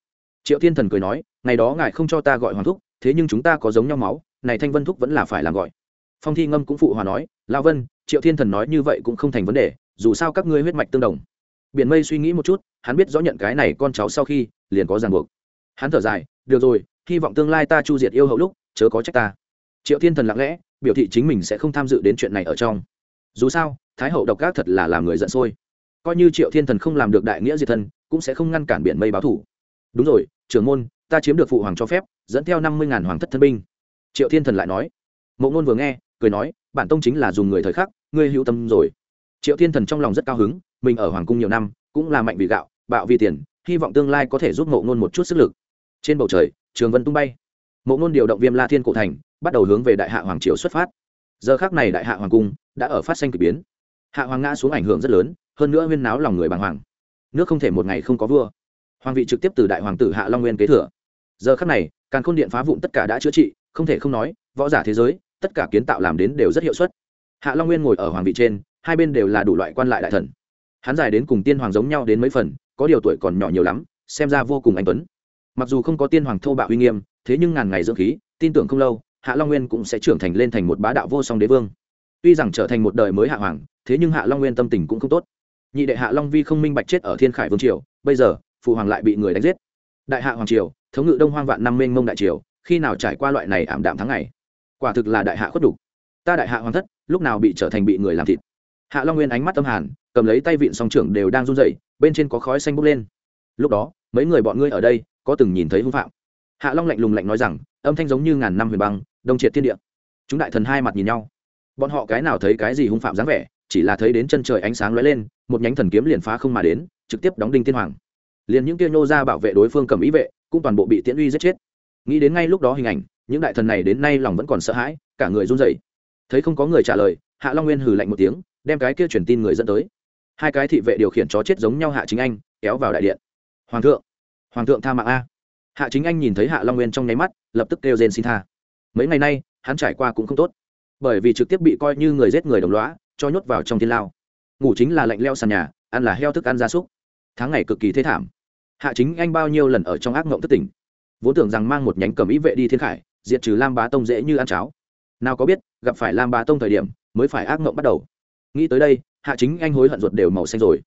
Speaker 1: triệu thiên thần cười nói, ngày đó ngài không cho ta gọi hoàng thúc, thế nhưng chúng ta có giống nhau máu, này thanh vân thúc vẫn là phải làm gọi. Phong thi ngâm cũng phụ hòa nói lao vân, triệu thiên thần nói như vậy cũng không thành vấn đề, dù sao các ngươi huyết mạch tương đồng. Biển mây suy nghĩ một chút, hắn biết rõ nhận cái này con cháu sau khi, liền có ràng buộc. Hắn thở dài, được rồi, hy vọng tương lai ta chu diệt yêu hậu lúc, chớ có trách ta. Triệu thiên thần lặng lẽ, biểu thị chính mình sẽ không tham dự đến chuyện này ở trong. Dù sao, thái hậu độc ác thật là làm người giận sôi. Coi như triệu thiên thần không làm được đại nghĩa diệt thân, cũng sẽ không ngăn cản biển mây báo thủ đúng rồi, trưởng môn, ta chiếm được phụ hoàng cho phép, dẫn theo năm mươi ngàn hoàng thất thân binh. Triệu thiên thần lại nói. Mộ ngôn vừa nghe, cười nói, bản tông chính là dùng người thời khắc, ngươi hữu tâm rồi. Triệu thiên thần trong lòng rất cao hứng, mình ở hoàng cung nhiều năm, cũng là mạnh vì gạo, bạo vì tiền, hy vọng tương lai có thể giúp mộ ngôn một chút sức lực. Trên bầu trời, trường vân tung bay. Mộ ngôn điều động viêm la thiên cổ thành, bắt đầu hướng về đại hạ hoàng triều xuất phát. Giờ khác này đại hạ hoàng cung đã ở phát sinh k ỳ biến. Hạ hoàng ngã xuống ảnh hưởng rất lớn, hơn nữa huyên náo lòng người bàng hoàng. Nước không thể một ngày không có vua hoàng vị trực tiếp từ đại hoàng tử hạ long nguyên kế thừa. Giờ khắc này càng khôn điện phá vụn tất cả đã chữa trị, không thể không nói, võ giả thế giới, tất cả kiến tạo làm đến đều rất hiệu suất. Hạ long nguyên ngồi ở hoàng vị trên, hai bên đều là đủ loại quan lại đại thần. Hắn dài đến cùng tiên hoàng giống nhau đến mấy phần, có điều tuổi còn nhỏ nhiều lắm, xem ra vô cùng anh tuấn. Mặc dù không có tiên hoàng thô bạo uy nghiêm, thế nhưng ngàn ngày dưỡng khí, tin tưởng không lâu, hạ long nguyên cũng sẽ trưởng thành lên thành một bá đạo vô song đế vương. Tuy rằng trở thành một đời mới hạ hoàng, thế nhưng hạ long nguyên tâm tình cũng không tốt. Nhị đệ hạ long vi không minh bạch chết ở thiên khải vương triều, bây giờ phụ hoàng lại bị người đánh giết. Đại hạ hoàng triều, thống ngự đông hoang vạn năm mênh mông đại triều, khi nào trải qua loại này ảm đạm tháng ngày? Quả thực là đại hạ khuất đục ta đại hạ hoàng thất, lúc nào bị trở thành bị người làm thịt? Hạ long nguyên ánh mắt tâm hàn, cầm lấy tay vịn song trưởng đều đang run rẩy, bên trên có khói xanh bốc lên. Lúc đó, mấy người bọn ngươi ở đây, có từng nhìn thấy hung phạm. Hạ long lạnh lùng lạnh nói rằng, âm thanh giống như ngàn năm huyền băng, đông triệt thiên địa. Chúng đại thần hai mặt nhìn nhau. Bọn họ cái nào thấy cái gì hung phạm dáng vẻ, chỉ là thấy đến chân trời ánh sáng lóe lên, một nhánh thần kiếm liền phá không mà đến, trực tiếp đóng đinh tiên hoàng liền những kia nhô ra bảo vệ đối phương cầm ý vệ, cũng toàn bộ bị tiễn uy giết chết. Nghĩ đến ngay lúc đó hình ảnh, những đại thần này đến nay lòng vẫn còn sợ hãi, cả người run rẩy. Thấy không có người trả lời, hạ long nguyên hừ lạnh một tiếng, đem cái kia truyền tin người dẫn tới. Hai cái thị vệ điều khiển chó chết giống nhau hạ chính anh, kéo vào đại điện. Hoàng thượng hoàng thượng tha mạng a. Hạ chính anh nhìn thấy hạ long nguyên trong nháy mắt, lập tức kêu rên xin tha. Mấy ngày nay, hắn trải qua cũng không tốt. Bởi vì trực tiếp bị coi như người giết người đồng loá cho nhốt vào trong thiên lao. Ngủ chính là lạnh leo sàn nhà, ăn là heo thức ăn gia súc. Tháng ngày cực kỳ thế thảm hạ chính anh bao nhiêu lần ở trong ác mộng thất tỉnh vốn tưởng rằng mang một nhánh cầm ý vệ đi thiên khải, diệt trừ lam bá tông dễ như ăn cháo. Nào có biết, gặp phải lam bá tông thời điểm, mới phải ác mộng bắt đầu. Nghĩ tới đây, hạ chính anh hối hận ruột đều màu xanh rồi.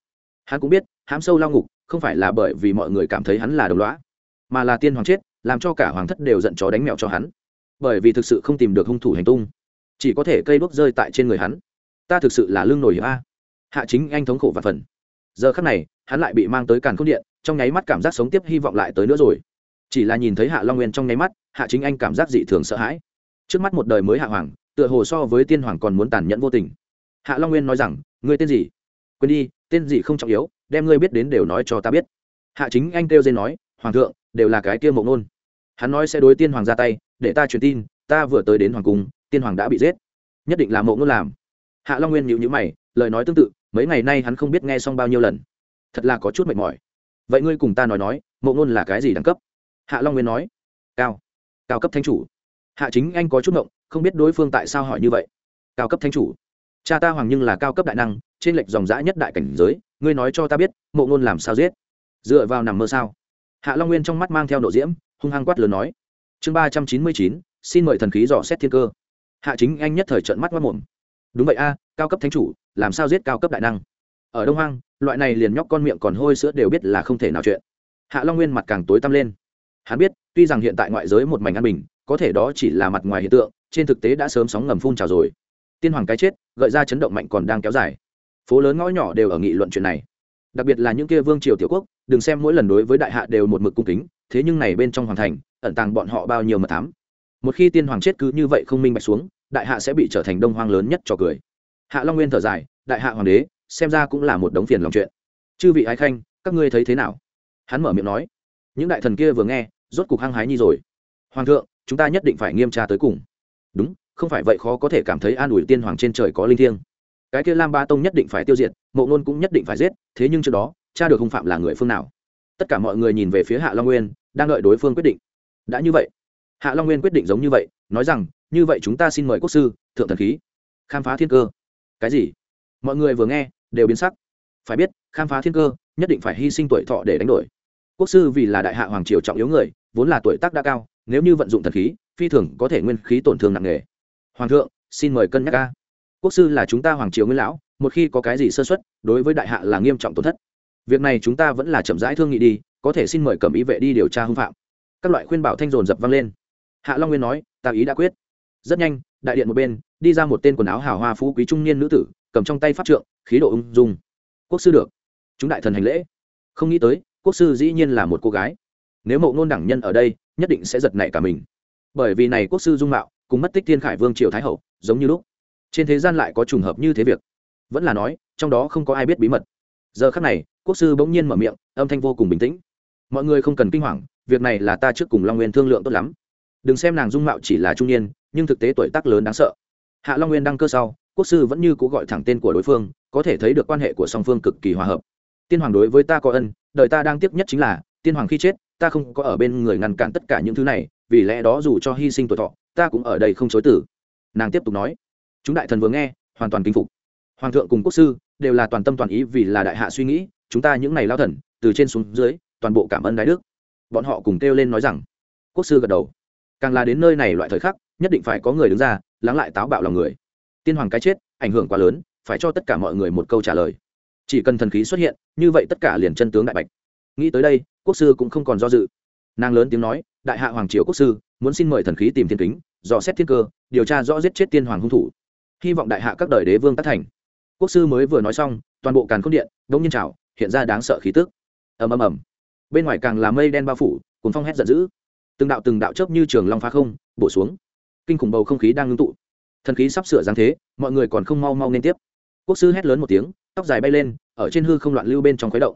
Speaker 1: Hắn cũng biết hám sâu lao ngục, không phải là bởi vì mọi người cảm thấy hắn là đồng loã mà là tiên hoàng chết, làm cho cả hoàng thất đều giận chó đánh mẹo cho hắn. Bởi vì thực sự không tìm được hung thủ hành tung, chỉ có thể cây đuốc rơi tại trên người hắn. Ta thực sự là lương nổi hiểm a. Hạ chính anh thống khổ và phần giờ khắc này hắn lại bị mang tới càn khôn điện, trong nháy mắt cảm giác sống tiếp hy vọng lại tới nữa rồi. Chỉ là nhìn thấy hạ long nguyên trong nháy mắt, hạ chính anh cảm giác dị thường sợ hãi. Trước mắt một đời mới hạ hoàng, tựa hồ so với tiên hoàng còn muốn tàn nhẫn vô tình. Hạ long nguyên nói rằng, ngươi tên gì? Quên đi, tên gì không trọng yếu, đem ngươi biết đến đều nói cho ta biết. Hạ chính anh kêu dây nói, hoàng thượng, đều là cái kia mộng nôn. Hắn nói sẽ đối tiên hoàng ra tay, để ta truyền tin, ta vừa tới đến hoàng cung, tiên hoàng đã bị giết. Nhất định là mộng nôn làm. Hạ long nguyên nhịu nhữ mày, lời nói tương tự, mấy ngày nay hắn không biết nghe xong bao nhiêu lần thật là có chút mệt mỏi. Vậy ngươi cùng ta nói nói, mộ ngôn là cái gì đẳng cấp? Hạ long nguyên nói, cao cao cấp thanh chủ. Hạ chính anh có chút mộng không biết đối phương tại sao hỏi như vậy. Cao cấp thanh chủ. Cha ta hoàng nhưng là cao cấp đại năng, trên lệch dòng dã nhất đại cảnh giới, ngươi nói cho ta biết, mộ ngôn làm sao giết? Dựa vào nằm mơ sao? Hạ long nguyên trong mắt mang theo nộ diễm, hung hăng quát lớn nói. Chương ba trăm chín mươi chín, xin mời thần khí dò xét thiên cơ. Hạ chính anh nhất thời trận mắt mất mồm. Đúng vậy a, cao cấp thánh chủ, làm sao giết cao cấp đại năng? Ở đông hoang, loại này liền nhóc con miệng còn hôi sữa đều biết là không thể nào chuyện. Hạ long nguyên mặt càng tối tăm lên. Hắn biết, tuy rằng hiện tại ngoại giới một mảnh an bình, có thể đó chỉ là mặt ngoài hiện tượng, trên thực tế đã sớm sóng ngầm phun trào rồi. Tiên hoàng cái chết, gợi ra chấn động mạnh còn đang kéo dài. Phố lớn ngõ nhỏ đều ở nghị luận chuyện này. Đặc biệt là những kia vương triều tiểu quốc, đừng xem mỗi lần đối với đại hạ đều một mực cung kính, thế nhưng này bên trong hoàng thành, ẩn tàng bọn họ bao nhiêu mật thám. Một khi tiên hoàng chết cứ như vậy không minh bạch xuống, đại hạ sẽ bị trở thành đông hoang lớn nhất cho cười. Hạ long nguyên thở dài, đại hạ hoàng đế xem ra cũng là một đống phiền lòng chuyện. Chư vị ái khanh, các ngươi thấy thế nào? Hắn mở miệng nói. Những đại thần kia vừa nghe, rốt cục hăng hái nhi rồi. Hoàng thượng, chúng ta nhất định phải nghiêm tra tới cùng. Đúng, không phải vậy khó có thể cảm thấy an ủi tiên hoàng trên trời có linh thiêng. Cái kia lam ba tông nhất định phải tiêu diệt, mộ ngôn cũng nhất định phải giết, thế nhưng trước đó, cha được hung phạm là người phương nào? Tất cả mọi người nhìn về phía hạ long nguyên, đang đợi đối phương quyết định. Đã như vậy, hạ long nguyên quyết định giống như vậy, nói rằng, như vậy chúng ta xin mời quốc sư, thượng thần khí, khám phá thiên cơ. Cái gì? Mọi người vừa nghe đều biến sắc. Phải biết, khám phá thiên cơ, nhất định phải hy sinh tuổi thọ để đánh đổi. Quốc sư vì là đại hạ hoàng triều trọng yếu người, vốn là tuổi tác đã cao, nếu như vận dụng thần khí, phi thường có thể nguyên khí tổn thương nặng nề. Hoàng thượng, xin mời cân nhắc ca quốc sư là chúng ta hoàng triều nguyên lão, một khi có cái gì sơ xuất đối với đại hạ là nghiêm trọng tổn thất. Việc này chúng ta vẫn là chậm rãi thương nghị đi, có thể xin mời cẩm ý vệ đi điều tra hưng phạm. Các loại khuyên bảo thanh dồn dập vang lên. Hạ long nguyên nói, ta ý đã quyết. Rất nhanh, đại điện một bên đi ra một tên quần áo hào hoa phú quý trung niên nữ tử, cầm trong tay pháp trượng, khí độ ung dung. Quốc sư được. Chúng đại thần hành lễ. Không nghĩ tới, quốc sư dĩ nhiên là một cô gái. Nếu mộ ngôn đẳng nhân ở đây, nhất định sẽ giật nảy cả mình. Bởi vì này quốc sư dung mạo, cùng mất tích thiên khải vương triều thái hậu, giống như lúc. Trên thế gian lại có trùng hợp như thế việc. Vẫn là nói, trong đó không có ai biết bí mật. Giờ khắc này, quốc sư bỗng nhiên mở miệng, âm thanh vô cùng bình tĩnh. Mọi người không cần kinh hoàng, việc này là ta trước cùng long nguyên thương lượng tốt lắm. Đừng xem nàng dung mạo chỉ là trung niên, nhưng thực tế tuổi tác lớn đáng sợ hạ long nguyên đăng cơ sau, quốc sư vẫn như cũ gọi thẳng tên của đối phương, có thể thấy được quan hệ của song phương cực kỳ hòa hợp. Tiên hoàng đối với ta có ân, đời ta đang tiếc nhất chính là, tiên hoàng khi chết, ta không có ở bên người ngăn cản tất cả những thứ này, vì lẽ đó dù cho hy sinh tuổi thọ, ta cũng ở đây không chối tử nàng tiếp tục nói. Chúng đại thần vừa nghe, hoàn toàn kinh phục. Hoàng thượng cùng quốc sư đều là toàn tâm toàn ý vì là đại hạ suy nghĩ, chúng ta những này lao thần, từ trên xuống dưới, toàn bộ cảm ơn đái đức. Bọn họ cùng kêu lên nói rằng. Quốc sư gật đầu. Càng là đến nơi này loại thời khắc, nhất định phải có người đứng ra lắng lại táo bạo lòng người. Tiên hoàng cái chết, ảnh hưởng quá lớn, phải cho tất cả mọi người một câu trả lời. Chỉ cần thần khí xuất hiện, như vậy tất cả liền chân tướng đại bạch. Nghĩ tới đây, quốc sư cũng không còn do dự. Nàng lớn tiếng nói, đại hạ hoàng triều quốc sư, muốn xin mời thần khí tìm thiên kính, dò xét thiên cơ, điều tra rõ giết chết tiên hoàng hung thủ. Hy vọng đại hạ các đời đế vương tác thành. Quốc sư mới vừa nói xong, toàn bộ càn k h ô n điện đ ỗ n g nhiên trào hiện ra đáng sợ khí tức. Ầm ầm ầm. Bên ngoài càng là mây đen bao phủ cuốn phong hét giận dữ. Từng đạo từng đạo chớp như trường long phá không, bổ xuống kinh khủng bầu không khí đang ngưng tụ. Thần khí sắp sửa giáng thế, mọi người còn không mau mau nên tiếp. Quốc sư hét lớn một tiếng, tóc dài bay lên, ở trên hư không loạn lưu bên trong khuấy động.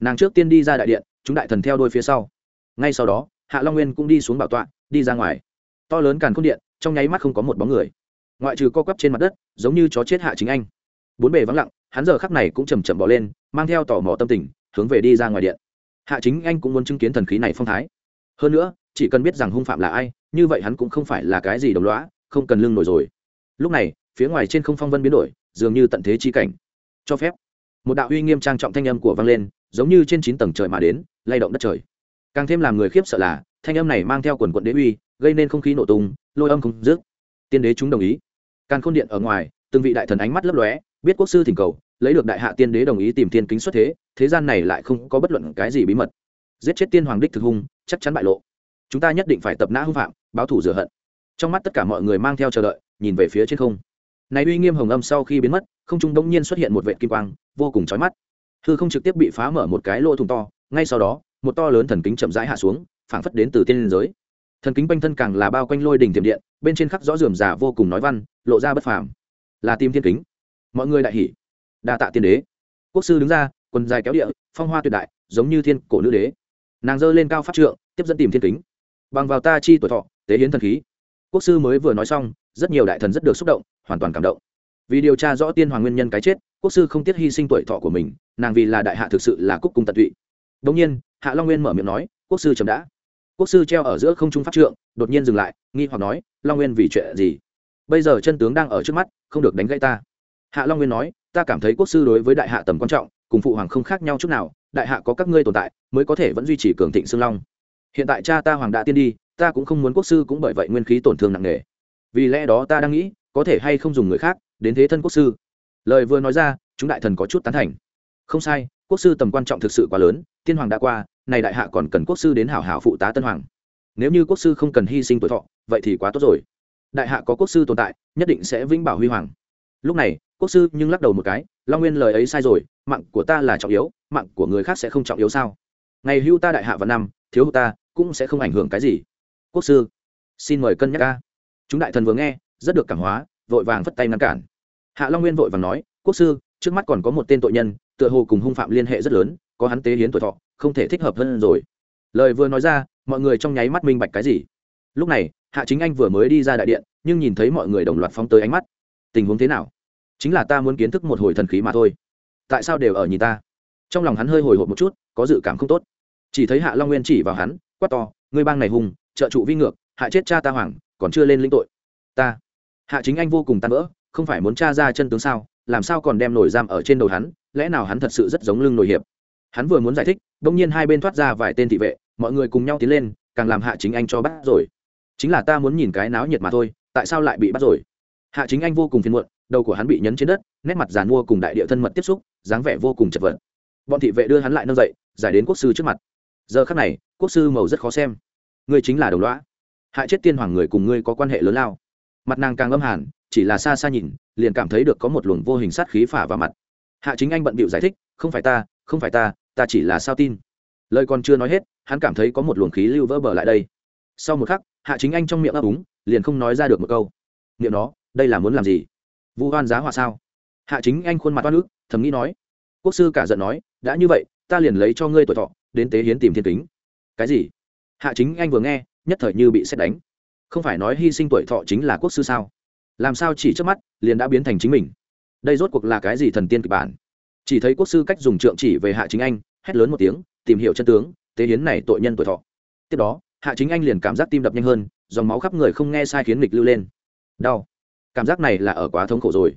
Speaker 1: Nàng trước tiên đi ra đại điện, chúng đại thần theo đôi phía sau. Ngay sau đó, hạ long nguyên cũng đi xuống bảo tọa, đi ra ngoài. To lớn càn k h ô n điện, trong nháy mắt không có một bóng người. Ngoại trừ co quắp trên mặt đất, giống như chó chết hạ chính anh. Bốn bề vắng lặng, hắn giờ khắc này cũng chầm chậm bỏ lên, mang theo tò mò tâm tình, hướng về đi ra ngoài điện. Hạ chính anh cũng muốn chứng kiến thần khí này phong thái. Hơn nữa chỉ cần biết rằng hung phạm là ai, như vậy hắn cũng không phải là cái gì đồng lõa, không cần lưng nổi rồi. Lúc này, phía ngoài trên không phong vân biến đổi, dường như tận thế chi cảnh. Cho phép. Một đạo uy nghiêm trang trọng thanh âm của vang lên, giống như trên chín tầng trời mà đến, lay động đất trời. Càng thêm làm người khiếp sợ là, thanh âm này mang theo quần quận đế uy, gây nên không khí nổ tung, lôi âm không dứt. Tiên đế chúng đồng ý. Càng khôn điện ở ngoài, từng vị đại thần ánh mắt lấp lóe, biết quốc sư thỉnh cầu, lấy được đại hạ tiên đế đồng ý tìm tiên kính xuất thế thế gian này lại không có bất luận cái gì bí mật. Giết chết tiên hoàng đích thực hung, chắc chắn bại lộ chúng ta nhất định phải tập nã hung phạm, báo thủ rửa hận. Trong mắt tất cả mọi người mang theo chờ đợi, nhìn về phía trên không. Này uy nghiêm hồng âm sau khi biến mất, không trung đông nhiên xuất hiện một vệ kim quang, vô cùng chói mắt. Hư không trực tiếp bị phá mở một cái lỗ thùng to, ngay sau đó, một to lớn thần kính chậm rãi hạ xuống, phảng phất đến từ tiên liên giới. Thần kính quanh thân càng là bao quanh lôi đỉnh tiềm điện, bên trên khắc rõ rườm rà vô cùng nói văn, lộ ra bất phàm. Là tim thiên kính. Mọi người đại hỉ. Đa tạ tiên đế. Quốc sư đứng ra, quần dài kéo địa, phong hoa tuyệt đại, giống như thiên cổ nữ đế. Nàng giơ lên cao pháp trượng, tiếp dẫn tìm thiên kính bằng vào ta chi tuổi thọ, tế hiến thần khí. Quốc sư mới vừa nói xong, rất nhiều đại thần rất được xúc động, hoàn toàn cảm động. Vì điều tra rõ tiên hoàng nguyên nhân cái chết, quốc sư không tiếc hy sinh tuổi thọ của mình, nàng vì là đại hạ thực sự là cúc cung tận tụy. Đông nhiên, hạ long nguyên mở miệng nói, quốc sư chấm đã. Quốc sư treo ở giữa không trung pháp trượng, đột nhiên dừng lại, nghi hoặc nói, long nguyên vì chuyện gì? Bây giờ chân tướng đang ở trước mắt, không được đánh gãy ta. Hạ long nguyên nói, ta cảm thấy quốc sư đối với đại hạ tầm quan trọng, cùng phụ hoàng không khác nhau chút nào, đại hạ có các ngươi tồn tại, mới có thể vẫn duy trì cường thịnh xương long hiện tại cha ta hoàng đã tiên đi, ta cũng không muốn quốc sư cũng bởi vậy nguyên khí tổn thương nặng nề. Vì lẽ đó ta đang nghĩ, có thể hay không dùng người khác, đến thế thân quốc sư. Lời vừa nói ra, chúng đại thần có chút tán thành. Không sai, quốc sư tầm quan trọng thực sự quá lớn, tiên hoàng đã qua, này đại hạ còn cần quốc sư đến hảo hảo phụ tá tân hoàng. Nếu như quốc sư không cần hy sinh tuổi thọ, vậy thì quá tốt rồi. Đại hạ có quốc sư tồn tại, nhất định sẽ vĩnh bảo huy hoàng. Lúc này, quốc sư nhưng lắc đầu một cái, long nguyên lời ấy sai rồi, mạng của ta là trọng yếu, mạng của người khác sẽ không trọng yếu sao? Ngày hưu ta đại hạ vào năm, thiếu hụt ta, cũng sẽ không ảnh hưởng cái gì. Quốc sư, xin mời cân nhắc ca. Chúng đại thần vừa nghe, rất được cảm hóa, vội vàng phất tay ngăn cản. Hạ long nguyên vội vàng nói, quốc sư, trước mắt còn có một tên tội nhân, tựa hồ cùng hung phạm liên hệ rất lớn, có hắn tế hiến tuổi thọ, không thể thích hợp hơn rồi. Lời vừa nói ra, mọi người trong nháy mắt minh bạch cái gì. Lúc này, hạ chính anh vừa mới đi ra đại điện, nhưng nhìn thấy mọi người đồng loạt phóng tới ánh mắt. Tình huống thế nào? Chính là ta muốn kiến thức một hồi thần khí mà thôi. Tại sao đều ở nhìn ta? Trong lòng hắn hơi hồi hộp một chút, có dự cảm không tốt. Chỉ thấy hạ long nguyên chỉ vào hắn, quát to, ngươi bang này hùng, trợ trụ vi ngược hạ chết cha ta hoàng, còn chưa lên lĩnh tội. Ta. Hạ chính anh vô cùng tan vỡ, không phải muốn cha ra chân tướng sao, làm sao còn đem nổi giam ở trên đầu hắn, lẽ nào hắn thật sự rất giống lưng nổi hiệp? Hắn vừa muốn giải thích đ ỗ n g nhiên hai bên thoát ra vài tên thị vệ, mọi người cùng nhau tiến lên, càng làm hạ chính anh cho bắt rồi. Chính là ta muốn nhìn cái náo nhiệt mà thôi, tại sao lại bị bắt rồi? Hạ chính anh vô cùng phiền muộn, đầu của hắn bị nhấn trên đất, nét mặt giàn mua cùng đại địa thân mật tiếp xúc, dáng vẻ vô cùng chật vật bọn thị vệ đưa hắn lại nâng dậy, giải đến quốc sư trước mặt. Giờ khắc này, quốc sư màu rất khó xem. Ngươi chính là đồng loã hại chết tiên hoàng người cùng ngươi có quan hệ lớn lao. Mặt nàng càng âm hàn, chỉ là xa xa nhìn, liền cảm thấy được có một luồng vô hình sát khí phả vào mặt. Hạ chính anh bận bịu giải thích, không phải ta, không phải ta ta chỉ là sao tin. Lời còn chưa nói hết, hắn cảm thấy có một luồng khí lưu vỡ bờ lại đây. Sau một khắc, hạ chính anh trong miệng ấp úng, liền không nói ra được một câu. Miệng nó, đây là muốn làm gì? Vu hoan giá họa sao? Hạ chính anh khuôn mặt oan ức, thầm nghĩ nói. Quốc sư cả giận nói đã như vậy, ta liền lấy cho ngươi tuổi thọ, đến tế hiến tìm thiên kính. Cái gì? Hạ chính anh vừa nghe, nhất thời như bị xét đánh. Không phải nói hy sinh tuổi thọ chính là quốc sư sao? Làm sao chỉ trước mắt, liền đã biến thành chính mình? Đây rốt cuộc là cái gì thần tiên kịch bản? Chỉ thấy quốc sư cách dùng trượng chỉ về hạ chính anh, hét lớn một tiếng, tìm hiểu chân tướng, tế hiến này tội nhân tuổi thọ. Tiếp đó, hạ chính anh liền cảm giác tim đập nhanh hơn, dòng máu khắp người không nghe sai khiến nghịch lưu lên. Đau. Cảm giác này là ở quá thống khổ rồi.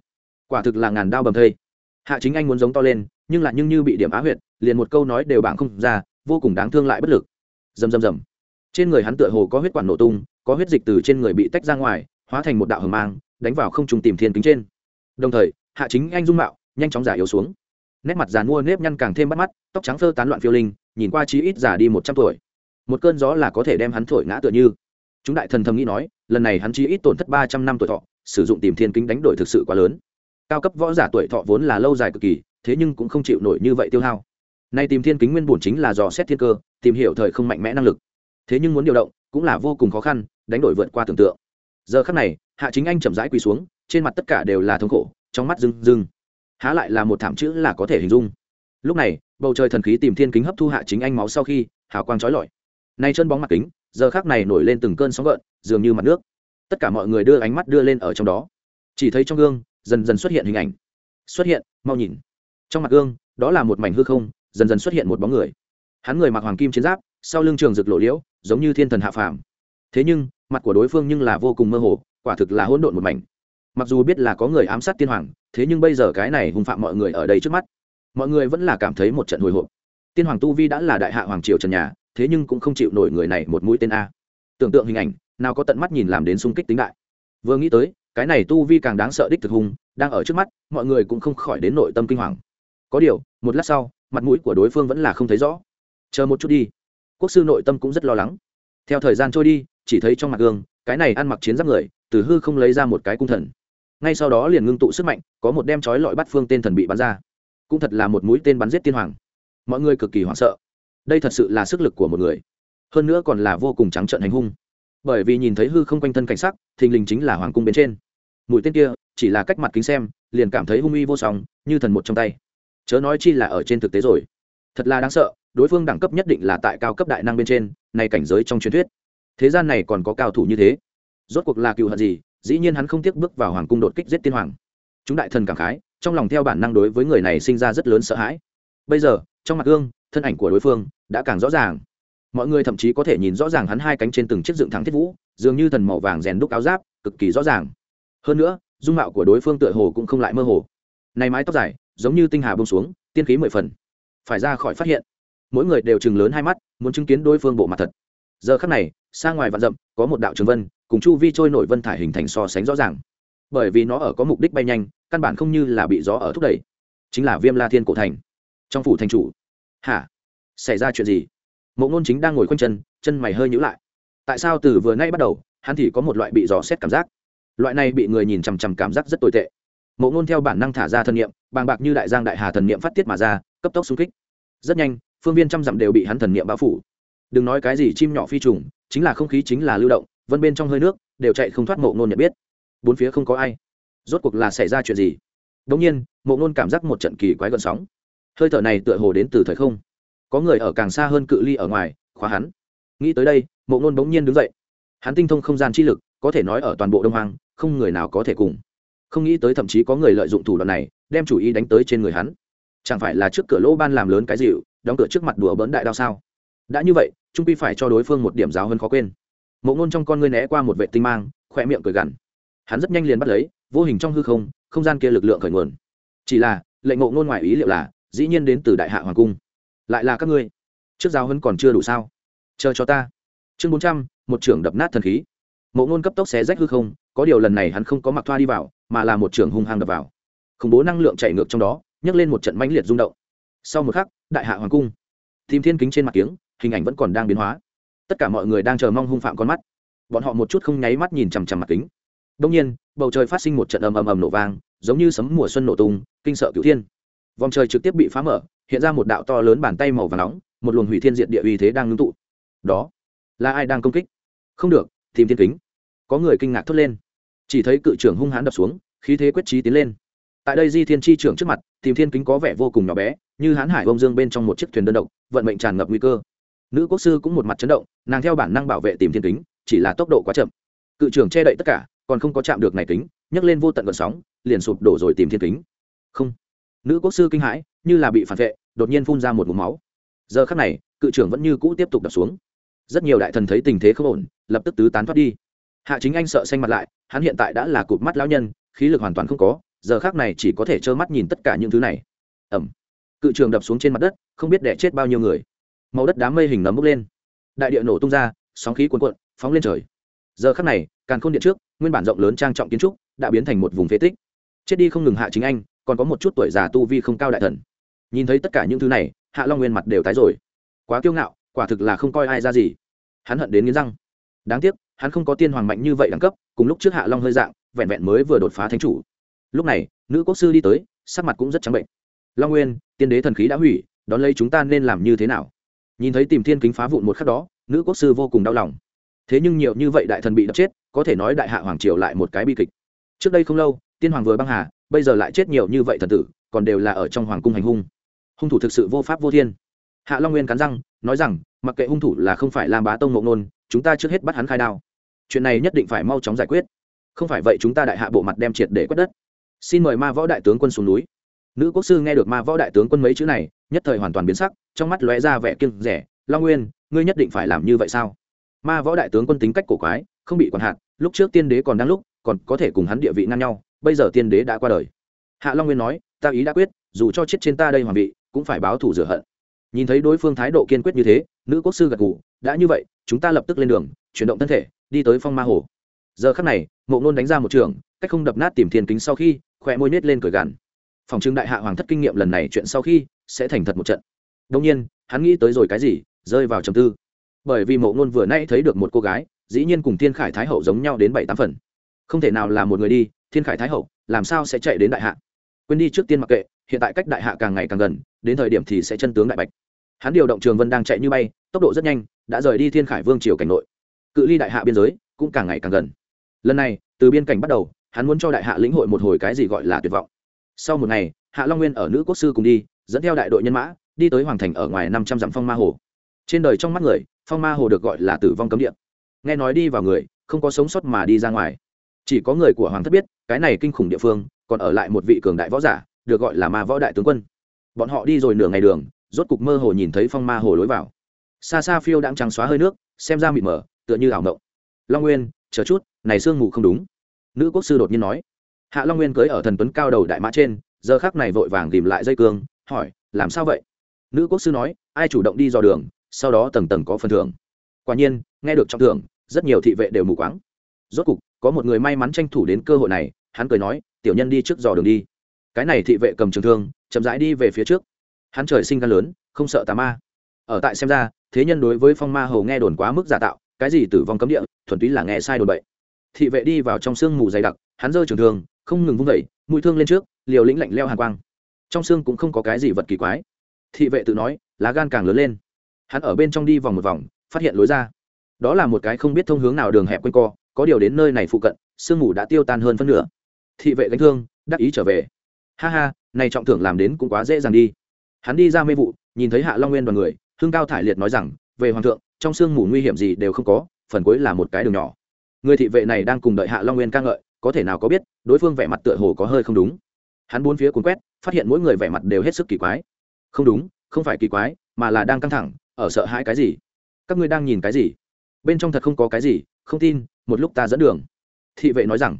Speaker 1: Quả thực là ngàn đau bầm thây. Hạ chính anh muốn giống to lên nhưng lại nhưng như bị điểm á huyệt, liền một câu nói đều bảng không ra, vô cùng đáng thương lại bất lực. Rầm rầm rầm. Trên người hắn tựa hồ có huyết quản nổ tung, có huyết dịch từ trên người bị tách ra ngoài, hóa thành một đạo hờ mang, đánh vào không trùng tìm thiên kính trên. Đồng thời, hạ chính anh dung mạo, nhanh chóng giả yếu xuống. Nét mặt già mua nếp nhăn càng thêm bắt mắt, tóc trắng phơ tán loạn phiêu linh, nhìn qua chí ít già đi một trăm tuổi. Một cơn gió là có thể đem hắn thổi ngã tựa như. Chúng đại thần thầm nghĩ nói, lần này hắn chí ít tổn thất ba trăm năm tuổi thọ, sử dụng tìm thiên kính đánh đổi thực sự quá lớn. Cao cấp võ giả tuổi thọ vốn là lâu dài cực kỳ thế nhưng cũng không chịu nổi như vậy tiêu hao. Nay tìm thiên kính nguyên bổn chính là dò xét thiên cơ, tìm hiểu thời không mạnh mẽ năng lực. Thế nhưng muốn điều động, cũng là vô cùng khó khăn, đánh đổi vượt qua tưởng tượng. Giờ khắc này, hạ chính anh chậm rãi quỳ xuống, trên mặt tất cả đều là thống khổ, trong mắt rưng rưng. Há lại là một thảm chữ là có thể hình dung. Lúc này, bầu trời thần khí tìm thiên kính hấp thu hạ chính anh máu sau khi, hào quang trói lọi. Nay chân bóng mặt kính, giờ khác này nổi lên từng cơn sóng gợn, dường như mặt nước. Tất cả mọi người đưa ánh mắt đưa lên ở trong đó. Chỉ thấy trong gương, dần dần xuất hiện hình ảnh. Xuất hiện, mau nhìn trong mặt gương, đó là một mảnh hư không, dần dần xuất hiện một bóng người. Hắn người mặc hoàng kim chiến giáp, sau lưng trường rực lộ liễu, giống như thiên thần hạ phàm. Thế nhưng, mặt của đối phương nhưng là vô cùng mơ hồ, quả thực là hỗn độn một mảnh. Mặc dù biết là có người ám sát tiên hoàng, thế nhưng bây giờ cái này hung phạm mọi người ở đây trước mắt, mọi người vẫn là cảm thấy một trận hồi hộp. Tiên hoàng tu vi đã là đại hạ hoàng triều trần nhà, thế nhưng cũng không chịu nổi người này một mũi tên a. Tưởng tượng hình ảnh, nào có tận mắt nhìn làm đến sung kích tính đại. Vừa nghĩ tới, cái này tu vi càng đáng sợ đích thực hung, đang ở trước mắt, mọi người cũng không khỏi đến nội tâm kinh hoàng có điều, một lát sau, mặt mũi của đối phương vẫn là không thấy rõ. Chờ một chút đi. Quốc sư nội tâm cũng rất lo lắng. Theo thời gian trôi đi, chỉ thấy trong mặt gương, cái này ăn mặc chiến giáp người, từ hư không lấy ra một cái cung thần. Ngay sau đó liền ngưng tụ sức mạnh, có một đem trói lọi bắt phương tên thần bị bắn ra. Cũng thật là một mũi tên bắn giết tiên hoàng. Mọi người cực kỳ hoảng sợ. Đây thật sự là sức lực của một người. Hơn nữa còn là vô cùng trắng trợn hành hung. Bởi vì nhìn thấy hư không quanh thân cảnh sắc, thình lình chính là hoàng cung bên trên. Mũi tên kia, chỉ là cách mặt kính xem, liền cảm thấy hung uy vô song, như thần một trong tay chớ nói chi là ở trên thực tế rồi. Thật là đáng sợ, đối phương đẳng cấp nhất định là tại cao cấp đại năng bên trên, nay cảnh giới trong truyền thuyết. Thế gian này còn có cao thủ như thế. Rốt cuộc là cựu hận gì? Dĩ nhiên hắn không tiếc bước vào hoàng cung đột kích giết tiên hoàng. Chúng đại thần cảm khái, trong lòng theo bản năng đối với người này sinh ra rất lớn sợ hãi. Bây giờ, trong mặt gương, thân ảnh của đối phương đã càng rõ ràng. Mọi người thậm chí có thể nhìn rõ ràng hắn hai cánh trên từng chiếc dựng thẳng thiết vũ, dường như thần màu vàng rèn đúc áo giáp, cực kỳ rõ ràng. Hơn nữa, dung mạo của đối phương tựa hồ cũng không lại mơ hồ. Này mái tóc dài giống như tinh hà bông xuống, tiên khí mười phần. Phải ra khỏi phát hiện. Mỗi người đều chừng lớn hai mắt, muốn chứng kiến đối phương bộ mặt thật. Giờ khắc này, xa ngoài vạn dậm có một đạo trường vân, cùng chu vi trôi nổi vân thải hình thành so sánh rõ ràng. Bởi vì nó ở có mục đích bay nhanh, căn bản không như là bị gió ở thúc đẩy. Chính là viêm la thiên cổ thành. Trong phủ thành chủ. Hả? Xảy ra chuyện gì? Mộ ngôn chính đang ngồi khoanh chân chân mày hơi nhữ lại. Tại sao từ vừa nay bắt đầu, hắn thì có một loại bị gió xét cảm giác. Loại này bị người nhìn chằm chằm cảm giác rất tồi tệ mộ ngôn theo bản năng thả ra thần niệm, bàng bạc như đại giang đại hà thần niệm phát tiết mà ra cấp tốc xung kích. Rất nhanh phương viên trăm dặm đều bị hắn thần niệm bao phủ. Đừng nói cái gì chim nhỏ phi trùng chính là không khí chính là lưu động vân bên trong hơi nước đều chạy không thoát mộ ngôn nhận biết. Bốn phía không có ai. Rốt cuộc là xảy ra chuyện gì? Đ ỗ n g nhiên mộ ngôn cảm giác một trận kỳ quái gợn sóng. Hơi thở này tựa hồ đến từ thời không. Có người ở càng xa hơn cự ly ở ngoài khóa hắn. Nghĩ tới đây mộ ngôn bỗng nhiên đứng dậy. Hắn tinh thông không gian chi lực có thể nói ở toàn bộ đông hoàng không người nào có thể cùng không nghĩ tới thậm chí có người lợi dụng thủ đoạn này, đem chủ ý đánh tới trên người hắn. Chẳng phải là trước cửa lỗ ban làm lớn cái dịu, đóng cửa trước mặt đùa bỡn đại đao sao? Đã như vậy, trung pi phải cho đối phương một điểm giáo hơn khó quên. Mộ ngôn trong con ngươi né qua một vệ tinh mang, khỏe miệng cười gằn. Hắn rất nhanh liền bắt lấy, vô hình trong hư không không gian kia lực lượng khởi nguồn. Chỉ là, lệnh ngộ ngôn ngoài ý liệu là, dĩ nhiên đến từ đại hạ hoàng cung. Lại là các ngươi. Trước giáo hơn còn chưa đủ sao? Chờ cho ta. Chương bốn trăm, một trưởng đập nát thần khí. Mộ ngôn cấp tốc xé rách hư không, có điều lần này hắn không có mặc thoa đi vào mà là một trưởng hung hăng đập vào. Khủng bố năng lượng chạy ngược trong đó, nhấc lên một trận mãnh liệt rung động. Sau một khắc, đại hạ hoàng cung. Tìm thiên kính trên mặt kiếng, hình ảnh vẫn còn đang biến hóa. Tất cả mọi người đang chờ mong hung phạm con mắt. Bọn họ một chút không nháy mắt nhìn chằm chằm mặt kính. Đông nhiên, bầu trời phát sinh một trận ầm ầm ầm nổ vang, giống như sấm mùa xuân nổ tung, kinh sợ cửu thiên. Vòng trời trực tiếp bị phá mở, hiện ra một đạo to lớn bàn tay màu và nóng, một luồng hủy thiên diện địa uy thế đang ngưng tụ. Đó, là ai đang công kích? Không được tìm thiên kính. Có người kinh ngạc thốt lên chỉ thấy cự trưởng hung hãn đập xuống, khí thế quyết trí tiến lên. Tại đây di thiên tri trưởng trước mặt, tìm thiên kính có vẻ vô cùng nhỏ bé, như hãn hải bông dương bên trong một chiếc thuyền đơn độc, vận mệnh tràn ngập nguy cơ. Nữ quốc sư cũng một mặt chấn động, nàng theo bản năng bảo vệ tìm thiên kính, chỉ là tốc độ quá chậm. Cự trưởng che đậy tất cả, còn không có chạm được này kính, nhấc lên vô tận gợn sóng, liền sụp đổ rồi tìm thiên kính. Không. Nữ quốc sư kinh hãi, như là bị phản vệ, đột nhiên phun ra một mũ máu. Giờ khắc này, cự trưởng vẫn như cũ tiếp tục đập xuống. Rất nhiều đại thần thấy tình thế không ổn, lập tức tứ tán thoát đi hạ chính anh sợ xanh mặt lại, hắn hiện tại đã là cụp mắt lão nhân, khí lực hoàn toàn không có, giờ khác này chỉ có thể trơ mắt nhìn tất cả những thứ này. Ẩm. Cự trường đập xuống trên mặt đất, không biết đẻ chết bao nhiêu người. Màu đất đám mây hình nấm bốc lên. Đại địa nổ tung ra, sóng khí cuồn cuộn, phóng lên trời. Giờ khắc này, càn khôn điện trước, nguyên bản rộng lớn trang trọng kiến trúc, đã biến thành một vùng phế tích. Chết đi không ngừng hạ chính anh, còn có một chút tuổi già tu vi không cao đại thần. Nhìn thấy tất cả những thứ này, hạ long nguyên mặt đều tái rồi. Quá kiêu ngạo, quả thực là không coi ai ra gì. Hắn hận đến nghiến răng. Đáng tiếc hắn không có tiên hoàng mạnh như vậy đẳng cấp, cùng lúc trước hạ long hơi dạng, vẹn vẹn mới vừa đột phá thánh chủ. Lúc này, nữ quốc sư đi tới, sắc mặt cũng rất trắng bệnh. Long nguyên, tiên đế thần khí đã hủy, đón lấy chúng ta nên làm như thế nào? Nhìn thấy tìm thiên kính phá vụn một khắc đó, nữ quốc sư vô cùng đau lòng. Thế nhưng nhiều như vậy đại thần bị đập chết, có thể nói đại hạ hoàng triều lại một cái bi kịch. Trước đây không lâu, tiên hoàng vừa băng hà, bây giờ lại chết nhiều như vậy thần tử, còn đều là ở trong hoàng cung hành hung. Hung thủ thực sự vô pháp vô thiên. Hạ long nguyên cắn răng, nói rằng, mặc kệ hung thủ là không phải làm bá tông mộng nôn chúng ta trước hết bắt hắn khai đao chuyện này nhất định phải mau chóng giải quyết. Không phải vậy chúng ta đại hạ bộ mặt đem triệt để quất đất. Xin mời ma võ đại tướng quân xuống núi. Nữ quốc sư nghe được ma võ đại tướng quân mấy chữ này, nhất thời hoàn toàn biến sắc, trong mắt lóe ra vẻ kiêng rẻ. Long nguyên, ngươi nhất định phải làm như vậy sao? Ma võ đại tướng quân tính cách cổ quái, không bị quản hạn, lúc trước tiên đế còn đang lúc, còn có thể cùng hắn địa vị ngang nhau, bây giờ tiên đế đã qua đời. Hạ long nguyên nói, ta ý đã quyết, dù cho chết trên ta đây hoàng vị, cũng phải báo thù rửa hận. Nhìn thấy đối phương thái độ kiên quyết như thế, nữ quốc sư gật gù, đã như vậy, chúng ta lập tức lên đường, chuyển động thân thể đi tới phong ma hồ. Giờ khắc này, mộ ngôn đánh ra một trường, cách không đập nát tìm thiên kính sau khi khỏe môi nết lên cười gằn. Phòng trưng đại hạ hoàng thất kinh nghiệm lần này chuyện sau khi, sẽ thành thật một trận. Đông nhiên, hắn nghĩ tới rồi cái gì, rơi vào trầm tư. Bởi vì mộ ngôn vừa nay thấy được một cô gái, dĩ nhiên cùng thiên khải thái hậu giống nhau đến bảy tám phần. Không thể nào là một người đi, thiên khải thái hậu, làm sao sẽ chạy đến đại hạ? Quên đi trước tiên mặc kệ, hiện tại cách đại hạ càng ngày càng gần, đến thời điểm thì sẽ chân tướng đại bạch. Hắn điều động trường vân đang chạy như bay, tốc độ rất nhanh, đã rời đi thiên khải vương triều cảnh nội cự ly đại hạ biên giới cũng càng ngày càng gần. Lần này, từ biên cảnh bắt đầu, hắn muốn cho đại hạ lĩnh hội một hồi cái gì gọi là tuyệt vọng. Sau một ngày, hạ long nguyên ở nữ quốc sư cùng đi, dẫn theo đại đội nhân mã, đi tới hoàng thành ở ngoài năm trăm dặm phong ma hồ. Trên đời trong mắt người, phong ma hồ được gọi là tử vong cấm địa. Nghe nói đi vào người, không có sống sót mà đi ra ngoài. Chỉ có người của hoàng thất biết, cái này kinh khủng địa phương, còn ở lại một vị cường đại võ giả, được gọi là ma võ đại tướng quân. Bọn họ đi rồi nửa ngày đường, rốt cục mơ hồ nhìn thấy phong ma hồ lối vào. Xa xa phiêu đang trắng xóa hơi nước, xem ra mịt mờ tựa như ảo mộng. Long nguyên, chờ chút, này sương mù không đúng. Nữ quốc sư đột nhiên nói. Hạ long nguyên cưới ở thần tuấn cao đầu đại mã trên, giờ khác này vội vàng tìm lại dây cương, hỏi, làm sao vậy? Nữ quốc sư nói, ai chủ động đi dò đường, sau đó tầng tầng có phần thưởng. Quả nhiên, nghe được trong thưởng, rất nhiều thị vệ đều mù quáng. Rốt cục, có một người may mắn tranh thủ đến cơ hội này, hắn cười nói, tiểu nhân đi trước dò đường đi. Cái này thị vệ cầm trường thương, chậm rãi đi về phía trước. Hắn trời sinh gan lớn, không sợ tà ma. Ở tại xem ra, thế nhân đối với phong ma hầu nghe đồn quá mức giả tạo cái gì tử vong cấm địa, thuần túy là nghe sai đồn bậy. Thị vệ đi vào trong sương mù dày đặc, hắn giơ trường thương, không ngừng vung vẩy mũi thương lên trước, liều lĩnh lạnh leo hàng quang. Trong xương cũng không có cái gì vật kỳ quái. Thị vệ tự nói, lá gan càng lớn lên. Hắn ở bên trong đi vòng một vòng, phát hiện lối ra. Đó là một cái không biết thông hướng nào đường hẹp quanh co, có điều đến nơi này phụ cận sương mù đã tiêu tan hơn phân nửa. Thị vệ gánh thương, đắc ý trở về. Ha ha, này trọng thưởng làm đến cũng quá dễ dàng đi. Hắn đi ra mê vụ, nhìn thấy hạ long nguyên đoàn người hương cao thải liệt nói rằng, về hoàng thượng trong sương mù nguy hiểm gì đều không có, phần cuối là một cái đường nhỏ. Người thị vệ này đang cùng đợi hạ long nguyên ca ngợi, có thể nào có biết, đối phương vẻ mặt tựa hồ có hơi không đúng. Hắn bốn phía cuốn quét, phát hiện mỗi người vẻ mặt đều hết sức kỳ quái. Không đúng, không phải kỳ quái, mà là đang căng thẳng, ở sợ hãi cái gì? Các ngươi đang nhìn cái gì? Bên trong thật không có cái gì, không tin, một lúc ta dẫn đường. Thị vệ nói rằng,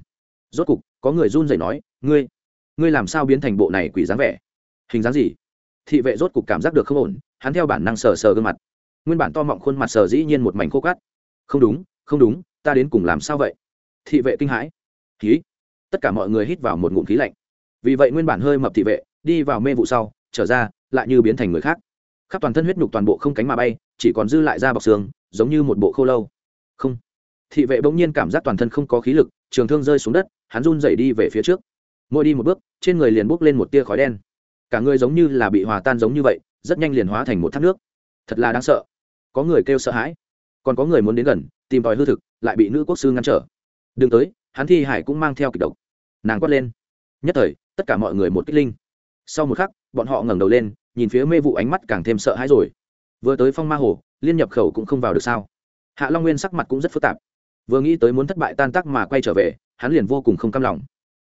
Speaker 1: rốt cục, có người run rẩy nói, ngươi ngươi làm sao biến thành bộ này quỷ dáng vẻ? Hình dáng gì? Thị vệ rốt cục cảm giác được không ổn, hắn theo bản năng sờ sờ gương mặt nguyên bản to mọng khuôn mặt sở dĩ nhiên một mảnh khô cát. Không đúng không đúng, ta đến cùng làm sao vậy? Thị vệ kinh hãi. Khí. Tất cả mọi người hít vào một ngụm khí lạnh. Vì vậy nguyên bản hơi mập thị vệ, đi vào mê vụ sau, trở ra, lại như biến thành người khác. Khắp toàn thân huyết nhục toàn bộ không cánh mà bay, chỉ còn dư lại da bọc xương, giống như một bộ khô lâu. Không. Thị vệ bỗng nhiên cảm giác toàn thân không có khí lực, trường thương rơi xuống đất, hắn run dậy đi về phía trước. Mỗi đi một bước, trên người liền bốc lên một tia khói đen. Cả người giống như là bị hòa tan giống như vậy, rất nhanh liền hóa thành một thác nước. Thật là đáng sợ có người kêu sợ hãi, còn có người muốn đến gần, tìm tòi hư thực, lại bị nữ quốc sư ngăn trở. Đừng tới, hắn thi hải cũng mang theo kịch độc. Nàng quát lên. Nhất thời, tất cả mọi người một kích linh. Sau một khắc, bọn họ ngẩng đầu lên, nhìn phía mê vụ ánh mắt càng thêm sợ hãi rồi. Vừa tới phong ma hồ, liên nhập khẩu cũng không vào được sao? Hạ long nguyên sắc mặt cũng rất phức tạp. Vừa nghĩ tới muốn thất bại tan tác mà quay trở về, hắn liền vô cùng không cam lòng.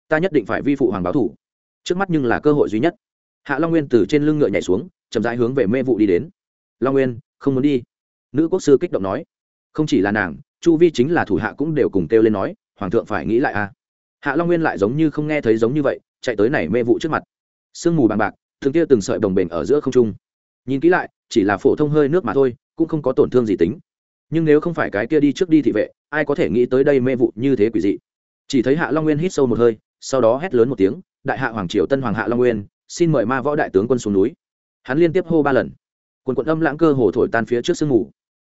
Speaker 1: Ta nhất định phải vi phụ hoàng báo thủ. Trước mắt nhưng là cơ hội duy nhất. Hạ long nguyên từ trên lưng ngựa nhảy xuống, chậm rãi hướng về mê vụ đi đến. Long nguyên, không muốn đi nữ quốc sư kích động nói, không chỉ là nàng, chu vi chính là thủ hạ cũng đều cùng kêu lên nói, hoàng thượng phải nghĩ lại a hạ long nguyên lại giống như không nghe thấy giống như vậy, chạy tới này mê vụ trước mặt. Sương mù bằng bạc, thường kia từng sợi đồng bền ở giữa không trung. Nhìn kỹ lại, chỉ là phổ thông hơi nước mà thôi, cũng không có tổn thương gì tính. Nhưng nếu không phải cái kia đi trước đi thị vệ, ai có thể nghĩ tới đây mê vụ như thế quỷ dị? Chỉ thấy hạ long nguyên hít sâu một hơi, sau đó hét lớn một tiếng, đại hạ hoàng triều tân hoàng hạ long nguyên, xin mời ma võ đại tướng quân xuống núi. Hắn liên tiếp hô ba lần quần quận âm lãng cơ hồ thổi tan phía trước sương mù.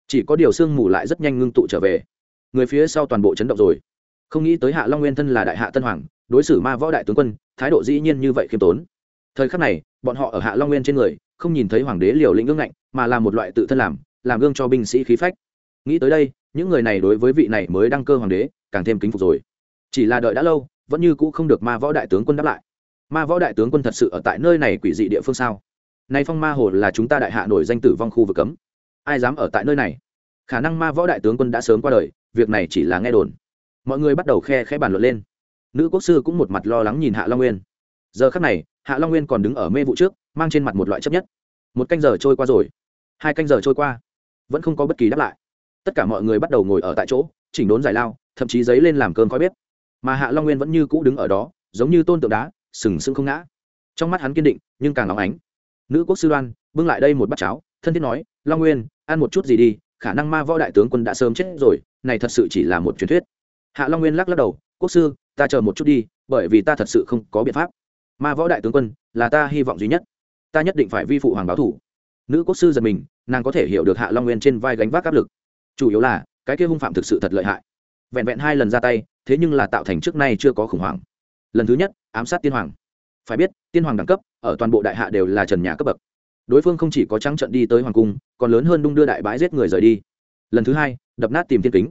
Speaker 1: Chỉ có điều sương mù lại rất nhanh ngưng tụ trở về. Người phía sau toàn bộ chấn động rồi. Không nghĩ tới hạ long nguyên thân là đại hạ tân hoàng, đối xử ma võ đại tướng quân, thái độ dĩ nhiên như vậy khiêm tốn. Thời khắc này, bọn họ ở hạ long nguyên trên người, không nhìn thấy hoàng đế liều lĩnh ương ngạnh, mà là một loại tự thân làm làm gương cho binh sĩ khí phách. Nghĩ tới đây, những người này đối với vị này mới đăng cơ hoàng đế, càng thêm kính phục rồi. Chỉ là đợi đã lâu, vẫn như cũ không được ma võ đại tướng quân đáp lại. Ma võ đại tướng quân thật sự ở tại nơi này quỷ dị địa phương sao? Nay phong ma hồ là chúng ta đại hạ nổi danh tử vong khu vực cấm. Ai dám ở tại nơi này? Khả năng ma võ đại tướng quân đã sớm qua đời, việc này chỉ là nghe đồn. Mọi người bắt đầu khe khẽ bàn luận lên. Nữ quốc sư cũng một mặt lo lắng nhìn hạ long nguyên. Giờ khắc này, hạ long nguyên còn đứng ở mê vụ trước, mang trên mặt một loại chấp nhất. Một canh giờ trôi qua rồi. Hai canh giờ trôi qua. Vẫn không có bất kỳ đáp lại. Tất cả mọi người bắt đầu ngồi ở tại chỗ, chỉnh đốn giải lao, thậm chí giấy lên làm cơm khói bếp. Mà hạ long nguyên vẫn như cũ đứng ở đó, giống như tôn tượng đá, sừng sững không ngã. Trong mắt hắn kiên định, nhưng càng óng ánh nữ quốc sư đoan, bưng lại đây một bát cháo, thân thiết nói, long nguyên, ăn một chút gì đi, khả năng ma võ đại tướng quân đã sớm chết rồi, này thật sự chỉ là một truyền thuyết. Hạ long nguyên lắc lắc đầu, quốc sư, ta chờ một chút đi, bởi vì ta thật sự không có biện pháp. Ma võ đại tướng quân, là ta hy vọng duy nhất. Ta nhất định phải vi phụ hoàng báo thủ. Nữ quốc sư giật mình, nàng có thể hiểu được hạ long nguyên trên vai gánh vác áp lực. Chủ yếu là, cái kia hung phạm thực sự thật lợi hại. Vẹn vẹn hai lần ra tay, thế nhưng là tạo thành trước nay chưa có khủng hoảng. Lần thứ nhất, ám sát tiên hoàng phải biết, tiên hoàng đẳng cấp, ở toàn bộ đại hạ đều là trần nhà cấp bậc. Đối phương không chỉ có trắng trận đi tới hoàng cung, còn lớn hơn đung đưa đại bãi giết người rời đi. Lần thứ hai, đập nát tìm thiên kính.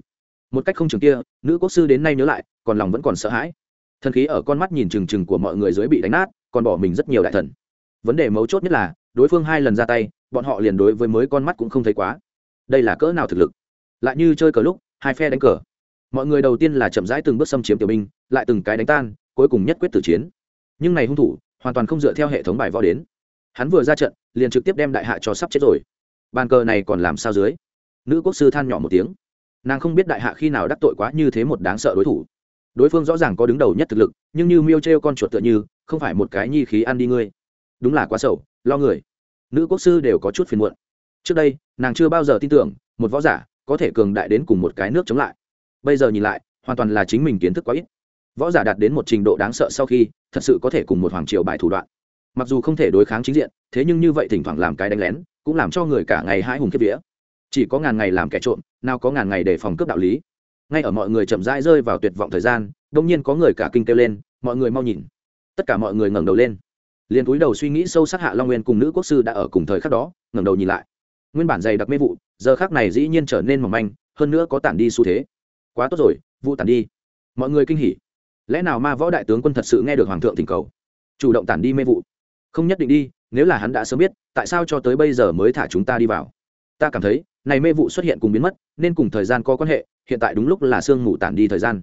Speaker 1: Một cách không chừng kia, nữ quốc sư đến nay nhớ lại, còn lòng vẫn còn sợ hãi. Thần khí ở con mắt nhìn trừng trừng của mọi người dưới bị đánh nát, còn bỏ mình rất nhiều đại thần. Vấn đề mấu chốt nhất là, đối phương hai lần ra tay, bọn họ liền đối với mới con mắt cũng không thấy quá. Đây là cỡ nào thực lực? Lại như chơi cờ lúc, hai phe đánh cờ. Mọi người đầu tiên là chậm rãi từng bước xâm chiếm tiểu binh, lại từng cái đánh tan, cuối cùng nhất quyết tử chiến nhưng này hung thủ, hoàn toàn không dựa theo hệ thống bài võ đến. Hắn vừa ra trận, liền trực tiếp đem đại hạ cho sắp chết rồi. Bàn cờ này còn làm sao dưới? Nữ quốc sư than nhỏ một tiếng. Nàng không biết đại hạ khi nào đắc tội quá như thế một đáng sợ đối thủ. Đối phương rõ ràng có đứng đầu nhất thực lực, nhưng như miêu t r e o con chuột tựa như, không phải một cái nhi khí ăn đi ngươi. Đúng là quá sầu, lo người. Nữ quốc sư đều có chút phiền muộn. Trước đây, nàng chưa bao giờ tin tưởng, một võ giả có thể cường đại đến cùng một cái nước chống lại. Bây giờ nhìn lại, hoàn toàn là chính mình kiến thức quá ít võ giả đạt đến một trình độ đáng sợ sau khi, thật sự có thể cùng một hoàng triều bài thủ đoạn. Mặc dù không thể đối kháng chính diện, thế nhưng như vậy thỉnh thoảng làm cái đánh lén, cũng làm cho người cả ngày hai hùng kiếp vía. Chỉ có ngàn ngày làm kẻ trộm, nào có ngàn ngày để phòng cướp đạo lý. Ngay ở mọi người chậm rãi rơi vào tuyệt vọng thời gian đông nhiên có người cả kinh kêu lên, mọi người mau nhìn. Tất cả mọi người ngẩng đầu lên. Liền cúi đầu suy nghĩ sâu sắc hạ long nguyên cùng nữ quốc sư đã ở cùng thời khắc đó, ngẩng đầu nhìn lại. Nguyên bản dày đặc mê vụ, giờ khác này dĩ nhiên trở nên mỏng manh, hơn nữa có tản đi xu thế. Quá tốt rồi, vụ tản đi. Mọi người kinh hỉ lẽ nào ma võ đại tướng quân thật sự nghe được hoàng thượng thỉnh cầu? Chủ động tản đi mê vụ. Không nhất định đi, nếu là hắn đã sớm biết, tại sao cho tới bây giờ mới thả chúng ta đi vào? Ta cảm thấy, này mê vụ xuất hiện cùng biến mất, nên cùng thời gian có quan hệ, hiện tại đúng lúc là sương mù tản đi thời gian.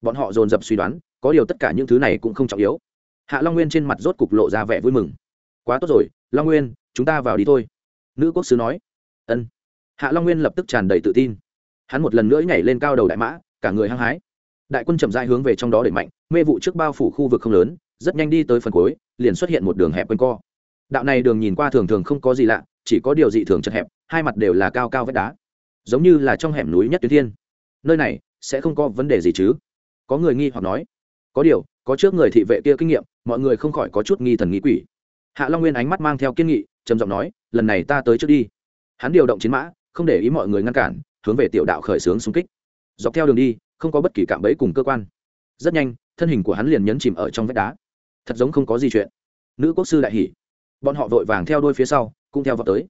Speaker 1: Bọn họ dồn dập suy đoán, có điều tất cả những thứ này cũng không trọng yếu. Hạ long nguyên trên mặt rốt cục lộ ra vẻ vui mừng. Quá tốt rồi, long nguyên, chúng ta vào đi thôi. Nữ quốc sứ nói. Ân. Hạ long nguyên lập tức tràn đầy tự tin. Hắn một lần nữa nhảy lên cao đầu đại mã, cả người hăng hái đại quân chậm rãi hướng về trong đó đẩy mạnh, mê vụ trước bao phủ khu vực không lớn, rất nhanh đi tới phần cuối, liền xuất hiện một đường hẹp quanh co. Đạo này đường nhìn qua thường thường không có gì lạ, chỉ có điều dị thường chật hẹp, hai mặt đều là cao cao vách đá, giống như là trong hẻm núi nhất tuyến thiên. Nơi này sẽ không có vấn đề gì chứ? Có người nghi hoặc nói. Có điều, có trước người thị vệ kia kinh nghiệm, mọi người không khỏi có chút nghi thần nghĩ quỷ. Hạ long nguyên ánh mắt mang theo kiên nghị, trầm giọng nói, lần này ta tới trước đi. Hắn điều động chiến mã, không để ý mọi người ngăn cản, hướng về tiểu đạo khởi xướng xung kích. Dọc theo đường đi không có bất kỳ cạm bẫy cùng cơ quan. Rất nhanh, thân hình của hắn liền nhấn chìm ở trong vách đá. Thật giống không có gì chuyện. Nữ quốc sư đại hỉ. Bọn họ vội vàng theo đuôi phía sau, cũng theo vào tới.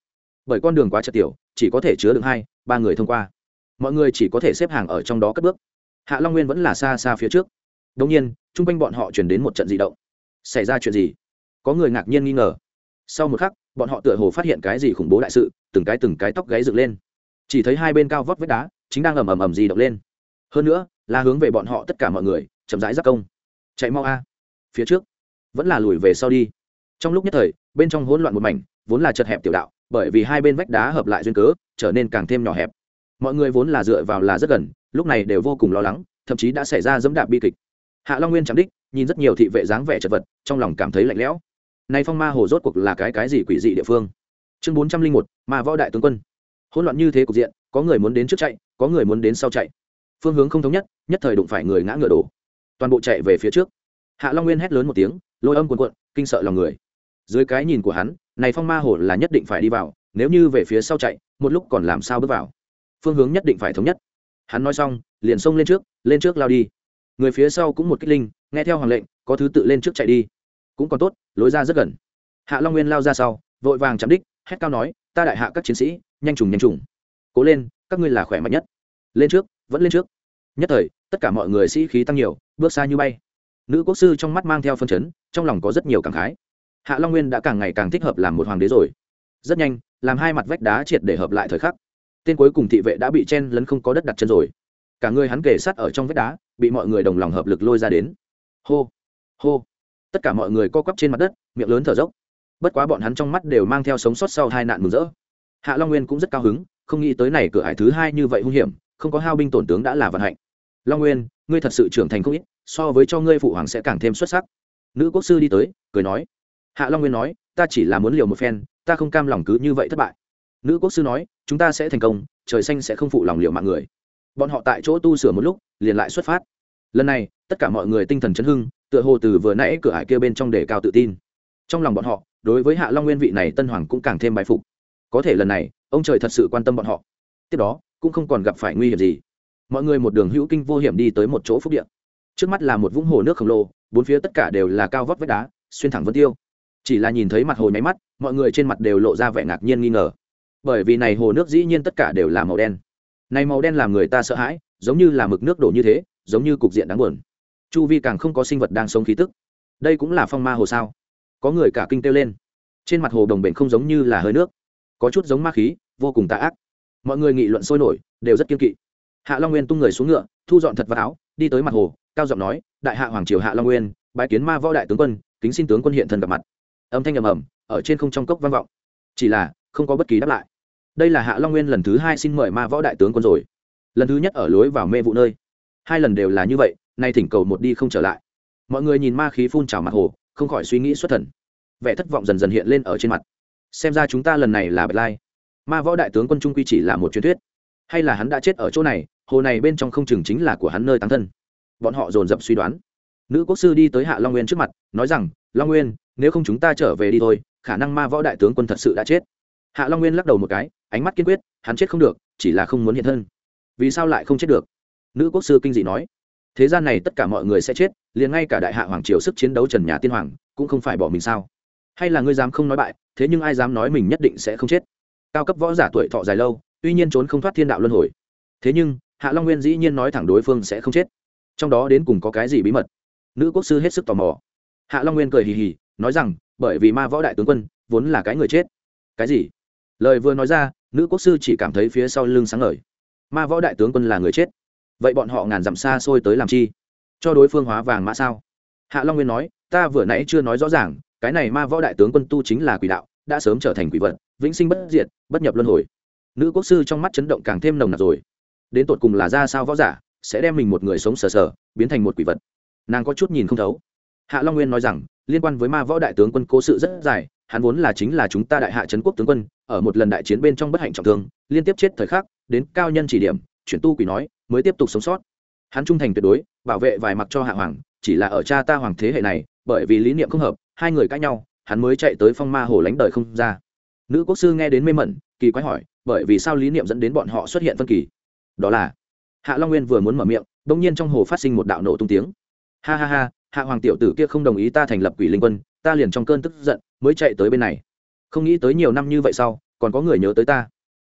Speaker 1: Bởi con đường quá chật tiểu, chỉ có thể chứa được hai, ba người thông qua. Mọi người chỉ có thể xếp hàng ở trong đó cất bước. Hạ long nguyên vẫn là xa xa phía trước. Đông nhiên, chung quanh bọn họ chuyển đến một trận d động. Xảy ra chuyện gì? Có người ngạc nhiên nghi ngờ. Sau một khắc, bọn họ tựa hồ phát hiện cái gì khủng bố đại sự, từng cái từng cái tóc gáy dựng lên. Chỉ thấy hai bên cao vót vách đá, chính đang ầm ầm ầm gì động lên hơn nữa là hướng về bọn họ tất cả mọi người, chậm rãi giác công. Chạy mau a. Phía trước, vẫn là lùi về sau đi. Trong lúc nhất thời, bên trong hỗn loạn một mảnh, vốn là chật hẹp tiểu đạo, bởi vì hai bên vách đá hợp lại duyên cớ, trở nên càng thêm nhỏ hẹp. Mọi người vốn là dựa vào là rất gần, lúc này đều vô cùng lo lắng, thậm chí đã xảy ra dẫm đạp bi kịch. Hạ long nguyên chạm đích, nhìn rất nhiều thị vệ dáng vẻ chật vật, trong lòng cảm thấy lạnh lẽo. Nay phong ma hồ rốt cuộc là cái cái gì quỷ dị địa phương? Chương bốn trăm linh một, ma võ đại tướng quân. Hỗn loạn như thế cục diện, có người muốn đến trước chạy, có người muốn đến sau chạy phương hướng không thống nhất nhất thời đụng phải người ngã ngựa đổ. Toàn bộ chạy về phía trước. Hạ long nguyên hét lớn một tiếng, lôi âm cuồn cuộn, kinh sợ lòng người. Dưới cái nhìn của hắn, này phong ma hồ là nhất định phải đi vào, nếu như về phía sau chạy, một lúc còn làm sao bước vào. Phương hướng nhất định phải thống nhất. Hắn nói xong, liền xông lên trước lên trước lao đi. Người phía sau cũng một kích linh, nghe theo hoàng lệnh, có thứ tự lên trước chạy đi. Cũng còn tốt, lối ra rất gần. Hạ long nguyên lao ra sau, vội vàng chạm đích, hét cao nói, ta đại hạ các chiến sĩ, nhanh trùng nhanh trùng. Cố lên, các ngươi là khỏe mạnh nhất. Lên trước vẫn lên trước. Nhất thời, tất cả mọi người sĩ khí tăng nhiều, bước xa như bay. Nữ quốc sư trong mắt mang theo phân chấn, trong lòng có rất nhiều cảm khái. Hạ long nguyên đã càng ngày càng thích hợp làm một hoàng đế rồi. Rất nhanh, làm hai mặt vách đá triệt để hợp lại thời khắc. Tên cuối cùng thị vệ đã bị chen lấn không có đất đặt chân rồi. Cả người hắn kề sát ở trong vách đá, bị mọi người đồng lòng hợp lực lôi ra đến. Hô hô. Tất cả mọi người co quắp trên mặt đất, miệng lớn thở dốc. Bất quá bọn hắn trong mắt đều mang theo sống sót sau hai nạn mừng rỡ. Hạ long nguyên cũng rất cao hứng, không nghĩ tới này cửa hải thứ hai như vậy hung hiểm không có hao binh tổn tướng đã là vận hạnh. Long nguyên, ngươi thật sự trưởng thành không ít, so với cho ngươi phụ hoàng sẽ càng thêm xuất sắc. Nữ quốc sư đi tới, cười nói. Hạ long nguyên nói, ta chỉ là muốn liều một phen, ta không cam lòng cứ như vậy thất bại. Nữ quốc sư nói, chúng ta sẽ thành công, trời xanh sẽ không phụ lòng liều mạng người. Bọn họ tại chỗ tu sửa một lúc, liền lại xuất phát. Lần này, tất cả mọi người tinh thần chấn hưng, tựa hồ từ vừa nãy cửa hải kia bên trong đề cao tự tin. Trong lòng bọn họ, đối với hạ long nguyên vị này tân hoàng cũng càng thêm bài phục. Có thể lần này, ông trời thật sự quan tâm bọn họ. Tiếp đó cũng không còn gặp phải nguy hiểm gì. Mọi người một đường hữu kinh vô hiểm đi tới một chỗ phúc điện trước mắt là một vũng hồ nước khổng lồ, bốn phía tất cả đều là cao vóc vách đá, xuyên thẳng vân tiêu. Chỉ là nhìn thấy mặt hồ nháy mắt, mọi người trên mặt đều lộ ra vẻ ngạc nhiên nghi ngờ. Bởi vì này hồ nước dĩ nhiên tất cả đều là màu đen. Này màu đen làm người ta sợ hãi, giống như là mực nước đổ như thế, giống như cục diện đáng buồn. Chu vi càng không có sinh vật đang sống khí tức. Đây cũng là phong ma hồ sao? Có người cả kinh kêu lên. Trên mặt hồ đồng bệnh không giống như là hơi nước. Có chút giống ma khí, vô cùng tà ác mọi người nghị luận sôi nổi, đều rất kiên kỵ. Hạ long nguyên tung người xuống ngựa, thu dọn thật vào áo, đi tới mặt hồ, cao giọng nói, đại hạ hoàng triều hạ long nguyên, bái kiến ma võ đại tướng quân, kính xin tướng quân hiện thân gặp mặt. Âm thanh ầm ầm, ở trên không trong cốc vang vọng. Chỉ là, không có bất kỳ đáp lại. Đây là hạ long nguyên lần thứ hai xin mời ma võ đại tướng quân rồi. Lần thứ nhất ở lối vào mê vụ nơi. Hai lần đều là như vậy, nay thỉnh cầu một đi không trở lại. Mọi người nhìn ma khí phun trào mặt hồ, không khỏi suy nghĩ xuất thần. Vẻ thất vọng dần dần hiện lên ở trên mặt. Xem ra chúng ta lần này là bật lai ma võ đại tướng quân trung quy chỉ là một truyền thuyết. Hay là hắn đã chết ở chỗ này, hồ này bên trong không chừng chính là của hắn nơi tăng thân. Bọn họ dồn dập suy đoán. Nữ quốc sư đi tới hạ long nguyên trước mặt, nói rằng, long nguyên, nếu không chúng ta trở về đi thôi, khả năng ma võ đại tướng quân thật sự đã chết. Hạ long nguyên lắc đầu một cái, ánh mắt kiên quyết, hắn chết không được, chỉ là không muốn hiện thân. Vì sao lại không chết được? Nữ quốc sư kinh dị nói. Thế gian này tất cả mọi người sẽ chết, liền ngay cả đại hạ hoàng triều sức chiến đấu trần nhà tiên hoàng cũng không phải bỏ mình sao? Hay là ngươi dám không nói bại, thế nhưng ai dám nói mình nhất định sẽ không chết? Cao cấp võ giả tuổi thọ dài lâu, tuy nhiên trốn không thoát thiên đạo luân hồi. Thế nhưng, hạ long nguyên dĩ nhiên nói thẳng đối phương sẽ không chết. Trong đó đến cùng có cái gì bí mật? Nữ quốc sư hết sức tò mò. Hạ long nguyên cười hì hì, nói rằng, bởi vì ma võ đại tướng quân, vốn là cái người chết. Cái gì? Lời vừa nói ra, nữ quốc sư chỉ cảm thấy phía sau lưng sáng ngời. Ma võ đại tướng quân là người chết. Vậy bọn họ ngàn dặm xa xôi tới làm chi? Cho đối phương hóa vàng mã sao? Hạ long nguyên nói, ta vừa nãy chưa nói rõ ràng, cái này ma võ đại tướng quân tu chính là quỷ đạo đã sớm trở thành quỷ vật, vĩnh sinh bất diệt, bất nhập luân hồi. Nữ quốc sư trong mắt chấn động càng thêm nồng nặc rồi. Đến tột cùng là ra sao võ giả, sẽ đem mình một người sống sờ sờ, biến thành một quỷ vật? Nàng có chút nhìn không thấu. Hạ long nguyên nói rằng, liên quan với ma võ đại tướng quân cố sự rất dài, hắn vốn là chính là chúng ta đại hạ trấn quốc tướng quân, ở một lần đại chiến bên trong bất hạnh trọng thương, liên tiếp chết thời khắc, đến cao nhân chỉ điểm, chuyển tu quỷ nói, mới tiếp tục sống sót. Hắn trung thành tuyệt đối, bảo vệ vài mặc cho hạ hoàng, chỉ là ở cha ta hoàng thế hệ này, bởi vì lý niệm không hợp, hai người cãi nhau hắn mới chạy tới phong ma hồ lánh đời không ra. Nữ quốc sư nghe đến mê mẩn, kỳ quái hỏi, bởi vì sao lý niệm dẫn đến bọn họ xuất hiện phân kỳ? Đó là, hạ long nguyên vừa muốn mở miệng đ ỗ n g nhiên trong hồ phát sinh một đạo nổ tung tiếng. Ha ha ha, hạ hoàng tiểu tử kia không đồng ý ta thành lập quỷ linh quân, ta liền trong cơn tức giận, mới chạy tới bên này. Không nghĩ tới nhiều năm như vậy sau, còn có người nhớ tới ta.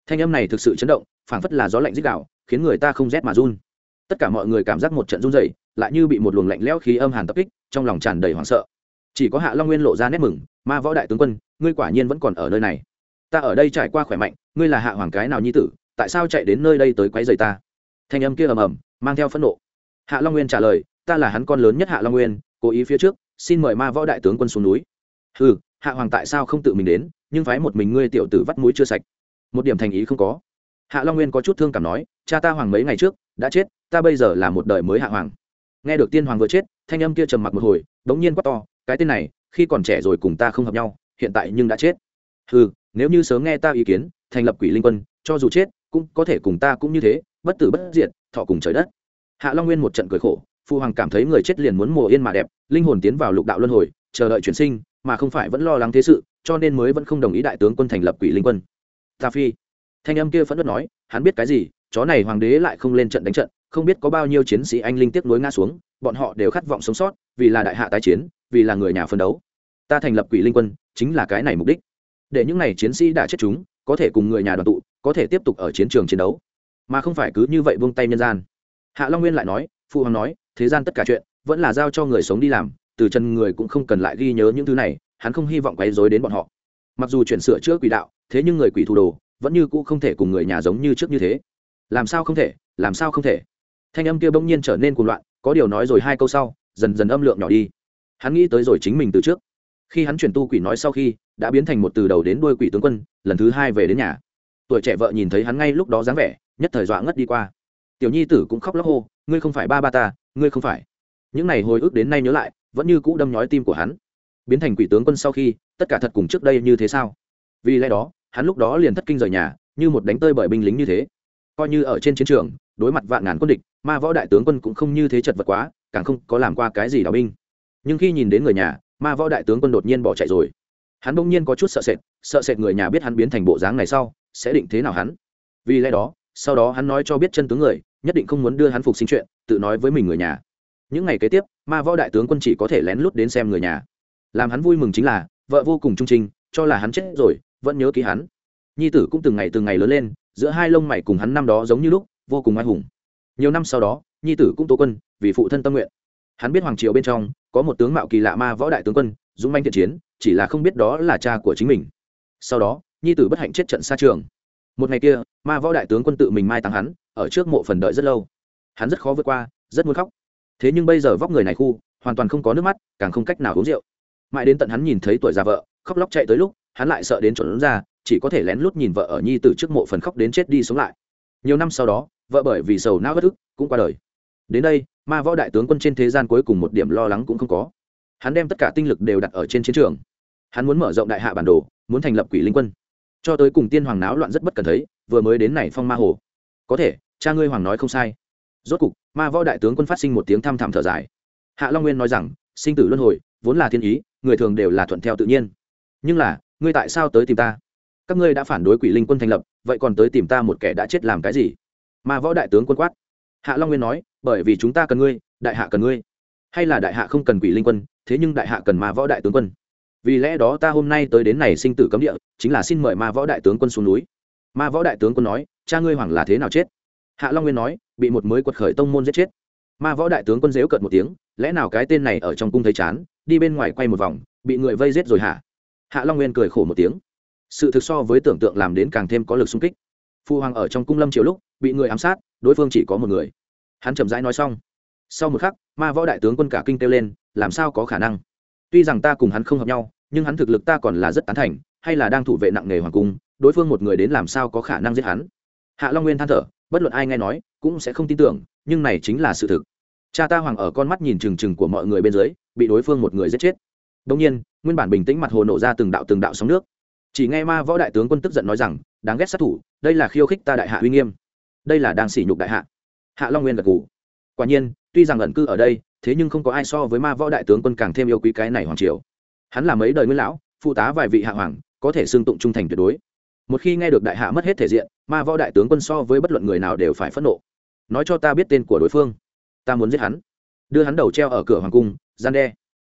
Speaker 1: Thanh âm này thực sự chấn động, phảng phất là gió lạnh dích đạo khiến người ta không rét mà run. Tất cả mọi người cảm giác một trận run dày lại như bị một luồng lạnh lẽo khí âm hàn tập kích, trong lòng tràn đầy hoảng sợ chỉ có hạ long nguyên lộ ra nét mừng, ma võ đại tướng quân, ngươi quả nhiên vẫn còn ở nơi này. Ta ở đây trải qua khỏe mạnh, ngươi là hạ hoàng cái nào nhi tử, tại sao chạy đến nơi đây tới quấy rầy ta? Thanh âm kia ầm ầm, mang theo phẫn nộ. Hạ long nguyên trả lời, ta là hắn con lớn nhất hạ long nguyên, cố ý phía trước, xin mời ma võ đại tướng quân xuống núi. Ừ hạ hoàng tại sao không tự mình đến, nhưng phái một mình ngươi tiểu tử vắt mũi chưa sạch. Một điểm thành ý không có. Hạ long nguyên có chút thương cảm nói, cha ta hoàng mấy ngày trước, đã chết, ta bây giờ là một đời mới hạ hoàng. Nghe được tiên hoàng vừa chết, thanh âm kia trầm mặc một hồi, đống nhiên quát to cái tên này, khi còn trẻ rồi cùng ta không hợp nhau, hiện tại nhưng đã chết. Ừ nếu như sớm nghe ta ý kiến, thành lập quỷ linh quân, cho dù chết, cũng có thể cùng ta cũng như thế, bất tử bất diệt, thọ cùng trời đất. Hạ long nguyên một trận cười khổ phụ hoàng cảm thấy người chết liền muốn mùa yên mà đẹp, linh hồn tiến vào lục đạo luân hồi, chờ đợi chuyển sinh, mà không phải vẫn lo lắng thế sự, cho nên mới vẫn không đồng ý đại tướng quân thành lập quỷ linh quân. Ta phi, thanh âm kia phẫn nộ nói, hắn biết cái gì, chó này hoàng đế lại không lên trận đánh trận, không biết có bao nhiêu chiến sĩ anh linh tiếc nuối ngã xuống, bọn họ đều khát vọng sống sót, vì là đại hạ tái chiến vì là người nhà phân đấu. Ta thành lập quỷ linh quân, chính là cái này mục đích. Để những n à y chiến sĩ đã chết chúng, có thể cùng người nhà đoàn tụ, có thể tiếp tục ở chiến trường chiến đấu. Mà không phải cứ như vậy buông tay nhân gian. Hạ long nguyên lại nói, phụ hoàng nói, thế gian tất cả chuyện, vẫn là giao cho người sống đi làm, từ chân người cũng không cần lại ghi nhớ những thứ này, hắn không hy vọng quấy dối đến bọn họ. Mặc dù chuyển sửa chữa quỷ đạo, thế nhưng người quỷ thủ đồ, vẫn như cũ không thể cùng người nhà giống như trước như thế. Làm sao không thể, làm sao không thể? Thanh âm kia bỗng nhiên trở nên cuồng loạn, có điều nói rồi hai câu sau, dần dần âm lượng nhỏ đi hắn nghĩ tới rồi chính mình từ trước. Khi hắn chuyển tu quỷ nói sau khi, đã biến thành một từ đầu đến đuôi quỷ tướng quân, lần thứ hai về đến nhà. Tuổi trẻ vợ nhìn thấy hắn ngay lúc đó dáng vẻ, nhất thời dọa ngất đi qua. Tiểu nhi tử cũng khóc lóc hô, ngươi không phải ba ba ta, ngươi không phải. Những n à y hồi ức đến nay nhớ lại, vẫn như cũ đâm nhói tim của hắn. Biến thành quỷ tướng quân sau khi, tất cả thật cùng trước đây như thế sao? Vì lẽ đó, hắn lúc đó liền thất kinh rời nhà, như một đánh tơi bởi binh lính như thế. Coi như ở trên chiến trường, đối mặt vạn ngàn quân địch, ma võ đại tướng quân cũng không như thế chật vật quá, càng không có làm qua cái gì đào binh nhưng khi nhìn đến người nhà, ma võ đại tướng quân đột nhiên bỏ chạy rồi. Hắn bỗng nhiên có chút sợ sệt sợ sệt người nhà biết hắn biến thành bộ dáng này sau, sẽ định thế nào hắn? Vì lẽ đó, sau đó hắn nói cho biết chân tướng người, nhất định không muốn đưa hắn phục sinh chuyện, tự nói với mình người nhà. Những ngày kế tiếp, ma võ đại tướng quân chỉ có thể lén lút đến xem người nhà. Làm hắn vui mừng chính là, vợ vô cùng trung trinh, cho là hắn chết rồi, vẫn nhớ ký hắn. Nhi tử cũng từng ngày từng ngày lớn lên, giữa hai lông mày cùng hắn năm đó giống như lúc, vô cùng oai hùng. Nhiều năm sau đó, nhi tử cũng tố quân, vì phụ thân tâm nguyện hắn biết hoàng triều bên trong có một tướng mạo kỳ lạ ma võ đại tướng quân, dũng manh thiện chiến, chỉ là không biết đó là cha của chính mình. Sau đó, nhi tử bất hạnh chết trận xa trường. Một ngày kia, ma võ đại tướng quân tự mình mai táng hắn, ở trước mộ phần đợi rất lâu. Hắn rất khó vượt qua, rất muốn khóc. Thế nhưng bây giờ vóc người này khu, hoàn toàn không có nước mắt, càng không cách nào uống rượu. Mãi đến tận hắn nhìn thấy tuổi già vợ, khóc lóc chạy tới lúc, hắn lại sợ đến trốn ra, chỉ có thể lén lút nhìn vợ ở nhi tử trước mộ phần khóc đến chết đi sống lại. Nhiều năm sau đó, vợ bởi vì sầu não bất ức, cũng qua đời đến đây, ma võ đại tướng quân trên thế gian cuối cùng một điểm lo lắng cũng không có. Hắn đem tất cả tinh lực đều đặt ở trên chiến trường. Hắn muốn mở rộng đại hạ bản đồ, muốn thành lập quỷ linh quân. Cho tới cùng tiên hoàng náo loạn rất bất cần thấy, vừa mới đến này phong ma hồ. Có thể, cha ngươi hoàng nói không sai. Rốt cục, ma võ đại tướng quân phát sinh một tiếng thăm thẳm thở dài. Hạ long nguyên nói rằng, sinh tử luân hồi, vốn là thiên ý, người thường đều là thuận theo tự nhiên. Nhưng là, ngươi tại sao tới tìm ta? Các ngươi đã phản đối quỷ linh quân thành lập, vậy còn tới tìm ta một kẻ đã chết làm cái gì? Ma võ đại tướng quân quát. Hạ long nguyên nói bởi vì chúng ta cần ngươi, đại hạ cần ngươi. Hay là đại hạ không cần quỷ linh quân, thế nhưng đại hạ cần ma võ đại tướng quân. Vì lẽ đó ta hôm nay tới đến này sinh tử cấm địa, chính là xin mời ma võ đại tướng quân xuống núi. Ma võ đại tướng quân nói, cha ngươi hoàng là thế nào chết? Hạ long nguyên nói, bị một mới quật khởi tông môn giết chết. Ma võ đại tướng quân dếu cợt một tiếng, lẽ nào cái tên này ở trong cung thấy chán, đi bên ngoài quay một vòng, bị người vây giết rồi hả? Hạ long nguyên cười khổ một tiếng. Sự thực so với tưởng tượng làm đến càng thêm có lực xung kích. Phu hoàng ở trong cung lâm triều lúc, bị người ám sát, đối phương chỉ có một người hắn chậm rãi nói xong. Sau một khắc, ma võ đại tướng quân cả kinh kêu lên, làm sao có khả năng? Tuy rằng ta cùng hắn không hợp nhau, nhưng hắn thực lực ta còn là rất tán thành, hay là đang thủ vệ nặng nề hoàng cung, đối phương một người đến làm sao có khả năng giết hắn? Hạ long nguyên than thở, bất luận ai nghe nói, cũng sẽ không tin tưởng, nhưng này chính là sự thực. Cha ta hoàng ở con mắt nhìn trừng trừng của mọi người bên dưới, bị đối phương một người giết chết. Đông nhiên, nguyên bản bình tĩnh mặt hồ nổ ra từng đạo từng đạo sóng nước. Chỉ nghe ma võ đại tướng quân tức giận nói rằng, đáng ghét sát thủ, đây là khiêu khích ta đại hạ uy nghiêm. Đây là đang sỉ nhục đại hạ hạ long nguyên gật gù. Quả nhiên, tuy rằng ẩn cư ở đây, thế nhưng không có ai so với ma võ đại tướng quân càng thêm yêu quý cái này hoàng triều. Hắn là mấy đời nguyên lão, phụ tá vài vị hạ hoàng, có thể xưng tụng trung thành tuyệt đối. Một khi nghe được đại hạ mất hết thể diện, ma võ đại tướng quân so với bất luận người nào đều phải phẫn nộ. Nói cho ta biết tên của đối phương. Ta muốn giết hắn. Đưa hắn đầu treo ở cửa hoàng cung, gian đe.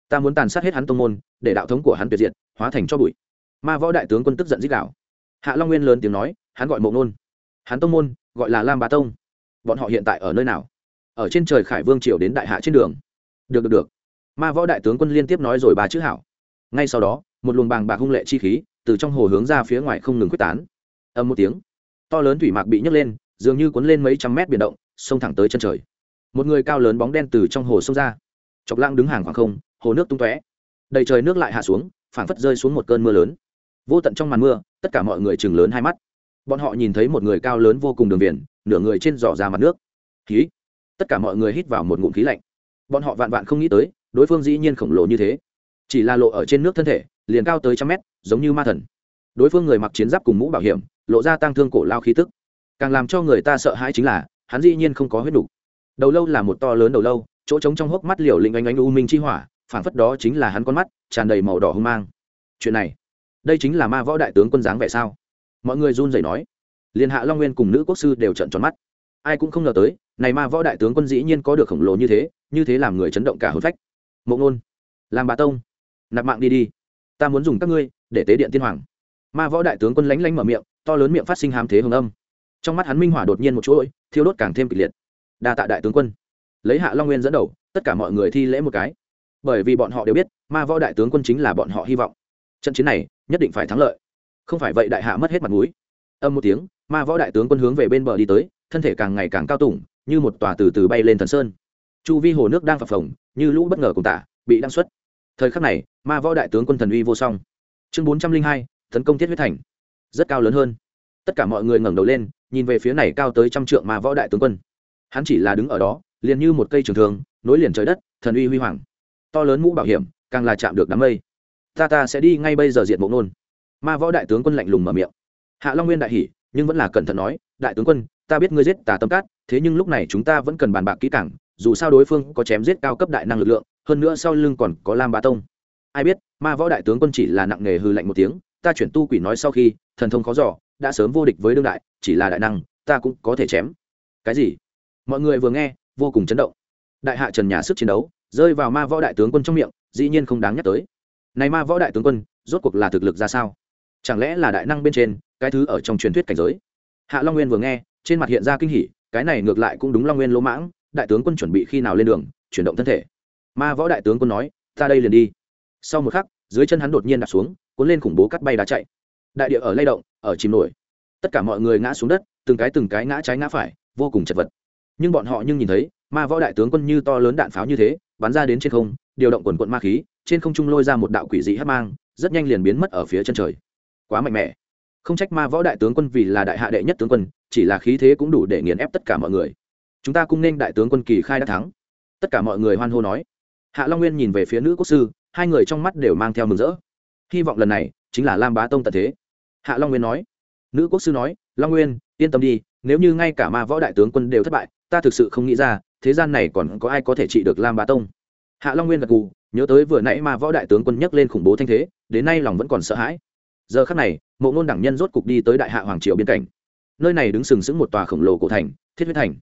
Speaker 1: Ta muốn tàn sát hết hắn tông môn, để đạo thống của hắn tuyệt diệt, hóa thành cho bụi. Ma võ đại tướng quân tức giận dích đạo hạ long nguyên lớn tiếng nói, hắn gọi mộ nôn. Hắn tông môn gọi là lam bá tông bọn họ hiện tại ở nơi nào? Ở trên trời khải vương triều đến đại hạ trên đường. Được được được. Ma võ đại tướng quân liên tiếp nói rồi ba chữ hảo. Ngay sau đó, một luồng bàng bạc hung lệ chi khí từ trong hồ hướng ra phía ngoài không ngừng quyết tán. Âm một tiếng, to lớn thủy mạc bị nhấc lên, dường như cuốn lên mấy trăm mét biển động, xông thẳng tới chân trời. Một người cao lớn bóng đen từ trong hồ xông ra. Chọc lăng đứng hàng khoảng không, hồ nước tung tóe. Đầy trời nước lại hạ xuống, phảng phất rơi xuống một cơn mưa lớn. Vô tận trong màn mưa, tất cả mọi người chừng lớn hai mắt bọn họ nhìn thấy một người cao lớn vô cùng đường viền, nửa người trên giỏ ra mặt nước. Khí. Tất cả mọi người hít vào một ngụm khí lạnh. Bọn họ vạn vạn không nghĩ tới, đối phương dĩ nhiên khổng lồ như thế. Chỉ là lộ ở trên nước thân thể, liền cao tới trăm mét, giống như ma thần. Đối phương người mặc chiến giáp cùng mũ bảo hiểm, lộ ra tăng thương cổ lao khí tức. Càng làm cho người ta sợ hãi chính là, hắn dĩ nhiên không có huyết đủ. đầu lâu là một to lớn đầu lâu, chỗ trống trong hốc mắt liều lĩnh ánh ánh u minh chi hỏa, phảng phất đó chính là hắn con mắt, tràn đầy màu đỏ hung mang. Chuyện này, đây chính là ma võ đại tướng quân dáng vẻ sao? Mọi người run rẩy nói. Liền hạ long nguyên cùng nữ quốc sư đều trợn tròn mắt. Ai cũng không ngờ tới, này ma võ đại tướng quân dĩ nhiên có được khổng lồ như thế như thế làm người chấn động cả hồn phách. Mộ ngôn làm bà tông, nạp mạng đi đi. Ta muốn dùng các ngươi để tế điện tiên hoàng. Ma võ đại tướng quân lánh lánh mở miệng, to lớn miệng phát sinh hàm thế hồng âm. Trong mắt hắn minh hỏa đột nhiên một chuỗi, thiêu đốt càng thêm kịch liệt. Đa tạ đại tướng quân. Lấy hạ long nguyên dẫn đầu, tất cả mọi người thi lễ một cái. Bởi vì bọn họ đều biết, ma võ đại tướng quân chính là bọn họ hy vọng. Trận chiến này, nhất định phải thắng lợi không phải vậy đại hạ mất hết mặt mũi. Âm một tiếng, ma võ đại tướng quân hướng về bên bờ đi tới, thân thể càng ngày càng cao tủng như một tòa từ từ bay lên thần sơn. Chu vi hồ nước đang phập phồng, như lũ bất ngờ cùng tả, bị đăng xuất. Thời khắc này, ma võ đại tướng quân thần uy vô song. Chương bốn trăm linh hai, tấn công thiết huyết thành. Rất cao lớn hơn. Tất cả mọi người ngẩng đầu lên, nhìn về phía này cao tới trăm trượng ma võ đại tướng quân. Hắn chỉ là đứng ở đó, liền như một cây trường thường nối liền trời đất, thần uy huy hoàng. To lớn mũ bảo hiểm, càng là chạm được đám mây. Ta ta sẽ đi ngay bây giờ diện bộ nôn ma võ đại tướng quân lạnh lùng mở miệng. Hạ long nguyên đại hỉ, nhưng vẫn là cẩn thận nói, đại tướng quân, ta biết ngươi giết tà tâm cát, thế nhưng lúc này chúng ta vẫn cần bàn bạc kỹ càng, dù sao đối phương có chém giết cao cấp đại năng lực lượng, hơn nữa sau lưng còn có lam ba tông. Ai biết, ma võ đại tướng quân chỉ là nặng nghề hư lạnh một tiếng, ta chuyển tu quỷ nói sau khi, thần thông khó giỏ đã sớm vô địch với đương đại, chỉ là đại năng, ta cũng có thể chém. Cái gì? Mọi người vừa nghe, vô cùng chấn động. Đại hạ trần nhà sức chiến đấu, rơi vào ma võ đại tướng quân trong miệng, dĩ nhiên không đáng nhắc tới. Này ma võ đại tướng quân, rốt cuộc là thực lực ra sao? Chẳng lẽ là đại năng bên trên, cái thứ ở trong truyền thuyết cảnh giới? Hạ long nguyên vừa nghe, trên mặt hiện ra kinh hỉ, cái này ngược lại cũng đúng long nguyên lỗ mãng, đại tướng quân chuẩn bị khi nào lên đường, chuyển động thân thể. Ma võ đại tướng quân nói, ta đây liền đi. Sau một khắc, dưới chân hắn đột nhiên đặt xuống, cuốn lên khủng bố cắt bay đá chạy. Đại địa ở lay động, ở chìm nổi. Tất cả mọi người ngã xuống đất, từng cái từng cái ngã trái ngã phải, vô cùng chật vật. Nhưng bọn họ nhưng nhìn thấy, ma võ đại tướng quân như to lớn đạn pháo như thế, bắn ra đến trên không, điều động quần quận ma khí, trên không trung lôi ra một đạo quỷ dị hấp mang, rất nhanh liền biến mất ở phía chân trời quá mạnh mẽ. Không trách ma võ đại tướng quân vì là đại hạ đệ nhất tướng quân, chỉ là khí thế cũng đủ để nghiền ép tất cả mọi người. Chúng ta cũng nên đại tướng quân kỳ khai đã thắng. Tất cả mọi người hoan hô nói. Hạ long nguyên nhìn về phía nữ quốc sư, hai người trong mắt đều mang theo mừng rỡ. Hy vọng lần này chính là lam bá tông tận thế. Hạ long nguyên nói. Nữ quốc sư nói, long nguyên, yên tâm đi, nếu như ngay cả ma võ đại tướng quân đều thất bại, ta thực sự không nghĩ ra, thế gian này còn có ai có thể trị được lam bá tông. Hạ long nguyên gật gù, nhớ tới vừa nãy ma võ đại tướng quân nhắc lên khủng bố thanh thế, đến nay lòng vẫn còn sợ hãi giờ khắc này, mộ ngôn đẳng nhân rốt cục đi tới đại hạ hoàng triều biên cảnh. Nơi này đứng sừng sững một tòa khổng lồ cổ thành, thiết huyết thành.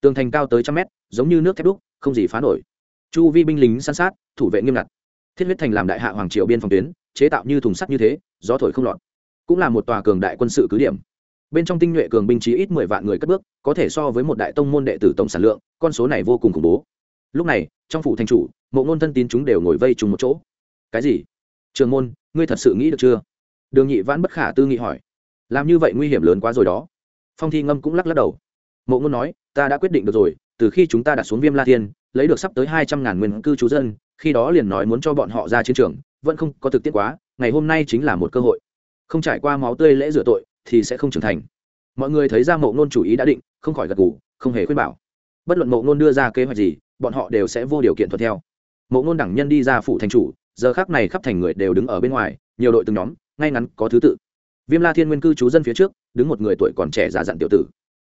Speaker 1: Tường thành cao tới trăm mét, giống như nước thép đúc, không gì phá nổi. Chu vi binh lính săn sát, thủ vệ nghiêm ngặt. Thiết huyết thành làm đại hạ hoàng triều biên phòng tuyến, chế tạo như thùng sắt như thế, gió thổi không lọt. Cũng là một tòa cường đại quân sự cứ điểm. Bên trong tinh nhuệ cường binh chí ít mười vạn người cất bước, có thể so với một đại tông môn đệ tử tổng sản lượng, con số này vô cùng khủng bố. Lúc này, trong phủ thành chủ, mộ ngôn thân tín chúng đều ngồi vây trùng một chỗ. Cái gì? Trường môn, ngươi thật sự nghĩ được chưa? Đường nhị vãn bất khả tư nghị hỏi. Làm như vậy nguy hiểm lớn quá rồi đó. Phong thi ngâm cũng lắc lắc đầu. Mộ ngôn nói, ta đã quyết định được rồi, từ khi chúng ta đặt xuống viêm la thiên, lấy được sắp tới hai trăm ngàn nguyên cư trú dân, khi đó liền nói muốn cho bọn họ ra chiến trường, vẫn không có thực tiễn quá, ngày hôm nay chính là một cơ hội. Không trải qua máu tươi lễ rửa tội, thì sẽ không trưởng thành. Mọi người thấy ra mộ ngôn chủ ý đã định, không khỏi gật g ủ không hề khuyên bảo. Bất luận mộ ngôn đưa ra kế hoạch gì, bọn họ đều sẽ vô điều kiện thuận theo. Mộ ngôn đẳng nhân đi ra phủ thành chủ, giờ khác này khắp thành người đều đứng ở bên ngoài, nhiều đội từng nhóm ngay ngắn có thứ tự. Viêm la thiên nguyên cư trú dân phía trước, đứng một người tuổi còn trẻ giả dặn tiểu tử.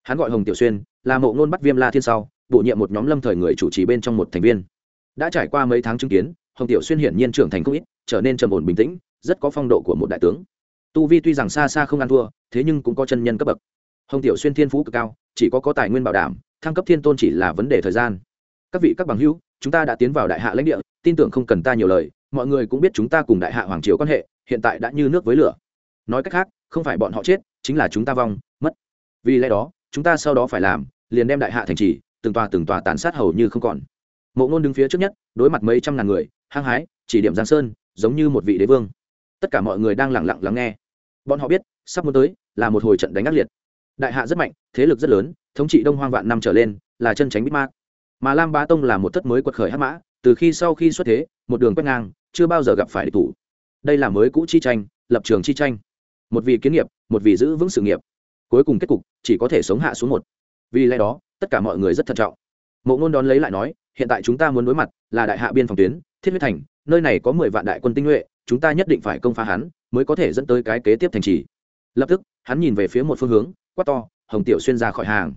Speaker 1: Hắn gọi hồng tiểu xuyên, là mộ ngôn bắt viêm la thiên sau, bổ nhiệm một nhóm lâm thời người chủ trì bên trong một thành viên. Đã trải qua mấy tháng chứng kiến, hồng tiểu xuyên hiển nhiên trưởng thành không ít, trở nên trầm ổn bình tĩnh, rất có phong độ của một đại tướng. Tu vi tuy rằng xa xa không ăn thua, thế nhưng cũng có chân nhân cấp bậc. Hồng tiểu xuyên thiên phú cực cao, chỉ có có tài nguyên bảo đảm, thăng cấp thiên tôn chỉ là vấn đề thời gian. Các vị các bằng hữu, chúng ta đã tiến vào đại hạ lãnh địa, tin tưởng không cần ta nhiều lời, mọi người cũng biết chúng ta cùng đại hạ hoàng triều quan hệ hiện tại đã như nước với lửa. Nói cách khác, không phải bọn họ chết, chính là chúng ta vong, mất. Vì lẽ đó, chúng ta sau đó phải làm, liền đem đại hạ thành trì, từng tòa từng tòa tàn sát hầu như không còn. Mộ ngôn đứng phía trước nhất, đối mặt mấy trăm ngàn người, hăng hái, chỉ điểm giang sơn, giống như một vị đế vương. Tất cả mọi người đang lẳng lặng lắng nghe. Bọn họ biết, sắp muốn tới, là một hồi trận đánh ác liệt. Đại hạ rất mạnh, thế lực rất lớn, thống trị đông hoang vạn năm trở lên, là chân tránh bít mạc. Mà lam bá tông là một thất mới quật khởi hắc mã, từ khi sau khi xuất thế, một đường quét ngang, chưa bao giờ gặp phải địch thủ đây là mới cũ chi tranh, lập trường chi tranh. Một vị kiến nghiệp, một vị giữ vững sự nghiệp. Cuối cùng kết cục, chỉ có thể sống hạ xuống một. Vì lẽ đó, tất cả mọi người rất thận trọng. Mộ ngôn đón lấy lại nói, hiện tại chúng ta muốn đối mặt là đại hạ biên phòng tuyến, thiết huyết thành, nơi này có mười vạn đại quân tinh nhuệ, chúng ta nhất định phải công phá hắn, mới có thể dẫn tới cái kế tiếp thành trì. Lập tức, hắn nhìn về phía một phương hướng, quát to, hồng tiểu xuyên ra khỏi hàng.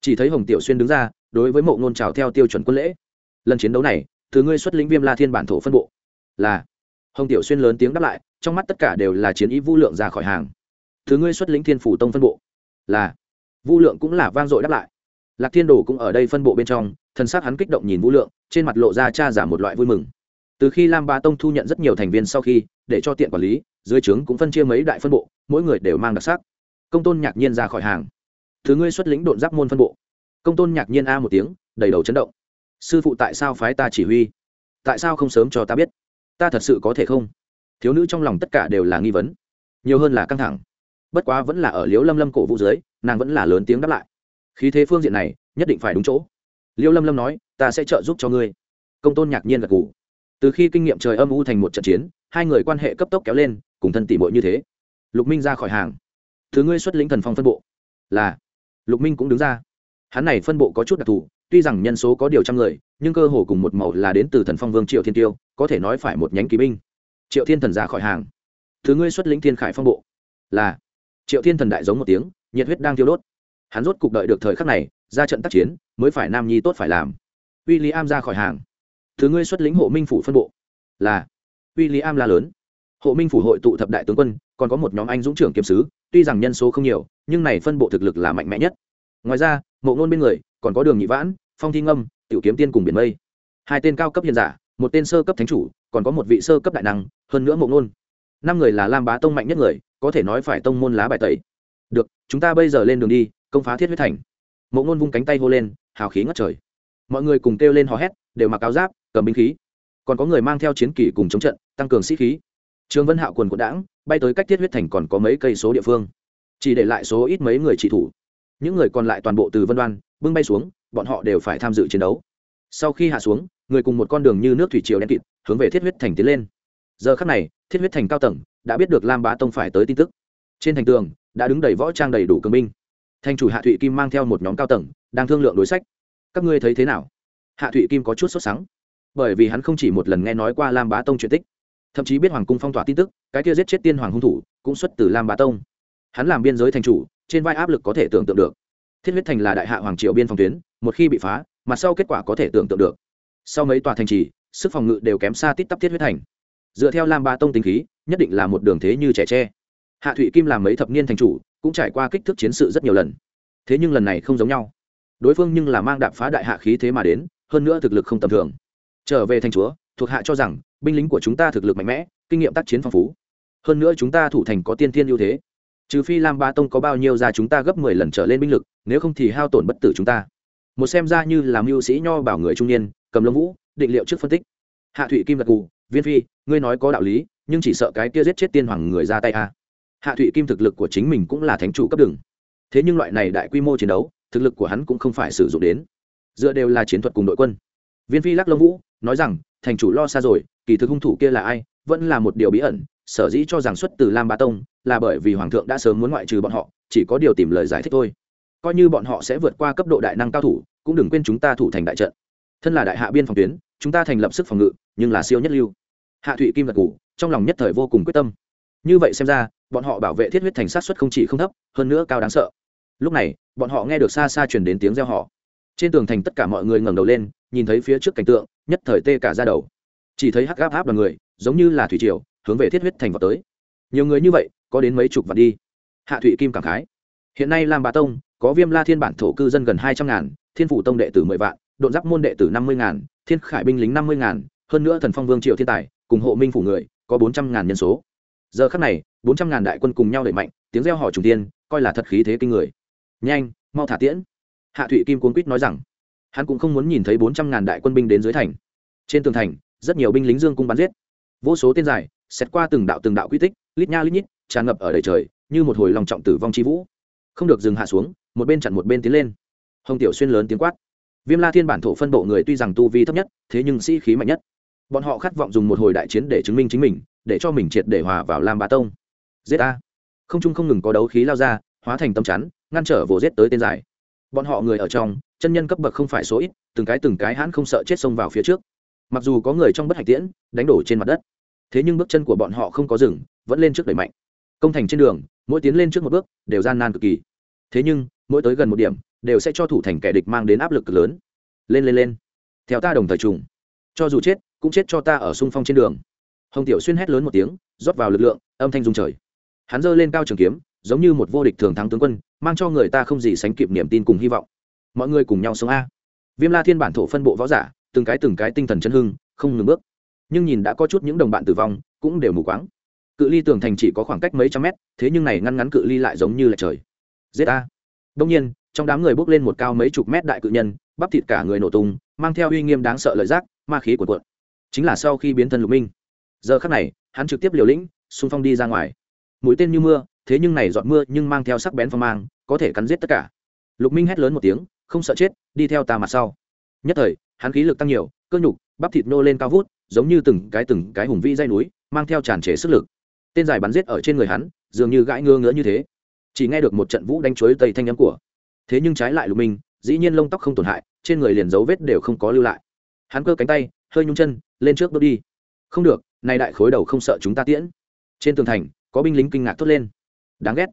Speaker 1: Chỉ thấy hồng tiểu xuyên đứng ra, đối với mộ ngôn trào theo tiêu chuẩn quân lễ. Lần chiến đấu này từ ngươi xuất lĩnh viêm la thiên bản thổ phân bộ, là hồng tiểu xuyên lớn tiếng đáp lại, trong mắt tất cả đều là chiến ý vu lượng ra khỏi hàng. Thứ ngươi xuất lĩnh thiên phủ tông phân bộ. Là. Vu lượng cũng là vang dội đáp lại. Lạc thiên đồ cũng ở đây phân bộ bên trong, thần sắc hắn kích động nhìn vũ lượng, trên mặt lộ ra cha giả một loại vui mừng. Từ khi lam ba tông thu nhận rất nhiều thành viên sau khi, để cho tiện quản lý, dưới trướng cũng phân chia mấy đại phân bộ, mỗi người đều mang đặc sắc. Công tôn nhạc nhiên ra khỏi hàng. Thứ ngươi xuất lĩnh độn giáp môn phân bộ. Công tôn nhạc nhiên a một tiếng, đầy đầu chấn động. Sư phụ tại sao phái ta chỉ huy? Tại sao không sớm cho ta biết? Ta thật sự có thể không? Thiếu nữ trong lòng tất cả đều là nghi vấn. Nhiều hơn là căng thẳng. Bất quá vẫn là ở liễu lâm lâm cổ vũ dưới, nàng vẫn là lớn tiếng đáp lại. Khí thế phương diện này, nhất định phải đúng chỗ. Liễu lâm lâm nói, ta sẽ trợ giúp cho ngươi. Công tôn nhạc nhiên gật gù. từ khi kinh nghiệm trời âm u thành một trận chiến, hai người quan hệ cấp tốc kéo lên, cùng thân tỷ bội như thế. Lục minh ra khỏi hàng. Thứ ngươi xuất lĩnh thần phong phân bộ. Là. Lục minh cũng đứng ra hắn này phân bộ có chút đặc thù, tuy rằng nhân số có điều trăm người, nhưng cơ hồ cùng một màu là đến từ thần phong vương triệu thiên tiêu, có thể nói phải một nhánh kỵ binh. Triệu thiên thần ra khỏi hàng. Thứ ngươi xuất lĩnh thiên khải phong bộ. Là. Triệu thiên thần đại giống một tiếng, nhiệt huyết đang thiêu đốt. Hắn rốt cục đợi được thời khắc này, ra trận tác chiến, mới phải nam nhi tốt phải làm. W i l l i am ra khỏi hàng. Thứ ngươi xuất lĩnh hộ minh phủ phân bộ. Là. W i l l i am la lớn. Hộ minh phủ hội tụ thập đại tướng quân, còn có một nhóm anh dũng trưởng kiếm sứ, tuy rằng nhân số không nhiều, nhưng này phân bộ thực lực là mạnh mẽ nhất. Ngoài ra mộ ngôn bên người, còn có đường nhị vãn, phong thi ngâm, tiểu kiếm tiên cùng biển mây. Hai tên cao cấp hiền giả, một tên sơ cấp thánh chủ, còn có một vị sơ cấp đại năng, hơn nữa mộ ngôn. Năm người là lam bá tông mạnh nhất người, có thể nói phải tông môn lá bài tẩy. Được, chúng ta bây giờ lên đường đi, công phá thiết huyết thành. Mộ ngôn vung cánh tay hô lên, hào khí ngất trời. Mọi người cùng kêu lên hò hét, đều mặc áo giáp, cầm binh khí. Còn có người mang theo chiến kỷ cùng chống trận, tăng cường sĩ khí. Trương vân hạo quần của đảng bay tới cách thiết huyết thành còn có mấy cây số địa phương. Chỉ để lại số ít mấy người trị thủ những người còn lại toàn bộ từ vân đoan, bưng bay xuống, bọn họ đều phải tham dự chiến đấu. Sau khi hạ xuống, người cùng một con đường như nước thủy triều đen kịt, hướng về thiết huyết thành tiến lên. Giờ khắc này, thiết huyết thành cao tầng, đã biết được lam bá tông phải tới tin tức. Trên thành tường, đã đứng đầy võ trang đầy đủ cường binh. Thành chủ hạ thụy kim mang theo một nhóm cao tầng, đang thương lượng đối sách. Các ngươi thấy thế nào? Hạ thụy kim có chút sốt sắng, bởi vì hắn không chỉ một lần nghe nói qua lam bá tông chuyện tích, thậm chí biết hoàng cung phong tỏa tin tức, cái kia giết chết tiên hoàng hung thủ, cũng xuất từ lam bá tông. Hắn làm biên giới thành chủ trên vai áp lực có thể tưởng tượng được. Thiết huyết thành là đại hạ hoàng triều biên phòng tuyến, một khi bị phá mặt sau kết quả có thể tưởng tượng được. Sau mấy tòa thành trì, sức phòng ngự đều kém xa tít tắp thiết huyết thành. Dựa theo lam ba tông tính khí, nhất định là một đường thế như trẻ tre. Hạ thụy kim làm mấy thập niên thành chủ, cũng trải qua kích thước chiến sự rất nhiều lần. Thế nhưng lần này không giống nhau. Đối phương nhưng là mang đạp phá đại hạ khí thế mà đến, hơn nữa thực lực không tầm thường. Trở về thành chúa, thuộc hạ cho rằng, binh lính của chúng ta thực lực mạnh mẽ, kinh nghiệm tác chiến phong phú. Hơn nữa chúng ta thủ thành có tiên thiên ưu thế trừ phi lam ba tông có bao nhiêu ra chúng ta gấp mười lần trở lên binh lực, nếu không thì hao tổn bất tử chúng ta. Một xem ra như làm mưu sĩ nho bảo người trung niên, cầm lông vũ, định liệu trước phân tích. Hạ thụy kim gật cù viên phi, ngươi nói có đạo lý, nhưng chỉ sợ cái kia giết chết tiên hoàng người ra tay a. Hạ thụy kim thực lực của chính mình cũng là thánh chủ cấp đường. Thế nhưng loại này đại quy mô chiến đấu, thực lực của hắn cũng không phải sử dụng đến. Dựa đều là chiến thuật cùng đội quân. Viên phi lắc lông vũ, nói rằng, thành chủ lo xa rồi, kỳ thực hung thủ kia là ai, vẫn là một điều bí ẩn sở dĩ cho rằng xuất từ lam ba tông là bởi vì hoàng thượng đã sớm muốn ngoại trừ bọn họ, chỉ có điều tìm lời giải thích thôi. Coi như bọn họ sẽ vượt qua cấp độ đại năng cao thủ, cũng đừng quên chúng ta thủ thành đại trận. Thân là đại hạ biên phòng tuyến, chúng ta thành lập sức phòng ngự, nhưng là siêu nhất lưu. Hạ thụy kim gật ngủ trong lòng nhất thời vô cùng quyết tâm. Như vậy xem ra, bọn họ bảo vệ thiết huyết thành sát xuất không chỉ không thấp, hơn nữa cao đáng sợ. Lúc này, bọn họ nghe được xa xa truyền đến tiếng reo họ trên tường thành tất cả mọi người ngẩng đầu lên, nhìn thấy phía trước cảnh tượng, nhất thời tê cả ra đầu. Chỉ thấy hắc gáp áp đoàn người, giống như là thủy triều hướng về thiết huyết thành vào tới. Nhiều người như vậy, có đến mấy chục vạn đi. Hạ thụy kim cảm khái. Hiện nay lam bá tông, có viêm la thiên bản thổ cư dân gần hai trăm ngàn, thiên phủ tông đệ tử mười vạn, độn giáp môn đệ tử năm mươi ngàn, thiên khải binh lính năm mươi ngàn, hơn nữa thần phong vương triệu thiên tài, cùng hộ minh phủ người, có bốn trăm ngàn nhân số. Giờ khắc này, bốn trăm ngàn đại quân cùng nhau đẩy mạnh, tiếng reo hò trùng tiên, coi là thật khí thế kinh người. Nhanh, mau thả tiễn. Hạ thụy kim cuốn quýt nói rằng, hắn cũng không muốn nhìn thấy bốn trăm ngàn đại quân binh đến dưới thành. Trên tường thành, rất nhiều binh lính dương cung bắn giết. Vô số tên dài xét qua từng đạo từng đạo quy tích, lít nha lít nhít, tràn ngập ở đầy trời, như một hồi lòng trọng tử vong chi vũ. Không được dừng hạ xuống, một bên chặn một bên tiến lên. Hồng tiểu xuyên lớn tiếng quát. Viêm la thiên bản thổ phân bộ người tuy rằng tu vi thấp nhất, thế nhưng sĩ khí mạnh nhất. Bọn họ khát vọng dùng một hồi đại chiến để chứng minh chính mình, để cho mình triệt để hòa vào lam bá tông. Giết a không trung không ngừng có đấu khí lao ra, hóa thành tâm chắn, ngăn trở vồ giết tới tên dài. Bọn họ người ở trong, chân nhân cấp bậc không phải số ít, từng cái từng cái hãn không sợ chết xông vào phía trước. Mặc dù có người trong bất hạnh tiễn, đánh đổ trên mặt đất thế nhưng bước chân của bọn họ không có rừng vẫn lên trước đẩy mạnh. Công thành trên đường, mỗi tiến lên trước một bước, đều gian nan cực kỳ. Thế nhưng, mỗi tới gần một điểm, đều sẽ cho thủ thành kẻ địch mang đến áp lực cực lớn. Lên lên lên. Theo ta đồng thời trùng. Cho dù chết, cũng chết cho ta ở xung phong trên đường. Hồng tiểu xuyên hét lớn một tiếng, rót vào lực lượng, âm thanh dung trời. Hắn giơ lên cao trường kiếm, giống như một vô địch thường thắng tướng quân, mang cho người ta không gì sánh kịp niềm tin cùng hy vọng. Mọi người cùng nhau sống a. Viêm la thiên bản thổ phân bộ võ giả, từng cái từng cái tinh thần chân hưng, không ngừng bước nhưng nhìn đã có chút những đồng bạn tử vong, cũng đều mù quáng. Cự ly tường thành chỉ có khoảng cách mấy trăm mét, thế nhưng này ngăn ngắn cự ly lại giống như là trời. Giết a đông nhiên, trong đám người bước lên một cao mấy chục mét đại cự nhân, bắp thịt cả người nổ tung, mang theo uy nghiêm đáng sợ lợi giác, ma khí của cuộn. Chính là sau khi biến thân lục minh. Giờ khắc này, hắn trực tiếp liều lĩnh, xung phong đi ra ngoài. Mũi tên như mưa, thế nhưng này giọt mưa nhưng mang theo sắc bén phong mang, có thể cắn giết tất cả. Lục minh hét lớn một tiếng, không sợ chết, đi theo ta mặt sau. Nhất thời, hắn khí lực tăng nhiều, cơ nhục, bắp thịt nô lên cao vút giống như từng cái từng cái hùng vĩ dây núi, mang theo tràn trề sức lực. Tên dài bắn giết ở trên người hắn, dường như gãi ngơ ngỡ như thế. Chỉ nghe được một trận vũ đánh chuối tây thanh nhắm của. Thế nhưng trái lại lục minh, dĩ nhiên lông tóc không tổn hại, trên người liền dấu vết đều không có lưu lại. Hắn cơ cánh tay, hơi nhung chân, lên trước bước đi. Không được nay đại khối đầu không sợ chúng ta tiễn. Trên tường thành, có binh lính kinh ngạc thốt lên. Đáng ghét.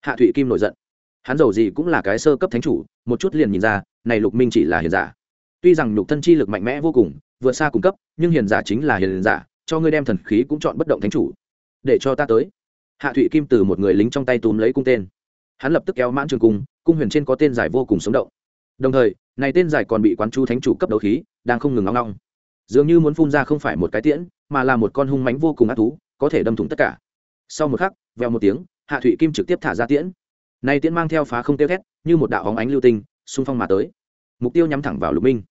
Speaker 1: Hạ thụy kim nổi giận. Hắn giàu gì cũng là cái sơ cấp thánh chủ, một chút liền nhìn ra, này lục minh chỉ là hiền giả. Tuy rằng nhục thân chi lực mạnh mẽ vô cùng vượt xa cung cấp, nhưng hiền giả chính là hiền giả, cho ngươi đem thần khí cũng chọn bất động thánh chủ. Để cho ta tới. Hạ thụy kim từ một người lính trong tay túm lấy cung tên. Hắn lập tức kéo mãn trường cung cung huyền trên có tên giải vô cùng sống động. Đồng thời, này tên giải còn bị quán chu thánh chủ cấp đấu khí, đang không ngừng ngong ngong. Dường như muốn phun ra không phải một cái tiễn, mà là một con hung mánh vô cùng ác thú, có thể đâm thủng tất cả. Sau một khắc, vèo một tiếng, hạ thụy kim trực tiếp thả ra tiễn. Này tiễn mang theo phá không tiêu thét, như một đạo hóng ánh lưu tinh, xung phong mà tới. Mục tiêu nhắm thẳng vào lục minh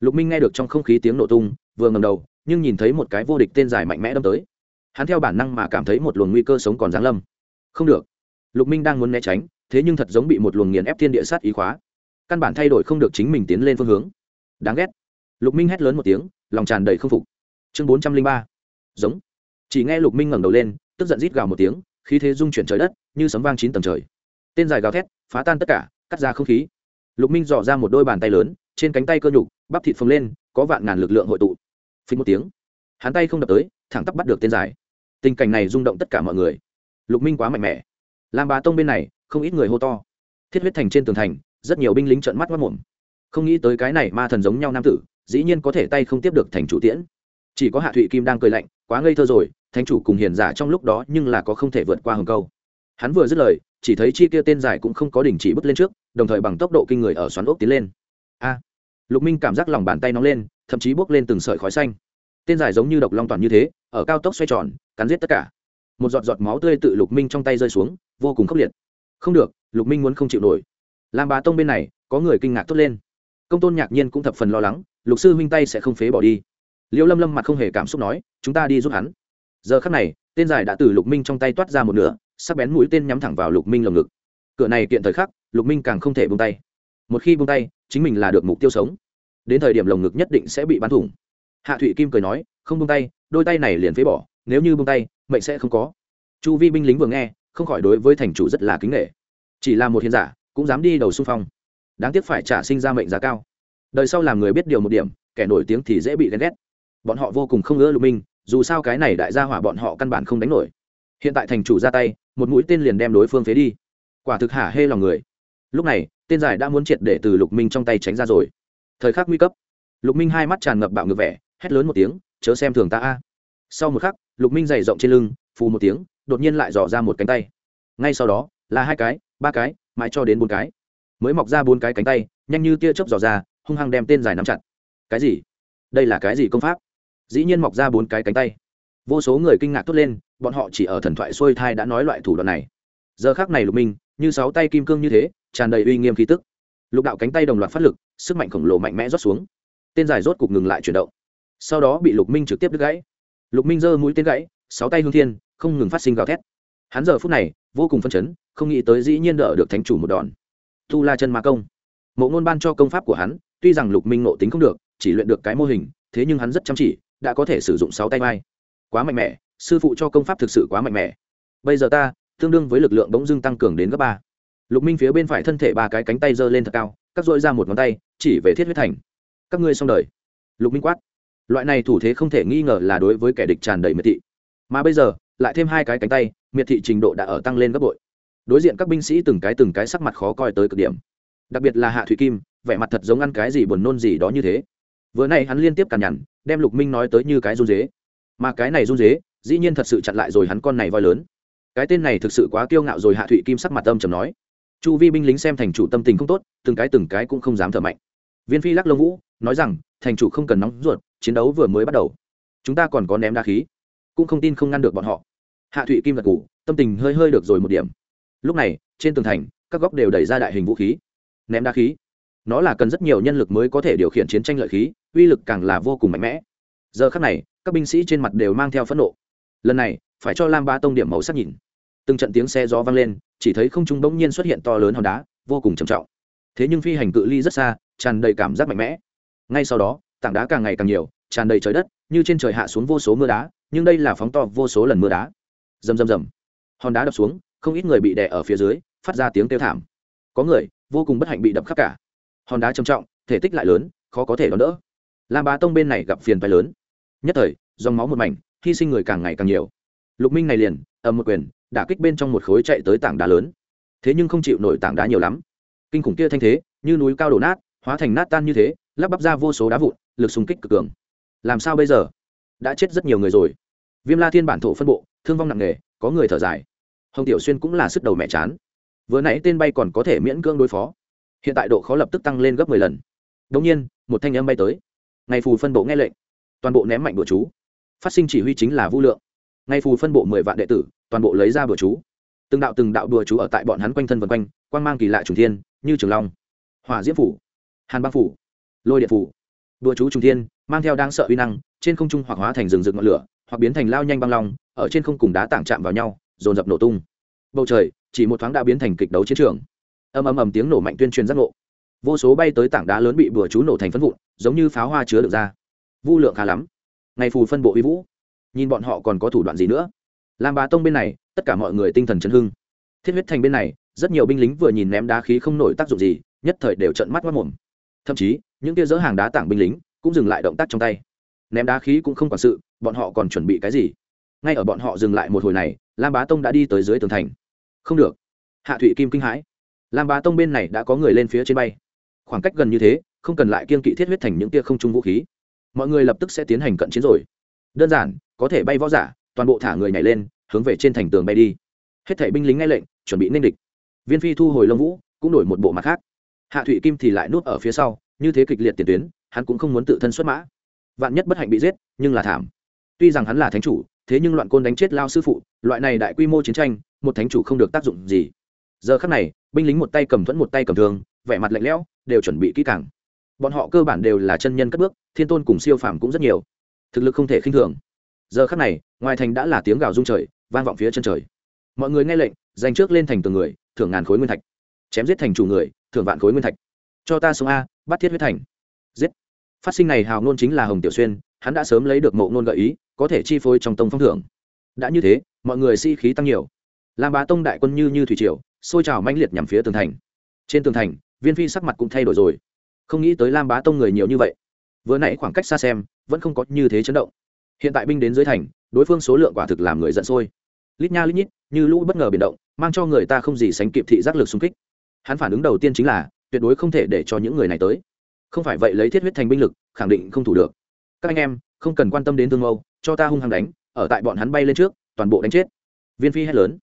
Speaker 1: lục minh nghe được trong không khí tiếng nổ tung, vừa ngầm đầu, nhưng nhìn thấy một cái vô địch tên dài mạnh mẽ đâm tới. Hắn theo bản năng mà cảm thấy một luồng nguy cơ sống còn giáng lâm. Không được. Lục minh đang muốn né tránh, thế nhưng thật giống bị một luồng nghiền ép thiên địa sát ý khóa. Căn bản thay đổi không được chính mình tiến lên phương hướng. Đáng ghét. Lục minh hét lớn một tiếng, lòng tràn đầy k phục. Chương bốn trăm linh ba. Giống. Chỉ nghe lục minh ngẩng đầu lên, tức giận rít gào một tiếng, khí thế dung chuyển trời đất, như sấm vang chín tầng trời. Tên dài gào thét, phá tan tất cả, cắt ra không khí. Lục minh dò ra một đôi bàn tay lớn, trên cánh tay cơ nhục bắp thịt phồng lên, có vạn ngàn lực lượng hội tụ. Phình một tiếng, hắn tay không đập tới, thẳng tắp bắt được tên dài tình cảnh này rung động tất cả mọi người. Lục minh quá mạnh mẽ. Làm bà tông bên này, không ít người hô to. Thiết huyết thành trên tường thành, rất nhiều binh lính trợn mắt mất mồm không nghĩ tới cái này ma thần giống nhau nam tử, dĩ nhiên có thể tay không tiếp được thành chủ tiễn. Chỉ có hạ thụy kim đang cười lạnh, quá ngây thơ rồi, thánh chủ cùng hiền giả trong lúc đó nhưng là có không thể vượt qua hầm câu. Hắn vừa dứt lời, chỉ thấy chi kia tên dài cũng không có đình chỉ bước lên trước, đồng thời bằng tốc độ kinh người ở xoắn ốc tiến lên. A! Lục minh cảm giác lòng bàn tay nóng lên, thậm chí bốc lên từng sợi khói xanh. Tên dài giống như độc long toàn như thế, ở cao tốc xoay tròn, cắn giết tất cả. Một giọt giọt máu tươi tự lục minh trong tay rơi xuống, vô cùng khốc liệt. Không được, lục minh muốn không chịu nổi. Làm bà tông bên này, có người kinh ngạc thốt lên. Công tôn nhạc nhiên cũng thập phần lo lắng, lục sư huynh tay sẽ không phế bỏ đi. Liêu lâm lâm mặt không hề cảm xúc nói, chúng ta đi giúp hắn. Giờ khắc này, tên dài đã từ lục minh trong tay toát ra một nửa, sắc bén mũi tên nhắm thẳng vào lục minh lồng ngực. Cửa này kiện thời khắc, lục minh càng không thể bung tay. Một khi bung tay chính mình là được mục tiêu sống. Đến thời điểm lồng ngực nhất định sẽ bị bắn thủng. Hạ thụy kim cười nói, không bông tay, đôi tay này liền phế bỏ, nếu như bông tay, mệnh sẽ không có. Chu vi binh lính vừa nghe, không khỏi đối với thành chủ rất là kính nghệ chỉ là một hiền giả, cũng dám đi đầu xung phong. Đáng tiếc phải trả sinh ra mệnh giá cao. Đời sau làm người biết điều một điểm, kẻ nổi tiếng thì dễ bị ghen ghét. Bọn họ vô cùng không ngỡ lục minh, dù sao cái này đại gia hỏa bọn họ căn bản không đánh nổi. Hiện tại thành chủ ra tay, một mũi tên liền đem đối phương phế đi. Quả thực hả hê lòng người. Lúc này tên giải đã muốn triệt để từ lục minh trong tay tránh ra rồi. Thời khắc nguy cấp, lục minh hai mắt tràn ngập bạo ngược vẻ, hét lớn một tiếng, chớ xem thường ta a. Sau một khắc, lục minh dày rộng trên lưng, phù một tiếng, đột nhiên lại dò ra một cánh tay. Ngay sau đó, là hai cái, ba cái, mãi cho đến bốn cái. Mới mọc ra bốn cái cánh tay, nhanh như tia chớp dò ra, hung hăng đem tên giải nắm chặt. Cái gì? Đây là cái gì công pháp? Dĩ nhiên mọc ra bốn cái cánh tay. Vô số người kinh ngạc thốt lên, bọn họ chỉ ở thần thoại xuôi thai đã nói loại thủ đoạn này. Giờ khác này lục minh, như sáu tay kim cương như thế tràn đầy uy nghiêm khí tức. Lục đạo cánh tay đồng loạt phát lực, sức mạnh khổng lồ mạnh mẽ rót xuống. Tên giải rốt cục ngừng lại chuyển động. Sau đó bị lục minh trực tiếp đứt gãy. Lục minh giơ mũi tên gãy, sáu tay hương thiên, không ngừng phát sinh gào thét. Hắn giờ phút này, vô cùng phân chấn, không nghĩ tới dĩ nhiên đỡ được thánh chủ một đòn. Tu la chân ma công. Mộ ngôn ban cho công pháp của hắn, tuy rằng lục minh nộ tính không được, chỉ luyện được cái mô hình, thế nhưng hắn rất chăm chỉ, đã có thể sử dụng sáu tay vai. Quá mạnh mẽ, sư phụ cho công pháp thực sự quá mạnh mẽ. Bây giờ ta, tương đương với lực lượng bỗng dưng tăng cường đến gấp ba lục minh phía bên phải thân thể ba cái cánh tay giơ lên thật cao cắt dội ra một ngón tay, chỉ về thiết huyết thành. Các ngươi xong đời. Lục minh quát. Loại này thủ thế không thể nghi ngờ là đối với kẻ địch tràn đầy miệt thị. Mà bây giờ, lại thêm hai cái cánh tay, miệt thị trình độ đã ở tăng lên gấp bội. Đối diện các binh sĩ từng cái từng cái sắc mặt khó coi tới cực điểm. Đặc biệt là hạ thủy kim, vẻ mặt thật giống ăn cái gì buồn nôn gì đó như thế. Vừa nay hắn liên tiếp cằn nhằn, đem lục minh nói tới như cái run dế. Mà cái này run dế, dĩ nhiên thật sự chặn lại rồi hắn con này voi lớn. Cái tên này thực sự quá kiêu ngạo rồi, hạ thụy kim sắc mặt âm trầm nói chu vi binh lính xem thành chủ tâm tình không tốt, từng cái từng cái cũng không dám thở mạnh. Viên phi lắc lông vũ, nói rằng, thành chủ không cần nóng ruột, chiến đấu vừa mới bắt đầu. Chúng ta còn có ném đa khí. Cũng không tin không ngăn được bọn họ. Hạ thụy kim gật ngủ tâm tình hơi hơi được rồi một điểm. Lúc này, trên tường thành, các góc đều đẩy ra đại hình vũ khí. Ném đa khí. Nó là cần rất nhiều nhân lực mới có thể điều khiển chiến tranh lợi khí, uy lực càng là vô cùng mạnh mẽ. Giờ khắc này, các binh sĩ trên mặt đều mang theo phẫn nộ. Lần này, phải cho lam ba tông điểm màu sắc nhìn. Từng trận tiếng xe gió vang lên chỉ thấy không trung bỗng nhiên xuất hiện to lớn hòn đá, vô cùng trầm trọng. Thế nhưng phi hành cự ly rất xa, tràn đầy cảm giác mạnh mẽ. Ngay sau đó, tảng đá càng ngày càng nhiều, tràn đầy trời đất, như trên trời hạ xuống vô số mưa đá, nhưng đây là phóng to vô số lần mưa đá. Rầm rầm rầm. Hòn đá đập xuống, không ít người bị đè ở phía dưới, phát ra tiếng kêu thảm. Có người, vô cùng bất hạnh bị đập khắp cả. Hòn đá trầm trọng, thể tích lại lớn, khó có thể đón đỡ. Lam bá tông bên này gặp phiền phái lớn. Nhất thời, dòng máu một mảnh, hy sinh người càng ngày càng nhiều. Lục minh này liền, ầm một quyền đả kích bên trong một khối chạy tới tảng đá lớn. Thế nhưng không chịu nổi tảng đá nhiều lắm. Kinh khủng kia thanh thế, như núi cao đổ nát, hóa thành nát tan như thế, lắp bắp ra vô số đá vụn, lực xung kích cực cường. Làm sao bây giờ? Đã chết rất nhiều người rồi. Viêm la thiên bản thổ phân bộ, thương vong nặng nề, có người thở dài. Hồng tiểu xuyên cũng là sức đầu mẹ chán. Vừa nãy tên bay còn có thể miễn cưỡng đối phó. Hiện tại độ khó lập tức tăng lên gấp mười lần. Đ ỗ n g nhiên, một thanh âm bay tới. Ngày phù phân bộ nghe lệnh. Toàn bộ ném mạnh bữa chú. Phát sinh chỉ huy chính là vũ lượng. Ngày phù phân bộ mười vạn đệ tử toàn bộ lấy ra bừa chú. Từng đạo từng đạo bừa chú ở tại bọn hắn quanh thân vân quanh quan g mang kỳ lạ trùng thiên, như trường long. Hỏa diễm phủ, hàn băng phủ, lôi điện phủ. Bừa chú trùng thiên, mang theo đáng sợ uy năng, trên không trung hoặc hóa thành rừng rực ngọn lửa, hoặc biến thành lao nhanh băng long, ở trên không cùng đá tảng chạm vào nhau, dồn dập nổ tung. Bầu trời, chỉ một thoáng đã biến thành kịch đấu chiến trường. Ầm ầm ầm tiếng nổ mạnh tuyên truyền giác ngộ. Vô số bay tới tảng đá lớn bị bừa chú nổ thành phân vụn, giống như pháo hoa chứa được ra. Vu lượng khá lắm. Ngày phù phân bộ uy vũ. Nhìn bọn họ còn có thủ đoạn gì nữa? Làm bá tông bên này, tất cả mọi người tinh thần chấn hưng. Thiết huyết thành bên này, rất nhiều binh lính vừa nhìn ném đá khí không nổi tác dụng gì, nhất thời đều trận mắt mất mồm. Thậm chí, những kia dỡ hàng đá tảng binh lính cũng dừng lại động tác trong tay. Ném đá khí cũng không quản sự, bọn họ còn chuẩn bị cái gì? Ngay ở bọn họ dừng lại một hồi này, lam bá tông đã đi tới dưới tường thành. Không được. Hạ thụy kim kinh hãi. Lam bá tông bên này đã có người lên phía trên bay. Khoảng cách gần như thế, không cần lại kiên kỵ thiết huyết thành những tia không trung vũ khí. Mọi người lập tức sẽ tiến hành cận chiến rồi. Đơn giản, có thể bay võ giả toàn bộ thả người nhảy lên, hướng về trên thành tường bay đi. Hết thảy binh lính nghe lệnh, chuẩn bị nên địch. Viên phi thu hồi lông vũ, cũng đổi một bộ mặt khác. Hạ thụy kim thì lại núp ở phía sau, như thế kịch liệt tiền tuyến, hắn cũng không muốn tự thân xuất mã. Vạn nhất bất hạnh bị giết, nhưng là thảm. Tuy rằng hắn là thánh chủ, thế nhưng loạn côn đánh chết lao sư phụ, loại này đại quy mô chiến tranh, một thánh chủ không được tác dụng gì. Giờ khắc này, binh lính một tay cầm thuẫn một tay cầm thương, vẻ mặt lạnh lẽo, đều chuẩn bị kỹ càng. Bọn họ cơ bản đều là chân nhân cất bước, thiên tôn cùng siêu phàm cũng rất nhiều. Thực lực không thể khinh thường giờ khắc này, ngoài thành đã là tiếng gào rung trời, vang vọng phía chân trời. Mọi người nghe lệnh dành trước lên thành từng người, thưởng ngàn khối nguyên thạch. Chém giết thành chủ người, thưởng vạn khối nguyên thạch. Cho ta xuống a, bắt thiết huyết thành. Giết. Phát sinh này hào ngôn chính là hồng tiểu xuyên, hắn đã sớm lấy được mộ ngôn gợi ý, có thể chi phối trong tông phong thưởng. Đã như thế, mọi người si-khí tăng nhiều. Lam bá tông đại quân như như thủy triều xôi trào mãnh liệt nhằm phía tường thành. Trên tường thành, viên phi sắc mặt cũng thay đổi rồi. Không nghĩ tới lam bá tông người nhiều như vậy. Vừa nãy khoảng cách xa xem, vẫn không có như thế chấn động hiện tại binh đến dưới thành, đối phương số lượng quả thực làm người giận sôi. Lít nha lít nhít, như lũ bất ngờ biến động, mang cho người ta không gì sánh kịp thị giác lực xung kích. Hắn phản ứng đầu tiên chính là, tuyệt đối không thể để cho những người này tới. Không phải vậy lấy thiết huyết thành binh lực, khẳng định không thủ được. Các anh em, không cần quan tâm đến thương mâu, cho ta hung hăng đánh, ở tại bọn hắn bay lên trước, toàn bộ đánh chết. Viên phi hét lớn.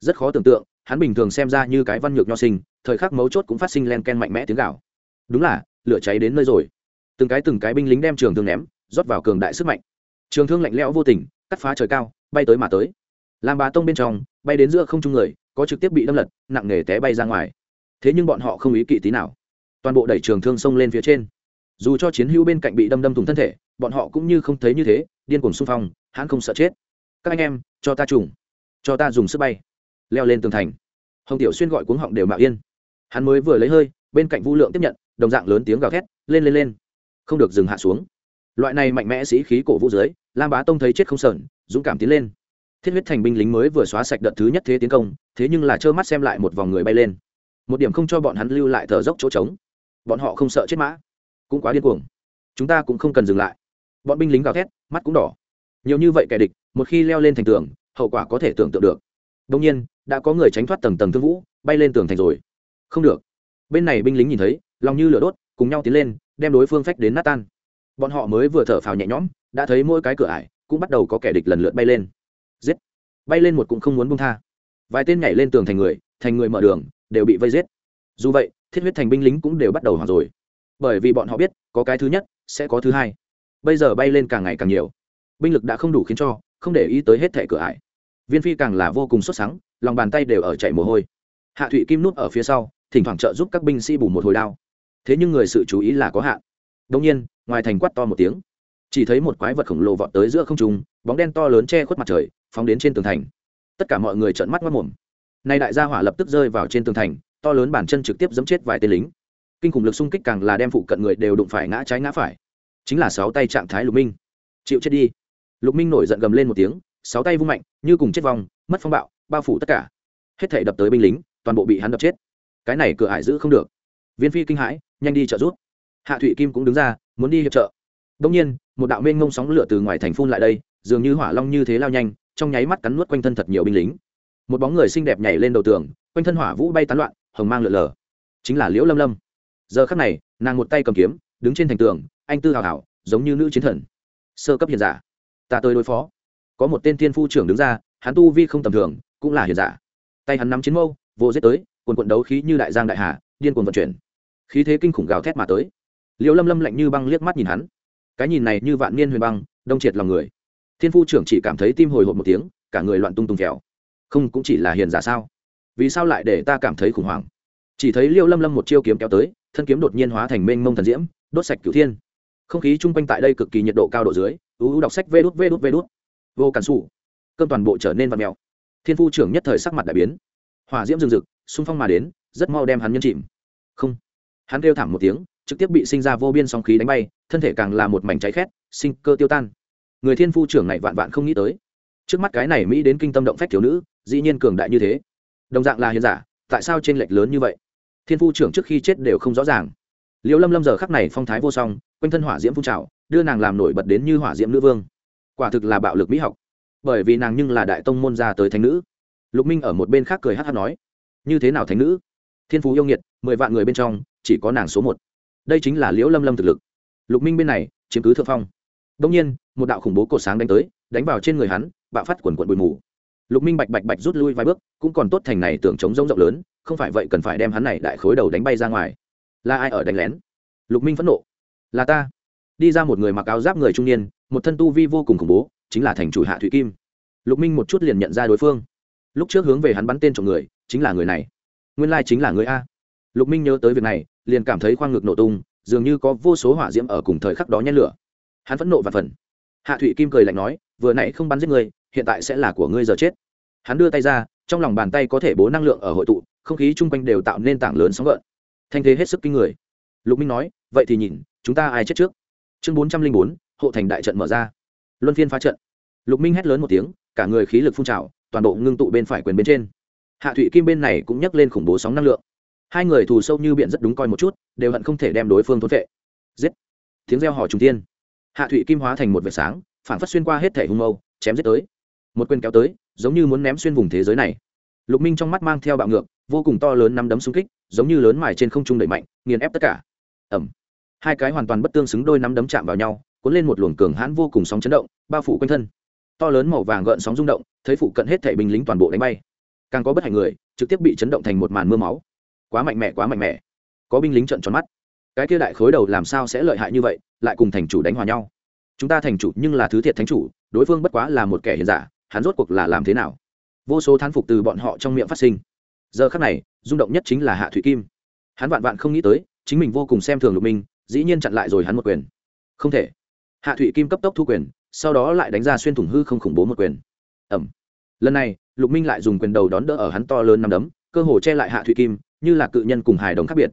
Speaker 1: Rất khó tưởng tượng, hắn bình thường xem ra như cái văn nhược nho sinh, thời khắc mấu chốt cũng phát sinh len ken mạnh mẽ tiếng gạo đúng là, lửa cháy đến nơi rồi. Từng cái từng cái binh lính đem trường thương ném, rót vào cường đại sức mạnh trường thương lạnh lẽo vô tình, cắt phá trời cao, bay tới mà tới. Làm bà tông bên trong, bay đến giữa không trung người, có trực tiếp bị đâm lật, nặng nề té bay ra ngoài. Thế nhưng bọn họ không ý kỵ tí nào. Toàn bộ đẩy trường thương xông lên phía trên. Dù cho chiến hữu bên cạnh bị đâm đâm thùng thân thể, bọn họ cũng như không thấy như thế, điên cuồng xung phong, hãn không sợ chết. Các anh em, cho ta trùng. Cho ta dùng sức bay. Leo lên tường thành. Hồng tiểu xuyên gọi cuống họng đều mạo yên. Hắn mới vừa lấy hơi, bên cạnh vu lượng tiếp nhận, đồng dạng lớn tiếng gào thét, lên lên lên. Không được dừng hạ xuống loại này mạnh mẽ sĩ khí cổ vũ dưới, lam bá tông thấy chết không sờn, dũng cảm tiến lên. Thiết huyết thành binh lính mới vừa xóa sạch đợt thứ nhất thế tiến công, thế nhưng là trơ mắt xem lại một vòng người bay lên. Một điểm không cho bọn hắn lưu lại thở dốc chỗ trống. Bọn họ không sợ chết mã. Cũng quá điên cuồng. Chúng ta cũng không cần dừng lại. Bọn binh lính gào thét, mắt cũng đỏ. Nhiều như vậy kẻ địch, một khi leo lên thành tường, hậu quả có thể tưởng tượng được. Đông nhiên, đã có người tránh thoát tầng tầng thương vũ, bay lên tường thành rồi. Không được. Bên này binh lính nhìn thấy, lòng như lửa đốt, cùng nhau tiến lên, đem đối phương phách đến nát tan bọn họ mới vừa thở phào nhẹ nhõm, đã thấy mỗi cái cửa ải cũng bắt đầu có kẻ địch lần lượt bay lên. Giết! Bay lên một cũng không muốn bung tha. Vài tên nhảy lên tường thành người thành người mở đường, đều bị vây giết. Dù vậy, thiết huyết thành binh lính cũng đều bắt đầu hoảng rồi. Bởi vì bọn họ biết, có cái thứ nhất sẽ có thứ hai. Bây giờ bay lên càng ngày càng nhiều. Binh lực đã không đủ khiến cho, không để ý tới hết thẻ cửa ải. Viên phi càng là vô cùng xuất sáng lòng bàn tay đều ở chạy mồ hôi. Hạ thụy kim nút ở phía sau, thỉnh thoảng trợ giúp các binh sĩ bù một hồi đao. Thế nhưng người sự chú ý là có hạn. Đông nhiên ngoài thành quát to một tiếng. Chỉ thấy một quái vật khổng lồ vọt tới giữa không trung, bóng đen to lớn che khuất mặt trời, phóng đến trên tường thành. Tất cả mọi người trợn mắt mất mồm. Nay đại gia hỏa lập tức rơi vào trên tường thành, to lớn bản chân trực tiếp giẫm chết vài tên lính. Kinh khủng lực xung kích càng là đem phụ cận người đều đụng phải ngã trái ngã phải. Chính là sáu tay trạng thái lục minh. Chịu chết đi. Lục minh nổi giận gầm lên một tiếng, sáu tay vung mạnh, như cùng chết vong, mất phong bạo, bao phủ tất cả. Hết thể đập tới binh lính, toàn bộ bị hắn đập chết. Cái này cửa ải giữ không được. Viên phi kinh hãi, nhanh đi trợ giúp hạ thụy kim cũng đứng ra, muốn đi hiệp trợ. Đông nhiên, một đạo mênh ngông sóng lửa từ ngoài thành phun lại đây, dường như hỏa long như thế lao nhanh, trong nháy mắt cắn nuốt quanh thân thật nhiều binh lính. Một bóng người xinh đẹp nhảy lên đầu tường, quanh thân hỏa vũ bay tán loạn, hồng mang lượn lờ. Chính là liễu lâm lâm. Giờ khắc này, nàng một tay cầm kiếm, đứng trên thành tường, anh tư hào hảo giống như nữ chiến thần. Sơ cấp hiền giả. Ta tới đối phó. Có một tên thiên phu trưởng đứng ra, hắn tu vi không tầm thường, cũng là hiền giả. Tay hắn nắm chiến mâu vô giết tới quần quận đấu khí như đại giang đại hà, điên cuồng vận chuyển. Khí thế kinh khủng gào thét mà tới liệu lâm lâm lạnh như băng liếc mắt nhìn hắn. Cái nhìn này như vạn niên huyền băng, đông triệt lòng người. Thiên phu trưởng chỉ cảm thấy tim hồi hộp một tiếng, cả người loạn tung tung kẹo. Không, cũng chỉ là hiền giả sao? Vì sao lại để ta cảm thấy khủng hoảng? Chỉ thấy liêu lâm lâm một chiêu kiếm kéo tới, thân kiếm đột nhiên hóa thành mênh mông thần diễm, đốt sạch cửu thiên. Không khí chung quanh tại đây cực kỳ nhiệt độ cao độ dưới ưu ưu đọc sách vê đút vê đút vê đút. Vô cản xù cơm toàn bộ trở nên vật mèo. Thiên phu trưởng nhất thời sắc mặt đại biến. Hỏa diễm rừng rực, xung phong mà đến, rất mau đem hắn nhân chìm. Không. Hắn kêu thảm một tiếng trực tiếp bị sinh ra vô biên sóng khí đánh bay, thân thể càng là một mảnh cháy khét, sinh cơ tiêu tan. Người thiên phu trưởng này vạn vạn không nghĩ tới. Trước mắt cái này mỹ đến kinh tâm động phách thiếu nữ, dĩ nhiên cường đại như thế. Đồng dạng là hiền giả, tại sao t r ê n lệch lớn như vậy? Thiên phu trưởng trước khi chết đều không rõ ràng. Liễu lâm lâm giờ khắc này phong thái vô song, quanh thân hỏa diễm phun trào, đưa nàng làm nổi bật đến như hỏa diễm nữ vương. Quả thực là bạo lực mỹ học. Bởi vì nàng nhưng là đại tông môn gia tới thánh nữ. Lục minh ở một bên khác cười hát hát nói, như thế nào thánh nữ? Thiên phú yêu nghiệt, mười vạn người bên trong, chỉ có nàng số một đây chính là liễu lâm lâm thực lực. Lục minh bên này, chiếm cứ thượng phong. Đông nhiên, một đạo khủng bố cột sáng đánh tới, đánh vào trên người hắn, bạo phát quần quận bụi mù. Lục minh bạch bạch bạch rút lui vài bước, cũng còn tốt thành này tưởng chống rông rộng lớn, không phải vậy cần phải đem hắn này đại khối đầu đánh bay ra ngoài. Là ai ở đánh lén? Lục minh phẫn nộ. Là ta. Đi ra một người mặc áo giáp người trung niên, một thân tu vi vô cùng khủng bố, chính là thành chủ hạ thủy kim. Lục minh một chút liền nhận ra đối phương. Lúc trước hướng về hắn bắn tên chồng người, chính là người này. Nguyên lai chính là người a lục minh nhớ tới việc này, liền cảm thấy khoang ngực nổ tung, dường như có vô số hỏa diễm ở cùng thời khắc đó nhen lửa. Hắn phẫn nộ và phần. Hạ thụy kim cười lạnh nói, vừa nãy không bắn giết người, hiện tại sẽ là của ngươi giờ chết. Hắn đưa tay ra, trong lòng bàn tay có thể bố năng lượng ở hội tụ, không khí chung quanh đều tạo nên tảng lớn sóng gợn. Thanh thế hết sức kinh người. Lục minh nói, vậy thì nhìn, chúng ta ai chết trước? Chương bốn trăm linh bốn, hộ thành đại trận mở ra. Luân phiên phá trận. Lục minh hét lớn một tiếng, cả người khí lực phun trào, toàn bộ ngưng tụ bên phải quyền bên trên. Hạ thụy kim bên này cũng nhấc lên khủng bố sóng năng lượng hai người thù sâu như biển rất đúng coi một chút, đều hận không thể đem đối phương thốn vệ giết! Tiếng reo hò trùng tiên hạ thụy kim hóa thành một vệt sáng phản phát xuyên qua hết thể hung mâu, chém giết tới. Một quyền kéo tới, giống như muốn ném xuyên vùng thế giới này. Lục minh trong mắt mang theo bạo ngược, vô cùng to lớn nắm đấm xung kích, giống như lớn mài trên không trung đẩy mạnh, nghiền ép tất cả. Ẩm hai cái hoàn toàn bất tương xứng đôi nắm đấm chạm vào nhau, cuốn lên một luồng cường hãn vô cùng sóng chấn động, bao phủ quanh thân. To lớn màu vàng gợn sóng rung động, thấy phụ cận hết thể binh lính toàn bộ đánh bay. Càng có bất hạnh người, trực tiếp bị chấn động thành một màn mưa máu quá mạnh mẽ, quá mạnh mẽ. Có binh lính trận tròn mắt. Cái kia đại khối đầu làm sao sẽ lợi hại như vậy, lại cùng thành chủ đánh hòa nhau? Chúng ta thành chủ nhưng là thứ thiệt thánh chủ, đối phương bất quá là một kẻ hiền giả, hắn rốt cuộc là làm thế nào? Vô số thán phục từ bọn họ trong miệng phát sinh. Giờ khắc này, rung động nhất chính là hạ thủy kim. Hắn vạn vạn không nghĩ tới, chính mình vô cùng xem thường lục minh, dĩ nhiên chặn lại rồi hắn một quyền. Không thể. Hạ thủy kim cấp tốc thu quyền, sau đó lại đánh ra xuyên thủng hư không khủng bố một quyền. Ẩm lần này, lục minh lại dùng quyền đầu đón đỡ ở hắn to lớn nằm đấm, cơ hồ che lại hạ thủy kim như là cự nhân cùng hài đồng khác biệt.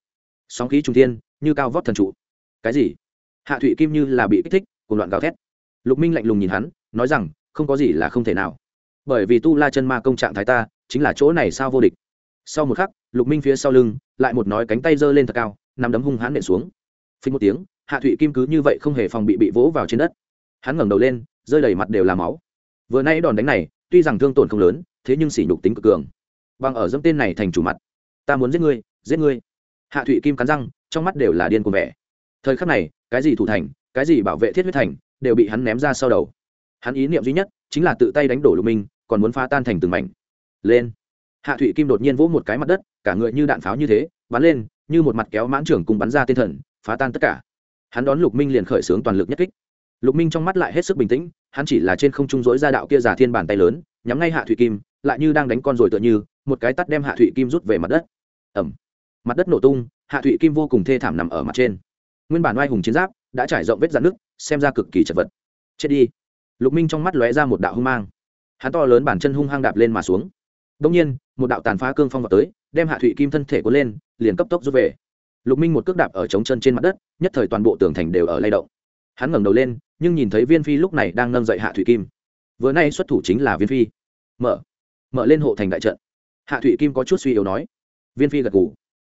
Speaker 1: Sóng khí trung thiên, như cao vót thần trụ. Cái gì? Hạ thụy kim như là bị kích thích cùng loạn gào thét. Lục minh lạnh lùng nhìn hắn, nói rằng, không có gì là không thể nào. Bởi vì tu la chân ma công trạng thái ta, chính là chỗ này sao vô địch. Sau một khắc, lục minh phía sau lưng, lại một nói cánh tay giơ lên thật cao nằm đấm hung hãn nện xuống. Phí một tiếng, hạ thụy kim cứ như vậy không hề phòng bị bị vỗ vào trên đất. Hắn ngẩng đầu lên, rơi đầy mặt đều là máu. Vừa nay đòn đánh này, tuy rằng thương tổn không lớn, thế nhưng sỉ nhục tính cực cường. Bằng ở dâm tên này thành chủ mặt ta muốn giết ngươi giết ngươi. Hạ thụy kim cắn răng, trong mắt đều là điên cuồng vẻ. Thời khắc này, cái gì thủ thành, cái gì bảo vệ thiết huyết thành, đều bị hắn ném ra sau đầu. Hắn ý niệm duy nhất, chính là tự tay đánh đổ lục minh, còn muốn phá tan thành từng mảnh. Lên. Hạ thụy kim đột nhiên vỗ một cái mặt đất, cả người như đạn pháo như thế, bắn lên, như một mặt kéo mãn trưởng cùng bắn ra tên thần, phá tan tất cả. Hắn đón lục minh liền khởi xướng toàn lực nhất kích. Lục minh trong mắt lại hết sức bình tĩnh, hắn chỉ là trên không trung dỗi ra đạo kia giả thiên bàn tay lớn, nhắm ngay hạ thụy kim lại như đang đánh con rồi tựa như, một cái tắt đem hạ thụy kim rút về mặt đất. Ẩm mặt đất nổ tung, hạ thụy kim vô cùng thê thảm nằm ở mặt trên. Nguyên bản oai hùng chiến giáp đã trải rộng vết dạn nước xem ra cực kỳ chật vật. Chết đi. Lục minh trong mắt lóe ra một đạo hung mang. Hắn to lớn bản chân hung hăng đạp lên mà xuống. Đông nhiên, một đạo tàn phá cương phong vào tới, đem hạ thụy kim thân thể cuốn lên, liền cấp tốc rút về. Lục minh một cước đạp ở trống chân trên mặt đất, nhất thời toàn bộ tường thành đều ở lay động. Hắn ngẩng đầu lên, nhưng nhìn thấy viên phi lúc này đang nâng dậy hạ thụy kim. Vừa nay xuất thủ chính là viên phi. Mở mở lên hộ thành đại trận. Hạ thụy kim có chút suy yếu nói. Viên phi gật gù.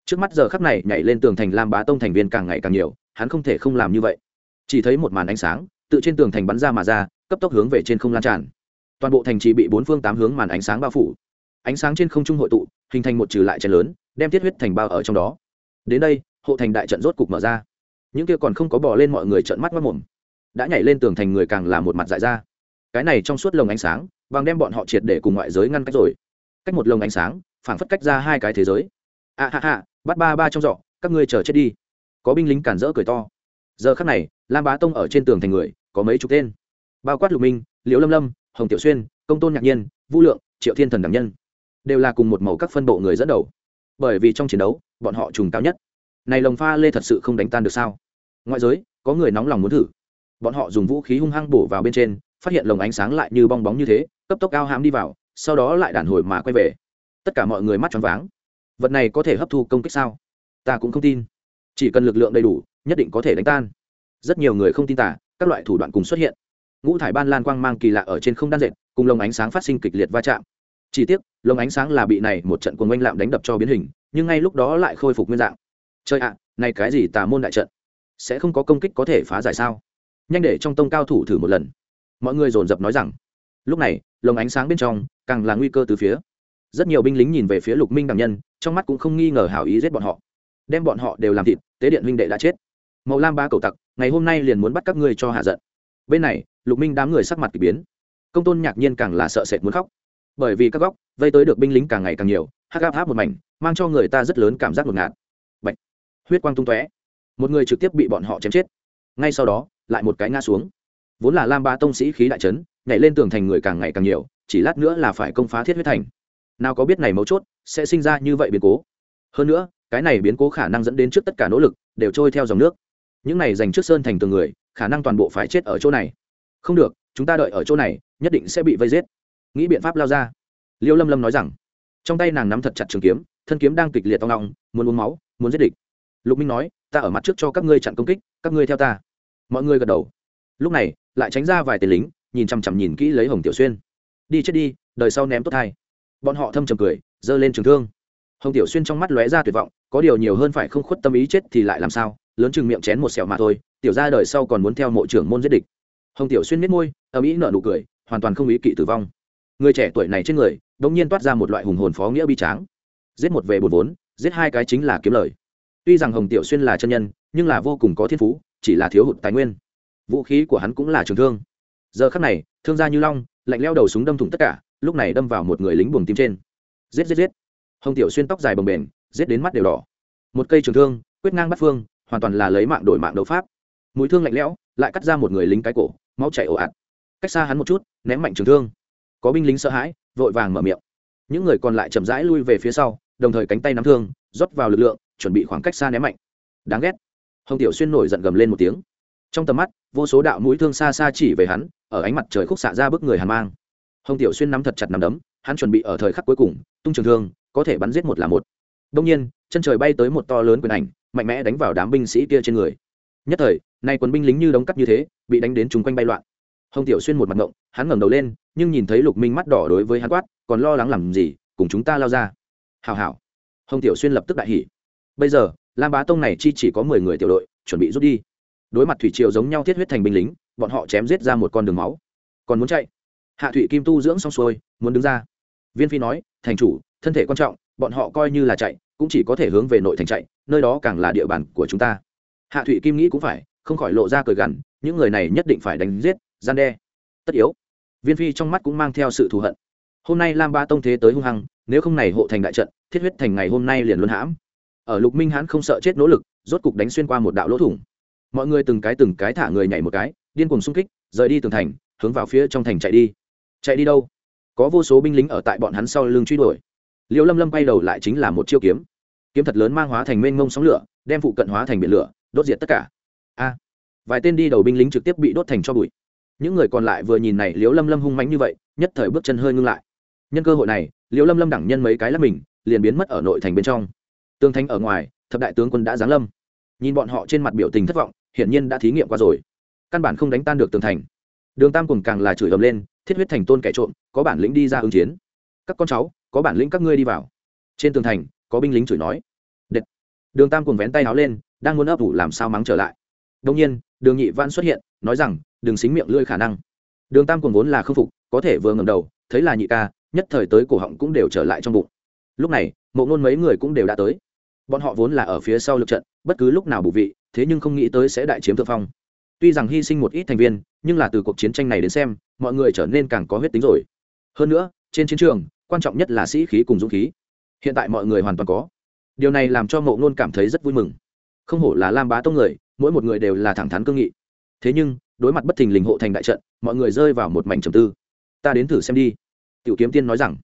Speaker 1: Trước mắt giờ khắc này nhảy lên tường thành lam bá tông thành viên càng ngày càng nhiều, hắn không thể không làm như vậy. Chỉ thấy một màn ánh sáng, tự trên tường thành bắn ra mà ra, cấp tốc hướng về trên không lan tràn. Toàn bộ thành trì bị bốn phương tám hướng màn ánh sáng bao phủ. Ánh sáng trên không trung hội tụ, hình thành một trừ lại chén lớn, đem tiết huyết thành bao ở trong đó. Đến đây, hộ thành đại trận rốt cục mở ra. Những kia còn không có bỏ lên mọi người trận mắt mất mồm đã nhảy lên tường thành người càng là một mặt dại ra cái này trong suốt lồng ánh sáng vàng đem bọn họ triệt để cùng ngoại giới ngăn cách rồi. Cách một lồng ánh sáng, phảng phất cách ra hai cái thế giới. A ha ha, bắt ba ba trong giỏ, các ngươi chờ chết đi. Có binh lính cản rỡ cười to. Giờ khắc này, lam bá tông ở trên tường thành người, có mấy chục tên. Bao quát lục minh, liễu lâm lâm, hồng tiểu xuyên, công tôn nhạc nhiên vũ lượng, triệu thiên thần đảm nhân. Đều là cùng một màu các phân bộ người dẫn đầu. Bởi vì trong chiến đấu, bọn họ trùng cao nhất. Này lồng pha lê thật sự không đánh tan được sao? Ngoại giới, có người nóng lòng muốn thử. Bọn họ dùng vũ khí hung hăng bổ vào bên trên phát hiện lồng ánh sáng lại như bong bóng như thế, cấp tốc cao hãm đi vào, sau đó lại đàn hồi mà quay về. Tất cả mọi người mắt choáng váng. Vật này có thể hấp thu công kích sao? Ta cũng không tin. Chỉ cần lực lượng đầy đủ, nhất định có thể đánh tan. Rất nhiều người không tin tả các loại thủ đoạn cùng xuất hiện. Ngũ thải ban lan quang mang kỳ lạ ở trên không đan dệt, cùng lồng ánh sáng phát sinh kịch liệt va chạm. Chỉ tiếc, lồng ánh sáng là bị này một trận cuồng oanh lạm đánh đập cho biến hình, nhưng ngay lúc đó lại khôi phục nguyên dạng. Chơi ạ, này cái gì tà môn đại trận? Sẽ không có công kích có thể phá giải sao? Nhanh để trong tông cao thủ thử một lần mọi người dồn dập nói rằng, lúc này, lồng ánh sáng bên trong càng là nguy cơ từ phía. Rất nhiều binh lính nhìn về phía lục minh đằng nhân, trong mắt cũng không nghi ngờ hảo ý giết bọn họ. Đem bọn họ đều làm thịt, tế điện huynh đệ đã chết. Màu lam ba cầu tặc, ngày hôm nay liền muốn bắt các ngươi cho hạ giận. Bên này, lục minh đám người sắc mặt k ỳ biến. Công tôn nhạc nhiên càng là sợ sệt muốn khóc. Bởi vì các góc vây tới được binh lính càng ngày càng nhiều hắc áp áp một mảnh, mang cho người ta rất lớn cảm giác ngột ngạt. Bạch. huyết quang tung tóe. Một người trực tiếp bị bọn họ chém chết. Ngay sau đó, lại một cái ngã xuống vốn là lam ba tông sĩ khí đại trấn nhảy lên tường thành người càng ngày càng nhiều, chỉ lát nữa là phải công phá thiết huyết thành. Nào có biết này mấu chốt, sẽ sinh ra như vậy biến cố. Hơn nữa, cái này biến cố khả năng dẫn đến trước tất cả nỗ lực, đều trôi theo dòng nước. Những này dành trước sơn thành từng người, khả năng toàn bộ phải chết ở chỗ này. Không được, chúng ta đợi ở chỗ này, nhất định sẽ bị vây giết. Nghĩ biện pháp lao ra. Liêu lâm lâm nói rằng. Trong tay nàng nắm thật chặt trường kiếm, thân kiếm đang kịch liệt to ngọng, muốn uống máu, muốn giết địch. Lục minh nói, ta ở mặt trước cho các ngươi chặn công kích, các ngươi theo ta. Mọi người gật đầu. Lúc này lại tránh ra vài tên lính, nhìn chằm chằm nhìn kỹ lấy hồng tiểu xuyên. Đi chết đi, đời sau ném tốt thai. Bọn họ thâm trầm cười, giơ lên trường thương. Hồng tiểu xuyên trong mắt lóe ra tuyệt vọng, có điều nhiều hơn phải không khuất tâm ý chết thì lại làm sao? Lớn chừng miệng chén một sẹo mà thôi, tiểu ra đời sau còn muốn theo mộ trưởng môn giết địch. Hồng tiểu xuyên miết môi âm ý nợ nụ cười, hoàn toàn không ý kỵ tử vong. Người trẻ tuổi này trên người đ ỗ n g nhiên toát ra một loại hùng hồn phó nghĩa bi tráng. Giết một về bột vốn, giết hai cái chính là kiếm lời. Tuy rằng hồng tiểu xuyên là chân nhân, nhưng là vô cùng có thiên phú, chỉ là thiếu hụt tài nguyên vũ khí của hắn cũng là trường thương. Giờ khắc này, thương gia như long lạnh leo đầu súng đâm thủng tất cả, lúc này đâm vào một người lính buồng tim trên. Giết giết giết. Hồng tiểu xuyên tóc dài bồng bềnh, giết đến mắt đều đỏ. Một cây trường thương, quyết ngang bắt phương, hoàn toàn là lấy mạng đổi mạng đấu pháp. Mũi thương lạnh lẽo, lại cắt ra một người lính cái cổ, máu chảy ồ ạt. Cách xa hắn một chút, ném mạnh trường thương. Có binh lính sợ hãi, vội vàng mở miệng. Những người còn lại chậm rãi lui về phía sau, đồng thời cánh tay nắm thương, rót vào lực lượng, chuẩn bị khoảng cách xa ném mạnh. Đáng ghét. Hồng tiểu xuyên nổi giận gầm lên một tiếng. Trong tầm mắt vô số đạo mũi thương xa xa chỉ về hắn, ở ánh mặt trời khúc xạ ra bức người hàn mang. Hồng tiểu xuyên nắm thật chặt nắm đấm, hắn chuẩn bị ở thời khắc cuối cùng, tung trường thương, có thể bắn giết một là một. Đông nhiên, chân trời bay tới một to lớn quyền ảnh, mạnh mẽ đánh vào đám binh sĩ kia trên người. Nhất thời, nay quân binh lính như đống cắt như thế, bị đánh đến chung quanh bay loạn. Hồng tiểu xuyên một mặt ngộng, hắn ngẩng đầu lên, nhưng nhìn thấy lục minh mắt đỏ đối với hắn quát, còn lo lắng làm gì, cùng chúng ta lao ra. Hào hào hồng tiểu xuyên lập tức đại hỉ. Bây giờ, lam bá tông này chi chỉ có mười người tiểu đội, chuẩn bị rút đi đối mặt thủy triều giống nhau thiết huyết thành binh lính, bọn họ chém giết ra một con đường máu. Còn muốn chạy? Hạ thủy kim tu dưỡng xong xuôi, muốn đứng ra. Viên phi nói, thành chủ, thân thể quan trọng, bọn họ coi như là chạy, cũng chỉ có thể hướng về nội thành chạy, nơi đó càng là địa bàn của chúng ta. Hạ thủy kim nghĩ cũng phải, không khỏi lộ ra cười gằn, những người này nhất định phải đánh giết, gian đe, tất yếu. Viên phi trong mắt cũng mang theo sự thù hận. Hôm nay lam ba tông thế tới hung hăng, nếu không này hộ thành đại trận, thiết huyết thành ngày hôm nay liền luân hãm. Ở lục minh hãn không sợ chết nỗ lực, rốt cục đánh xuyên qua một đạo lỗ thủng mọi người từng cái từng cái thả người nhảy một cái, điên cuồng xung kích, rời đi tường thành, hướng vào phía trong thành chạy đi. Chạy đi đâu? Có vô số binh lính ở tại bọn hắn sau lưng truy đuổi. Liêu lâm lâm quay đầu lại chính là một chiêu kiếm. Kiếm thật lớn mang hóa thành mênh mông sóng lửa, đem phụ cận hóa thành biển lửa, đốt diệt tất cả. A! Vài tên đi đầu binh lính trực tiếp bị đốt thành cho bụi. Những người còn lại vừa nhìn này liễu lâm lâm hung mánh như vậy, nhất thời bước chân hơi ngưng lại. Nhân cơ hội này liễu lâm lâm đẳng nhân mấy cái lắp mình, liền biến mất ở nội thành bên trong. Tương thanh ở ngoài, thập đại tướng quân đã giáng lâm. Nhìn bọn họ trên mặt biểu tình thất vọng hiển nhiên đã thí nghiệm qua rồi. Căn bản không đánh tan được tường thành. Đường tam cùng càng là chửi ầm lên, thiết huyết thành tôn kẻ trộm, có bản lĩnh đi ra ứng chiến. Các con cháu, có bản lĩnh các ngươi đi vào. Trên tường thành, có binh lính chửi nói. Đệt. đường tam cùng vén tay áo lên, đang muốn ấp ủ làm sao mắng trở lại. Đông nhiên, đường nhị văn xuất hiện, nói rằng, đừng xính miệng lưỡi khả năng. Đường tam cùng vốn là không phục, có thể vừa ngầm đầu, thấy là nhị ca, nhất thời tới cổ họng cũng đều trở lại trong bụng. Lúc này, mộ ngôn mấy người cũng đều đã tới. Bọn họ vốn là ở phía sau lực trận, bất cứ lúc nào bù vị thế nhưng không nghĩ tới sẽ đại chiếm thượng phong. Tuy rằng hy sinh một ít thành viên, nhưng là từ cuộc chiến tranh này đến xem, mọi người trở nên càng có huyết tính rồi. Hơn nữa, trên chiến trường, quan trọng nhất là sĩ khí cùng dũng khí. Hiện tại mọi người hoàn toàn có. Điều này làm cho mộ ngôn cảm thấy rất vui mừng. Không hổ là lam bá tông người, mỗi một người đều là thẳng thắn cương nghị. Thế nhưng, đối mặt bất thình lình hộ thành đại trận, mọi người rơi vào một mảnh trầm tư. Ta đến thử xem đi. Tiểu kiếm tiên nói rằng.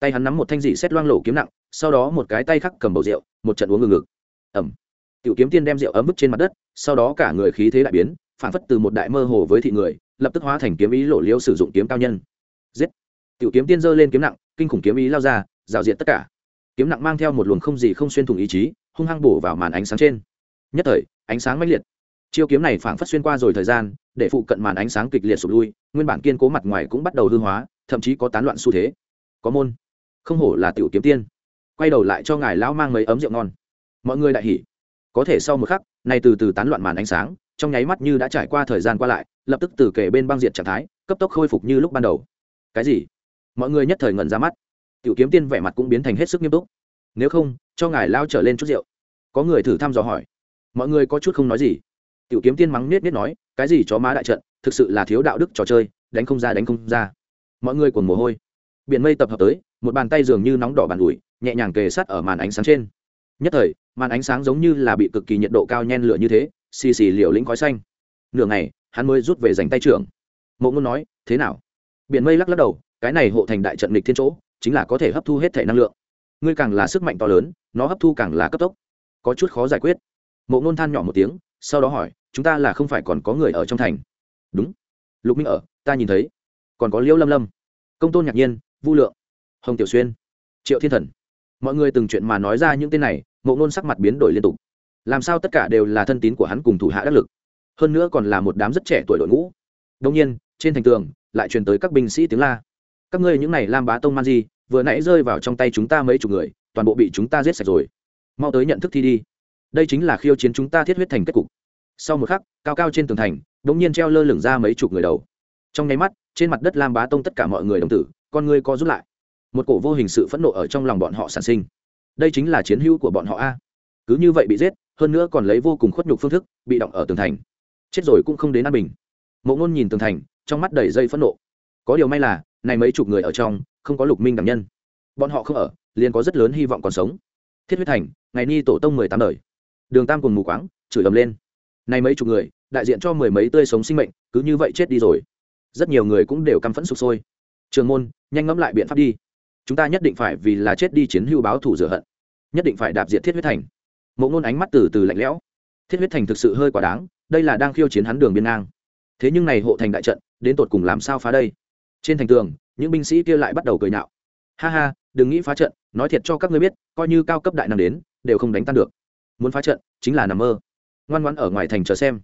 Speaker 1: Tay hắn nắm một thanh dị xét loang lổ kiếm nặng, sau đó một cái tay khắc cầm bầu rượu, một trận uống ngừng ngực. Ẩm tiểu kiếm tiên đem rượu ấm bức trên mặt đất, sau đó cả người khí thế đại biến phản phất từ một đại mơ hồ với thị người, lập tức hóa thành kiếm ý lộ liêu sử dụng kiếm cao nhân. Giết! Tiểu kiếm tiên giơ lên kiếm nặng, kinh khủng kiếm ý lao ra, rào diện tất cả. Kiếm nặng mang theo một luồng không gì không xuyên thủng ý chí, hung hăng bổ vào màn ánh sáng trên. Nhất thời, ánh sáng mãnh liệt. Chiêu kiếm này phảng phất xuyên qua rồi thời gian, để phụ cận màn ánh sáng kịch liệt sụp lui, nguyên bản kiên cố mặt ngoài cũng bắt đầu hư hóa, thậm chí có tán loạn xu thế. Có môn. Không hổ là tiểu kiếm tiên. Quay đầu lại cho ngài lão mang mấy ấm rượu ngon. Mọi người đại hỉ có thể sau một khắc, này từ từ tán loạn màn ánh sáng, trong nháy mắt như đã trải qua thời gian qua lại, lập tức từ kề bên băng diệt trạng thái, cấp tốc khôi phục như lúc ban đầu. Cái gì? Mọi người nhất thời ngẩn ra mắt. Tiểu kiếm tiên vẻ mặt cũng biến thành hết sức nghiêm túc. Nếu không, cho ngài lao trở lên chút rượu. Có người thử thăm dò hỏi. Mọi người có chút không nói gì. Tiểu kiếm tiên mắng nết nết nói, cái gì chó má đại trận, thực sự là thiếu đạo đức trò chơi, đánh không ra, đánh không ra. Mọi người còn mồ hôi. Biển mây tập hợp tới, một bàn tay dường như nóng đỏ bàn ủi, nhẹ nhàng kề sát ở màn ánh sáng trên nhất thời, màn ánh sáng giống như là bị cực kỳ nhiệt độ cao nhen lửa như thế, xì xì liều lĩnh khói xanh. Nửa ngày, hắn mới rút về dành tay trưởng. Mộ ngôn nói, thế nào? Biển mây lắc lắc đầu, cái này hộ thành đại trận lịch thiên chỗ, chính là có thể hấp thu hết thể năng lượng. Ngươi càng là sức mạnh to lớn, nó hấp thu càng là cấp tốc. Có chút khó giải quyết. Mộ ngôn than nhỏ một tiếng, sau đó hỏi, chúng ta là không phải còn có người ở trong thành? Đúng. Lục minh ở, ta nhìn thấy. Còn có liễu lâm lâm. Công tôn nhạc nhiên, vu lượng. Hồng tiểu xuyên. Triệu thiên thần mọi người từng chuyện mà nói ra những tên này, mộ ngôn sắc mặt biến đổi liên tục. Làm sao tất cả đều là thân tín của hắn cùng thủ hạ đắc lực? Hơn nữa còn là một đám rất trẻ tuổi đội ngũ. Đông nhiên, trên thành tường, lại truyền tới các binh sĩ tiếng la. Các ngươi những này lam bá tông man di, vừa nãy rơi vào trong tay chúng ta mấy chục người, toàn bộ bị chúng ta giết sạch rồi. Mau tới nhận thức thi đi. Đây chính là khiêu chiến chúng ta thiết huyết thành kết cục. Sau một khắc, cao cao trên tường thành đ ỗ n g nhiên treo lơ lửng ra mấy chục người đầu. Trong nháy mắt, trên mặt đất lam bá tông tất cả mọi người đồng tử, con ngươi co rút lại một cổ vô hình sự phẫn nộ ở trong lòng bọn họ sản sinh. Đây chính là chiến hữu của bọn họ a. Cứ như vậy bị giết, hơn nữa còn lấy vô cùng khuất nhục phương thức, bị động ở tường thành. Chết rồi cũng không đến an bình. Mộ ngôn nhìn tường thành, trong mắt đầy dây phẫn nộ. Có điều may là, này mấy chục người ở trong, không có lục minh đảm nhân. Bọn họ không ở, liền có rất lớn hy vọng còn sống. Thiết huyết thành, ngày ni tổ tông mười tám đời. Đường tam cùng mù quáng, chửi ầm lên. Nay mấy chục người, đại diện cho mười mấy tươi sống sinh mệnh, cứ như vậy chết đi rồi. Rất nhiều người cũng đều căm phẫn sụp sôi. Trường môn, nhanh ngẫm lại biện pháp đi chúng ta nhất định phải vì là chết đi chiến hưu báo thù rửa hận. Nhất định phải đạp diệt thiết huyết thành. Mộ ngôn ánh mắt từ từ lạnh lẽo. Thiết huyết thành thực sự hơi quả đáng, đây là đang khiêu chiến hắn đường biên ngang. Thế nhưng này hộ thành đại trận, đến tột cùng làm sao phá đây? Trên thành tường, những binh sĩ kia lại bắt đầu cười nhạo. Ha ha, đừng nghĩ phá trận, nói thiệt cho các ngươi biết, coi như cao cấp đại năng đến, đều không đánh tan được. Muốn phá trận, chính là nằm mơ. Ngoan ngoãn ở ngoài thành chờ xem.